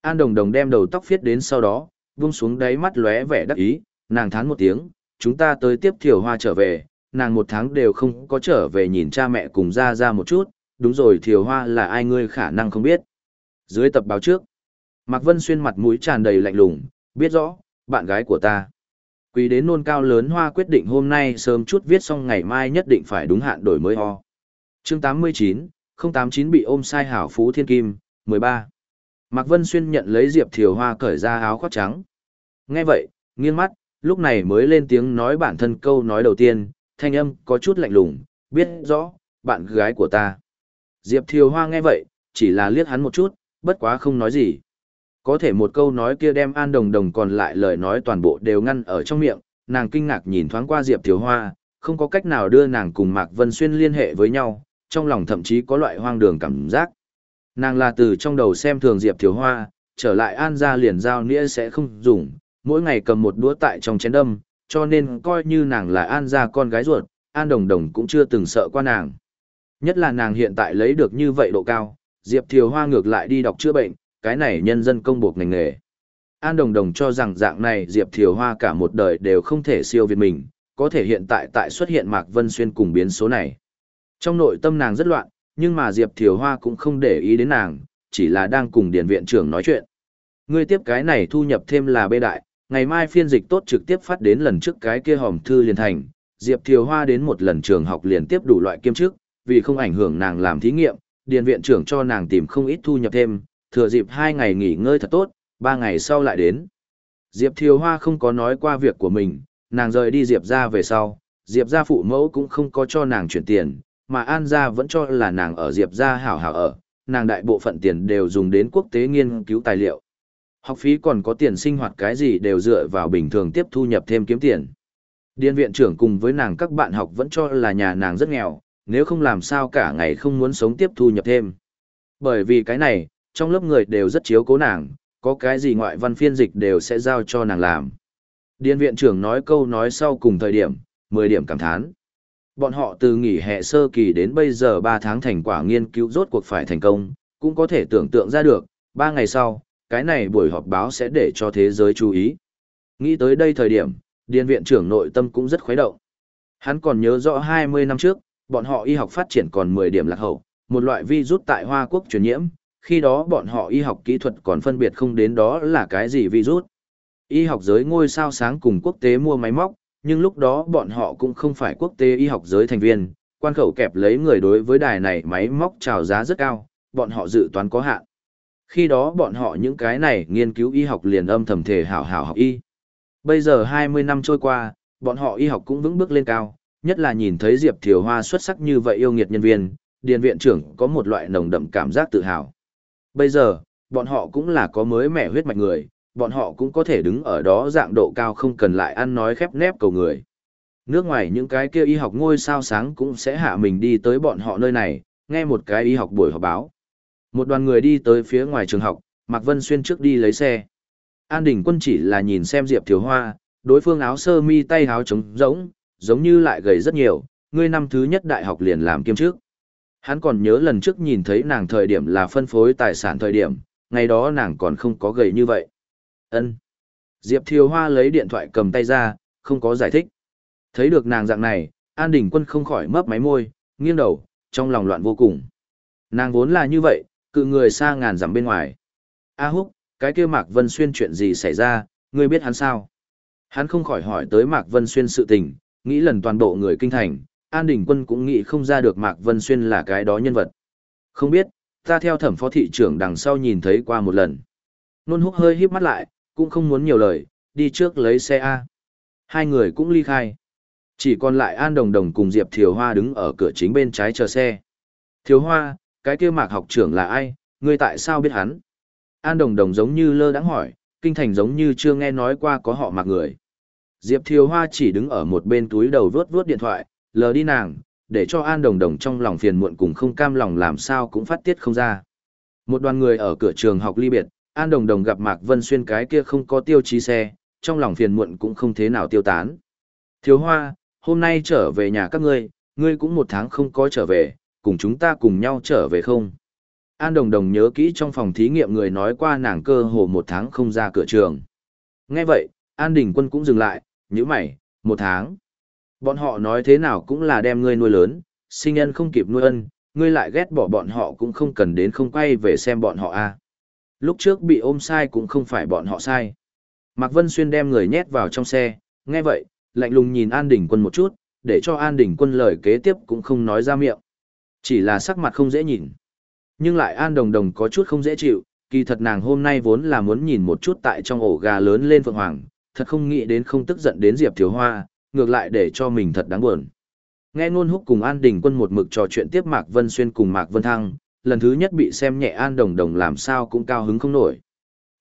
An Đồng Đồng đem đầu tóc phiết đến sau đó, buông xuống đáy mắt lóe vẻ đắc ý, nàng thán một tiếng, chúng ta tới tiếp Thiều Hoa trở về, nàng một tháng đều không có trở về nhìn cha mẹ cùng ra ra một chút, đúng rồi thiều hoa là ai ngươi khả năng không biết. Dưới tập báo trước, Mạc Vân Xuyên mặt mũi tràn đầy lạnh lùng, biết rõ, bạn gái của ta. Quý đến nôn cao lớn hoa quyết định hôm nay sớm chút viết xong ngày mai nhất định phải đúng hạn đổi mới ho. Chương 89, 089 bị ôm sai hảo phú thiên kim, 13. Mạc Vân Xuyên nhận lấy Diệp Thiều Hoa cởi ra áo khoác trắng. Nghe vậy, nghiêng mắt, lúc này mới lên tiếng nói bản thân câu nói đầu tiên, thanh âm có chút lạnh lùng, biết rõ, bạn gái của ta. Diệp Thiều Hoa nghe vậy, chỉ là liếc hắn một chút, bất quá không nói gì. Có thể một câu nói kia đem An Đồng Đồng còn lại lời nói toàn bộ đều ngăn ở trong miệng, nàng kinh ngạc nhìn thoáng qua Diệp Thiều Hoa, không có cách nào đưa nàng cùng Mạc Vân Xuyên liên hệ với nhau, trong lòng thậm chí có loại hoang đường cảm giác. Nàng là từ trong đầu xem thường Diệp Thiếu Hoa, trở lại An Gia liền giao nghĩa sẽ không dùng, mỗi ngày cầm một đũa tại trong chén đâm, cho nên coi như nàng là An Gia con gái ruột, An Đồng Đồng cũng chưa từng sợ qua nàng. Nhất là nàng hiện tại lấy được như vậy độ cao, Diệp Thiều Hoa ngược lại đi đọc chữa bệnh, cái này nhân dân công buộc ngành nghề. An Đồng Đồng cho rằng dạng này Diệp Thiều Hoa cả một đời đều không thể siêu việt mình, có thể hiện tại tại xuất hiện Mạc Vân Xuyên cùng biến số này. Trong nội tâm nàng rất loạn, nhưng mà Diệp Thiều Hoa cũng không để ý đến nàng, chỉ là đang cùng điển viện trưởng nói chuyện. Ngươi tiếp cái này thu nhập thêm là bê đại, ngày mai phiên dịch tốt trực tiếp phát đến lần trước cái kia hòm thư liền thành. Diệp Thiều Hoa đến một lần trường học liền tiếp đủ loại kiêm chức, vì không ảnh hưởng nàng làm thí nghiệm, điền viện trưởng cho nàng tìm không ít thu nhập thêm, thừa dịp hai ngày nghỉ ngơi thật tốt, ba ngày sau lại đến. Diệp Thiều Hoa không có nói qua việc của mình, nàng rời đi Diệp ra về sau, Diệp ra phụ mẫu cũng không có cho nàng chuyển tiền, mà An gia vẫn cho là nàng ở Diệp gia hảo hảo ở, nàng đại bộ phận tiền đều dùng đến quốc tế nghiên cứu tài liệu. Học phí còn có tiền sinh hoạt cái gì đều dựa vào bình thường tiếp thu nhập thêm kiếm tiền. Điên viện trưởng cùng với nàng các bạn học vẫn cho là nhà nàng rất nghèo, nếu không làm sao cả ngày không muốn sống tiếp thu nhập thêm. Bởi vì cái này, trong lớp người đều rất chiếu cố nàng, có cái gì ngoại văn phiên dịch đều sẽ giao cho nàng làm. Điên viện trưởng nói câu nói sau cùng thời điểm, 10 điểm cảm thán. Bọn họ từ nghỉ hè sơ kỳ đến bây giờ 3 tháng thành quả nghiên cứu rốt cuộc phải thành công, cũng có thể tưởng tượng ra được, 3 ngày sau, cái này buổi họp báo sẽ để cho thế giới chú ý. Nghĩ tới đây thời điểm, Điền viện trưởng nội tâm cũng rất khuấy động. Hắn còn nhớ rõ 20 năm trước, bọn họ y học phát triển còn 10 điểm lạc hậu, một loại virus tại Hoa Quốc truyền nhiễm, khi đó bọn họ y học kỹ thuật còn phân biệt không đến đó là cái gì virus. Y học giới ngôi sao sáng cùng quốc tế mua máy móc, nhưng lúc đó bọn họ cũng không phải quốc tế y học giới thành viên, quan khẩu kẹp lấy người đối với đài này máy móc trào giá rất cao, bọn họ dự toán có hạn. Khi đó bọn họ những cái này nghiên cứu y học liền âm thầm thể hảo hảo học y. Bây giờ 20 năm trôi qua, bọn họ y học cũng vững bước lên cao, nhất là nhìn thấy Diệp Thiều Hoa xuất sắc như vậy yêu nghiệt nhân viên, điền viện trưởng có một loại nồng đậm cảm giác tự hào. Bây giờ, bọn họ cũng là có mới mẻ huyết mạch người, bọn họ cũng có thể đứng ở đó dạng độ cao không cần lại ăn nói khép nép cầu người. Nước ngoài những cái kia y học ngôi sao sáng cũng sẽ hạ mình đi tới bọn họ nơi này, nghe một cái y học buổi họp báo. Một đoàn người đi tới phía ngoài trường học, Mạc Vân Xuyên trước đi lấy xe. An Đình Quân chỉ là nhìn xem Diệp Thiếu Hoa, đối phương áo sơ mi tay áo trống rỗng, giống như lại gầy rất nhiều, ngươi năm thứ nhất đại học liền làm kiêm trước. Hắn còn nhớ lần trước nhìn thấy nàng thời điểm là phân phối tài sản thời điểm, ngày đó nàng còn không có gầy như vậy. Ân. Diệp Thiều Hoa lấy điện thoại cầm tay ra, không có giải thích. Thấy được nàng dạng này, An Đình Quân không khỏi mấp máy môi, nghiêng đầu, trong lòng loạn vô cùng. Nàng vốn là như vậy, cự người xa ngàn dặm bên ngoài. A Húc, cái kia Mạc Vân Xuyên chuyện gì xảy ra, ngươi biết hắn sao? Hắn không khỏi hỏi tới Mạc Vân Xuyên sự tình, nghĩ lần toàn bộ người kinh thành, An Đình Quân cũng nghĩ không ra được Mạc Vân Xuyên là cái đó nhân vật. Không biết, ta theo thẩm phó thị trưởng đằng sau nhìn thấy qua một lần. Nôn húc hơi híp mắt lại, cũng không muốn nhiều lời, đi trước lấy xe A. Hai người cũng ly khai. Chỉ còn lại An Đồng Đồng cùng Diệp Thiều Hoa đứng ở cửa chính bên trái chờ xe. Thiều Hoa, cái kia mạc học trưởng là ai, ngươi tại sao biết hắn? An Đồng Đồng giống như lơ đãng hỏi, kinh thành giống như chưa nghe nói qua có họ mạc người. Diệp Thiều Hoa chỉ đứng ở một bên túi đầu vướt vướt điện thoại, lờ đi nàng, để cho An Đồng Đồng trong lòng phiền muộn cùng không cam lòng làm sao cũng phát tiết không ra. Một đoàn người ở cửa trường học ly biệt, An Đồng Đồng gặp Mạc Vân Xuyên cái kia không có tiêu chí xe, trong lòng phiền muộn cũng không thế nào tiêu tán. Thiếu Hoa, hôm nay trở về nhà các ngươi, ngươi cũng một tháng không có trở về, cùng chúng ta cùng nhau trở về không? An Đồng Đồng nhớ kỹ trong phòng thí nghiệm người nói qua nàng cơ hồ một tháng không ra cửa trường. Nghe vậy, An Đình Quân cũng dừng lại, như mày, một tháng. Bọn họ nói thế nào cũng là đem ngươi nuôi lớn, sinh nhân không kịp nuôi ân, ngươi lại ghét bỏ bọn họ cũng không cần đến không quay về xem bọn họ a. À. Lúc trước bị ôm sai cũng không phải bọn họ sai. Mạc Vân Xuyên đem người nhét vào trong xe, nghe vậy, lạnh lùng nhìn An Đình Quân một chút, để cho An Đình Quân lời kế tiếp cũng không nói ra miệng. Chỉ là sắc mặt không dễ nhìn. Nhưng lại An Đồng Đồng có chút không dễ chịu, kỳ thật nàng hôm nay vốn là muốn nhìn một chút tại trong ổ gà lớn lên Phượng Hoàng, thật không nghĩ đến không tức giận đến Diệp Thiếu Hoa, ngược lại để cho mình thật đáng buồn. Nghe ngôn húc cùng An Đình Quân một mực trò chuyện tiếp Mạc Vân Xuyên cùng Mạc Vân Thăng, lần thứ nhất bị xem nhẹ An Đồng Đồng làm sao cũng cao hứng không nổi.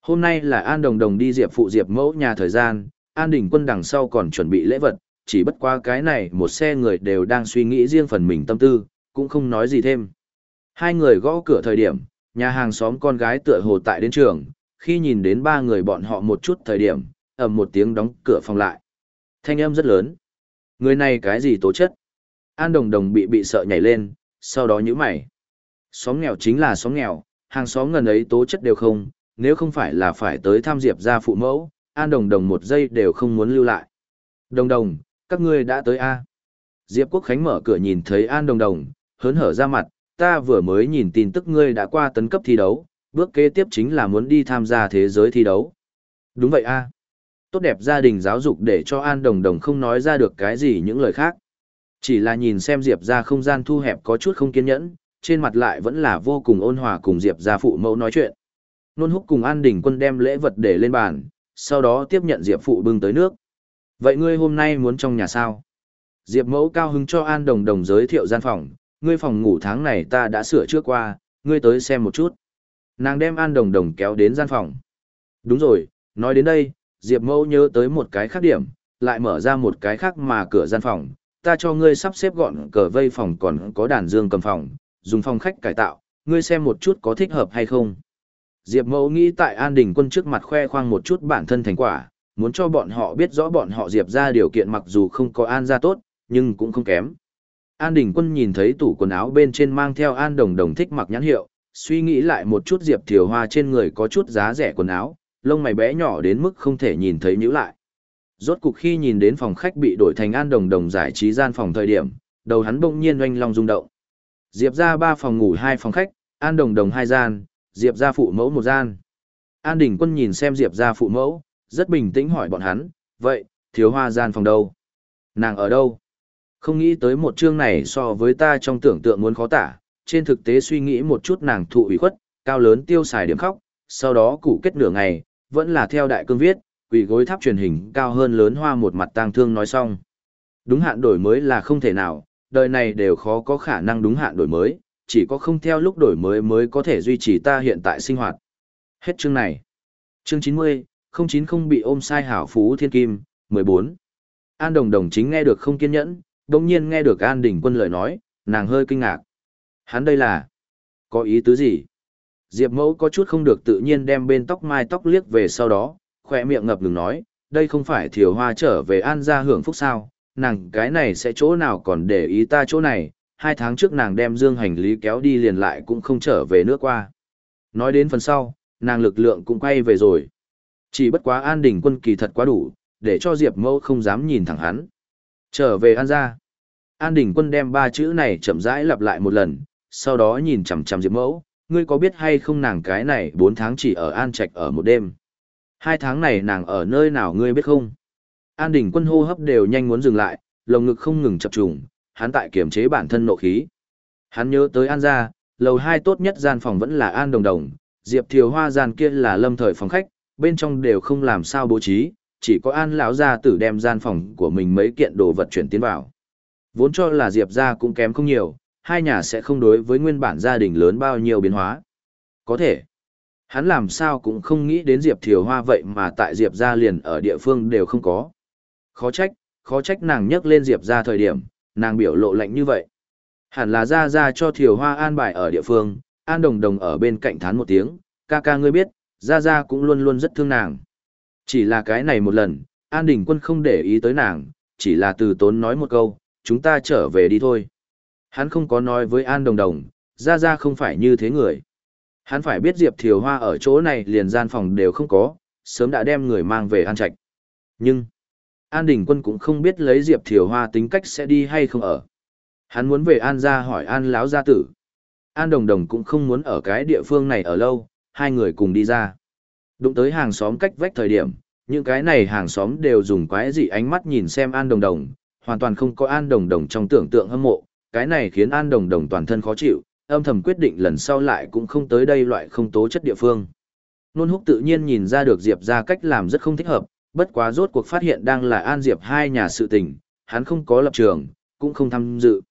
Hôm nay là An Đồng Đồng đi Diệp phụ Diệp mẫu nhà thời gian, An Đình Quân đằng sau còn chuẩn bị lễ vật, chỉ bất qua cái này một xe người đều đang suy nghĩ riêng phần mình tâm tư, cũng không nói gì thêm. Hai người gõ cửa thời điểm, nhà hàng xóm con gái tựa hồ tại đến trường, khi nhìn đến ba người bọn họ một chút thời điểm, ầm một tiếng đóng cửa phòng lại. Thanh âm rất lớn. Người này cái gì tố chất? An Đồng Đồng bị bị sợ nhảy lên, sau đó nhíu mày. Xóm nghèo chính là xóm nghèo, hàng xóm ngần ấy tố chất đều không, nếu không phải là phải tới tham diệp gia phụ mẫu, An Đồng Đồng một giây đều không muốn lưu lại. Đồng Đồng, các ngươi đã tới A. Diệp Quốc Khánh mở cửa nhìn thấy An Đồng Đồng, hớn hở ra mặt, ta vừa mới nhìn tin tức ngươi đã qua tấn cấp thi đấu, bước kế tiếp chính là muốn đi tham gia thế giới thi đấu. Đúng vậy A. Tốt đẹp gia đình giáo dục để cho An Đồng Đồng không nói ra được cái gì những lời khác. Chỉ là nhìn xem Diệp ra không gian thu hẹp có chút không kiên nhẫn, trên mặt lại vẫn là vô cùng ôn hòa cùng Diệp gia phụ mẫu nói chuyện. Nôn húc cùng An Đình quân đem lễ vật để lên bàn, sau đó tiếp nhận Diệp phụ bưng tới nước. Vậy ngươi hôm nay muốn trong nhà sao? Diệp mẫu cao hứng cho An Đồng Đồng giới thiệu gian phòng, ngươi phòng ngủ tháng này ta đã sửa trước qua, ngươi tới xem một chút. Nàng đem An Đồng Đồng kéo đến gian phòng. Đúng rồi, nói đến đây, Diệp mẫu nhớ tới một cái khác điểm, lại mở ra một cái khác mà cửa gian phòng, ta cho ngươi sắp xếp gọn cờ vây phòng còn có đàn dương cầm phòng, dùng phòng khách cải tạo, ngươi xem một chút có thích hợp hay không. Diệp Mẫu nghĩ tại An Đình Quân trước mặt khoe khoang một chút bản thân thành quả, muốn cho bọn họ biết rõ bọn họ Diệp ra điều kiện mặc dù không có An ra tốt, nhưng cũng không kém. An Đình Quân nhìn thấy tủ quần áo bên trên mang theo An Đồng Đồng thích mặc nhãn hiệu, suy nghĩ lại một chút Diệp Thiều Hoa trên người có chút giá rẻ quần áo, lông mày bé nhỏ đến mức không thể nhìn thấy nhữ lại. Rốt cục khi nhìn đến phòng khách bị đổi thành An Đồng Đồng giải trí gian phòng thời điểm, đầu hắn bỗng nhiên oanh long rung động. Diệp ra ba phòng ngủ hai phòng khách, An Đồng Đồng hai gian, Diệp ra phụ mẫu một gian. An Đình Quân nhìn xem Diệp ra phụ mẫu, rất bình tĩnh hỏi bọn hắn, vậy, thiếu hoa gian phòng đâu? Nàng ở đâu? Không nghĩ tới một chương này so với ta trong tưởng tượng muốn khó tả, trên thực tế suy nghĩ một chút nàng thụ ủy khuất, cao lớn tiêu xài điểm khóc, sau đó củ kết nửa ngày, vẫn là theo đại cương viết, quỷ gối tháp truyền hình cao hơn lớn hoa một mặt tang thương nói xong. Đúng hạn đổi mới là không thể nào, đời này đều khó có khả năng đúng hạn đổi mới, chỉ có không theo lúc đổi mới mới có thể duy trì ta hiện tại sinh hoạt. Hết chương này. Chương 90, 090 bị ôm sai hảo phú thiên kim, 14. An Đồng Đồng chính nghe được không kiên nhẫn, đồng nhiên nghe được An Đình Quân lời nói, nàng hơi kinh ngạc. Hắn đây là, có ý tứ gì? Diệp Mẫu có chút không được tự nhiên đem bên tóc mai tóc liếc về sau đó, khỏe miệng ngập ngừng nói, đây không phải thiểu hoa trở về An gia hưởng phúc sao, nàng cái này sẽ chỗ nào còn để ý ta chỗ này, hai tháng trước nàng đem dương hành lý kéo đi liền lại cũng không trở về nước qua. Nói đến phần sau, nàng lực lượng cũng quay về rồi. Chỉ bất quá an đình quân kỳ thật quá đủ, để cho Diệp Mẫu không dám nhìn thẳng hắn. Trở về An gia. An đình quân đem ba chữ này chậm rãi lặp lại một lần, sau đó nhìn chằm chằm Diệp Mẫu, ngươi có biết hay không nàng cái này bốn tháng chỉ ở An Trạch ở một đêm. Hai tháng này nàng ở nơi nào ngươi biết không? An Đình quân hô hấp đều nhanh muốn dừng lại, lồng ngực không ngừng chập trùng, hắn tại kiềm chế bản thân nộ khí. Hắn nhớ tới An gia, lầu hai tốt nhất gian phòng vẫn là An Đồng Đồng, Diệp Thiều Hoa gian kia là lâm thời phòng khách, bên trong đều không làm sao bố trí, chỉ có An lão gia tử đem gian phòng của mình mấy kiện đồ vật chuyển tiến vào. Vốn cho là Diệp gia cũng kém không nhiều, hai nhà sẽ không đối với nguyên bản gia đình lớn bao nhiêu biến hóa. Có thể. Hắn làm sao cũng không nghĩ đến Diệp Thiều Hoa vậy mà tại Diệp gia liền ở địa phương đều không có. Khó trách, khó trách nàng nhắc lên Diệp gia thời điểm, nàng biểu lộ lạnh như vậy. Hẳn là ra ra cho Thiều Hoa an bài ở địa phương, An Đồng Đồng ở bên cạnh thán một tiếng, ca ca ngươi biết, ra ra cũng luôn luôn rất thương nàng. Chỉ là cái này một lần, An Đình Quân không để ý tới nàng, chỉ là từ tốn nói một câu, chúng ta trở về đi thôi. Hắn không có nói với An Đồng Đồng, ra ra không phải như thế người. Hắn phải biết Diệp Thiều Hoa ở chỗ này liền gian phòng đều không có, sớm đã đem người mang về An Trạch. Nhưng, An Đình Quân cũng không biết lấy Diệp Thiều Hoa tính cách sẽ đi hay không ở. Hắn muốn về An gia hỏi An lão gia tử. An Đồng Đồng cũng không muốn ở cái địa phương này ở lâu, hai người cùng đi ra. Đụng tới hàng xóm cách vách thời điểm, những cái này hàng xóm đều dùng quái dị ánh mắt nhìn xem An Đồng Đồng, hoàn toàn không có An Đồng Đồng trong tưởng tượng hâm mộ, cái này khiến An Đồng Đồng toàn thân khó chịu, âm thầm quyết định lần sau lại cũng không tới đây loại không tố chất địa phương. Nôn húc tự nhiên nhìn ra được Diệp ra cách làm rất không thích hợp, bất quá rốt cuộc phát hiện đang là An Diệp hai nhà sự tình, hắn không có lập trường, cũng không tham dự.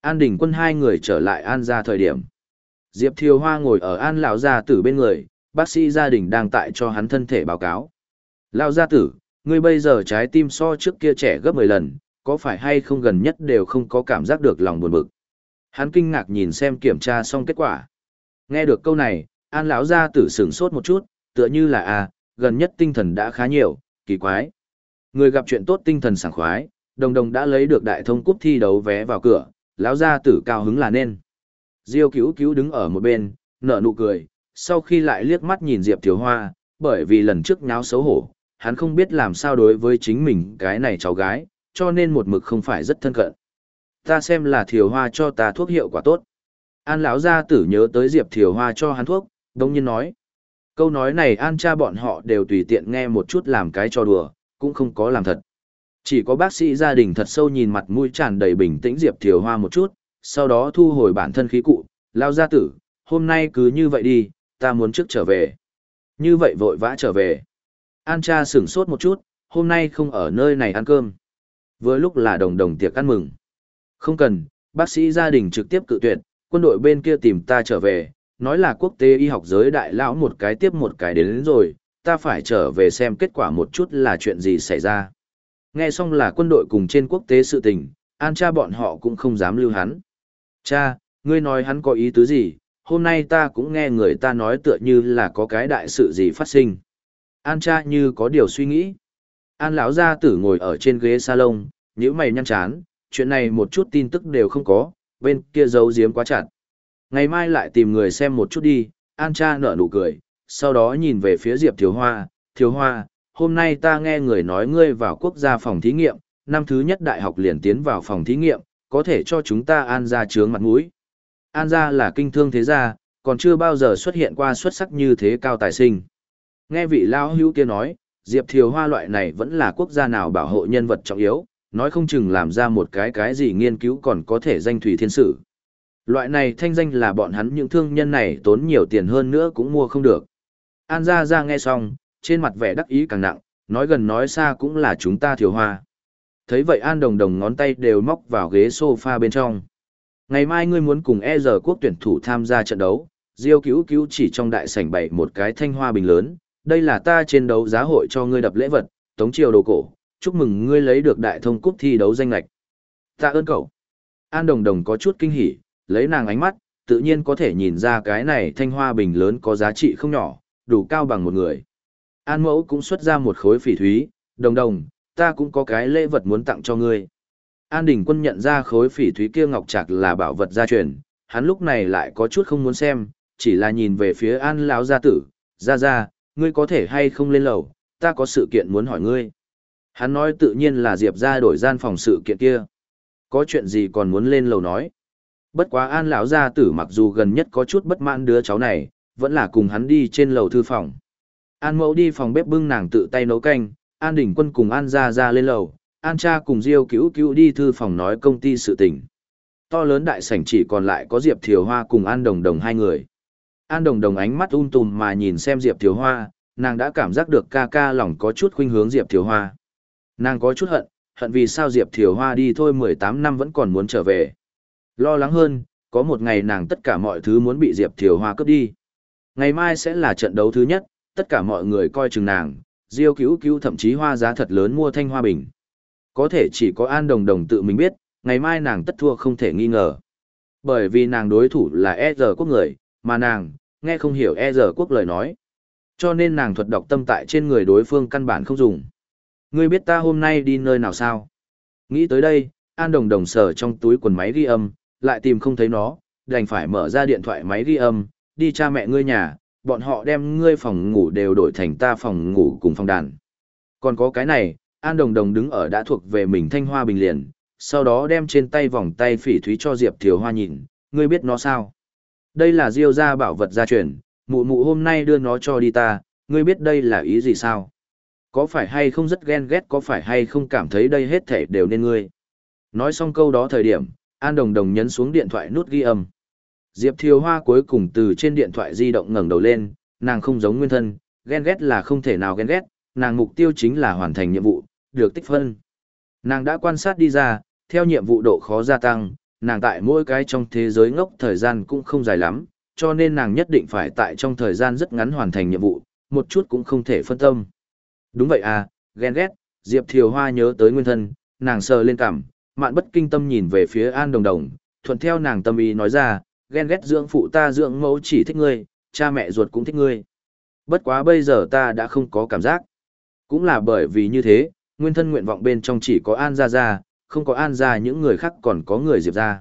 An Đình quân hai người trở lại An ra thời điểm. Diệp Thiều Hoa ngồi ở An lão gia tử bên người, bác sĩ gia đình đang tại cho hắn thân thể báo cáo. Lão gia tử, ngươi bây giờ trái tim so trước kia trẻ gấp 10 lần, có phải hay không gần nhất đều không có cảm giác được lòng buồn bực. Hắn kinh ngạc nhìn xem kiểm tra xong kết quả. Nghe được câu này, An lão gia tử sửng sốt một chút, tựa như là a, à, gần nhất tinh thần đã khá nhiều, kỳ quái. Người gặp chuyện tốt tinh thần sảng khoái, đồng đồng đã lấy được đại thông cúp thi đấu vé vào cửa, lão gia tử cao hứng là nên. Diêu cứu cứu đứng ở một bên, nở nụ cười, sau khi lại liếc mắt nhìn Diệp Thiếu Hoa, bởi vì lần trước nháo xấu hổ, hắn không biết làm sao đối với chính mình cái này cháu gái, cho nên một mực không phải rất thân cận. Ta xem là Thiều Hoa cho ta thuốc hiệu quả tốt. An lão gia tử nhớ tới Diệp Thiều Hoa cho hắn thuốc, đồng nhiên nói. Câu nói này An cha bọn họ đều tùy tiện nghe một chút làm cái cho đùa, cũng không có làm thật. Chỉ có bác sĩ gia đình thật sâu nhìn mặt mũi tràn đầy bình tĩnh Diệp Thiều Hoa một chút, sau đó thu hồi bản thân khí cụ, lao gia tử, hôm nay cứ như vậy đi, ta muốn trước trở về. Như vậy vội vã trở về. An cha sửng sốt một chút, hôm nay không ở nơi này ăn cơm. Vừa lúc là đồng đồng tiệc ăn mừng. Không cần, bác sĩ gia đình trực tiếp cự tuyệt, quân đội bên kia tìm ta trở về, nói là quốc tế y học giới đại lão một cái tiếp một cái đến, đến rồi, ta phải trở về xem kết quả một chút là chuyện gì xảy ra. Nghe xong là quân đội cùng trên quốc tế sự tình, an cha bọn họ cũng không dám lưu hắn. Cha, ngươi nói hắn có ý tứ gì, hôm nay ta cũng nghe người ta nói tựa như là có cái đại sự gì phát sinh. An cha như có điều suy nghĩ. An lão gia tử ngồi ở trên ghế salon, nhíu mày nhăn chán, chuyện này một chút tin tức đều không có, bên kia giấu giếm quá chặt. Ngày mai lại tìm người xem một chút đi, An cha nở nụ cười, sau đó nhìn về phía Diệp Thiếu Hoa, Thiếu Hoa, hôm nay ta nghe người nói ngươi vào quốc gia phòng thí nghiệm, năm thứ nhất đại học liền tiến vào phòng thí nghiệm, có thể cho chúng ta An gia trướng mặt mũi. An gia là kinh thương thế gia, còn chưa bao giờ xuất hiện qua xuất sắc như thế cao tài sinh. Nghe vị lao hữu kia nói, Diệp Thiều Hoa loại này vẫn là quốc gia nào bảo hộ nhân vật trọng yếu, nói không chừng làm ra một cái cái gì nghiên cứu còn có thể danh thủy thiên sử. Loại này thanh danh là bọn hắn những thương nhân này tốn nhiều tiền hơn nữa cũng mua không được. An gia ra nghe xong, trên mặt vẻ đắc ý càng nặng, nói gần nói xa cũng là chúng ta thiếu Hoa. Thấy vậy An Đồng Đồng ngón tay đều móc vào ghế sofa bên trong. Ngày mai ngươi muốn cùng e giờ quốc tuyển thủ tham gia trận đấu, Diêu cứu cứu chỉ trong đại sảnh bày một cái thanh hoa bình lớn, đây là ta trên đấu giá hội cho ngươi đập lễ vật, tống triều đồ cổ, chúc mừng ngươi lấy được đại thông cúp thi đấu danh lạch. Ta ơn cậu. An Đồng Đồng có chút kinh hỉ, lấy nàng ánh mắt, tự nhiên có thể nhìn ra cái này thanh hoa bình lớn có giá trị không nhỏ, đủ cao bằng một người. An Mẫu cũng xuất ra một khối phỉ thúy, đồng đồng, ta cũng có cái lễ vật muốn tặng cho ngươi. An Đình Quân nhận ra khối phỉ thúy kia ngọc trạc là bảo vật gia truyền, hắn lúc này lại có chút không muốn xem, chỉ là nhìn về phía An lão gia tử, "Gia gia, ngươi có thể hay không lên lầu, ta có sự kiện muốn hỏi ngươi." Hắn nói tự nhiên là Diệp gia đổi gian phòng sự kiện kia. Có chuyện gì còn muốn lên lầu nói? Bất quá An lão gia tử mặc dù gần nhất có chút bất mãn đứa cháu này, vẫn là cùng hắn đi trên lầu thư phòng. An Mẫu đi phòng bếp bưng nàng tự tay nấu canh, An Đình Quân cùng An Gia Gia lên lầu, An Cha cùng Diêu Cứu Cứu đi thư phòng nói công ty sự tình. To lớn đại sảnh chỉ còn lại có Diệp Thiều Hoa cùng An Đồng Đồng hai người. An Đồng Đồng ánh mắt um tùm mà nhìn xem Diệp Thiều Hoa, nàng đã cảm giác được ca ca lòng có chút khuynh hướng Diệp Thiều Hoa. Nàng có chút hận, hận vì sao Diệp Thiều Hoa đi thôi 18 năm vẫn còn muốn trở về. Lo lắng hơn, có một ngày nàng tất cả mọi thứ muốn bị Diệp Thiều Hoa cướp đi. Ngày mai sẽ là trận đấu thứ nhất, tất cả mọi người coi chừng nàng, Diêu cứu cứu thậm chí hoa giá thật lớn mua thanh hoa bình. Có thể chỉ có An Đồng Đồng tự mình biết, ngày mai nàng tất thua không thể nghi ngờ. Bởi vì nàng đối thủ là e giờ quốc người, mà nàng, nghe không hiểu e giờ quốc lời nói. Cho nên nàng thuật đọc tâm tại trên người đối phương căn bản không dùng. Ngươi biết ta hôm nay đi nơi nào sao? Nghĩ tới đây, An Đồng Đồng sờ trong túi quần máy ghi âm, lại tìm không thấy nó, đành phải mở ra điện thoại máy ghi âm, đi cha mẹ ngươi nhà, bọn họ đem ngươi phòng ngủ đều đổi thành ta phòng ngủ cùng phòng đàn. Còn có cái này, An Đồng Đồng đứng ở đã thuộc về mình thanh hoa bình liền, sau đó đem trên tay vòng tay phỉ thúy cho Diệp Thiều Hoa nhìn, ngươi biết nó sao? Đây là diêu gia bảo vật gia truyền, mụ mụ hôm nay đưa nó cho đi ta, ngươi biết đây là ý gì sao? Có phải hay không rất ghen ghét có phải hay không cảm thấy đây hết thể đều nên ngươi? Nói xong câu đó thời điểm, An Đồng Đồng nhấn xuống điện thoại nút ghi âm. Diệp Thiều Hoa cuối cùng từ trên điện thoại di động ngẩng đầu lên, nàng không giống nguyên thân, ghen ghét là không thể nào ghen ghét, nàng mục tiêu chính là hoàn thành nhiệm vụ, được tích phân. Nàng đã quan sát đi ra, theo nhiệm vụ độ khó gia tăng, nàng tại mỗi cái trong thế giới ngốc thời gian cũng không dài lắm, cho nên nàng nhất định phải tại trong thời gian rất ngắn hoàn thành nhiệm vụ, một chút cũng không thể phân tâm. Đúng vậy à, ghen ghét, Diệp Thiều Hoa nhớ tới nguyên thân, nàng sờ lên cằm, mạn bất kinh tâm nhìn về phía An Đồng Đồng, thuận theo nàng tâm ý nói ra, ghen ghét dưỡng phụ ta dưỡng mẫu chỉ thích ngươi, cha mẹ ruột cũng thích ngươi. Bất quá bây giờ ta đã không có cảm giác. Cũng là bởi vì như thế, nguyên thân nguyện vọng bên trong chỉ có An Gia Gia, không có An Gia những người khác còn có người Diệp Gia.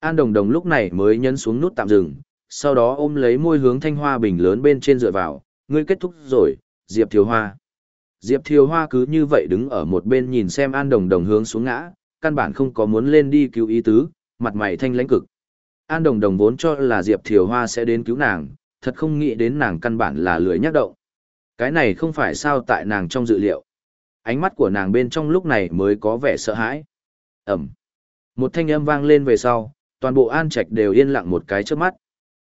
An Đồng Đồng lúc này mới nhấn xuống nút tạm dừng, sau đó ôm lấy môi hướng thanh hoa bình lớn bên trên dựa vào, ngươi kết thúc rồi, Diệp Thiều Hoa. Diệp Thiều Hoa cứ như vậy đứng ở một bên nhìn xem An Đồng Đồng hướng xuống ngã, căn bản không có muốn lên đi cứu ý tứ, mặt mày thanh lãnh cực. An Đồng Đồng vốn cho là Diệp Thiều Hoa sẽ đến cứu nàng, thật không nghĩ đến nàng căn bản là lười nhắc động. Cái này không phải sao tại nàng trong dự liệu. Ánh mắt của nàng bên trong lúc này mới có vẻ sợ hãi. Ẩm. Một thanh âm vang lên về sau, toàn bộ An Trạch đều yên lặng một cái trước mắt.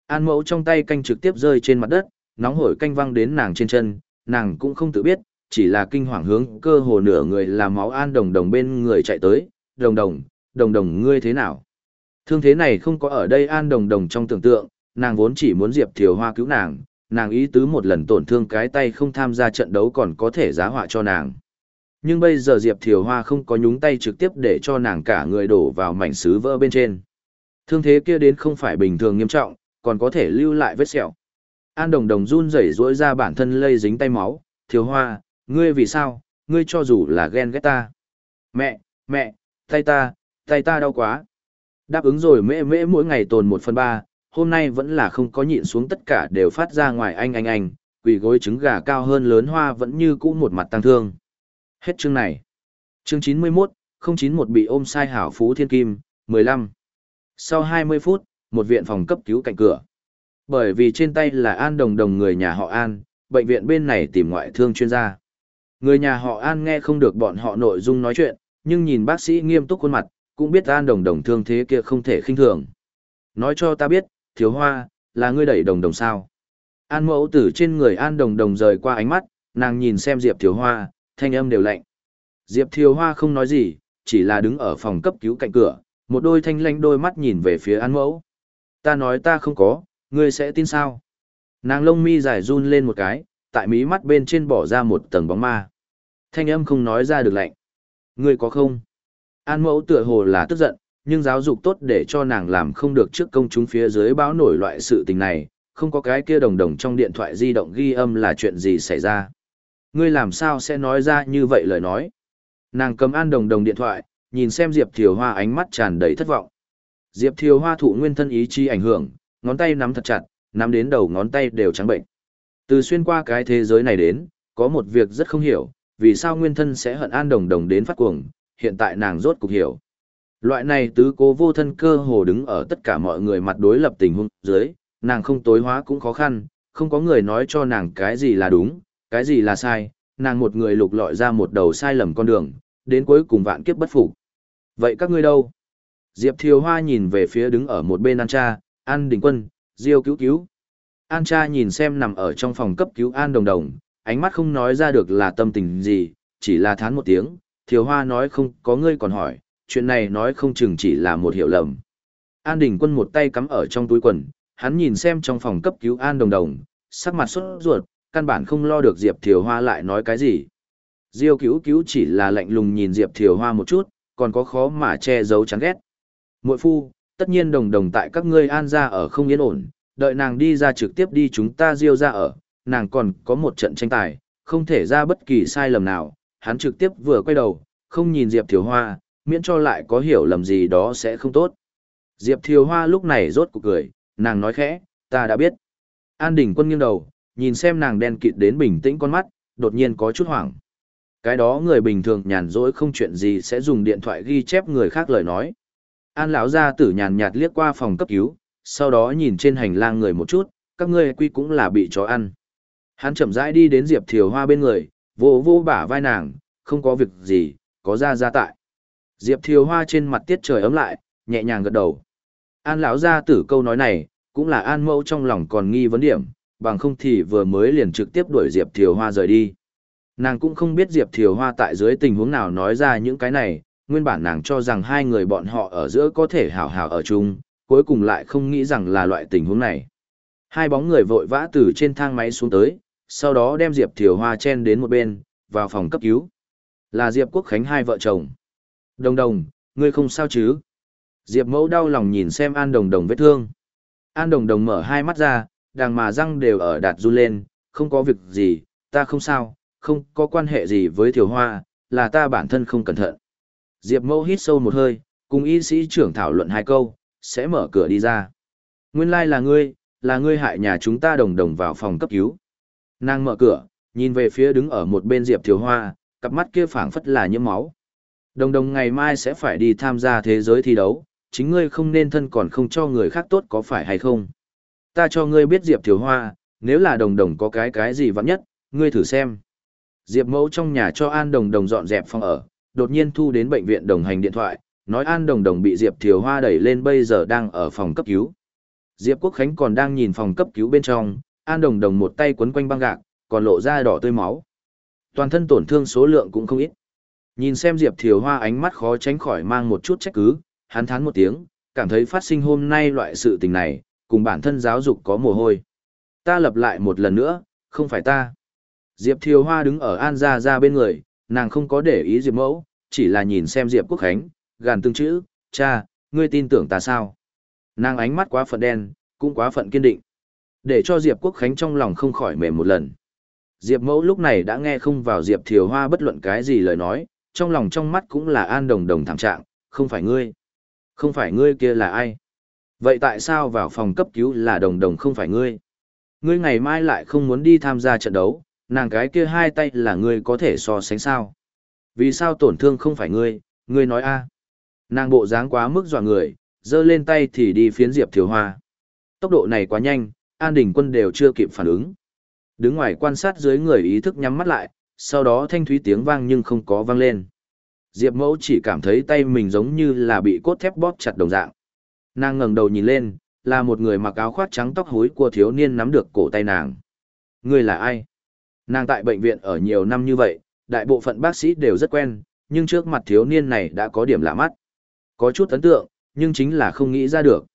An mẫu trong tay canh trực tiếp rơi trên mặt đất, nóng hổi canh văng đến nàng trên chân, nàng cũng không tự biết, chỉ là kinh hoàng hướng cơ hồ nửa người là máu An Đồng Đồng bên người chạy tới, Đồng Đồng, Đồng Đồng ngươi thế nào? Thương thế này không có ở đây An Đồng Đồng trong tưởng tượng, nàng vốn chỉ muốn Diệp Thiều Hoa cứu nàng, nàng ý tứ một lần tổn thương cái tay không tham gia trận đấu còn có thể giá họa cho nàng. Nhưng bây giờ Diệp Thiều Hoa không có nhúng tay trực tiếp để cho nàng cả người đổ vào mảnh sứ vỡ bên trên. Thương thế kia đến không phải bình thường nghiêm trọng, còn có thể lưu lại vết sẹo. An Đồng Đồng run rẩy rỗi ra bản thân lây dính tay máu, Thiều Hoa, ngươi vì sao, ngươi cho dù là ghen ghét ta. Mẹ, mẹ, tay ta, tay ta đau quá. Đáp ứng rồi mễ mễ mỗi ngày tồn một phần ba, hôm nay vẫn là không có nhịn xuống tất cả đều phát ra ngoài anh anh anh, quỷ gối trứng gà cao hơn lớn hoa vẫn như cũ một mặt tăng thương. Hết chương này. Chương 91, 091 bị ôm sai hảo phú thiên kim, 15. Sau 20 phút, một viện phòng cấp cứu cạnh cửa. Bởi vì trên tay là An Đồng Đồng người nhà họ An, bệnh viện bên này tìm ngoại thương chuyên gia. Người nhà họ An nghe không được bọn họ nội dung nói chuyện, nhưng nhìn bác sĩ nghiêm túc khuôn mặt, cũng biết An Đồng Đồng thương thế kia không thể khinh thường. Nói cho ta biết, thiếu hoa, là ngươi đẩy đồng đồng sao. An mẫu tử trên người An Đồng Đồng rời qua ánh mắt, nàng nhìn xem Diệp Thiếu Hoa, thanh âm đều lạnh. Diệp Thiếu Hoa không nói gì, chỉ là đứng ở phòng cấp cứu cạnh cửa, một đôi thanh lanh đôi mắt nhìn về phía An mẫu. Ta nói ta không có, ngươi sẽ tin sao? Nàng lông mi dài run lên một cái, tại mí mắt bên trên bỏ ra một tầng bóng ma. Thanh âm không nói ra được lạnh. Ngươi có không? An mẫu tựa hồ là tức giận, nhưng giáo dục tốt để cho nàng làm không được trước công chúng phía dưới báo nổi loại sự tình này, không có cái kia đồng đồng trong điện thoại di động ghi âm là chuyện gì xảy ra. Ngươi làm sao sẽ nói ra như vậy lời nói? Nàng cầm an đồng đồng điện thoại, nhìn xem Diệp Thiều Hoa ánh mắt tràn đầy thất vọng. Diệp Thiều Hoa thụ nguyên thân ý chi ảnh hưởng, ngón tay nắm thật chặt, nắm đến đầu ngón tay đều trắng bệnh. Từ xuyên qua cái thế giới này đến, có một việc rất không hiểu, vì sao nguyên thân sẽ hận an đồng đồng đến phát cuồng, hiện tại nàng rốt cục hiểu. Loại này tứ cố vô thân cơ hồ đứng ở tất cả mọi người mặt đối lập tình huống dưới, nàng không tối hóa cũng khó khăn, không có người nói cho nàng cái gì là đúng, cái gì là sai, nàng một người lục lọi ra một đầu sai lầm con đường, đến cuối cùng vạn kiếp bất phục. Vậy các ngươi đâu? Diệp Thiều Hoa nhìn về phía đứng ở một bên An Cha, An Đình Quân, Diêu cứu cứu. An Cha nhìn xem nằm ở trong phòng cấp cứu An Đồng Đồng, ánh mắt không nói ra được là tâm tình gì, chỉ là thán một tiếng, Thiều Hoa nói không có ngươi còn hỏi, chuyện này nói không chừng chỉ là một hiểu lầm. An Đình Quân một tay cắm ở trong túi quần, hắn nhìn xem trong phòng cấp cứu An Đồng Đồng, sắc mặt sốt ruột, căn bản không lo được Diệp Thiều Hoa lại nói cái gì. Diêu cứu cứu chỉ là lạnh lùng nhìn Diệp Thiều Hoa một chút, còn có khó mà che giấu chán ghét. Muội phu, tất nhiên đồng đồng tại các ngươi an ra ở không yên ổn, đợi nàng đi ra trực tiếp đi chúng ta diêu ra ở, nàng còn có một trận tranh tài, không thể ra bất kỳ sai lầm nào, hắn trực tiếp vừa quay đầu, không nhìn Diệp Thiều Hoa, miễn cho lại có hiểu lầm gì đó sẽ không tốt. Diệp Thiều Hoa lúc này rốt cuộc cười, nàng nói khẽ, ta đã biết. An Đình Quân nghiêng đầu, nhìn xem nàng đen kịt đến bình tĩnh con mắt, đột nhiên có chút hoảng. Cái đó người bình thường nhàn rỗi không chuyện gì sẽ dùng điện thoại ghi chép người khác lời nói. An lão gia tử nhàn nhạt liếc qua phòng cấp cứu, sau đó nhìn trên hành lang người một chút, các ngươi quy cũng là bị chó ăn. Hắn chậm rãi đi đến Diệp Thiều Hoa bên người, vô vô bả vai nàng, không có việc gì, có ra ra tại. Diệp Thiều Hoa trên mặt tiết trời ấm lại, nhẹ nhàng gật đầu. An lão gia tử câu nói này, cũng là An mẫu trong lòng còn nghi vấn điểm, bằng không thì vừa mới liền trực tiếp đuổi Diệp Thiều Hoa rời đi. Nàng cũng không biết Diệp Thiều Hoa tại dưới tình huống nào nói ra những cái này, nguyên bản nàng cho rằng hai người bọn họ ở giữa có thể hào hào ở chung, cuối cùng lại không nghĩ rằng là loại tình huống này. Hai bóng người vội vã từ trên thang máy xuống tới, sau đó đem Diệp Thiều Hoa chen đến một bên, vào phòng cấp cứu. Là Diệp Quốc Khánh hai vợ chồng. Đồng đồng, ngươi không sao chứ? Diệp mẫu đau lòng nhìn xem An Đồng Đồng vết thương. An Đồng Đồng mở hai mắt ra, đàng mà răng đều ở đạt run lên, không có việc gì, ta không sao, không có quan hệ gì với Thiều Hoa, là ta bản thân không cẩn thận. Diệp mẫu hít sâu một hơi, cùng y sĩ trưởng thảo luận hai câu, sẽ mở cửa đi ra. Nguyên lai like là ngươi, là ngươi hại nhà chúng ta đồng đồng vào phòng cấp cứu. Nàng mở cửa, nhìn về phía đứng ở một bên Diệp Thiều Hoa, cặp mắt kia phảng phất là nhiễm máu. Đồng đồng ngày mai sẽ phải đi tham gia thế giới thi đấu, chính ngươi không nên thân còn không cho người khác tốt có phải hay không. Ta cho ngươi biết Diệp Thiều Hoa, nếu là đồng đồng có cái cái gì vắng nhất, ngươi thử xem. Diệp mẫu trong nhà cho An đồng đồng dọn dẹp phòng ở, đột nhiên thu đến bệnh viện đồng hành điện thoại, nói An đồng đồng bị Diệp Thiều Hoa đẩy lên bây giờ đang ở phòng cấp cứu. Diệp Quốc Khánh còn đang nhìn phòng cấp cứu bên trong, An đồng đồng một tay quấn quanh băng gạc, còn lộ ra đỏ tươi máu. Toàn thân tổn thương số lượng cũng không ít. Nhìn xem Diệp Thiều Hoa ánh mắt khó tránh khỏi mang một chút trách cứ, hắn thán một tiếng, cảm thấy phát sinh hôm nay loại sự tình này, cùng bản thân giáo dục có mồ hôi. Ta lập lại một lần nữa, không phải ta. Diệp Thiều Hoa đứng ở An Gia Gia bên người, nàng không có để ý Diệp Mẫu, chỉ là nhìn xem Diệp Quốc Khánh, gàn tương chữ, cha, ngươi tin tưởng ta sao? Nàng ánh mắt quá phận đen, cũng quá phận kiên định. Để cho Diệp Quốc Khánh trong lòng không khỏi mềm một lần. Diệp Mẫu lúc này đã nghe không vào Diệp Thiều Hoa bất luận cái gì lời nói, trong lòng trong mắt cũng là an đồng đồng thảm trạng, không phải ngươi. Không phải ngươi kia là ai? Vậy tại sao vào phòng cấp cứu là đồng đồng không phải ngươi? Ngươi ngày mai lại không muốn đi tham gia trận đấu, nàng cái kia hai tay là ngươi có thể so sánh sao? Vì sao tổn thương không phải ngươi, ngươi nói a? Nàng bộ dáng quá mức dọa người, giơ lên tay thì đi phiến Diệp Thiều Hoa. Tốc độ này quá nhanh, An Đình Quân đều chưa kịp phản ứng. Đứng ngoài quan sát dưới người ý thức nhắm mắt lại, sau đó thanh thúy tiếng vang nhưng không có vang lên. Diệp Mẫu chỉ cảm thấy tay mình giống như là bị cốt thép bóp chặt đồng dạng. Nàng ngẩng đầu nhìn lên, là một người mặc áo khoác trắng tóc hối của thiếu niên nắm được cổ tay nàng. Người là ai? Nàng tại bệnh viện ở nhiều năm như vậy, đại bộ phận bác sĩ đều rất quen, nhưng trước mặt thiếu niên này đã có điểm lạ mắt. Có chút ấn tượng, nhưng chính là không nghĩ ra được.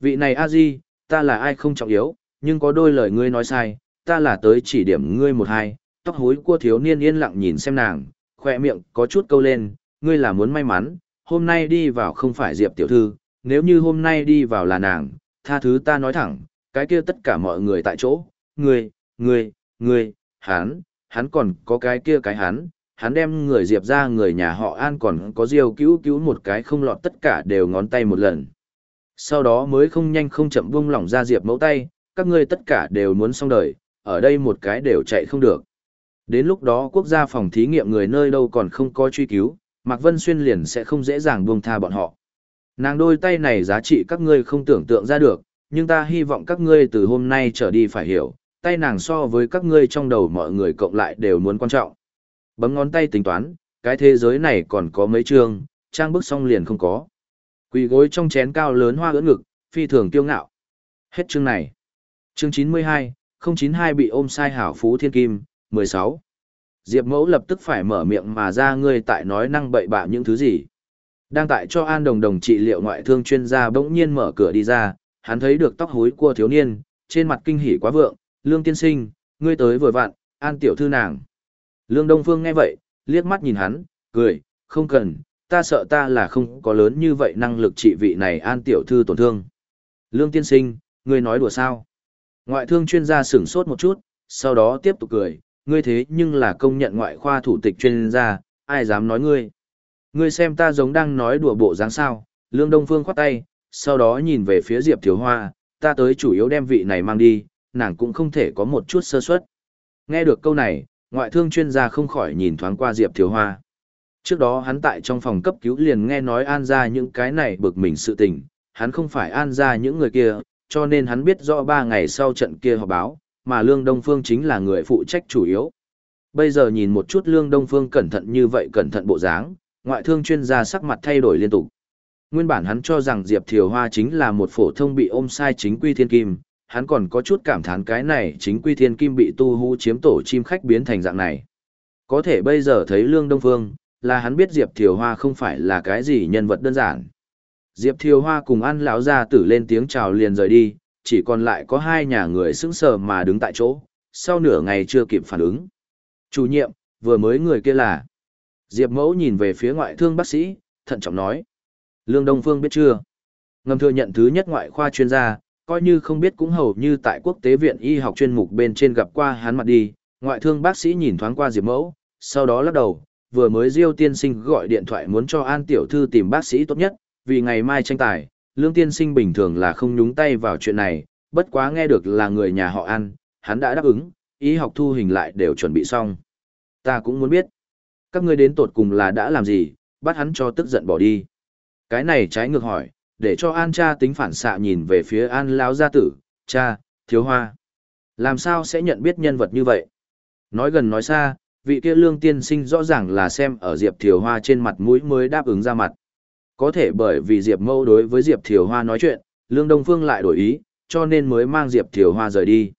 Vị này a di, ta là ai không trọng yếu, nhưng có đôi lời ngươi nói sai, ta là tới chỉ điểm ngươi một hai, tóc hối của thiếu niên yên lặng nhìn xem nàng, khỏe miệng có chút câu lên, ngươi là muốn may mắn, hôm nay đi vào không phải Diệp tiểu thư, nếu như hôm nay đi vào là nàng, tha thứ ta nói thẳng, cái kia tất cả mọi người tại chỗ, ngươi, ngươi, ngươi, hắn, hắn còn có cái kia cái hắn, hắn đem người Diệp ra người nhà họ An còn có Diêu cứu cứu một cái không lọt tất cả đều ngón tay một lần. Sau đó mới không nhanh không chậm buông lỏng ra Diệp mẫu tay, các ngươi tất cả đều muốn xong đời, ở đây một cái đều chạy không được. Đến lúc đó quốc gia phòng thí nghiệm người nơi đâu còn không có truy cứu, Mạc Vân Xuyên liền sẽ không dễ dàng buông tha bọn họ. Nàng đôi tay này giá trị các ngươi không tưởng tượng ra được, nhưng ta hy vọng các ngươi từ hôm nay trở đi phải hiểu, tay nàng so với các ngươi trong đầu mọi người cộng lại đều muốn quan trọng. Bấm ngón tay tính toán, cái thế giới này còn có mấy chương, trang bức xong liền không có. Quỳ gối trong chén cao lớn hoa ưỡn ngực, phi thường kiêu ngạo. Hết chương này. Chương 92, 092 bị ôm sai hảo phú thiên kim, 16. Diệp mẫu lập tức phải mở miệng mà ra ngươi tại nói năng bậy bạ những thứ gì. Đang tại cho An Đồng Đồng trị liệu ngoại thương chuyên gia bỗng nhiên mở cửa đi ra, hắn thấy được tóc hối của thiếu niên, trên mặt kinh hỉ quá vượng, Lương tiên sinh, ngươi tới vừa vặn, An tiểu thư nàng. Lương Đông Phương nghe vậy, liếc mắt nhìn hắn, cười, không cần, ta sợ ta là không có lớn như vậy năng lực trị vị này An tiểu thư tổn thương. Lương tiên sinh, ngươi nói đùa sao? Ngoại thương chuyên gia sửng sốt một chút, sau đó tiếp tục cười, ngươi thế nhưng là công nhận ngoại khoa thủ tịch chuyên gia, ai dám nói ngươi. Ngươi xem ta giống đang nói đùa bộ dáng sao, Lương Đông Phương khoát tay, sau đó nhìn về phía Diệp Thiếu Hoa, ta tới chủ yếu đem vị này mang đi, nàng cũng không thể có một chút sơ suất. Nghe được câu này, Ngoại thương chuyên gia không khỏi nhìn thoáng qua Diệp Thiếu Hoa. Trước đó hắn tại trong phòng cấp cứu liền nghe nói an ra những cái này bực mình sự tình, hắn không phải an ra những người kia, cho nên hắn biết rõ ba ngày sau trận kia họp báo, mà Lương Đông Phương chính là người phụ trách chủ yếu. Bây giờ nhìn một chút Lương Đông Phương cẩn thận như vậy cẩn thận bộ dáng, ngoại thương chuyên gia sắc mặt thay đổi liên tục. Nguyên bản hắn cho rằng Diệp Thiều Hoa chính là một phổ thông bị ôm sai chính quy thiên kim, hắn còn có chút cảm thán cái này chính quy thiên kim bị tu hú chiếm tổ chim khách biến thành dạng này. Có thể bây giờ thấy Lương Đông Phương, là hắn biết Diệp Thiều Hoa không phải là cái gì nhân vật đơn giản. Diệp Thiều Hoa cùng ăn lão ra tử lên tiếng chào liền rời đi, chỉ còn lại có hai nhà người sững sờ mà đứng tại chỗ, sau nửa ngày chưa kịp phản ứng. Chủ nhiệm, vừa mới người kia là. Diệp Mẫu nhìn về phía ngoại thương bác sĩ, thận trọng nói. Lương Đông Phương biết chưa? Ngầm thừa nhận thứ nhất ngoại khoa chuyên gia, coi như không biết cũng hầu như tại quốc tế viện y học chuyên mục bên trên gặp qua hắn mặt đi. Ngoại thương bác sĩ nhìn thoáng qua Diệp Mẫu, sau đó lắc đầu, vừa mới Diêu tiên sinh gọi điện thoại muốn cho An tiểu thư tìm bác sĩ tốt nhất, vì ngày mai tranh tài, Lương tiên sinh bình thường là không nhúng tay vào chuyện này, bất quá nghe được là người nhà họ An, hắn đã đáp ứng, ý học thu hình lại đều chuẩn bị xong. Ta cũng muốn biết, các ngươi đến tột cùng là đã làm gì, bắt hắn cho tức giận bỏ đi. Cái này trái ngược hỏi, để cho An cha tính phản xạ nhìn về phía An lão gia tử, cha, thiếu hoa. Làm sao sẽ nhận biết nhân vật như vậy? Nói gần nói xa, vị kia lương tiên sinh rõ ràng là xem ở Diệp Thiều Hoa trên mặt mũi mới đáp ứng ra mặt. Có thể bởi vì Diệp Mâu đối với Diệp Thiều Hoa nói chuyện, Lương Đông Phương lại đổi ý, cho nên mới mang Diệp Thiều Hoa rời đi.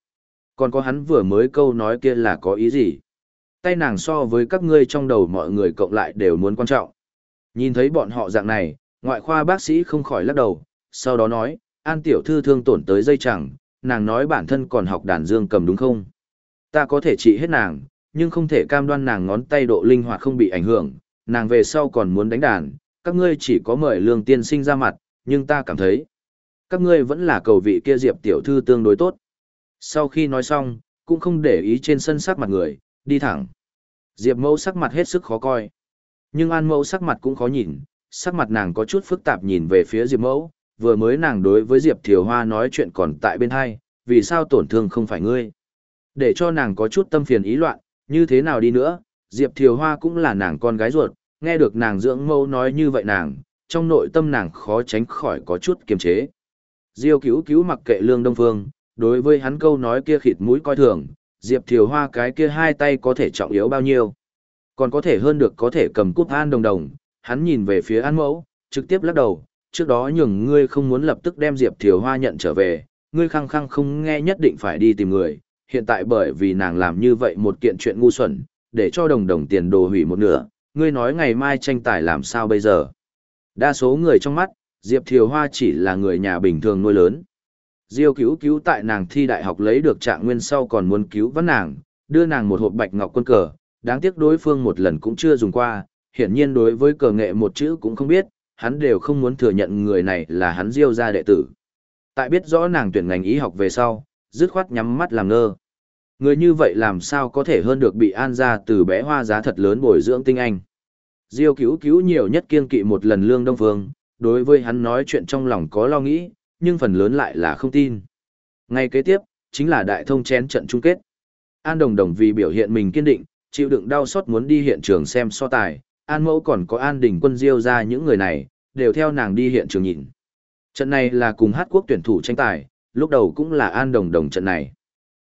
Còn có hắn vừa mới câu nói kia là có ý gì? Tay nàng so với các ngươi trong đầu mọi người cộng lại đều muốn quan trọng. Nhìn thấy bọn họ dạng này, ngoại khoa bác sĩ không khỏi lắc đầu, sau đó nói, An tiểu thư thương tổn tới dây chẳng, nàng nói bản thân còn học đàn dương cầm đúng không? Ta có thể trị hết nàng, nhưng không thể cam đoan nàng ngón tay độ linh hoạt không bị ảnh hưởng, nàng về sau còn muốn đánh đàn, các ngươi chỉ có mời lương tiên sinh ra mặt, nhưng ta cảm thấy, các ngươi vẫn là cầu vị kia diệp tiểu thư tương đối tốt. Sau khi nói xong, cũng không để ý trên sân sắc mặt người, đi thẳng. Diệp mẫu sắc mặt hết sức khó coi. Nhưng an mẫu sắc mặt cũng khó nhìn, sắc mặt nàng có chút phức tạp nhìn về phía diệp mẫu, vừa mới nàng đối với diệp thiều hoa nói chuyện còn tại bên hai, vì sao tổn thương không phải ngươi. Để cho nàng có chút tâm phiền ý loạn, như thế nào đi nữa, Diệp Thiều Hoa cũng là nàng con gái ruột, nghe được nàng dưỡng mâu nói như vậy nàng, trong nội tâm nàng khó tránh khỏi có chút kiềm chế. Diêu cứu cứu mặc kệ lương đông phương, đối với hắn câu nói kia khịt mũi coi thường, Diệp Thiều Hoa cái kia hai tay có thể trọng yếu bao nhiêu. Còn có thể hơn được có thể cầm cúp an đồng đồng, hắn nhìn về phía an mẫu, trực tiếp lắc đầu, trước đó nhường ngươi không muốn lập tức đem Diệp Thiều Hoa nhận trở về, ngươi khăng khăng không nghe nhất định phải đi tìm người, hiện tại bởi vì nàng làm như vậy một kiện chuyện ngu xuẩn, để cho đồng đồng tiền đồ hủy một nửa, ngươi nói ngày mai tranh tài làm sao bây giờ. Đa số người trong mắt, Diệp Thiều Hoa chỉ là người nhà bình thường nuôi lớn. Diêu cứu cứu tại nàng thi đại học lấy được trạng nguyên sau còn muốn cứu vãn nàng, đưa nàng một hộp bạch ngọc quân cờ, đáng tiếc đối phương một lần cũng chưa dùng qua, hiển nhiên đối với cờ nghệ một chữ cũng không biết, hắn đều không muốn thừa nhận người này là hắn Diêu gia đệ tử. Tại biết rõ nàng tuyển ngành y học về sau, dứt khoát nhắm mắt làm ngơ. Người như vậy làm sao có thể hơn được bị an ra từ bé hoa giá thật lớn bồi dưỡng tinh anh. Diêu cứu cứu nhiều nhất kiên kỵ một lần lương đông phương, đối với hắn nói chuyện trong lòng có lo nghĩ, nhưng phần lớn lại là không tin. Ngay kế tiếp, chính là đại thông chén trận chung kết. An đồng đồng vì biểu hiện mình kiên định, chịu đựng đau xót muốn đi hiện trường xem so tài, An mẫu còn có An đình quân diêu ra những người này, đều theo nàng đi hiện trường nhìn. Trận này là cùng hát quốc tuyển thủ tranh tài, lúc đầu cũng là An đồng đồng trận này.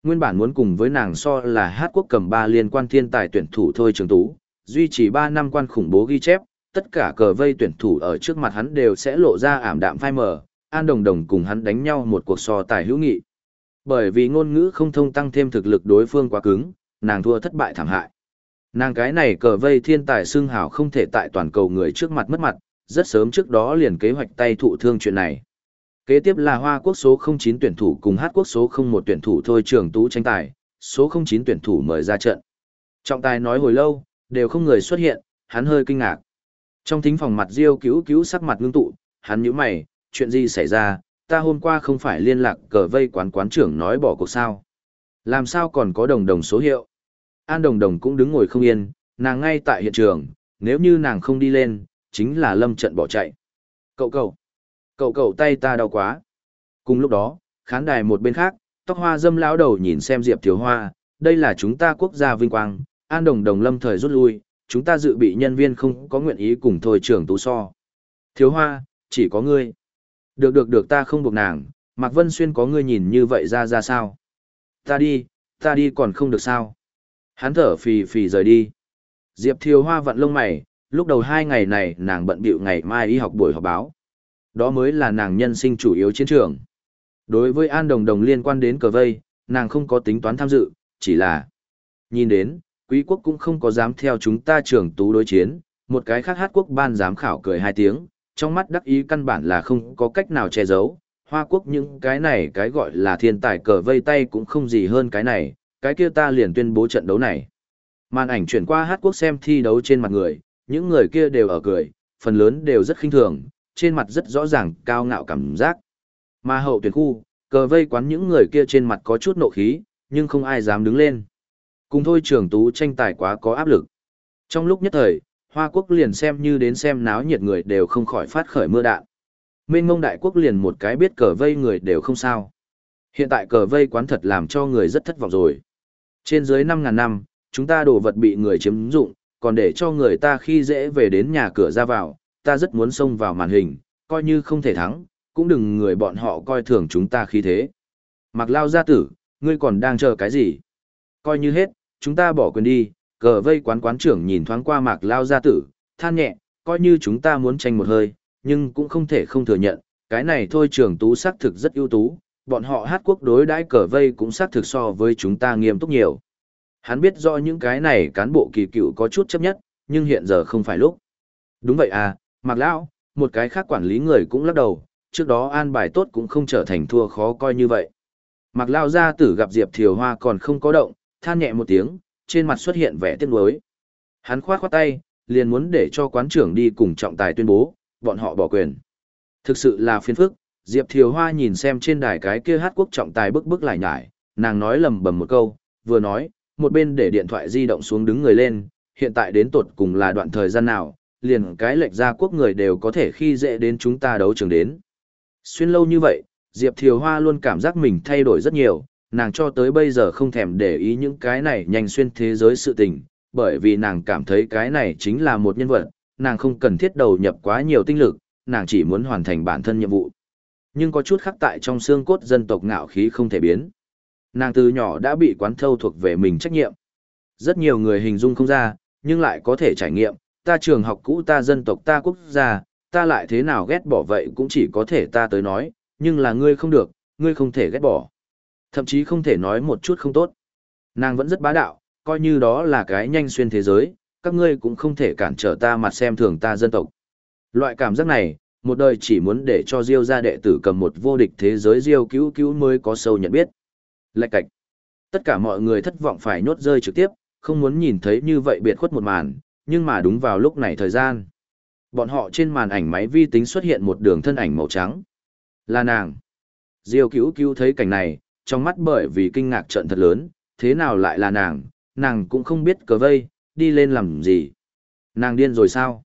Nguyên bản muốn cùng với nàng so là hát quốc cầm ba liên quan thiên tài tuyển thủ thôi trường tú, duy trì ba năm quan khủng bố ghi chép, tất cả cờ vây tuyển thủ ở trước mặt hắn đều sẽ lộ ra ảm đạm phai mờ, an đồng đồng cùng hắn đánh nhau một cuộc so tài hữu nghị. Bởi vì ngôn ngữ không thông tăng thêm thực lực đối phương quá cứng, nàng thua thất bại thảm hại. Nàng cái này cờ vây thiên tài xưng hào không thể tại toàn cầu người trước mặt mất mặt, rất sớm trước đó liền kế hoạch tay thụ thương chuyện này. Kế tiếp là Hoa quốc số 09 tuyển thủ cùng Hát quốc số 01 tuyển thủ thôi trường tú tranh tài, số 09 tuyển thủ mời ra trận. Trọng tài nói hồi lâu, đều không người xuất hiện, hắn hơi kinh ngạc. Trong thính phòng mặt Diêu cứu cứu sắc mặt ngưng tụ, hắn nhíu mày, chuyện gì xảy ra, ta hôm qua không phải liên lạc cờ vây quán quán trưởng nói bỏ cuộc sao. Làm sao còn có đồng đồng số hiệu? An đồng đồng cũng đứng ngồi không yên, nàng ngay tại hiện trường, nếu như nàng không đi lên, chính là lâm trận bỏ chạy. Cậu cậu, cậu cậu tay ta đau quá. Cùng lúc đó, khán đài một bên khác, tóc hoa dâm lão đầu nhìn xem Diệp Thiếu Hoa, đây là chúng ta quốc gia vinh quang, An Đồng Đồng lâm thời rút lui, chúng ta dự bị nhân viên không có nguyện ý cùng thôi trưởng tú so. Thiếu hoa, chỉ có ngươi. Được được được ta không buộc nàng, Mạc Vân Xuyên có ngươi nhìn như vậy ra ra sao? Ta đi, ta đi còn không được sao? Hắn thở phì phì rời đi. Diệp Thiều Hoa vặn lông mày, lúc đầu hai ngày này nàng bận bịu ngày mai đi học buổi họp báo. Đó mới là nàng nhân sinh chủ yếu chiến trường. Đối với An Đồng Đồng liên quan đến cờ vây, nàng không có tính toán tham dự, chỉ là nhìn đến, quý quốc cũng không có dám theo chúng ta trưởng tú đối chiến, một cái khác hát quốc ban giám khảo cười hai tiếng, trong mắt đắc ý căn bản là không có cách nào che giấu, hoa quốc những cái này cái gọi là thiên tài cờ vây tay cũng không gì hơn cái này, cái kia ta liền tuyên bố trận đấu này. Màn ảnh chuyển qua hát quốc xem thi đấu trên mặt người, những người kia đều ở cười, phần lớn đều rất khinh thường, trên mặt rất rõ ràng cao ngạo cảm giác. Mà hậu tuyển khu, cờ vây quán những người kia trên mặt có chút nộ khí, nhưng không ai dám đứng lên. Cùng thôi trường tú tranh tài quá có áp lực. Trong lúc nhất thời, Hoa quốc liền xem như đến xem náo nhiệt người đều không khỏi phát khởi mưa đạn. Mênh mông đại quốc liền một cái biết cờ vây người đều không sao. Hiện tại cờ vây quán thật làm cho người rất thất vọng rồi. Trên dưới 5.000 năm, chúng ta đồ vật bị người chiếm dụng, còn để cho người ta khi dễ về đến nhà cửa ra vào, ta rất muốn xông vào màn hình, coi như không thể thắng, cũng đừng người bọn họ coi thường chúng ta khi thế. Mặc lao gia tử, ngươi còn đang chờ cái gì? Coi như hết, chúng ta bỏ quyền đi, cờ vây quán quán trưởng nhìn thoáng qua mạc lao gia tử, than nhẹ, coi như chúng ta muốn tranh một hơi, nhưng cũng không thể không thừa nhận, cái này thôi trưởng tú xác thực rất ưu tú, bọn họ hát quốc đối đãi cờ vây cũng xác thực so với chúng ta nghiêm túc nhiều. Hắn biết rõ những cái này cán bộ kỳ cựu có chút chấp nhất, nhưng hiện giờ không phải lúc. Đúng vậy à, Mạc Lão, một cái khác quản lý người cũng lắc đầu, trước đó an bài tốt cũng không trở thành thua khó coi như vậy. Mạc Lao gia tử gặp Diệp Thiều Hoa còn không có động, than nhẹ một tiếng, trên mặt xuất hiện vẻ tiếc nuối. Hắn khoát khoát tay, liền muốn để cho quán trưởng đi cùng trọng tài tuyên bố, bọn họ bỏ quyền. Thực sự là phiền phức, Diệp Thiều Hoa nhìn xem trên đài cái kia hát quốc trọng tài bức bức lại nhải, nàng nói lầm bầm một câu, vừa nói, một bên để điện thoại di động xuống đứng người lên, hiện tại đến tột cùng là đoạn thời gian nào, liền cái lệch ra quốc người đều có thể khi dễ đến chúng ta đấu trường đến. Xuyên lâu như vậy, Diệp Thiều Hoa luôn cảm giác mình thay đổi rất nhiều, nàng cho tới bây giờ không thèm để ý những cái này nhanh xuyên thế giới sự tình, bởi vì nàng cảm thấy cái này chính là một nhân vật, nàng không cần thiết đầu nhập quá nhiều tinh lực, nàng chỉ muốn hoàn thành bản thân nhiệm vụ. Nhưng có chút khắc tại trong xương cốt dân tộc ngạo khí không thể biến. Nàng từ nhỏ đã bị quán thâu thuộc về mình trách nhiệm. Rất nhiều người hình dung không ra, nhưng lại có thể trải nghiệm, ta trường học cũ ta dân tộc ta quốc gia, ta lại thế nào ghét bỏ vậy cũng chỉ có thể ta tới nói, nhưng là ngươi không được, ngươi không thể ghét bỏ. Thậm chí không thể nói một chút không tốt. Nàng vẫn rất bá đạo, coi như đó là cái nhanh xuyên thế giới, các ngươi cũng không thể cản trở ta mặt xem thường ta dân tộc. Loại cảm giác này, một đời chỉ muốn để cho Diêu gia đệ tử cầm một vô địch thế giới Diêu cứu cứu mới có sâu nhận biết. Lạch cạch. Tất cả mọi người thất vọng phải nhốt rơi trực tiếp, không muốn nhìn thấy như vậy biệt khuất một màn, nhưng mà đúng vào lúc này thời gian. Bọn họ trên màn ảnh máy vi tính xuất hiện một đường thân ảnh màu trắng. Là nàng. Diêu cứu cứu thấy cảnh này, trong mắt bởi vì kinh ngạc trận thật lớn, thế nào lại là nàng, nàng cũng không biết cờ vây, đi lên làm gì. Nàng điên rồi sao?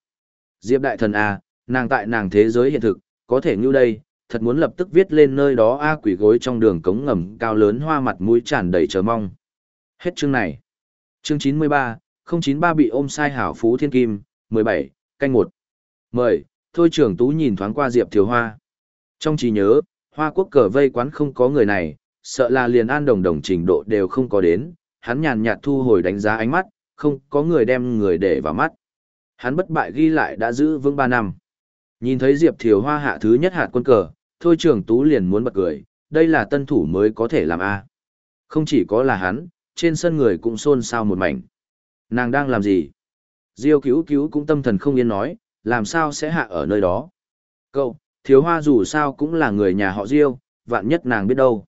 Diệp đại thần à, nàng tại nàng thế giới hiện thực, có thể như đây, thật muốn lập tức viết lên nơi đó A quỷ gối trong đường cống ngầm cao lớn hoa mặt mũi tràn đầy chờ mong. Hết chương này. Chương 93, 093 bị ôm sai hảo phú thiên kim, 17, canh 1. Mời, thôi trưởng tú nhìn thoáng qua Diệp Thiếu Hoa. Trong trí nhớ, Hoa quốc cờ vây quán không có người này, sợ là liền an đồng đồng trình độ đều không có đến, hắn nhàn nhạt thu hồi đánh giá ánh mắt, không có người đem người để vào mắt. Hắn bất bại ghi lại đã giữ vững 3 năm. Nhìn thấy Diệp Thiều Hoa hạ thứ nhất hạt quân cờ, thôi trưởng tú liền muốn bật cười, đây là tân thủ mới có thể làm A. Không chỉ có là hắn, trên sân người cũng xôn xao một mảnh. Nàng đang làm gì? Diêu cứu cứu cũng tâm thần không yên nói, làm sao sẽ hạ ở nơi đó? Cậu, thiếu hoa dù sao cũng là người nhà họ Diêu, vạn nhất nàng biết đâu.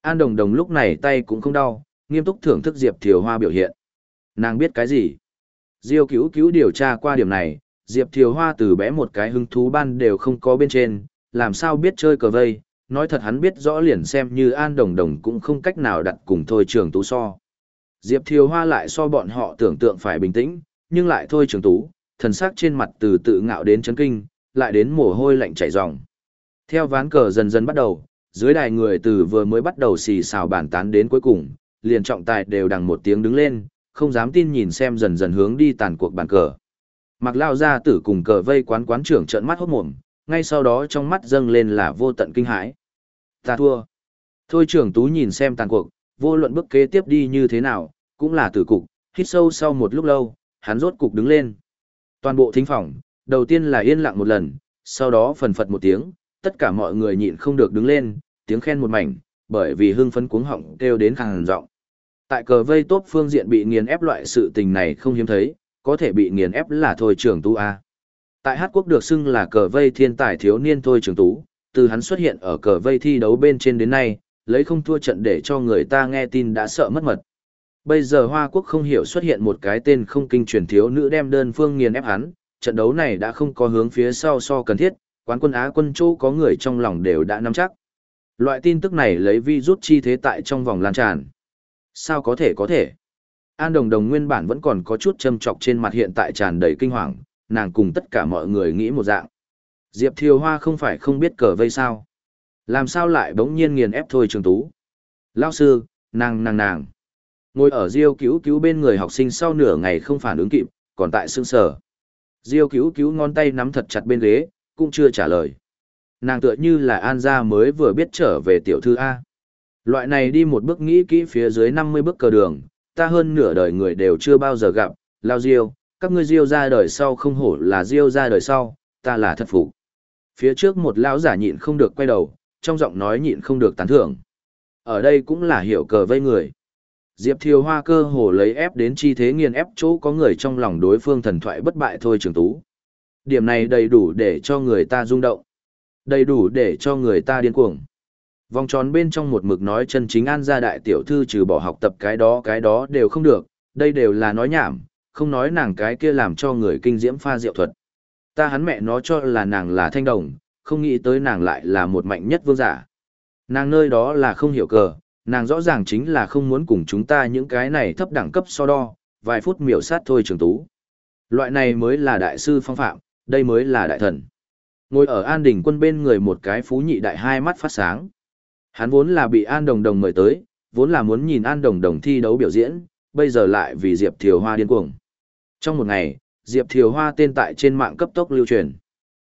An Đồng Đồng lúc này tay cũng không đau, nghiêm túc thưởng thức Diệp Thiều Hoa biểu hiện. Nàng biết cái gì? Diêu cứu cứu điều tra qua điểm này, Diệp Thiều Hoa từ bé một cái hứng thú ban đều không có bên trên, làm sao biết chơi cờ vây, nói thật hắn biết rõ liền xem như An Đồng Đồng cũng không cách nào đặt cùng thôi trường tú so. Diệp Thiều Hoa lại so bọn họ tưởng tượng phải bình tĩnh, nhưng lại thôi trường tú, thần sắc trên mặt từ tự ngạo đến chấn kinh, lại đến mồ hôi lạnh chảy ròng. Theo ván cờ dần dần bắt đầu, dưới đài người từ vừa mới bắt đầu xì xào bàn tán đến cuối cùng, liền trọng tài đều đằng một tiếng đứng lên, không dám tin nhìn xem dần dần hướng đi tàn cuộc bàn cờ. Mặc lao ra tử cùng cờ vây quán quán trưởng trợn mắt hốt mồm, ngay sau đó trong mắt dâng lên là vô tận kinh hãi. Ta thua. Thôi trưởng tú nhìn xem tàn cuộc, vô luận bước kế tiếp đi như thế nào, cũng là tử cục, hít sâu sau một lúc lâu, hắn rốt cục đứng lên. Toàn bộ thính phòng, đầu tiên là yên lặng một lần, sau đó phần phật một tiếng, tất cả mọi người nhịn không được đứng lên, tiếng khen một mảnh, bởi vì hưng phấn cuống họng kêu đến khàn giọng. Tại cờ vây tốt phương diện bị nghiền ép loại sự tình này không hiếm thấy, có thể bị nghiền ép là thôi trưởng Tu A. Tại Hát Quốc được xưng là cờ vây thiên tài thiếu niên thôi trưởng tú, từ hắn xuất hiện ở cờ vây thi đấu bên trên đến nay, lấy không thua trận để cho người ta nghe tin đã sợ mất mật. Bây giờ Hoa Quốc không hiểu xuất hiện một cái tên không kinh truyền thiếu nữ đem đơn phương nghiền ép hắn, trận đấu này đã không có hướng phía sau so cần thiết, quán quân Á quân châu có người trong lòng đều đã nắm chắc. Loại tin tức này lấy vi rút chi thế tại trong vòng lan tràn. Sao có thể có thể? An Đồng Đồng nguyên bản vẫn còn có chút châm chọc trên mặt hiện tại tràn đầy kinh hoàng, nàng cùng tất cả mọi người nghĩ một dạng. Diệp Thiều Hoa không phải không biết cờ vây sao. Làm sao lại bỗng nhiên nghiền ép thôi trường tú. Lao sư, nàng nàng nàng. Ngồi ở Diêu cứu cứu bên người học sinh sau nửa ngày không phản ứng kịp, còn tại sương sở. Diêu cứu cứu ngón tay nắm thật chặt bên ghế, cũng chưa trả lời. Nàng tựa như là An gia mới vừa biết trở về tiểu thư A. Loại này đi một bước nghĩ kỹ phía dưới 50 bước cờ đường, ta hơn nửa đời người đều chưa bao giờ gặp, lao Diêu, các ngươi Diêu ra đời sau không hổ là Diêu ra đời sau, ta là thật phục. Phía trước một lão giả nhịn không được quay đầu, trong giọng nói nhịn không được tán thưởng. Ở đây cũng là hiểu cờ vây người. Diệp Thiều Hoa cơ hồ lấy ép đến chi thế nghiền ép chỗ có người trong lòng đối phương thần thoại bất bại thôi trường tú. Điểm này đầy đủ để cho người ta rung động. Đầy đủ để cho người ta điên cuồng. Vòng tròn bên trong một mực nói chân chính an gia đại tiểu thư trừ bỏ học tập cái đó cái đó đều không được, đây đều là nói nhảm, không nói nàng cái kia làm cho người kinh diễm pha diệu thuật. Ta hắn mẹ nó cho là nàng là thanh đồng, không nghĩ tới nàng lại là một mạnh nhất vương giả. Nàng nơi đó là không hiểu cờ, nàng rõ ràng chính là không muốn cùng chúng ta những cái này thấp đẳng cấp so đo, vài phút miểu sát thôi trường tú. Loại này mới là đại sư phong phạm, đây mới là đại thần. Ngồi ở an đỉnh quân bên người một cái phú nhị đại hai mắt phát sáng. Hắn vốn là bị an đồng đồng mời tới, vốn là muốn nhìn an đồng đồng thi đấu biểu diễn, bây giờ lại vì Diệp Thiều Hoa điên cuồng. Trong một ngày, Diệp Thiều Hoa tên tại trên mạng cấp tốc lưu truyền.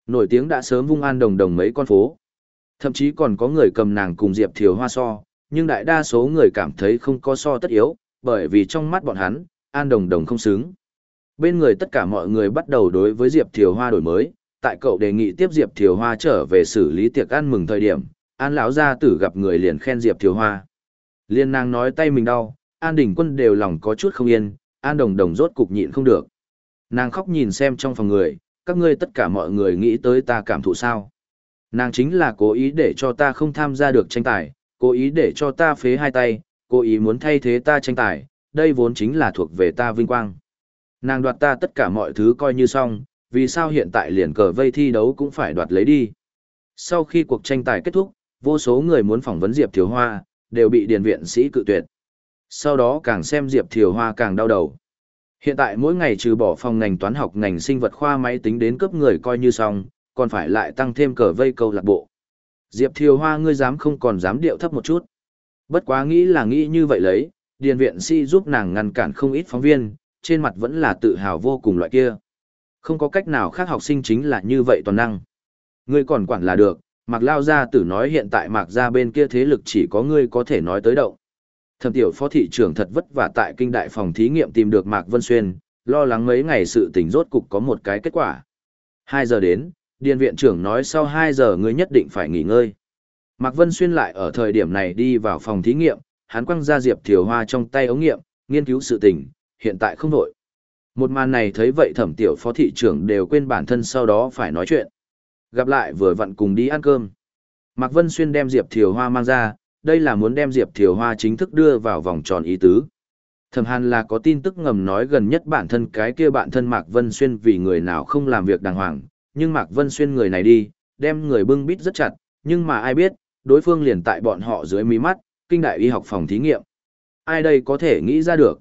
Nổi tiếng đã sớm vung an đồng đồng mấy con phố. Thậm chí còn có người cầm nàng cùng Diệp Thiều Hoa so, nhưng đại đa số người cảm thấy không có so tất yếu, bởi vì trong mắt bọn hắn, an đồng đồng không xứng. Bên người tất cả mọi người bắt đầu đối với Diệp Thiều Hoa đổi mới, tại cậu đề nghị tiếp Diệp Thiều Hoa trở về xử lý tiệc ăn mừng thời điểm, An lão gia tử gặp người liền khen Diệp Thiều Hoa. Liên nàng nói tay mình đau, An Đình Quân đều lòng có chút không yên, An Đồng Đồng rốt cục nhịn không được. Nàng khóc nhìn xem trong phòng người, các ngươi tất cả mọi người nghĩ tới ta cảm thụ sao. Nàng chính là cố ý để cho ta không tham gia được tranh tài, cố ý để cho ta phế hai tay, cố ý muốn thay thế ta tranh tài, đây vốn chính là thuộc về ta vinh quang. Nàng đoạt ta tất cả mọi thứ coi như xong, vì sao hiện tại liền cờ vây thi đấu cũng phải đoạt lấy đi. Sau khi cuộc tranh tài kết thúc, vô số người muốn phỏng vấn Diệp Thiều Hoa, đều bị điền viện sĩ cự tuyệt. Sau đó càng xem Diệp Thiều Hoa càng đau đầu. Hiện tại mỗi ngày trừ bỏ phòng ngành toán học ngành sinh vật khoa máy tính đến cấp người coi như xong, còn phải lại tăng thêm cờ vây câu lạc bộ. Diệp Thiều Hoa ngươi dám không còn dám điệu thấp một chút. Bất quá nghĩ là nghĩ như vậy lấy, điền viện sĩ giúp nàng ngăn cản không ít phóng viên, trên mặt vẫn là tự hào vô cùng loại kia. Không có cách nào khác học sinh chính là như vậy toàn năng. Ngươi còn quản là được, Mạc Lao Gia tử nói hiện tại Mạc Gia bên kia thế lực chỉ có ngươi có thể nói tới động. Thẩm tiểu phó thị trưởng thật vất vả tại kinh đại phòng thí nghiệm tìm được Mạc Vân Xuyên, lo lắng mấy ngày sự tình rốt cục có một cái kết quả. Hai giờ đến, điền viện trưởng nói sau hai giờ ngươi nhất định phải nghỉ ngơi. Mạc Vân Xuyên lại ở thời điểm này đi vào phòng thí nghiệm, hắn quăng ra Diệp Thiều Hoa trong tay ống nghiệm, nghiên cứu sự tình, hiện tại không đổi. Một màn này thấy vậy thẩm tiểu phó thị trưởng đều quên bản thân sau đó phải nói chuyện. Gặp lại vừa vặn cùng đi ăn cơm. Mạc Vân Xuyên đem Diệp Thiều Hoa mang ra, đây là muốn đem Diệp Thiều Hoa chính thức đưa vào vòng tròn ý tứ. Thẩm Hàn là có tin tức ngầm nói gần nhất bản thân cái kia bạn thân Mạc Vân Xuyên vì người nào không làm việc đàng hoàng, nhưng Mạc Vân Xuyên người này đi, đem người bưng bít rất chặt, nhưng mà ai biết, đối phương liền tại bọn họ dưới mí mắt, kinh đại y học phòng thí nghiệm. Ai đây có thể nghĩ ra được?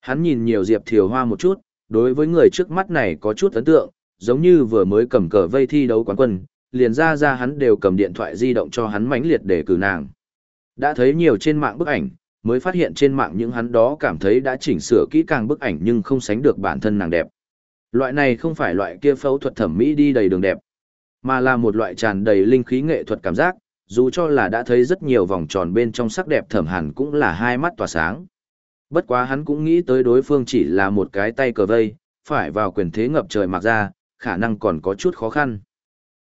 Hắn nhìn nhiều Diệp Thiều Hoa một chút, đối với người trước mắt này có chút ấn tượng, giống như vừa mới cầm cờ vây thi đấu quán quân, liền ra ra hắn đều cầm điện thoại di động cho hắn mãnh liệt để cử nàng. Đã thấy nhiều trên mạng bức ảnh, mới phát hiện trên mạng những hắn đó cảm thấy đã chỉnh sửa kỹ càng bức ảnh nhưng không sánh được bản thân nàng đẹp. Loại này không phải loại kia phẫu thuật thẩm mỹ đi đầy đường đẹp, mà là một loại tràn đầy linh khí nghệ thuật cảm giác, dù cho là đã thấy rất nhiều vòng tròn bên trong sắc đẹp thẩm hàn cũng là hai mắt tỏa sáng. Bất quá hắn cũng nghĩ tới đối phương chỉ là một cái tay cờ vây, phải vào quyền thế ngập trời mặc ra, khả năng còn có chút khó khăn.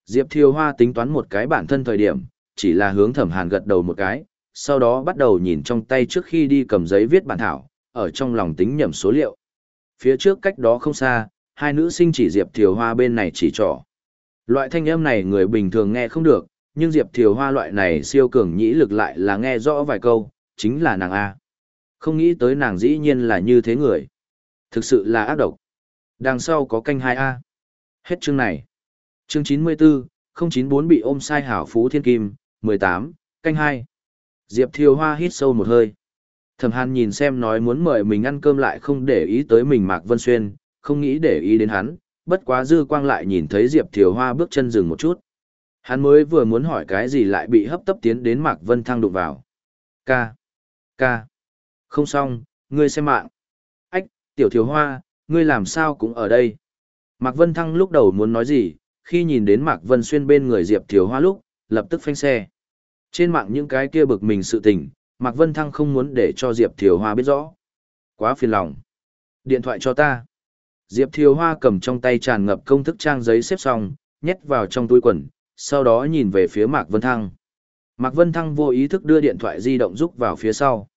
Diệp Thiều Hoa tính toán một cái bản thân thời điểm, chỉ là hướng thẩm hàn gật đầu một cái, sau đó bắt đầu nhìn trong tay trước khi đi cầm giấy viết bản thảo, ở trong lòng tính nhẩm số liệu. Phía trước cách đó không xa, hai nữ sinh chỉ Diệp Thiều Hoa bên này chỉ trỏ. Loại thanh âm này người bình thường nghe không được, nhưng Diệp Thiều Hoa loại này siêu cường nhĩ lực lại là nghe rõ vài câu, chính là nàng A. Không nghĩ tới nàng dĩ nhiên là như thế người. Thực sự là ác độc. Đằng sau có canh 2A. Hết chương này. Chương 94, 094 bị ôm sai hảo phú thiên kim, 18, canh 2. Diệp Thiều Hoa hít sâu một hơi. Thẩm Hàn nhìn xem nói muốn mời mình ăn cơm lại không để ý tới mình Mạc Vân Xuyên, không nghĩ để ý đến hắn, bất quá dư quang lại nhìn thấy Diệp Thiều Hoa bước chân dừng một chút. Hắn mới vừa muốn hỏi cái gì lại bị hấp tấp tiến đến Mạc Vân Thăng đụng vào. Ca. Ca. Không xong, ngươi xem mạng. Ách, Tiểu Thiều Hoa, ngươi làm sao cũng ở đây. Mạc Vân Thăng lúc đầu muốn nói gì, khi nhìn đến Mạc Vân Xuyên bên người Diệp Thiều Hoa lúc, lập tức phanh xe. Trên mạng những cái kia bực mình sự tình, Mạc Vân Thăng không muốn để cho Diệp Thiều Hoa biết rõ. Quá phiền lòng. Điện thoại cho ta. Diệp Thiều Hoa cầm trong tay tràn ngập công thức trang giấy xếp xong, nhét vào trong túi quần, sau đó nhìn về phía Mạc Vân Thăng. Mạc Vân Thăng vô ý thức đưa điện thoại di động rúc vào phía sau.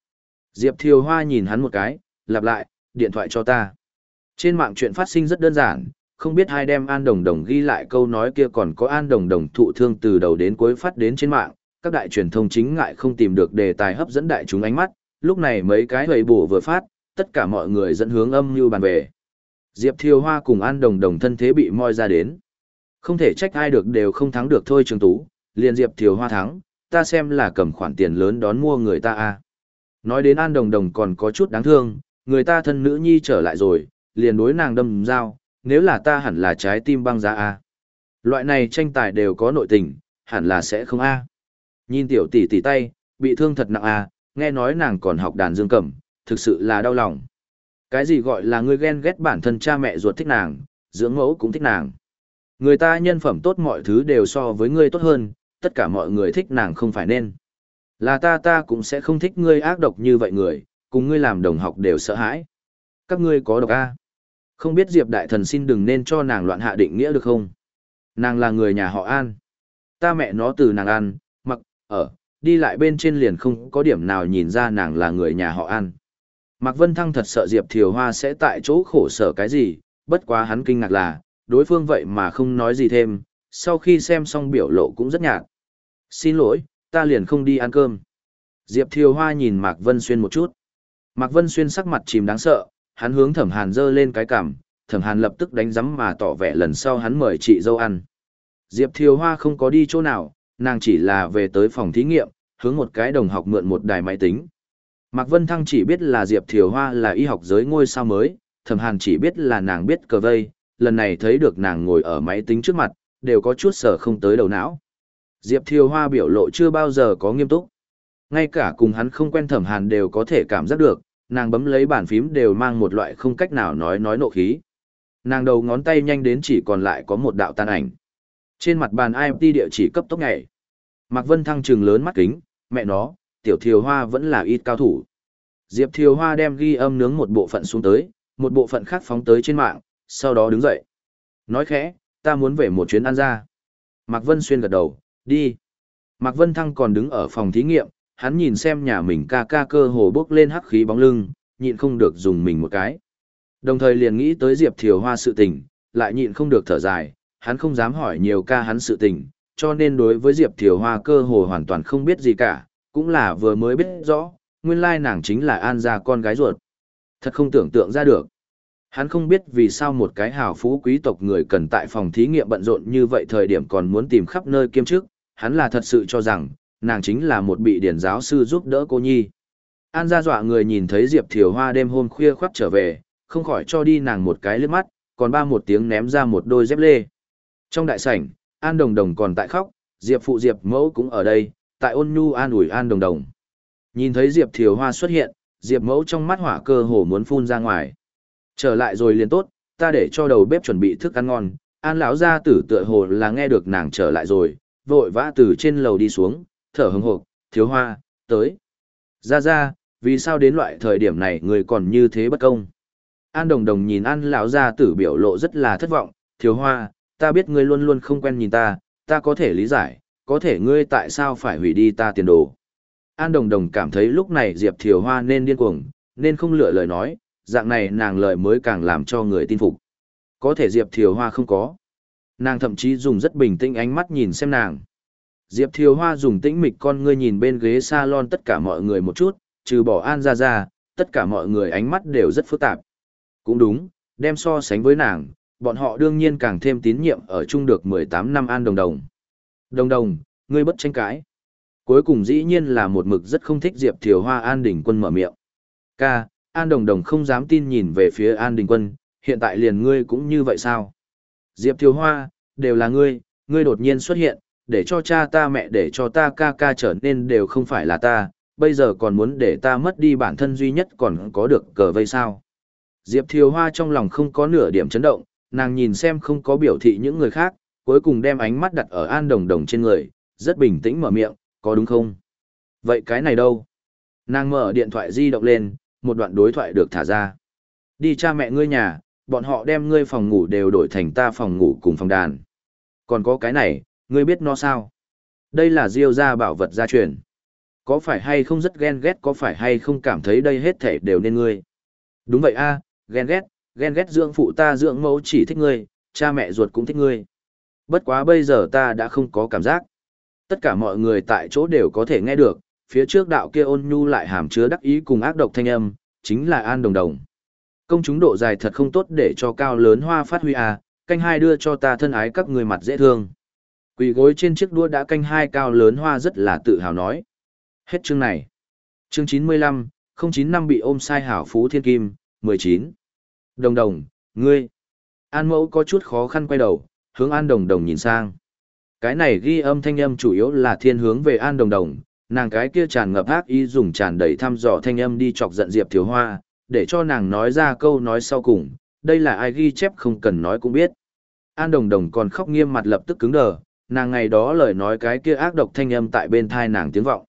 Diệp Thiều Hoa nhìn hắn một cái, lặp lại, điện thoại cho ta. Trên mạng chuyện phát sinh rất đơn giản, không biết hai đem An Đồng Đồng ghi lại câu nói kia còn có An Đồng Đồng thụ thương từ đầu đến cuối phát đến trên mạng, các đại truyền thông chính ngại không tìm được đề tài hấp dẫn đại chúng ánh mắt, lúc này mấy cái hầy bổ vừa phát, tất cả mọi người dẫn hướng âm như bàn về. Diệp Thiều Hoa cùng An Đồng Đồng thân thế bị moi ra đến. Không thể trách ai được đều không thắng được thôi Trường Tú, liền Diệp Thiều Hoa thắng, ta xem là cầm khoản tiền lớn đón mua người ta a. Nói đến An Đồng Đồng còn có chút đáng thương, người ta thân nữ nhi trở lại rồi, liền đối nàng đâm dao, nếu là ta hẳn là trái tim băng giá a. Loại này tranh tài đều có nội tình, hẳn là sẽ không a. Nhìn tiểu tỷ tỷ tay, bị thương thật nặng à? nghe nói nàng còn học đàn dương cầm, thực sự là đau lòng. Cái gì gọi là ngươi ghen ghét bản thân cha mẹ ruột thích nàng, dưỡng mẫu cũng thích nàng. Người ta nhân phẩm tốt mọi thứ đều so với ngươi tốt hơn, tất cả mọi người thích nàng không phải nên. Là ta ta cũng sẽ không thích ngươi ác độc như vậy người, cùng ngươi làm đồng học đều sợ hãi. Các ngươi có độc A. Không biết Diệp Đại Thần xin đừng nên cho nàng loạn hạ định nghĩa được không? Nàng là người nhà họ An. Ta mẹ nó từ nàng ăn, ở, đi lại bên trên liền không có điểm nào nhìn ra nàng là người nhà họ An. Mạc Vân Thăng thật sợ Diệp Thiều Hoa sẽ tại chỗ khổ sở cái gì, bất quá hắn kinh ngạc là, đối phương vậy mà không nói gì thêm, sau khi xem xong biểu lộ cũng rất nhạt. Xin lỗi, ta liền không đi ăn cơm. Diệp Thiều Hoa nhìn Mạc Vân Xuyên một chút. Mạc Vân Xuyên sắc mặt chìm đáng sợ, hắn hướng thẩm hàn dơ lên cái cằm, thẩm hàn lập tức đánh giấm mà tỏ vẻ lần sau hắn mời chị dâu ăn. Diệp Thiều Hoa không có đi chỗ nào, nàng chỉ là về tới phòng thí nghiệm, hướng một cái đồng học mượn một đài máy tính. Mạc Vân Thăng chỉ biết là Diệp Thiều Hoa là y học giới ngôi sao mới, thẩm hàn chỉ biết là nàng biết cờ vây, lần này thấy được nàng ngồi ở máy tính trước mặt, đều có chút sở không tới đầu não. Diệp Thiều Hoa biểu lộ chưa bao giờ có nghiêm túc. Ngay cả cùng hắn không quen thẩm hàn đều có thể cảm giác được, nàng bấm lấy bàn phím đều mang một loại không cách nào nói nói nộ khí. Nàng đầu ngón tay nhanh đến chỉ còn lại có một đạo tan ảnh. Trên mặt bàn IMT địa chỉ cấp tốc nhảy. Mạc Vân Thăng trừng lớn mắt kính, mẹ nó, tiểu thiều hoa vẫn là ít cao thủ. Diệp thiều hoa đem ghi âm nướng một bộ phận xuống tới, một bộ phận khác phóng tới trên mạng, sau đó đứng dậy. Nói khẽ, ta muốn về một chuyến ăn ra. Mạc Vân Xuyên gật đầu, đi. Mạc Vân Thăng còn đứng ở phòng thí nghiệm, hắn nhìn xem nhà mình ca ca cơ hồ bốc lên hắc khí bóng lưng, nhịn không được dùng mình một cái. Đồng thời liền nghĩ tới Diệp Thiều Hoa sự tình, lại nhịn không được thở dài, hắn không dám hỏi nhiều ca hắn sự tình, cho nên đối với Diệp Thiều Hoa cơ hồ hoàn toàn không biết gì cả, cũng là vừa mới biết rõ, nguyên lai nàng chính là An gia con gái ruột. Thật không tưởng tượng ra được. Hắn không biết vì sao một cái hào phú quý tộc người cần tại phòng thí nghiệm bận rộn như vậy thời điểm còn muốn tìm khắp nơi kiêm chức, hắn là thật sự cho rằng, nàng chính là một bị điển giáo sư giúp đỡ cô nhi. An gia dọa người nhìn thấy Diệp Thiều Hoa đêm hôm khuya khoắt trở về, không khỏi cho đi nàng một cái lướt mắt, còn ba một tiếng ném ra một đôi dép lê. Trong đại sảnh, An Đồng Đồng còn tại khóc, Diệp phụ Diệp mẫu cũng ở đây, tại ôn nhu an ủi An Đồng Đồng. Nhìn thấy Diệp Thiều Hoa xuất hiện, Diệp Mẫu trong mắt hỏa cơ hồ muốn phun ra ngoài. Trở lại rồi liền tốt, ta để cho đầu bếp chuẩn bị thức ăn ngon. An lão gia tử tựa hồ là nghe được nàng trở lại rồi, vội vã từ trên lầu đi xuống, thở hừng hực, "Thiếu Hoa, tới." "Ra ra, vì sao đến loại thời điểm này người còn như thế bất công?" An Đồng Đồng nhìn An lão gia tử biểu lộ rất là thất vọng, "Thiếu Hoa, ta biết ngươi luôn luôn không quen nhìn ta, ta có thể lý giải, có thể ngươi tại sao phải hủy đi ta tiền đồ?" An Đồng Đồng cảm thấy lúc này Diệp Thiều Hoa nên điên cuồng, nên không lựa lời nói, dạng này nàng lời mới càng làm cho người tin phục. Có thể Diệp Thiều Hoa không có. Nàng thậm chí dùng rất bình tĩnh ánh mắt nhìn xem nàng. Diệp Thiều Hoa dùng tĩnh mịch con ngươi nhìn bên ghế salon tất cả mọi người một chút, trừ bỏ An ra ra, tất cả mọi người ánh mắt đều rất phức tạp. Cũng đúng, đem so sánh với nàng, bọn họ đương nhiên càng thêm tín nhiệm ở chung được 18 năm An Đồng Đồng. Đồng Đồng, ngươi bất tranh cãi. Cuối cùng dĩ nhiên là một mực rất không thích Diệp Thiều Hoa An Đình Quân mở miệng. Ca, An Đồng Đồng không dám tin nhìn về phía An Đình Quân, hiện tại liền ngươi cũng như vậy sao? Diệp Thiều Hoa, đều là ngươi, ngươi đột nhiên xuất hiện, để cho cha ta mẹ để cho ta ca ca trở nên đều không phải là ta, bây giờ còn muốn để ta mất đi bản thân duy nhất còn có được cờ vây sao. Diệp Thiều Hoa trong lòng không có nửa điểm chấn động, nàng nhìn xem không có biểu thị những người khác, cuối cùng đem ánh mắt đặt ở An Đồng Đồng trên người, rất bình tĩnh mở miệng, có đúng không? Vậy cái này đâu? Nàng mở điện thoại di động lên, một đoạn đối thoại được thả ra. Đi cha mẹ ngươi nhà, bọn họ đem ngươi phòng ngủ đều đổi thành ta phòng ngủ cùng phòng đàn. Còn có cái này, ngươi biết nó sao? Đây là diêu gia bảo vật gia truyền. Có phải hay không rất ghen ghét có phải hay không cảm thấy đây hết thể đều nên ngươi? Đúng vậy a, ghen ghét, ghen ghét dưỡng phụ ta dưỡng mẫu chỉ thích ngươi, cha mẹ ruột cũng thích ngươi. Bất quá bây giờ ta đã không có cảm giác. Tất cả mọi người tại chỗ đều có thể nghe được, phía trước đạo kia ôn nhu lại hàm chứa đắc ý cùng ác độc thanh âm, chính là An Đồng Đồng. Công chúng độ dài thật không tốt để cho cao lớn hoa phát huy à, canh hai đưa cho ta thân ái các người mặt dễ thương. Quỳ gối trên chiếc đua đã canh hai cao lớn hoa rất là tự hào nói. Hết chương này. Chương 95, 09 năm bị ôm sai hảo phú thiên kim, 19. Đồng đồng, ngươi. An mẫu có chút khó khăn quay đầu, hướng An đồng đồng nhìn sang. Cái này ghi âm thanh âm chủ yếu là thiên hướng về An đồng đồng, nàng cái kia tràn ngập ác ý dùng tràn đầy thăm dò thanh âm đi chọc giận Diệp Thiếu Hoa, để cho nàng nói ra câu nói sau cùng, đây là ai ghi chép không cần nói cũng biết. An Đồng Đồng còn khóc nghiêm mặt lập tức cứng đờ, nàng ngày đó lời nói cái kia ác độc thanh âm tại bên thai nàng tiếng vọng.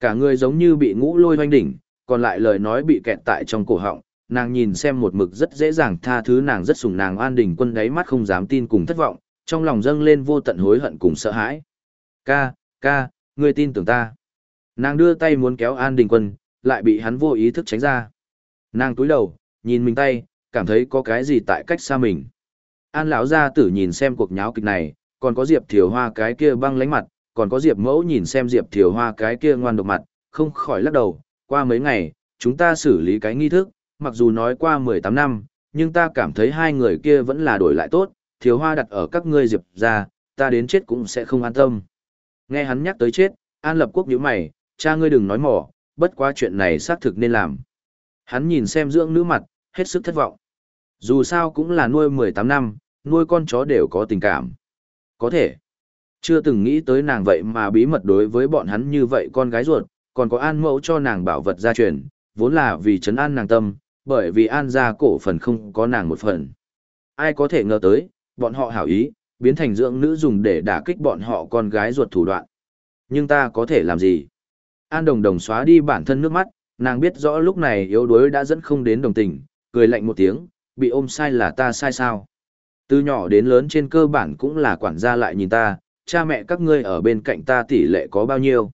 Cả người giống như bị ngũ lôi hoanh đỉnh, còn lại lời nói bị kẹt tại trong cổ họng, nàng nhìn xem một mực rất dễ dàng tha thứ nàng rất sủng nàng An Đình quân đáy mắt không dám tin cùng thất vọng, trong lòng dâng lên vô tận hối hận cùng sợ hãi. Ca, ca, ngươi tin tưởng ta. Nàng đưa tay muốn kéo An Đình quân, lại bị hắn vô ý thức tránh ra. Nàng túi đầu, nhìn mình tay, cảm thấy có cái gì tại cách xa mình. An lão gia tử nhìn xem cuộc nháo kịch này, còn có Diệp Thiều Hoa cái kia băng lánh mặt, còn có Diệp Mẫu nhìn xem Diệp Thiều Hoa cái kia ngoan độc mặt, không khỏi lắc đầu, qua mấy ngày, chúng ta xử lý cái nghi thức, mặc dù nói qua 18 năm, nhưng ta cảm thấy hai người kia vẫn là đổi lại tốt, Thiếu Hoa đặt ở các ngươi Diệp ra, ta đến chết cũng sẽ không an tâm. Nghe hắn nhắc tới chết, An Lập Quốc nhíu mày, cha ngươi đừng nói mỏ, bất quá chuyện này xác thực nên làm. Hắn nhìn xem dưỡng nữ mặt, hết sức thất vọng. Dù sao cũng là nuôi 18 năm, nuôi con chó đều có tình cảm. Có thể. Chưa từng nghĩ tới nàng vậy mà bí mật đối với bọn hắn như vậy con gái ruột, còn có an mẫu cho nàng bảo vật gia truyền, vốn là vì trấn an nàng tâm, bởi vì an gia cổ phần không có nàng một phần. Ai có thể ngờ tới, bọn họ hảo ý, biến thành dưỡng nữ dùng để đả kích bọn họ con gái ruột thủ đoạn. Nhưng ta có thể làm gì? An đồng đồng xóa đi bản thân nước mắt, nàng biết rõ lúc này yếu đuối đã dẫn không đến đồng tình, cười lạnh một tiếng, bị ôm sai là ta sai sao. Từ nhỏ đến lớn trên cơ bản cũng là quản gia lại nhìn ta, cha mẹ các ngươi ở bên cạnh ta tỷ lệ có bao nhiêu.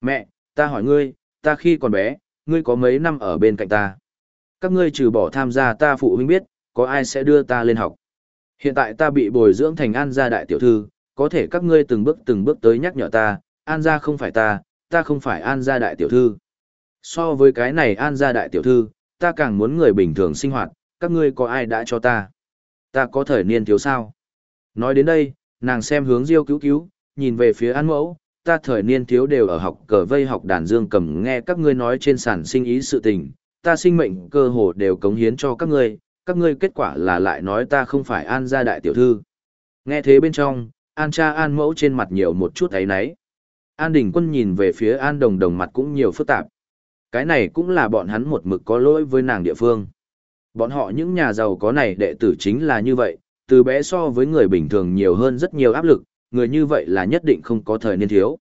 Mẹ, ta hỏi ngươi, ta khi còn bé, ngươi có mấy năm ở bên cạnh ta. Các ngươi trừ bỏ tham gia ta phụ huynh biết, có ai sẽ đưa ta lên học. Hiện tại ta bị bồi dưỡng thành an gia đại tiểu thư, có thể các ngươi từng bước từng bước tới nhắc nhở ta, an gia không phải ta, ta không phải an gia đại tiểu thư. So với cái này an gia đại tiểu thư, ta càng muốn người bình thường sinh hoạt, các ngươi có ai đã cho ta? Ta có thời niên thiếu sao? Nói đến đây, nàng xem hướng Diêu cứu cứu, nhìn về phía an mẫu, ta thời niên thiếu đều ở học cờ vây học đàn dương cầm nghe các ngươi nói trên sản sinh ý sự tình, ta sinh mệnh cơ hồ đều cống hiến cho các ngươi, các ngươi kết quả là lại nói ta không phải an gia đại tiểu thư. Nghe thế bên trong, an cha an mẫu trên mặt nhiều một chút ấy nấy. An đình quân nhìn về phía an đồng đồng mặt cũng nhiều phức tạp. Cái này cũng là bọn hắn một mực có lỗi với nàng địa phương. Bọn họ những nhà giàu có này đệ tử chính là như vậy, từ bé so với người bình thường nhiều hơn rất nhiều áp lực, người như vậy là nhất định không có thời niên thiếu.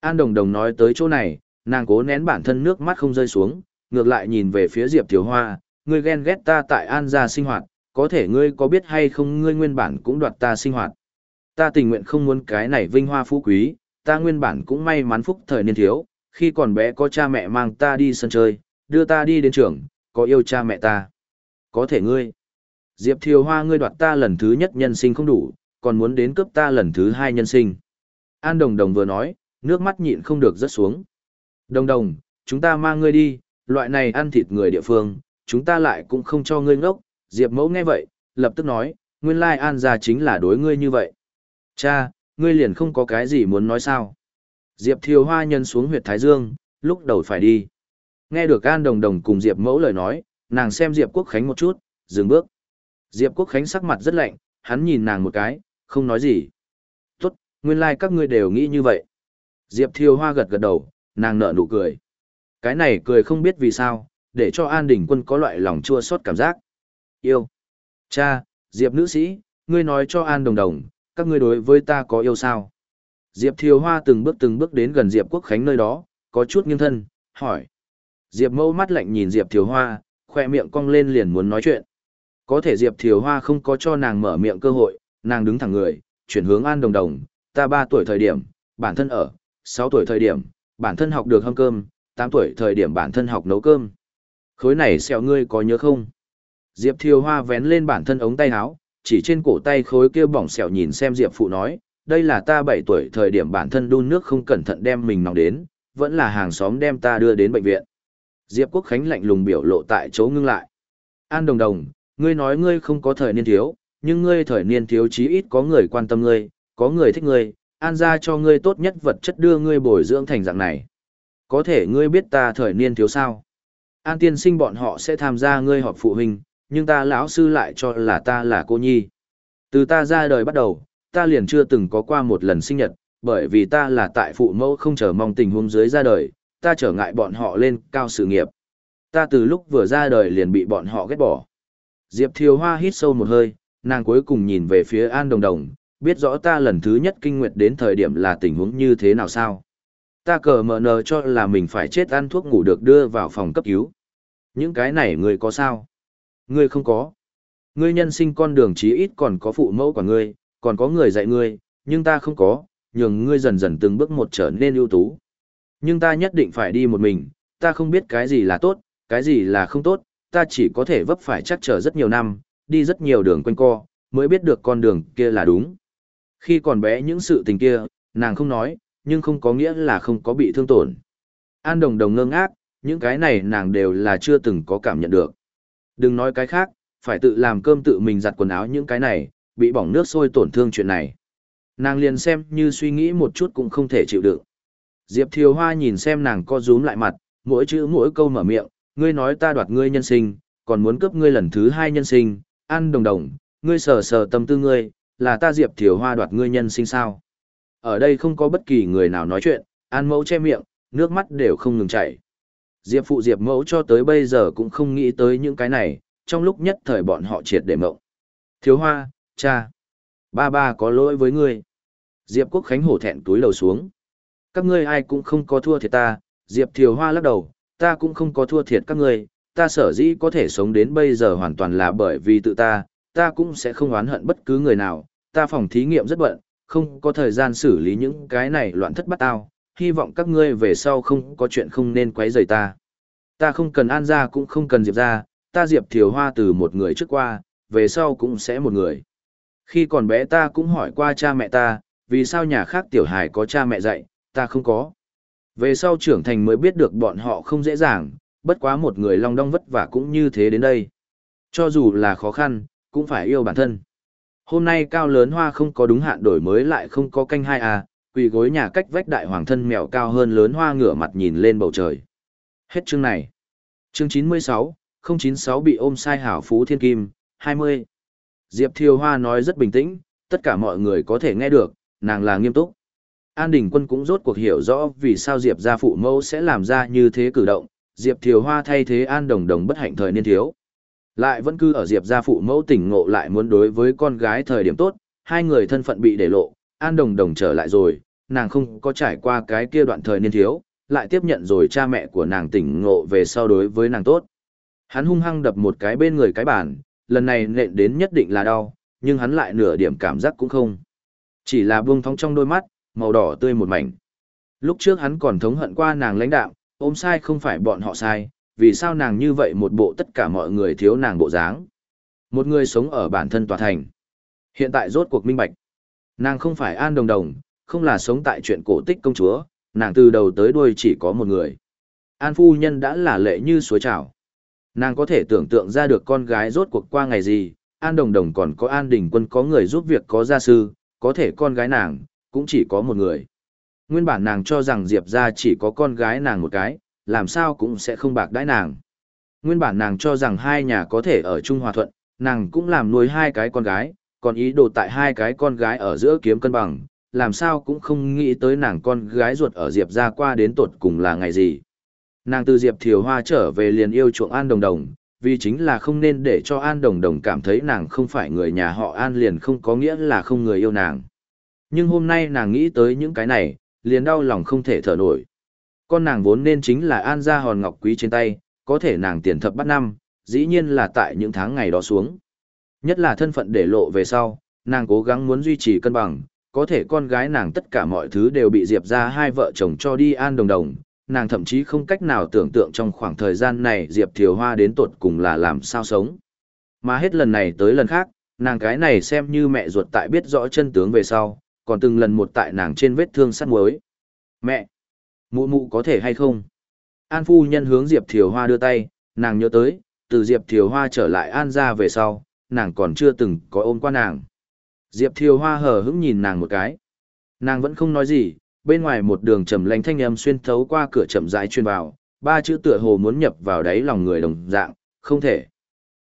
An Đồng Đồng nói tới chỗ này, nàng cố nén bản thân nước mắt không rơi xuống, ngược lại nhìn về phía Diệp Thiếu Hoa, ngươi ghen ghét ta tại An gia sinh hoạt, có thể ngươi có biết hay không ngươi nguyên bản cũng đoạt ta sinh hoạt. Ta tình nguyện không muốn cái này vinh hoa phú quý, ta nguyên bản cũng may mắn phúc thời niên thiếu, khi còn bé có cha mẹ mang ta đi sân chơi, đưa ta đi đến trường, có yêu cha mẹ ta. Có thể ngươi. Diệp Thiều Hoa ngươi đoạt ta lần thứ nhất nhân sinh không đủ, còn muốn đến cướp ta lần thứ hai nhân sinh. An Đồng Đồng vừa nói, nước mắt nhịn không được rớt xuống. Đồng Đồng, chúng ta mang ngươi đi, loại này ăn thịt người địa phương, chúng ta lại cũng không cho ngươi ngốc. Diệp Mẫu nghe vậy, lập tức nói, nguyên lai An gia chính là đối ngươi như vậy. Cha, ngươi liền không có cái gì muốn nói sao. Diệp Thiều Hoa nhân xuống huyệt Thái Dương, lúc đầu phải đi. Nghe được An Đồng Đồng cùng Diệp Mẫu lời nói, nàng xem Diệp Quốc Khánh một chút, dừng bước. Diệp Quốc Khánh sắc mặt rất lạnh, hắn nhìn nàng một cái, không nói gì. Tốt, nguyên lai các ngươi đều nghĩ như vậy. Diệp Thiều Hoa gật gật đầu, nàng nở nụ cười. Cái này cười không biết vì sao, để cho An Đình Quân có loại lòng chua xót cảm giác. Yêu. Cha, Diệp nữ sĩ, ngươi nói cho An Đồng Đồng, các ngươi đối với ta có yêu sao? Diệp Thiều Hoa từng bước từng bước đến gần Diệp Quốc Khánh nơi đó, có chút nghiêng thân, hỏi. Diệp mâu mắt lạnh nhìn Diệp Thiều Hoa, khoe miệng cong lên liền muốn nói chuyện. Có thể Diệp Thiều Hoa không có cho nàng mở miệng cơ hội, nàng đứng thẳng người, chuyển hướng An Đồng Đồng, ta 3 tuổi thời điểm, bản thân ở, 6 tuổi thời điểm, bản thân học được hâm cơm, 8 tuổi thời điểm bản thân học nấu cơm. Khối này sẹo ngươi có nhớ không? Diệp Thiều Hoa vén lên bản thân ống tay áo, chỉ trên cổ tay khối kia bỏng sẹo nhìn xem Diệp Phụ nói, đây là ta 7 tuổi thời điểm bản thân đun nước không cẩn thận đem mình nóng đến, vẫn là hàng xóm đem ta đưa đến bệnh viện. Diệp Quốc Khánh lạnh lùng biểu lộ tại chỗ ngưng lại. An Đồng Đồng, ngươi nói ngươi không có thời niên thiếu, nhưng ngươi thời niên thiếu chí ít có người quan tâm ngươi, có người thích ngươi, an ra cho ngươi tốt nhất vật chất đưa ngươi bồi dưỡng thành dạng này. Có thể ngươi biết ta thời niên thiếu sao? An tiên sinh bọn họ sẽ tham gia ngươi họp phụ huynh, nhưng ta lão sư lại cho là ta là cô nhi. Từ ta ra đời bắt đầu, ta liền chưa từng có qua một lần sinh nhật, bởi vì ta là tại phụ mẫu không chờ mong tình huống dưới ra đời, ta trở ngại bọn họ lên cao sự nghiệp. Ta từ lúc vừa ra đời liền bị bọn họ ghét bỏ. Diệp Thiều Hoa hít sâu một hơi, nàng cuối cùng nhìn về phía An Đồng Đồng, biết rõ ta lần thứ nhất kinh nguyệt đến thời điểm là tình huống như thế nào sao. Ta cờ mở nờ cho là mình phải chết ăn thuốc ngủ được đưa vào phòng cấp cứu. Những cái này ngươi có sao? Ngươi không có. Ngươi nhân sinh con đường chí ít còn có phụ mẫu của ngươi, còn có người dạy ngươi, nhưng ta không có, nhường ngươi dần dần từng bước một trở nên ưu tú. Nhưng ta nhất định phải đi một mình, ta không biết cái gì là tốt, cái gì là không tốt, ta chỉ có thể vấp phải chắc trở rất nhiều năm, đi rất nhiều đường quanh co, mới biết được con đường kia là đúng. Khi còn bé những sự tình kia, nàng không nói, nhưng không có nghĩa là không có bị thương tổn. An đồng đồng ngơ ngác, những cái này nàng đều là chưa từng có cảm nhận được. Đừng nói cái khác, phải tự làm cơm tự mình giặt quần áo những cái này, bị bỏng nước sôi tổn thương chuyện này. Nàng liền xem như suy nghĩ một chút cũng không thể chịu đựng. Diệp Thiều Hoa nhìn xem nàng co rúm lại mặt, mỗi chữ mỗi câu mở miệng, ngươi nói ta đoạt ngươi nhân sinh, còn muốn cướp ngươi lần thứ hai nhân sinh, ăn đồng đồng, ngươi sờ sờ tâm tư ngươi, là ta Diệp Thiều Hoa đoạt ngươi nhân sinh sao. Ở đây không có bất kỳ người nào nói chuyện, an mẫu che miệng, nước mắt đều không ngừng chảy. Diệp phụ Diệp mẫu cho tới bây giờ cũng không nghĩ tới những cái này, trong lúc nhất thời bọn họ triệt để mộng. Thiếu Hoa, cha, ba ba có lỗi với ngươi. Diệp Quốc Khánh hổ thẹn túi lầu xuống. Các ngươi ai cũng không có thua thiệt ta, Diệp Thiều Hoa lắc đầu, ta cũng không có thua thiệt các ngươi, ta sở dĩ có thể sống đến bây giờ hoàn toàn là bởi vì tự ta, ta cũng sẽ không oán hận bất cứ người nào, ta phòng thí nghiệm rất bận, không có thời gian xử lý những cái này loạn thất bát tao, hy vọng các ngươi về sau không có chuyện không nên quấy rầy ta. Ta không cần an gia cũng không cần diệp gia, ta diệp thiều hoa từ một người trước qua, về sau cũng sẽ một người. Khi còn bé ta cũng hỏi qua cha mẹ ta, vì sao nhà khác tiểu hài có cha mẹ dạy, ta không có. Về sau trưởng thành mới biết được bọn họ không dễ dàng, bất quá một người long đong vất vả cũng như thế đến đây. Cho dù là khó khăn, cũng phải yêu bản thân. Hôm nay cao lớn hoa không có đúng hạn đổi mới lại không có canh hai à, quỳ gối nhà cách vách đại hoàng thân mèo cao hơn lớn hoa ngửa mặt nhìn lên bầu trời. Hết chương này. Chương 96, 096 bị ôm sai hảo phú thiên kim, 20. Diệp Thiều Hoa nói rất bình tĩnh, tất cả mọi người có thể nghe được, nàng là nghiêm túc. An Đình Quân cũng rốt cuộc hiểu rõ vì sao Diệp gia phụ mẫu sẽ làm ra như thế cử động, Diệp Thiều Hoa thay thế An Đồng Đồng bất hạnh thời niên thiếu. Lại vẫn cứ ở Diệp gia phụ mẫu tỉnh ngộ lại muốn đối với con gái thời điểm tốt, hai người thân phận bị để lộ, An Đồng Đồng trở lại rồi, nàng không có trải qua cái kia đoạn thời niên thiếu, lại tiếp nhận rồi cha mẹ của nàng tỉnh ngộ về sau đối với nàng tốt. Hắn hung hăng đập một cái bên người cái bàn, lần này nện đến nhất định là đau, nhưng hắn lại nửa điểm cảm giác cũng không. Chỉ là buông thong trong đôi mắt, màu đỏ tươi một mảnh. Lúc trước hắn còn thống hận qua nàng lãnh đạo, ôm sai không phải bọn họ sai, vì sao nàng như vậy một bộ tất cả mọi người thiếu nàng bộ dáng. Một người sống ở bản thân tòa thành. Hiện tại rốt cuộc minh bạch. Nàng không phải an đồng đồng, không là sống tại chuyện cổ tích công chúa, nàng từ đầu tới đuôi chỉ có một người. An phu nhân đã là lệ như suối trào. Nàng có thể tưởng tượng ra được con gái rốt cuộc qua ngày gì, An Đồng Đồng còn có An Đình Quân có người giúp việc có gia sư, có thể con gái nàng, cũng chỉ có một người. Nguyên bản nàng cho rằng Diệp ra chỉ có con gái nàng một cái, làm sao cũng sẽ không bạc đãi nàng. Nguyên bản nàng cho rằng hai nhà có thể ở chung hòa thuận, nàng cũng làm nuôi hai cái con gái, còn ý đồ tại hai cái con gái ở giữa kiếm cân bằng, làm sao cũng không nghĩ tới nàng con gái ruột ở Diệp ra qua đến tột cùng là ngày gì. Nàng từ Diệp Thiều Hoa trở về liền yêu chuộng An Đồng Đồng, vì chính là không nên để cho An Đồng Đồng cảm thấy nàng không phải người nhà họ An liền không có nghĩa là không người yêu nàng. Nhưng hôm nay nàng nghĩ tới những cái này, liền đau lòng không thể thở nổi. Con nàng vốn nên chính là An gia hòn ngọc quý trên tay, có thể nàng tiền thập bắt năm, dĩ nhiên là tại những tháng ngày đó xuống. Nhất là thân phận để lộ về sau, nàng cố gắng muốn duy trì cân bằng, có thể con gái nàng tất cả mọi thứ đều bị Diệp ra hai vợ chồng cho đi An Đồng Đồng, nàng thậm chí không cách nào tưởng tượng trong khoảng thời gian này Diệp Thiều Hoa đến tột cùng là làm sao sống. Mà hết lần này tới lần khác, nàng cái này xem như mẹ ruột tại biết rõ chân tướng về sau, còn từng lần một tại nàng trên vết thương sắt muối. Mẹ! Mụ mụ có thể hay không? An phu nhân hướng Diệp Thiều Hoa đưa tay, nàng nhớ tới, từ Diệp Thiều Hoa trở lại An ra về sau, nàng còn chưa từng có ôm qua nàng. Diệp Thiều Hoa hờ hững nhìn nàng một cái. Nàng vẫn không nói gì, bên ngoài một đường trầm lánh thanh âm xuyên thấu qua cửa chậm rãi truyền vào, ba chữ tựa hồ muốn nhập vào đáy lòng người đồng dạng, không thể.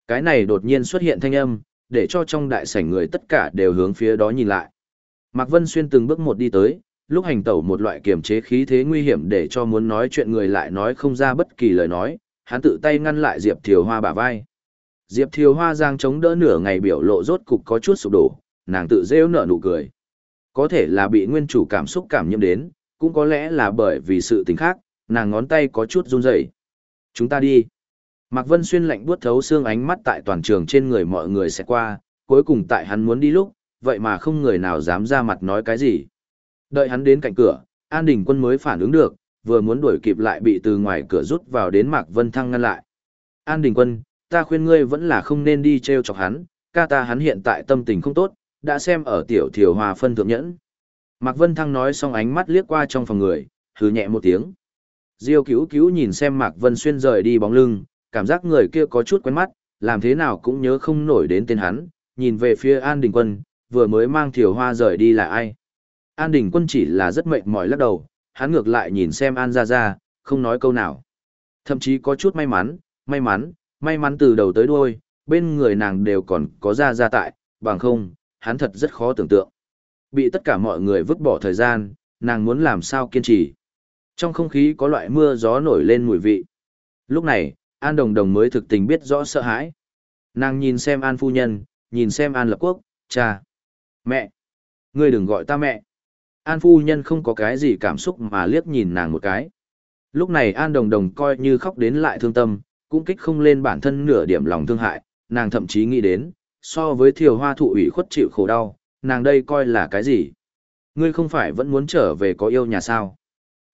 Cái này đột nhiên xuất hiện thanh âm, để cho trong đại sảnh người tất cả đều hướng phía đó nhìn lại. Mạc Vân Xuyên từng bước một đi tới, lúc hành tẩu một loại kiềm chế khí thế nguy hiểm để cho muốn nói chuyện người lại nói không ra bất kỳ lời nói, hắn tự tay ngăn lại Diệp Thiều Hoa bả vai. Diệp Thiều Hoa giang chống đỡ nửa ngày biểu lộ rốt cục có chút sụp đổ, nàng tự rêu nở nụ cười. Có thể là bị nguyên chủ cảm xúc cảm nhiễm đến, cũng có lẽ là bởi vì sự tình khác, nàng ngón tay có chút run rẩy. Chúng ta đi. Mạc Vân Xuyên lạnh buốt thấu xương ánh mắt tại toàn trường trên người mọi người sẽ qua, cuối cùng tại hắn muốn đi lúc, vậy mà không người nào dám ra mặt nói cái gì. Đợi hắn đến cạnh cửa, An Đình Quân mới phản ứng được, vừa muốn đuổi kịp lại bị từ ngoài cửa rút vào đến Mạc Vân Thăng ngăn lại. An Đình Quân, ta khuyên ngươi vẫn là không nên đi treo chọc hắn, ca ta hắn hiện tại tâm tình không tốt, đã xem ở tiểu thiểu hòa phân thượng nhẫn. Mạc Vân Thăng nói xong ánh mắt liếc qua trong phòng người, hừ nhẹ một tiếng. Diêu cứu cứu nhìn xem Mạc Vân Xuyên rời đi bóng lưng, cảm giác người kia có chút quen mắt, làm thế nào cũng nhớ không nổi đến tên hắn, nhìn về phía An Đình Quân, vừa mới mang thiểu hoa rời đi là ai. An Đình Quân chỉ là rất mệt mỏi lắc đầu, hắn ngược lại nhìn xem An Gia Gia, không nói câu nào. Thậm chí có chút may mắn, may mắn, may mắn từ đầu tới đuôi, bên người nàng đều còn có Gia Gia tại, bằng không, hắn thật rất khó tưởng tượng. Bị tất cả mọi người vứt bỏ thời gian, nàng muốn làm sao kiên trì. Trong không khí có loại mưa gió nổi lên mùi vị. Lúc này, An Đồng Đồng mới thực tình biết rõ sợ hãi. Nàng nhìn xem An Phu Nhân, nhìn xem An Lập Quốc, cha, mẹ. Ngươi đừng gọi ta mẹ. An Phu Nhân không có cái gì cảm xúc mà liếc nhìn nàng một cái. Lúc này An Đồng Đồng coi như khóc đến lại thương tâm, cũng kích không lên bản thân nửa điểm lòng thương hại, nàng thậm chí nghĩ đến, so với thiều hoa thụ ủy khuất chịu khổ đau, nàng đây coi là cái gì? Ngươi không phải vẫn muốn trở về có yêu nhà sao?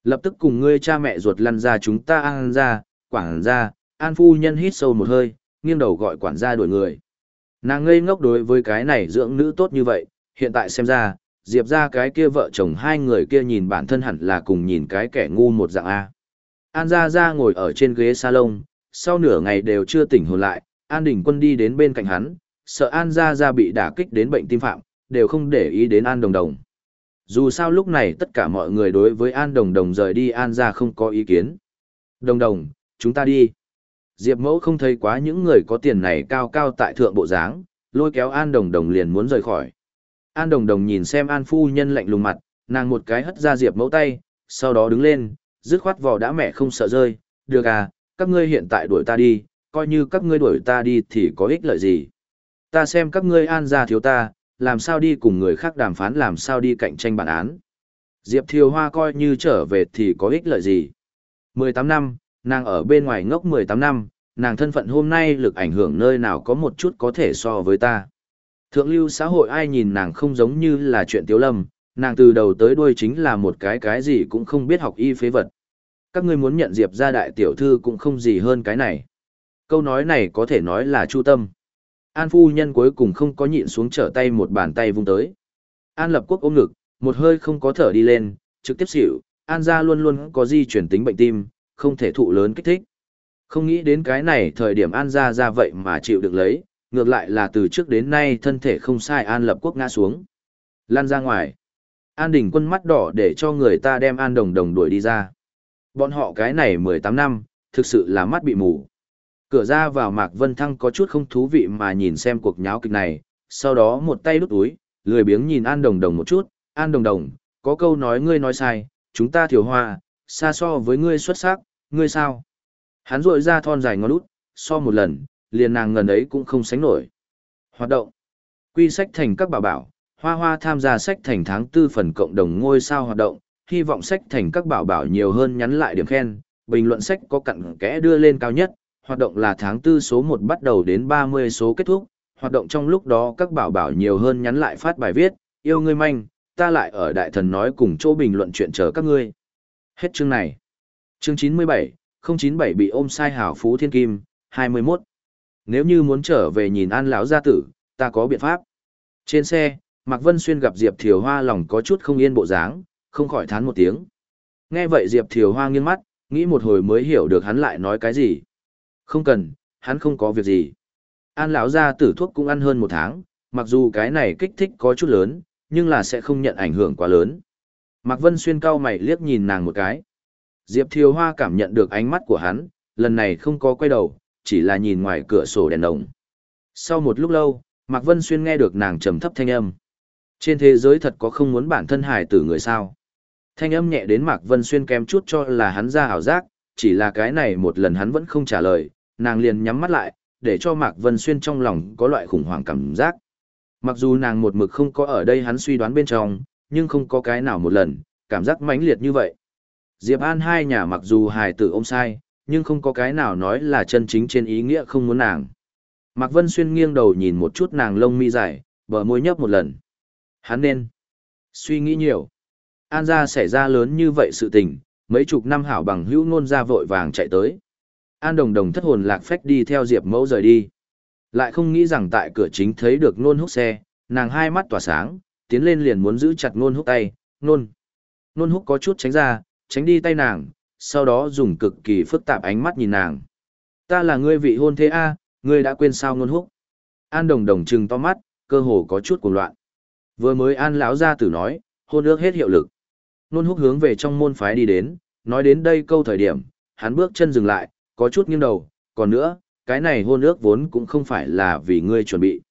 Lập tức cùng ngươi cha mẹ ruột lăn ra chúng ta ăn ra, quảng ra, an phu nhân hít sâu một hơi, nghiêng đầu gọi quản gia đuổi người. Nàng ngây ngốc đối với cái này dưỡng nữ tốt như vậy, hiện tại xem ra, diệp ra cái kia vợ chồng hai người kia nhìn bản thân hẳn là cùng nhìn cái kẻ ngu một dạng A. An ra ra ngồi ở trên ghế salon, sau nửa ngày đều chưa tỉnh hồn lại, An Đình Quân đi đến bên cạnh hắn, sợ An Gia Gia bị đả kích đến bệnh tim phạm, đều không để ý đến An Đồng Đồng. Dù sao lúc này tất cả mọi người đối với An Đồng Đồng rời đi An Gia không có ý kiến. Đồng Đồng, chúng ta đi. Diệp Mẫu không thấy quá những người có tiền này cao cao tại thượng bộ dáng, lôi kéo An Đồng Đồng liền muốn rời khỏi. An Đồng Đồng nhìn xem An Phu Nhân lạnh lùng mặt, nàng một cái hất ra Diệp Mẫu tay, sau đó đứng lên, dứt khoát vỏ đã mẹ không sợ rơi, được à, các ngươi hiện tại đuổi ta đi, coi như các ngươi đuổi ta đi thì có ích lợi gì. Ta xem các ngươi an gia thiếu ta, làm sao đi cùng người khác đàm phán làm sao đi cạnh tranh bản án. Diệp Thiều Hoa coi như trở về thì có ích lợi gì. 18 năm, nàng ở bên ngoài ngốc 18 năm, nàng thân phận hôm nay lực ảnh hưởng nơi nào có một chút có thể so với ta. Thượng lưu xã hội ai nhìn nàng không giống như là chuyện tiếu lâm, nàng từ đầu tới đuôi chính là một cái cái gì cũng không biết học y phế vật. Các ngươi muốn nhận Diệp ra đại tiểu thư cũng không gì hơn cái này. Câu nói này có thể nói là chu tâm. An phu nhân cuối cùng không có nhịn xuống trở tay một bàn tay vung tới. An lập quốc ôm ngực, một hơi không có thở đi lên, trực tiếp xỉu, An gia luôn luôn có di chuyển tính bệnh tim, không thể thụ lớn kích thích. Không nghĩ đến cái này thời điểm An gia ra vậy mà chịu được lấy, ngược lại là từ trước đến nay thân thể không sai An lập quốc ngã xuống. Lan ra ngoài. An đỉnh quân mắt đỏ để cho người ta đem An đồng đồng đuổi đi ra. Bọn họ cái này 18 năm, thực sự là mắt bị mù. Cửa ra vào Mạc Vân Thăng có chút không thú vị mà nhìn xem cuộc nháo kịch này, sau đó một tay đút túi, lười biếng nhìn An Đồng Đồng một chút, An Đồng Đồng, có câu nói ngươi nói sai, chúng ta thiểu hoa, xa so với ngươi xuất sắc, ngươi sao? Hắn rội ra thon dài ngón út, so một lần, liền nàng ngần ấy cũng không sánh nổi. Hoạt động. Quy sách thành các bảo bảo, hoa hoa tham gia sách thành tháng tư phần cộng đồng ngôi sao hoạt động, hy vọng sách thành các bảo bảo nhiều hơn nhắn lại điểm khen, bình luận sách có cặn kẽ đưa lên cao nhất, hoạt động là tháng tư số một bắt đầu đến ba mươi số kết thúc, hoạt động trong lúc đó các bảo bảo nhiều hơn nhắn lại phát bài viết, yêu ngươi manh, ta lại ở đại thần nói cùng chỗ bình luận chuyện chờ các ngươi. Hết chương này. Chương chín mươi bảy, không chín bảy bị ôm sai hảo phú thiên kim, hai mươi 21. Nếu như muốn trở về nhìn An lão gia tử, ta có biện pháp. Trên xe, Mạc Vân Xuyên gặp Diệp Thiều Hoa lòng có chút không yên bộ dáng, không khỏi thán một tiếng. Nghe vậy Diệp Thiều Hoa nghiêng mắt, nghĩ một hồi mới hiểu được hắn lại nói cái gì. Không cần, hắn không có việc gì. An lão gia tử thuốc cũng ăn hơn một tháng, mặc dù cái này kích thích có chút lớn, nhưng là sẽ không nhận ảnh hưởng quá lớn. Mạc Vân Xuyên cau mày liếc nhìn nàng một cái. Diệp Thiều Hoa cảm nhận được ánh mắt của hắn, lần này không có quay đầu, chỉ là nhìn ngoài cửa sổ đèn đồng. Sau một lúc lâu, Mạc Vân Xuyên nghe được nàng trầm thấp thanh âm. Trên thế giới thật có không muốn bản thân hài tử người sao. Thanh âm nhẹ đến Mạc Vân Xuyên kém chút cho là hắn ra ảo giác, chỉ là cái này một lần hắn vẫn không trả lời, nàng liền nhắm mắt lại, để cho Mạc Vân Xuyên trong lòng có loại khủng hoảng cảm giác. Mặc dù nàng một mực không có ở đây hắn suy đoán bên trong, nhưng không có cái nào một lần, cảm giác mãnh liệt như vậy. Diệp An hai nhà mặc dù hài tử ôm sai, nhưng không có cái nào nói là chân chính trên ý nghĩa không muốn nàng. Mạc Vân Xuyên nghiêng đầu nhìn một chút nàng lông mi dài, bờ môi nhấp một lần. Hắn nên suy nghĩ nhiều. An gia xảy ra lớn như vậy sự tình, mấy chục năm hảo bằng hữu nôn ra vội vàng chạy tới. An đồng đồng thất hồn lạc phách đi theo Diệp mẫu rời đi. Lại không nghĩ rằng tại cửa chính thấy được nôn hút xe, nàng hai mắt tỏa sáng, tiến lên liền muốn giữ chặt nôn hút tay, nôn. Nôn hút có chút tránh ra, tránh đi tay nàng, sau đó dùng cực kỳ phức tạp ánh mắt nhìn nàng. Ta là ngươi vị hôn thế a, ngươi đã quên sao ngôn húc. An đồng đồng trừng to mắt, cơ hồ có chút cuồng loạn. Vừa mới an lão ra tử nói, hôn ước hết hiệu lực. Ngôn húc hướng về trong môn phái đi đến, nói đến đây câu thời điểm, hắn bước chân dừng lại, có chút nghiêng đầu, còn nữa, cái này hôn ước vốn cũng không phải là vì ngươi chuẩn bị.